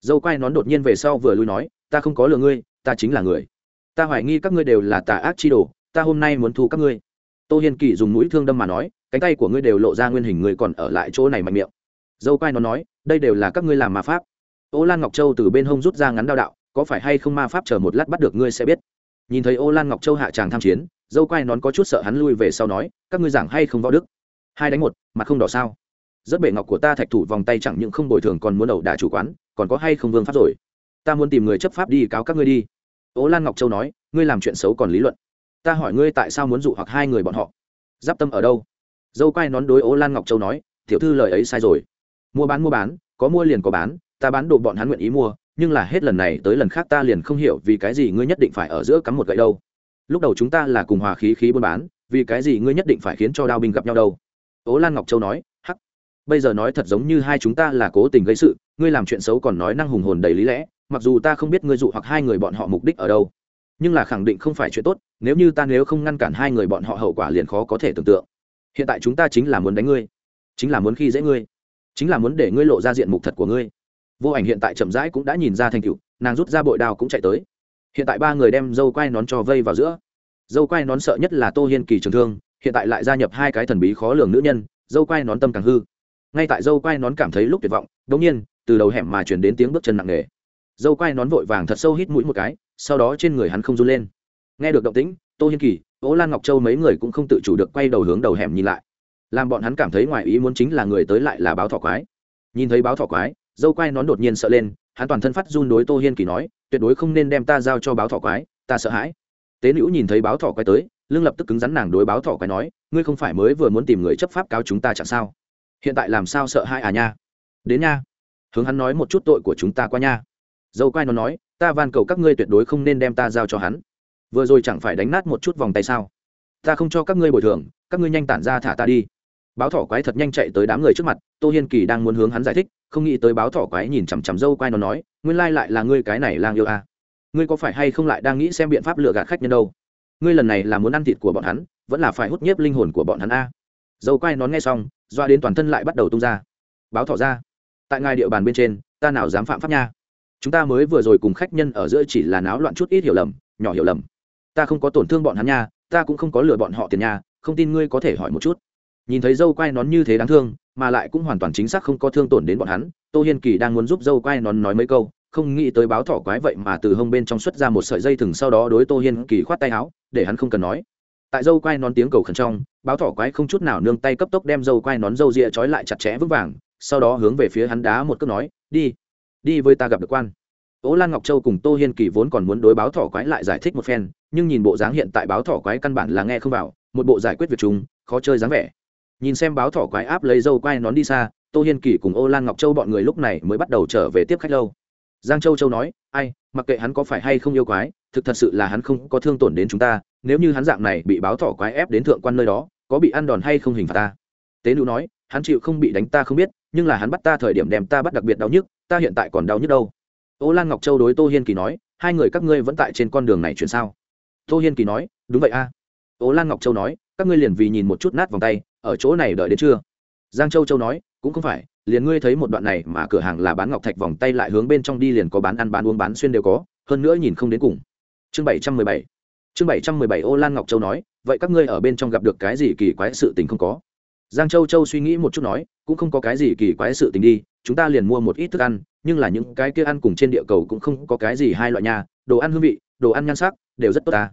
dâu quai nón đột nhiên về sau vừa lui nói, ta không có lừa ngươi, ta chính là người. Ta hoài nghi các ngươi đều là tà ác chi đồ, ta hôm nay muốn thu các ngươi. Tô hiên kỳ dùng mũi thương đâm mà nói, cánh tay của ngươi đều lộ ra nguyên hình người còn ở lại chỗ này mạnh miệng. Dâu quai nón nói, đây đều là các ngươi làm ma pháp. Ô lan ngọc châu từ bên hông rút ra ngắn đao đạo, có phải hay không ma pháp chờ một lát bắt được ngươi sẽ biết. Nhìn thấy ô lan ngọc châu hạ tràng tham chiến, dâu quai nón có chút sợ hắn lui về sau nói, các ngươi giảng hay không võ đức? Hai đánh một, mặt không đỏ sao? Rất bể ngọc của ta thạch thủ vòng tay chẳng những không bồi thường còn muốn đầu đả chủ quán còn có hay không vương pháp rồi? Ta muốn tìm người chấp pháp đi, cáo các ngươi đi. Ố lan ngọc châu nói, ngươi làm chuyện xấu còn lý luận. Ta hỏi ngươi tại sao muốn dụ hoặc hai người bọn họ? Giáp tâm ở đâu? Dâu quai nón đối ố lan ngọc châu nói, tiểu thư lời ấy sai rồi. Mua bán mua bán, có mua liền có bán, ta bán đồ bọn hắn nguyện ý mua, nhưng là hết lần này tới lần khác ta liền không hiểu vì cái gì ngươi nhất định phải ở giữa cắm một gậy đâu. Lúc đầu chúng ta là cùng hòa khí khí buôn bán, vì cái gì ngươi nhất định phải khiến cho đao binh gặp nhau đâu? Ố lan ngọc châu nói, hắc, bây giờ nói thật giống như hai chúng ta là cố tình gây sự ngươi làm chuyện xấu còn nói năng hùng hồn đầy lý lẽ, mặc dù ta không biết ngươi dụ hoặc hai người bọn họ mục đích ở đâu, nhưng là khẳng định không phải chuyện tốt, nếu như ta nếu không ngăn cản hai người bọn họ hậu quả liền khó có thể tưởng tượng. Hiện tại chúng ta chính là muốn đánh ngươi, chính là muốn khi dễ ngươi, chính là muốn để ngươi lộ ra diện mục thật của ngươi. Vô ảnh hiện tại chậm rãi cũng đã nhìn ra thành cựu nàng rút ra bội đao cũng chạy tới. Hiện tại ba người đem dâu quai nón cho vây vào giữa. Dâu quai nón sợ nhất là tô hiên kỳ trường thương, hiện tại lại gia nhập hai cái thần bí khó lường nữ nhân, dâu quai nón tâm càng hư. Ngay tại dâu quai nón cảm thấy lúc tuyệt vọng đ ỗ n g nhiên từ đầu hẻm mà chuyển đến tiếng bước chân nặng nề. Dâu quai nón vội vàng thật sâu hít mũi một cái, sau đó trên người hắn không run lên. Nghe được động tĩnh, tô hiên kỳ ố lan ngọc châu mấy người cũng không tự chủ được quay đầu hướng đầu hẻm nhìn lại. Làm bọn hắn cảm thấy ngoài ý muốn chính là người tới lại là báo thỏ quái. Nhìn thấy báo thỏ quái, dâu quai nón đột nhiên sợ lên, hắn toàn thân phát run đối tô hiên kỳ nói, tuyệt đối không nên đem ta giao cho báo thỏ quái, ta sợ hãi. Tế nữ nhìn thấy báo thỏ quái tới lương lập tức cứng rắn nàng đối báo thỏ quái nói, ngươi không phải mới vừa muốn tìm người chấp pháp cáo chúng ta chẳng sao? Hiện tại làm sao sợ hãi à nha? Đến nha hướng hắn nói một chút tội của chúng ta qua nha. Dâu quai nó nói, ta van cầu các ngươi tuyệt đối không nên đem ta giao cho hắn. Vừa rồi chẳng phải đánh nát một chút vòng tay sao? Ta không cho các ngươi bồi thường, các ngươi nhanh tản ra thả ta đi. Báo thỏ quái thật nhanh chạy tới đám người trước mặt, tô hiên kỳ đang muốn hướng hắn giải thích, không nghĩ tới báo thỏ quái nhìn chằm chằm dâu quai nó nói, nguyên lai lại là ngươi cái này lang yêu à. ngươi có phải hay không lại đang nghĩ xem biện pháp lựa gạt khách nhân đâu? Ngươi lần này là muốn ăn thịt của bọn hắn, vẫn là phải hút nhiếp linh hồn của bọn hắn a? À. dâu quai nón nghe xong, doa đến toàn thân lại bắt đầu tung ra. Báo thỏ ra tại ngài địa bàn bên trên, ta nào dám phạm pháp nha? Chúng ta mới vừa rồi cùng khách nhân ở giữa chỉ là náo loạn chút ít hiểu lầm, nhỏ hiểu lầm. Ta không có tổn thương bọn hắn nha, ta cũng không có lừa bọn họ tiền nha, không tin ngươi có thể hỏi một chút. Nhìn thấy dâu quai nón như thế đáng thương, mà lại cũng hoàn toàn chính xác không có thương tổn đến bọn hắn, tô hiên kỳ đang muốn giúp dâu quai nón nói mấy câu, không nghĩ tới báo thỏ quái vậy mà từ hông bên trong xuất ra một sợi dây thừng sau đó đối tô hiên kỳ khoát tay áo, để hắn không cần nói. Tại dâu quai nón tiếng cầu khẩn trong, báo thỏ quái không chút nào nương tay cấp tốc đem dâu quai nón dâu rịa trói lại chặt chẽ vững vàng sau đó hướng về phía hắn đá một cước nói, đi đi với ta gặp được quan. Ố lan ngọc châu cùng tô hiên kỳ vốn còn muốn đối báo thỏ quái lại giải thích một phen, nhưng nhìn bộ dáng hiện tại báo thỏ quái căn bản là nghe không vào, một bộ giải quyết việc chúng khó chơi dáng vẻ. Nhìn xem báo thỏ quái áp lấy dâu quai nón đi xa, tô hiên kỳ cùng ô lan ngọc châu bọn người lúc này mới bắt đầu trở về tiếp khách lâu. Giang châu châu nói, ai, mặc kệ hắn có phải hay không yêu quái, thực thật sự là hắn không có thương tổn đến chúng ta, nếu như hắn dạng này bị báo thỏ quái ép đến thượng quan nơi đó, có bị ăn đòn hay không hình phạt ta? Tế nữ nói hắn chịu không bị đánh ta không biết, nhưng là hắn bắt ta thời điểm đem ta bắt đặc biệt đau nhức, ta hiện tại còn đau nhức đâu. Ô lan ngọc châu đối tô hiên kỳ nói, hai người các ngươi vẫn tại trên con đường này chuyển sao? Tô hiên kỳ nói, đúng vậy a. À. ô lan ngọc châu nói, các ngươi liền vì nhìn một chút nát vòng tay, ở chỗ này đợi đến chưa giang châu châu nói, cũng không phải, liền ngươi thấy một đoạn này mà cửa hàng là bán ngọc thạch vòng tay lại hướng bên trong đi liền có bán ăn bán uống bán xuyên đều có, hơn nữa nhìn không đến cùng. Chương bảy trăm mười bảy. Chương bảy trăm mười bảy, ô lan ngọc châu nói, vậy các ngươi ở bên trong gặp được cái gì kỳ quái sự tình không có? Giang châu châu suy nghĩ một chút nói, cũng không có cái gì kỳ quái sự tình đi, chúng ta liền mua một ít thức ăn, nhưng là những cái kia ăn cùng trên địa cầu cũng không có cái gì hai loại nhà đồ ăn hương vị, đồ ăn nhan sắc, đều rất tốt ta.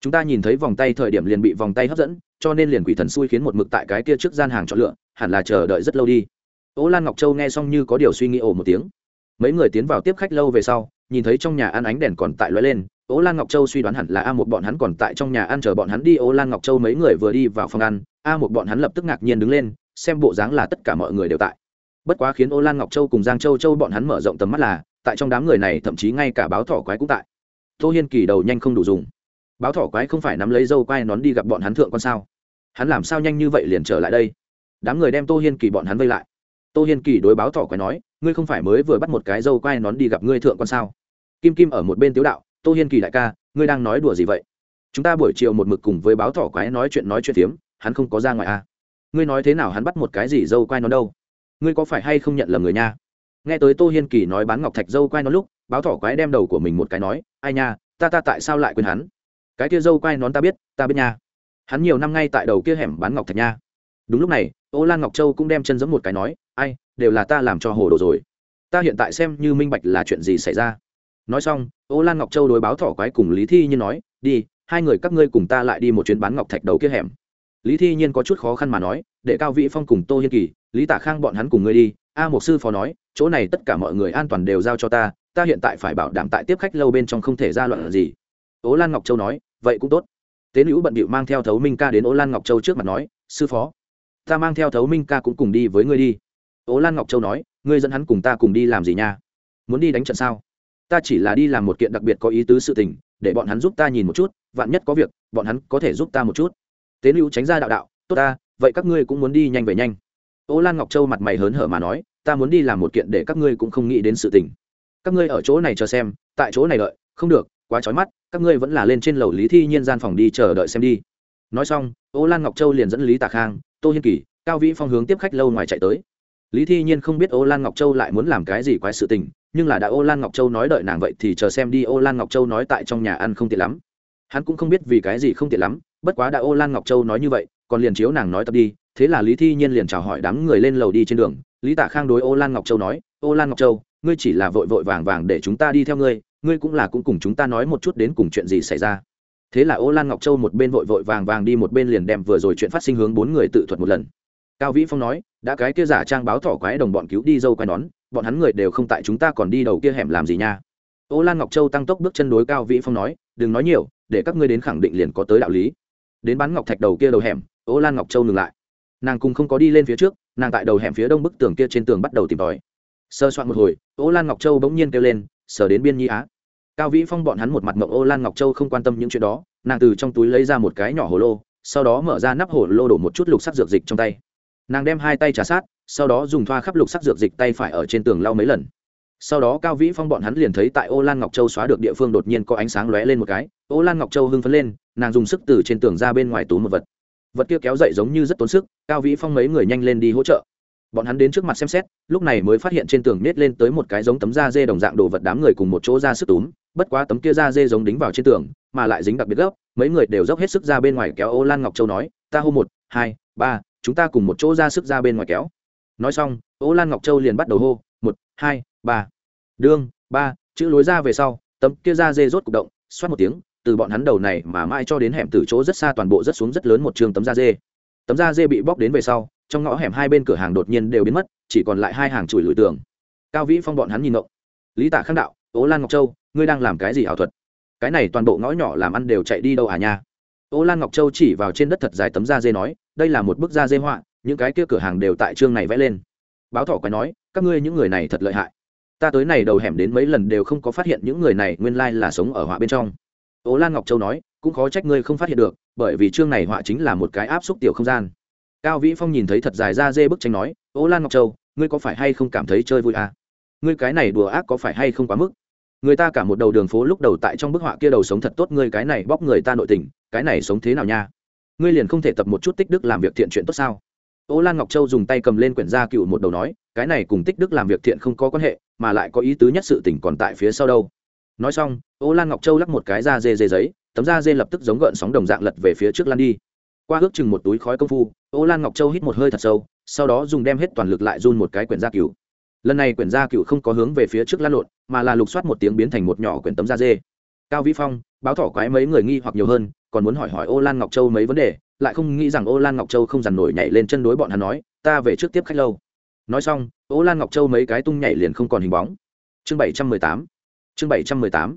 Chúng ta nhìn thấy vòng tay thời điểm liền bị vòng tay hấp dẫn, cho nên liền quỷ thần xui khiến một mực tại cái kia trước gian hàng chọn lựa, hẳn là chờ đợi rất lâu đi. Ố lan ngọc châu nghe xong như có điều suy nghĩ ồ một tiếng. Mấy người tiến vào tiếp khách lâu về sau, nhìn thấy trong nhà ăn ánh đèn còn tại lóe lên Ô lan ngọc châu suy đoán hẳn là a một bọn hắn còn tại trong nhà ăn chờ bọn hắn đi. Ô lan ngọc châu mấy người vừa đi vào phòng ăn, a một bọn hắn lập tức ngạc nhiên đứng lên, xem bộ dáng là tất cả mọi người đều tại. Bất quá khiến ô lan ngọc châu cùng giang châu châu bọn hắn mở rộng tầm mắt là, tại trong đám người này thậm chí ngay cả báo thỏ quái cũng tại. Tô hiên kỳ đầu nhanh không đủ dùng. Báo thỏ quái không phải nắm lấy dâu quai nón đi gặp bọn hắn thượng con sao? Hắn làm sao nhanh như vậy liền trở lại đây? Đám người đem tô hiên kỳ bọn hắn vây lại. Tô hiên kỳ đối báo thỏ quái nói, ngươi không phải mới vừa bắt một cái dâu quai nón đi gặp ngươi thượng con sao? Kim kim ở một bên tiếu đạo tô hiên kỳ đại ca, ngươi đang nói đùa gì vậy? Chúng ta buổi chiều một mực cùng với báo thỏ quái nói chuyện nói chuyện phiếm, hắn không có ra ngoài à. ngươi nói thế nào hắn bắt một cái gì dâu quai nó đâu? Ngươi có phải hay không nhận lầm người nha? Nghe tới tô hiên kỳ nói bán ngọc thạch dâu quai nó lúc, báo thỏ quái đem đầu của mình một cái nói, ai nha, ta ta tại sao lại quên hắn? Cái kia dâu quai nón ta biết ta biết nha. Hắn nhiều năm ngay tại đầu kia hẻm bán ngọc thạch nha. Đúng lúc này, ô lan ngọc châu cũng đem chân giẫm một cái nói, ai, đều là ta làm cho hồ đồ rồi. Ta hiện tại xem như minh bạch là chuyện gì xảy ra nói xong, ô lan ngọc châu đối báo thỏ quái cùng lý thi nhiên nói, đi, hai người các ngươi cùng ta lại đi một chuyến bán ngọc thạch đầu kia hẻm. Lý thi nhiên có chút khó khăn mà nói, để cao vĩ phong cùng tô hiên kỳ, lý tả khang bọn hắn cùng ngươi đi. A một sư phó nói, chỗ này tất cả mọi người an toàn đều giao cho ta ta hiện tại phải bảo đảm tại tiếp khách lâu bên trong không thể ra loạn gì. Ố lan ngọc châu nói, vậy cũng tốt. Tế nữ bận bịu mang theo thấu minh ca đến ố lan ngọc châu trước mặt nói, sư phó, ta mang theo thấu minh ca cũng cùng đi với ngươi đi. Ố lan ngọc châu nói, ngươi dẫn hắn cùng ta cùng đi làm gì nha? Muốn đi đánh trận sao? Ta chỉ là đi làm một kiện đặc biệt có ý tứ sự tình, để bọn hắn giúp ta nhìn một chút, vạn nhất có việc, bọn hắn có thể giúp ta một chút. Tế lưu tránh ra đạo đạo, tốt ta, vậy các ngươi cũng muốn đi nhanh về nhanh. Ô lan ngọc châu mặt mày hớn hở mà nói, ta muốn đi làm một kiện để các ngươi cũng không nghĩ đến sự tình. Các ngươi ở chỗ này chờ xem, tại chỗ này đợi, không được, quá trói mắt, các ngươi vẫn là lên trên lầu lý thi nhiên gian phòng đi chờ đợi xem đi. Nói xong, ô lan ngọc châu liền dẫn lý tà khang, tô hiên kỳ, cao vĩ phong hướng tiếp khách lâu ngoài chạy tới. Lý thi nhiên không biết ô lan ngọc châu lại muốn làm cái gì quái sự tình nhưng là đã ô lan ngọc châu nói đợi nàng vậy thì chờ xem đi ô lan ngọc châu nói tại trong nhà ăn không tiện lắm. Hắn cũng không biết vì cái gì không tiện lắm, bất quá đã ô lan ngọc châu nói như vậy, còn liền chiếu nàng nói tập đi, thế là lý thi nhiên liền chào hỏi đám người lên lầu đi trên đường. Lý tạ khang đối ô lan ngọc châu nói, ô lan ngọc châu, ngươi chỉ là vội vội vàng vàng để chúng ta đi theo ngươi ngươi cũng là cũng cùng chúng ta nói một chút đến cùng chuyện gì xảy ra. Thế là ô lan ngọc châu một bên vội vội vàng vàng đi một bên liền đem vừa rồi chuyện phát sinh hướng bốn người tự thuật một lần. Cao vĩ phong nói, đã cái kia giả trang báo thỏ quái đồng bọn cứu đi dâu quái nón bọn hắn người đều không tại chúng ta còn đi đầu kia hẻm làm gì nha. Ô lan ngọc châu tăng tốc bước chân đối cao vĩ phong nói, đừng nói nhiều, để các ngươi đến khẳng định liền có tới đạo lý. Đến bán ngọc thạch đầu kia đầu hẻm, ô lan ngọc châu ngừng lại. Nàng cùng không có đi lên phía trước, nàng tại đầu hẻm phía đông bức tường kia trên tường bắt đầu tìm tòi. Sơ soạn một hồi, ô lan ngọc châu bỗng nhiên kêu lên sờ đến biên nhi á. Cao vĩ phong bọn hắn một mặt mộng ô lan ngọc châu không quan tâm những chuyện đó, nàng từ trong túi lấy ra một cái nhỏ hồ lô, sau đó mở ra nắp hồ lô đổ một chút lục sắc dược dịch trong tay. Nàng đem hai tay trà sát sau đó dùng thoa khắp lục sắc dược dịch tay phải ở trên tường lau mấy lần. Sau đó cao vĩ phong bọn hắn liền thấy tại ô lan ngọc châu xóa được địa phương đột nhiên có ánh sáng lóe lên một cái. Ô lan ngọc châu hưng phấn lên, nàng dùng sức từ trên tường ra bên ngoài tú một vật. Vật kia kéo dậy giống như rất tốn sức, cao vĩ phong mấy người nhanh lên đi hỗ trợ. Bọn hắn đến trước mặt xem xét, lúc này mới phát hiện trên tường nết lên tới một cái giống tấm da dê đồng dạng đồ vật đám người cùng một chỗ ra sức túm, bất quá tấm kia da dê giống đính vào trên tường, mà lại dính đặc biệt gấp, mấy người đều dốc hết sức ra bên ngoài kéo ô lan ngọc châu nói, ta hô một, hai, ba, chúng ta cùng một chỗ ra sức ra bên ngoài kéo nói xong, ô lan ngọc châu liền bắt đầu hô, một, hai, ba. Đương, ba. Chữ lối ra về sau, tấm kia da dê rốt cục động, xoát một tiếng, từ bọn hắn đầu này mà mai cho đến hẻm từ chỗ rất xa toàn bộ rất xuống rất lớn một trường tấm da dê. Tấm da dê bị bóc đến về sau, trong ngõ hẻm hai bên cửa hàng đột nhiên đều biến mất, chỉ còn lại hai hàng chùi lùi tường. Cao vĩ phong bọn hắn nhìn ngộng. Lý Tả khang đạo ố lan ngọc châu, ngươi đang làm cái gì ảo thuật? Cái này toàn bộ ngõ nhỏ làm ăn đều chạy đi đâu à nha? Ố lan ngọc châu chỉ vào trên đất thật dài tấm da dê nói, đây là một bức da dê họa những cái kia cửa hàng đều tại chương này vẽ lên. Báo thỏ quái nói, các ngươi những người này thật lợi hại. Ta tới này đầu hẻm đến mấy lần đều không có phát hiện những người này nguyên lai là sống ở họa bên trong. Ố lan ngọc châu nói, cũng khó trách ngươi không phát hiện được, bởi vì chương này họa chính là một cái áp xúc tiểu không gian. Cao vĩ phong nhìn thấy thật dài ra dê bức tranh nói ố lan ngọc châu, ngươi có phải hay không cảm thấy chơi vui à? ngươi cái này đùa ác có phải hay không quá mức? Người ta cả một đầu đường phố lúc đầu tại trong bức họa kia đầu sống thật tốt, ngươi cái này bóc người ta nội tình, cái này sống thế nào nha? Ngươi liền không thể tập một chút tích đức làm việc thiện chuyện tốt sao? Ô lan ngọc châu dùng tay cầm lên quyển gia cựu một đầu nói, cái này cùng tích đức làm việc thiện không có quan hệ, mà lại có ý tứ nhất sự tỉnh còn tại phía sau đâu. Nói xong, ô lan ngọc châu lắc một cái da dê dê giấy, tấm da dê lập tức giống gợn sóng đồng dạng lật về phía trước lan đi. Qua ước chừng một túi khói công phu, ô lan ngọc châu hít một hơi thật sâu, sau đó dùng đem hết toàn lực lại run một cái quyển gia cựu. Lần này quyển gia cựu không có hướng về phía trước lan lộn, mà là lục soát một tiếng biến thành một nhỏ quyển tấm da dê. Cao vĩ phong, báo thỏ quái mấy người nghi hoặc nhiều hơn, còn muốn hỏi hỏi ô lan ngọc châu mấy vấn đề lại không nghĩ rằng ô lan ngọc châu không dằn nổi nhảy lên chân đối bọn hắn nói, ta về trước tiếp khách lâu. Nói xong, ô lan ngọc châu mấy cái tung nhảy liền không còn hình bóng. Chương bảy trăm mười tám, chương bảy trăm mười tám.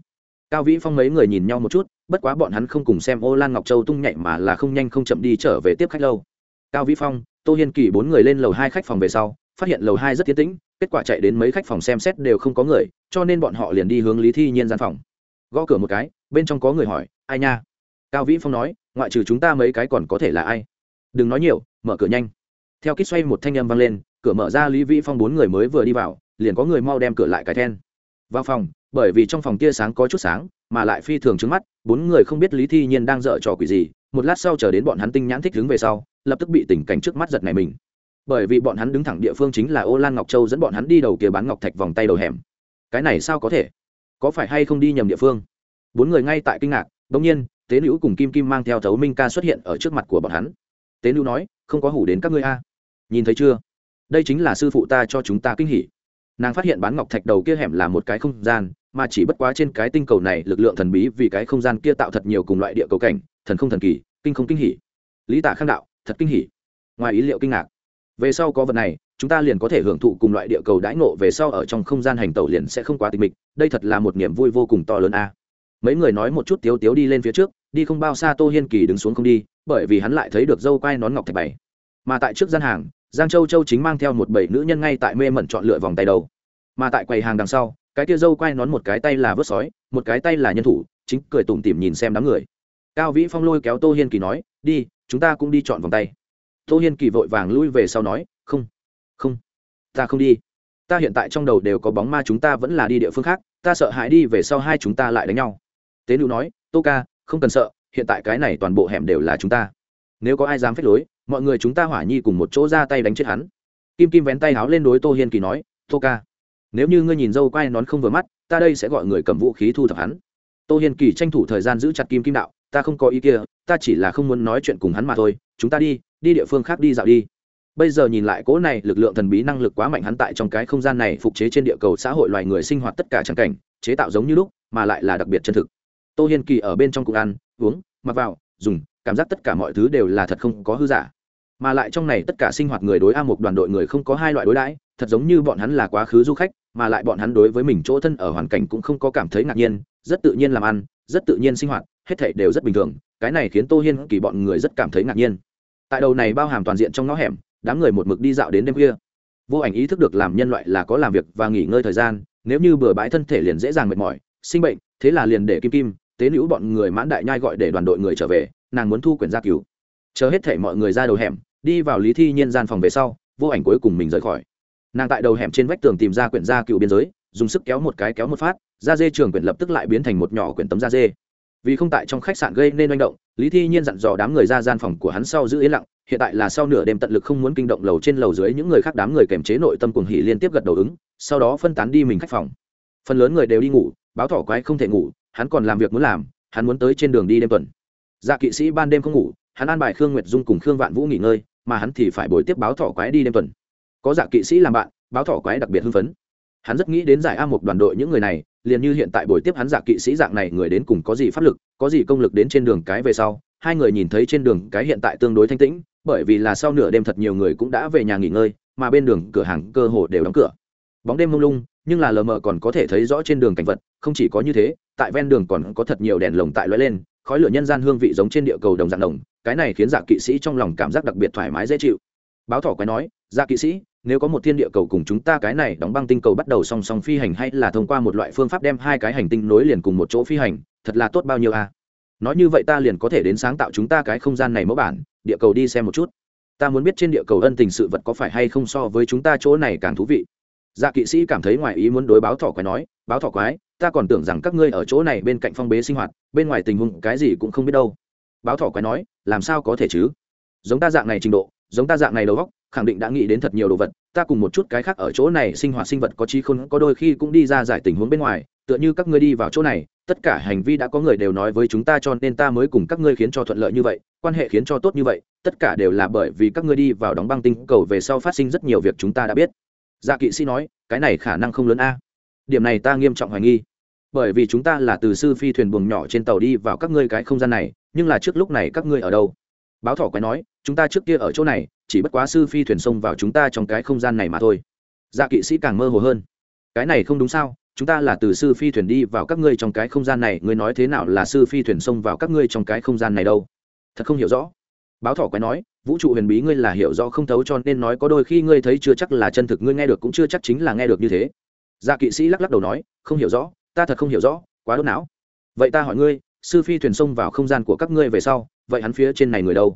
Cao vĩ phong mấy người nhìn nhau một chút, bất quá bọn hắn không cùng xem ô lan ngọc châu tung nhảy mà là không nhanh không chậm đi trở về tiếp khách lâu. Cao vĩ phong, tô hiên kỳ bốn người lên lầu hai khách phòng về sau, phát hiện lầu hai rất tiến tĩnh, kết quả chạy đến mấy khách phòng xem xét đều không có người, cho nên bọn họ liền đi hướng lý thi nhiên gian phòng. Gõ cửa một cái, bên trong có người hỏi, ai nha? Cao vĩ phong nói ngoại trừ chúng ta mấy cái còn có thể là ai? Đừng nói nhiều, mở cửa nhanh. Theo kích xoay một thanh âm vang lên, cửa mở ra lý vĩ phong bốn người mới vừa đi vào, liền có người mau đem cửa lại cái then. Vào phòng, bởi vì trong phòng tia sáng có chút sáng, mà lại phi thường trước mắt, bốn người không biết lý thi nhiên đang dở trò quỷ gì, một lát sau chờ đến bọn hắn tinh nhãn thích đứng về sau, lập tức bị tình cảnh trước mắt giật này mình. Bởi vì bọn hắn đứng thẳng địa phương chính là ô lan ngọc châu dẫn bọn hắn đi đầu kia bán ngọc thạch vòng tay đầu hẻm. Cái này sao có thể? Có phải hay không đi nhầm địa phương? Bốn người ngay tại kinh ngạc đ nhiên tế nữ cùng kim kim mang theo thấu minh ca xuất hiện ở trước mặt của bọn hắn. Tế nữ nói, không có hủ đến các ngươi a. Nhìn thấy chưa? Đây chính là sư phụ ta cho chúng ta kinh hỉ. Nàng phát hiện bán ngọc thạch đầu kia hẻm là một cái không gian, mà chỉ bất quá trên cái tinh cầu này lực lượng thần bí vì cái không gian kia tạo thật nhiều cùng loại địa cầu cảnh, thần không thần kỳ, kinh không kinh hỉ. Lý tả khang đạo, thật kinh hỉ. Ngoài ý liệu kinh ngạc. Về sau có vật này, chúng ta liền có thể hưởng thụ cùng loại địa cầu đãi ngộ về sau ở trong không gian hành tẩu liền sẽ không quá tịch mịch, đây thật là một niềm vui vô cùng to lớn a mấy người nói một chút tiếu tiếu đi lên phía trước, đi không bao xa tô hiên kỳ đứng xuống không đi, bởi vì hắn lại thấy được dâu quai nón ngọc thạch bảy. mà tại trước gian hàng, giang châu châu chính mang theo một bảy nữ nhân ngay tại mê mẩn chọn lựa vòng tay đầu. Mà tại quầy hàng đằng sau, cái kia dâu quai nón một cái tay là vớt sói, một cái tay là nhân thủ, chính cười tủm tỉm nhìn xem đám người. Cao vĩ phong lôi kéo tô hiên kỳ nói, đi, chúng ta cũng đi chọn vòng tay. Tô hiên kỳ vội vàng lui về sau nói, không không, ta không đi. Ta hiện tại trong đầu đều có bóng ma chúng ta vẫn là đi địa phương khác, ta sợ hãi đi về sau hai chúng ta lại đánh nhau tế nữ nói, tô ca, không cần sợ, hiện tại cái này toàn bộ hẻm đều là chúng ta. Nếu có ai dám phép lối, mọi người chúng ta hỏa nhi cùng một chỗ ra tay đánh chết hắn. Kim kim vén tay háo lên đối tô hiên kỳ nói, tô ca, nếu như ngươi nhìn dâu quay nón không vừa mắt, ta đây sẽ gọi người cầm vũ khí thu thập hắn. Tô hiên kỳ tranh thủ thời gian giữ chặt kim kim đạo, ta không có ý kia, ta chỉ là không muốn nói chuyện cùng hắn mà thôi, chúng ta đi đi địa phương khác đi dạo đi. Bây giờ nhìn lại cỗ này lực lượng thần bí năng lực quá mạnh hắn tại trong cái không gian này phục chế trên địa cầu xã hội loài người sinh hoạt tất cả trang cảnh, chế tạo giống như lúc, mà lại là đặc biệt chân thực tô hiên kỳ ở bên trong cục ăn, uống, mặc vào, dùng, cảm giác tất cả mọi thứ đều là thật không có hư giả. Mà lại trong này tất cả sinh hoạt người đối a một đoàn đội người không có hai loại đối đãi, thật giống như bọn hắn là quá khứ du khách, mà lại bọn hắn đối với mình chỗ thân ở hoàn cảnh cũng không có cảm thấy ngạc nhiên, rất tự nhiên làm ăn, rất tự nhiên sinh hoạt, hết thảy đều rất bình thường, cái này khiến tô hiên kỳ bọn người rất cảm thấy ngạc nhiên. Tại đầu này bao hàm toàn diện trong ngõ hẻm, đám người một mực đi dạo đến đêm khuya. Vô ảnh ý thức được làm nhân loại là có làm việc và nghỉ ngơi thời gian, nếu như bừa bãi thân thể liền dễ dàng mệt mỏi, sinh bệnh, thế là liền để kim kim tế nữ bọn người mãn đại nhai gọi để đoàn đội người trở về, nàng muốn thu quyển gia cứu chờ hết thể mọi người ra đầu hẻm, đi vào lý thi nhiên gian phòng về sau, vô ảnh cuối cùng mình rời khỏi. Nàng tại đầu hẻm trên vách tường tìm ra quyển gia cựu biên giới, dùng sức kéo một cái kéo một phát, da dê trường quyển lập tức lại biến thành một nhỏ quyển tấm da dê. Vì không tại trong khách sạn gây nên manh động, lý thi nhiên dặn dò đám người ra gian phòng của hắn sau giữ yên lặng, hiện tại là sau nửa đêm tận lực không muốn kinh động lầu trên lầu dưới những người khác đám người kèm chế nội tâm cuồng hỉ liên tiếp gật đầu ứng, sau đó phân tán đi mình khách phòng. Phần lớn người đều đi ngủ, báo thỏ quái không thể ngủ hắn còn làm việc muốn làm, hắn muốn tới trên đường đi đêm tuần. Dạ kỵ sĩ ban đêm không ngủ, hắn an bài khương nguyệt dung cùng khương vạn vũ nghỉ ngơi, mà hắn thì phải bồi tiếp báo thỏ quái đi đêm tuần. Có dạ kỵ sĩ làm bạn, báo thỏ quái đặc biệt hưng phấn. Hắn rất nghĩ đến giải a một đoàn đội những người này, liền như hiện tại buổi tiếp hắn dạ kỵ sĩ dạng này người đến cùng có gì pháp lực, có gì công lực đến trên đường cái về sau, hai người nhìn thấy trên đường cái hiện tại tương đối thanh tĩnh, bởi vì là sau nửa đêm thật nhiều người cũng đã về nhà nghỉ ngơi, mà bên đường cửa hàng cơ hồ đều đóng cửa. Bóng đêm mông lung, nhưng là lờ mờ còn có thể thấy rõ trên đường cảnh vật, không chỉ có như thế tại ven đường còn có thật nhiều đèn lồng tại lóe lên, khói lửa nhân gian hương vị giống trên địa cầu đồng dạng đồng, cái này khiến dạ kỵ sĩ trong lòng cảm giác đặc biệt thoải mái dễ chịu. Báo thỏ quái nói dạ kỵ sĩ, nếu có một thiên địa cầu cùng chúng ta cái này đóng băng tinh cầu bắt đầu song song phi hành hay là thông qua một loại phương pháp đem hai cái hành tinh nối liền cùng một chỗ phi hành, thật là tốt bao nhiêu à? nói như vậy ta liền có thể đến sáng tạo chúng ta cái không gian này mẫu bản, địa cầu đi xem một chút. Ta muốn biết trên địa cầu ân tình sự vật có phải hay không so với chúng ta chỗ này càng thú vị. Dạ kỵ sĩ cảm thấy ngoài ý muốn đối báo thỏ quái nói, báo thỏ quái ta còn tưởng rằng các ngươi ở chỗ này bên cạnh phong bế sinh hoạt, bên ngoài tình huống cái gì cũng không biết đâu. Báo thỏ quái nói, làm sao có thể chứ? Giống ta dạng này trình độ, giống ta dạng này đầu góc khẳng định đã nghĩ đến thật nhiều đồ vật. Ta cùng một chút cái khác ở chỗ này sinh hoạt sinh vật có chi không có đôi khi cũng đi ra giải tình huống bên ngoài. Tựa như các ngươi đi vào chỗ này, tất cả hành vi đã có người đều nói với chúng ta cho nên ta mới cùng các ngươi khiến cho thuận lợi như vậy, quan hệ khiến cho tốt như vậy. Tất cả đều là bởi vì các ngươi đi vào đóng băng tinh cầu về sau phát sinh rất nhiều việc chúng ta đã biết. Dạ kỵ sĩ nói, cái này khả năng không lớn a điểm này ta nghiêm trọng hoài nghi. Bởi vì chúng ta là từ sư phi thuyền buồng nhỏ trên tàu đi vào các ngươi cái không gian này, nhưng là trước lúc này các ngươi ở đâu? Báo thỏ quái nói, chúng ta trước kia ở chỗ này, chỉ bất quá sư phi thuyền xông vào chúng ta trong cái không gian này mà thôi. Dạ kỵ sĩ càng mơ hồ hơn. Cái này không đúng sao? Chúng ta là từ sư phi thuyền đi vào các ngươi trong cái không gian này, ngươi nói thế nào là sư phi thuyền xông vào các ngươi trong cái không gian này đâu? Thật không hiểu rõ. Báo thỏ quái nói, vũ trụ huyền bí ngươi là hiểu rõ không thấu cho nên nói có đôi khi ngươi thấy chưa chắc là chân thực, ngươi nghe được cũng chưa chắc chính là nghe được như thế dạ kỵ sĩ lắc lắc đầu nói, không hiểu rõ, ta thật không hiểu rõ, quá đốt não. Vậy ta hỏi ngươi, sư phi thuyền xông vào không gian của các ngươi về sau, vậy hắn phía trên này người đâu?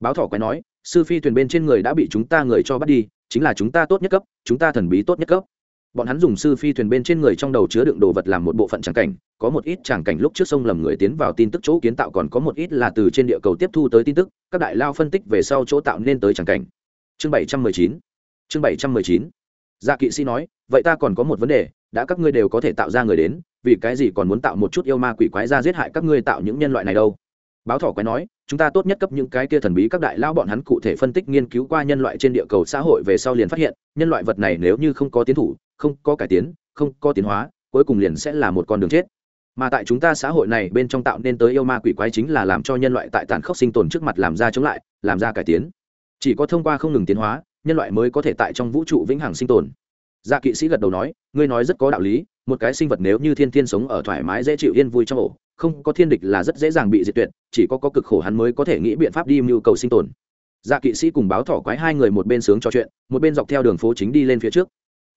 Báo thỏ quái nói, sư phi thuyền bên trên người đã bị chúng ta người cho bắt đi, chính là chúng ta tốt nhất cấp, chúng ta thần bí tốt nhất cấp. Bọn hắn dùng sư phi thuyền bên trên người trong đầu chứa đựng đồ vật làm một bộ phận tràng cảnh, có một ít tràng cảnh lúc trước sông lầm người tiến vào tin tức chỗ kiến tạo còn có một ít là từ trên địa cầu tiếp thu tới tin tức, các đại lao phân tích về sau chỗ tạo nên tới tràng cảnh. Chương bảy trăm mười chín. Chương bảy trăm mười chín dạ kỵ sĩ nói, vậy ta còn có một vấn đề, đã các ngươi đều có thể tạo ra người đến, vì cái gì còn muốn tạo một chút yêu ma quỷ quái ra giết hại các ngươi tạo những nhân loại này đâu? Báo thỏ quái nói, chúng ta tốt nhất cấp những cái kia thần bí các đại lao bọn hắn cụ thể phân tích nghiên cứu qua nhân loại trên địa cầu xã hội về sau liền phát hiện, nhân loại vật này nếu như không có tiến thủ, không có cải tiến, không có tiến hóa, cuối cùng liền sẽ là một con đường chết. Mà tại chúng ta xã hội này bên trong tạo nên tới yêu ma quỷ quái chính là làm cho nhân loại tại tàn khốc sinh tồn trước mặt làm ra chống lại, làm ra cải tiến. Chỉ có thông qua không ngừng tiến hóa nhân loại mới có thể tại trong vũ trụ vĩnh hằng sinh tồn. Dạ kỵ sĩ gật đầu nói, ngươi nói rất có đạo lý, một cái sinh vật nếu như thiên thiên sống ở thoải mái, dễ chịu, yên vui trong ổ, không có thiên địch là rất dễ dàng bị diệt tuyệt, chỉ có có cực khổ hắn mới có thể nghĩ biện pháp đi mưu cầu sinh tồn. Dạ kỵ sĩ cùng báo thỏ quái hai người một bên sướng trò chuyện, một bên dọc theo đường phố chính đi lên phía trước.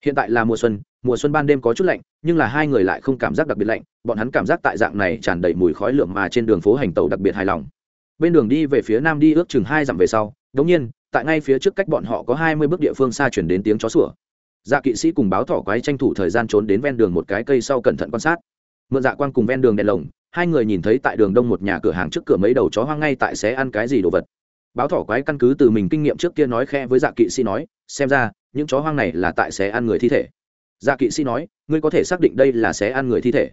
Hiện tại là mùa xuân mùa xuân ban đêm có chút lạnh, nhưng là hai người lại không cảm giác đặc biệt lạnh, bọn hắn cảm giác tại dạng này tràn đầy mùi khói lượm mà trên đường phố hành tàu đặc biệt hài lòng. Bên đường đi về phía nam đi ước chừng hai dặm về sau đống nhiên tại ngay phía trước cách bọn họ có hai mươi bước địa phương xa chuyển đến tiếng chó sủa. Dạ kỵ sĩ cùng báo thỏ quái tranh thủ thời gian trốn đến ven đường một cái cây sau cẩn thận quan sát. Mượn dạ quan cùng ven đường đèn lồng, hai người nhìn thấy tại đường đông một nhà cửa hàng trước cửa mấy đầu chó hoang ngay tại xé ăn cái gì đồ vật. Báo thỏ quái căn cứ từ mình kinh nghiệm trước kia nói khe với dạ kỵ sĩ nói, xem ra, những chó hoang này là tại xé ăn người thi thể. Dạ kỵ sĩ nói, ngươi có thể xác định đây là xé ăn người thi thể.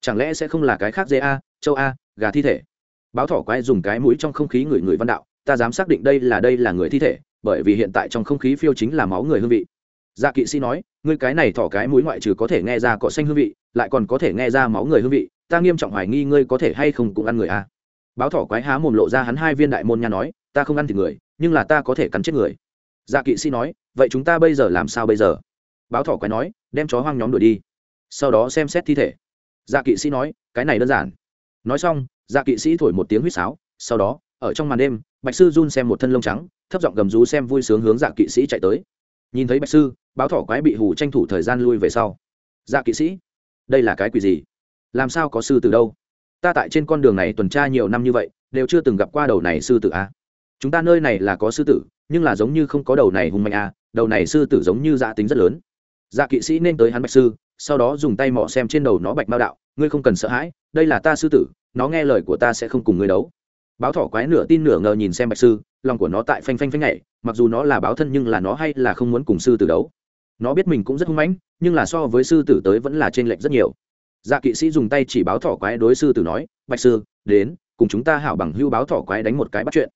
Chẳng lẽ sẽ không là cái khác dê a, châu a, gà thi thể? Báo thỏ quái dùng cái mũi trong không khí người người văn đạo ta dám xác định đây là đây là người thi thể, bởi vì hiện tại trong không khí phiêu chính là máu người hương vị. Dạ kỵ sĩ nói, ngươi cái này thỏ cái mũi ngoại trừ có thể nghe ra cỏ xanh hương vị, lại còn có thể nghe ra máu người hương vị, ta nghiêm trọng hoài nghi ngươi có thể hay không cũng ăn người a báo thỏ quái há mồm lộ ra hắn hai viên đại môn nha nói, ta không ăn thịt người, nhưng là ta có thể cắn chết người. Dạ kỵ sĩ nói, vậy chúng ta bây giờ làm sao bây giờ? Báo thỏ quái nói, đem chó hoang nhóm đuổi đi. Sau đó xem xét thi thể. Dạ kỵ sĩ nói, cái này đơn giản. Nói xong dạ kỵ sĩ thổi một tiếng huýt sáo, sau đó, ở trong màn đêm bạch sư run xem một thân lông trắng, thấp giọng gầm rú xem vui sướng hướng dạ kỵ sĩ chạy tới. Nhìn thấy bạch sư, báo thỏ quái bị hủ tranh thủ thời gian lui về sau. Dạ kỵ sĩ, đây là cái quỷ gì? Làm sao có sư từ đâu? Ta tại trên con đường này tuần tra nhiều năm như vậy, đều chưa từng gặp qua đầu này sư tử a. Chúng ta nơi này là có sư tử, nhưng là giống như không có đầu này hung mạnh a, đầu này sư tử giống như dạ tính rất lớn. Dạ kỵ sĩ nên tới hắn bạch sư, sau đó dùng tay mỏ xem trên đầu nó bạch mao đạo, ngươi không cần sợ hãi, đây là ta sư tử, nó nghe lời của ta sẽ không cùng ngươi đấu báo thỏ quái nửa tin nửa ngờ nhìn xem bạch sư, lòng của nó tại phanh phanh phanh nhảy, mặc dù nó là báo thân nhưng là nó hay là không muốn cùng sư tử đấu. Nó biết mình cũng rất hung mãnh, nhưng là so với sư tử tới vẫn là t r ê n lệch rất nhiều. Dạ kỵ sĩ dùng tay chỉ báo thỏ quái đối sư tử nói, bạch sư, đến, cùng chúng ta hảo bằng hưu báo thỏ quái đánh một cái bắt chuyện.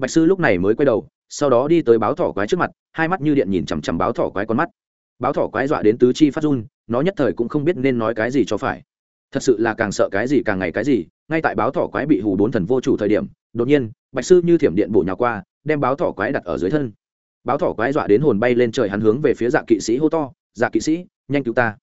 Bạch sư lúc này mới quay đầu, sau đó đi tới báo thỏ quái trước mặt, hai mắt như điện nhìn chằm chằm báo thỏ quái con mắt. Báo thỏ quái dọa đến tứ chi phát run, nó nhất thời cũng không biết nên nói cái gì cho phải. Thật sự là càng sợ cái gì càng ngày cái gì ngay tại báo thỏ quái bị hù bốn thần vô chủ thời điểm, đột nhiên, bạch sư như thiểm điện bổ nhào qua, đem báo thỏ quái đặt ở dưới thân. Báo thỏ quái dọa đến hồn bay lên trời, hắn hướng về phía dạ kỵ sĩ hô to dạ kỵ sĩ, nhanh cứu ta.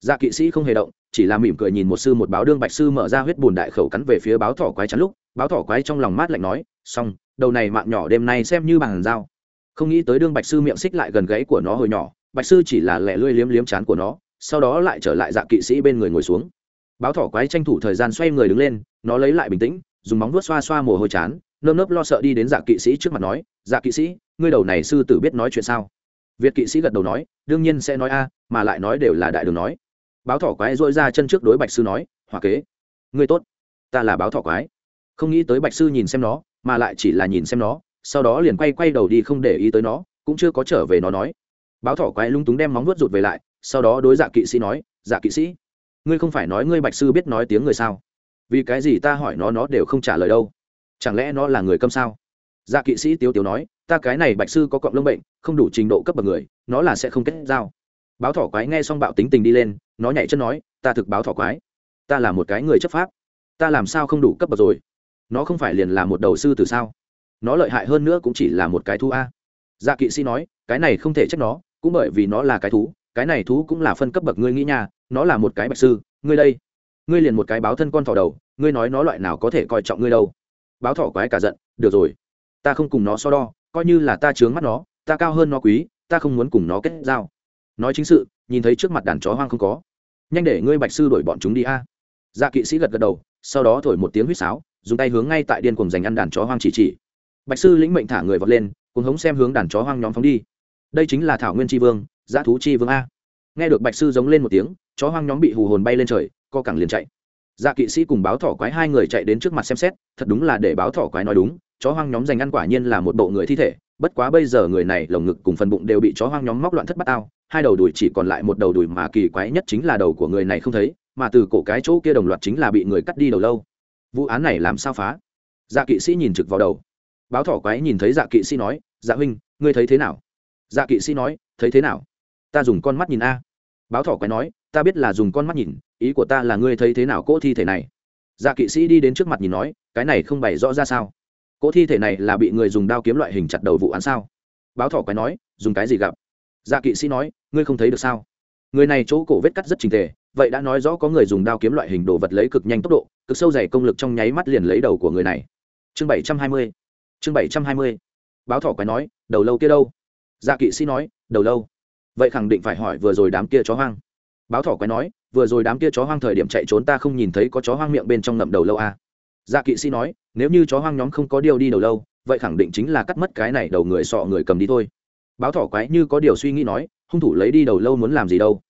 Dạ kỵ sĩ không hề động, chỉ là mỉm cười nhìn một sư một báo đương bạch sư mở ra huyết bùn đại khẩu cắn về phía báo thỏ quái chắn lúc, báo thỏ quái trong lòng mát lạnh nói, xong, đầu này mạng nhỏ đêm nay xem như bằng dao. Không nghĩ tới đương bạch sư miệng xích lại gần gáy của nó hồi nhỏ, bạch sư chỉ là lẻ lươi liếm liếm chán của nó, sau đó lại trở lại dạ kỵ sĩ bên người ngồi xuống báo thỏ quái tranh thủ thời gian xoay người đứng lên, nó lấy lại bình tĩnh, dùng móng vuốt xoa xoa mồ hôi chán, nơm nớp lo sợ đi đến dạ kỵ sĩ trước mặt nói dạ kỵ sĩ, ngươi đầu này sư tử biết nói chuyện sao? Việt kỵ sĩ gật đầu nói, đương nhiên sẽ nói a, mà lại nói đều là đại đường nói. Báo thỏ quái dội ra chân trước đối bạch sư nói hòa kế, ngươi tốt, ta là báo thỏ quái. Không nghĩ tới bạch sư nhìn xem nó, mà lại chỉ là nhìn xem nó, sau đó liền quay quay đầu đi không để ý tới nó, cũng chưa có trở về nó nói. Báo thỏ quái lung túng đem móng vuốt rụt về lại, sau đó đối dạ kỵ sĩ nói dạ kỵ sĩ ngươi không phải nói ngươi bạch sư biết nói tiếng người sao? Vì cái gì ta hỏi nó nó đều không trả lời đâu. Chẳng lẽ nó là người câm sao? Dạ kỵ sĩ tiếu tiếu nói, ta cái này bạch sư có cọng lông bệnh, không đủ trình độ cấp bậc người, nó là sẽ không kết giao. Báo thỏ quái nghe xong bạo tính tình đi lên, nó nhảy chân nói, ta thực báo thỏ quái. Ta là một cái người chấp pháp. Ta làm sao không đủ cấp bậc rồi? Nó không phải liền là một đầu sư từ sao? Nó lợi hại hơn nữa cũng chỉ là một cái thú a. Dạ kỵ sĩ nói, cái này không thể trách nó, cũng bởi vì nó là cái thú, cái này thú cũng là phân cấp bậc ngươi nghĩ nhà nó là một cái bạch sư, ngươi đây, ngươi liền một cái báo thân con thỏ đầu, ngươi nói nó loại nào có thể coi trọng ngươi đâu. Báo thỏ quái cả giận, được rồi, ta không cùng nó so đo, coi như là ta chướng mắt nó, ta cao hơn nó quý, ta không muốn cùng nó kết giao. Nói chính sự, nhìn thấy trước mặt đàn chó hoang không có. Nhanh để ngươi bạch sư đuổi bọn chúng đi a. Dạ kỵ sĩ gật gật đầu, sau đó thổi một tiếng huýt sáo, dùng tay hướng ngay tại điên cùng giành ăn đàn chó hoang chỉ chỉ. Bạch sư lĩnh mệnh thả người vọt lên cùng hống xem hướng đàn chó hoang nhóm phóng đi. Đây chính là thảo nguyên tri vương giá thú tri vương a nghe được bạch sư giống lên một tiếng, chó hoang nhóm bị hù hồn bay lên trời, co cẳng liền chạy. Dạ kỵ sĩ cùng báo thỏ quái hai người chạy đến trước mặt xem xét, thật đúng là để báo thỏ quái nói đúng, chó hoang nhóm dành ăn quả nhiên là một bộ người thi thể, bất quá bây giờ người này lồng ngực cùng phần bụng đều bị chó hoang nhóm móc loạn thất bát ao, hai đầu đùi chỉ còn lại một đầu đùi mà kỳ quái nhất chính là đầu của người này không thấy, mà từ cổ cái chỗ kia đồng loạt chính là bị người cắt đi đầu lâu. Vụ án này làm sao phá? Dạ kỵ sĩ nhìn trực vào đầu. Báo thỏ quái nhìn thấy dạ kỵ sĩ nói dạ huynh, ngươi thấy thế nào? Dạ kỵ sĩ nói, thấy thế nào? Ta dùng con mắt nhìn a. Báo thỏ quái nói, ta biết là dùng con mắt nhìn, ý của ta là ngươi thấy thế nào cỗ thi thể này. Dạ kỵ sĩ đi đến trước mặt nhìn nói, cái này không bày rõ ra sao? Cỗ thi thể này là bị người dùng đao kiếm loại hình chặt đầu vụ án sao? Báo thỏ quái nói, dùng cái gì gặp? Dạ kỵ sĩ nói, ngươi không thấy được sao? Người này chỗ cổ vết cắt rất trình tề, vậy đã nói rõ có người dùng đao kiếm loại hình đồ vật lấy cực nhanh tốc độ, cực sâu dày công lực trong nháy mắt liền lấy đầu của người này. Chương bảy trăm hai mươi. Chương bảy trăm hai mươi. Báo thỏ quái nói, đầu lâu kia đâu? Dạ kỵ sĩ nói, đầu lâu vậy khẳng định phải hỏi vừa rồi đám kia chó hoang. Báo thỏ quái nói, vừa rồi đám kia chó hoang thời điểm chạy trốn ta không nhìn thấy có chó hoang miệng bên trong ngậm đầu lâu à. dạ kỵ sĩ nói, nếu như chó hoang nhóm không có điều đi đầu lâu, vậy khẳng định chính là cắt mất cái này đầu người sọ người cầm đi thôi. Báo thỏ quái như có điều suy nghĩ nói, hung thủ lấy đi đầu lâu muốn làm gì đâu.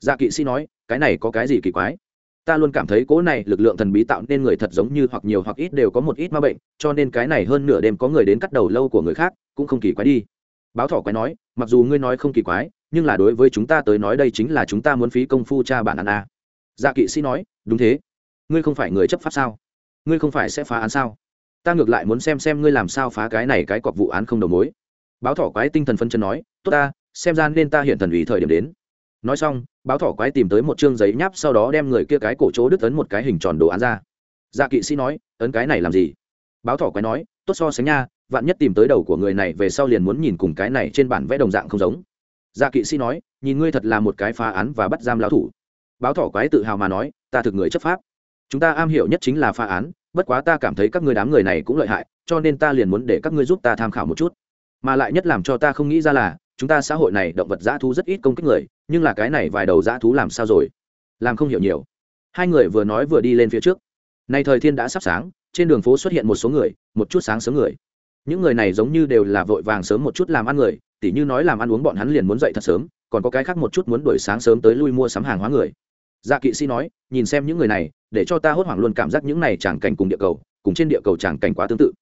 Dạ kỵ sĩ nói, cái này có cái gì kỳ quái? Ta luôn cảm thấy cố này lực lượng thần bí tạo nên người thật giống như hoặc nhiều hoặc ít đều có một ít ma bệnh, cho nên cái này hơn nửa đêm có người đến cắt đầu lâu của người khác, cũng không kỳ quái đi. Báo thỏ quái nói, mặc dù ngươi nói không kỳ quái nhưng là đối với chúng ta tới nói đây chính là chúng ta muốn phí công phu cha bản án a à. dạ kỵ sĩ nói, đúng thế. Ngươi không phải người chấp pháp sao? Ngươi không phải sẽ phá án sao? Ta ngược lại muốn xem xem ngươi làm sao phá cái này cái cọc vụ án không đầu mối. Báo thỏ quái tinh thần phân chân nói, tốt ta, xem ra nên ta hiện thần ủy thời điểm đến. Nói xong, báo thỏ quái tìm tới một chương giấy nháp sau đó đem người kia cái cổ chỗ đứt ấn một cái hình tròn đồ án ra. Dạ kỵ sĩ nói, ấn cái này làm gì? Báo thỏ quái nói, tốt so sánh nha, vạn nhất tìm tới đầu của người này về sau liền muốn nhìn cùng cái này trên bản vẽ đồng dạng không giống dạ kỵ sĩ nói, nhìn ngươi thật là một cái phá án và bắt giam lão thủ. Báo thỏ quái tự hào mà nói, ta thực người chấp pháp. Chúng ta am hiểu nhất chính là phá án, bất quá ta cảm thấy các ngươi đám người này cũng lợi hại, cho nên ta liền muốn để các ngươi giúp ta tham khảo một chút. Mà lại nhất làm cho ta không nghĩ ra là, chúng ta xã hội này động vật dã thú rất ít công kích người, nhưng là cái này vài đầu dã thú làm sao rồi? Làm không hiểu nhiều. Hai người vừa nói vừa đi lên phía trước. Nay thời thiên đã sắp sáng, trên đường phố xuất hiện một số người, một chút sáng sớm người. Những người này giống như đều là vội vàng sớm một chút làm ăn người tỉ như nói làm ăn uống bọn hắn liền muốn dậy thật sớm, còn có cái khác một chút muốn đuổi sáng sớm tới lui mua sắm hàng hóa người. Dạ kỵ sĩ nói, nhìn xem những người này, để cho ta hốt hoảng luôn cảm giác những này chẳng cảnh cùng địa cầu, cùng trên địa cầu chẳng cảnh quá tương tự.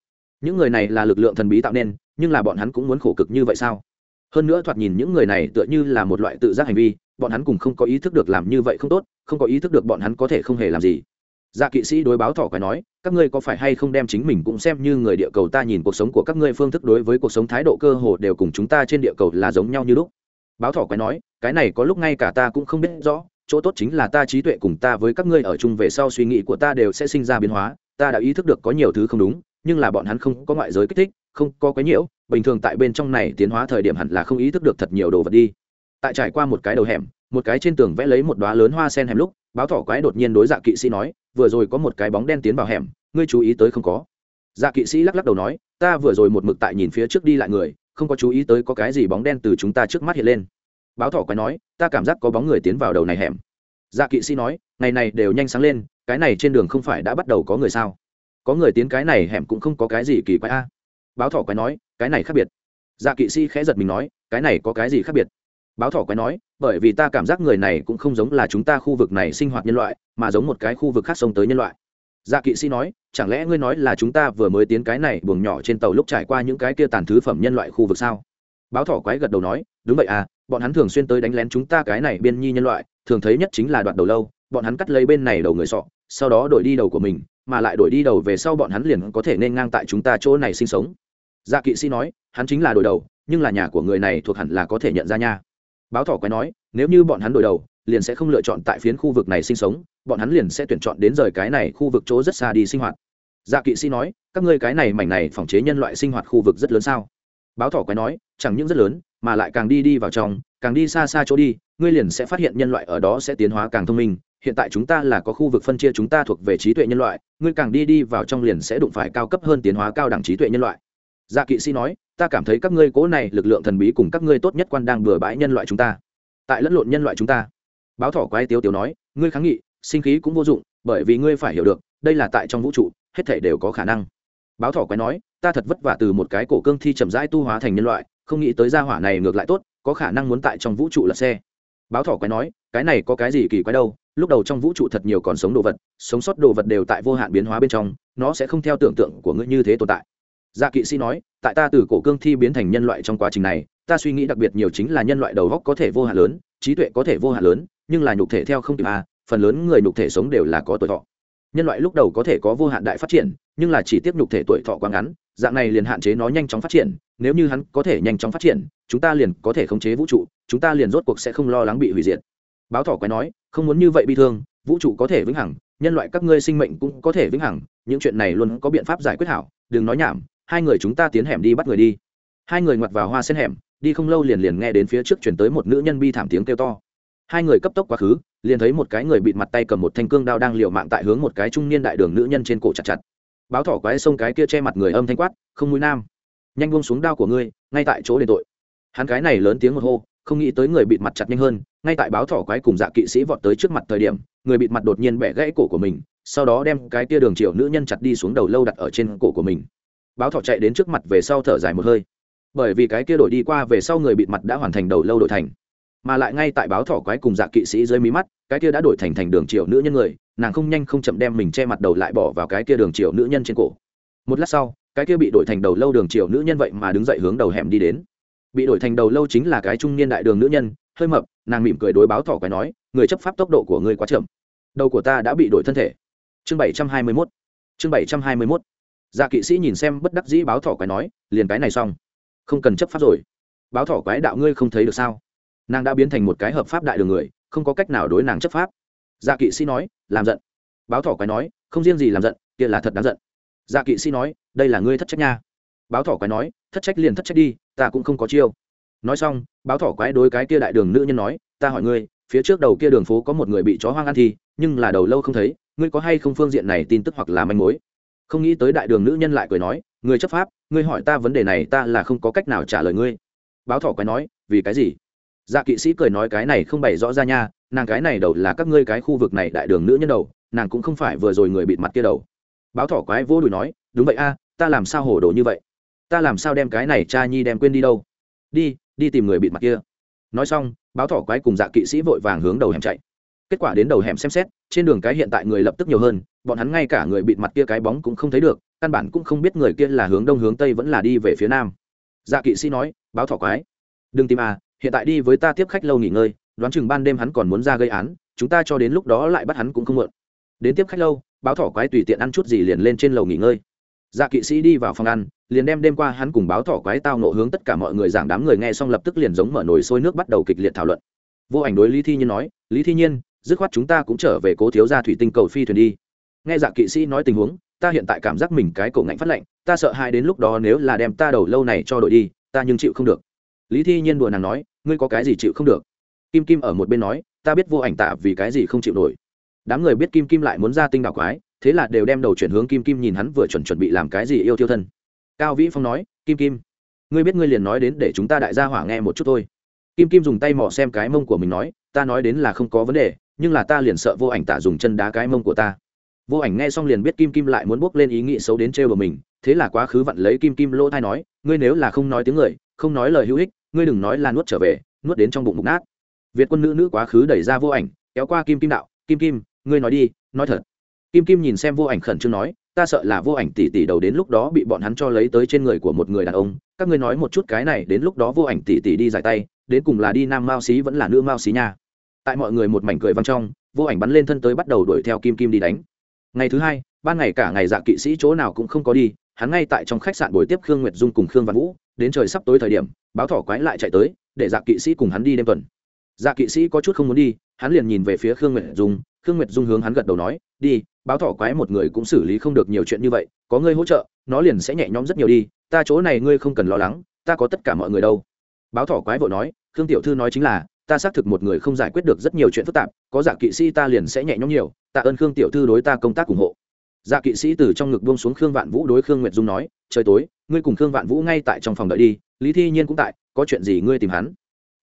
Những người này là lực lượng thần bí tạo nên, nhưng là bọn hắn cũng muốn khổ cực như vậy sao? Hơn nữa thoạt nhìn những người này tựa như là một loại tự giác hành vi, bọn hắn cùng không có ý thức được làm như vậy không tốt, không có ý thức được bọn hắn có thể không hề làm gì dạ kỵ sĩ đối báo thỏ quái nói, các ngươi có phải hay không đem chính mình cũng xem như người địa cầu ta nhìn cuộc sống của các ngươi phương thức đối với cuộc sống thái độ cơ hồ đều cùng chúng ta trên địa cầu là giống nhau như lúc? Báo thỏ quái nói, cái này có lúc ngay cả ta cũng không biết rõ, chỗ tốt chính là ta trí tuệ cùng ta với các ngươi ở chung về sau suy nghĩ của ta đều sẽ sinh ra biến hóa, ta đã ý thức được có nhiều thứ không đúng, nhưng là bọn hắn không có ngoại giới kích thích, không có quái nhiễu, bình thường tại bên trong này tiến hóa thời điểm hẳn là không ý thức được thật nhiều đồ vật đi. Tại trải qua một cái đầu hẻm một cái trên tường vẽ lấy một đoá lớn hoa sen hẻm lúc, báo thỏ quái đột nhiên đối dạ kỵ sĩ nói, vừa rồi có một cái bóng đen tiến vào hẻm, ngươi chú ý tới không có? Dạ kỵ sĩ lắc lắc đầu nói, ta vừa rồi một mực tại nhìn phía trước đi lại người, không có chú ý tới có cái gì bóng đen từ chúng ta trước mắt hiện lên. Báo thỏ quái nói, ta cảm giác có bóng người tiến vào đầu này hẻm. Dạ kỵ sĩ nói, ngày này đều nhanh sáng lên, cái này trên đường không phải đã bắt đầu có người sao? Có người tiến cái này hẻm cũng không có cái gì kỳ quái a. Báo thỏ quái nói, cái này khác biệt. Dạ kỵ sĩ khẽ giật mình nói, cái này có cái gì khác biệt? Báo thỏ quái nói, bởi vì ta cảm giác người này cũng không giống là chúng ta khu vực này sinh hoạt nhân loại, mà giống một cái khu vực khác sống tới nhân loại. Dạ kỵ sĩ nói, chẳng lẽ ngươi nói là chúng ta vừa mới tiến cái này buồng nhỏ trên tàu lúc trải qua những cái kia tàn thứ phẩm nhân loại khu vực sao? Báo thỏ quái gật đầu nói, đúng vậy à bọn hắn thường xuyên tới đánh lén chúng ta cái này biên nhi nhân loại, thường thấy nhất chính là đoạt đầu lâu, bọn hắn cắt lấy bên này đầu người sọ, sau đó đổi đi đầu của mình, mà lại đổi đi đầu về sau bọn hắn liền có thể nên ngang tại chúng ta chỗ này sinh sống. Dạ kỵ sĩ nói, hắn chính là đổi đầu, nhưng là nhà của người này thuộc hẳn là có thể nhận ra nha báo thỏ quái nói, nếu như bọn hắn đổi đầu, liền sẽ không lựa chọn tại phiến khu vực này sinh sống, bọn hắn liền sẽ tuyển chọn đến rời cái này khu vực chỗ rất xa đi sinh hoạt. Dạ kỵ sĩ nói, các ngươi cái này mảnh này phòng chế nhân loại sinh hoạt khu vực rất lớn sao? Báo thỏ quái nói, chẳng những rất lớn, mà lại càng đi đi vào trong, càng đi xa xa chỗ đi, ngươi liền sẽ phát hiện nhân loại ở đó sẽ tiến hóa càng thông minh. Hiện tại chúng ta là có khu vực phân chia chúng ta thuộc về trí tuệ nhân loại, ngươi càng đi đi vào trong liền sẽ đụng phải cao cấp hơn tiến hóa cao đẳng trí tuệ nhân loại dạ kỵ sĩ nói, ta cảm thấy các ngươi cố này lực lượng thần bí cùng các ngươi tốt nhất quan đang bừa bãi nhân loại chúng ta. Tại lẫn lộn nhân loại chúng ta. Báo thỏ quái tiếu tiếu nói, ngươi kháng nghị, sinh khí cũng vô dụng, bởi vì ngươi phải hiểu được, đây là tại trong vũ trụ, hết thể đều có khả năng. Báo thỏ quái nói, ta thật vất vả từ một cái cổ cương thi chậm rãi tu hóa thành nhân loại, không nghĩ tới gia hỏa này ngược lại tốt, có khả năng muốn tại trong vũ trụ lật xe. Báo thỏ quái nói, cái này có cái gì kỳ quái đâu, lúc đầu trong vũ trụ thật nhiều còn sống đồ vật, sống sót đồ vật đều tại vô hạn biến hóa bên trong, nó sẽ không theo tưởng tượng của ngươi như thế tồn tại dạ kỵ sĩ nói, tại ta từ cổ cương thi biến thành nhân loại trong quá trình này, ta suy nghĩ đặc biệt nhiều chính là nhân loại đầu góc có thể vô hạn lớn, trí tuệ có thể vô hạn lớn, nhưng là nhục thể theo không kịp à phần lớn người nhục thể sống đều là có tuổi thọ. Nhân loại lúc đầu có thể có vô hạn đại phát triển, nhưng là chỉ tiếp nhục thể tuổi thọ quá ngắn, dạng này liền hạn chế nó nhanh chóng phát triển, nếu như hắn có thể nhanh chóng phát triển, chúng ta liền có thể khống chế vũ trụ, chúng ta liền rốt cuộc sẽ không lo lắng bị hủy diệt. Báo thỏ quái nói, không muốn như vậy bi thương, vũ trụ có thể vĩnh hằng, nhân loại các ngươi sinh mệnh cũng có thể vĩnh hằng, những chuyện này luôn có biện pháp giải quyết hảo, đừng nói nhảm hai người chúng ta tiến hẻm đi bắt người đi. Hai người ngoặt vào hoa sen hẻm, đi không lâu liền liền nghe đến phía trước chuyển tới một nữ nhân bi thảm tiếng kêu to. Hai người cấp tốc quá khứ, liền thấy một cái người bịt mặt tay cầm một thanh cương đao đang liều mạng tại hướng một cái trung niên đại đường nữ nhân trên cổ chặt chặt. Báo thỏ quái xông cái kia che mặt người âm thanh quát, không mũi nam, nhanh buông xuống đao của ngươi, ngay tại chỗ đền tội. Hắn cái này lớn tiếng một hô, không nghĩ tới người bịt mặt chặt nhanh hơn, ngay tại báo thỏ quái cùng dạ kỵ sĩ vọt tới trước mặt thời điểm, người bịt mặt đột nhiên bẻ gãy cổ của mình, sau đó đem cái tia đường triệu nữ nhân chặt đi xuống đầu lâu đặt ở trên cổ của mình báo thỏ chạy đến trước mặt về sau thở dài một hơi. Bởi vì cái kia đổi đi qua về sau người bịt mặt đã hoàn thành đầu lâu đổi thành, mà lại ngay tại báo thỏ quái cùng dạ kỵ sĩ dưới mí mắt, cái kia đã đổi thành thành đường triệu nữ nhân người, nàng không nhanh không chậm đem mình che mặt đầu lại bỏ vào cái kia đường triệu nữ nhân trên cổ. Một lát sau, cái kia bị đổi thành đầu lâu đường triệu nữ nhân vậy mà đứng dậy hướng đầu hẻm đi đến. Bị đổi thành đầu lâu chính là cái trung niên đại đường nữ nhân, hơi mập, nàng mỉm cười đối báo thỏ quái nói, người chấp pháp tốc độ của ngươi quá chậm. Đầu của ta đã bị đổi thân thể. Chương bảy trăm hai mươi mốt. Chương bảy trăm hai mươi mốt dạ kỵ sĩ nhìn xem bất đắc dĩ báo thỏ quái nói, liền cái này xong. Không cần chấp pháp rồi. Báo thỏ quái đạo ngươi không thấy được sao? Nàng đã biến thành một cái hợp pháp đại đường người, không có cách nào đối nàng chấp pháp. Dạ kỵ sĩ nói, làm giận. Báo thỏ quái nói, không riêng gì làm giận, kia là thật đáng giận. Dạ kỵ sĩ nói, đây là ngươi thất trách nha. Báo thỏ quái nói, thất trách liền thất trách đi, ta cũng không có chiêu. Nói xong, báo thỏ quái đối cái kia đại đường nữ nhân nói, ta hỏi ngươi, phía trước đầu kia đường phố có một người bị chó hoang ăn thì, nhưng là đầu lâu không thấy, ngươi có hay không phương diện này tin tức hoặc là manh mối? Không nghĩ tới đại đường nữ nhân lại cười nói người chấp pháp, ngươi hỏi ta vấn đề này, ta là không có cách nào trả lời ngươi. Báo thỏ quái nói, vì cái gì? Dạ kỵ sĩ cười nói, cái này không bày rõ ra nha, nàng cái này đầu là các ngươi cái khu vực này đại đường nữ nhân đầu, nàng cũng không phải vừa rồi người bịt mặt kia đầu. Báo thỏ quái vô đùi nói, đúng vậy a, ta làm sao hổ đồ như vậy? Ta làm sao đem cái này cha nhi đem quên đi đâu? Đi đi tìm người bịt mặt kia. Nói xong, báo thỏ quái cùng dạ kỵ sĩ vội vàng hướng đầu hẻm chạy. Kết quả đến đầu hẻm xem xét, trên đường cái hiện tại người lập tức nhiều hơn bọn hắn ngay cả người bịt mặt kia cái bóng cũng không thấy được, căn bản cũng không biết người kia là hướng đông hướng tây vẫn là đi về phía nam. Dạ kỵ sĩ nói, báo thỏ quái. Đừng tìm à hiện tại đi với ta tiếp khách lâu nghỉ ngơi, đoán chừng ban đêm hắn còn muốn ra gây án, chúng ta cho đến lúc đó lại bắt hắn cũng không mượn. Đến tiếp khách lâu, báo thỏ quái tùy tiện ăn chút gì liền lên trên lầu nghỉ ngơi. Dạ kỵ sĩ đi vào phòng ăn, liền đem đêm qua hắn cùng báo thỏ quái tao nộ hướng tất cả mọi người giảng đám người nghe xong lập tức liền giống mở nồi sôi nước bắt đầu kịch liệt thảo luận. Vô ảnh đối lý thi nhiên nói, lý thi nhiên, dứt khoát chúng ta cũng trở về cố thiếu gia thủy tinh cầu phi thuyền đi nghe dạ kỵ sĩ nói tình huống, ta hiện tại cảm giác mình cái cổ ngạnh phát lạnh, ta sợ hai đến lúc đó nếu là đem ta đầu lâu này cho đội đi, ta nhưng chịu không được. Lý thi nhiên đùa nàng nói, ngươi có cái gì chịu không được? Kim kim ở một bên nói, ta biết vô ảnh tạ vì cái gì không chịu nổi. Đám người biết kim kim lại muốn ra tinh đảo quái, thế là đều đem đầu chuyển hướng kim kim nhìn hắn vừa chuẩn chuẩn bị làm cái gì yêu thiêu thân. Cao vĩ phong nói, kim kim, ngươi biết ngươi liền nói đến để chúng ta đại gia hỏa nghe một chút thôi. Kim kim dùng tay mò xem cái mông của mình nói, ta nói đến là không có vấn đề, nhưng là ta liền sợ vô ảnh tạ dùng chân đá cái mông của ta vô ảnh nghe xong liền biết kim kim lại muốn bốc lên ý nghĩ xấu đến trêu của mình, thế là quá khứ vặn lấy kim kim lỗ thai nói, ngươi nếu là không nói tiếng người, không nói lời hữu ích, ngươi đừng nói là nuốt trở về, nuốt đến trong bụng mục nát. Việt quân nữ nữ quá khứ đẩy ra vô ảnh, kéo qua kim kim đạo, kim kim, ngươi nói đi, nói thật. Kim kim nhìn xem vô ảnh khẩn trương nói, ta sợ là vô ảnh tỷ tỷ đầu đến lúc đó bị bọn hắn cho lấy tới trên người của một người đàn ông, các ngươi nói một chút cái này, đến lúc đó vô ảnh tỷ tỷ đi giải tay, đến cùng là đi nam mao xí vẫn là nữ mao xí nha. Tại mọi người một mảnh cười văng trong, vô ảnh bắn lên thân tới bắt đầu đuổi theo kim kim đi đánh ngày thứ hai, ban ngày cả ngày dạ kỵ sĩ chỗ nào cũng không có đi, hắn ngay tại trong khách sạn buổi tiếp khương nguyệt dung cùng khương văn vũ, đến trời sắp tối thời điểm, báo thỏ quái lại chạy tới, để dạ kỵ sĩ cùng hắn đi đêm tuần. Dạ kỵ sĩ có chút không muốn đi, hắn liền nhìn về phía khương nguyệt dung, khương nguyệt dung hướng hắn gật đầu nói, đi, báo thỏ quái một người cũng xử lý không được nhiều chuyện như vậy, có ngươi hỗ trợ, nó liền sẽ nhẹ nhõm rất nhiều đi, ta chỗ này ngươi không cần lo lắng, ta có tất cả mọi người đâu. Báo thỏ quái vội nói, khương tiểu thư nói chính là ta xác thực một người không giải quyết được rất nhiều chuyện phức tạp, có giả kỵ sĩ ta liền sẽ nhẹ nhõm nhiều, tạ ơn khương tiểu thư đối ta công tác ủng hộ. Giả kỵ sĩ từ trong ngực buông xuống khương vạn vũ đối khương nguyệt dung nói, trời tối, ngươi cùng khương vạn vũ ngay tại trong phòng đợi đi, lý thi nhiên cũng tại, có chuyện gì ngươi tìm hắn.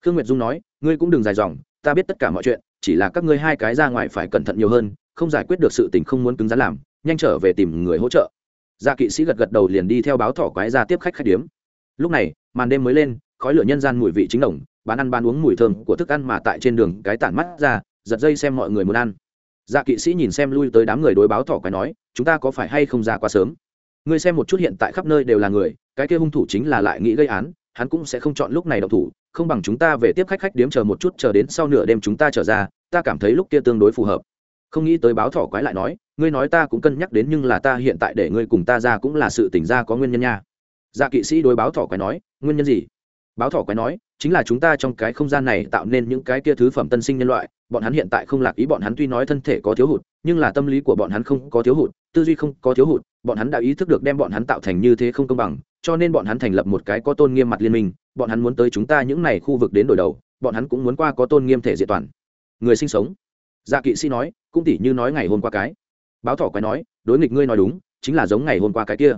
Khương nguyệt dung nói, ngươi cũng đừng dài dòng, ta biết tất cả mọi chuyện, chỉ là các ngươi hai cái ra ngoài phải cẩn thận nhiều hơn, không giải quyết được sự tình không muốn cứng rắn làm, nhanh trở về tìm người hỗ trợ. Dạ kỵ sĩ gật gật đầu liền đi theo báo thỏ quái ra tiếp khách khách điếm. Lúc này, màn đêm mới lên, khói lửa nhân gian mùi vị chính đồng bán ăn bán uống mùi thơm của thức ăn mà tại trên đường cái tản mắt ra, giật dây xem mọi người muốn ăn. Dạ kỵ sĩ nhìn xem lui tới đám người đối báo thỏ quái nói, chúng ta có phải hay không ra quá sớm? Ngươi xem một chút hiện tại khắp nơi đều là người, cái kia hung thủ chính là lại nghĩ gây án, hắn cũng sẽ không chọn lúc này đậu thủ, không bằng chúng ta về tiếp khách khách điếm chờ một chút, chờ đến sau nửa đêm chúng ta trở ra, ta cảm thấy lúc kia tương đối phù hợp. Không nghĩ tới báo thỏ quái lại nói, ngươi nói ta cũng cân nhắc đến nhưng là ta hiện tại để ngươi cùng ta ra cũng là sự tỉnh ra có nguyên nhân nha. Dạ kỵ sĩ đối báo thỏ quái nói, nguyên nhân gì? Báo thỏ quái nói chính là chúng ta trong cái không gian này tạo nên những cái kia thứ phẩm tân sinh nhân loại, bọn hắn hiện tại không lạc ý bọn hắn tuy nói thân thể có thiếu hụt, nhưng là tâm lý của bọn hắn không có thiếu hụt, tư duy không có thiếu hụt, bọn hắn đã ý thức được đem bọn hắn tạo thành như thế không công bằng, cho nên bọn hắn thành lập một cái có tôn nghiêm mặt liên minh, bọn hắn muốn tới chúng ta những này khu vực đến đổi đầu, bọn hắn cũng muốn qua có tôn nghiêm thể diện toàn. Người sinh sống. Dạ kỵ sĩ nói, cũng tỉ như nói ngày hôm qua cái. Báo thỏ quái nói, đối nghịch ngươi nói đúng, chính là giống ngày hôm qua cái kia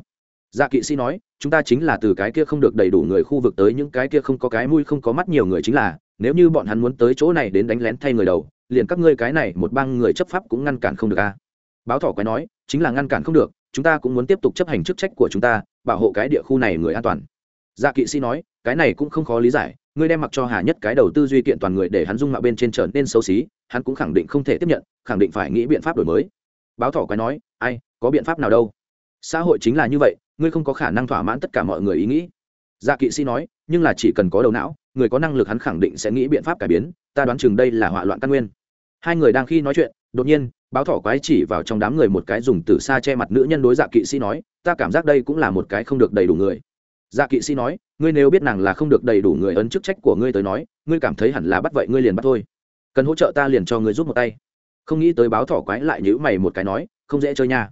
dạ kỵ sĩ nói, chúng ta chính là từ cái kia không được đầy đủ người khu vực tới, những cái kia không có cái mũi, không có mắt nhiều người chính là, nếu như bọn hắn muốn tới chỗ này đến đánh lén thay người đầu, liền các ngươi cái này một bang người chấp pháp cũng ngăn cản không được a. Báo thỏ quái nói, chính là ngăn cản không được, chúng ta cũng muốn tiếp tục chấp hành chức trách của chúng ta, bảo hộ cái địa khu này người an toàn. Dạ kỵ sĩ nói, cái này cũng không khó lý giải, ngươi đem mặc cho hà nhất cái đầu tư duy kiện toàn người để hắn dung mạo bên trên trở nên xấu xí, hắn cũng khẳng định không thể tiếp nhận, khẳng định phải nghĩ biện pháp đổi mới. Báo thỏ quái nói, ai, có biện pháp nào đâu? Xã hội chính là như vậy ngươi không có khả năng thỏa mãn tất cả mọi người ý nghĩ. Dạ kỵ sĩ nói, nhưng là chỉ cần có đầu não, người có năng lực hắn khẳng định sẽ nghĩ biện pháp cải biến, ta đoán chừng đây là hỏa loạn căn nguyên. Hai người đang khi nói chuyện, đột nhiên, báo thỏ quái chỉ vào trong đám người một cái dùng từ xa che mặt nữ nhân đối dạ kỵ sĩ nói, ta cảm giác đây cũng là một cái không được đầy đủ người. Dạ kỵ sĩ nói, ngươi nếu biết nàng là không được đầy đủ người ấn chức trách của ngươi tới nói, ngươi cảm thấy hẳn là bắt vậy ngươi liền bắt thôi. Cần hỗ trợ ta liền cho ngươi giúp một tay. Không nghĩ tới báo thỏ quái lại nhữ mày một cái nói, không dễ chơi nha.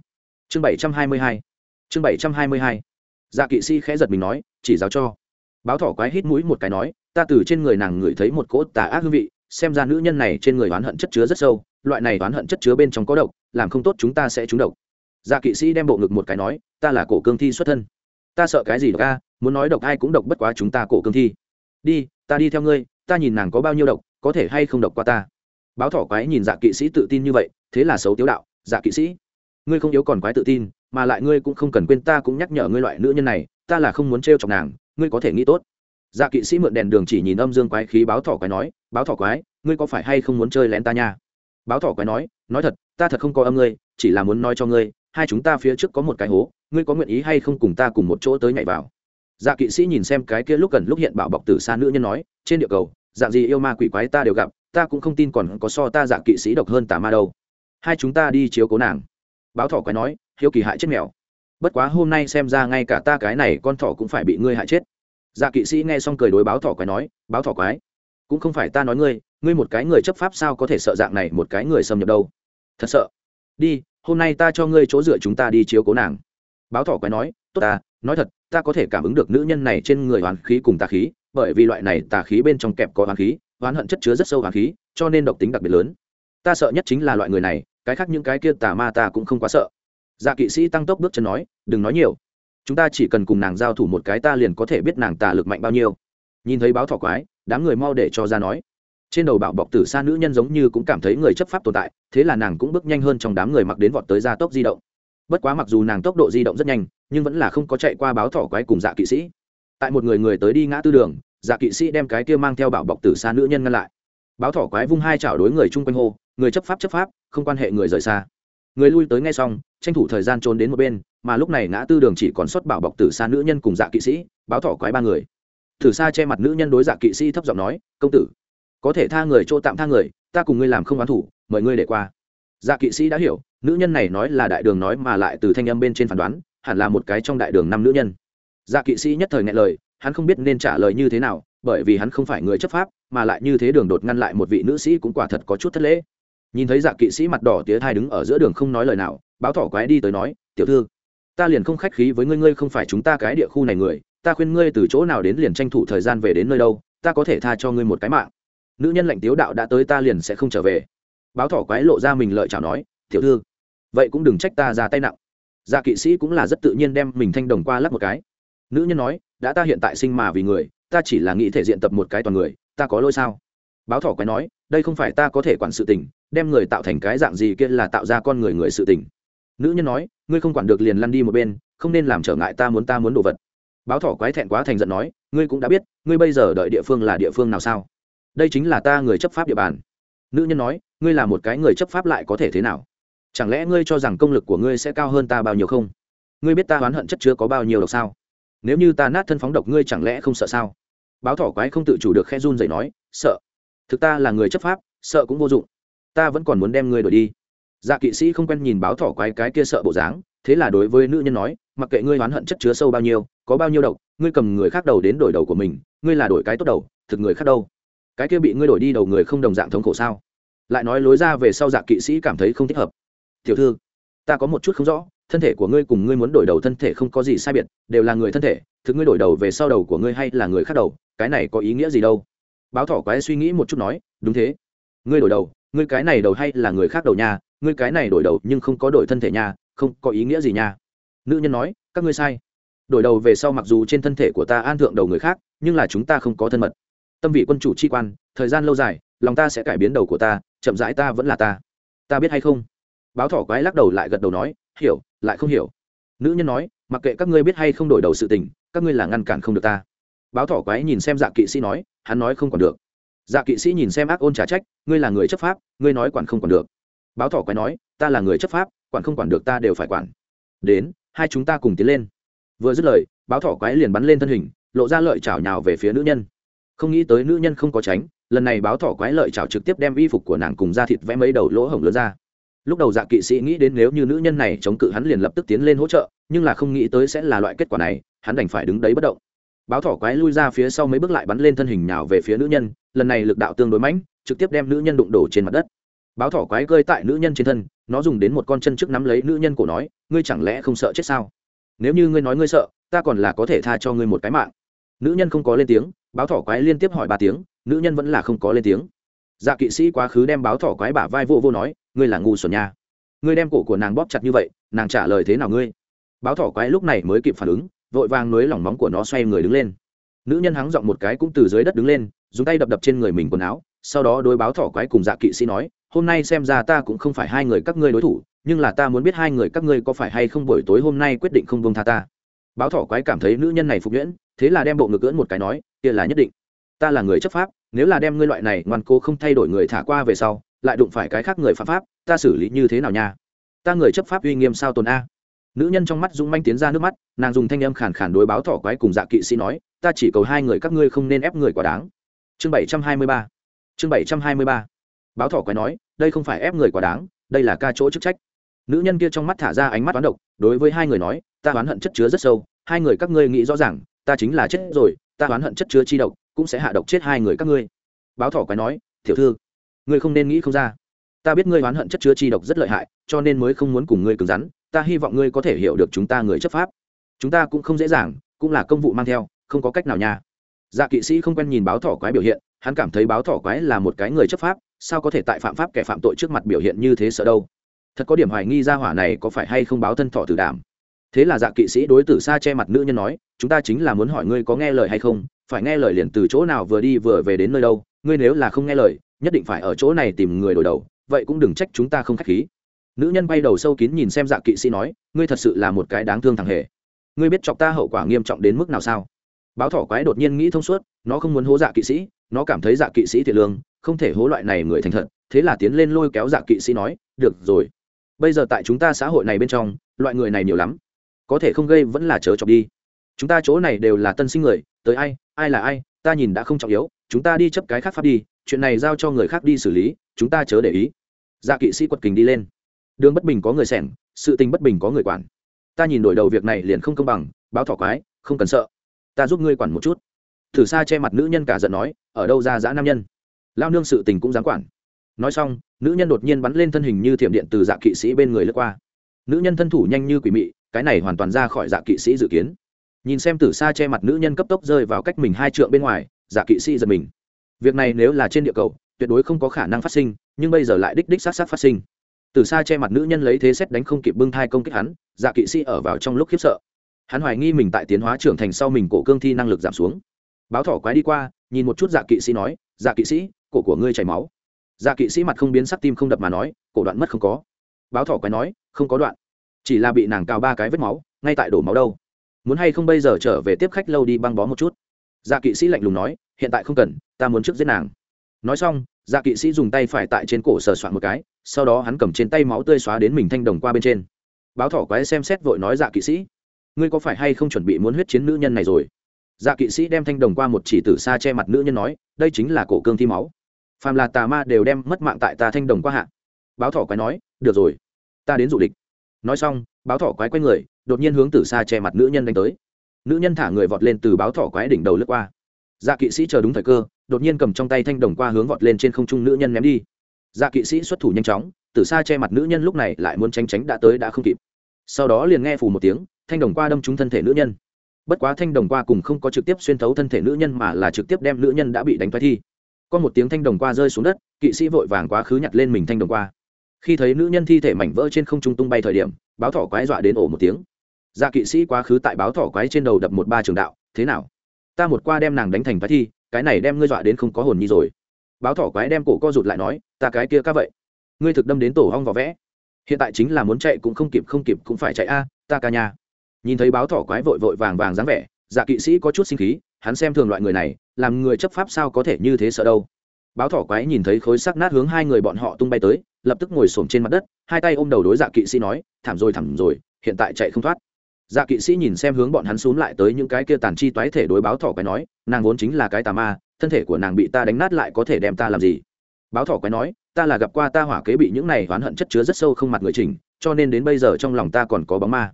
Chương bảy trăm hai mươi hai chương bảy trăm hai mươi hai. Dạ kỵ sĩ khẽ giật mình nói, chỉ giáo cho. Báo thỏ quái hít mũi một cái nói, ta từ trên người nàng ngửi thấy một cỗ tà ác hương vị, xem ra nữ nhân này trên người oán hận chất chứa rất sâu, loại này oán hận chất chứa bên trong có độc, làm không tốt chúng ta sẽ trúng độc. Dạ kỵ sĩ đem bộ ngực một cái nói, ta là cổ cương thi xuất thân. Ta sợ cái gì độc a? Muốn nói độc ai cũng độc bất quá chúng ta cổ cương thi. Đi, ta đi theo ngươi, ta nhìn nàng có bao nhiêu độc, có thể hay không độc qua ta. Báo thỏ quái nhìn dạ kỵ sĩ tự tin như vậy, thế là xấu tiếu đạo dạ kỵ sĩ. Ngươi không yếu còn quái tự tin mà lại ngươi cũng không cần quên ta cũng nhắc nhở ngươi loại nữ nhân này, ta là không muốn t chọc nàng, ngươi có thể nghĩ tốt. Dạ kỵ sĩ mượn đèn đường chỉ nhìn âm dương quái khí báo thỏ quái nói, báo thỏ quái, ngươi có phải hay không muốn chơi lén ta nha? Báo thỏ quái nói nói thật, ta thật không có âm ngươi, chỉ là muốn nói cho ngươi, hai chúng ta phía trước có một cái hố, ngươi có nguyện ý hay không cùng ta cùng một chỗ tới nhảy vào? Dạ kỵ sĩ nhìn xem cái kia lúc gần lúc hiện bảo bọc từ xa nữ nhân nói, trên địa cầu, dạng gì yêu ma quỷ quái ta đều gặp, ta cũng không tin còn có so ta dạ kỵ sĩ độc hơn tà ma đâu. Hai chúng ta đi chiếu cố nàng. Báo thỏ quái nói hiếu kỳ hại chết mèo. Bất quá hôm nay xem ra ngay cả ta cái này con thỏ cũng phải bị ngươi hại chết. Dạ kỵ sĩ nghe xong cười đối báo thỏ quái nói, báo thỏ quái, cũng không phải ta nói ngươi ngươi một cái người chấp pháp sao có thể sợ dạng này một cái người xâm nhập đâu? Thật sợ. Đi, hôm nay ta cho ngươi chỗ dựa chúng ta đi chiếu cố nàng. Báo thỏ quái nói, tốt ta, nói thật, ta có thể cảm ứng được nữ nhân này trên người hoàn khí cùng tà khí, bởi vì loại này tà khí bên trong kẹp có hoàn khí hoán hận chất chứa rất sâu hoàn khí, cho nên độc tính đặc biệt lớn. Ta sợ nhất chính là loại người này, cái khác những cái kia tà ma ta cũng không quá sợ dạ kỵ sĩ tăng tốc bước chân nói, đừng nói nhiều. Chúng ta chỉ cần cùng nàng giao thủ một cái ta liền có thể biết nàng tà lực mạnh bao nhiêu. Nhìn thấy báo thỏ quái, đám người mau để cho ra nói. Trên đầu bảo bọc tử xa nữ nhân giống như cũng cảm thấy người chấp pháp tồn tại, thế là nàng cũng bước nhanh hơn trong đám người mặc đến vọt tới gia tốc di động. Bất quá mặc dù nàng tốc độ di động rất nhanh, nhưng vẫn là không có chạy qua báo thỏ quái cùng dạ kỵ sĩ. Tại một người người tới đi ngã tư đường dạ kỵ sĩ đem cái kia mang theo bảo bọc tử xa nữ nhân ngăn lại. Báo thỏ quái vung hai chảo đối người chung quanh hô, người chấp pháp chấp pháp, không quan hệ người rời xa người lui tới ngay xong, tranh thủ thời gian trốn đến một bên, mà lúc này ngã tư đường chỉ còn xuất bảo bọc tử xa nữ nhân cùng dạ kỵ sĩ, báo thỏ quái ba người. Thử xa che mặt nữ nhân đối dạ kỵ sĩ thấp giọng nói, công tử, có thể tha người chỗ tạm tha người, ta cùng ngươi làm không oán thủ, mời ngươi để qua. Dạ kỵ sĩ đã hiểu, nữ nhân này nói là đại đường nói mà lại từ thanh âm bên trên phán đoán, hẳn là một cái trong đại đường năm nữ nhân. Dạ kỵ sĩ nhất thời ngại lời, hắn không biết nên trả lời như thế nào, bởi vì hắn không phải người chấp pháp, mà lại như thế đường đột ngăn lại một vị nữ sĩ cũng quả thật có chút thất lễ nhìn thấy dạ kỵ sĩ mặt đỏ tía thai đứng ở giữa đường không nói lời nào, báo thỏ quái đi tới nói, tiểu thư, ta liền không khách khí với ngươi ngươi không phải chúng ta cái địa khu này người, ta khuyên ngươi từ chỗ nào đến liền tranh thủ thời gian về đến nơi đâu, ta có thể tha cho ngươi một cái mạng. Nữ nhân lệnh tiếu đạo đã tới ta liền sẽ không trở về. Báo thỏ quái lộ ra mình lợi chào nói, tiểu thư, vậy cũng đừng trách ta ra tay nặng. Dạ kỵ sĩ cũng là rất tự nhiên đem mình thanh đồng qua lắp một cái. Nữ nhân nói, đã ta hiện tại sinh mà vì người, ta chỉ là nghĩ thể diện tập một cái toàn người, ta có lỗi sao? Báo thỏ quái nói, đây không phải ta có thể quản sự tình đem người tạo thành cái dạng gì kia là tạo ra con người người sự tình. Nữ nhân nói, ngươi không quản được liền lăn đi một bên, không nên làm trở ngại ta muốn ta muốn đồ vật. Báo thỏ quái thẹn quá thành giận nói, ngươi cũng đã biết, ngươi bây giờ đợi địa phương là địa phương nào sao? Đây chính là ta người chấp pháp địa bàn. Nữ nhân nói, ngươi là một cái người chấp pháp lại có thể thế nào? Chẳng lẽ ngươi cho rằng công lực của ngươi sẽ cao hơn ta bao nhiêu không? Ngươi biết ta oán hận chất chứa có bao nhiêu độc sao? Nếu như ta nát thân phóng độc ngươi chẳng lẽ không sợ sao? Báo thỏ quái không tự chủ được khe run dậy nói, sợ. Thực ta là người chấp pháp, sợ cũng vô dụng ta vẫn còn muốn đem ngươi đổi đi. Dạ kỵ sĩ không quen nhìn báo thỏ quái cái kia sợ bộ dáng, thế là đối với nữ nhân nói, mặc kệ ngươi oán hận chất chứa sâu bao nhiêu, có bao nhiêu độc, ngươi cầm người khác đầu đến đổi đầu của mình, ngươi là đổi cái tốt đầu, thực người khác đâu. Cái kia bị ngươi đổi đi đầu người không đồng dạng thống khổ sao? Lại nói lối ra về sau dạ kỵ sĩ cảm thấy không thích hợp. Tiểu thư, ta có một chút không rõ, thân thể của ngươi cùng ngươi muốn đổi đầu thân thể không có gì sai biệt, đều là người thân thể, thực ngươi đổi đầu về sau đầu của ngươi hay là người khác đầu, cái này có ý nghĩa gì đâu? Báo thỏ quái suy nghĩ một chút nói, đúng thế. Ngươi đổi đầu ngươi cái này đầu hay là người khác đầu nha, ngươi cái này đổi đầu nhưng không có đổi thân thể nha, không có ý nghĩa gì nha. Nữ nhân nói, các ngươi sai. Đổi đầu về sau mặc dù trên thân thể của ta an thượng đầu người khác, nhưng là chúng ta không có thân mật. Tâm vị quân chủ chi quan, thời gian lâu dài, lòng ta sẽ cải biến đầu của ta, chậm rãi ta vẫn là ta. Ta biết hay không? Báo thỏ quái lắc đầu lại gật đầu nói, hiểu, lại không hiểu. Nữ nhân nói, mặc kệ các ngươi biết hay không đổi đầu sự tình, các ngươi là ngăn cản không được ta. Báo thỏ quái nhìn xem dạ kỵ sĩ nói, hắn nói không còn được dạ kỵ sĩ nhìn xem ác ôn trả trách, ngươi là người chấp pháp, ngươi nói quản không còn được. Báo thỏ quái nói, ta là người chấp pháp, quản không quản được ta đều phải quản. Đến, hai chúng ta cùng tiến lên. Vừa dứt lời, báo thỏ quái liền bắn lên thân hình, lộ ra lợi chảo nhào về phía nữ nhân. Không nghĩ tới nữ nhân không có tránh, lần này báo thỏ quái lợi chảo trực tiếp đem y phục của nàng cùng da thịt vẽ mấy đầu lỗ hổng lớn ra. Lúc đầu dạ kỵ sĩ nghĩ đến nếu như nữ nhân này chống cự hắn liền lập tức tiến lên hỗ trợ, nhưng là không nghĩ tới sẽ là loại kết quả này, hắn đành phải đứng đấy bất động báo thỏ quái lui ra phía sau mấy bước lại bắn lên thân hình nào về phía nữ nhân, lần này lực đạo tương đối mãnh trực tiếp đem nữ nhân đụng đổ trên mặt đất. Báo thỏ quái cơi tại nữ nhân trên thân, nó dùng đến một con chân trước nắm lấy nữ nhân cổ nói, ngươi chẳng lẽ không sợ chết sao? Nếu như ngươi nói ngươi sợ, ta còn là có thể tha cho ngươi một cái mạng. Nữ nhân không có lên tiếng, báo thỏ quái liên tiếp hỏi ba tiếng, nữ nhân vẫn là không có lên tiếng. Dạ kỵ sĩ quá khứ đem báo thỏ quái bả vai vô vô nói, ngươi là ngu xuẩn nha. Ngươi đem cổ của nàng bóp chặt như vậy, nàng trả lời thế nào ngươi? Báo thỏ quái lúc này mới kịp phản ứng vội vàng nối lỏng móng của nó xoay người đứng lên. Nữ nhân hắng giọng một cái cũng từ dưới đất đứng lên, dùng tay đập đập trên người mình quần áo, sau đó đối báo thỏ quái cùng dạ kỵ sĩ nói, hôm nay xem ra ta cũng không phải hai người các ngươi đối thủ, nhưng là ta muốn biết hai người các ngươi có phải hay không buổi tối hôm nay quyết định không buông tha ta. Báo thỏ quái cảm thấy nữ nhân này phục nhuyễn, thế là đem bộ ngực cưỡn một cái nói, kia là nhất định. Ta là người chấp pháp, nếu là đem ngươi loại này ngoan cố không thay đổi người thả qua về sau, lại đụng phải cái khác người phạm pháp, ta xử lý như thế nào nha? Ta người chấp pháp uy nghiêm sao tồn a? Nữ nhân trong mắt dũng manh tiến ra nước mắt, nàng dùng thanh âm khàn khàn đối báo thỏ quái cùng dạ kỵ sĩ nói, ta chỉ cầu hai người các ngươi không nên ép người quá đáng. Chương bảy trăm hai mươi ba. Chương bảy trăm hai mươi ba. Báo thỏ quái nói, đây không phải ép người quá đáng, đây là ca chỗ chức trách. Nữ nhân kia trong mắt thả ra ánh mắt toán độc, đối với hai người nói, ta oán hận chất chứa rất sâu, hai người các ngươi nghĩ rõ ràng, ta chính là chết rồi, ta oán hận chất chứa chi độc, cũng sẽ hạ độc chết hai người các ngươi. Báo thỏ quái nói, tiểu thư, ngươi không nên nghĩ không ra. Ta biết ngươi oán hận chất chứa chi độc rất lợi hại, cho nên mới không muốn cùng ngươi cứng rắn ta hy vọng ngươi có thể hiểu được chúng ta người chấp pháp. Chúng ta cũng không dễ dàng, cũng là công vụ mang theo, không có cách nào nha. Dạ kỵ sĩ không quen nhìn báo thỏ quái biểu hiện, hắn cảm thấy báo thỏ quái là một cái người chấp pháp, sao có thể tại phạm pháp kẻ phạm tội trước mặt biểu hiện như thế sợ đâu? Thật có điểm hoài nghi ra hỏa này có phải hay không báo thân thọ tử đảm. Thế là dạ kỵ sĩ đối tử xa che mặt nữ nhân nói, chúng ta chính là muốn hỏi ngươi có nghe lời hay không, phải nghe lời liền từ chỗ nào vừa đi vừa về đến nơi đâu, ngươi nếu là không nghe lời, nhất định phải ở chỗ này tìm người đổi đầu, vậy cũng đừng trách chúng ta không k h á c h khí nữ nhân bay đầu sâu kín nhìn xem dạ kỵ sĩ nói, ngươi thật sự là một cái đáng thương thằng hề. Ngươi biết chọc ta hậu quả nghiêm trọng đến mức nào sao? Báo thỏ quái đột nhiên nghĩ thông suốt, nó không muốn hố dạ kỵ sĩ, nó cảm thấy dạ kỵ sĩ thiệt lương, không thể hố loại này người thành thật, thế là tiến lên lôi kéo dạ kỵ sĩ nói, được rồi. Bây giờ tại chúng ta xã hội này bên trong, loại người này nhiều lắm. Có thể không gây vẫn là chớ chọc đi. Chúng ta chỗ này đều là tân sinh người, tới ai ai là ai, ta nhìn đã không trọng yếu, chúng ta đi chấp cái khác pháp đi, chuyện này giao cho người khác đi xử lý, chúng ta chớ để ý. Dạ kỵ sĩ quật kình đi lên đường bất bình có người sẻng, sự tình bất bình có người quản. Ta nhìn đổi đầu việc này liền không công bằng, báo thỏ quái, không cần sợ. Ta giúp ngươi quản một chút. Thử xa che mặt nữ nhân cả giận nói, ở đâu ra dã nam nhân? Lao nương sự tình cũng dám quản. Nói xong, nữ nhân đột nhiên bắn lên thân hình như thiểm điện từ dạ kỵ sĩ bên người lướt qua. Nữ nhân thân thủ nhanh như quỷ mị, cái này hoàn toàn ra khỏi dạ kỵ sĩ dự kiến. Nhìn xem từ xa che mặt nữ nhân cấp tốc rơi vào cách mình hai trượng bên ngoài dạ kỵ sĩ giật mình. Việc này nếu là trên địa cầu, tuyệt đối không có khả năng phát sinh, nhưng bây giờ lại đích đích sát sát phát sinh từ xa che mặt nữ nhân lấy thế xét đánh không kịp bưng thai công kích hắn dạ kỵ sĩ ở vào trong lúc khiếp sợ. Hắn hoài nghi mình tại tiến hóa trưởng thành sau mình cổ cương thi năng lực giảm xuống. Báo thỏ quái đi qua, nhìn một chút dạ kỵ sĩ nói dạ kỵ sĩ, cổ của ngươi chảy máu. Dạ kỵ sĩ mặt không biến sắc tim không đập mà nói, cổ đoạn mất không có. Báo thỏ quái nói, không có đoạn. Chỉ là bị nàng cào ba cái vết máu, ngay tại đổ máu đâu. Muốn hay không bây giờ trở về tiếp khách lâu đi băng bó một chút. Dạ kỵ sĩ lạnh lùng nói, hiện tại không cần, ta muốn trước giết nàng. Nói xong dạ kỵ sĩ dùng tay phải tại trên cổ sờ soạn một cái sau đó hắn cầm trên tay máu tươi xóa đến mình thanh đồng qua bên trên. Báo thỏ quái xem xét vội nói dạ kỵ sĩ, ngươi có phải hay không chuẩn bị muốn huyết chiến nữ nhân này rồi? Dạ kỵ sĩ đem thanh đồng qua một chỉ tử xa che mặt nữ nhân nói, đây chính là cổ cương thi máu. Phàm là tà ma đều đem mất mạng tại ta thanh đồng qua hạ. Báo thỏ quái nói, được rồi, ta đến dụ địch. Nói xong, báo thỏ quái quay người, đột nhiên hướng tử xa che mặt nữ nhân đánh tới. Nữ nhân thả người vọt lên từ báo thỏ quái đỉnh đầu lướt qua. Dạ kỵ sĩ chờ đúng thời cơ, đột nhiên cầm trong tay thanh đồng qua hướng vọt lên trên không trung nữ nhân ném đi dạ kỵ sĩ xuất thủ nhanh chóng, từ xa che mặt nữ nhân lúc này lại muốn tránh tránh đã tới đã không kịp. Sau đó liền nghe phù một tiếng, thanh đồng qua đâm trúng thân thể nữ nhân. Bất quá thanh đồng qua cùng không có trực tiếp xuyên thấu thân thể nữ nhân mà là trực tiếp đem nữ nhân đã bị đánh thoái thi. Có một tiếng thanh đồng qua rơi xuống đất, kỵ sĩ vội vàng quá khứ nhặt lên mình thanh đồng qua. Khi thấy nữ nhân thi thể mảnh vỡ trên không trung tung bay thời điểm, báo thỏ quái dọa đến ổ một tiếng. Dạ kỵ sĩ quá khứ tại báo thỏ quái trên đầu đập một ba trường đạo, thế nào? Ta một qua đem nàng đánh thành thoái thi, cái này đem ngươi dọa đến không có hồn nhi rồi báo thỏ quái đem cổ co rụt lại nói, ta cái kia ca vậy. Ngươi thực đâm đến tổ hong vỏ vẽ. Hiện tại chính là muốn chạy cũng không kịp không kịp cũng phải chạy a, ta ca nhà nhìn thấy báo thỏ quái vội vội vàng vàng dáng vẻ dạ kỵ sĩ có chút sinh khí, hắn xem thường loại người này, làm người chấp pháp sao có thể như thế sợ đâu. Báo thỏ quái nhìn thấy khối sắc nát hướng hai người bọn họ tung bay tới, lập tức ngồi xổm trên mặt đất, hai tay ôm đầu đối dạ kỵ sĩ nói, thảm rồi thảm rồi, hiện tại chạy không thoát dạ kỵ sĩ nhìn xem hướng bọn hắn xuống lại tới những cái kia tàn chi toái thể đối báo thỏ quái nói, nàng vốn chính là cái tà ma, thân thể của nàng bị ta đánh nát lại có thể đem ta làm gì? Báo thỏ quái nói, ta là gặp qua ta hỏa kế bị những này oán hận chất chứa rất sâu không mặt người chỉnh, cho nên đến bây giờ trong lòng ta còn có bóng ma.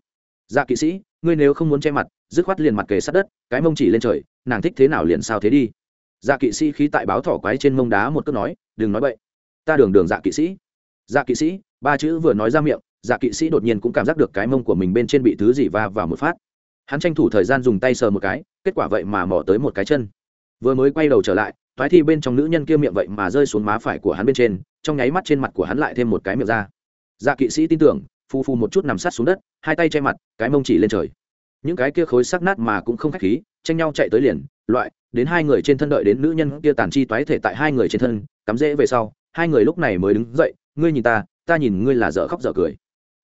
Dạ kỵ sĩ, ngươi nếu không muốn che mặt, dứt khoát liền mặt kề sát đất, cái mông chỉ lên trời, nàng thích thế nào liền sao thế đi. Dạ kỵ sĩ khí tại báo thỏ quái trên mông đá một cước nói, đừng nói vậy ta đường đường dạ kỵ sĩ. Dạ kỵ sĩ, ba chữ vừa nói ra miệng dạ kỵ sĩ đột nhiên cũng cảm giác được cái mông của mình bên trên bị thứ gì va vào một phát. Hắn tranh thủ thời gian dùng tay sờ một cái, kết quả vậy mà mò tới một cái chân. Vừa mới quay đầu trở lại thoái thi bên trong nữ nhân kia miệng vậy mà rơi xuống má phải của hắn bên trên, trong nháy mắt trên mặt của hắn lại thêm một cái miệng ra. Dạ kỵ sĩ tin tưởng phu phu một chút nằm sát xuống đất, hai tay che mặt, cái mông chỉ lên trời. Những cái kia khối sắc nát mà cũng không khách khí, tranh nhau chạy tới liền, loại, đến hai người trên thân đợi đến nữ nhân kia tàn chi toái thể tại hai người trên thân, cắm rễ về sau, hai người lúc này mới đứng dậy, ngươi nhìn ta ta nhìn ngươi là dở khóc dở cười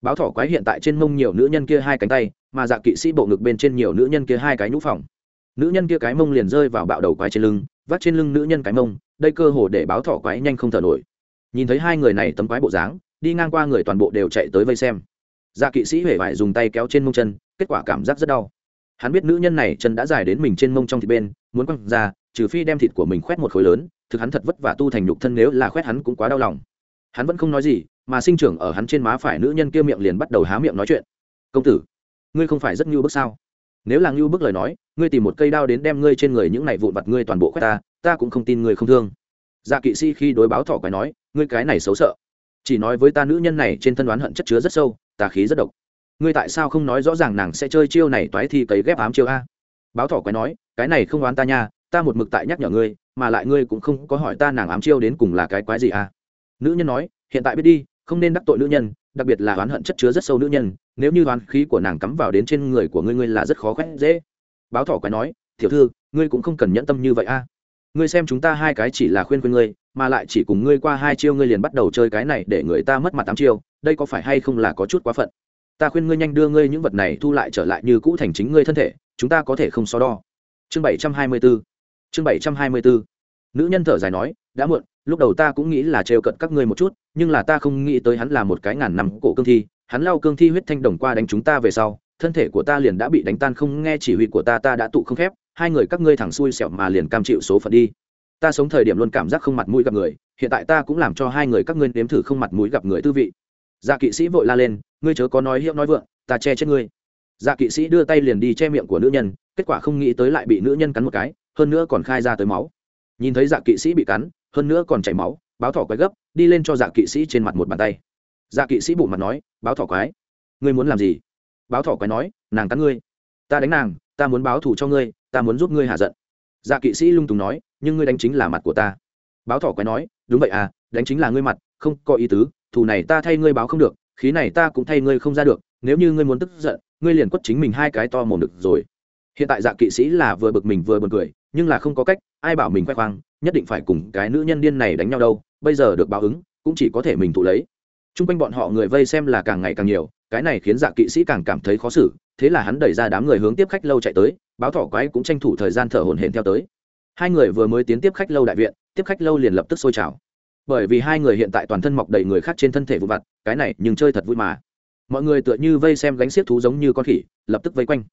báo thỏ quái hiện tại trên mông nhiều nữ nhân kia hai cánh tay, mà dạ kỵ sĩ bộ ngực bên trên nhiều nữ nhân kia hai cái nhũ phòng. Nữ nhân kia cái mông liền rơi vào bạo đầu quái trên lưng vắt trên lưng nữ nhân cái mông, đây cơ hồ để báo thỏ quái nhanh không thở nổi. Nhìn thấy hai người này tấm quái bộ dáng, đi ngang qua người toàn bộ đều chạy tới vây xem. Dạ kỵ sĩ huệ vải dùng tay kéo trên mông chân, kết quả cảm giác rất đau. Hắn biết nữ nhân này chân đã dài đến mình trên mông trong thịt bên, muốn quăng ra, trừ phi đem thịt của mình khoét một khối lớn, thực hắn thật vất vả tu thành nhục thân nếu là khoét hắn cũng quá đau lòng. Hắn vẫn không nói gì mà sinh trưởng ở hắn trên má phải nữ nhân kia miệng liền bắt đầu há miệng nói chuyện. Công tử, ngươi không phải rất nhu bức sao? Nếu là nhu bức lời nói, ngươi tìm một cây đao đến đem ngươi trên người những này vụn vặt ngươi toàn bộ quét ta ta cũng không tin ngươi không thương. Dạ kỵ sĩ khi đối báo thỏ quái nói, ngươi cái này xấu sợ. Chỉ nói với ta nữ nhân này trên thân đoán hận chất chứa rất sâu tà khí rất độc. Ngươi tại sao không nói rõ ràng nàng sẽ chơi chiêu này toái thi cấy ghép ám chiêu a? Báo thỏ quái nói, cái này không oán ta nha, ta một mực tại nhắc nhở ngươi, mà lại ngươi cũng không có hỏi ta nàng ám chiêu đến cùng là cái quái gì a? Nữ nhân nói, hiện tại biết đi không nên đắc tội nữ nhân, đặc biệt là oán hận chất chứa rất sâu nữ nhân, nếu như oán khí của nàng cắm vào đến trên người của ngươi ngươi là rất khó khoét dễ. Báo thỏ quái nói, tiểu thư, ngươi cũng không cần nhẫn tâm như vậy a. À. Ngươi xem chúng ta hai cái chỉ là khuyên khuyên ngươi, mà lại chỉ cùng ngươi qua hai chiêu ngươi liền bắt đầu chơi cái này để người ta mất mặt tám chiêu, đây có phải hay không là có chút quá phận? Ta khuyên ngươi nhanh đưa ngươi những vật này thu lại trở lại như cũ thành chính ngươi thân thể, chúng ta có thể không so đo. Chương bảy trăm hai mươi b chương bảy trăm hai mươi b nữ nhân thở dài nói, đã muộn lúc đầu ta cũng nghĩ là trêu cận các ngươi một chút, nhưng là ta không nghĩ tới hắn là một cái ngàn năm cổ cương thi. Hắn lao cương thi huyết thanh đồng qua đánh chúng ta về sau, thân thể của ta liền đã bị đánh tan không nghe chỉ huy của ta ta đã tụ không khép. Hai người các ngươi thẳng xuôi sẹo mà liền cam chịu số phận đi. Ta sống thời điểm luôn cảm giác không mặt mũi gặp người, hiện tại ta cũng làm cho hai người các ngươi nếm thử không mặt mũi gặp người tư vị. Dạ kỵ sĩ vội la lên, ngươi chớ có nói hiệu nói vượng, ta che chết ngươi. Dạ kỵ sĩ đưa tay liền đi che miệng của nữ nhân, kết quả không nghĩ tới lại bị nữ nhân cắn một cái, hơn nữa còn khai ra tới máu. Nhìn thấy dạ kỵ sĩ bị cắn hơn nữa còn chảy máu, báo thỏ quái gấp, đi lên cho dạ kỵ sĩ trên mặt một bàn tay. Dạ kỵ sĩ bụng mặt nói, báo thỏ quái, ngươi muốn làm gì? Báo thỏ quái nói, nàng cắn ngươi. Ta đánh nàng, ta muốn báo thù cho ngươi, ta muốn giúp ngươi hạ giận. Dạ kỵ sĩ lung tùng nói, nhưng ngươi đánh chính là mặt của ta. Báo thỏ quái nói, đúng vậy à đánh chính là ngươi mặt, không có ý tứ, thù này ta thay ngươi báo không được, khí này ta cũng thay ngươi không ra được, nếu như ngươi muốn tức giận, ngươi liền quất chính mình hai cái to mồm được rồi. Hiện tại dạ kỵ sĩ là vừa bực mình vừa buồn cười, nhưng là không có cách, ai bảo mình khoe khoang nhất định phải cùng cái nữ nhân điên này đánh nhau đâu, bây giờ được báo ứng, cũng chỉ có thể mình thụ lấy. T r u n g quanh bọn họ người vây xem là càng ngày càng nhiều, cái này khiến dạ kỵ sĩ càng cảm thấy khó xử, thế là hắn đẩy ra đám người hướng tiếp khách lâu chạy tới, báo thỏ quái cũng tranh thủ thời gian thở hồn hển theo tới. Hai người vừa mới tiến tiếp khách lâu đại viện, tiếp khách lâu liền lập tức sôi trào. Bởi vì hai người hiện tại toàn thân mọc đầy người khác trên thân thể vụ vặt, cái này nhưng chơi thật vui mà. Mọi người tựa như vây xem gánh xiếc thú giống như con khỉ, lập tức vây quanh.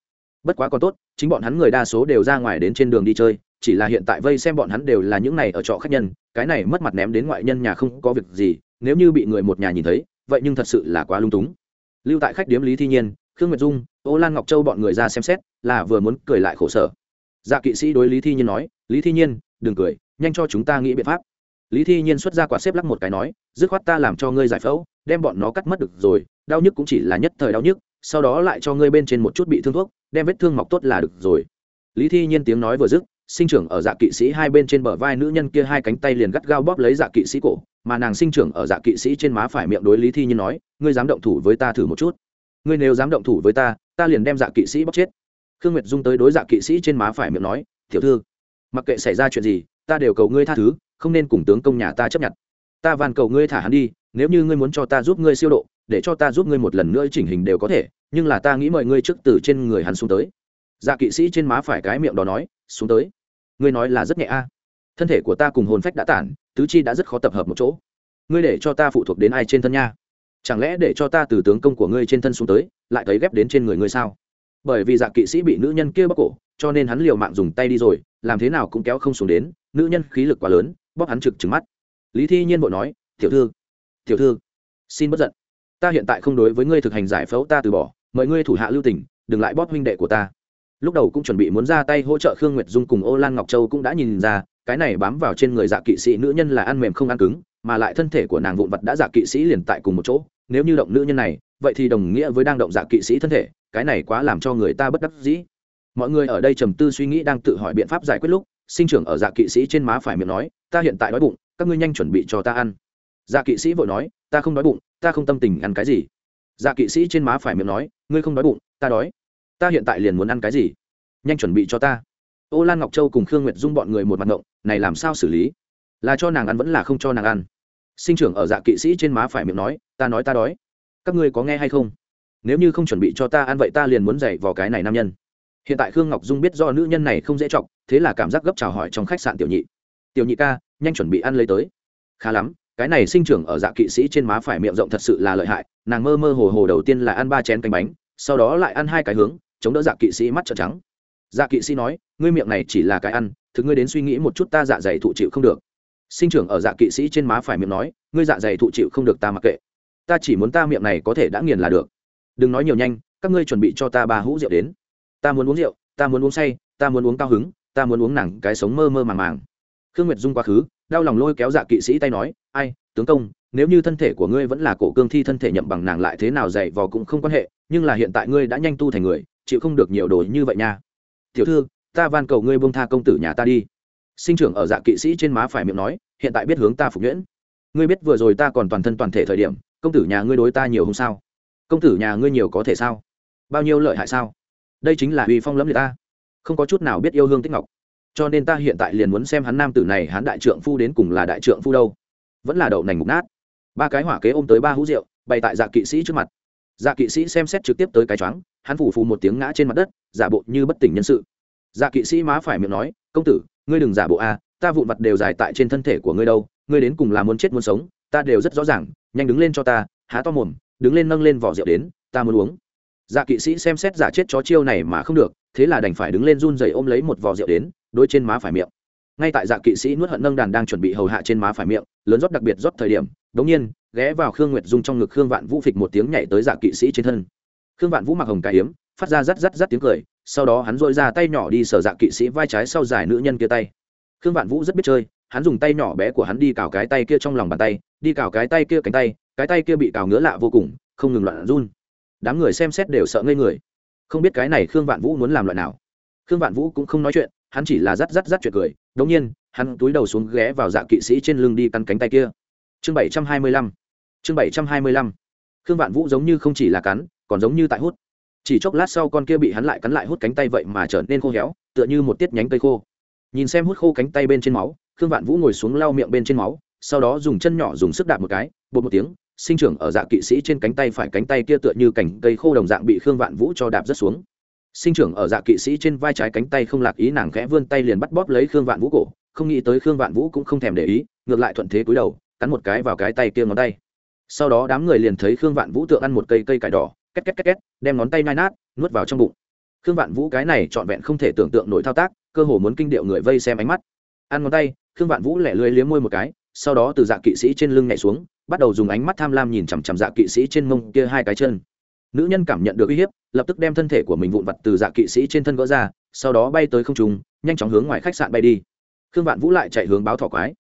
Bất quá còn tốt, chính bọn hắn người đa số đều ra ngoài đến trên đường đi chơi chỉ là hiện tại vây xem bọn hắn đều là những này ở trọ khách nhân, cái này mất mặt ném đến ngoại nhân nhà không có việc gì, nếu như bị người một nhà nhìn thấy, vậy nhưng thật sự là quá lung túng. Lưu tại khách điếm lý thi nhiên, khương nguyệt dung, ô lan ngọc châu bọn người ra xem xét, là vừa muốn cười lại khổ sở. Dạ kỵ sĩ đối lý thi nhiên nói, lý thi nhiên, đừng cười, nhanh cho chúng ta nghĩ biện pháp. Lý thi nhiên xuất ra quả xếp lắc một cái nói, dứt khoát ta làm cho ngươi giải phẫu, đem bọn nó cắt mất được rồi, đau nhức cũng chỉ là nhất thời đau nhức, sau đó lại cho ngươi bên trên một chút bị thương thuốc, đem vết thương mọc tốt là được rồi. Lý thi nhiên tiếng nói vừa dứt sinh trưởng ở dạ kỵ sĩ hai bên trên bờ vai nữ nhân kia hai cánh tay liền gắt gao bóp lấy dạ kỵ sĩ cổ, mà nàng sinh trưởng ở dạ kỵ sĩ trên má phải miệng đối lý thi nhiên nói, ngươi dám động thủ với ta thử một chút. Ngươi nếu dám động thủ với ta ta liền đem dạ kỵ sĩ bóc chết. Khương nguyệt dung tới đối dạ kỵ sĩ trên má phải miệng nói, tiểu thư, mặc kệ xảy ra chuyện gì, ta đều cầu ngươi tha thứ, không nên cùng tướng công nhà ta chấp nhận. Ta van cầu ngươi thả hắn đi, nếu như ngươi muốn cho ta giúp ngươi siêu độ, để cho ta giúp ngươi một lần nữa chỉnh hình đều có thể, nhưng là ta nghĩ mời ngươi trước từ trên người hắn xuống tới dạ kỵ sĩ trên má phải cái miệng đó nói, xuống tới. Ngươi nói là rất nhẹ a. Thân thể của ta cùng hồn phách đã tản, tứ chi đã rất khó tập hợp một chỗ. Ngươi để cho ta phụ thuộc đến ai trên thân nha? Chẳng lẽ để cho ta từ tướng công của ngươi trên thân xuống tới, lại thấy ghép đến trên người ngươi sao? Bởi vì dạ kỵ sĩ bị nữ nhân kia bóc cổ, cho nên hắn liều mạng dùng tay đi rồi, làm thế nào cũng kéo không xuống đến, nữ nhân khí lực quá lớn bóc hắn trực trừng mắt. Lý thi nhiên vội nói, tiểu thư tiểu thư, xin bất giận. Ta hiện tại không đối với ngươi thực hành giải phẫu, ta từ bỏ, mời ngươi thủ hạ lưu tình, đừng lại bóp huynh đệ của ta lúc đầu cũng chuẩn bị muốn ra tay hỗ trợ khương nguyệt dung cùng ô lan ngọc châu cũng đã nhìn ra, cái này bám vào trên người dạ kỵ sĩ nữ nhân là ăn mềm không ăn cứng, mà lại thân thể của nàng vụn vật đã dạ kỵ sĩ liền tại cùng một chỗ. Nếu như động nữ nhân này, vậy thì đồng nghĩa với đang động dạ kỵ sĩ thân thể, cái này quá làm cho người ta bất đắc dĩ. Mọi người ở đây trầm tư suy nghĩ đang tự hỏi biện pháp giải quyết lúc, sinh trưởng ở dạ kỵ sĩ trên má phải miệng nói, ta hiện tại đói bụng, các ngươi nhanh chuẩn bị cho ta ăn. Dạ kỵ sĩ vội nói, ta không đói bụng, ta không tâm tình ăn cái gì. Dạ kỵ sĩ trên má phải miệng nói, ngươi không đói bụng, ta đói ta hiện tại liền muốn ăn cái gì? Nhanh chuẩn bị cho ta. Ô lan ngọc châu cùng khương nguyệt dung bọn người một mặt ngộng, này làm sao xử lý? Là cho nàng ăn vẫn là không cho nàng ăn? Sinh trưởng ở dạ kỵ sĩ trên má phải miệng nói, ta nói ta đói. Các ngươi có nghe hay không? Nếu như không chuẩn bị cho ta ăn vậy ta liền muốn dạy vào cái này nam nhân. Hiện tại khương ngọc dung biết do nữ nhân này không dễ chọc, thế là cảm giác gấp chào hỏi trong khách sạn tiểu nhị. Tiểu nhị ca, nhanh chuẩn bị ăn lấy tới. Khá lắm, cái này sinh trưởng ở dạ kỵ sĩ trên má phải miệng rộng thật sự là lợi hại, nàng mơ mơ hồ hồ đầu tiên là ăn ba chén canh bánh sau đó lại ăn hai cái hướng, chống đỡ dạ kỵ sĩ mắt trợn trắng. Dạ kỵ sĩ nói, ngươi miệng này chỉ là cái ăn, thực ngươi đến suy nghĩ một chút ta dạ dày thụ chịu không được. Sinh trưởng ở dạ kỵ sĩ trên má phải miệng nói, ngươi dạ dày thụ chịu không được ta mặc kệ. Ta chỉ muốn ta miệng này có thể đã nghiền là được. Đừng nói nhiều nhanh, các ngươi chuẩn bị cho ta ba hũ rượu đến. Ta muốn uống rượu, ta muốn uống say, ta muốn uống cao hứng, ta muốn uống nặng cái sống mơ mơ màng màng. Khương nguyệt dung quá khứ, đau lòng lôi kéo dạ kỵ sĩ tay nói, ai, tướng công, nếu như thân thể của ngươi vẫn là cổ cương thi thân thể nhậm bằng nàng lại thế nào dày vò cũng không quan hệ nhưng là hiện tại ngươi đã nhanh tu thành người, chịu không được nhiều đồ như vậy nha. Tiểu thư, ta van cầu ngươi bông tha công tử nhà ta đi. Sinh trưởng ở dạ kỵ sĩ trên má phải miệng nói, hiện tại biết hướng ta phục nhuyễn. Ngươi biết vừa rồi ta còn toàn thân toàn thể thời điểm, công tử nhà ngươi đối ta nhiều không sao? Công tử nhà ngươi nhiều có thể sao? Bao nhiêu lợi hại sao? Đây chính là uy phong lẫm liệt ta. Không có chút nào biết yêu hương tích ngọc. Cho nên ta hiện tại liền muốn xem hắn nam tử này, hắn đại trượng phu đến cùng là đại trượng phu đâu. Vẫn là đậu nành mục nát. Ba cái hỏa kế ôm tới ba hũ rượu, bày tại dạ kỵ sĩ trước mặt dạ kỵ sĩ xem xét trực tiếp tới cái choáng, hắn phủ phù một tiếng ngã trên mặt đất, giả bộ như bất tỉnh nhân sự. Dạ kỵ sĩ má phải miệng nói, công tử, ngươi đừng giả bộ a, ta vụn vặt đều dài tại trên thân thể của ngươi đâu, ngươi đến cùng là muốn chết muốn sống, ta đều rất rõ ràng, nhanh đứng lên cho ta, há to mồm, đứng lên nâng lên vỏ rượu đến, ta muốn uống. Dạ kỵ sĩ xem xét giả chết chó chiêu này mà không được, thế là đành phải đứng lên run rẩy ôm lấy một vỏ rượu đến đôi trên má phải miệng. Ngay tại dạ kỵ sĩ nuốt hận nâng đàn đang chuẩn bị hầu hạ trên má phải miệng, lớn rót đặc biệt rót thời điểm đống nhiên, ghé vào khương nguyệt dung trong ngực khương vạn vũ phịch một tiếng nhảy tới dạ kỵ sĩ trên thân. Khương vạn vũ mặc hồng cải hiếm phát ra rắt rắt rắt tiếng cười, sau đó hắn dội ra tay nhỏ đi sở dạ kỵ sĩ vai trái sau giải nữ nhân kia tay. Khương vạn vũ rất biết chơi, hắn dùng tay nhỏ bé của hắn đi cào cái tay kia trong lòng bàn tay, đi cào cái tay kia cánh tay, cái tay kia bị cào ngứa lạ vô cùng, không ngừng loạn run. Đám người xem xét đều sợ ngây người. Không biết cái này khương vạn vũ muốn làm loại nào. Khương vạn vũ cũng không nói chuyện, hắn chỉ là rắt rắt rắt chuyện cười. Đống nhiên, hắn túi đầu xuống ghé vào dạ kỵ sĩ trên lưng đi cắn cánh tay kia chương bảy trăm hai mươi lăm. Chương bảy trăm hai mươi lăm. Khương vạn vũ giống như không chỉ là cắn, còn giống như tại hút. Chỉ chốc lát sau con kia bị hắn lại cắn lại hút cánh tay vậy mà trở nên khô héo, tựa như một tiết nhánh cây khô. Nhìn xem hút khô cánh tay bên trên máu, khương vạn vũ ngồi xuống lau miệng bên trên máu, sau đó dùng chân nhỏ dùng sức đạp một cái, bột một tiếng, sinh trưởng ở dạ kỵ sĩ trên cánh tay phải cánh tay kia tựa như cành cây khô đồng dạng bị khương vạn vũ cho đạp rất xuống. Sinh trưởng ở dạ kỵ sĩ trên vai trái cánh tay không lạc ý nàng khẽ vươn tay liền bắt bóp lấy khương vạn vũ cổ, không nghĩ tới khương vạn vũ cũng không thèm để ý, ngược lại thuận thế cúi đầu cắn một cái vào cái tay kia ngón tay. Sau đó đám người liền thấy khương vạn vũ tượng ăn một cây cây cải đỏ, két két két két, đem ngón tay nai nát, nuốt vào trong bụng. Khương vạn vũ cái này trọn vẹn không thể tưởng tượng nổi thao tác, cơ hồ muốn kinh điệu người vây xem ánh mắt. Ăn ngón tay, khương vạn vũ lẻ lưới liếm môi một cái, sau đó từ dạ kỵ sĩ trên lưng nhảy xuống, bắt đầu dùng ánh mắt tham lam nhìn chằm chằm dạ kỵ sĩ trên mông kia hai cái chân. Nữ nhân cảm nhận được uy hiếp, lập tức đem thân thể của mình vụn vặt từ dạ kỵ sĩ trên thân gỡ ra, sau đó bay tới không trung, nhanh chóng hướng ngoài khách sạn bay đi. Khương vạn vũ lại chạy hướng báo thỏ quái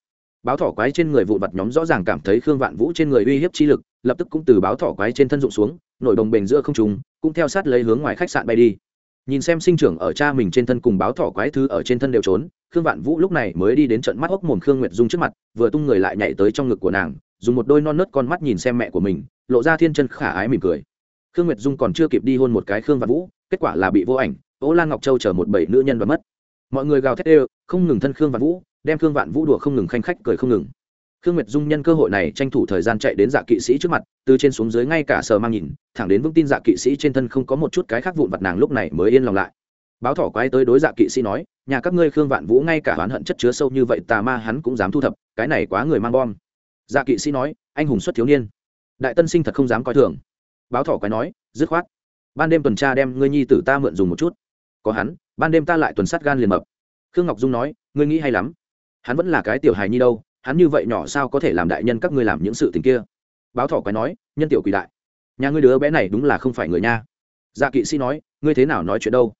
báo thỏ quái trên người vụn vặt nhóm rõ ràng cảm thấy khương vạn vũ trên người uy hiếp chi lực, lập tức cũng từ báo thỏ quái trên thân dụng xuống, nổi đồng bền giữa không trùng cũng theo sát lấy hướng ngoài khách sạn bay đi. Nhìn xem sinh trưởng ở cha mình trên thân cùng báo thỏ quái thứ ở trên thân đều trốn, khương vạn vũ lúc này mới đi đến trận mắt hốc mồm khương nguyệt dung trước mặt, vừa tung người lại nhảy tới trong ngực của nàng, dùng một đôi non nớt con mắt nhìn xem mẹ của mình, lộ ra thiên chân khả ái mỉm cười. Khương nguyệt dung còn chưa kịp đi hôn một cái khương vạn vũ, kết quả là bị vô ảnh, ô lan ngọc châu chở một bảy nữ nhân và mất. Mọi người gào thét đều, không ngừng thân khương vạn vũ đem khương vạn vũ đùa không ngừng, khanh khách cười không ngừng. Khương nguyệt dung nhân cơ hội này tranh thủ thời gian chạy đến dạ kỵ sĩ trước mặt, từ trên xuống dưới ngay cả sờ mang nhìn, thẳng đến vững tin dạ kỵ sĩ trên thân không có một chút cái khác vụn vặt nàng lúc này mới yên lòng lại. Báo thỏ quái tới đối dạ kỵ sĩ nói, nhà các ngươi khương vạn vũ ngay cả oán hận chất chứa sâu như vậy, tà ma hắn cũng dám thu thập, cái này quá người mang bom. Dạ kỵ sĩ nói, anh hùng xuất thiếu niên, đại tân sinh thật không dám coi thường. Báo thỏ quái nói, dứt khoát, ban đêm tuần tra đem ngươi nhi tử ta mượn dùng một chút. Có hắn, ban đêm ta lại tuần sát gan liền mập. Khương ngọc dung nói, ngươi nghĩ hay lắm hắn vẫn là cái tiểu hài nhi đâu, hắn như vậy nhỏ sao có thể làm đại nhân các ngươi làm những sự tình kia? Báo thỏ quái nói, nhân tiểu quỷ đại. Nhà ngươi đứa bé này đúng là không phải người nha. Dạ kỵ sĩ nói, ngươi thế nào nói chuyện đâu?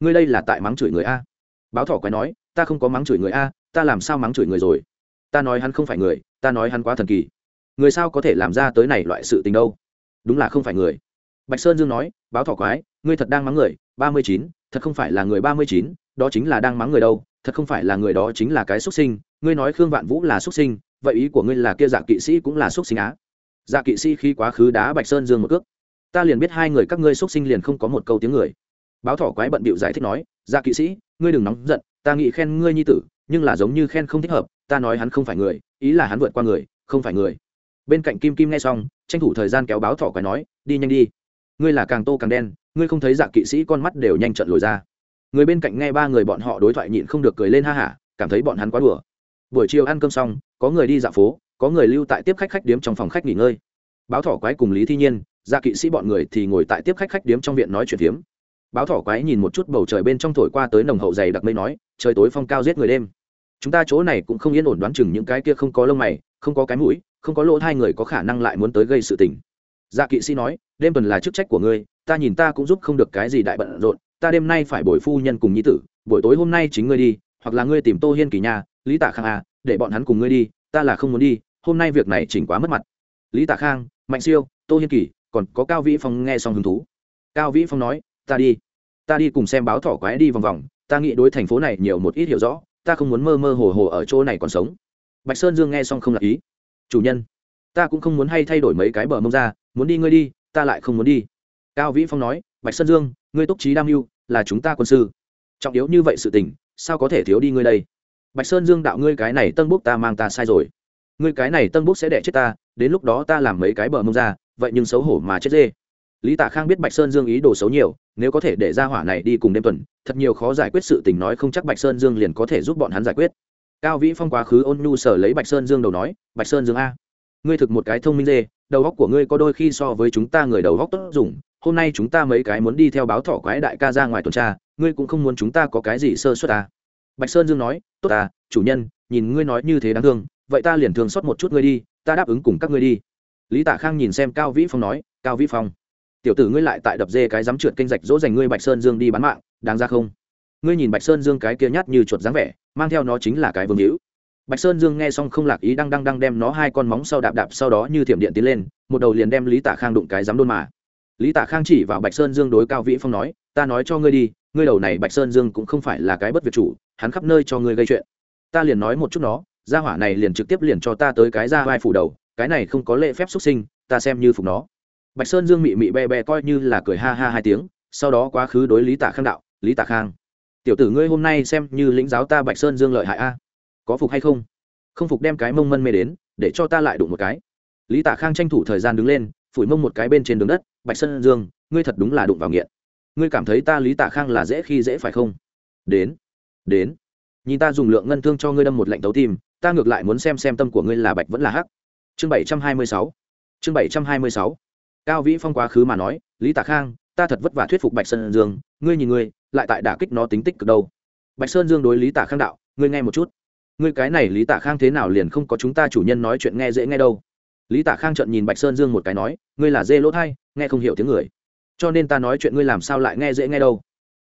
Ngươi đây là tại mắng chửi người a. Báo thỏ quái nói, ta không có mắng chửi người a, ta làm sao mắng chửi người rồi? Ta nói hắn không phải người, ta nói hắn quá thần kỳ. Người sao có thể làm ra tới này loại sự tình đâu? Đúng là không phải người. Bạch sơn dương nói, báo thỏ quái, ngươi thật đang mắng người, ba mươi chín, thật không phải là người ba mươi chín, đó chính là đang mắng người đâu thật không phải là người đó chính là cái xuất sinh, ngươi nói khương vạn vũ là xuất sinh, vậy ý của ngươi là kia dạ kỵ sĩ cũng là xuất sinh á? Dạ kỵ sĩ khi quá khứ đá bạch sơn dương một cước. Ta liền biết hai người các ngươi xuất sinh liền không có một câu tiếng người. Báo thỏ quái bận bịu giải thích nói dạ kỵ sĩ, ngươi đừng nóng giận, ta nghĩ khen ngươi nhi tử, nhưng là giống như khen không thích hợp, ta nói hắn không phải người, ý là hắn vượt qua người, không phải người. Bên cạnh kim kim nghe xong, tranh thủ thời gian kéo báo thỏ quái nói, đi nhanh đi. Ngươi là càng tô càng đen, ngươi không thấy dạ kỵ sĩ con mắt đều nhanh trận lồi ra người bên cạnh nghe ba người bọn họ đối thoại nhịn không được cười lên ha hả, cảm thấy bọn hắn quá đùa. Buổi chiều ăn cơm xong, có người đi dạo phố, có người lưu tại tiếp khách khách điếm trong phòng khách nghỉ ngơi. Báo thỏ quái cùng lý thi nhiên gia kỵ sĩ bọn người thì ngồi tại tiếp khách khách điếm trong viện nói chuyện phiếm. Báo thỏ quái nhìn một chút bầu trời bên trong thổi qua tới nồng hậu dày đặc mây nói, trời tối phong cao giết người đêm. Chúng ta chỗ này cũng không yên ổn đoán chừng những cái kia không có lông mày, không có cái mũi, không có lỗ hai người có khả năng lại muốn tới gây sự tình. Gia kỵ sĩ nói, đêm tuần là chức trách của ngươi, ta nhìn ta cũng giúp không được cái gì đại bận rộn ta đêm nay phải bồi phu nhân cùng nhi tử, buổi tối hôm nay chính ngươi đi, hoặc là ngươi tìm tô hiên kỳ nhà lý tạ khang à để bọn hắn cùng ngươi đi, ta là không muốn đi, hôm nay việc này chỉnh quá mất mặt. Lý tạ khang, mạnh siêu, tô hiên kỳ, còn có cao vĩ phong nghe xong hứng thú. Cao vĩ phong nói, ta đi ta đi cùng xem báo thỏ quái đi vòng vòng, ta nghĩ đối thành phố này nhiều một ít hiểu rõ, ta không muốn mơ mơ hồ hồ ở chỗ này còn sống. Bạch sơn dương nghe xong không lạc ý. Chủ nhân, ta cũng không muốn hay thay đổi mấy cái bờ mông ra, muốn đi ngươi đi, ta lại không muốn đi. Cao vĩ phong nói, bạch sơn dương ngươi túc trí đam mưu là chúng ta quân sư. Trọng yếu như vậy sự tình, sao có thể thiếu đi ngươi đây? Bạch sơn dương đạo ngươi cái này tân bốc ta mang ta sai rồi. Ngươi cái này tân bốc sẽ đẻ chết ta, đến lúc đó ta làm mấy cái bờ mông ra, vậy nhưng xấu hổ mà chết dê. Lý tạ khang biết bạch sơn dương ý đồ xấu nhiều, nếu có thể để ra hỏa này đi cùng đêm tuần, thật nhiều khó giải quyết sự tình nói không chắc bạch sơn dương liền có thể giúp bọn hắn giải quyết. Cao vĩ phong quá khứ ôn nhu sở lấy bạch sơn dương đầu nói, bạch sơn dương a, ngươi thực một cái thông minh dê, đầu góc của ngươi có đôi khi so với chúng ta người đầu góc tốt dùng hôm nay chúng ta mấy cái muốn đi theo báo thỏ quái đại ca ra ngoài tuần tra, ngươi cũng không muốn chúng ta có cái gì sơ suất à. bạch sơn dương nói, tốt à chủ nhân, nhìn ngươi nói như thế đáng thương, vậy ta liền thường xót một chút ngươi đi, ta đáp ứng cùng các ngươi đi. Lý tạ khang nhìn xem cao vĩ phong nói, cao vĩ phong, tiểu tử ngươi lại tại đập dê cái dám trượt kênh rạch dỗ dành ngươi bạch sơn dương đi bán mạng, đáng ra không? Ngươi nhìn bạch sơn dương cái kia nhát như chuột dáng vẻ, mang theo nó chính là cái vương hữu. Bạch sơn dương nghe xong không lạc ý, đang đang đang đem nó hai con móng sau đạp đạp sau đó như thiểm điện tiến lên, một đầu liền đem lý tạ khang đụng cái dám đôn mà lý tạ khang chỉ vào bạch sơn dương đối cao vĩ phong nói, ta nói cho ngươi đi, ngươi đầu này bạch sơn dương cũng không phải là cái bất việt chủ, hắn khắp nơi cho ngươi gây chuyện. Ta liền nói một chút nó, gia hỏa này liền trực tiếp liền cho ta tới cái ra vai phủ đầu, cái này không có lễ phép xuất sinh, ta xem như phục nó. Bạch sơn dương mị mị be be coi như là cười ha ha hai tiếng, sau đó quá khứ đối lý tạ khang đạo, lý tạ khang, tiểu tử ngươi hôm nay xem như lĩnh giáo ta bạch sơn dương lợi hại a, có phục hay không? Không phục đem cái mông mân mê đến, để cho ta lại đụng một cái. Lý tạ khang tranh thủ thời gian đứng lên, phủi mông một cái bên trên đường đất bạch sơn dương, ngươi thật đúng là đụng vào nghiện. Ngươi cảm thấy ta lý tạ khang là dễ khi dễ phải không? Đến đến. Nhìn ta dùng lượng ngân thương cho ngươi đâm một lệnh tấu tim, ta ngược lại muốn xem xem tâm của ngươi là bạch vẫn là hắc. Chương bảy trăm hai mươi sáu. Chương bảy trăm hai mươi sáu. Cao vĩ phong quá khứ mà nói, lý tạ khang, ta thật vất vả thuyết phục bạch sơn dương, ngươi nhìn ngươi, lại tại đả kích nó tính tích cực đâu. Bạch sơn dương đối lý tạ khang đạo, ngươi nghe một chút. Ngươi cái này lý tạ khang thế nào liền không có chúng ta chủ nhân nói chuyện nghe dễ nghe đâu lý tạ khang trận nhìn bạch sơn dương một cái nói, ngươi là dê lỗ thai, nghe không hiểu tiếng người. Cho nên ta nói chuyện ngươi làm sao lại nghe dễ nghe đâu.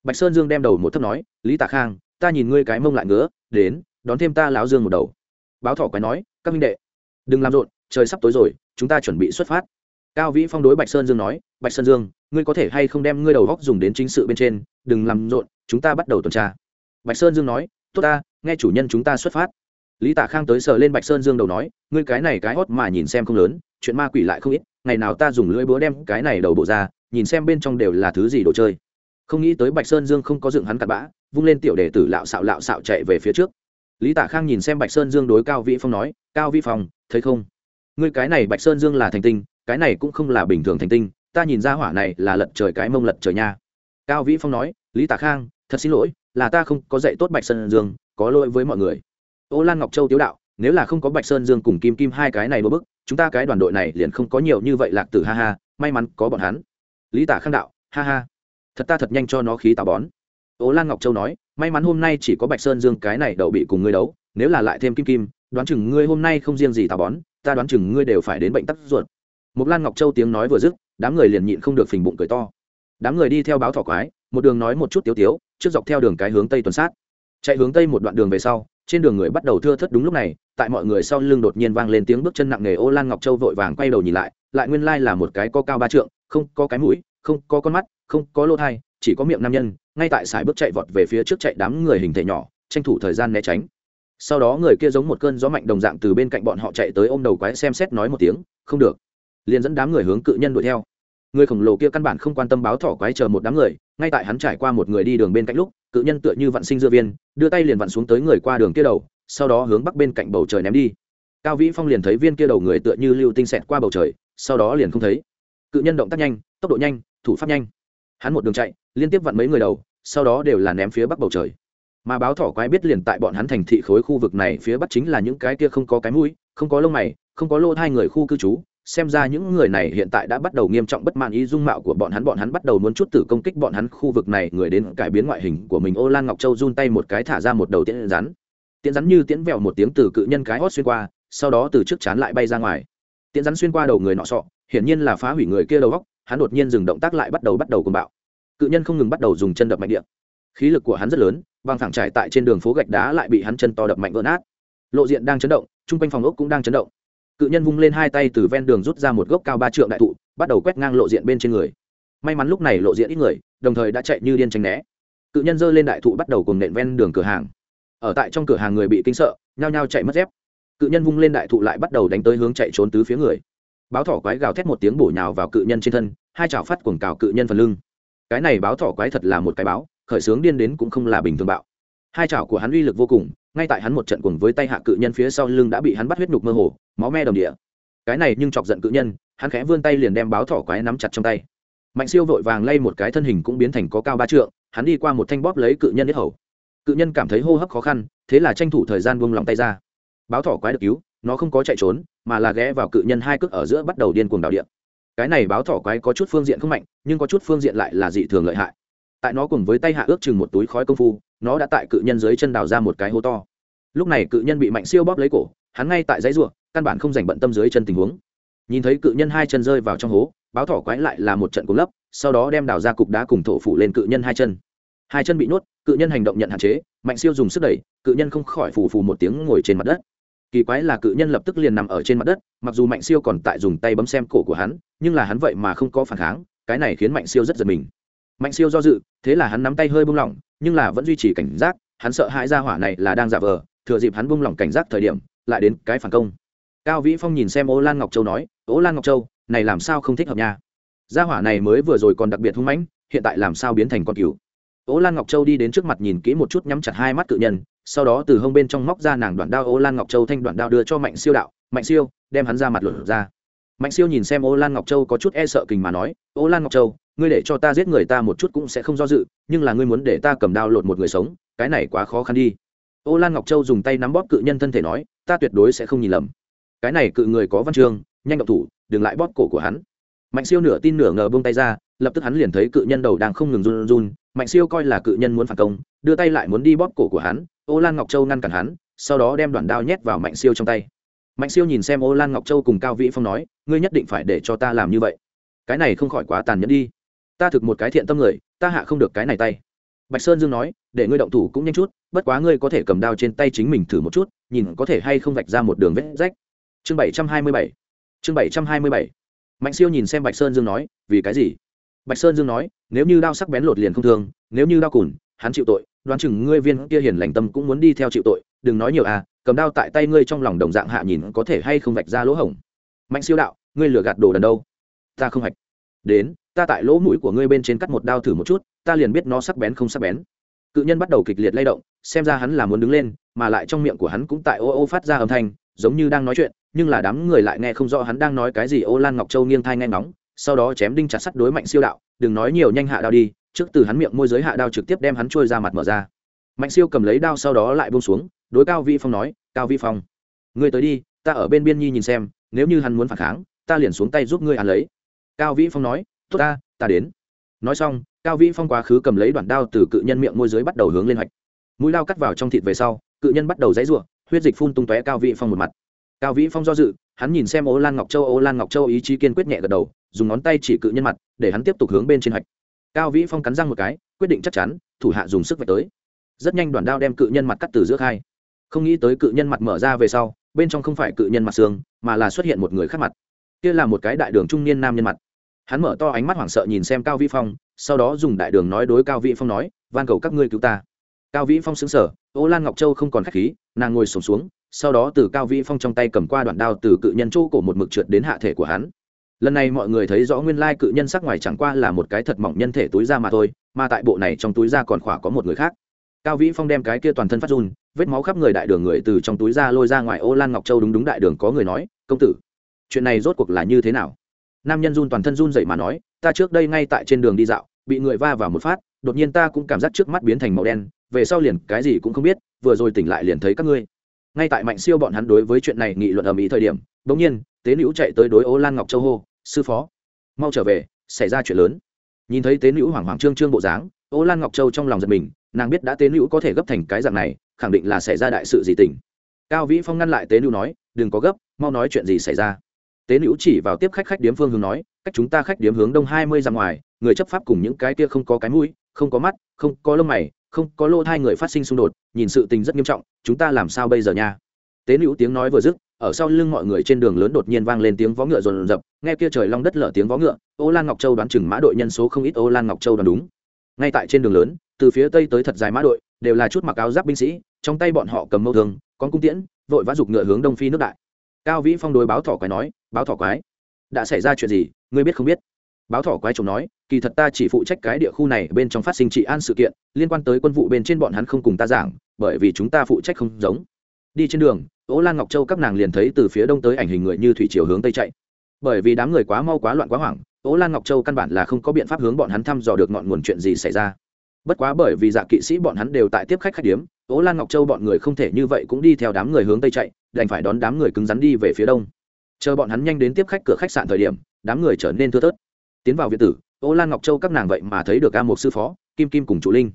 Bạch sơn dương đem đầu một thấp nói, lý tạ khang, ta nhìn ngươi cái mông lại ngứa, đến, đón thêm ta láo dương một đầu. Báo thỏ quái nói, các minh đệ, đừng làm rộn, trời sắp tối rồi, chúng ta chuẩn bị xuất phát. Cao vĩ phong đối bạch sơn dương nói, bạch sơn dương, ngươi có thể hay không đem ngươi đầu góc dùng đến chính sự bên trên, đừng làm rộn, chúng ta bắt đầu tuần tra. Bạch sơn dương nói, tốt ta, nghe chủ nhân chúng ta xuất phát lý tạ khang tới sờ lên bạch sơn dương đầu nói, ngươi cái này cái hót mà nhìn xem không lớn, chuyện ma quỷ lại không ít, ngày nào ta dùng lưỡi búa đem cái này đầu bộ ra, nhìn xem bên trong đều là thứ gì đồ chơi. Không nghĩ tới bạch sơn dương không có dựng hắn cặp bã, vung lên tiểu đệ tử lạo xạo lạo xạo chạy về phía trước. Lý tả khang nhìn xem bạch sơn dương đối cao vĩ phong nói, cao vĩ phong, thấy không? Ngươi cái này bạch sơn dương là thành tinh, cái này cũng không là bình thường thành tinh, ta nhìn ra hỏa này là lật trời cái mông lật trời nha. Cao vĩ phong nói, lý tả khang, thật xin lỗi, là ta không có dạy tốt bạch sơn dương, có lỗi với mọi người ô lan ngọc châu tiếu đạo, nếu là không có bạch sơn dương cùng kim kim hai cái này đua bức, chúng ta cái đoàn đội này liền không có nhiều như vậy lạc tử ha ha, may mắn có bọn hắn. Lý tả khang đạo, ha ha. Thật ta thật nhanh cho nó khí tào bón. Ô lan ngọc châu nói, may mắn hôm nay chỉ có bạch sơn dương cái này đậu bị cùng ngươi đấu, nếu là lại thêm kim kim, đoán chừng ngươi hôm nay không riêng gì tào bón, ta đoán chừng ngươi đều phải đến bệnh tắc ruột. Một lan ngọc châu tiếng nói vừa dứt, đám người liền nhịn không được phình bụng cười to. Đám người đi theo báo thỏ quái, một đường nói một chút tiếu tiếu, trước dọc theo đường cái hướng tây tuần sát. Chạy hướng tây một đoạn đường về sau trên đường người bắt đầu thưa thớt đúng lúc này, tại mọi người sau lưng đột nhiên vang lên tiếng bước chân nặng nề ô lan ngọc châu vội vàng quay đầu nhìn lại lại nguyên lai là một cái có cao ba trượng, không có cái mũi, không có con mắt, không có lỗ thai, chỉ có miệng nam nhân, ngay tại sải bước chạy vọt về phía trước chạy đám người hình thể nhỏ, tranh thủ thời gian né tránh. Sau đó người kia giống một cơn gió mạnh đồng dạng từ bên cạnh bọn họ chạy tới ôm đầu quái xem xét nói một tiếng, không được. Liền dẫn đám người hướng cự nhân đuổi theo. Người khổng lồ kia căn bản không quan tâm báo thỏ quái chờ một đám người, ngay tại hắn trải qua một người đi đường bên cạnh lúc cự nhân tựa như vạn sinh dưa viên, đưa tay liền vặn xuống tới người qua đường kia đầu, sau đó hướng bắc bên cạnh bầu trời ném đi. Cao vĩ phong liền thấy viên kia đầu người tựa như lưu tinh xẹt qua bầu trời, sau đó liền không thấy. Cự nhân động tác nhanh, tốc độ nhanh, thủ pháp nhanh. Hắn một đường chạy, liên tiếp vặn mấy người đầu, sau đó đều là ném phía bắc bầu trời. Mà báo thỏ quái biết liền tại bọn hắn thành thị khối khu vực này, phía bắc chính là những cái kia không có cái mũi, không có lông mày, không có lô hai người khu cư trú xem ra những người này hiện tại đã bắt đầu nghiêm trọng bất mãn ý dung mạo của bọn hắn. Bọn hắn bắt đầu muốn chút tử công kích bọn hắn khu vực này. Người đến cải biến ngoại hình của mình. Ô lan ngọc châu run tay một cái thả ra một đầu tiễn rắn. Tiễn rắn như tiễn vẹo một tiếng từ cự nhân cái hót xuyên qua, sau đó từ trước chán lại bay ra ngoài. Tiễn rắn xuyên qua đầu người nọ sọ, hiển nhiên là phá hủy người kia đầu góc hắn đột nhiên dừng động tác lại bắt đầu bắt đầu cùng bạo. Cự nhân không ngừng bắt đầu dùng chân đập mạnh điện khí lực của hắn rất lớn băng thẳng trải tại trên đường phố gạch đá lại bị hắn chân to đập mạnh vỡ nát. Lộ diện đang chấn động, chung quanh phòng ốc cũng đang chấn động cự nhân vung lên hai tay từ ven đường rút ra một gốc cao ba trượng đại thụ, bắt đầu quét ngang lộ diện bên trên người. May mắn lúc này lộ diện ít người, đồng thời đã chạy như điên tranh né. Cự nhân giơ lên đại thụ bắt đầu cùng nện ven đường cửa hàng. Ở tại trong cửa hàng người bị kinh sợ, nhao nhao chạy mất dép. Cự nhân vung lên đại thụ lại bắt đầu đánh tới hướng chạy trốn tứ phía người. Báo thỏ quái gào thét một tiếng bổ nhào vào cự nhân trên thân, hai chảo phát cuồng cào cự nhân phần lưng. Cái này báo thỏ quái thật là một cái báo, khởi sướng điên đến cũng không là bình thường bạo. Hai chảo của hắn uy lực vô cùng, ngay tại hắn một trận cùng với tay hạ cự nhân phía sau lưng đã bị hắn bắt huyết nhục mơ hồ máu me đồng địa. Cái này nhưng chọc giận cự nhân, hắn khẽ vươn tay liền đem báo thỏ quái nắm chặt trong tay. Mạnh siêu vội vàng lay một cái thân hình cũng biến thành có cao ba trượng, hắn đi qua một thanh bóp lấy cự nhân nhất hầu. Cự nhân cảm thấy hô hấp khó khăn, thế là tranh thủ thời gian buông lòng tay ra. Báo thỏ quái được cứu, nó không có chạy trốn, mà là ghé vào cự nhân hai cước ở giữa bắt đầu điên cuồng đào điện cái này báo thỏ quái có chút phương diện không mạnh, nhưng có chút phương diện lại là dị thường lợi hại. Tại nó cùng với tay hạ ước chừng một túi khói công phu, nó đã tại cự nhân dưới chân đào ra một cái hố to. Lúc này cự nhân bị mạnh siêu bóp lấy cổ, hắn ngay tại dãy ruộng căn bản không dành bận tâm dưới chân tình huống. Nhìn thấy cự nhân hai chân rơi vào trong hố báo thỏ quái lại là một trận cố lấp sau đó đem đào ra cục đá cùng thổ phủ lên cự nhân hai chân. Hai chân bị nuốt, cự nhân hành động nhận hạn chế mạnh siêu dùng sức đẩy cự nhân không khỏi phù phù một tiếng ngồi trên mặt đất. Kỳ quái là cự nhân lập tức liền nằm ở trên mặt đất mặc dù mạnh siêu còn tại dùng tay bấm xem cổ của hắn nhưng là hắn vậy mà không có phản kháng cái này khiến mạnh siêu rất giật mình. Mạnh siêu do dự thế là hắn nắm tay hơi bung lỏng nhưng là vẫn duy trì cảnh giác hắn sợ hãi ra hỏa này là đang giả vờ thừa dịp hắn bung lỏng cảnh giác thời điểm lại đến cái phản công cao vĩ phong nhìn xem ô lan ngọc châu nói ô lan ngọc châu này làm sao không thích hợp nha gia hỏa này mới vừa rồi còn đặc biệt hung mãnh hiện tại làm sao biến thành con cừu Ô Lan Ngọc Châu đi đến trước mặt nhìn kỹ một chút nhắm chặt hai mắt cự nhân, sau đó từ hông bên trong móc ra nàng đoạn đao Ô Lan Ngọc Châu thanh đoạn đao đưa cho Mạnh Siêu đạo, "Mạnh Siêu, đem hắn ra mặt lột ra." Mạnh Siêu nhìn xem Ô Lan Ngọc Châu có chút e sợ kình mà nói, "Ô Lan Ngọc Châu, ngươi để cho ta giết người ta một chút cũng sẽ không do dự, nhưng là ngươi muốn để ta cầm đao lột một người sống, cái này quá khó khăn đi." Ô Lan Ngọc Châu dùng tay nắm bóp cự nhân thân thể nói, "Ta tuyệt đối sẽ không nhìn lầm. Cái này cự người có văn chương, nhanh động thủ, đừng lại bóp cổ của hắn." Mạnh Siêu nửa tin nửa ngờ buông tay ra, lập tức hắn liền thấy cự nhân đầu đang không ngừng run run, mạnh siêu coi là cự nhân muốn phản công đưa tay lại muốn đi bóp cổ của hắn ô lan ngọc châu ngăn cản hắn sau đó đem đoạn đao nhét vào mạnh siêu trong tay. Mạnh siêu nhìn xem ô lan ngọc châu cùng cao vĩ phong nói ngươi nhất định phải để cho ta làm như vậy. Cái này không khỏi quá tàn nhẫn đi. Ta thực một cái thiện tâm người ta hạ không được cái này tay. Bạch sơn dương nói để ngươi động thủ cũng nhanh chút bất quá ngươi có thể cầm đao trên tay chính mình thử một chút nhìn có thể hay không vạch ra một đường vết rách chương bảy trăm hai mươi bảy. Chương bảy trăm hai mươi bảy. Mạnh siêu nhìn xem bạch sơn dương nói, vì cái gì? Bạch sơn dương nói, nếu như đao sắc bén lột liền không thương, nếu như đao cùn, hắn chịu tội, đoán chừng ngươi viên kia hiền lành tâm cũng muốn đi theo chịu tội, đừng nói nhiều à cầm đao tại tay ngươi trong lòng đồng dạng hạ nhìn có thể hay không vạch ra lỗ hổng. Mạnh siêu đạo, ngươi lừa gạt đồ đần đâu? Ta không hạch. Đến, ta tại lỗ mũi của ngươi bên trên cắt một đao thử một chút, ta liền biết nó sắc bén không sắc bén. Cự nhân bắt đầu kịch liệt lay động, xem ra hắn là muốn đứng lên, mà lại trong miệng của hắn cũng tại ô ô phát ra âm thanh, giống như đang nói chuyện nhưng là đám người lại nghe không rõ hắn đang nói cái gì, ô lan ngọc châu nghiêng thai nghe ngóng, sau đó chém đinh chặt sắt đối mạnh siêu đạo, đừng nói nhiều, nhanh hạ đao đi. Trước từ hắn miệng môi giới hạ đao trực tiếp đem hắn trôi ra mặt mở ra. Mạnh siêu cầm lấy đao sau đó lại buông xuống, đối cao vi phong nói, cao vi phong, ngươi tới đi, ta ở bên biên nhi nhìn xem, nếu như hắn muốn phản kháng, ta liền xuống tay giúp ngươi ăn lấy. Cao vĩ phong nói, tốt ta ta đến. Nói xong, cao vĩ phong quá khứ cầm lấy đoạn đao từ cự nhân miệng môi giới bắt đầu hướng lên hoạch. Mũi lao cắt vào trong thịt về sau, cự nhân bắt đầu dãy ruộng huyết dịch phun tung tóe cao vĩ phong một mặt cao vĩ phong do dự hắn nhìn xem ô lan ngọc châu ô lan ngọc châu ý chí kiên quyết nhẹ gật đầu dùng ngón tay chỉ cự nhân mặt để hắn tiếp tục hướng bên trên hạch. cao vĩ phong cắn răng một cái quyết định chắc chắn thủ hạ dùng sức vạch tới. Rất nhanh đoàn đao đem cự nhân mặt cắt từ giữa khai. Không nghĩ tới cự nhân mặt mở ra về sau bên trong không phải cự nhân mặt xương mà là xuất hiện một người khác mặt. Kia là một cái đại đường trung niên nam nhân mặt. Hắn mở to ánh mắt hoảng sợ nhìn xem cao vĩ phong sau đó dùng đại đường nói đối cao vĩ phong nói van cầu các ngươi cứu ta. Cao vĩ phong xứng sở ô lan ngọc châu không còn k h á c h khí nàng ngồi sổm xuống, xuống sau đó từ cao vĩ phong trong tay cầm qua đoạn đao từ cự nhân chỗ cổ một mực trượt đến hạ thể của hắn. Lần này mọi người thấy rõ nguyên lai cự nhân sắc ngoài chẳng qua là một cái thật mỏng nhân thể túi da mà thôi, mà tại bộ này trong túi da còn khỏa có một người khác. Cao vĩ phong đem cái kia toàn thân phát run, vết máu khắp người đại đường người từ trong túi da lôi ra ngoài ô lan ngọc châu đúng đúng đại đường có người nói, công tử, chuyện này rốt cuộc là như thế nào? Nam nhân run toàn thân run dậy mà nói, ta trước đây ngay tại trên đường đi dạo, bị người va vào một phát, đột nhiên ta cũng cảm giác trước mắt biến thành màu đen, về sau liền cái gì cũng không biết, vừa rồi tỉnh lại liền thấy các ngươi ngay tại mạnh siêu bọn hắn đối với chuyện này nghị luận ầm ĩ thời điểm bỗng nhiên, tế nữ chạy tới đối ô lan ngọc châu hô, sư phó, mau trở về, xảy ra chuyện lớn. Nhìn thấy tế nữ hoảng hoảng trương trương bộ dáng, ô lan ngọc châu trong lòng giật mình, nàng biết đã tế nữ có thể gấp thành cái dạng này, khẳng định là xảy ra đại sự gì tình. Cao vĩ phong ngăn lại tế nữ nói, đừng có gấp, mau nói chuyện gì xảy ra. Tế nữ chỉ vào tiếp khách khách điếm phương hướng nói, cách chúng ta khách điếm hướng đông hai mươi dặm ngoài, người chấp pháp cùng những cái kia không có cái mũi, không có mắt, không có lông mày, không có lô thai người phát sinh xung đột, nhìn sự tình rất nghiêm trọng chúng ta làm sao bây giờ nha? Tế nữ tiếng nói vừa dứt, ở sau lưng mọi người trên đường lớn đột nhiên vang lên tiếng vó ngựa rồn rập, nghe kia trời long đất lở tiếng vó ngựa, ô lan ngọc châu đoán chừng mã đội nhân số không ít ô lan ngọc châu đoán đúng. Ngay tại trên đường lớn, từ phía tây tới thật dài mã đội, đều là chút mặc áo giáp binh sĩ, trong tay bọn họ cầm mâu thường con cung tiễn, vội vã giục ngựa hướng đông phi nước đại. Cao vĩ phong đối báo thỏ quái nói, báo thỏ quái, đã xảy ra chuyện gì? Ngươi biết không biết? Báo thỏ quái chồng nói, kỳ thật ta chỉ phụ trách cái địa khu này bên trong phát sinh trị an sự kiện, liên quan tới quân vụ bên trên bọn hắn không cùng ta giảng, bởi vì chúng ta phụ trách không giống. Đi trên đường ố lan ngọc châu các nàng liền thấy từ phía đông tới ảnh hình người như thủy chiều hướng tây chạy. Bởi vì đám người quá mau quá loạn quá hoảng ố lan ngọc châu căn bản là không có biện pháp hướng bọn hắn thăm dò được ngọn nguồn chuyện gì xảy ra. Bất quá bởi vì dạ kỵ sĩ bọn hắn đều tại tiếp khách khách điếm ố lan ngọc châu bọn người không thể như vậy cũng đi theo đám người hướng tây chạy, đành phải đón đám người cứng rắn đi về phía đông. Chờ bọn hắn nhanh đến tiếp khách cửa khách sạn thời điểm, đám người trở nên thưa thớt tiến vào viện tử, ô lan ngọc châu các nàng vậy mà thấy được a một sư phó, kim kim cùng chủ linh.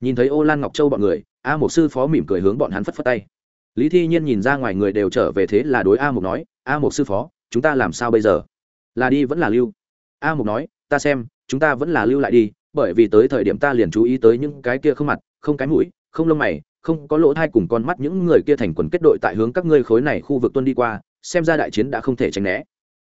Nhìn thấy ô lan ngọc châu bọn người, a một sư phó mỉm cười hướng bọn hắn phất phất tay. Lý thi nhiên nhìn ra ngoài người đều trở về thế là đối a một nói, a một sư phó, chúng ta làm sao bây giờ? Là đi vẫn là lưu? A một nói, ta xem, chúng ta vẫn là lưu lại đi, bởi vì tới thời điểm ta liền chú ý tới những cái kia không mặt, không cái mũi, không lông mày, không có lỗ thai cùng con mắt những người kia thành quần kết đội tại hướng các ngươi khối này khu vực tuân đi qua, xem ra đại chiến đã không thể tránh né.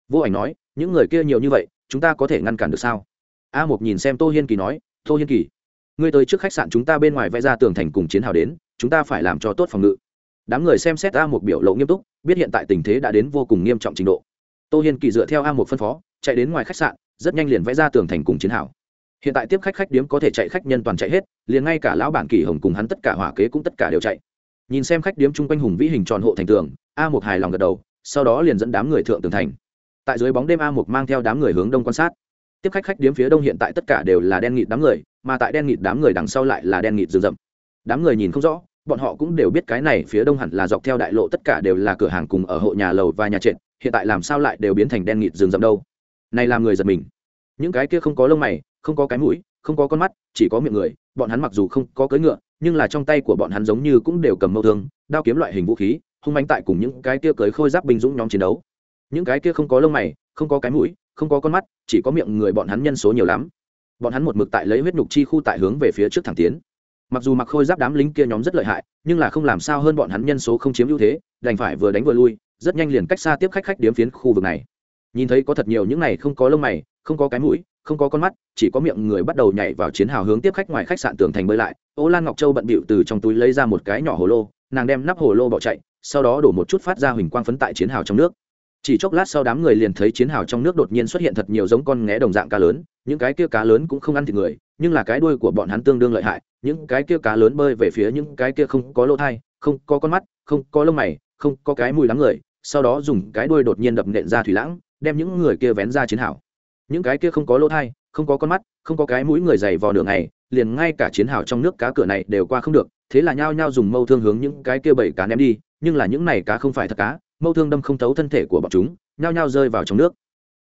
Vô ảnh nói, những người kia nhiều như vậy chúng ta có thể ngăn cản được sao? A một nhìn xem tô hiên kỳ nói, tô hiên kỳ, ngươi tới trước khách sạn chúng ta bên ngoài vẽ ra tường thành cùng chiến hào đến, chúng ta phải làm cho tốt phòng ngự. Đám người xem xét a một biểu lộ nghiêm túc, biết hiện tại tình thế đã đến vô cùng nghiêm trọng trình độ. Tô hiên kỳ dựa theo a một phân phó, chạy đến ngoài khách sạn, rất nhanh liền vẽ ra tường thành cùng chiến hào. Hiện tại tiếp khách khách điếm có thể chạy khách nhân toàn chạy hết, liền ngay cả lão bản kỳ hồng cùng hắn tất cả hỏa kế cũng tất cả đều chạy. Nhìn xem khách điếm chung quanh hùng vĩ hình tròn hộ thành tường, a một hài lòng gật đầu, sau đó liền dẫn đám người thượng tường thành tại dưới bóng đêm a một mang theo đám người hướng đông quan sát. Tiếp khách khách điếm phía đông hiện tại tất cả đều là đen nghịt đám người, mà tại đen nghịt đám người đằng sau lại là đen nghịt rừng rậm. Đám người nhìn không rõ, bọn họ cũng đều biết cái này phía đông hẳn là dọc theo đại lộ tất cả đều là cửa hàng cùng ở hộ nhà lầu và nhà trệt, hiện tại làm sao lại đều biến thành đen nghịt rừng rậm đâu? Này làm người giật mình. Những cái kia không có lông mày, không có cái mũi, không có con mắt, chỉ có miệng người, bọn hắn mặc dù không có cưỡi ngựa, nhưng là trong tay của bọn hắn giống như cũng đều cầm mâu thương, đao kiếm loại hình vũ khí, hung manh tại cùng những cái kia cưới khôi giáp binh dũng nhóm chiến đấu những cái kia không có lông mày, không có cái mũi, không có con mắt, chỉ có miệng người bọn hắn nhân số nhiều lắm. Bọn hắn một mực tại lấy huyết nhục chi khu tại hướng về phía trước thẳng tiến. Mặc dù mặc khôi giáp đám lính kia nhóm rất lợi hại, nhưng là không làm sao hơn bọn hắn nhân số không chiếm ưu thế, đành phải vừa đánh vừa lui, rất nhanh liền cách xa tiếp khách khách điếm phiến khu vực này. Nhìn thấy có thật nhiều những này không có lông mày, không có cái mũi, không có con mắt, chỉ có miệng người bắt đầu nhảy vào chiến hào hướng tiếp khách ngoài khách sạn tường thành bơi lại, ô lan ngọc châu bận bịu từ trong túi lấy ra một cái nhỏ hồ lô, nàng đem nắp hồ lô bỏ chạy, sau đó đổ một chút phát ra huỳnh quang phấn tại chiến hào trong nước chỉ chốc lát sau đám người liền thấy chiến hào trong nước đột nhiên xuất hiện thật nhiều giống con nghé đồng dạng cá lớn, những cái kia cá lớn cũng không ăn thịt người, nhưng là cái đuôi của bọn hắn tương đương lợi hại, những cái kia cá lớn bơi về phía những cái kia không có lỗ thai, không có con mắt, không có lông mày, không có cái mùi lắm người, sau đó dùng cái đuôi đột nhiên đập nện ra thủy lãng, đem những người kia vén ra chiến hào. Những cái kia không có lỗ thai, không có con mắt, không có cái mũi người dày vò đường này liền ngay cả chiến hào trong nước cá cửa này đều qua không được, thế là nhao nhao dùng mâu thương hướng những cái kia bảy cá ném đi, nhưng là những này cá không phải thật cá mâu thương đâm không thấu thân thể của bọn chúng, nhao nhao rơi vào trong nước.